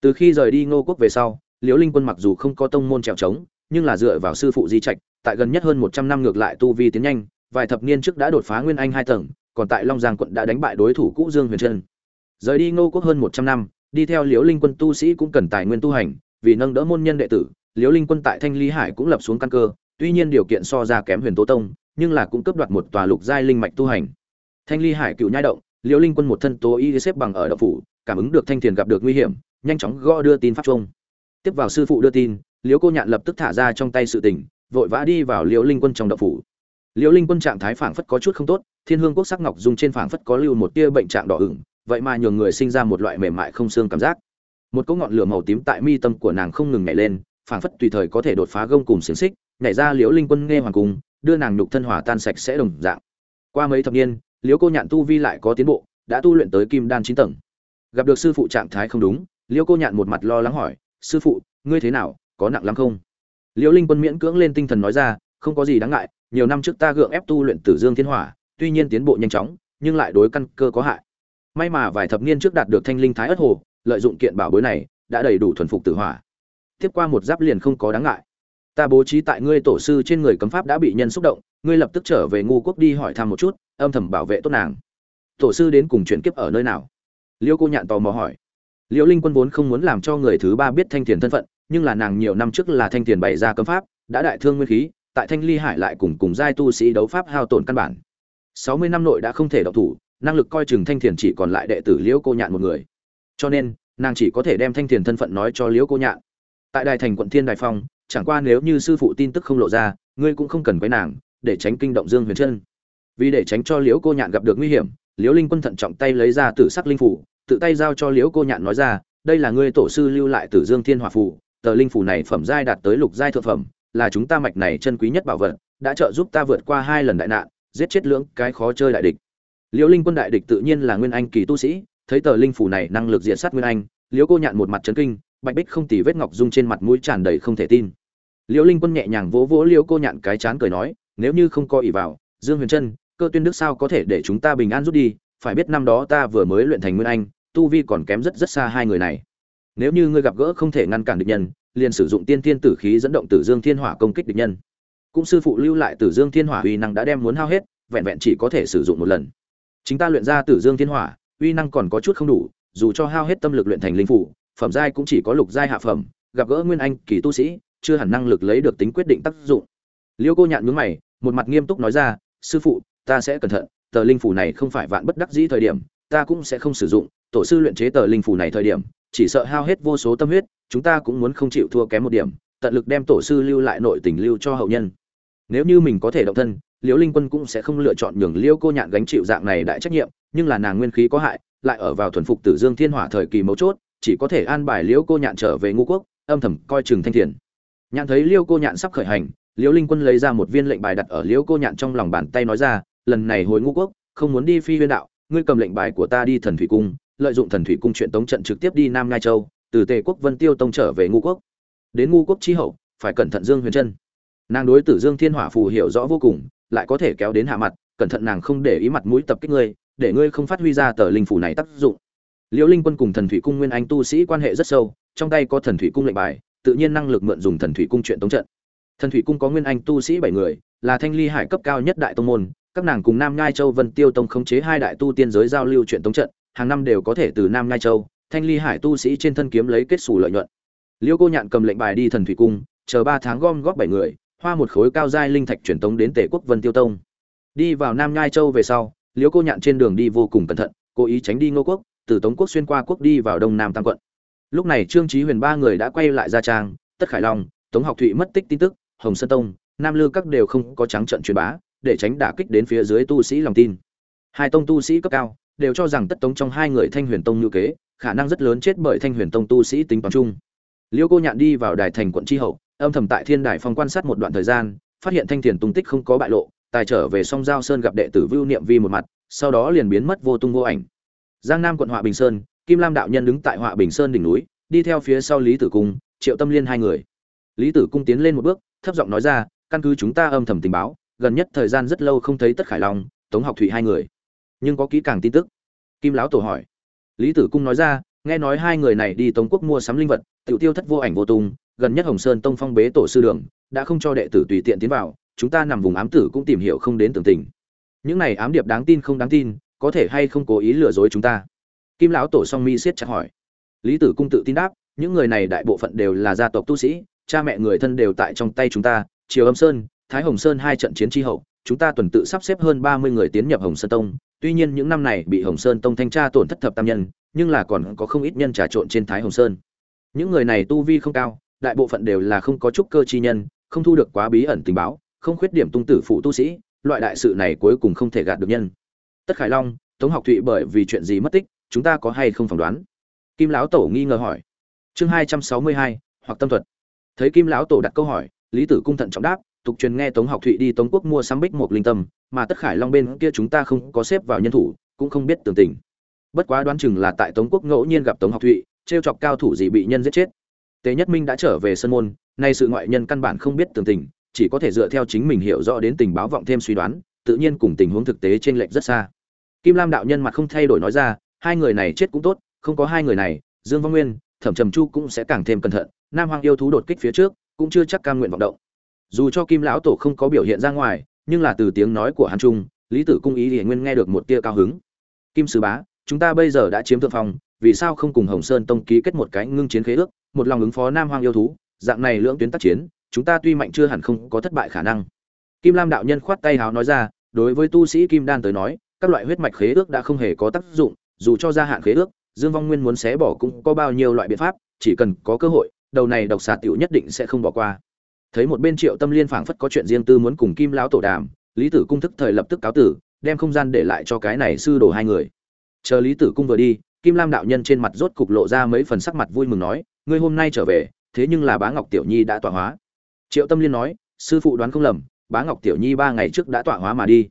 Từ khi rời đi Ngô Quốc về sau, Liễu Linh Quân mặc dù không có tông môn trèo trống, nhưng là dựa vào sư phụ di trạch, tại gần nhất hơn một trăm năm ngược lại tu vi tiến nhanh, vài thập niên trước đã đột phá nguyên anh hai tầng, còn tại Long Giang quận đã đánh bại đối thủ cũ Dương Huyền Trân. Rời đi Ngô Quốc hơn một trăm năm, đi theo Liễu Linh Quân tu sĩ cũng cần tài nguyên tu hành, vì nâng đỡ môn nhân đệ tử, Liễu Linh Quân tại Thanh Ly Hải cũng lập xuống căn cơ, tuy nhiên điều kiện so ra kém Huyền Tố Tông, nhưng là cũng cấp đoạt một tòa lục giai linh mạch tu hành. Thanh ly hải cựu nhai động liễu linh quân một thân tố y xếp bằng ở đậu phủ cảm ứng được thanh thiền gặp được nguy hiểm nhanh chóng gõ đưa tin pháp trung tiếp vào sư phụ đưa tin liễu cô nhạn lập tức thả ra trong tay sự tình vội vã đi vào liễu linh quân trong đậu phủ. Liễu linh quân trạng thái phảng phất có chút không tốt thiên hương quốc sắc ngọc dùng trên phảng phất có lưu một tia bệnh trạng đỏ ửng vậy mà nhường người sinh ra một loại mềm mại không xương cảm giác. Một cỗ ngọn lửa màu tím tại mi tâm của nàng không ngừng nhảy lên phảng phất tùy thời có thể đột phá gông cùng xiềng xích, nhảy ra liễu linh quân nghe hoàng cung, đưa nàng nhục thân hỏa tan sạch sẽ đồng dạng. Qua mấy thập niên, liễu cô nhạn tu vi lại có tiến bộ, đã tu luyện tới kim đan chín tầng. Gặp được sư phụ trạng thái không đúng, liễu cô nhạn một mặt lo lắng hỏi, sư phụ, ngươi thế nào, có nặng lắm không? Liễu linh quân miễn cưỡng lên tinh thần nói ra, không có gì đáng ngại, nhiều năm trước ta gượng ép tu luyện tử dương thiên hỏa, tuy nhiên tiến bộ nhanh chóng, nhưng lại đối căn cơ có hại. May mà vài thập niên trước đạt được thanh linh thái ất hồ, lợi dụng kiện bảo bối này, đã đầy đủ thuần phục tử hỏa tiếp qua một giáp liền không có đáng ngại. Ta bố trí tại ngươi tổ sư trên người cấm pháp đã bị nhân xúc động, ngươi lập tức trở về ngu quốc đi hỏi thăm một chút, âm thầm bảo vệ tốt nàng. Tổ sư đến cùng chuyển kiếp ở nơi nào? Liêu cô nhạn tò mò hỏi. Liễu linh quân vốn không muốn làm cho người thứ ba biết thanh tiền thân phận, nhưng là nàng nhiều năm trước là thanh tiền bày ra cấm pháp, đã đại thương nguyên khí, tại thanh ly hải lại cùng cùng giai tu sĩ đấu pháp hao tổn căn bản. Sáu mươi năm nội đã không thể độc thủ, năng lực coi chừng thanh thiền chỉ còn lại đệ tử liễu cô nhạn một người. Cho nên, nàng chỉ có thể đem thanh thiền thân phận nói cho liễu cô nhạn tại đài thành quận thiên đài phong, chẳng qua nếu như sư phụ tin tức không lộ ra, ngươi cũng không cần quấy nàng, để tránh kinh động dương huyền chân vì để tránh cho liễu cô nhạn gặp được nguy hiểm, liễu linh quân thận trọng tay lấy ra tử sắc linh phủ, tự tay giao cho liễu cô nhạn nói ra, đây là ngươi tổ sư lưu lại từ dương thiên hòa phủ, tờ linh phủ này phẩm giai đạt tới lục giai thượng phẩm, là chúng ta mạch này chân quý nhất bảo vật, đã trợ giúp ta vượt qua hai lần đại nạn, giết chết lưỡng cái khó chơi đại địch. Liễu linh quân đại địch tự nhiên là nguyên anh kỳ tu sĩ, thấy tờ linh phủ này năng lực diện sát nguyên anh, liễu cô nhạn một mặt chấn kinh bạch bích không tì vết ngọc dung trên mặt mũi tràn đầy không thể tin. Liễu linh quân nhẹ nhàng vỗ vỗ liễu cô nhạn cái chán cười nói, nếu như không có ỷ vào, dương huyền trân, cơ tuyên đức sao có thể để chúng ta bình an rút đi? Phải biết năm đó ta vừa mới luyện thành nguyên anh, tu vi còn kém rất rất xa hai người này. Nếu như ngươi gặp gỡ không thể ngăn cản địch nhân, liền sử dụng tiên thiên tử khí dẫn động tử dương thiên hỏa công kích địch nhân. Cũng sư phụ lưu lại tử dương thiên hỏa uy năng đã đem muốn hao hết, vẹn vẹn chỉ có thể sử dụng một lần. Chính ta luyện ra tử dương thiên hỏa, uy năng còn có chút không đủ, dù cho hao hết tâm lực luyện thành linh phủ phẩm giai cũng chỉ có lục giai hạ phẩm, gặp gỡ nguyên anh, kỳ tu sĩ, chưa hẳn năng lực lấy được tính quyết định tác dụng. Liêu cô nhạn nhướng mày, một mặt nghiêm túc nói ra, sư phụ, ta sẽ cẩn thận, tờ linh phù này không phải vạn bất đắc dĩ thời điểm, ta cũng sẽ không sử dụng, tổ sư luyện chế tờ linh phù này thời điểm, chỉ sợ hao hết vô số tâm huyết, chúng ta cũng muốn không chịu thua kém một điểm, tận lực đem tổ sư lưu lại nội tình lưu cho hậu nhân. Nếu như mình có thể động thân liễu linh quân cũng sẽ không lựa chọn nhường liễu cô nhạn gánh chịu dạng này đại trách nhiệm, nhưng là nàng nguyên khí có hại, lại ở vào thuần phục tử dương thiên hỏa thời kỳ mấu chốt chỉ có thể an bài liễu cô nhạn trở về ngũ quốc, âm thầm coi chừng thanh thiền. Nhạn thấy liễu cô nhạn sắp khởi hành liễu linh quân lấy ra một viên lệnh bài đặt ở liễu cô nhạn trong lòng bàn tay nói ra, lần này hồi ngũ quốc, không muốn đi phi huyên đạo, ngươi cầm lệnh bài của ta đi thần thủy cung, lợi dụng thần thủy cung chuyện tống trận trực tiếp đi nam ngai châu, từ tề quốc vân tiêu tông trở về ngũ quốc. Đến ngũ quốc chi hậu, phải cẩn thận dương huyền chân nàng đối tử dương thiên hỏa phù hiểu rõ vô cùng, lại có thể kéo đến hạ mặt, cẩn thận nàng không để ý mặt mũi tập kích ngươi, để ngươi không phát huy ra tờ linh phủ này tác dụng liễu linh quân cùng thần thủy cung nguyên anh tu sĩ quan hệ rất sâu, trong tay có thần thủy cung lệnh bài, tự nhiên năng lực mượn dùng thần thủy cung chuyện tống trận. Thần thủy cung có nguyên anh tu sĩ bảy người, là thanh ly hải cấp cao nhất đại tông môn, các nàng cùng nam nhai châu, vân tiêu tông khống chế hai đại tu tiên giới giao lưu chuyện tống trận, hàng năm đều có thể từ nam nhai châu, thanh ly hải tu sĩ trên thân kiếm lấy kết xù lợi nhuận. Liễu cô nhạn cầm lệnh bài đi thần thủy cung, chờ ba tháng gom góp bảy người, hoa một khối cao giai linh thạch truyền tống đến tể quốc vân tiêu tông. Đi vào nam nhai châu về sau, Liễu cô nhạn trên đường đi vô cùng cẩn thận, cố ý tránh đi ngô quốc từ tống quốc xuyên qua quốc đi vào đông nam tam quận. Lúc này trương trí huyền ba người đã quay lại gia trang, tất khải long, tống học thụy mất tích tin tức, hồng sơn tông, nam lư các đều không có trắng trận truyền bá, để tránh đả kích đến phía dưới tu sĩ lòng tin. Hai tông tu sĩ cấp cao, đều cho rằng tất tống trong hai người thanh huyền tông như kế, khả năng rất lớn chết bởi thanh huyền tông tu sĩ tính toán chung. Liêu cô nhạn đi vào đài thành quận tri hậu, âm thầm tại thiên đài phòng quan sát một đoạn thời gian, phát hiện thanh thiền tung tích không có bại lộ, tài trở về song giao sơn gặp đệ tử vưu niệm vi một mặt, sau đó liền biến mất vô tung vô ảnh giang nam quận họa bình sơn, kim lam đạo nhân đứng tại họa bình sơn đỉnh núi, đi theo phía sau lý tử cung, triệu tâm liên hai người. Lý tử cung tiến lên một bước, thấp giọng nói ra, căn cứ chúng ta âm thầm tình báo, gần nhất thời gian rất lâu không thấy tất khải long, tống học thụy hai người. Nhưng có kỹ càng tin tức. Kim lão tổ hỏi. Lý tử cung nói ra, nghe nói hai người này đi tống quốc mua sắm linh vật tự tiêu thất vô ảnh vô tung, gần nhất hồng sơn tông phong bế tổ sư đường, đã không cho đệ tử tùy tiện tiến vào, chúng ta nằm vùng ám tử cũng tìm hiểu không đến tường tình. Những này ám điệp đáng tin không đáng tin có thể hay không cố ý lừa dối chúng ta? Kim lão tổ song mi siết chặt hỏi. Lý tử cung tự tin đáp, những người này đại bộ phận đều là gia tộc tu sĩ, cha mẹ người thân đều tại trong tay chúng ta, triều âm sơn, thái hồng sơn hai trận chiến tri hậu, chúng ta tuần tự sắp xếp hơn ba mươi người tiến nhập hồng sơn tông, tuy nhiên những năm này bị hồng sơn tông thanh tra tổn thất thập tam nhân, nhưng là còn có không ít nhân trà trộn trên thái hồng sơn. Những người này tu vi không cao, đại bộ phận đều là không có chút cơ chi nhân, không thu được quá bí ẩn tình báo, không khuyết điểm tung tử phụ tu sĩ, loại đại sự này cuối cùng không thể gạt được nhân tất khải long, tống học thụy bởi vì chuyện gì mất tích, chúng ta có hay không phỏng đoán? Kim lão tổ nghi ngờ hỏi. Chương hai trăm sáu mươi hai, hoặc tâm thuật. Thấy kim lão tổ đặt câu hỏi, lý tử cung thận trọng đáp, tục truyền nghe tống học thụy đi tống quốc mua sắm bích một linh tâm, mà tất khải long bên kia chúng ta không có xếp vào nhân thủ, cũng không biết tường tình. Bất quá đoán chừng là tại tống quốc ngẫu nhiên gặp tống học thụy t chọc cao thủ gì bị nhân giết chết. Tế nhất minh đã trở về sân môn, nay sự ngoại nhân căn bản không biết tường tình, chỉ có thể dựa theo chính mình hiểu rõ đến tình báo vọng thêm suy đoán tự nhiên cùng tình huống thực tế trên lệch rất xa. Kim lam đạo nhân mặt không thay đổi nói ra, hai người này chết cũng tốt, không có hai người này, dương văn nguyên, thẩm trầm chu cũng sẽ càng thêm cẩn thận, nam hoàng yêu thú đột kích phía trước, cũng chưa chắc cam nguyện vọng động. Dù cho kim lão tổ không có biểu hiện ra ngoài, nhưng là từ tiếng nói của hắn trung, lý tử cung ý liền nguyên nghe được một tia cao hứng. Kim sứ bá, chúng ta bây giờ đã chiếm thượng phong, vì sao không cùng hồng sơn tông ký kết một cái ngưng chiến khế ước, một lòng ứng phó nam hoàng yêu thú, dạng này lưỡng tuyến tác chiến, chúng ta tuy mạnh chưa hẳn không có thất bại khả năng kim lam đạo nhân khoát tay hào nói ra, đối với tu sĩ kim đan tới nói, các loại huyết mạch khế ước đã không hề có tác dụng, dù cho gia hạn khế ước, dương vong nguyên muốn xé bỏ cũng có bao nhiêu loại biện pháp, chỉ cần có cơ hội, đầu này độc xà tiểu nhất định sẽ không bỏ qua. Thấy một bên triệu tâm liên phảng phất có chuyện riêng tư muốn cùng kim lão tổ đàm, lý tử cung thức thời lập tức cáo tử, đem không gian để lại cho cái này sư đồ hai người. Chờ lý tử cung vừa đi, kim lam đạo nhân trên mặt rốt cục lộ ra mấy phần sắc mặt vui mừng nói, ngươi hôm nay trở về, thế nhưng là bá ngọc tiểu nhi đã tọa hóa. Triệu tâm liên nói, sư phụ đoán không lầm bá ngọc tiểu nhi ba ngày trước đã tọa hóa mà đi.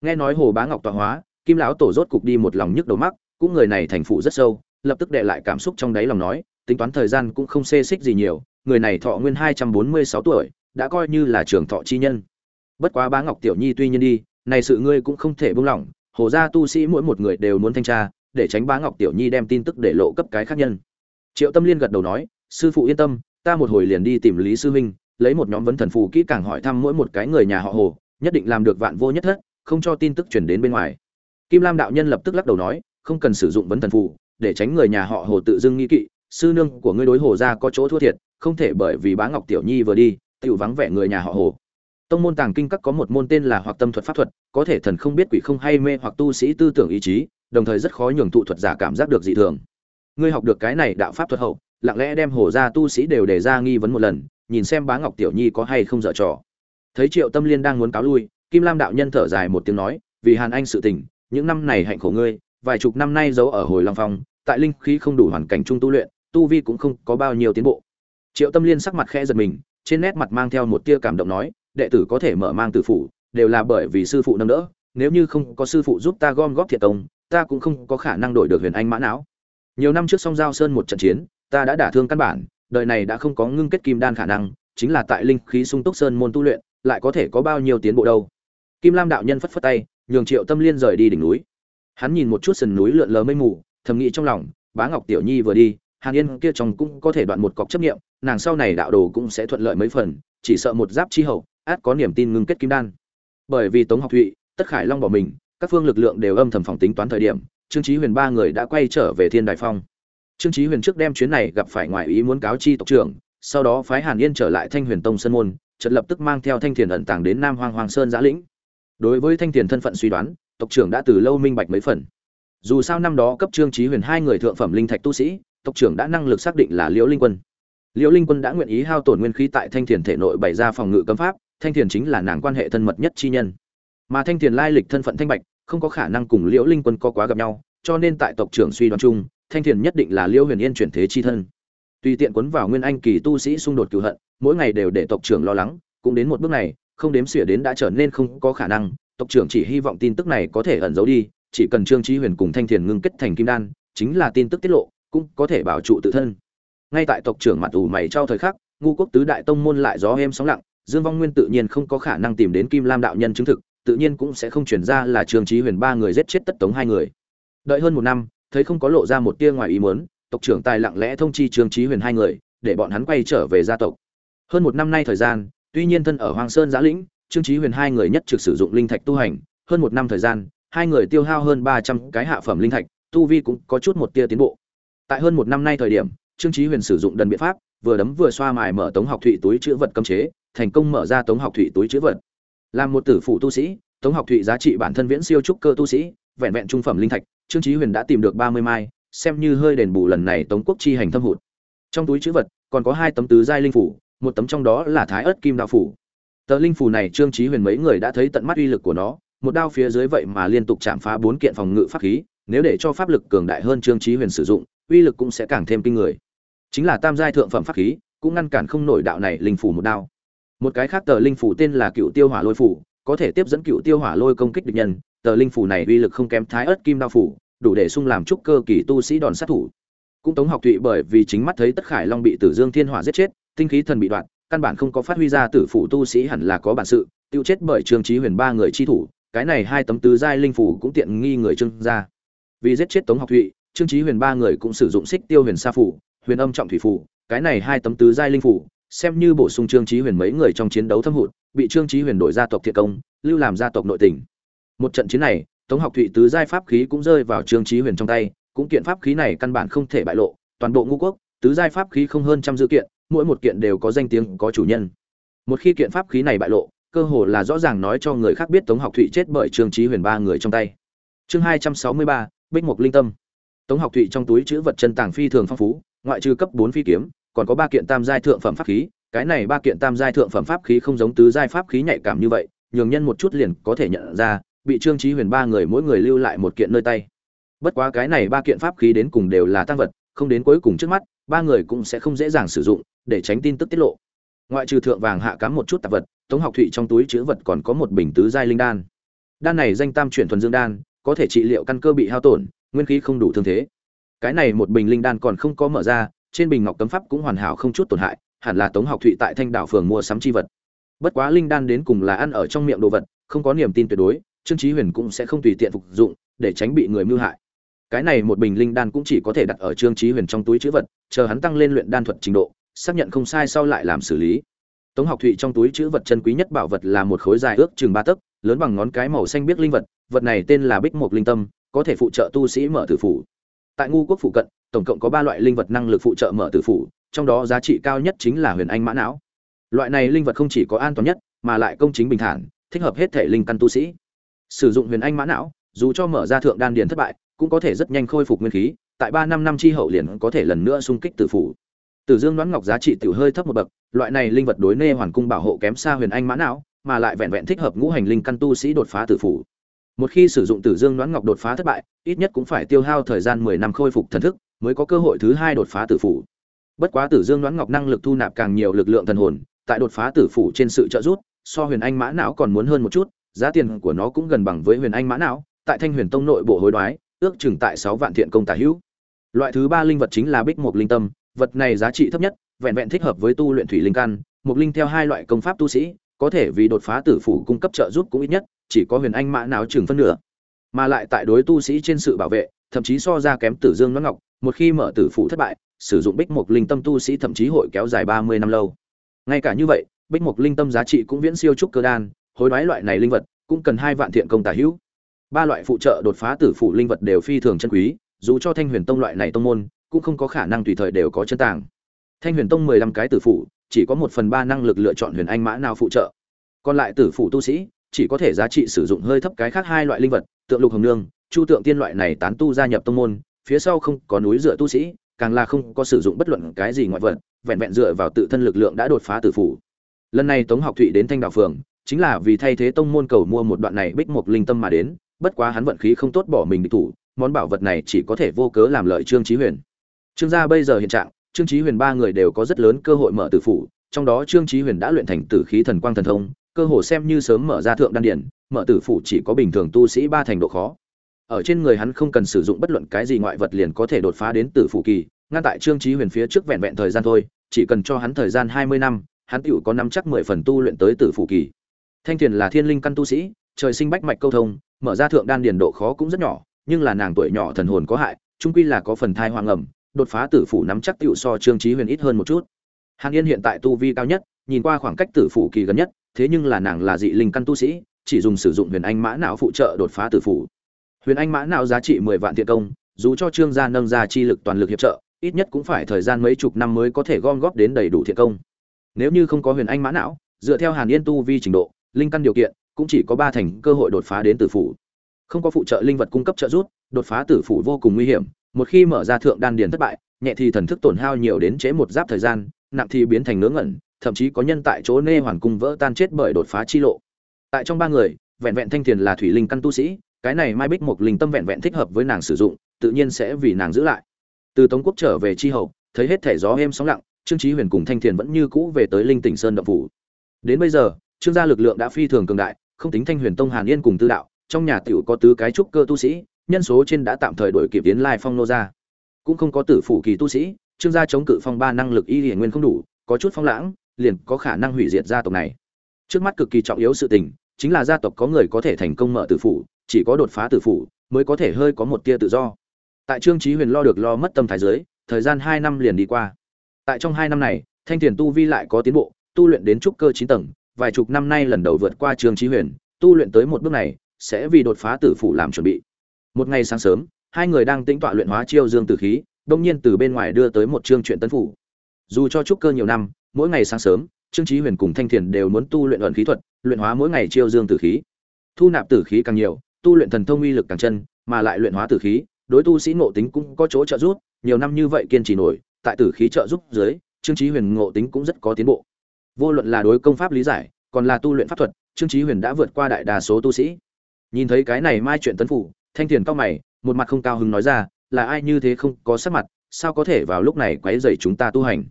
Nghe nói hồ bá ngọc tọa hóa, kim lão tổ rốt cục đi một lòng nhức đầu mắc cũng người này thành phụ rất sâu, lập tức đệ lại cảm xúc trong đáy lòng nói, tính toán thời gian cũng không xê xích gì nhiều, người này thọ nguyên hai trăm bốn mươi sáu tuổi, đã coi như là trường thọ chi nhân. Bất quá bá ngọc tiểu nhi tuy nhiên đi, này sự ngươi cũng không thể buông lỏng, hồ gia tu sĩ mỗi một người đều muốn thanh tra, để tránh bá ngọc tiểu nhi đem tin tức để lộ cấp cái khác nhân. Triệu tâm liên gật đầu nói, sư phụ yên tâm, ta một hồi liền đi tìm lý sư huynh lấy một nhóm vấn thần phù kỹ càng hỏi thăm mỗi một cái người nhà họ hồ, nhất định làm được vạn vô nhất thất, không cho tin tức truyền đến bên ngoài. Kim lam đạo nhân lập tức lắc đầu nói, không cần sử dụng vấn thần phù, để tránh người nhà họ hồ tự dưng nghi kỵ, sư nương của ngươi đối hồ gia có chỗ thua thiệt, không thể bởi vì bá ngọc tiểu nhi vừa đi tự vắng vẻ người nhà họ hồ. Tông môn tàng kinh các có một môn tên là hoặc tâm thuật pháp thuật, có thể thần không biết quỷ không hay mê hoặc tu sĩ tư tưởng ý chí, đồng thời rất khó nhường thụ thuật giả cảm giác được dị thường. Ngươi học được cái này đạo pháp thuật hậu, lặng lẽ đem hồ gia tu sĩ đều để ra nghi vấn một lần nhìn xem bá ngọc tiểu nhi có hay không dở trò. Thấy triệu tâm liên đang muốn cáo lui, kim lam đạo nhân thở dài một tiếng nói, vì hàn anh sự tình, những năm này hạnh khổ ngươi, vài chục năm nay giấu ở hồi long phong, tại linh khí không đủ hoàn cảnh trung tu luyện, tu vi cũng không có bao nhiêu tiến bộ. Triệu tâm liên sắc mặt khẽ giật mình, trên nét mặt mang theo một tia cảm động nói, đệ tử có thể mở mang tử phủ, đều là bởi vì sư phụ nâng đỡ, nếu như không có sư phụ giúp ta gom góp thiệt công, ta cũng không có khả năng đổi được huyền anh mã não. Nhiều năm trước song giao sơn một trận chiến, ta đã đả thương căn bản đời này đã không có ngưng kết kim đan khả năng, chính là tại linh khí sung túc sơn môn tu luyện, lại có thể có bao nhiêu tiến bộ đâu. Kim lam đạo nhân phất phất tay, nhường triệu tâm liên rời đi đỉnh núi. Hắn nhìn một chút sườn núi lượn lờ mây mù, thầm nghĩ trong lòng, bá ngọc tiểu nhi vừa đi, hàn yên kia chồng cũng có thể đoạn một cọc chấp nghiệm nàng sau này đạo đồ cũng sẽ thuận lợi mấy phần, chỉ sợ một giáp chi hậu, át có niềm tin ngưng kết kim đan. Bởi vì tống học thụy, tất khải long bỏ mình, các phương lực lượng đều âm thầm phòng tính toán thời điểm, trương chí huyền ba người đã quay trở về thiên đại phong trương chí huyền trước đem chuyến này gặp phải ngoại ý muốn cáo chi tộc trưởng, sau đó phái hàn yên trở lại thanh huyền tông sơn môn, chợt lập tức mang theo thanh thiền ẩn tàng đến nam hoang hoàng sơn giã lĩnh. Đối với thanh thiền thân phận suy đoán, tộc trưởng đã từ lâu minh bạch mấy phần. Dù sao năm đó cấp trương chí huyền hai người thượng phẩm linh thạch tu sĩ, tộc trưởng đã năng lực xác định là liễu linh quân. Liễu linh quân đã nguyện ý hao tổn nguyên khí tại thanh thiền thể nội bày ra phòng ngự cấm pháp, thanh thiền chính là nàng quan hệ thân mật nhất chi nhân. Mà thanh thiền lai lịch thân phận thanh bạch, không có khả năng cùng liễu linh quân có quá gặp nhau, cho nên tại tộc trưởng suy đoán chung thanh thiền nhất định là liêu huyền yên chuyển thế chi thân. Tùy tiện quấn vào nguyên anh kỳ tu sĩ xung đột cựu hận, mỗi ngày đều để tộc trưởng lo lắng, cũng đến một bước này, không đếm xỉa đến đã trở nên không có khả năng, tộc trưởng chỉ hy vọng tin tức này có thể ẩn giấu đi, chỉ cần trương trí huyền cùng thanh thiền ngưng kết thành kim đan, chính là tin tức tiết lộ, cũng có thể bảo trụ tự thân. Ngay tại tộc trưởng mặt ủ mày trao thời khắc, ngu quốc tứ đại tông môn lại gió êm sóng lặng, dương vong nguyên tự nhiên không có khả năng tìm đến kim lam đạo nhân chứng thực, tự nhiên cũng sẽ không chuyển ra là trương trí huyền ba người giết chết tất tống hai người. Đợi hơn một năm thấy không có lộ ra một tia ngoài ý muốn, tộc trưởng tài lặng lẽ thông chi trương trí huyền hai người, để bọn hắn quay trở về gia tộc. Hơn một năm nay thời gian, tuy nhiên thân ở hoàng sơn giá lĩnh, trương trí huyền hai người nhất trực sử dụng linh thạch tu hành, hơn một năm thời gian, hai người tiêu hao hơn ba trăm cái hạ phẩm linh thạch, tu vi cũng có chút một tia tiến bộ. Tại hơn một năm nay thời điểm, trương trí huyền sử dụng đần biện pháp, vừa đấm vừa xoa mài mở tống học thụy túi chứa vật cấm chế, thành công mở ra tống học thụy túi chứa vật. Làm một tử phụ tu sĩ, tống học thụy giá trị bản thân viễn siêu trúc cơ tu sĩ, vẹn vẹn trung phẩm linh thạch trương Chí huyền đã tìm được ba mươi mai, xem như hơi đền bù lần này tống quốc chi hành thâm hụt. Trong túi chữ vật, còn có hai tấm tứ giai linh phủ, một tấm trong đó là thái ớt kim đạo phủ. Tờ linh phủ này trương Chí huyền mấy người đã thấy tận mắt uy lực của nó, một đao phía dưới vậy mà liên tục chạm phá bốn kiện phòng ngự pháp khí, nếu để cho pháp lực cường đại hơn trương Chí huyền sử dụng, uy lực cũng sẽ càng thêm kinh người. Chính là tam giai thượng phẩm pháp khí, cũng ngăn cản không nổi đạo này linh phủ một đao. Một cái khác tờ linh phủ tên là cựu tiêu hỏa lôi phủ, có thể tiếp dẫn cựu tiêu hỏa lôi công kích địch nhân, tờ linh phủ này uy lực không kém thái ớt kim đao phủ đủ để sung làm trúc cơ kỳ tu sĩ đòn sát thủ. Cũng tống học thụy bởi vì chính mắt thấy tất khải long bị tử dương thiên hỏa giết chết, tinh khí thần bị đoạn, căn bản không có phát huy ra tử phủ tu sĩ hẳn là có bản sự, tiêu chết bởi trương trí huyền ba người chi thủ, cái này hai tấm tứ giai linh phủ cũng tiện nghi người trương gia. Vì giết chết tống học thụy, trương trí huyền ba người cũng sử dụng xích tiêu huyền sa phủ huyền âm trọng thủy phủ cái này hai tấm tứ giai linh phủ xem như bổ sung trương trí huyền mấy người trong chiến đấu thâm hụt, bị trương trí huyền đổi gia tộc thiệt công, lưu làm gia tộc nội tình. Một trận chiến này tống học thụy tứ giai pháp khí cũng rơi vào trương trí huyền trong tay, cũng kiện pháp khí này căn bản không thể bại lộ, toàn bộ ngũ quốc, tứ giai pháp khí không hơn trăm dự kiện, mỗi một kiện đều có danh tiếng, có chủ nhân. Một khi kiện pháp khí này bại lộ, cơ hồ là rõ ràng nói cho người khác biết tống học thụy chết bởi trương trí huyền ba người trong tay. Chương hai trăm sáu mươi ba, bích mục linh tâm. Tống học thụy trong túi chữ vật chân tàng phi thường phong phú, ngoại trừ cấp bốn phi kiếm, còn có ba kiện tam giai thượng phẩm pháp khí, cái này ba kiện tam giai thượng phẩm pháp khí không giống tứ giai pháp khí nhạy cảm như vậy, nhường nhân một chút liền có thể nhận ra bị trương trí huyền ba người mỗi người lưu lại một kiện nơi tay. Bất quá cái này ba kiện pháp khí đến cùng đều là tăng vật, không đến cuối cùng trước mắt, ba người cũng sẽ không dễ dàng sử dụng, để tránh tin tức tiết lộ. Ngoại trừ thượng vàng hạ cám một chút tạp vật, tống học thụy trong túi chữ vật còn có một bình tứ giai linh đan. Đan này danh tam chuyển thuần dương đan, có thể trị liệu căn cơ bị hao tổn, nguyên khí không đủ thương thế. Cái này một bình linh đan còn không có mở ra, trên bình ngọc cấm pháp cũng hoàn hảo không chút tổn hại, hẳn là tống học thụy tại thanh đảo phường mua sắm chi vật. Bất quá linh đan đến cùng là ăn ở trong miệng đồ vật, không có niềm tin tuyệt đối trương Chí huyền cũng sẽ không tùy tiện phục dụng để tránh bị người mưu hại. Cái này một bình linh đan cũng chỉ có thể đặt ở trương Chí huyền trong túi chữ vật, chờ hắn tăng lên luyện đan thuật trình độ, xác nhận không sai sau lại làm xử lý. Tống học thụy trong túi chữ vật chân quý nhất bảo vật là một khối dài ước chừng ba tấc, lớn bằng ngón cái màu xanh biếc linh vật vật này tên là bích mục linh tâm, có thể phụ trợ tu sĩ mở tử phủ. Tại ngu quốc phụ cận, tổng cộng có ba loại linh vật năng lực phụ trợ mở tử phủ, trong đó giá trị cao nhất chính là huyền anh mã não. Loại này linh vật không chỉ có an toàn nhất, mà lại công chính bình thản, thích hợp hết thể linh căn tu sĩ sử dụng huyền anh mã não, dù cho mở ra thượng đan điền thất bại, cũng có thể rất nhanh khôi phục nguyên khí, tại ba năm năm chi hậu liền có thể lần nữa xung kích tử phủ. Tử dương đoán ngọc giá trị tiểu hơi thấp một bậc, loại này linh vật đối nê hoàn cung bảo hộ kém xa huyền anh mã não, mà lại vẹn vẹn thích hợp ngũ hành linh căn tu sĩ đột phá tử phủ. Một khi sử dụng tử dương đoán ngọc đột phá thất bại, ít nhất cũng phải tiêu hao thời gian mười năm khôi phục thần thức mới có cơ hội thứ hai đột phá tử phủ. Bất quá tử dương đoán ngọc năng lực thu nạp càng nhiều lực lượng thần hồn, tại đột phá tử phủ trên sự trợ giúp, so huyền anh mã não còn muốn hơn một chút giá tiền của nó cũng gần bằng với huyền anh mã não, tại thanh huyền tông nội bộ hối đoái, ước chừng tại sáu vạn thiện công tả hữu. Loại thứ ba linh vật chính là bích mục linh tâm, vật này giá trị thấp nhất, vẹn vẹn thích hợp với tu luyện thủy linh căn mục linh theo hai loại công pháp tu sĩ, có thể vì đột phá tử phủ cung cấp trợ giúp cũng ít nhất, chỉ có huyền anh mã não chừng phân nửa. Mà lại tại đối tu sĩ trên sự bảo vệ, thậm chí so ra kém tử dương nó ngọc, một khi mở tử phủ thất bại, sử dụng bích mục linh tâm tu sĩ thậm chí hội kéo dài ba mươi năm lâu. Ngay cả như vậy, bích mục linh tâm giá trị cũng viễn siêu trúc cơ đan hối đoái loại này linh vật, cũng cần hai vạn thiện công tả hữu. Ba loại phụ trợ đột phá tử phủ linh vật đều phi thường chân quý, dù cho thanh huyền tông loại này tông môn, cũng không có khả năng tùy thời đều có chân tàng. Thanh huyền tông mười lăm cái tử phủ chỉ có một phần ba năng lực lựa chọn huyền anh mã nào phụ trợ. Còn lại tử phủ tu sĩ, chỉ có thể giá trị sử dụng hơi thấp cái khác hai loại linh vật, tượng lục hồng nương, chu tượng tiên loại này tán tu gia nhập tông môn, phía sau không có núi dựa tu sĩ, càng là không có sử dụng bất luận cái gì ngoại vật, vẹn vẹn dựa vào tự thân lực lượng đã đột phá tử phủ lần này tống học thụy đến thanh đạo phường chính là vì thay thế tông môn cầu mua một đoạn này bích mục linh tâm mà đến, bất quá hắn vận khí không tốt bỏ mình địch thủ, món bảo vật này chỉ có thể vô cớ làm lợi trương chí huyền. Trương gia bây giờ hiện trạng, trương chí huyền ba người đều có rất lớn cơ hội mở tử phủ, trong đó trương chí huyền đã luyện thành tử khí thần quang thần thông, cơ hồ xem như sớm mở ra thượng đan điển, mở tử phủ chỉ có bình thường tu sĩ ba thành độ khó. Ở trên người hắn không cần sử dụng bất luận cái gì ngoại vật liền có thể đột phá đến tử phủ kỳ, ngăn tại trương chí huyền phía trước vẹn vẹn thời gian thôi, chỉ cần cho hắn thời gian hai mươi năm, hắn tựu có năm chắc mười phần tu luyện tới tử phủ kỳ thanh thiền là thiên linh căn tu sĩ, trời sinh bách mạch câu thông, mở ra thượng đan điền độ khó cũng rất nhỏ, nhưng là nàng tuổi nhỏ thần hồn có hại trung quy là có phần thai hoang ẩm, đột phá tử phủ nắm chắc tựu so trương trí huyền ít hơn một chút. Hàn yên hiện tại tu vi cao nhất, nhìn qua khoảng cách tử phủ kỳ gần nhất, thế nhưng là nàng là dị linh căn tu sĩ, chỉ dùng sử dụng huyền anh mã não phụ trợ đột phá tử phủ. Huyền anh mã não giá trị mười vạn thiện công, dù cho trương gia nâng ra chi lực toàn lực hiệp trợ, ít nhất cũng phải thời gian mấy chục năm mới có thể gom góp đến đầy đủ thiện công. Nếu như không có huyền anh mã não, dựa theo hàn yên tu vi trình độ linh căn điều kiện, cũng chỉ có ba thành cơ hội đột phá đến tử phủ. Không có phụ trợ linh vật cung cấp trợ giúp, đột phá tử phủ vô cùng nguy hiểm. Một khi mở ra thượng đan điền thất bại, nhẹ thì thần thức tổn hao nhiều đến chế một giáp thời gian, nặng thì biến thành ngớ ngẩn, thậm chí có nhân tại chỗ nê hoàn cung vỡ tan chết bởi đột phá chi lộ. Tại trong ba người, vẹn vẹn thanh thiền là thủy linh căn tu sĩ, cái này mai bích một linh tâm vẹn vẹn thích hợp với nàng sử dụng, tự nhiên sẽ vì nàng giữ lại. Từ tống quốc trở về chi hậu, thấy hết thể gió êm sóng lặng, trương trí huyền cùng thanh thiền vẫn như cũ về tới linh tỉnh sơn động phủ. Đến bây giờ trương gia lực lượng đã phi thường cường đại, không tính thanh huyền tông hàn yên cùng tư đạo, trong nhà tiểu có tứ cái trúc cơ tu sĩ, nhân số trên đã tạm thời đổi kịp tiến lai phong nô gia. Cũng không có tử phủ kỳ tu sĩ, trương gia chống cự phong ba năng lực y hiển nguyên không đủ, có chút phong lãng, liền có khả năng hủy diệt gia tộc này. Trước mắt cực kỳ trọng yếu sự tình, chính là gia tộc có người có thể thành công mở tử phủ, chỉ có đột phá tử phủ, mới có thể hơi có một tia tự do. Tại trương trí huyền lo được lo mất tâm thái giới thời gian hai năm liền đi qua. Tại trong hai năm này, thanh thiền tu vi lại có tiến bộ, tu luyện đến trúc cơ chín tầng vài chục năm nay lần đầu vượt qua trương trí huyền, tu luyện tới một bước này, sẽ vì đột phá tử phủ làm chuẩn bị. Một ngày sáng sớm, hai người đang tĩnh tọa luyện hóa chiêu dương tử khí, đông nhiên từ bên ngoài đưa tới một chương chuyện tấn phủ. Dù cho trúc cơ nhiều năm, mỗi ngày sáng sớm, trương trí huyền cùng thanh thiền đều muốn tu luyện luận khí thuật, luyện hóa mỗi ngày chiêu dương tử khí. Thu nạp tử khí càng nhiều, tu luyện thần thông uy lực càng chân, mà lại luyện hóa tử khí, đối tu sĩ ngộ tính cũng có chỗ trợ giúp, nhiều năm như vậy kiên trì nổi, tại tử khí trợ giúp dưới, trương trí huyền ngộ tính cũng rất có tiến bộ vô luận là đối công pháp lý giải, còn là tu luyện pháp thuật, trương trí huyền đã vượt qua đại đa số tu sĩ. Nhìn thấy cái này mai chuyện tấn phủ, thanh thiền cao mày, một mặt không cao hứng nói ra, là ai như thế không có sắc mặt, sao có thể vào lúc này quấy rầy chúng ta tu hành?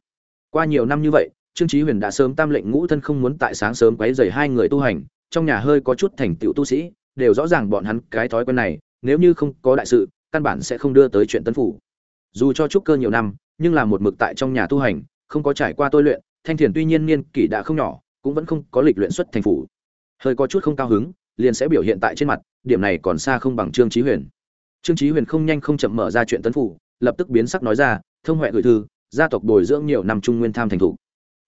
Qua nhiều năm như vậy, trương chí huyền đã sớm tam lệnh ngũ thân không muốn tại sáng sớm quấy rầy hai người tu hành, trong nhà hơi có chút thành tựu tu sĩ, đều rõ ràng bọn hắn cái thói quen này, nếu như không có đại sự, căn bản sẽ không đưa tới chuyện tấn phủ. Dù cho trúc cơ nhiều năm, nhưng là một mực tại trong nhà tu hành, không có trải qua tôi luyện thanh thiền tuy nhiên niên kỷ đã không nhỏ, cũng vẫn không có lịch luyện xuất thành phủ. Hơi có chút không cao hứng, liền sẽ biểu hiện tại trên mặt, điểm này còn xa không bằng trương chí huyền. Trương chí huyền không nhanh không chậm mở ra chuyện tấn phủ, lập tức biến sắc nói ra, thông huệ gửi thư, gia tộc bồi dưỡng nhiều năm trung nguyên tham thành thủ.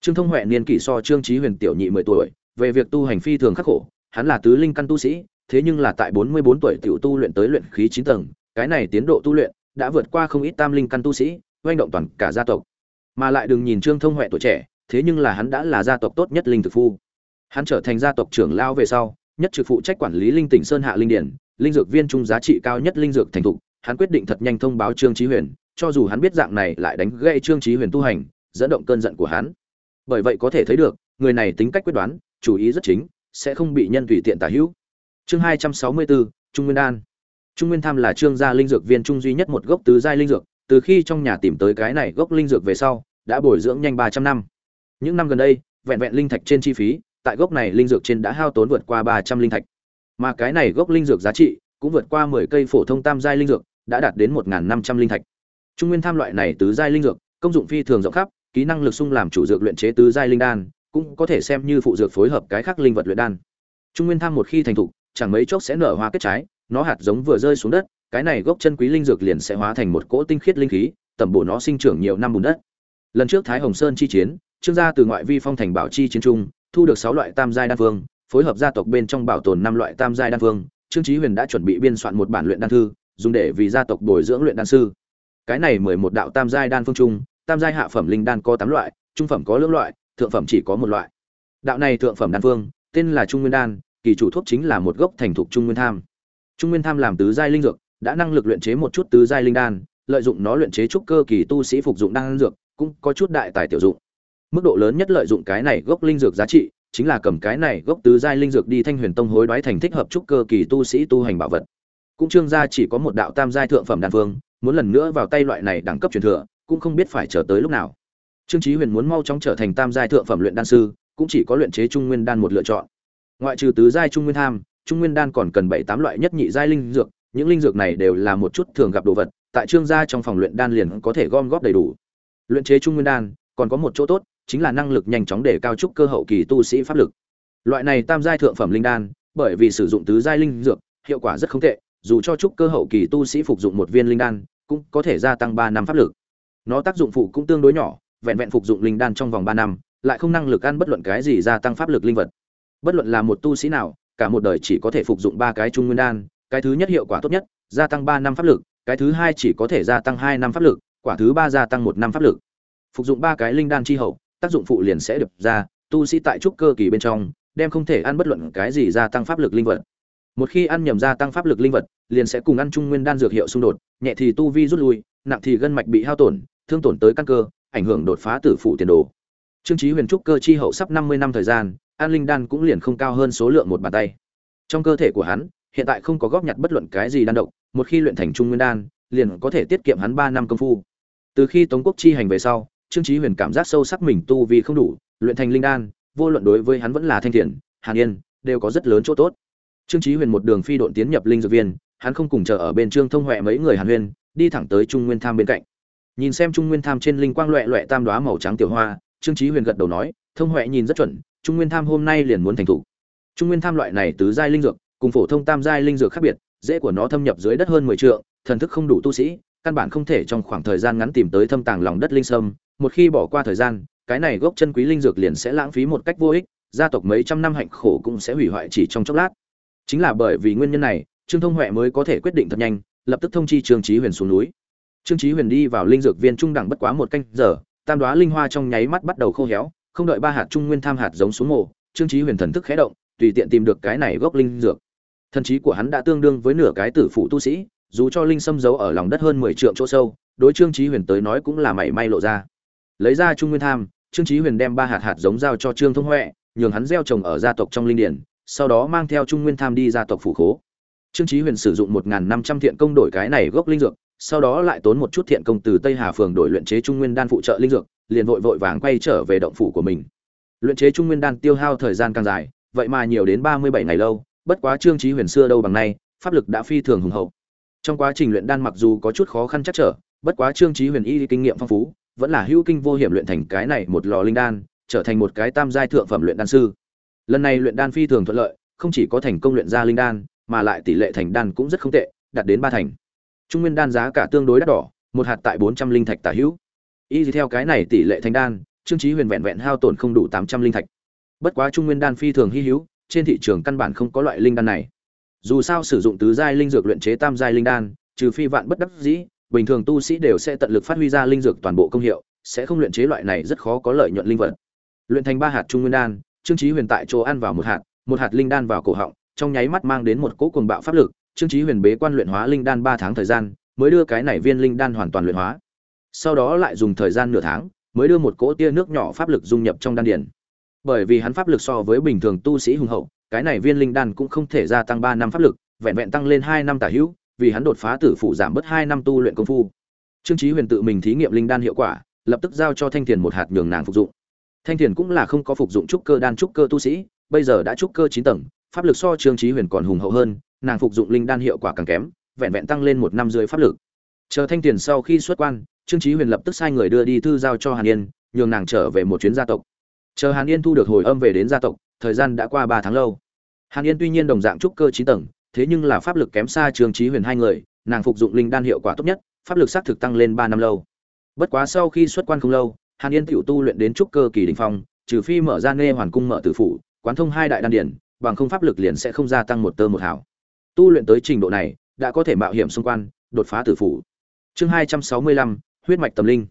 Trương thông huệ niên kỷ so trương chí huyền tiểu nhị mười tuổi, về việc tu hành phi thường khắc khổ, hắn là tứ linh căn tu sĩ, thế nhưng là tại bốn mươi bốn tuổi tiểu tu luyện tới luyện khí chín tầng, cái này tiến độ tu luyện đã vượt qua không ít tam linh căn tu sĩ oanh động toàn cả gia tộc. Mà lại đừng nhìn trương thông huệ tuổi trẻ thế nhưng là hắn đã là gia tộc tốt nhất linh thực phu. Hắn trở thành gia tộc trưởng lao về sau, nhất trực phụ trách quản lý linh tỉnh sơn hạ linh điển linh dược viên trung giá trị cao nhất linh dược thành thục, hắn quyết định thật nhanh thông báo trương chí huyền, cho dù hắn biết dạng này lại đánh gãy trương chí huyền tu hành, dẫn động cơn giận của hắn. Bởi vậy có thể thấy được, người này tính cách quyết đoán, chủ ý rất chính, sẽ không bị nhân tùy tiện tả hữu. Chương hai trăm sáu mươi bốn trung nguyên đan. Trung nguyên tham là trương gia linh dược viên trung duy nhất một gốc tứ giai linh dược, từ khi trong nhà tìm tới cái này gốc linh dược về sau, đã bồi dưỡng nhanh ba trăm năm những năm gần đây, vẹn vẹn linh thạch trên chi phí, tại gốc này linh dược trên đã hao tốn vượt qua ba trăm linh thạch. Mà cái này gốc linh dược giá trị cũng vượt qua mười cây phổ thông tam giai linh dược, đã đạt đến một năm trăm linh thạch. Trung nguyên tham loại này tứ giai linh dược, công dụng phi thường rộng khắp, kỹ năng lực xung làm chủ dược luyện chế tứ giai linh đan, cũng có thể xem như phụ dược phối hợp cái khác linh vật luyện đan. Trung nguyên tham một khi thành thục, chẳng mấy chốc sẽ nở hoa kết trái, nó hạt giống vừa rơi xuống đất, cái này gốc chân quý linh dược liền sẽ hóa thành một cỗ tinh khiết linh khí tầm bổ nó sinh trưởng nhiều năm bùn đất. Lần trước thái hồng sơn chi chiến trương gia từ ngoại vi phong thành bảo chi chiến trung, thu được sáu loại tam giai đan phương phối hợp gia tộc bên trong bảo tồn năm loại tam giai đan phương trương chí huyền đã chuẩn bị biên soạn một bản luyện đan thư, dùng để vì gia tộc bồi dưỡng luyện đan sư. Cái này mười một đạo tam giai đan phương trung, tam giai hạ phẩm linh đan có tám loại, trung phẩm có lưỡng loại, thượng phẩm chỉ có một loại. Đạo này thượng phẩm đan phương tên là trung nguyên đan, kỳ chủ thuốc chính là một gốc thành thục trung nguyên tham. Trung nguyên tham làm tứ giai linh dược, đã năng lực luyện chế một chút tứ giai linh đan, lợi dụng nó luyện chế trúc cơ kỳ tu sĩ phục dụng đan dược, cũng có chút đại tài tiểu dụng mức độ lớn nhất lợi dụng cái này gốc linh dược giá trị chính là cầm cái này gốc tứ giai linh dược đi thanh huyền tông hối đoái thành thích hợp trúc cơ kỳ tu sĩ tu hành bảo vật. Cũng trương gia chỉ có một đạo tam giai thượng phẩm đan phương, muốn lần nữa vào tay loại này đẳng cấp truyền thừa, cũng không biết phải chờ tới lúc nào. Trương chí huyền muốn mau chóng trở thành tam giai thượng phẩm luyện đan sư, cũng chỉ có luyện chế trung nguyên đan một lựa chọn. Ngoại trừ tứ giai trung nguyên tham, trung nguyên đan còn cần bảy tám loại nhất nhị giai linh dược, những linh dược này đều là một chút thường gặp đồ vật, tại trương gia trong phòng luyện đan liền có thể gom góp đầy đủ. Luyện chế trung nguyên đan, còn có một chỗ tốt chính là năng lực nhanh chóng để cao trúc cơ hậu kỳ tu sĩ pháp lực. Loại này tam giai thượng phẩm linh đan, bởi vì sử dụng tứ giai linh dược, hiệu quả rất không tệ, dù cho trúc cơ hậu kỳ tu sĩ phục dụng một viên linh đan, cũng có thể gia tăng ba năm pháp lực. Nó tác dụng phụ cũng tương đối nhỏ, vẹn vẹn phục dụng linh đan trong vòng ba năm, lại không năng lực ăn bất luận cái gì gia tăng pháp lực linh vật. Bất luận là một tu sĩ nào, cả một đời chỉ có thể phục dụng ba cái trung nguyên đan, cái thứ nhất hiệu quả tốt nhất, gia tăng ba năm pháp lực, cái thứ hai chỉ có thể gia tăng hai năm pháp lực, quả thứ ba gia tăng một năm pháp lực. Phục dụng ba cái linh đan chi hậu tác dụng phụ liền sẽ được ra, tu sĩ tại trúc cơ kỳ bên trong, đem không thể ăn bất luận cái gì gia tăng pháp lực linh vật. Một khi ăn nhầm gia tăng pháp lực linh vật, liền sẽ cùng ăn trung nguyên đan dược hiệu xung đột, nhẹ thì tu vi rút lui, nặng thì gân mạch bị hao tổn, thương tổn tới căn cơ, ảnh hưởng đột phá tử phụ tiền đồ. Trương trí huyền trúc cơ chi hậu sắp năm mươi năm thời gian, an linh đan cũng liền không cao hơn số lượng một bàn tay. Trong cơ thể của hắn, hiện tại không có góp nhặt bất luận cái gì đan độc, một khi luyện thành trung nguyên đan, liền có thể tiết kiệm hắn ba năm công phu. Từ khi tống quốc chi hành về sau trương Chí huyền cảm giác sâu sắc mình tu vì không đủ, luyện thành linh đan, vô luận đối với hắn vẫn là thanh thiện, hàn yên, đều có rất lớn chỗ tốt. Trương chí huyền một đường phi độn tiến nhập linh dược viên, hắn không cùng chờ ở bên trương thông huệ mấy người hàn huyền đi thẳng tới trung nguyên tham bên cạnh. Nhìn xem trung nguyên tham trên linh quang loẹt loẹt tam đóa màu trắng tiểu hoa, trương chí huyền gật đầu nói, thông huệ nhìn rất chuẩn, trung nguyên tham hôm nay liền muốn thành thủ. Trung nguyên tham loại này tứ giai linh dược, cùng phổ thông tam giai linh dược khác biệt, dễ của nó thâm nhập dưới đất hơn mười trượng, thần thức không đủ tu sĩ, căn bản không thể trong khoảng thời gian ngắn tìm tới thâm tàng lòng đất linh sâm một khi bỏ qua thời gian, cái này gốc chân quý linh dược liền sẽ lãng phí một cách vô ích, gia tộc mấy trăm năm hạnh khổ cũng sẽ hủy hoại chỉ trong chốc lát. Chính là bởi vì nguyên nhân này, trương thông huệ mới có thể quyết định thật nhanh, lập tức thông chi trương trí huyền xuống núi. Trương trí huyền đi vào linh dược viên trung đẳng bất quá một canh giờ, tam đoá linh hoa trong nháy mắt bắt đầu khô héo, không đợi ba hạt trung nguyên tham hạt giống xuống mộ trương trí huyền thần thức khẽ động, tùy tiện tìm được cái này gốc linh dược. Thần trí của hắn đã tương đương với nửa cái tử phụ tu sĩ, dù cho linh xâm giấu ở lòng đất hơn mười trượng chỗ sâu, đối trương trí huyền tới nói cũng là mảy may lộ ra lấy ra trung nguyên tham, trương trí huyền đem ba hạt hạt giống giao cho trương thông huệ, nhường hắn gieo trồng ở gia tộc trong linh điển, sau đó mang theo trung nguyên tham đi gia tộc phủ khố. Trương trí huyền sử dụng một năm trăm thiện công đổi cái này gốc linh dược, sau đó lại tốn một chút thiện công từ tây hà phường đổi luyện chế trung nguyên đan phụ trợ linh dược, liền vội vội vàng quay trở về động phủ của mình. Luyện chế trung nguyên đan tiêu hao thời gian càng dài, vậy mà nhiều đến ba mươi bảy ngày lâu, bất quá trương trí huyền xưa đâu bằng nay, pháp lực đã phi thường hùng hậu. Trong quá trình luyện đan mặc dù có chút khó khăn chắc trở, bất quá trương trí huyền y kinh nghiệm phong phú vẫn là hữu kinh vô hiểm luyện thành cái này một lò linh đan, trở thành một cái tam giai thượng phẩm luyện đan sư. Lần này luyện đan phi thường thuận lợi, không chỉ có thành công luyện ra linh đan, mà lại tỷ lệ thành đan cũng rất không tệ, đạt đến ba thành. Trung nguyên đan giá cả tương đối đắt đỏ, một hạt tại bốn trăm linh thạch tả hữu. Y theo cái này tỷ lệ thành đan, trương trí huyền vẹn vẹn hao tổn không đủ tám trăm linh thạch. Bất quá trung nguyên đan phi thường hy hữu, trên thị trường căn bản không có loại linh đan này. Dù sao sử dụng tứ giai linh dược luyện chế tam giai linh đan, trừ phi vạn bất đắc dĩ bình thường tu sĩ đều sẽ tận lực phát huy ra linh dược toàn bộ công hiệu, sẽ không luyện chế loại này rất khó có lợi nhuận linh vật. Luyện thành ba hạt trung nguyên đan, trương trí huyền tại chỗ ăn vào một hạt một hạt linh đan vào cổ họng, trong nháy mắt mang đến một cỗ cuồng bạo pháp lực, trương trí huyền bế quan luyện hóa linh đan ba tháng thời gian, mới đưa cái này viên linh đan hoàn toàn luyện hóa. Sau đó lại dùng thời gian nửa tháng, mới đưa một cỗ tia nước nhỏ pháp lực dung nhập trong đan điển bởi vì hắn pháp lực so với bình thường tu sĩ hùng hậu, cái này viên linh đan cũng không thể gia tăng ba năm pháp lực, vẹn vẹn tăng lên hai năm tả hữu vì hắn đột phá tử phụ giảm bớt hai năm tu luyện công phu. Trương chí huyền tự mình thí nghiệm linh đan hiệu quả, lập tức giao cho thanh thiền một hạt nhường nàng phục dụng. Thanh thiền cũng là không có phục dụng trúc cơ đan trúc cơ tu sĩ, bây giờ đã trúc cơ chín tầng, pháp lực so trương chí huyền còn hùng hậu hơn, nàng phục dụng linh đan hiệu quả càng kém, vẹn vẹn tăng lên một năm dưới pháp lực. Chờ thanh thiền sau khi xuất quan, trương chí huyền lập tức sai người đưa đi thư giao cho hàn yên, nhường nàng trở về một chuyến gia tộc. Chờ hàn yên thu được hồi âm về đến gia tộc, thời gian đã qua ba tháng lâu. Hàn yên tuy nhiên đồng dạng trúc cơ chín tầng thế nhưng là pháp lực kém xa trương trí huyền hai người, nàng phục dụng linh đan hiệu quả tốt nhất, pháp lực xác thực tăng lên ba năm lâu. Bất quá sau khi xuất quan không lâu, hàn yên tiểu tu luyện đến trúc cơ kỳ đỉnh phong, trừ phi mở ra nghe hoàn cung mở tử phủ, quán thông hai đại đan điển, bằng không pháp lực liền sẽ không gia tăng một tơ một hảo tu luyện tới trình độ này, đã có thể mạo hiểm xung quan đột phá tử phủ. Chương hai trăm sáu mươi lăm, huyết mạch tâm linh.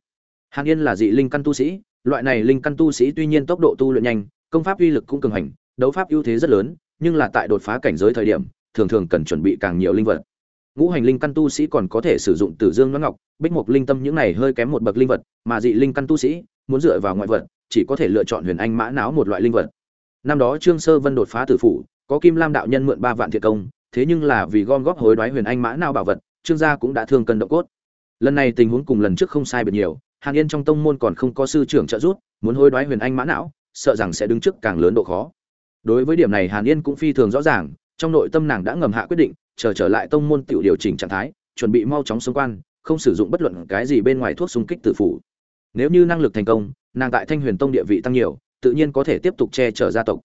Hàn yên là dị linh căn tu sĩ, loại này linh căn tu sĩ tuy nhiên tốc độ tu luyện nhanh, công pháp uy lực cũng cường hành, đấu pháp ưu thế rất lớn, nhưng là tại đột phá cảnh giới thời điểm thường thường cần chuẩn bị càng nhiều linh vật. Ngũ hành linh căn tu sĩ còn có thể sử dụng tử dương noãn ngọc, bích mục linh tâm những này hơi kém một bậc linh vật, mà dị linh căn tu sĩ muốn dựa vào ngoại vật, chỉ có thể lựa chọn huyền anh mã não một loại linh vật. Năm đó trương sơ vân đột phá tử phủ, có kim lam đạo nhân mượn ba vạn thiệt công, thế nhưng là vì gom góp hối đoái huyền anh mã não bảo vật, trương gia cũng đã thương cân động cốt. Lần này tình huống cùng lần trước không sai biệt nhiều, hàn yên trong tông môn còn không có sư trưởng trợ giúp, muốn hối đoái huyền anh mã não, sợ rằng sẽ đứng trước càng lớn độ khó. Đối với điểm này hàn yên cũng phi thường rõ ràng trong nội tâm nàng đã ngầm hạ quyết định, chờ trở lại tông môn tiểu điều chỉnh trạng thái, chuẩn bị mau chóng xung quan, không sử dụng bất luận cái gì bên ngoài thuốc xung kích tử phủ. Nếu như năng lực thành công, nàng tại thanh huyền tông địa vị tăng nhiều, tự nhiên có thể tiếp tục che chở gia tộc.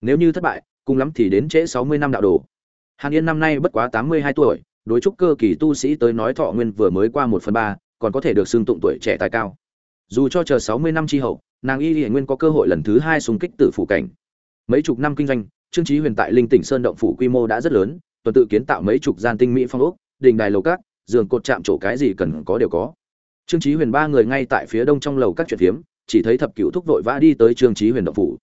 Nếu như thất bại, cùng lắm thì đến trễ sáu mươi năm đạo đồ. Hàn yên năm nay bất quá tám mươi hai tuổi, đối trúc cơ kỳ tu sĩ tới nói thọ nguyên vừa mới qua một phần ba, còn có thể được xưng tụng tuổi trẻ tài cao. Dù cho chờ sáu mươi năm tri hậu, nàng y hiển nguyên có cơ hội lần thứ hai xung kích tử phủ cảnh. Mấy chục năm kinh doanh trương Chí huyền tại linh tỉnh sơn động phủ quy mô đã rất lớn, tuần tự kiến tạo mấy chục gian tinh mỹ phong ốc, đình đài lầu cát giường cột chạm chỗ cái gì cần có đều có. Trương Chí huyền ba người ngay tại phía đông trong lầu các chuyện phiếm chỉ thấy thập cửu thúc vội vã đi tới trương Chí huyền động phủ.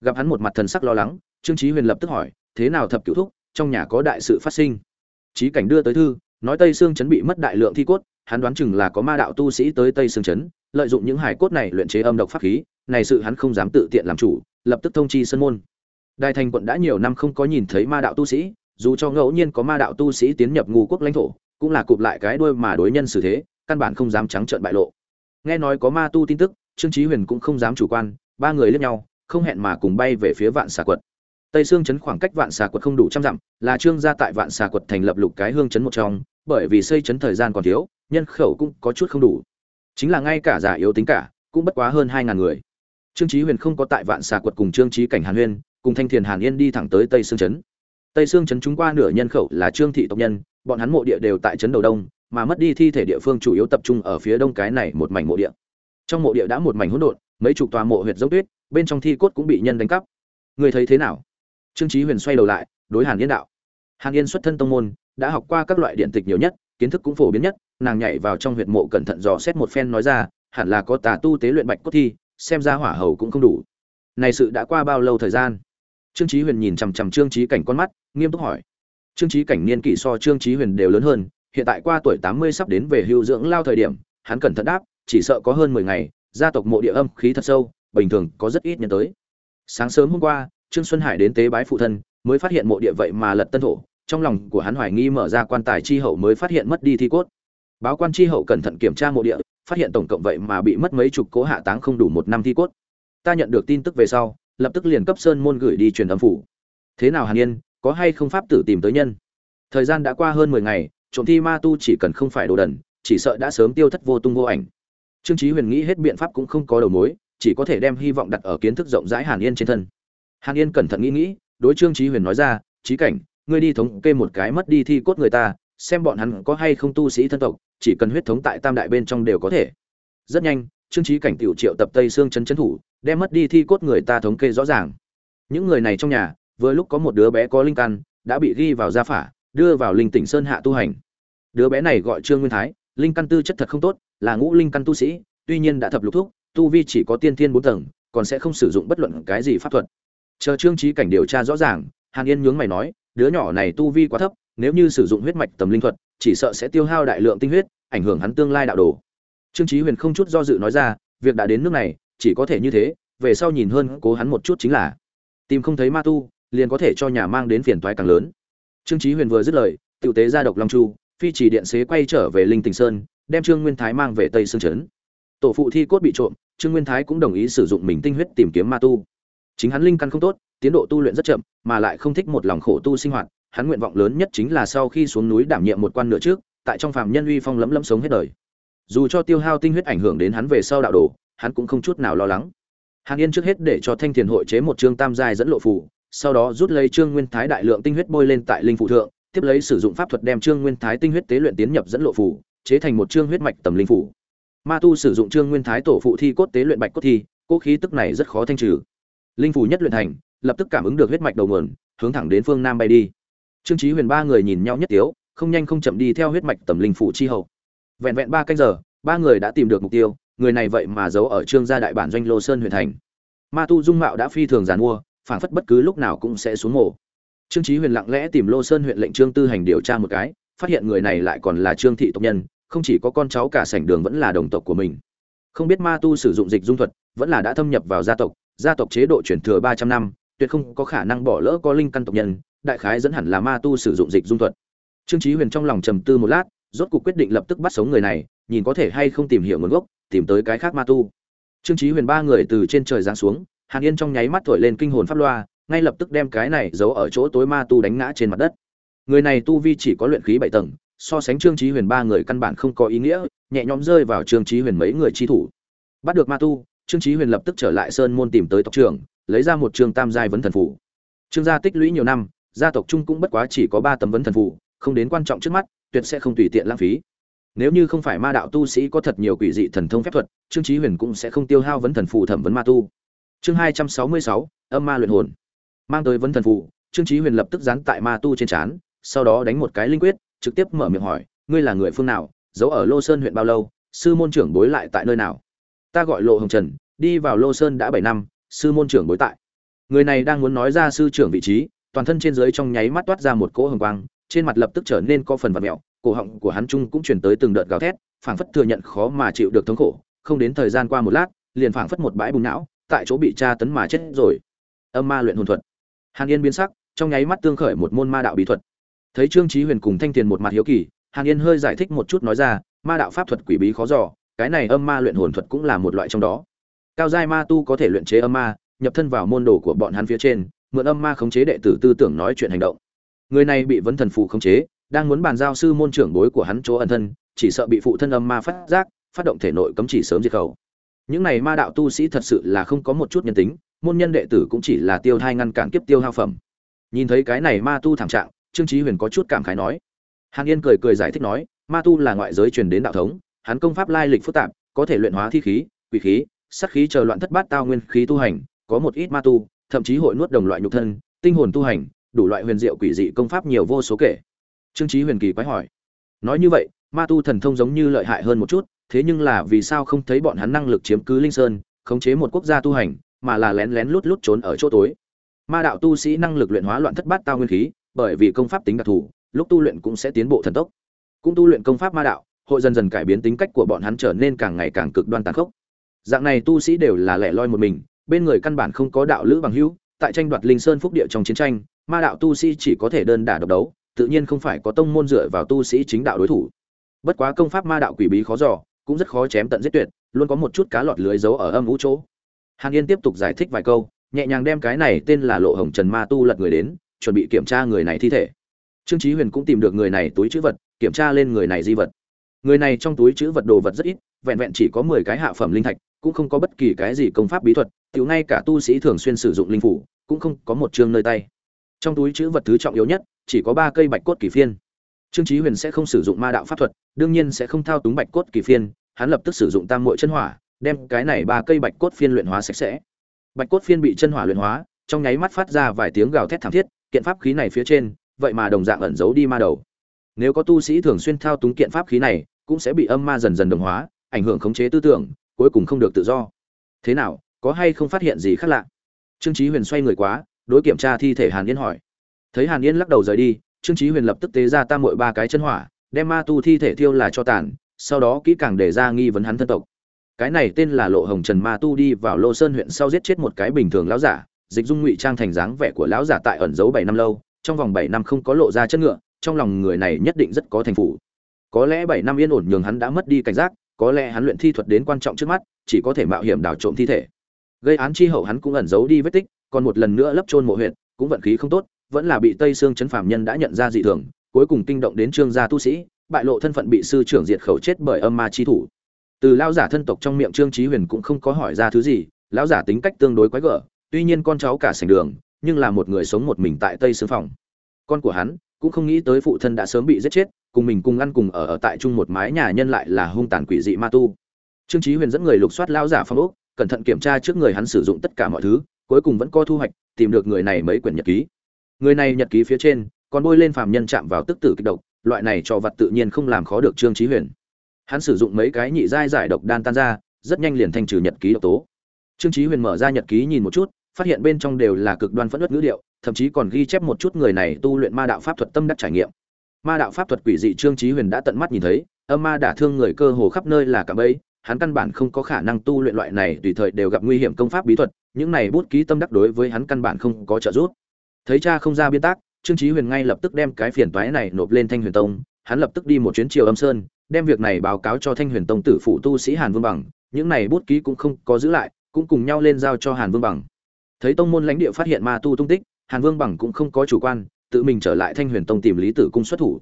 Gặp hắn một mặt thần sắc lo lắng, trương Chí huyền lập tức hỏi, thế nào thập cửu thúc, trong nhà có đại sự phát sinh? Chí cảnh đưa tới thư, nói tây xương chấn bị mất đại lượng thi cốt, hắn đoán chừng là có ma đạo tu sĩ tới tây xương chấn, lợi dụng những hải cốt này luyện chế âm độc pháp khí, này sự hắn không dám tự tiện làm chủ, lập tức thông chi sân môn đại thành quận đã nhiều năm không có nhìn thấy ma đạo tu sĩ, dù cho ngẫu nhiên có ma đạo tu sĩ tiến nhập ngu quốc lãnh thổ, cũng là cụp lại cái đuôi mà đối nhân xử thế, căn bản không dám trắng trợn bại lộ. Nghe nói có ma tu tin tức, trương chí huyền cũng không dám chủ quan, ba người liếc nhau, không hẹn mà cùng bay về phía vạn xà quật. Tây xương chấn khoảng cách vạn xà quật không đủ trăm dặm, là trương gia tại vạn xà quật thành lập lục cái hương chấn một trong, bởi vì xây chấn thời gian còn thiếu, nhân khẩu cũng có chút không đủ. Chính là ngay cả giả yếu tính cả, cũng bất quá hơn hai ngàn người. Trương chí huyền không có tại vạn xà quật cùng trương chí cảnh hàn huyên cùng thanh thiền hàn yên đi thẳng tới tây xương chấn. Tây xương chấn chúng qua nửa nhân khẩu là trương thị tộc nhân, bọn hắn mộ địa đều tại chấn đầu đông, mà mất đi thi thể địa phương chủ yếu tập trung ở phía đông cái này một mảnh mộ địa. Trong mộ địa đã một mảnh hỗn độn, mấy chục tòa mộ huyệt dốc tuyết, bên trong thi cốt cũng bị nhân đánh cắp. Người thấy thế nào? Trương trí huyền xoay đầu lại, đối hàn yên đạo. Hàn yên xuất thân tông môn, đã học qua các loại điện tịch nhiều nhất, kiến thức cũng phổ biến nhất, nàng nhảy vào trong huyệt mộ cẩn thận dò xét một phen nói ra, hẳn là có tà tu tế luyện bạch cốt thi, xem ra hỏa hầu cũng không đủ. Này sự đã qua bao lâu thời gian? Trương chí huyền nhìn chằm chằm trương chí cảnh con mắt, nghiêm túc hỏi. Trương chí cảnh niên kỷ so trương chí huyền đều lớn hơn, hiện tại qua tuổi tám mươi sắp đến về hưu dưỡng lao thời điểm, hắn cẩn thận đáp, chỉ sợ có hơn mười ngày, gia tộc mộ địa âm khí thật sâu, bình thường có rất ít nhân tới. Sáng sớm hôm qua, trương xuân hải đến tế bái phụ thân, mới phát hiện mộ địa vậy mà lật tân thổ, trong lòng của hắn hoài nghi mở ra quan tài chi hậu mới phát hiện mất đi thi cốt. Báo quan chi hậu cẩn thận kiểm tra mộ địa, phát hiện tổng cộng vậy mà bị mất mấy chục cố hạ táng không đủ một năm thi cốt. Ta nhận được tin tức về sau lập tức liền cấp sơn môn gửi đi truyền âm phủ. Thế nào hàn yên, có hay không pháp tử tìm tới nhân? Thời gian đã qua hơn mười ngày, trộm thi ma tu chỉ cần không phải đồ đần, chỉ sợ đã sớm tiêu thất vô tung vô ảnh. Trương chí huyền nghĩ hết biện pháp cũng không có đầu mối, chỉ có thể đem hy vọng đặt ở kiến thức rộng rãi hàn yên trên thân. Hàn yên cẩn thận nghĩ nghĩ, đối trương chí huyền nói ra trí cảnh, ngươi đi thống kê một cái mất đi thi cốt người ta, xem bọn hắn có hay không tu sĩ thân tộc, chỉ cần huyết thống tại tam đại bên trong đều có thể. Rất nhanh trương trí cảnh tiểu triệu tập tây xương chân chân thủ, đem mất đi thi cốt người ta thống kê rõ ràng. Những người này trong nhà, vừa lúc có một đứa bé có linh căn, đã bị ghi vào gia phả, đưa vào linh tỉnh sơn hạ tu hành. Đứa bé này gọi trương nguyên thái, linh căn tư chất thật không tốt, là ngũ linh căn tu sĩ, tuy nhiên đã thập lục thuốc tu vi chỉ có tiên thiên bốn tầng, còn sẽ không sử dụng bất luận cái gì pháp thuật. Chờ trương trí cảnh điều tra rõ ràng, hàn yên nhướng mày nói, đứa nhỏ này tu vi quá thấp, nếu như sử dụng huyết mạch tầm linh thuật, chỉ sợ sẽ tiêu hao đại lượng tinh huyết, ảnh hưởng hắn tương lai đạo đồ trương chí huyền không chút do dự nói ra, việc đã đến nước này, chỉ có thể như thế, về sau nhìn hơn, cố hắn một chút chính là, tìm không thấy ma tu, liền có thể cho nhà mang đến phiền toái càng lớn. Trương chí huyền vừa dứt lời, tiểu tế ra độc long chu, phi chỉ điện xế quay trở về linh tình sơn, đem trương nguyên thái mang về tây sương trấn. Tổ phụ thi cốt bị trộm, trương nguyên thái cũng đồng ý sử dụng mình tinh huyết tìm kiếm ma tu. Chính hắn linh căn không tốt, tiến độ tu luyện rất chậm, mà lại không thích một lòng khổ tu sinh hoạt, hắn nguyện vọng lớn nhất chính là sau khi xuống núi đảm nhiệm một quan nửa trước, tại trong phàm nhân uy phong lẫm lẫm sống hết đời dù cho tiêu hao tinh huyết ảnh hưởng đến hắn về sau đạo đồ, hắn cũng không chút nào lo lắng. Hàn yên trước hết để cho thanh thiền hội chế một chương tam giai dẫn lộ phù, sau đó rút lấy trương nguyên thái đại lượng tinh huyết bôi lên tại linh phụ thượng, tiếp lấy sử dụng pháp thuật đem trương nguyên thái tinh huyết tế luyện tiến nhập dẫn lộ phù, chế thành một chương huyết mạch tầm linh phủ ma tu sử dụng trương nguyên thái tổ phụ thi cốt tế luyện bạch cốt thi cỗ khí tức này rất khó thanh trừ. Linh phủ nhất luyện thành, lập tức cảm ứng được huyết mạch đầu nguồn, hướng thẳng đến phương nam bay đi. Trương chí huyền ba người nhìn nhau nhất tiếu, không nhanh không chậm đi theo huyết mạch tầm linh phủ chi hậu vẹn vẹn ba canh giờ, ba người đã tìm được mục tiêu, người này vậy mà giấu ở trương gia đại bản doanh lô sơn huyện thành. Ma tu dung mạo đã phi thường giàn mua, phảng phất bất cứ lúc nào cũng sẽ xuống mổ trương chí huyền lặng lẽ tìm lô sơn huyện lệnh trương tư hành điều tra một cái, phát hiện người này lại còn là trương thị tộc nhân, không chỉ có con cháu cả sảnh đường vẫn là đồng tộc của mình. Không biết ma tu sử dụng dịch dung thuật, vẫn là đã thâm nhập vào gia tộc gia tộc chế độ truyền thừa ba trăm năm, tuyệt không có khả năng bỏ lỡ có linh căn tộc nhân, đại khái dẫn hẳn là ma tu sử dụng dịch dung thuật. Trương chí huyền trong lòng trầm tư một lát rốt cuộc quyết định lập tức bắt sống người này, nhìn có thể hay không tìm hiểu nguồn gốc, tìm tới cái khác ma tu. Trương chí huyền ba người từ trên trời giáng xuống, hàn yên trong nháy mắt thổi lên kinh hồn pháp loa, ngay lập tức đem cái này giấu ở chỗ tối ma tu đánh ngã trên mặt đất. Người này tu vi chỉ có luyện khí bảy tầng, so sánh trương chí huyền ba người căn bản không có ý nghĩa, nhẹ nhõm rơi vào trương chí huyền mấy người chi thủ. Bắt được ma tu, trương chí huyền lập tức trở lại sơn môn tìm tới tộc trưởng, lấy ra một trường tam giai vấn thần phủ trương gia tích lũy nhiều năm, gia tộc chung cũng bất quá chỉ có ba tấm vấn thần phủ không đến quan trọng trước mắt tuyệt sẽ không tùy tiện lãng phí. Nếu như không phải ma đạo tu sĩ có thật nhiều quỷ dị thần thông phép thuật, trương chí huyền cũng sẽ không tiêu hao vấn thần phù thẩm vấn ma tu. Chương hai trăm sáu mươi sáu, âm ma luyện hồn. Mang tới vấn thần phù, trương chí huyền lập tức dán tại ma tu trên chán sau đó đánh một cái linh quyết, trực tiếp mở miệng hỏi, ngươi là người phương nào? Giấu ở lô sơn huyện bao lâu? Sư môn trưởng bối lại tại nơi nào? Ta gọi lộ hồng trần, đi vào lô sơn đã bảy năm, sư môn trưởng bối tại. Người này đang muốn nói ra sư trưởng vị trí, toàn thân trên dưới trong nháy mắt toát ra một cỗ hồng quang trên mặt lập tức trở nên có phần vật mẹo, cổ họng của hắn trung cũng chuyển tới từng đợt gào thét, phảng phất thừa nhận khó mà chịu được thống khổ, không đến thời gian qua một lát, liền phảng phất một bãi bùng não, tại chỗ bị tra tấn mà chết rồi. Âm ma luyện hồn thuật. Hàn yên biến sắc, trong nháy mắt tương khởi một môn ma đạo bí thuật. Thấy trương trí huyền cùng thanh tiền một mặt hiếu kỳ, hàn yên hơi giải thích một chút nói ra, ma đạo pháp thuật quỷ bí khó dò, cái này âm ma luyện hồn thuật cũng là một loại trong đó. Cao giai ma tu có thể luyện chế âm ma, nhập thân vào môn đồ của bọn hắn phía trên, mượn âm ma khống chế đệ tử tư tưởng nói chuyện hành động người này bị vấn thần phụ khống chế, đang muốn bàn giao sư môn trưởng bối của hắn chỗ ẩn thân, chỉ sợ bị phụ thân âm ma phát giác, phát động thể nội cấm chỉ sớm diệt khẩu. Những này ma đạo tu sĩ thật sự là không có một chút nhân tính, môn nhân đệ tử cũng chỉ là tiêu thai ngăn cản kiếp tiêu hao phẩm. Nhìn thấy cái này ma tu thảm trạng, trương trí huyền có chút cảm khái nói. Hàn yên cười cười giải thích nói, ma tu là ngoại giới truyền đến đạo thống, hắn công pháp lai lịch phức tạp, có thể luyện hóa thi khí, quỷ khí sắc khí chờ loạn thất bát tao nguyên khí tu hành, có một ít ma tu, thậm chí hội nuốt đồng loại nhục thân, tinh hồn tu hành đủ loại huyền diệu quỷ dị công pháp nhiều vô số kể. Trương trí huyền kỳ quái hỏi, nói như vậy, ma tu thần thông giống như lợi hại hơn một chút, thế nhưng là vì sao không thấy bọn hắn năng lực chiếm cứ linh sơn, khống chế một quốc gia tu hành, mà là lén lén lút lút trốn ở chỗ tối? Ma đạo tu sĩ năng lực luyện hóa loạn thất bát tao nguyên khí, bởi vì công pháp tính đặc thù, lúc tu luyện cũng sẽ tiến bộ thần tốc. Cũng tu luyện công pháp ma đạo, hội dần dần cải biến tính cách của bọn hắn trở nên càng ngày càng cực đoan tàn khốc. Dạng này tu sĩ đều là lẻ loi một mình, bên người căn bản không có đạo lữ bằng hữu, tại tranh đoạt linh sơn phúc địa trong chiến tranh ma đạo tu sĩ chỉ có thể đơn đả độc đấu, tự nhiên không phải có tông môn dựa vào tu sĩ chính đạo đối thủ. Bất quá công pháp ma đạo quỷ bí khó dò, cũng rất khó chém tận giết tuyệt, luôn có một chút cá lọt lưới giấu ở âm vũ chỗ. Hàn yên tiếp tục giải thích vài câu, nhẹ nhàng đem cái này tên là lộ hồng trần ma tu lật người đến, chuẩn bị kiểm tra người này thi thể. Trương chí huyền cũng tìm được người này túi chữ vật, kiểm tra lên người này di vật. Người này trong túi chữ vật đồ vật rất ít, vẹn vẹn chỉ có mười cái hạ phẩm linh thạch, cũng không có bất kỳ cái gì công pháp bí thuật, tiểu ngay cả tu sĩ thường xuyên sử dụng linh phủ, cũng không có một chương nơi tay trong túi chữ vật thứ trọng yếu nhất, chỉ có ba cây bạch cốt kỳ phiên. Trương chí huyền sẽ không sử dụng ma đạo pháp thuật, đương nhiên sẽ không thao túng bạch cốt kỳ phiên, hắn lập tức sử dụng tam muội chân hỏa, đem cái này ba cây bạch cốt phiên luyện hóa sạch sẽ. Bạch cốt phiên bị chân hỏa luyện hóa, trong nháy mắt phát ra vài tiếng gào thét thảm thiết, kiện pháp khí này phía trên, vậy mà đồng dạng ẩn giấu đi ma đầu. Nếu có tu sĩ thường xuyên thao túng kiện pháp khí này, cũng sẽ bị âm ma dần dần đồng hóa, ảnh hưởng khống chế tư tưởng, cuối cùng không được tự do. Thế nào, có hay không phát hiện gì khác lạ? Trương chí huyền xoay người quá đối kiểm tra thi thể hàn yên hỏi. Thấy hàn yên lắc đầu rời đi, trương chí huyền lập tức tế ra tam muội ba cái chân hỏa, đem ma tu thi thể thiêu là cho tàn, sau đó kỹ càng để ra nghi vấn hắn thân tộc. Cái này tên là lộ hồng trần ma tu đi vào lô sơn huyện sau giết chết một cái bình thường lão giả, dịch dung ngụy trang thành dáng vẻ của lão giả tại ẩn giấu bảy năm lâu, trong vòng bảy năm không có lộ ra chất ngựa, trong lòng người này nhất định rất có thành phủ. Có lẽ bảy năm yên ổn nhường hắn đã mất đi cảnh giác, có lẽ hắn luyện thi thuật đến quan trọng trước mắt, chỉ có thể mạo hiểm đào trộm thi thể. Gây án chi hậu hắn cũng ẩn giấu đi vết tích còn một lần nữa lấp trôn mộ huyện cũng vận khí không tốt vẫn là bị tây xương chấn phạm nhân đã nhận ra dị thường cuối cùng kinh động đến trương gia tu sĩ bại lộ thân phận bị sư trưởng diệt khẩu chết bởi âm ma chi thủ. Từ lão giả thân tộc trong miệng trương chí huyền cũng không có hỏi ra thứ gì lão giả tính cách tương đối quái gở tuy nhiên con cháu cả sành đường nhưng là một người sống một mình tại tây xương phòng. Con của hắn cũng không nghĩ tới phụ thân đã sớm bị giết chết cùng mình cùng ăn cùng ở, ở tại chung một mái nhà nhân lại là hung tàn quỷ dị ma tu. Trương chí huyền dẫn người lục soát lão giả phong ốc cẩn thận kiểm tra trước người hắn sử dụng tất cả mọi thứ cuối cùng vẫn có thu hoạch, tìm được người này mấy quyển nhật ký. Người này nhật ký phía trên, còn bôi lên phàm nhân chạm vào tức tử kịch độc, loại này cho vật tự nhiên không làm khó được trương chí huyền. Hắn sử dụng mấy cái nhị giai giải độc đan tan ra, rất nhanh liền thanh trừ nhật ký độc tố. Trương chí huyền mở ra nhật ký nhìn một chút, phát hiện bên trong đều là cực đoan phẫn nộ ngữ điệu, thậm chí còn ghi chép một chút người này tu luyện ma đạo pháp thuật tâm đắc trải nghiệm. Ma đạo pháp thuật quỷ dị trương chí huyền đã tận mắt nhìn thấy, âm ma đả thương người cơ hồ khắp nơi là cả bấy hắn căn bản không có khả năng tu luyện loại này tùy thời đều gặp nguy hiểm công pháp bí thuật những này bút ký tâm đắc đối với hắn căn bản không có trợ giúp. Thấy cha không ra biên tác, trương chí huyền ngay lập tức đem cái phiền toái này nộp lên thanh huyền tông. Hắn lập tức đi một chuyến triều âm sơn, đem việc này báo cáo cho thanh huyền tông tử phụ tu sĩ hàn vương bằng. Những này bút ký cũng không có giữ lại, cũng cùng nhau lên giao cho hàn vương bằng. Thấy tông môn lãnh địa phát hiện ma tu tung tích, hàn vương bằng cũng không có chủ quan, tự mình trở lại thanh huyền tông tìm lý tử cung xuất thủ.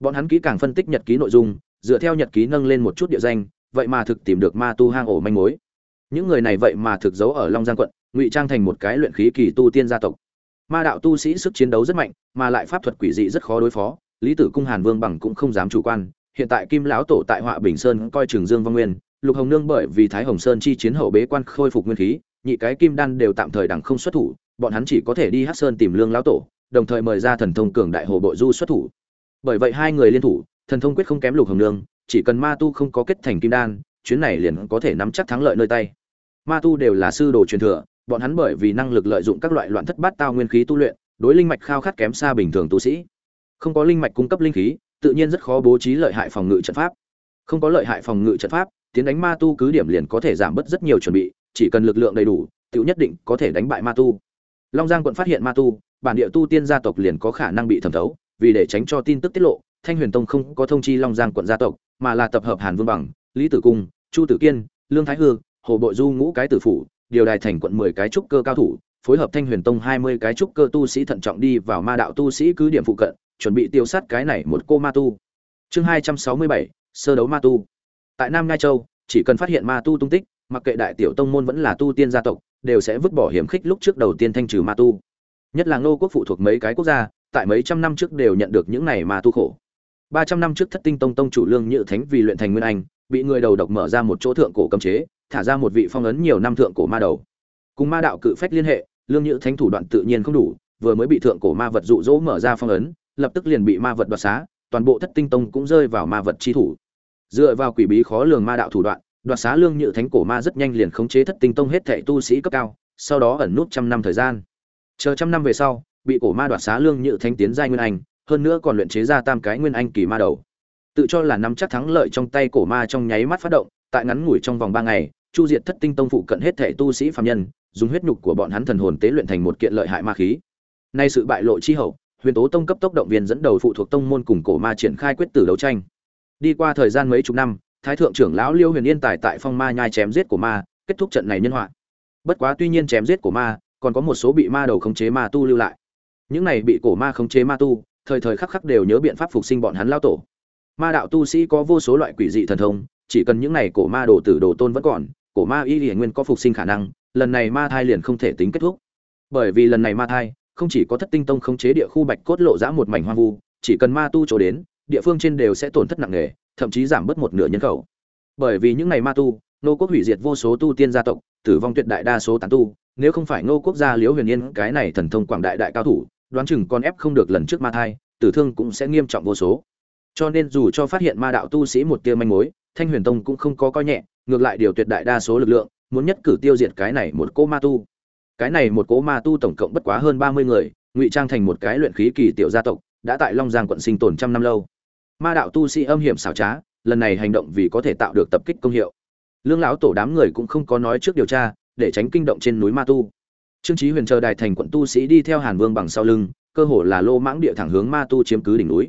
Bọn hắn kỹ càng phân tích nhật ký nội dung, dựa theo nhật ký nâng lên một chút địa danh, vậy mà thực tìm được ma tu hang ổ manh mối những người này vậy mà thực giấu ở long giang quận, ngụy trang thành một cái luyện khí kỳ tu tiên gia tộc. Ma đạo tu sĩ sức chiến đấu rất mạnh, mà lại pháp thuật quỷ dị rất khó đối phó, lý tử cung hàn vương bằng cũng không dám chủ quan. Hiện tại kim lão tổ tại họa bình sơn coi trường dương văn nguyên, lục hồng nương bởi vì thái hồng sơn chi chiến hậu bế quan khôi phục nguyên khí, nhị cái kim đan đều tạm thời đẳng không xuất thủ, bọn hắn chỉ có thể đi hát sơn tìm lương lão tổ, đồng thời mời ra thần thông cường đại hồ bộ du xuất thủ. Bởi vậy hai người liên thủ, thần thông quyết không kém lục hồng nương, chỉ cần ma tu không có kết thành kim đan, chuyến này liền có thể nắm chắc thắng lợi nơi tay ma tu đều là sư đồ truyền thừa, bọn hắn bởi vì năng lực lợi dụng các loại loạn thất bát tao nguyên khí tu luyện, đối linh mạch khao khát kém xa bình thường tu sĩ. Không có linh mạch cung cấp linh khí, tự nhiên rất khó bố trí lợi hại phòng ngự trận pháp. Không có lợi hại phòng ngự trận pháp, tiến đánh ma tu cứ điểm liền có thể giảm bớt rất nhiều chuẩn bị, chỉ cần lực lượng đầy đủ tự nhất định có thể đánh bại ma tu. Long giang quận phát hiện ma tu, bản địa tu tiên gia tộc liền có khả năng bị thẩm thấu, vì để tránh cho tin tức tiết lộ, thanh huyền tông không có thông chi long giang quận gia tộc, mà là tập hợp hàn vương bằng, lý tử cung, chu tử kiên, lương thái hư hồ bội du ngũ cái tử phủ điều đài thành quận 10 cái trúc cơ cao thủ, phối hợp Thanh Huyền Tông 20 cái trúc cơ tu sĩ thận trọng đi vào ma đạo tu sĩ cứ điểm phụ cận, chuẩn bị tiêu sát cái này một cô ma tu. Chương 267, sơ đấu ma tu. Tại Nam Ngai Châu, chỉ cần phát hiện ma tu tung tích, mặc kệ đại tiểu tông môn vẫn là tu tiên gia tộc, đều sẽ vứt bỏ hiểm khích lúc trước đầu tiên thanh trừ ma tu. Nhất là Ngô quốc phụ thuộc mấy cái quốc gia, tại mấy trăm năm trước đều nhận được những này ma tu khổ. 300 năm trước Thất Tinh Tông tông chủ Lương Nhự Thánh vì luyện thành nguyên anh, bị người đầu độc mở ra một chỗ thượng cổ cấm chế, thả ra một vị phong ấn nhiều năm thượng cổ ma đầu. Cùng ma đạo cự phách liên hệ, Lương nhữ Thánh thủ đoạn tự nhiên không đủ, vừa mới bị thượng cổ ma vật dụ dỗ mở ra phong ấn, lập tức liền bị ma vật đoạt xá, toàn bộ Thất Tinh Tông cũng rơi vào ma vật chi thủ. Dựa vào quỷ bí khó lường ma đạo thủ đoạn, đoạt xá Lương nhữ Thánh cổ ma rất nhanh liền khống chế Thất Tinh Tông hết thảy tu sĩ cấp cao, sau đó ẩn nút trăm năm thời gian. Chờ trăm năm về sau, bị cổ ma đoạt xá Lương nhữ Thánh tiến giai nguyên anh, hơn nữa còn luyện chế ra tam cái nguyên anh kỳ ma đầu tự cho là nắm chắc thắng lợi trong tay cổ ma trong nháy mắt phát động, tại ngắn ngủi trong vòng ba ngày, chu diệt thất tinh tông phụ cận hết thể tu sĩ phạm nhân, dùng huyết nhục của bọn hắn thần hồn tế luyện thành một kiện lợi hại ma khí. Nay sự bại lộ chi hậu, huyền tố tông cấp tốc động viên dẫn đầu phụ thuộc tông môn cùng cổ ma triển khai quyết tử đấu tranh. Đi qua thời gian mấy chục năm, thái thượng trưởng lão liêu huyền yên tài tại phong ma nhai chém giết của ma, kết thúc trận này nhân họa. Bất quá tuy nhiên chém giết của ma, còn có một số bị ma đầu khống chế ma tu lưu lại. Những này bị cổ ma khống chế ma tu, thời thời khắc khắc đều nhớ biện pháp phục sinh bọn hắn lao tổ ma đạo tu sĩ có vô số loại quỷ dị thần thông, chỉ cần những này cổ ma đồ tử đồ tôn vẫn còn, cổ ma y hiển nguyên có phục sinh khả năng, lần này ma thai liền không thể tính kết thúc. Bởi vì lần này ma thai, không chỉ có thất tinh tông khống chế địa khu bạch cốt lộ giã một mảnh hoang vu, chỉ cần ma tu chỗ đến, địa phương trên đều sẽ tổn thất nặng nề, thậm chí giảm bớt một nửa nhân khẩu. Bởi vì những này ma tu nô quốc hủy diệt vô số tu tiên gia tộc, tử vong tuyệt đại đa số tán tu, nếu không phải ngô quốc gia liễu huyền yên cái này thần thông quảng đại đại cao thủ, đoán chừng con ép không được lần trước ma thai, tử thương cũng sẽ nghiêm trọng vô số cho nên dù cho phát hiện ma đạo tu sĩ một tia manh mối, thanh huyền tông cũng không có coi nhẹ, ngược lại điều tuyệt đại đa số lực lượng, muốn nhất cử tiêu diệt cái này một cỗ ma tu. Cái này một cỗ ma tu tổng cộng bất quá hơn ba mươi người, ngụy trang thành một cái luyện khí kỳ tiểu gia tộc, đã tại long giang quận sinh tồn trăm năm lâu. Ma đạo tu sĩ âm hiểm xảo trá, lần này hành động vì có thể tạo được tập kích công hiệu. Lương lão tổ đám người cũng không có nói trước điều tra, để tránh kinh động trên núi ma tu. Trương trí huyền chờ đài thành quận tu sĩ đi theo hàn vương bằng sau lưng, cơ hồ là lô mãng địa thẳng hướng ma tu chiếm cứ đỉnh núi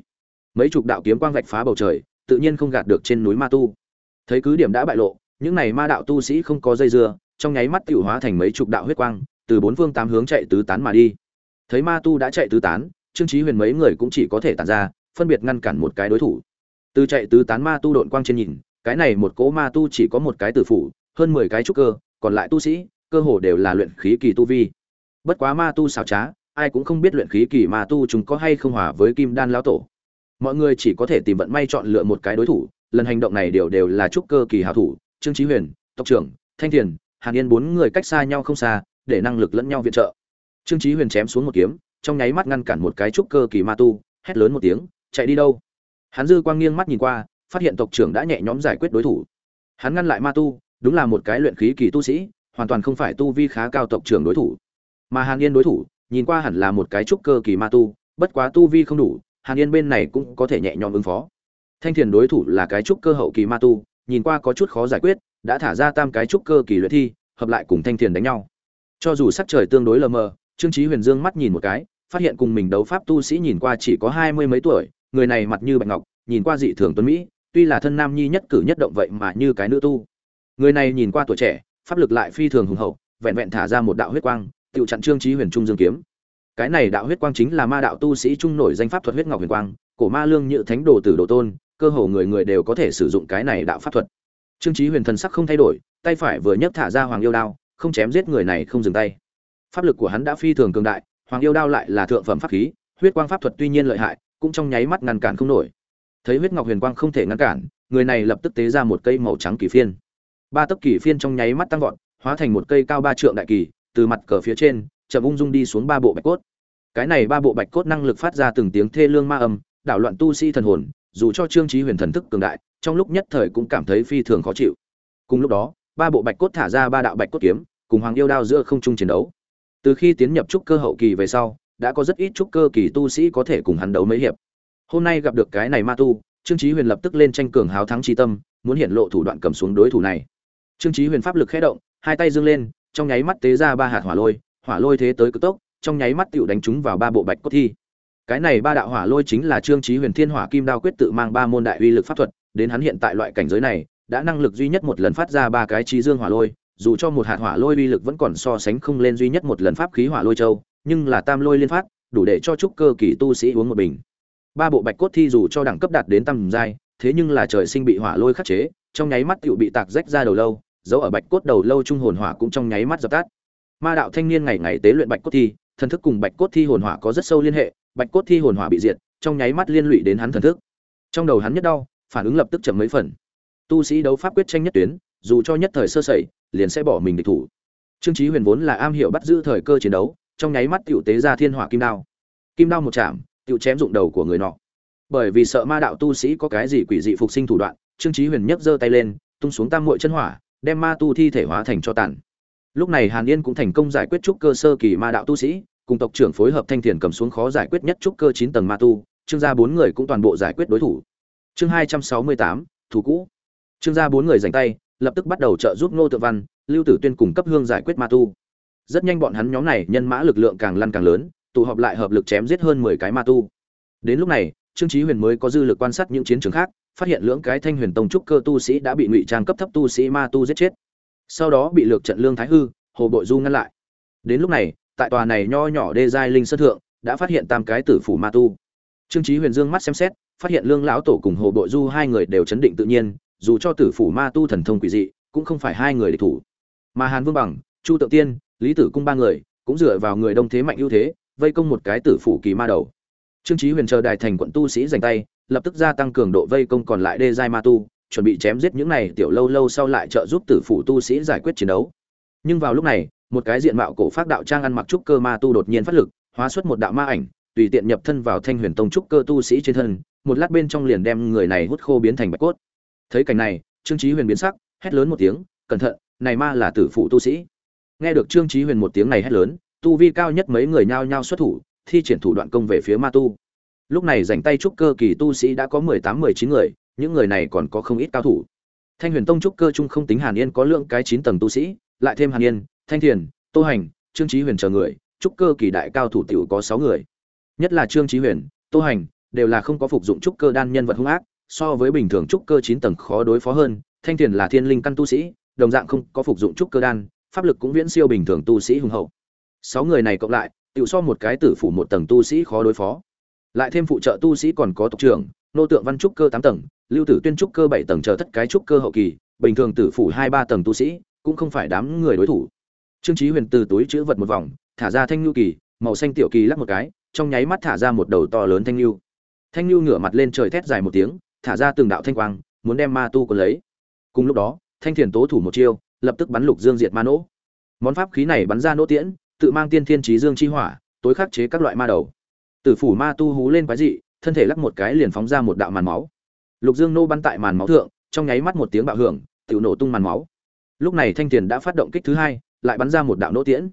mấy chục đạo kiếm quang vạch phá bầu trời, tự nhiên không gạt được trên núi ma tu. Thấy cứ điểm đã bại lộ, những này ma đạo tu sĩ không có dây dưa, trong nháy mắt tiểu hóa thành mấy chục đạo huyết quang, từ bốn phương tám hướng chạy tứ tán mà đi. Thấy ma tu đã chạy tứ tán, trương trí huyền mấy người cũng chỉ có thể tản ra, phân biệt ngăn cản một cái đối thủ. Từ chạy tứ tán ma tu độn quang trên nhìn, cái này một cỗ ma tu chỉ có một cái tử phủ, hơn mười cái trúc cơ, còn lại tu sĩ, cơ hồ đều là luyện khí kỳ tu vi. Bất quá ma tu xảo trá, ai cũng không biết luyện khí kỳ ma tu chúng có hay không hòa với kim đan lão tổ mọi người chỉ có thể tìm vận may chọn lựa một cái đối thủ, lần hành động này đều đều là trúc cơ kỳ hảo thủ, trương trí huyền, tộc trưởng, thanh thiền, hàn yên bốn người cách xa nhau không xa, để năng lực lẫn nhau viện trợ. Trương trí huyền chém xuống một kiếm, trong nháy mắt ngăn cản một cái trúc cơ kỳ ma tu, hét lớn một tiếng, chạy đi đâu? Hắn dư quang nghiêng mắt nhìn qua, phát hiện tộc trưởng đã nhẹ nhõm giải quyết đối thủ. Hắn ngăn lại ma tu, đúng là một cái luyện khí kỳ tu sĩ, hoàn toàn không phải tu vi khá cao tộc trưởng đối thủ. Mà hàn yên đối thủ, nhìn qua hẳn là một cái trúc cơ kỳ ma tu, bất quá tu vi không đủ hàn yên bên này cũng có thể nhẹ nhõm ứng phó. Thanh thiền đối thủ là cái trúc cơ hậu kỳ ma tu, nhìn qua có chút khó giải quyết, đã thả ra tam cái trúc cơ kỳ luyện thi, hợp lại cùng thanh thiền đánh nhau. Cho dù sắc trời tương đối lờ mờ, trương trí huyền dương mắt nhìn một cái, phát hiện cùng mình đấu pháp tu sĩ nhìn qua chỉ có hai mươi mấy tuổi, người này mặt như bạch ngọc, nhìn qua dị thường tuấn mỹ, tuy là thân nam nhi nhất cử nhất động vậy mà như cái nữ tu. Người này nhìn qua tuổi trẻ, pháp lực lại phi thường hùng hậu, vẹn vẹn thả ra một đạo huyết quang tự chặn trương trí huyền trung dương kiếm cái này đạo huyết quang chính là ma đạo tu sĩ trung nổi danh pháp thuật huyết ngọc huyền quang, cổ ma lương nhự thánh đồ tử đồ tôn, cơ hồ người người đều có thể sử dụng cái này đạo pháp thuật. Trương trí huyền thần sắc không thay đổi, tay phải vừa nhấc thả ra hoàng yêu đao, không chém giết người này không dừng tay. Pháp lực của hắn đã phi thường cường đại, hoàng yêu đao lại là thượng phẩm pháp khí, huyết quang pháp thuật tuy nhiên lợi hại, cũng trong nháy mắt ngăn cản không nổi. Thấy huyết ngọc huyền quang không thể ngăn cản, người này lập tức tế ra một cây màu trắng kỳ phiên. Ba tấc kỳ phiên trong nháy mắt tăng vọt, hóa thành một cây cao ba trượng đại kỳ, từ mặt cờ phía trên chậm ung dung đi xuống ba bộ bạch cốt. Cái này ba bộ bạch cốt năng lực phát ra từng tiếng thê lương ma âm, đảo loạn tu sĩ thần hồn, dù cho trương trí huyền thần thức cường đại, trong lúc nhất thời cũng cảm thấy phi thường khó chịu. Cùng lúc đó, ba bộ bạch cốt thả ra ba đạo bạch cốt kiếm, cùng hoàng yêu đao giữa không trung chiến đấu. Từ khi tiến nhập trúc cơ hậu kỳ về sau, đã có rất ít trúc cơ kỳ tu sĩ có thể cùng hắn đấu mấy hiệp. Hôm nay gặp được cái này ma tu, trương trí huyền lập tức lên tranh cường háo thắng chi tâm, muốn hiện lộ thủ đoạn cầm xuống đối thủ này. Trương trí huyền pháp lực khẽ động, hai tay dâng lên, trong nháy mắt tế ra ba hạt hỏa lôi hỏa lôi thế tới cực tốc, trong nháy mắt tựu đánh chúng vào ba bộ bạch cốt thi. Cái này ba đạo hỏa lôi chính là trương chí huyền thiên hỏa kim đao quyết tự mang ba môn đại uy lực pháp thuật, đến hắn hiện tại loại cảnh giới này, đã năng lực duy nhất một lần phát ra ba cái trí dương hỏa lôi, dù cho một hạt hỏa lôi uy lực vẫn còn so sánh không lên duy nhất một lần pháp khí hỏa lôi châu, nhưng là tam lôi liên phát, đủ để cho trúc cơ kỳ tu sĩ uống một bình. Ba bộ bạch cốt thi dù cho đẳng cấp đạt đến tầm giai, thế nhưng là trời sinh bị hỏa lôi khắc chế, trong nháy mắt tựu bị tạc rách ra đầu lâu, dấu ở bạch cốt đầu lâu trung hồn hỏa cũng trong nháy mắt dập tắt ma đạo thanh niên ngày ngày tế luyện bạch cốt thi, thần thức cùng bạch cốt thi hồn hỏa có rất sâu liên hệ, bạch cốt thi hồn hỏa bị diệt, trong nháy mắt liên lụy đến hắn thần thức. Trong đầu hắn nhất đau, phản ứng lập tức chậm mấy phần. Tu sĩ đấu pháp quyết tranh nhất tuyến, dù cho nhất thời sơ sẩy, liền sẽ bỏ mình địch thủ. Trương chí huyền vốn là am hiểu bắt giữ thời cơ chiến đấu, trong nháy mắt tiểu tế ra thiên hỏa kim đao. Kim đao một chạm, tiểu chém dụng đầu của người nọ. Bởi vì sợ ma đạo tu sĩ có cái gì quỷ dị phục sinh thủ đoạn, trương chí huyền nhấc giơ tay lên, tung xuống tam muội chân hỏa, đem ma tu thi thể hóa thành cho tàn lúc này hàn yên cũng thành công giải quyết trúc cơ sơ kỳ ma đạo tu sĩ, cùng tộc trưởng phối hợp thanh thiền cầm xuống khó giải quyết nhất trúc cơ chín tầng ma tu, trương gia bốn người cũng toàn bộ giải quyết đối thủ. Chương hai trăm sáu mươi tám, thủ cũ. Trương gia bốn người giành tay, lập tức bắt đầu trợ giúp ngô tự văn, lưu tử tuyên cùng cấp hương giải quyết ma tu. Rất nhanh bọn hắn nhóm này nhân mã lực lượng càng lăn càng lớn, tụ họp lại hợp lực chém giết hơn mười cái ma tu. Đến lúc này, trương chí huyền mới có dư lực quan sát những chiến trường khác, phát hiện lưỡng cái thanh huyền tông trúc cơ tu sĩ đã bị ngụy trang cấp thấp tu sĩ ma tu giết chết sau đó bị lược trận lương thái hư, hồ bội du ngăn lại. Đến lúc này, tại tòa này nho nhỏ đê giai linh sơn thượng, đã phát hiện tam cái tử phủ ma tu. Trương trí huyền dương mắt xem xét, phát hiện lương lão tổ cùng hồ bội du hai người đều chấn định tự nhiên, dù cho tử phủ ma tu thần thông quỷ dị, cũng không phải hai người địch thủ. Mà hàn vương bằng, chu tự tiên, lý tử cung ba người, cũng dựa vào người đông thế mạnh ưu thế, vây công một cái tử phủ kỳ ma đầu. Trương trí huyền chờ đài thành quận tu sĩ giành tay, lập tức gia tăng cường độ vây công còn lại đê giai ma tu chuẩn bị chém giết những này tiểu lâu lâu sau lại trợ giúp tử phủ tu sĩ giải quyết chiến đấu. Nhưng vào lúc này, một cái diện mạo cổ phát đạo trang ăn mặc trúc cơ ma tu đột nhiên phát lực, hóa xuất một đạo ma ảnh, tùy tiện nhập thân vào thanh huyền tông trúc cơ tu sĩ trên thân, một lát bên trong liền đem người này hút khô biến thành bạch cốt. Thấy cảnh này, trương chí huyền biến sắc, hét lớn một tiếng, cẩn thận, này ma là tử phụ tu sĩ. Nghe được trương chí huyền một tiếng này hét lớn, tu vi cao nhất mấy người nhao nhao xuất thủ, thi triển thủ đoạn công về phía ma tu. Lúc này rảnh tay trúc cơ kỳ tu sĩ đã có mười tám, mười chín người những người này còn có không ít cao thủ. Thanh huyền tông trúc cơ trung không tính hàn yên có lượng cái chín tầng tu sĩ, lại thêm hàn yên, thanh thiền, tô hành, trương chí huyền chờ người, trúc cơ kỳ đại cao thủ tiểu có sáu người. Nhất là trương chí huyền, tô hành, đều là không có phục dụng trúc cơ đan nhân vật hung ác, so với bình thường trúc cơ chín tầng khó đối phó hơn. Thanh thiền là thiên linh căn tu sĩ, đồng dạng không có phục dụng trúc cơ đan, pháp lực cũng viễn siêu bình thường tu sĩ hùng hậu. Sáu người này cộng lại, tiểu so một cái tử phủ một tầng tu sĩ khó đối phó. Lại thêm phụ trợ tu sĩ còn có tộc trưởng, nô tượng văn trúc cơ tám tầng lưu tử tuyên trúc cơ bảy tầng chờ thất cái trúc cơ hậu kỳ, bình thường tử phủ hai ba tầng tu sĩ, cũng không phải đám người đối thủ. Trương chí huyền từ túi chữ vật một vòng, thả ra thanh lưu kỳ, màu xanh tiểu kỳ lắc một cái, trong nháy mắt thả ra một đầu to lớn thanh lưu. Thanh lưu ngửa mặt lên trời thét dài một tiếng, thả ra từng đạo thanh quang, muốn đem ma tu của lấy. Cùng lúc đó, thanh thiền tố thủ một chiêu, lập tức bắn lục dương diệt ma nỗ. Món pháp khí này bắn ra nỗ tiễn, tự mang tiên thiên trí dương chi hỏa, tối khắc chế các loại ma đầu. Tử phủ ma tu hú lên quái dị, thân thể lắc một cái liền phóng ra một đạo màn máu lục dương nô bắn tại màn máu thượng, trong nháy mắt một tiếng bạo hưởng tự nổ tung màn máu. Lúc này thanh tiền đã phát động kích thứ hai, lại bắn ra một đạo nỗ tiễn.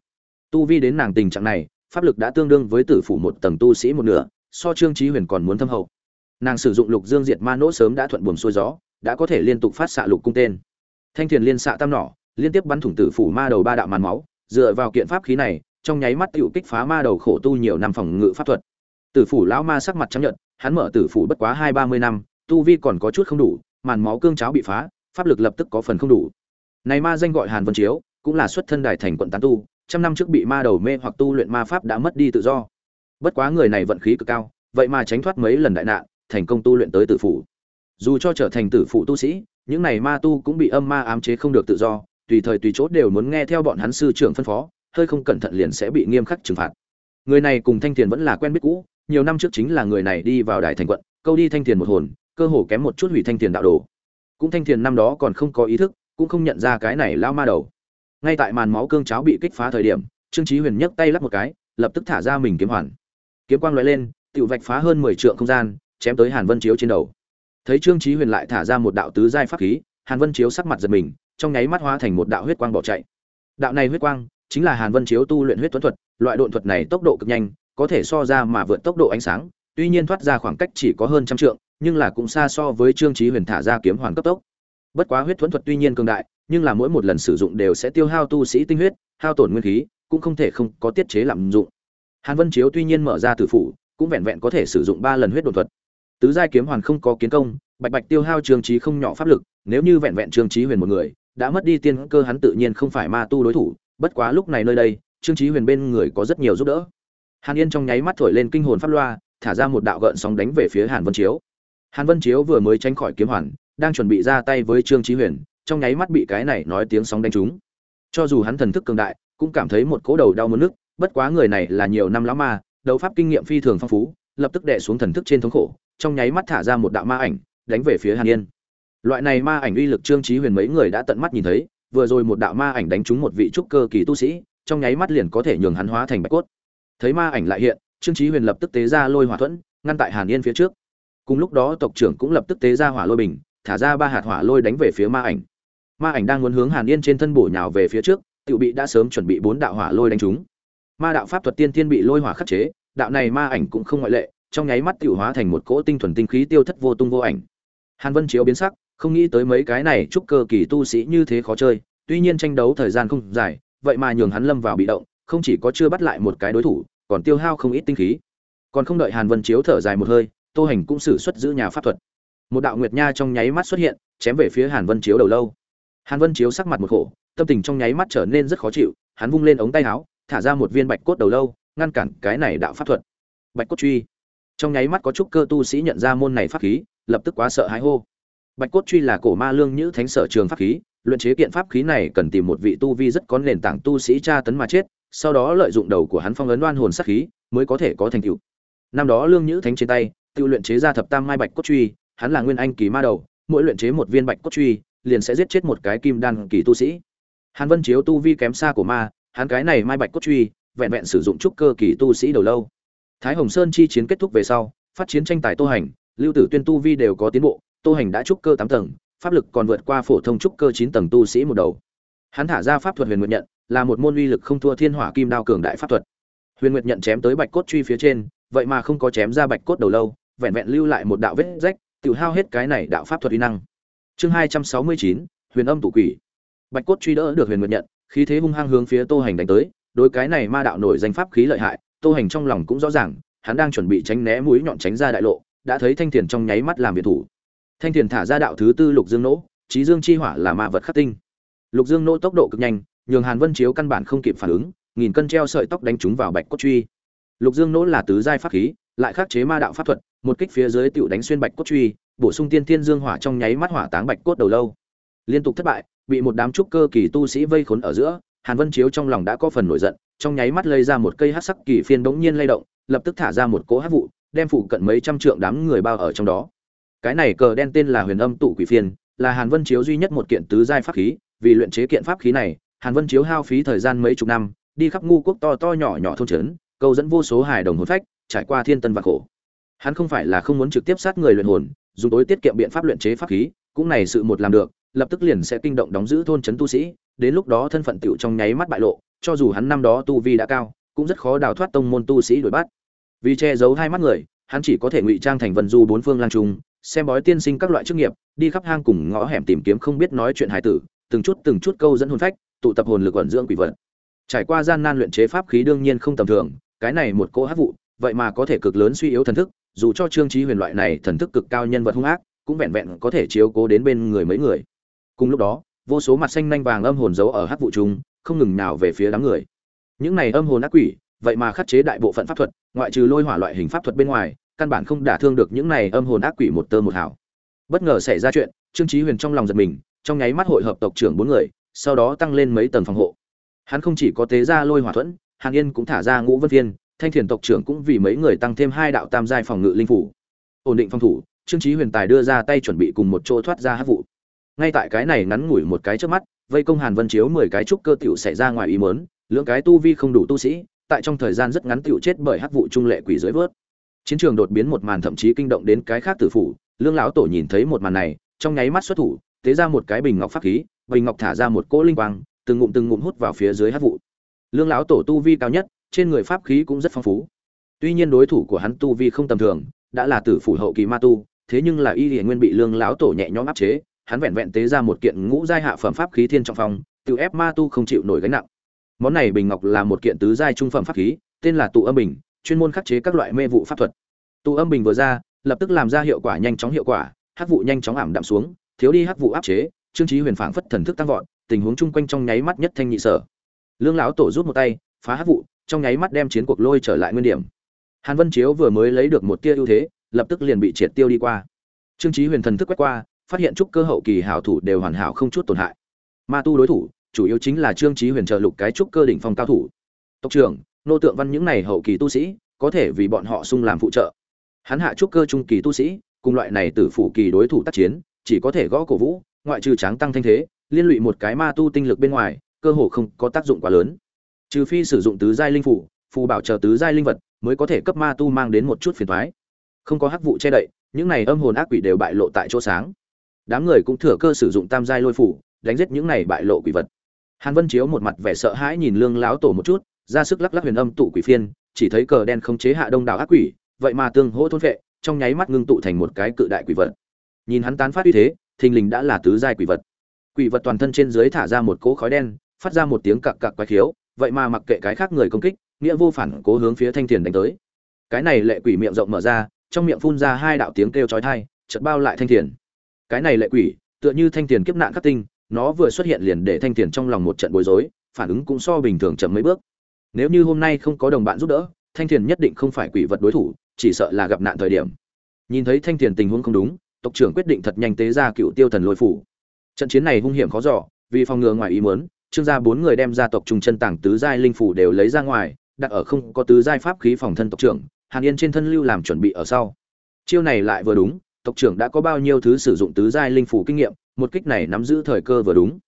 Tu vi đến nàng tình trạng này, pháp lực đã tương đương với tử phủ một tầng tu sĩ một nửa, so trương trí huyền còn muốn thâm hậu. Nàng sử dụng lục dương diệt ma nỗ sớm đã thuận buồm xuôi gió, đã có thể liên tục phát xạ lục cung tên. Thanh thiền liên xạ tam nỏ, liên tiếp bắn thủng tử phủ ma đầu ba đạo màn máu, dựa vào kiện pháp khí này, trong nháy mắt tựu kích phá ma đầu khổ tu nhiều năm phòng ngự pháp thuật. Tử phủ lão ma sắc mặt trắng nhợt, hắn mở tử phủ bất quá hai ba mươi năm tu vi còn có chút không đủ, màn máu cương cháo bị phá, pháp lực lập tức có phần không đủ. Này ma danh gọi hàn vân chiếu, cũng là xuất thân đại thành quận tán tu, trăm năm trước bị ma đầu mê hoặc tu luyện ma pháp đã mất đi tự do. Bất quá người này vận khí cực cao, vậy mà tránh thoát mấy lần đại nạn, thành công tu luyện tới tử phủ. Dù cho trở thành tử phụ tu sĩ, những này ma tu cũng bị âm ma ám chế không được tự do, tùy thời tùy chốt đều muốn nghe theo bọn hắn sư trưởng phân phó, hơi không cẩn thận liền sẽ bị nghiêm khắc trừng phạt. Người này cùng thanh tiền vẫn là quen biết cũ, nhiều năm trước chính là người này đi vào đại thành quận, câu đi thanh tiền một hồn cơ hồ kém một chút hủy thanh tiền đạo đồ. Cũng thanh tiền năm đó còn không có ý thức, cũng không nhận ra cái này lao ma đầu. Ngay tại màn máu cương cháo bị kích phá thời điểm, trương chí huyền nhấc tay lắc một cái, lập tức thả ra mình kiếm hoàn. Kiếm quang lóe lên, tiểu vạch phá hơn mười trượng không gian, chém tới hàn vân chiếu trên đầu. Thấy trương chí huyền lại thả ra một đạo tứ giai pháp khí, hàn vân chiếu sắc mặt giật mình, trong nháy mắt hóa thành một đạo huyết quang bỏ chạy. Đạo này huyết quang chính là hàn vân chiếu tu luyện huyết tuấn thuật, loại độn thuật này tốc độ cực nhanh, có thể so ra mà vượt tốc độ ánh sáng, tuy nhiên thoát ra khoảng cách chỉ có hơn trăm trượng nhưng là cũng xa so với trương chí huyền thả ra kiếm hoàn cấp tốc. Bất quá huyết thuẫn thuật tuy nhiên cường đại, nhưng là mỗi một lần sử dụng đều sẽ tiêu hao tu sĩ tinh huyết, hao tổn nguyên khí, cũng không thể không có tiết chế lạm dụng. Hàn vân chiếu tuy nhiên mở ra tử phủ, cũng vẹn vẹn có thể sử dụng ba lần huyết đột thuật. Tứ giai kiếm hoàn không có kiến công, bạch bạch tiêu hao trương trí không nhỏ pháp lực, nếu như vẹn vẹn trương trí huyền một người, đã mất đi tiên cơ hắn tự nhiên không phải ma tu đối thủ, bất quá lúc này nơi đây, trương chí huyền bên người có rất nhiều giúp đỡ. Hàn yên trong nháy mắt thổi lên kinh hồn pháp loa, thả ra một đạo gợn sóng đánh về phía hàn vân chiếu hàn vân chiếu vừa mới tránh khỏi kiếm hoàn, đang chuẩn bị ra tay với trương chí huyền, trong nháy mắt bị cái này nói tiếng sóng đánh trúng. Cho dù hắn thần thức cường đại, cũng cảm thấy một cỗ đầu đau muốn nức bất quá người này là nhiều năm lão ma, đấu pháp kinh nghiệm phi thường phong phú, lập tức đè xuống thần thức trên thống khổ, trong nháy mắt thả ra một đạo ma ảnh, đánh về phía hàn yên. Loại này ma ảnh uy lực trương chí huyền mấy người đã tận mắt nhìn thấy, vừa rồi một đạo ma ảnh đánh trúng một vị trúc cơ kỳ tu sĩ, trong nháy mắt liền có thể nhường hắn hóa thành bạch cốt. Thấy ma ảnh lại hiện, trương chí huyền lập tức tế ra lôi hỏa thuẫn, ngăn tại hàn yên phía trước cùng lúc đó tộc trưởng cũng lập tức tế ra hỏa lôi bình, thả ra ba hạt hỏa lôi đánh về phía ma ảnh. Ma ảnh đang muốn hướng hàn yên trên thân bổ nhào về phía trước tự bị đã sớm chuẩn bị bốn đạo hỏa lôi đánh trúng ma đạo pháp thuật tiên thiên bị lôi hỏa khắc chế, đạo này ma ảnh cũng không ngoại lệ, trong nháy mắt tiểu hóa thành một cỗ tinh thuần tinh khí tiêu thất vô tung vô ảnh. Hàn vân chiếu biến sắc, không nghĩ tới mấy cái này chúc cơ kỳ tu sĩ như thế khó chơi, tuy nhiên tranh đấu thời gian không dài, vậy mà nhường hắn lâm vào bị động, không chỉ có chưa bắt lại một cái đối thủ, còn tiêu hao không ít tinh khí. Còn không đợi hàn vân chiếu thở dài một hơi tô hành cũng sử xuất giữ nhà pháp thuật. Một đạo nguyệt nha trong nháy mắt xuất hiện, chém về phía hàn vân chiếu đầu lâu. Hàn vân chiếu sắc mặt một khổ, tâm tình trong nháy mắt trở nên rất khó chịu, hắn vung lên ống tay áo, thả ra một viên bạch cốt đầu lâu, ngăn cản cái này đạo pháp thuật. Bạch cốt truy. Trong nháy mắt có chút cơ tu sĩ nhận ra môn này pháp khí, lập tức quá sợ hãi hô. Bạch cốt truy là cổ ma lương nhữ thánh sở trường pháp khí, luyện chế kiện pháp khí này cần tìm một vị tu vi rất có nền tảng tu sĩ tra tấn mà chết, sau đó lợi dụng đầu của hắn phong ấn đoan hồn sát khí, mới có thể có thành tựu. Năm đó lương nhữ thánh trên tay tự luyện chế ra thập tam mai bạch cốt truy, hắn là nguyên anh kỳ ma đầu, mỗi luyện chế một viên bạch cốt truy, liền sẽ giết chết một cái kim đan kỳ tu sĩ. Hàn vân chiếu tu vi kém xa của ma, hắn cái này mai bạch cốt truy, vẹn vẹn sử dụng trúc cơ kỳ tu sĩ đầu lâu. Thái hồng sơn chi chiến kết thúc về sau, phát chiến tranh tài tô hành, lưu tử tuyên tu vi đều có tiến bộ, tô hành đã trúc cơ tám tầng, pháp lực còn vượt qua phổ thông trúc cơ chín tầng tu sĩ một đầu. Hắn thả ra pháp thuật huyền nguyệt nhận, là một môn uy lực không thua thiên hỏa kim đao cường đại pháp thuật. Huyền nguyệt nhận chém tới bạch cốt truy phía trên, vậy mà không có chém ra bạch cốt đầu lâu vẹn vẹn lưu lại một đạo vết rách tiêu hao hết cái này đạo pháp thuật uy năng. Chương hai trăm sáu mươi chín, huyền âm tụ quỷ. Bạch cốt truy đỡ được huyền nguyệt nhận, khí thế hung hăng hướng phía tô hành đánh tới, đối cái này ma đạo nổi danh pháp khí lợi hại, tô hành trong lòng cũng rõ ràng, hắn đang chuẩn bị tránh né mũi nhọn tránh ra đại lộ, đã thấy thanh tiền trong nháy mắt làm việc thủ. Thanh tiền thả ra đạo thứ tư lục dương nỗ trí dương chi hỏa là ma vật khắc tinh. Lục dương nỗ tốc độ cực nhanh, nhường hàn vân chiếu căn bản không kịp phản ứng, nghìn cân treo sợi tóc đánh trúng vào bạch cốt truy. Lục dương nỗ là tứ giai pháp khí lại khắc chế ma đạo pháp thuật, một kích phía dưới tiểu đánh xuyên bạch cốt truy, bổ sung tiên thiên dương hỏa trong nháy mắt hỏa táng bạch cốt đầu lâu. Liên tục thất bại, bị một đám trúc cơ kỳ tu sĩ vây khốn ở giữa, hàn vân chiếu trong lòng đã có phần nổi giận, trong nháy mắt lây ra một cây hắc sắc kỳ phiên bỗng nhiên lay động, lập tức thả ra một cỗ hắc vụ, đem phụ cận mấy trăm trượng đám người bao ở trong đó. Cái này cờ đen tên là huyền âm tụ quỷ phiên, là hàn vân chiếu duy nhất một kiện tứ giai pháp khí, vì luyện chế kiện pháp khí này, hàn vân chiếu hao phí thời gian mấy chục năm, đi khắp ngu quốc to to nhỏ nhỏ thôn trấn câu dẫn vô số hài đồng hồn phách trải qua thiên tân và khổ. Hắn không phải là không muốn trực tiếp sát người luyện hồn, dùng tối tiết kiệm biện pháp luyện chế pháp khí, cũng này sự một làm được, lập tức liền sẽ kinh động đóng giữ thôn trấn tu sĩ, đến lúc đó thân phận tiểu trong nháy mắt bại lộ, cho dù hắn năm đó tu vi đã cao, cũng rất khó đào thoát tông môn tu sĩ đuổi bắt. Vì che giấu hai mắt người, hắn chỉ có thể ngụy trang thành vân du bốn phương lang trung, xem bói tiên sinh các loại chức nghiệp, đi khắp hang cùng ngõ hẻm tìm kiếm không biết nói chuyện hài tử, từng chút từng chút câu dẫn hồn phách, tụ tập hồn lực ẩn dưỡng quỷ vật. Trải qua gian nan luyện chế pháp khí đương nhiên không tầm thường, cái này một cỗ hát vụ vậy mà có thể cực lớn suy yếu thần thức, dù cho trương trí huyền loại này thần thức cực cao nhân vật hung ác, cũng vẹn vẹn có thể chiếu cố đến bên người mấy người. Cùng lúc đó, vô số mặt xanh nanh vàng âm hồn giấu ở hát vụ trùng, không ngừng nào về phía đám người. Những này âm hồn ác quỷ, vậy mà khắc chế đại bộ phận pháp thuật, ngoại trừ lôi hỏa loại hình pháp thuật bên ngoài, căn bản không đả thương được những này âm hồn ác quỷ một tơ một hào. Bất ngờ xảy ra chuyện, trương trí huyền trong lòng giật mình, trong nháy mắt hội hợp tộc trưởng bốn người, sau đó tăng lên mấy tầng phòng hộ. Hắn không chỉ có tế ra lôi hỏa thuẫn, hàn yên cũng thả ra ngũ vân thiên thanh thiền tộc trưởng cũng vì mấy người tăng thêm hai đạo tam giai phòng ngự linh phủ. Ổn định phòng thủ, trương trí huyền tài đưa ra tay chuẩn bị cùng một chỗ thoát ra hắc vụ. Ngay tại cái này ngắn ngủi một cái trước mắt, vây công hàn vân chiếu mười cái trúc cơ tiểu xảy ra ngoài ý mớn lưỡng cái tu vi không đủ tu sĩ, tại trong thời gian rất ngắn tiểu chết bởi hắc vụ trung lệ quỷ dưới vớt. Chiến trường đột biến một màn thậm chí kinh động đến cái khác tử phủ, lương lão tổ nhìn thấy một màn này, trong nháy mắt xuất thủ, tế ra một cái bình ngọc pháp khí, bình ngọc thả ra một cỗ linh quang, từng ngụm từng ngụm hút vào phía dưới hắc vụ. Lương lão tổ tu vi cao nhất trên người pháp khí cũng rất phong phú. Tuy nhiên đối thủ của hắn tu vi không tầm thường, đã là tử phủ hậu kỳ ma tu, thế nhưng là y liền nguyên bị lương lão tổ nhẹ nhõm áp chế, hắn vẹn vẹn tế ra một kiện ngũ giai hạ phẩm pháp khí thiên trọng phong tiêu ép ma tu không chịu nổi gánh nặng. Món này bình ngọc là một kiện tứ giai trung phẩm pháp khí, tên là tụ âm bình, chuyên môn khắc chế các loại mê vụ pháp thuật. Tụ âm bình vừa ra, lập tức làm ra hiệu quả nhanh chóng hiệu quả, hắc vụ nhanh chóng ảm đạm xuống, thiếu đi hắc vụ áp chế trương chí huyền phảng phất thần thức tăng vọt, tình huống chung quanh trong nháy mắt nhất thanh nhị sở. Lương lão tổ rút một tay, phá hắc vụ trong nháy mắt đem chiến cuộc lôi trở lại nguyên điểm. Hàn vân chiếu vừa mới lấy được một tia ưu thế, lập tức liền bị triệt tiêu đi qua. Trương chí huyền thần thức quét qua, phát hiện trúc cơ hậu kỳ hảo thủ đều hoàn hảo không chút tổn hại. Ma tu đối thủ, chủ yếu chính là trương chí huyền trợ lục cái trúc cơ đỉnh phong cao thủ. Tộc trưởng, nô tượng văn những này hậu kỳ tu sĩ, có thể vì bọn họ sung làm phụ trợ. Hắn hạ trúc cơ trung kỳ tu sĩ, cùng loại này tử phủ kỳ đối thủ tác chiến, chỉ có thể gõ cổ vũ, ngoại trừ tráng tăng thanh thế, liên lụy một cái ma tu tinh lực bên ngoài, cơ hồ không có tác dụng quá lớn trừ phi sử dụng tứ giai linh phủ, phù bảo trợ tứ giai linh vật mới có thể cấp ma tu mang đến một chút phiền toái. Không có hắc vụ che đậy, những này âm hồn ác quỷ đều bại lộ tại chỗ sáng. Đám người cũng thừa cơ sử dụng tam giai lôi phủ, đánh giết những này bại lộ quỷ vật. Hàn vân chiếu một mặt vẻ sợ hãi nhìn lương láo tổ một chút, ra sức lắc lắc huyền âm tụ quỷ phiên, chỉ thấy cờ đen không chế hạ đông đảo ác quỷ, vậy mà tương hỗ thôn vệ, trong nháy mắt ngưng tụ thành một cái cự đại quỷ vật. Nhìn hắn tán phát uy thế, thình lình đã là tứ giai quỷ vật. Quỷ vật toàn thân trên dưới thả ra một cỗ khói đen, phát ra một tiếng cặc cặc quái khiếu vậy mà mặc kệ cái khác người công kích, nghĩa vô phản cố hướng phía thanh thiền đánh tới. Cái này lệ quỷ miệng rộng mở ra, trong miệng phun ra hai đạo tiếng kêu chói tai, chợt bao lại thanh thiền. Cái này lệ quỷ, tựa như thanh thiền kiếp nạn khắc tinh, nó vừa xuất hiện liền để thanh thiền trong lòng một trận bối rối, phản ứng cũng so bình thường chậm mấy bước. Nếu như hôm nay không có đồng bạn giúp đỡ, thanh thiền nhất định không phải quỷ vật đối thủ, chỉ sợ là gặp nạn thời điểm. Nhìn thấy thanh thiền tình huống không đúng, tộc trưởng quyết định thật nhanh tế ra cựu tiêu thần lôi phủ. Trận chiến này hung hiểm khó dò, vì phòng ngừa ngoài ý muốn trương gia bốn người đem ra tộc trùng chân tảng tứ giai linh phủ đều lấy ra ngoài, đặt ở không có tứ giai pháp khí phòng thân tộc trưởng, hàn yên trên thân lưu làm chuẩn bị ở sau. Chiêu này lại vừa đúng, tộc trưởng đã có bao nhiêu thứ sử dụng tứ giai linh phủ kinh nghiệm, một kích này nắm giữ thời cơ vừa đúng.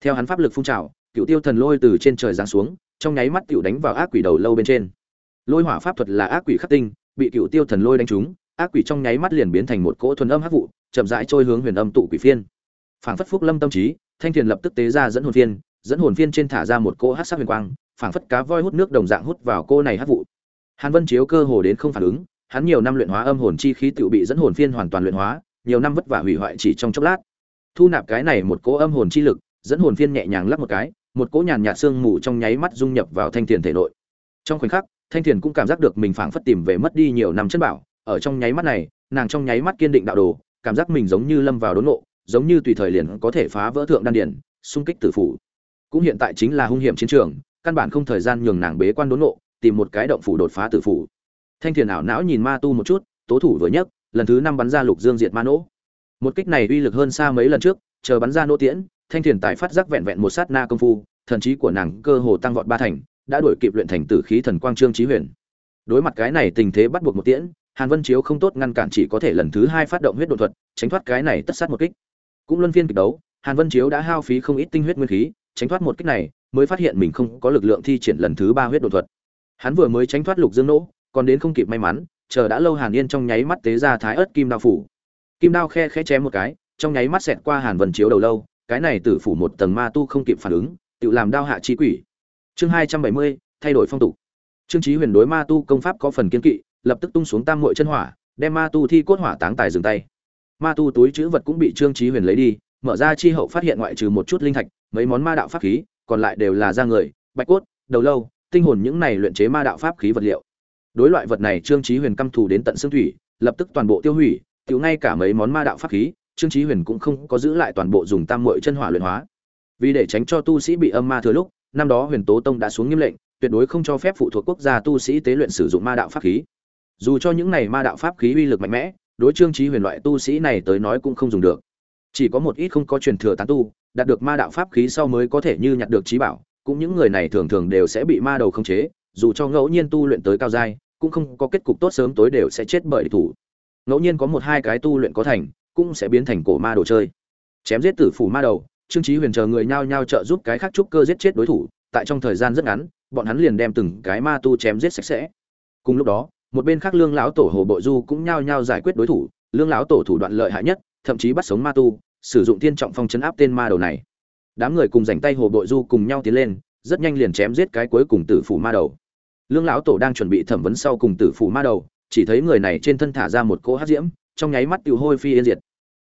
Theo hắn pháp lực phun trào, cựu tiêu thần lôi từ trên trời giáng xuống, trong nháy mắt cựu đánh vào ác quỷ đầu lâu bên trên. Lôi hỏa pháp thuật là ác quỷ khắc tinh, bị cựu tiêu thần lôi đánh trúng, ác quỷ trong nháy mắt liền biến thành một cỗ thuần âm hắc vụ, chậm rãi trôi hướng huyền âm tụ quỷ phiên. Phảng phất phúc lâm tâm trí, thanh thiền lập tức tế ra dẫn hồn phiên dẫn hồn phiên trên thả ra một cô hát sắc huyền quang, phảng phất cá voi hút nước đồng dạng hút vào cô này hát vụ. Hàn vân chiếu cơ hồ đến không phản ứng, hắn nhiều năm luyện hóa âm hồn chi khí tự bị dẫn hồn phiên hoàn toàn luyện hóa, nhiều năm vất vả hủy hoại chỉ trong chốc lát. Thu nạp cái này một cỗ âm hồn chi lực, dẫn hồn phiên nhẹ nhàng lắp một cái, một cỗ nhàn nhạt xương mù trong nháy mắt dung nhập vào thanh thiền thể nội. Trong khoảnh khắc, thanh thiền cũng cảm giác được mình phảng phất tìm về mất đi nhiều năm chân bảo, ở trong nháy mắt này, nàng trong nháy mắt kiên định đạo đồ, cảm giác mình giống như lâm vào đốn nộ giống như tùy thời liền có thể phá vỡ thượng đan điển xung kích tử phủ cũng hiện tại chính là hung hiểm chiến trường, căn bản không thời gian nhường nàng bế quan đốn nộ tìm một cái động phủ đột phá tử phủ. Thanh thiền ảo não nhìn ma tu một chút, tố thủ vừa nhất lần thứ năm bắn ra lục dương diệt ma nỗ. Một kích này uy lực hơn xa mấy lần trước, chờ bắn ra nỗ tiễn, thanh thiền tài phát giác vẹn vẹn một sát na công phu, thần trí của nàng cơ hồ tăng vọt ba thành, đã đuổi kịp luyện thành tử khí thần quang trương trí huyền. Đối mặt cái này tình thế bắt buộc một tiễn, hàn vân chiếu không tốt ngăn cản chỉ có thể lần thứ hai phát động huyết đột thuật, tránh thoát cái này tất sát một kích. Cũng luân phiên kịch đấu, hàn vân chiếu đã hao phí không ít tinh huyết nguyên khí tránh thoát một cách này, mới phát hiện mình không có lực lượng thi triển lần thứ ba huyết đột thuật. Hắn vừa mới tránh thoát lục dương nỗ, còn đến không kịp may mắn, chờ đã lâu hàn yên trong nháy mắt tế ra thái ớt kim đao phủ. Kim đao khe khẽ chém một cái, trong nháy mắt xẹt qua hàn vân chiếu đầu lâu, cái này tử phủ một tầng ma tu không kịp phản ứng, tự làm đao hạ trí quỷ. Chương hai trăm bảy mươi, thay đổi phong tục. Trương trí huyền đối ma tu công pháp có phần kiên kỵ, lập tức tung xuống tam mội chân hỏa, đem ma tu thi cốt hỏa táng tài dừng tay. Ma tu túi chữ vật cũng bị trương trí huyền lấy đi mở ra chi hậu phát hiện ngoại trừ một chút linh thạch, mấy món ma đạo pháp khí, còn lại đều là da người, bạch cốt, đầu lâu, tinh hồn những này luyện chế ma đạo pháp khí vật liệu. Đối loại vật này, trương chí huyền căm thù đến tận xương thủy, lập tức toàn bộ tiêu hủy, tiểu ngay cả mấy món ma đạo pháp khí, trương chí huyền cũng không có giữ lại toàn bộ dùng tam muội chân hỏa luyện hóa. Vì để tránh cho tu sĩ bị âm ma thừa lúc, năm đó huyền tố tông đã xuống nghiêm lệnh, tuyệt đối không cho phép phụ thuộc quốc gia tu sĩ tế luyện sử dụng ma đạo pháp khí. Dù cho những này ma đạo pháp khí uy lực mạnh mẽ, đối trương chí huyền loại tu sĩ này tới nói cũng không dùng được chỉ có một ít không có truyền thừa tán tu, đạt được ma đạo pháp khí sau mới có thể như nhặt được trí bảo, cũng những người này thường thường đều sẽ bị ma đầu khống chế, dù cho ngẫu nhiên tu luyện tới cao giai, cũng không có kết cục tốt sớm tối đều sẽ chết bởi địch thủ. Ngẫu nhiên có một hai cái tu luyện có thành, cũng sẽ biến thành cổ ma đồ chơi. Chém giết tử phủ ma đầu, trương trí huyền chờ người nhao nhao trợ giúp cái khác trúc cơ giết chết đối thủ, tại trong thời gian rất ngắn, bọn hắn liền đem từng cái ma tu chém giết sạch sẽ. Cùng lúc đó, một bên khác lương lão tổ hồ bội du cũng nhao nhao giải quyết đối thủ, lương lão tổ thủ đoạn lợi hại nhất thậm chí bắt sống ma tu, sử dụng thiên trọng phong chấn áp tên ma đầu này. Đám người cùng dành tay hồ bội du cùng nhau tiến lên, rất nhanh liền chém giết cái cuối cùng tử phủ ma đầu. Lương lão tổ đang chuẩn bị thẩm vấn sau cùng tử phủ ma đầu, chỉ thấy người này trên thân thả ra một cỗ hát diễm, trong nháy mắt tiêu hôi phi yên diệt.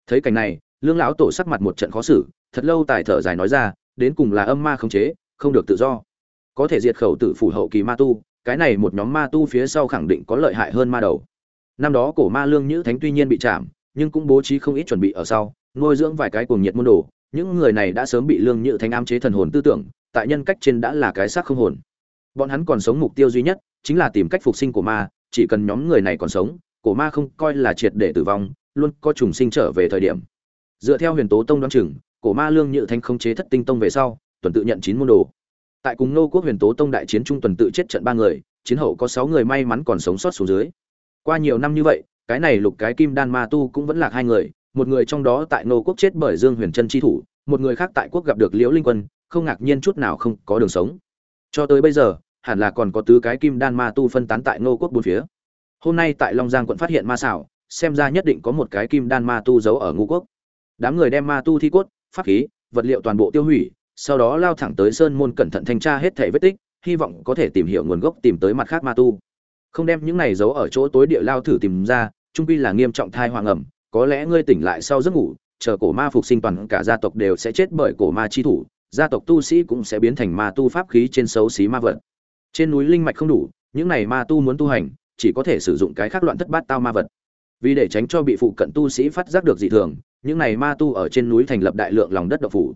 Thấy cảnh này, lương lão tổ sắc mặt một trận khó xử, thật lâu tài thở dài nói ra, đến cùng là âm ma khống chế, không được tự do. Có thể diệt khẩu tử phủ hậu kỳ ma tu, cái này một nhóm ma tu phía sau khẳng định có lợi hại hơn ma đầu. Năm đó cổ ma lương nhữ thánh tuy nhiên bị chạm nhưng cũng bố trí không ít chuẩn bị ở sau, nuôi dưỡng vài cái cuồng nhiệt môn đồ. Những người này đã sớm bị lương nhự thánh ám chế thần hồn tư tưởng, tại nhân cách trên đã là cái xác không hồn. Bọn hắn còn sống mục tiêu duy nhất chính là tìm cách phục sinh của ma, chỉ cần nhóm người này còn sống, cổ ma không coi là triệt để tử vong, luôn có trùng sinh trở về thời điểm. Dựa theo huyền tố tông đoán chừng, cổ ma lương nhự thanh không chế thất tinh tông về sau, tuần tự nhận chín môn đồ. Tại cùng nô quốc huyền tố tông đại chiến trung tuần tự chết trận ba người, chiến hậu có sáu người may mắn còn sống sót xuống dưới. Qua nhiều năm như vậy cái này lục cái kim đan ma tu cũng vẫn lạc hai người, một người trong đó tại nô quốc chết bởi dương huyền trân chi thủ, một người khác tại quốc gặp được liễu linh quân, không ngạc nhiên chút nào không có đường sống. Cho tới bây giờ, hẳn là còn có tứ cái kim đan ma tu phân tán tại nô quốc bốn phía. Hôm nay tại long giang quận phát hiện ma xảo, xem ra nhất định có một cái kim đan ma tu giấu ở ngũ quốc. Đám người đem ma tu thi cốt, pháp khí, vật liệu toàn bộ tiêu hủy, sau đó lao thẳng tới sơn môn cẩn thận thanh tra hết thể vết tích, hy vọng có thể tìm hiểu nguồn gốc tìm tới mặt khác ma tu không đem những này giấu ở chỗ tối địa lao thử tìm ra, trung quy là nghiêm trọng thai hoàng ẩm, có lẽ ngươi tỉnh lại sau giấc ngủ, chờ cổ ma phục sinh toàn cả gia tộc đều sẽ chết bởi cổ ma chi thủ, gia tộc tu sĩ cũng sẽ biến thành ma tu pháp khí trên xấu xí ma vật. Trên núi linh mạch không đủ, những này ma tu muốn tu hành, chỉ có thể sử dụng cái khác loạn thất bát tao ma vật. Vì để tránh cho bị phụ cận tu sĩ phát giác được dị thường, những này ma tu ở trên núi thành lập đại lượng lòng đất độc phủ.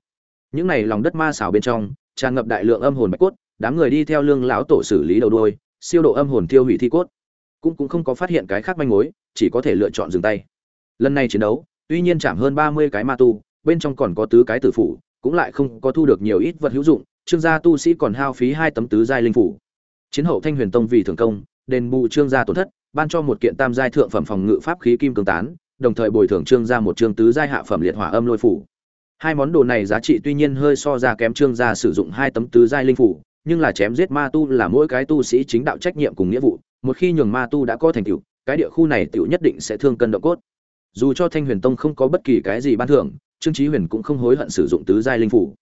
Những này lòng đất ma xào bên trong, tràn ngập đại lượng âm hồn bạch cốt, đám người đi theo lương lão tổ xử lý đầu đuôi siêu độ âm hồn tiêu hủy thi cốt. Cũng cũng không có phát hiện cái khác manh mối, chỉ có thể lựa chọn dừng tay. Lần này chiến đấu, tuy nhiên chạm hơn ba mươi cái ma tu, bên trong còn có tứ cái tử phủ, cũng lại không có thu được nhiều ít vật hữu dụng, trương gia tu sĩ còn hao phí hai tấm tứ giai linh phủ. Chiến hậu thanh huyền tông vì thường công, đền bù trương gia tổn thất, ban cho một kiện tam giai thượng phẩm phòng ngự pháp khí kim cương tán, đồng thời bồi thường trương gia một trương tứ giai hạ phẩm liệt hỏa âm lôi phủ. Hai món đồ này giá trị tuy nhiên hơi so ra kém trương gia sử dụng hai tấm tứ giai linh phủ nhưng là chém giết ma tu là mỗi cái tu sĩ chính đạo trách nhiệm cùng nghĩa vụ, một khi nhường ma tu đã có thành tựu, cái địa khu này tựu nhất định sẽ thương cân độ cốt. Dù cho thanh huyền tông không có bất kỳ cái gì ban thưởng, trương chí huyền cũng không hối hận sử dụng tứ giai linh phủ.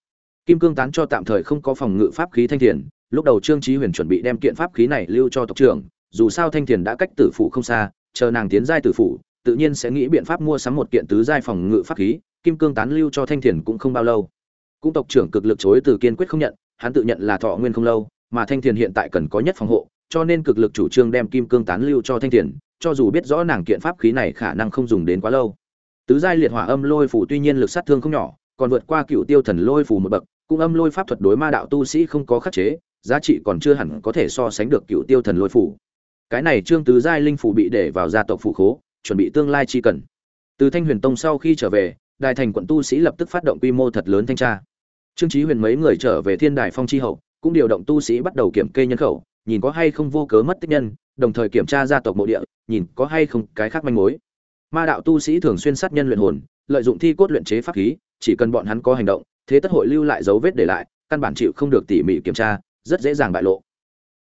Kim cương tán cho tạm thời không có phòng ngự pháp khí thanh thiền, lúc đầu trương chí huyền chuẩn bị đem kiện pháp khí này lưu cho tộc trưởng, dù sao thanh thiền đã cách tử phủ không xa, chờ nàng tiến giai tử phủ, tự nhiên sẽ nghĩ biện pháp mua sắm một kiện tứ giai phòng ngự pháp khí, kim cương tán lưu cho thanh thiền cũng không bao lâu. Cũng tộc trưởng cực lực chối từ kiên quyết không nhận hắn tự nhận là thọ nguyên không lâu, mà thanh Tiền hiện tại cần có nhất phòng hộ, cho nên cực lực chủ trương đem kim cương tán lưu cho thanh Tiền. cho dù biết rõ nàng kiện pháp khí này khả năng không dùng đến quá lâu. Tứ giai liệt hỏa âm lôi phủ tuy nhiên lực sát thương không nhỏ, còn vượt qua cựu tiêu thần lôi phủ một bậc, cũng âm lôi pháp thuật đối ma đạo tu sĩ không có khắc chế, giá trị còn chưa hẳn có thể so sánh được cựu tiêu thần lôi phủ cái này trương tứ giai linh phủ bị để vào gia tộc phủ khố, chuẩn bị tương lai chi cần. Từ thanh huyền tông sau khi trở về đại thành quận tu sĩ lập tức phát động quy mô thật lớn thanh tra trương chí huyền mấy người trở về thiên đài phong chi hậu, cũng điều động tu sĩ bắt đầu kiểm kê nhân khẩu, nhìn có hay không vô cớ mất tích nhân, đồng thời kiểm tra gia tộc mộ địa, nhìn có hay không cái khác manh mối. Ma đạo tu sĩ thường xuyên sát nhân luyện hồn, lợi dụng thi cốt luyện chế pháp khí, chỉ cần bọn hắn có hành động, thế tất hội lưu lại dấu vết để lại, căn bản chịu không được tỉ mỉ kiểm tra, rất dễ dàng bại lộ.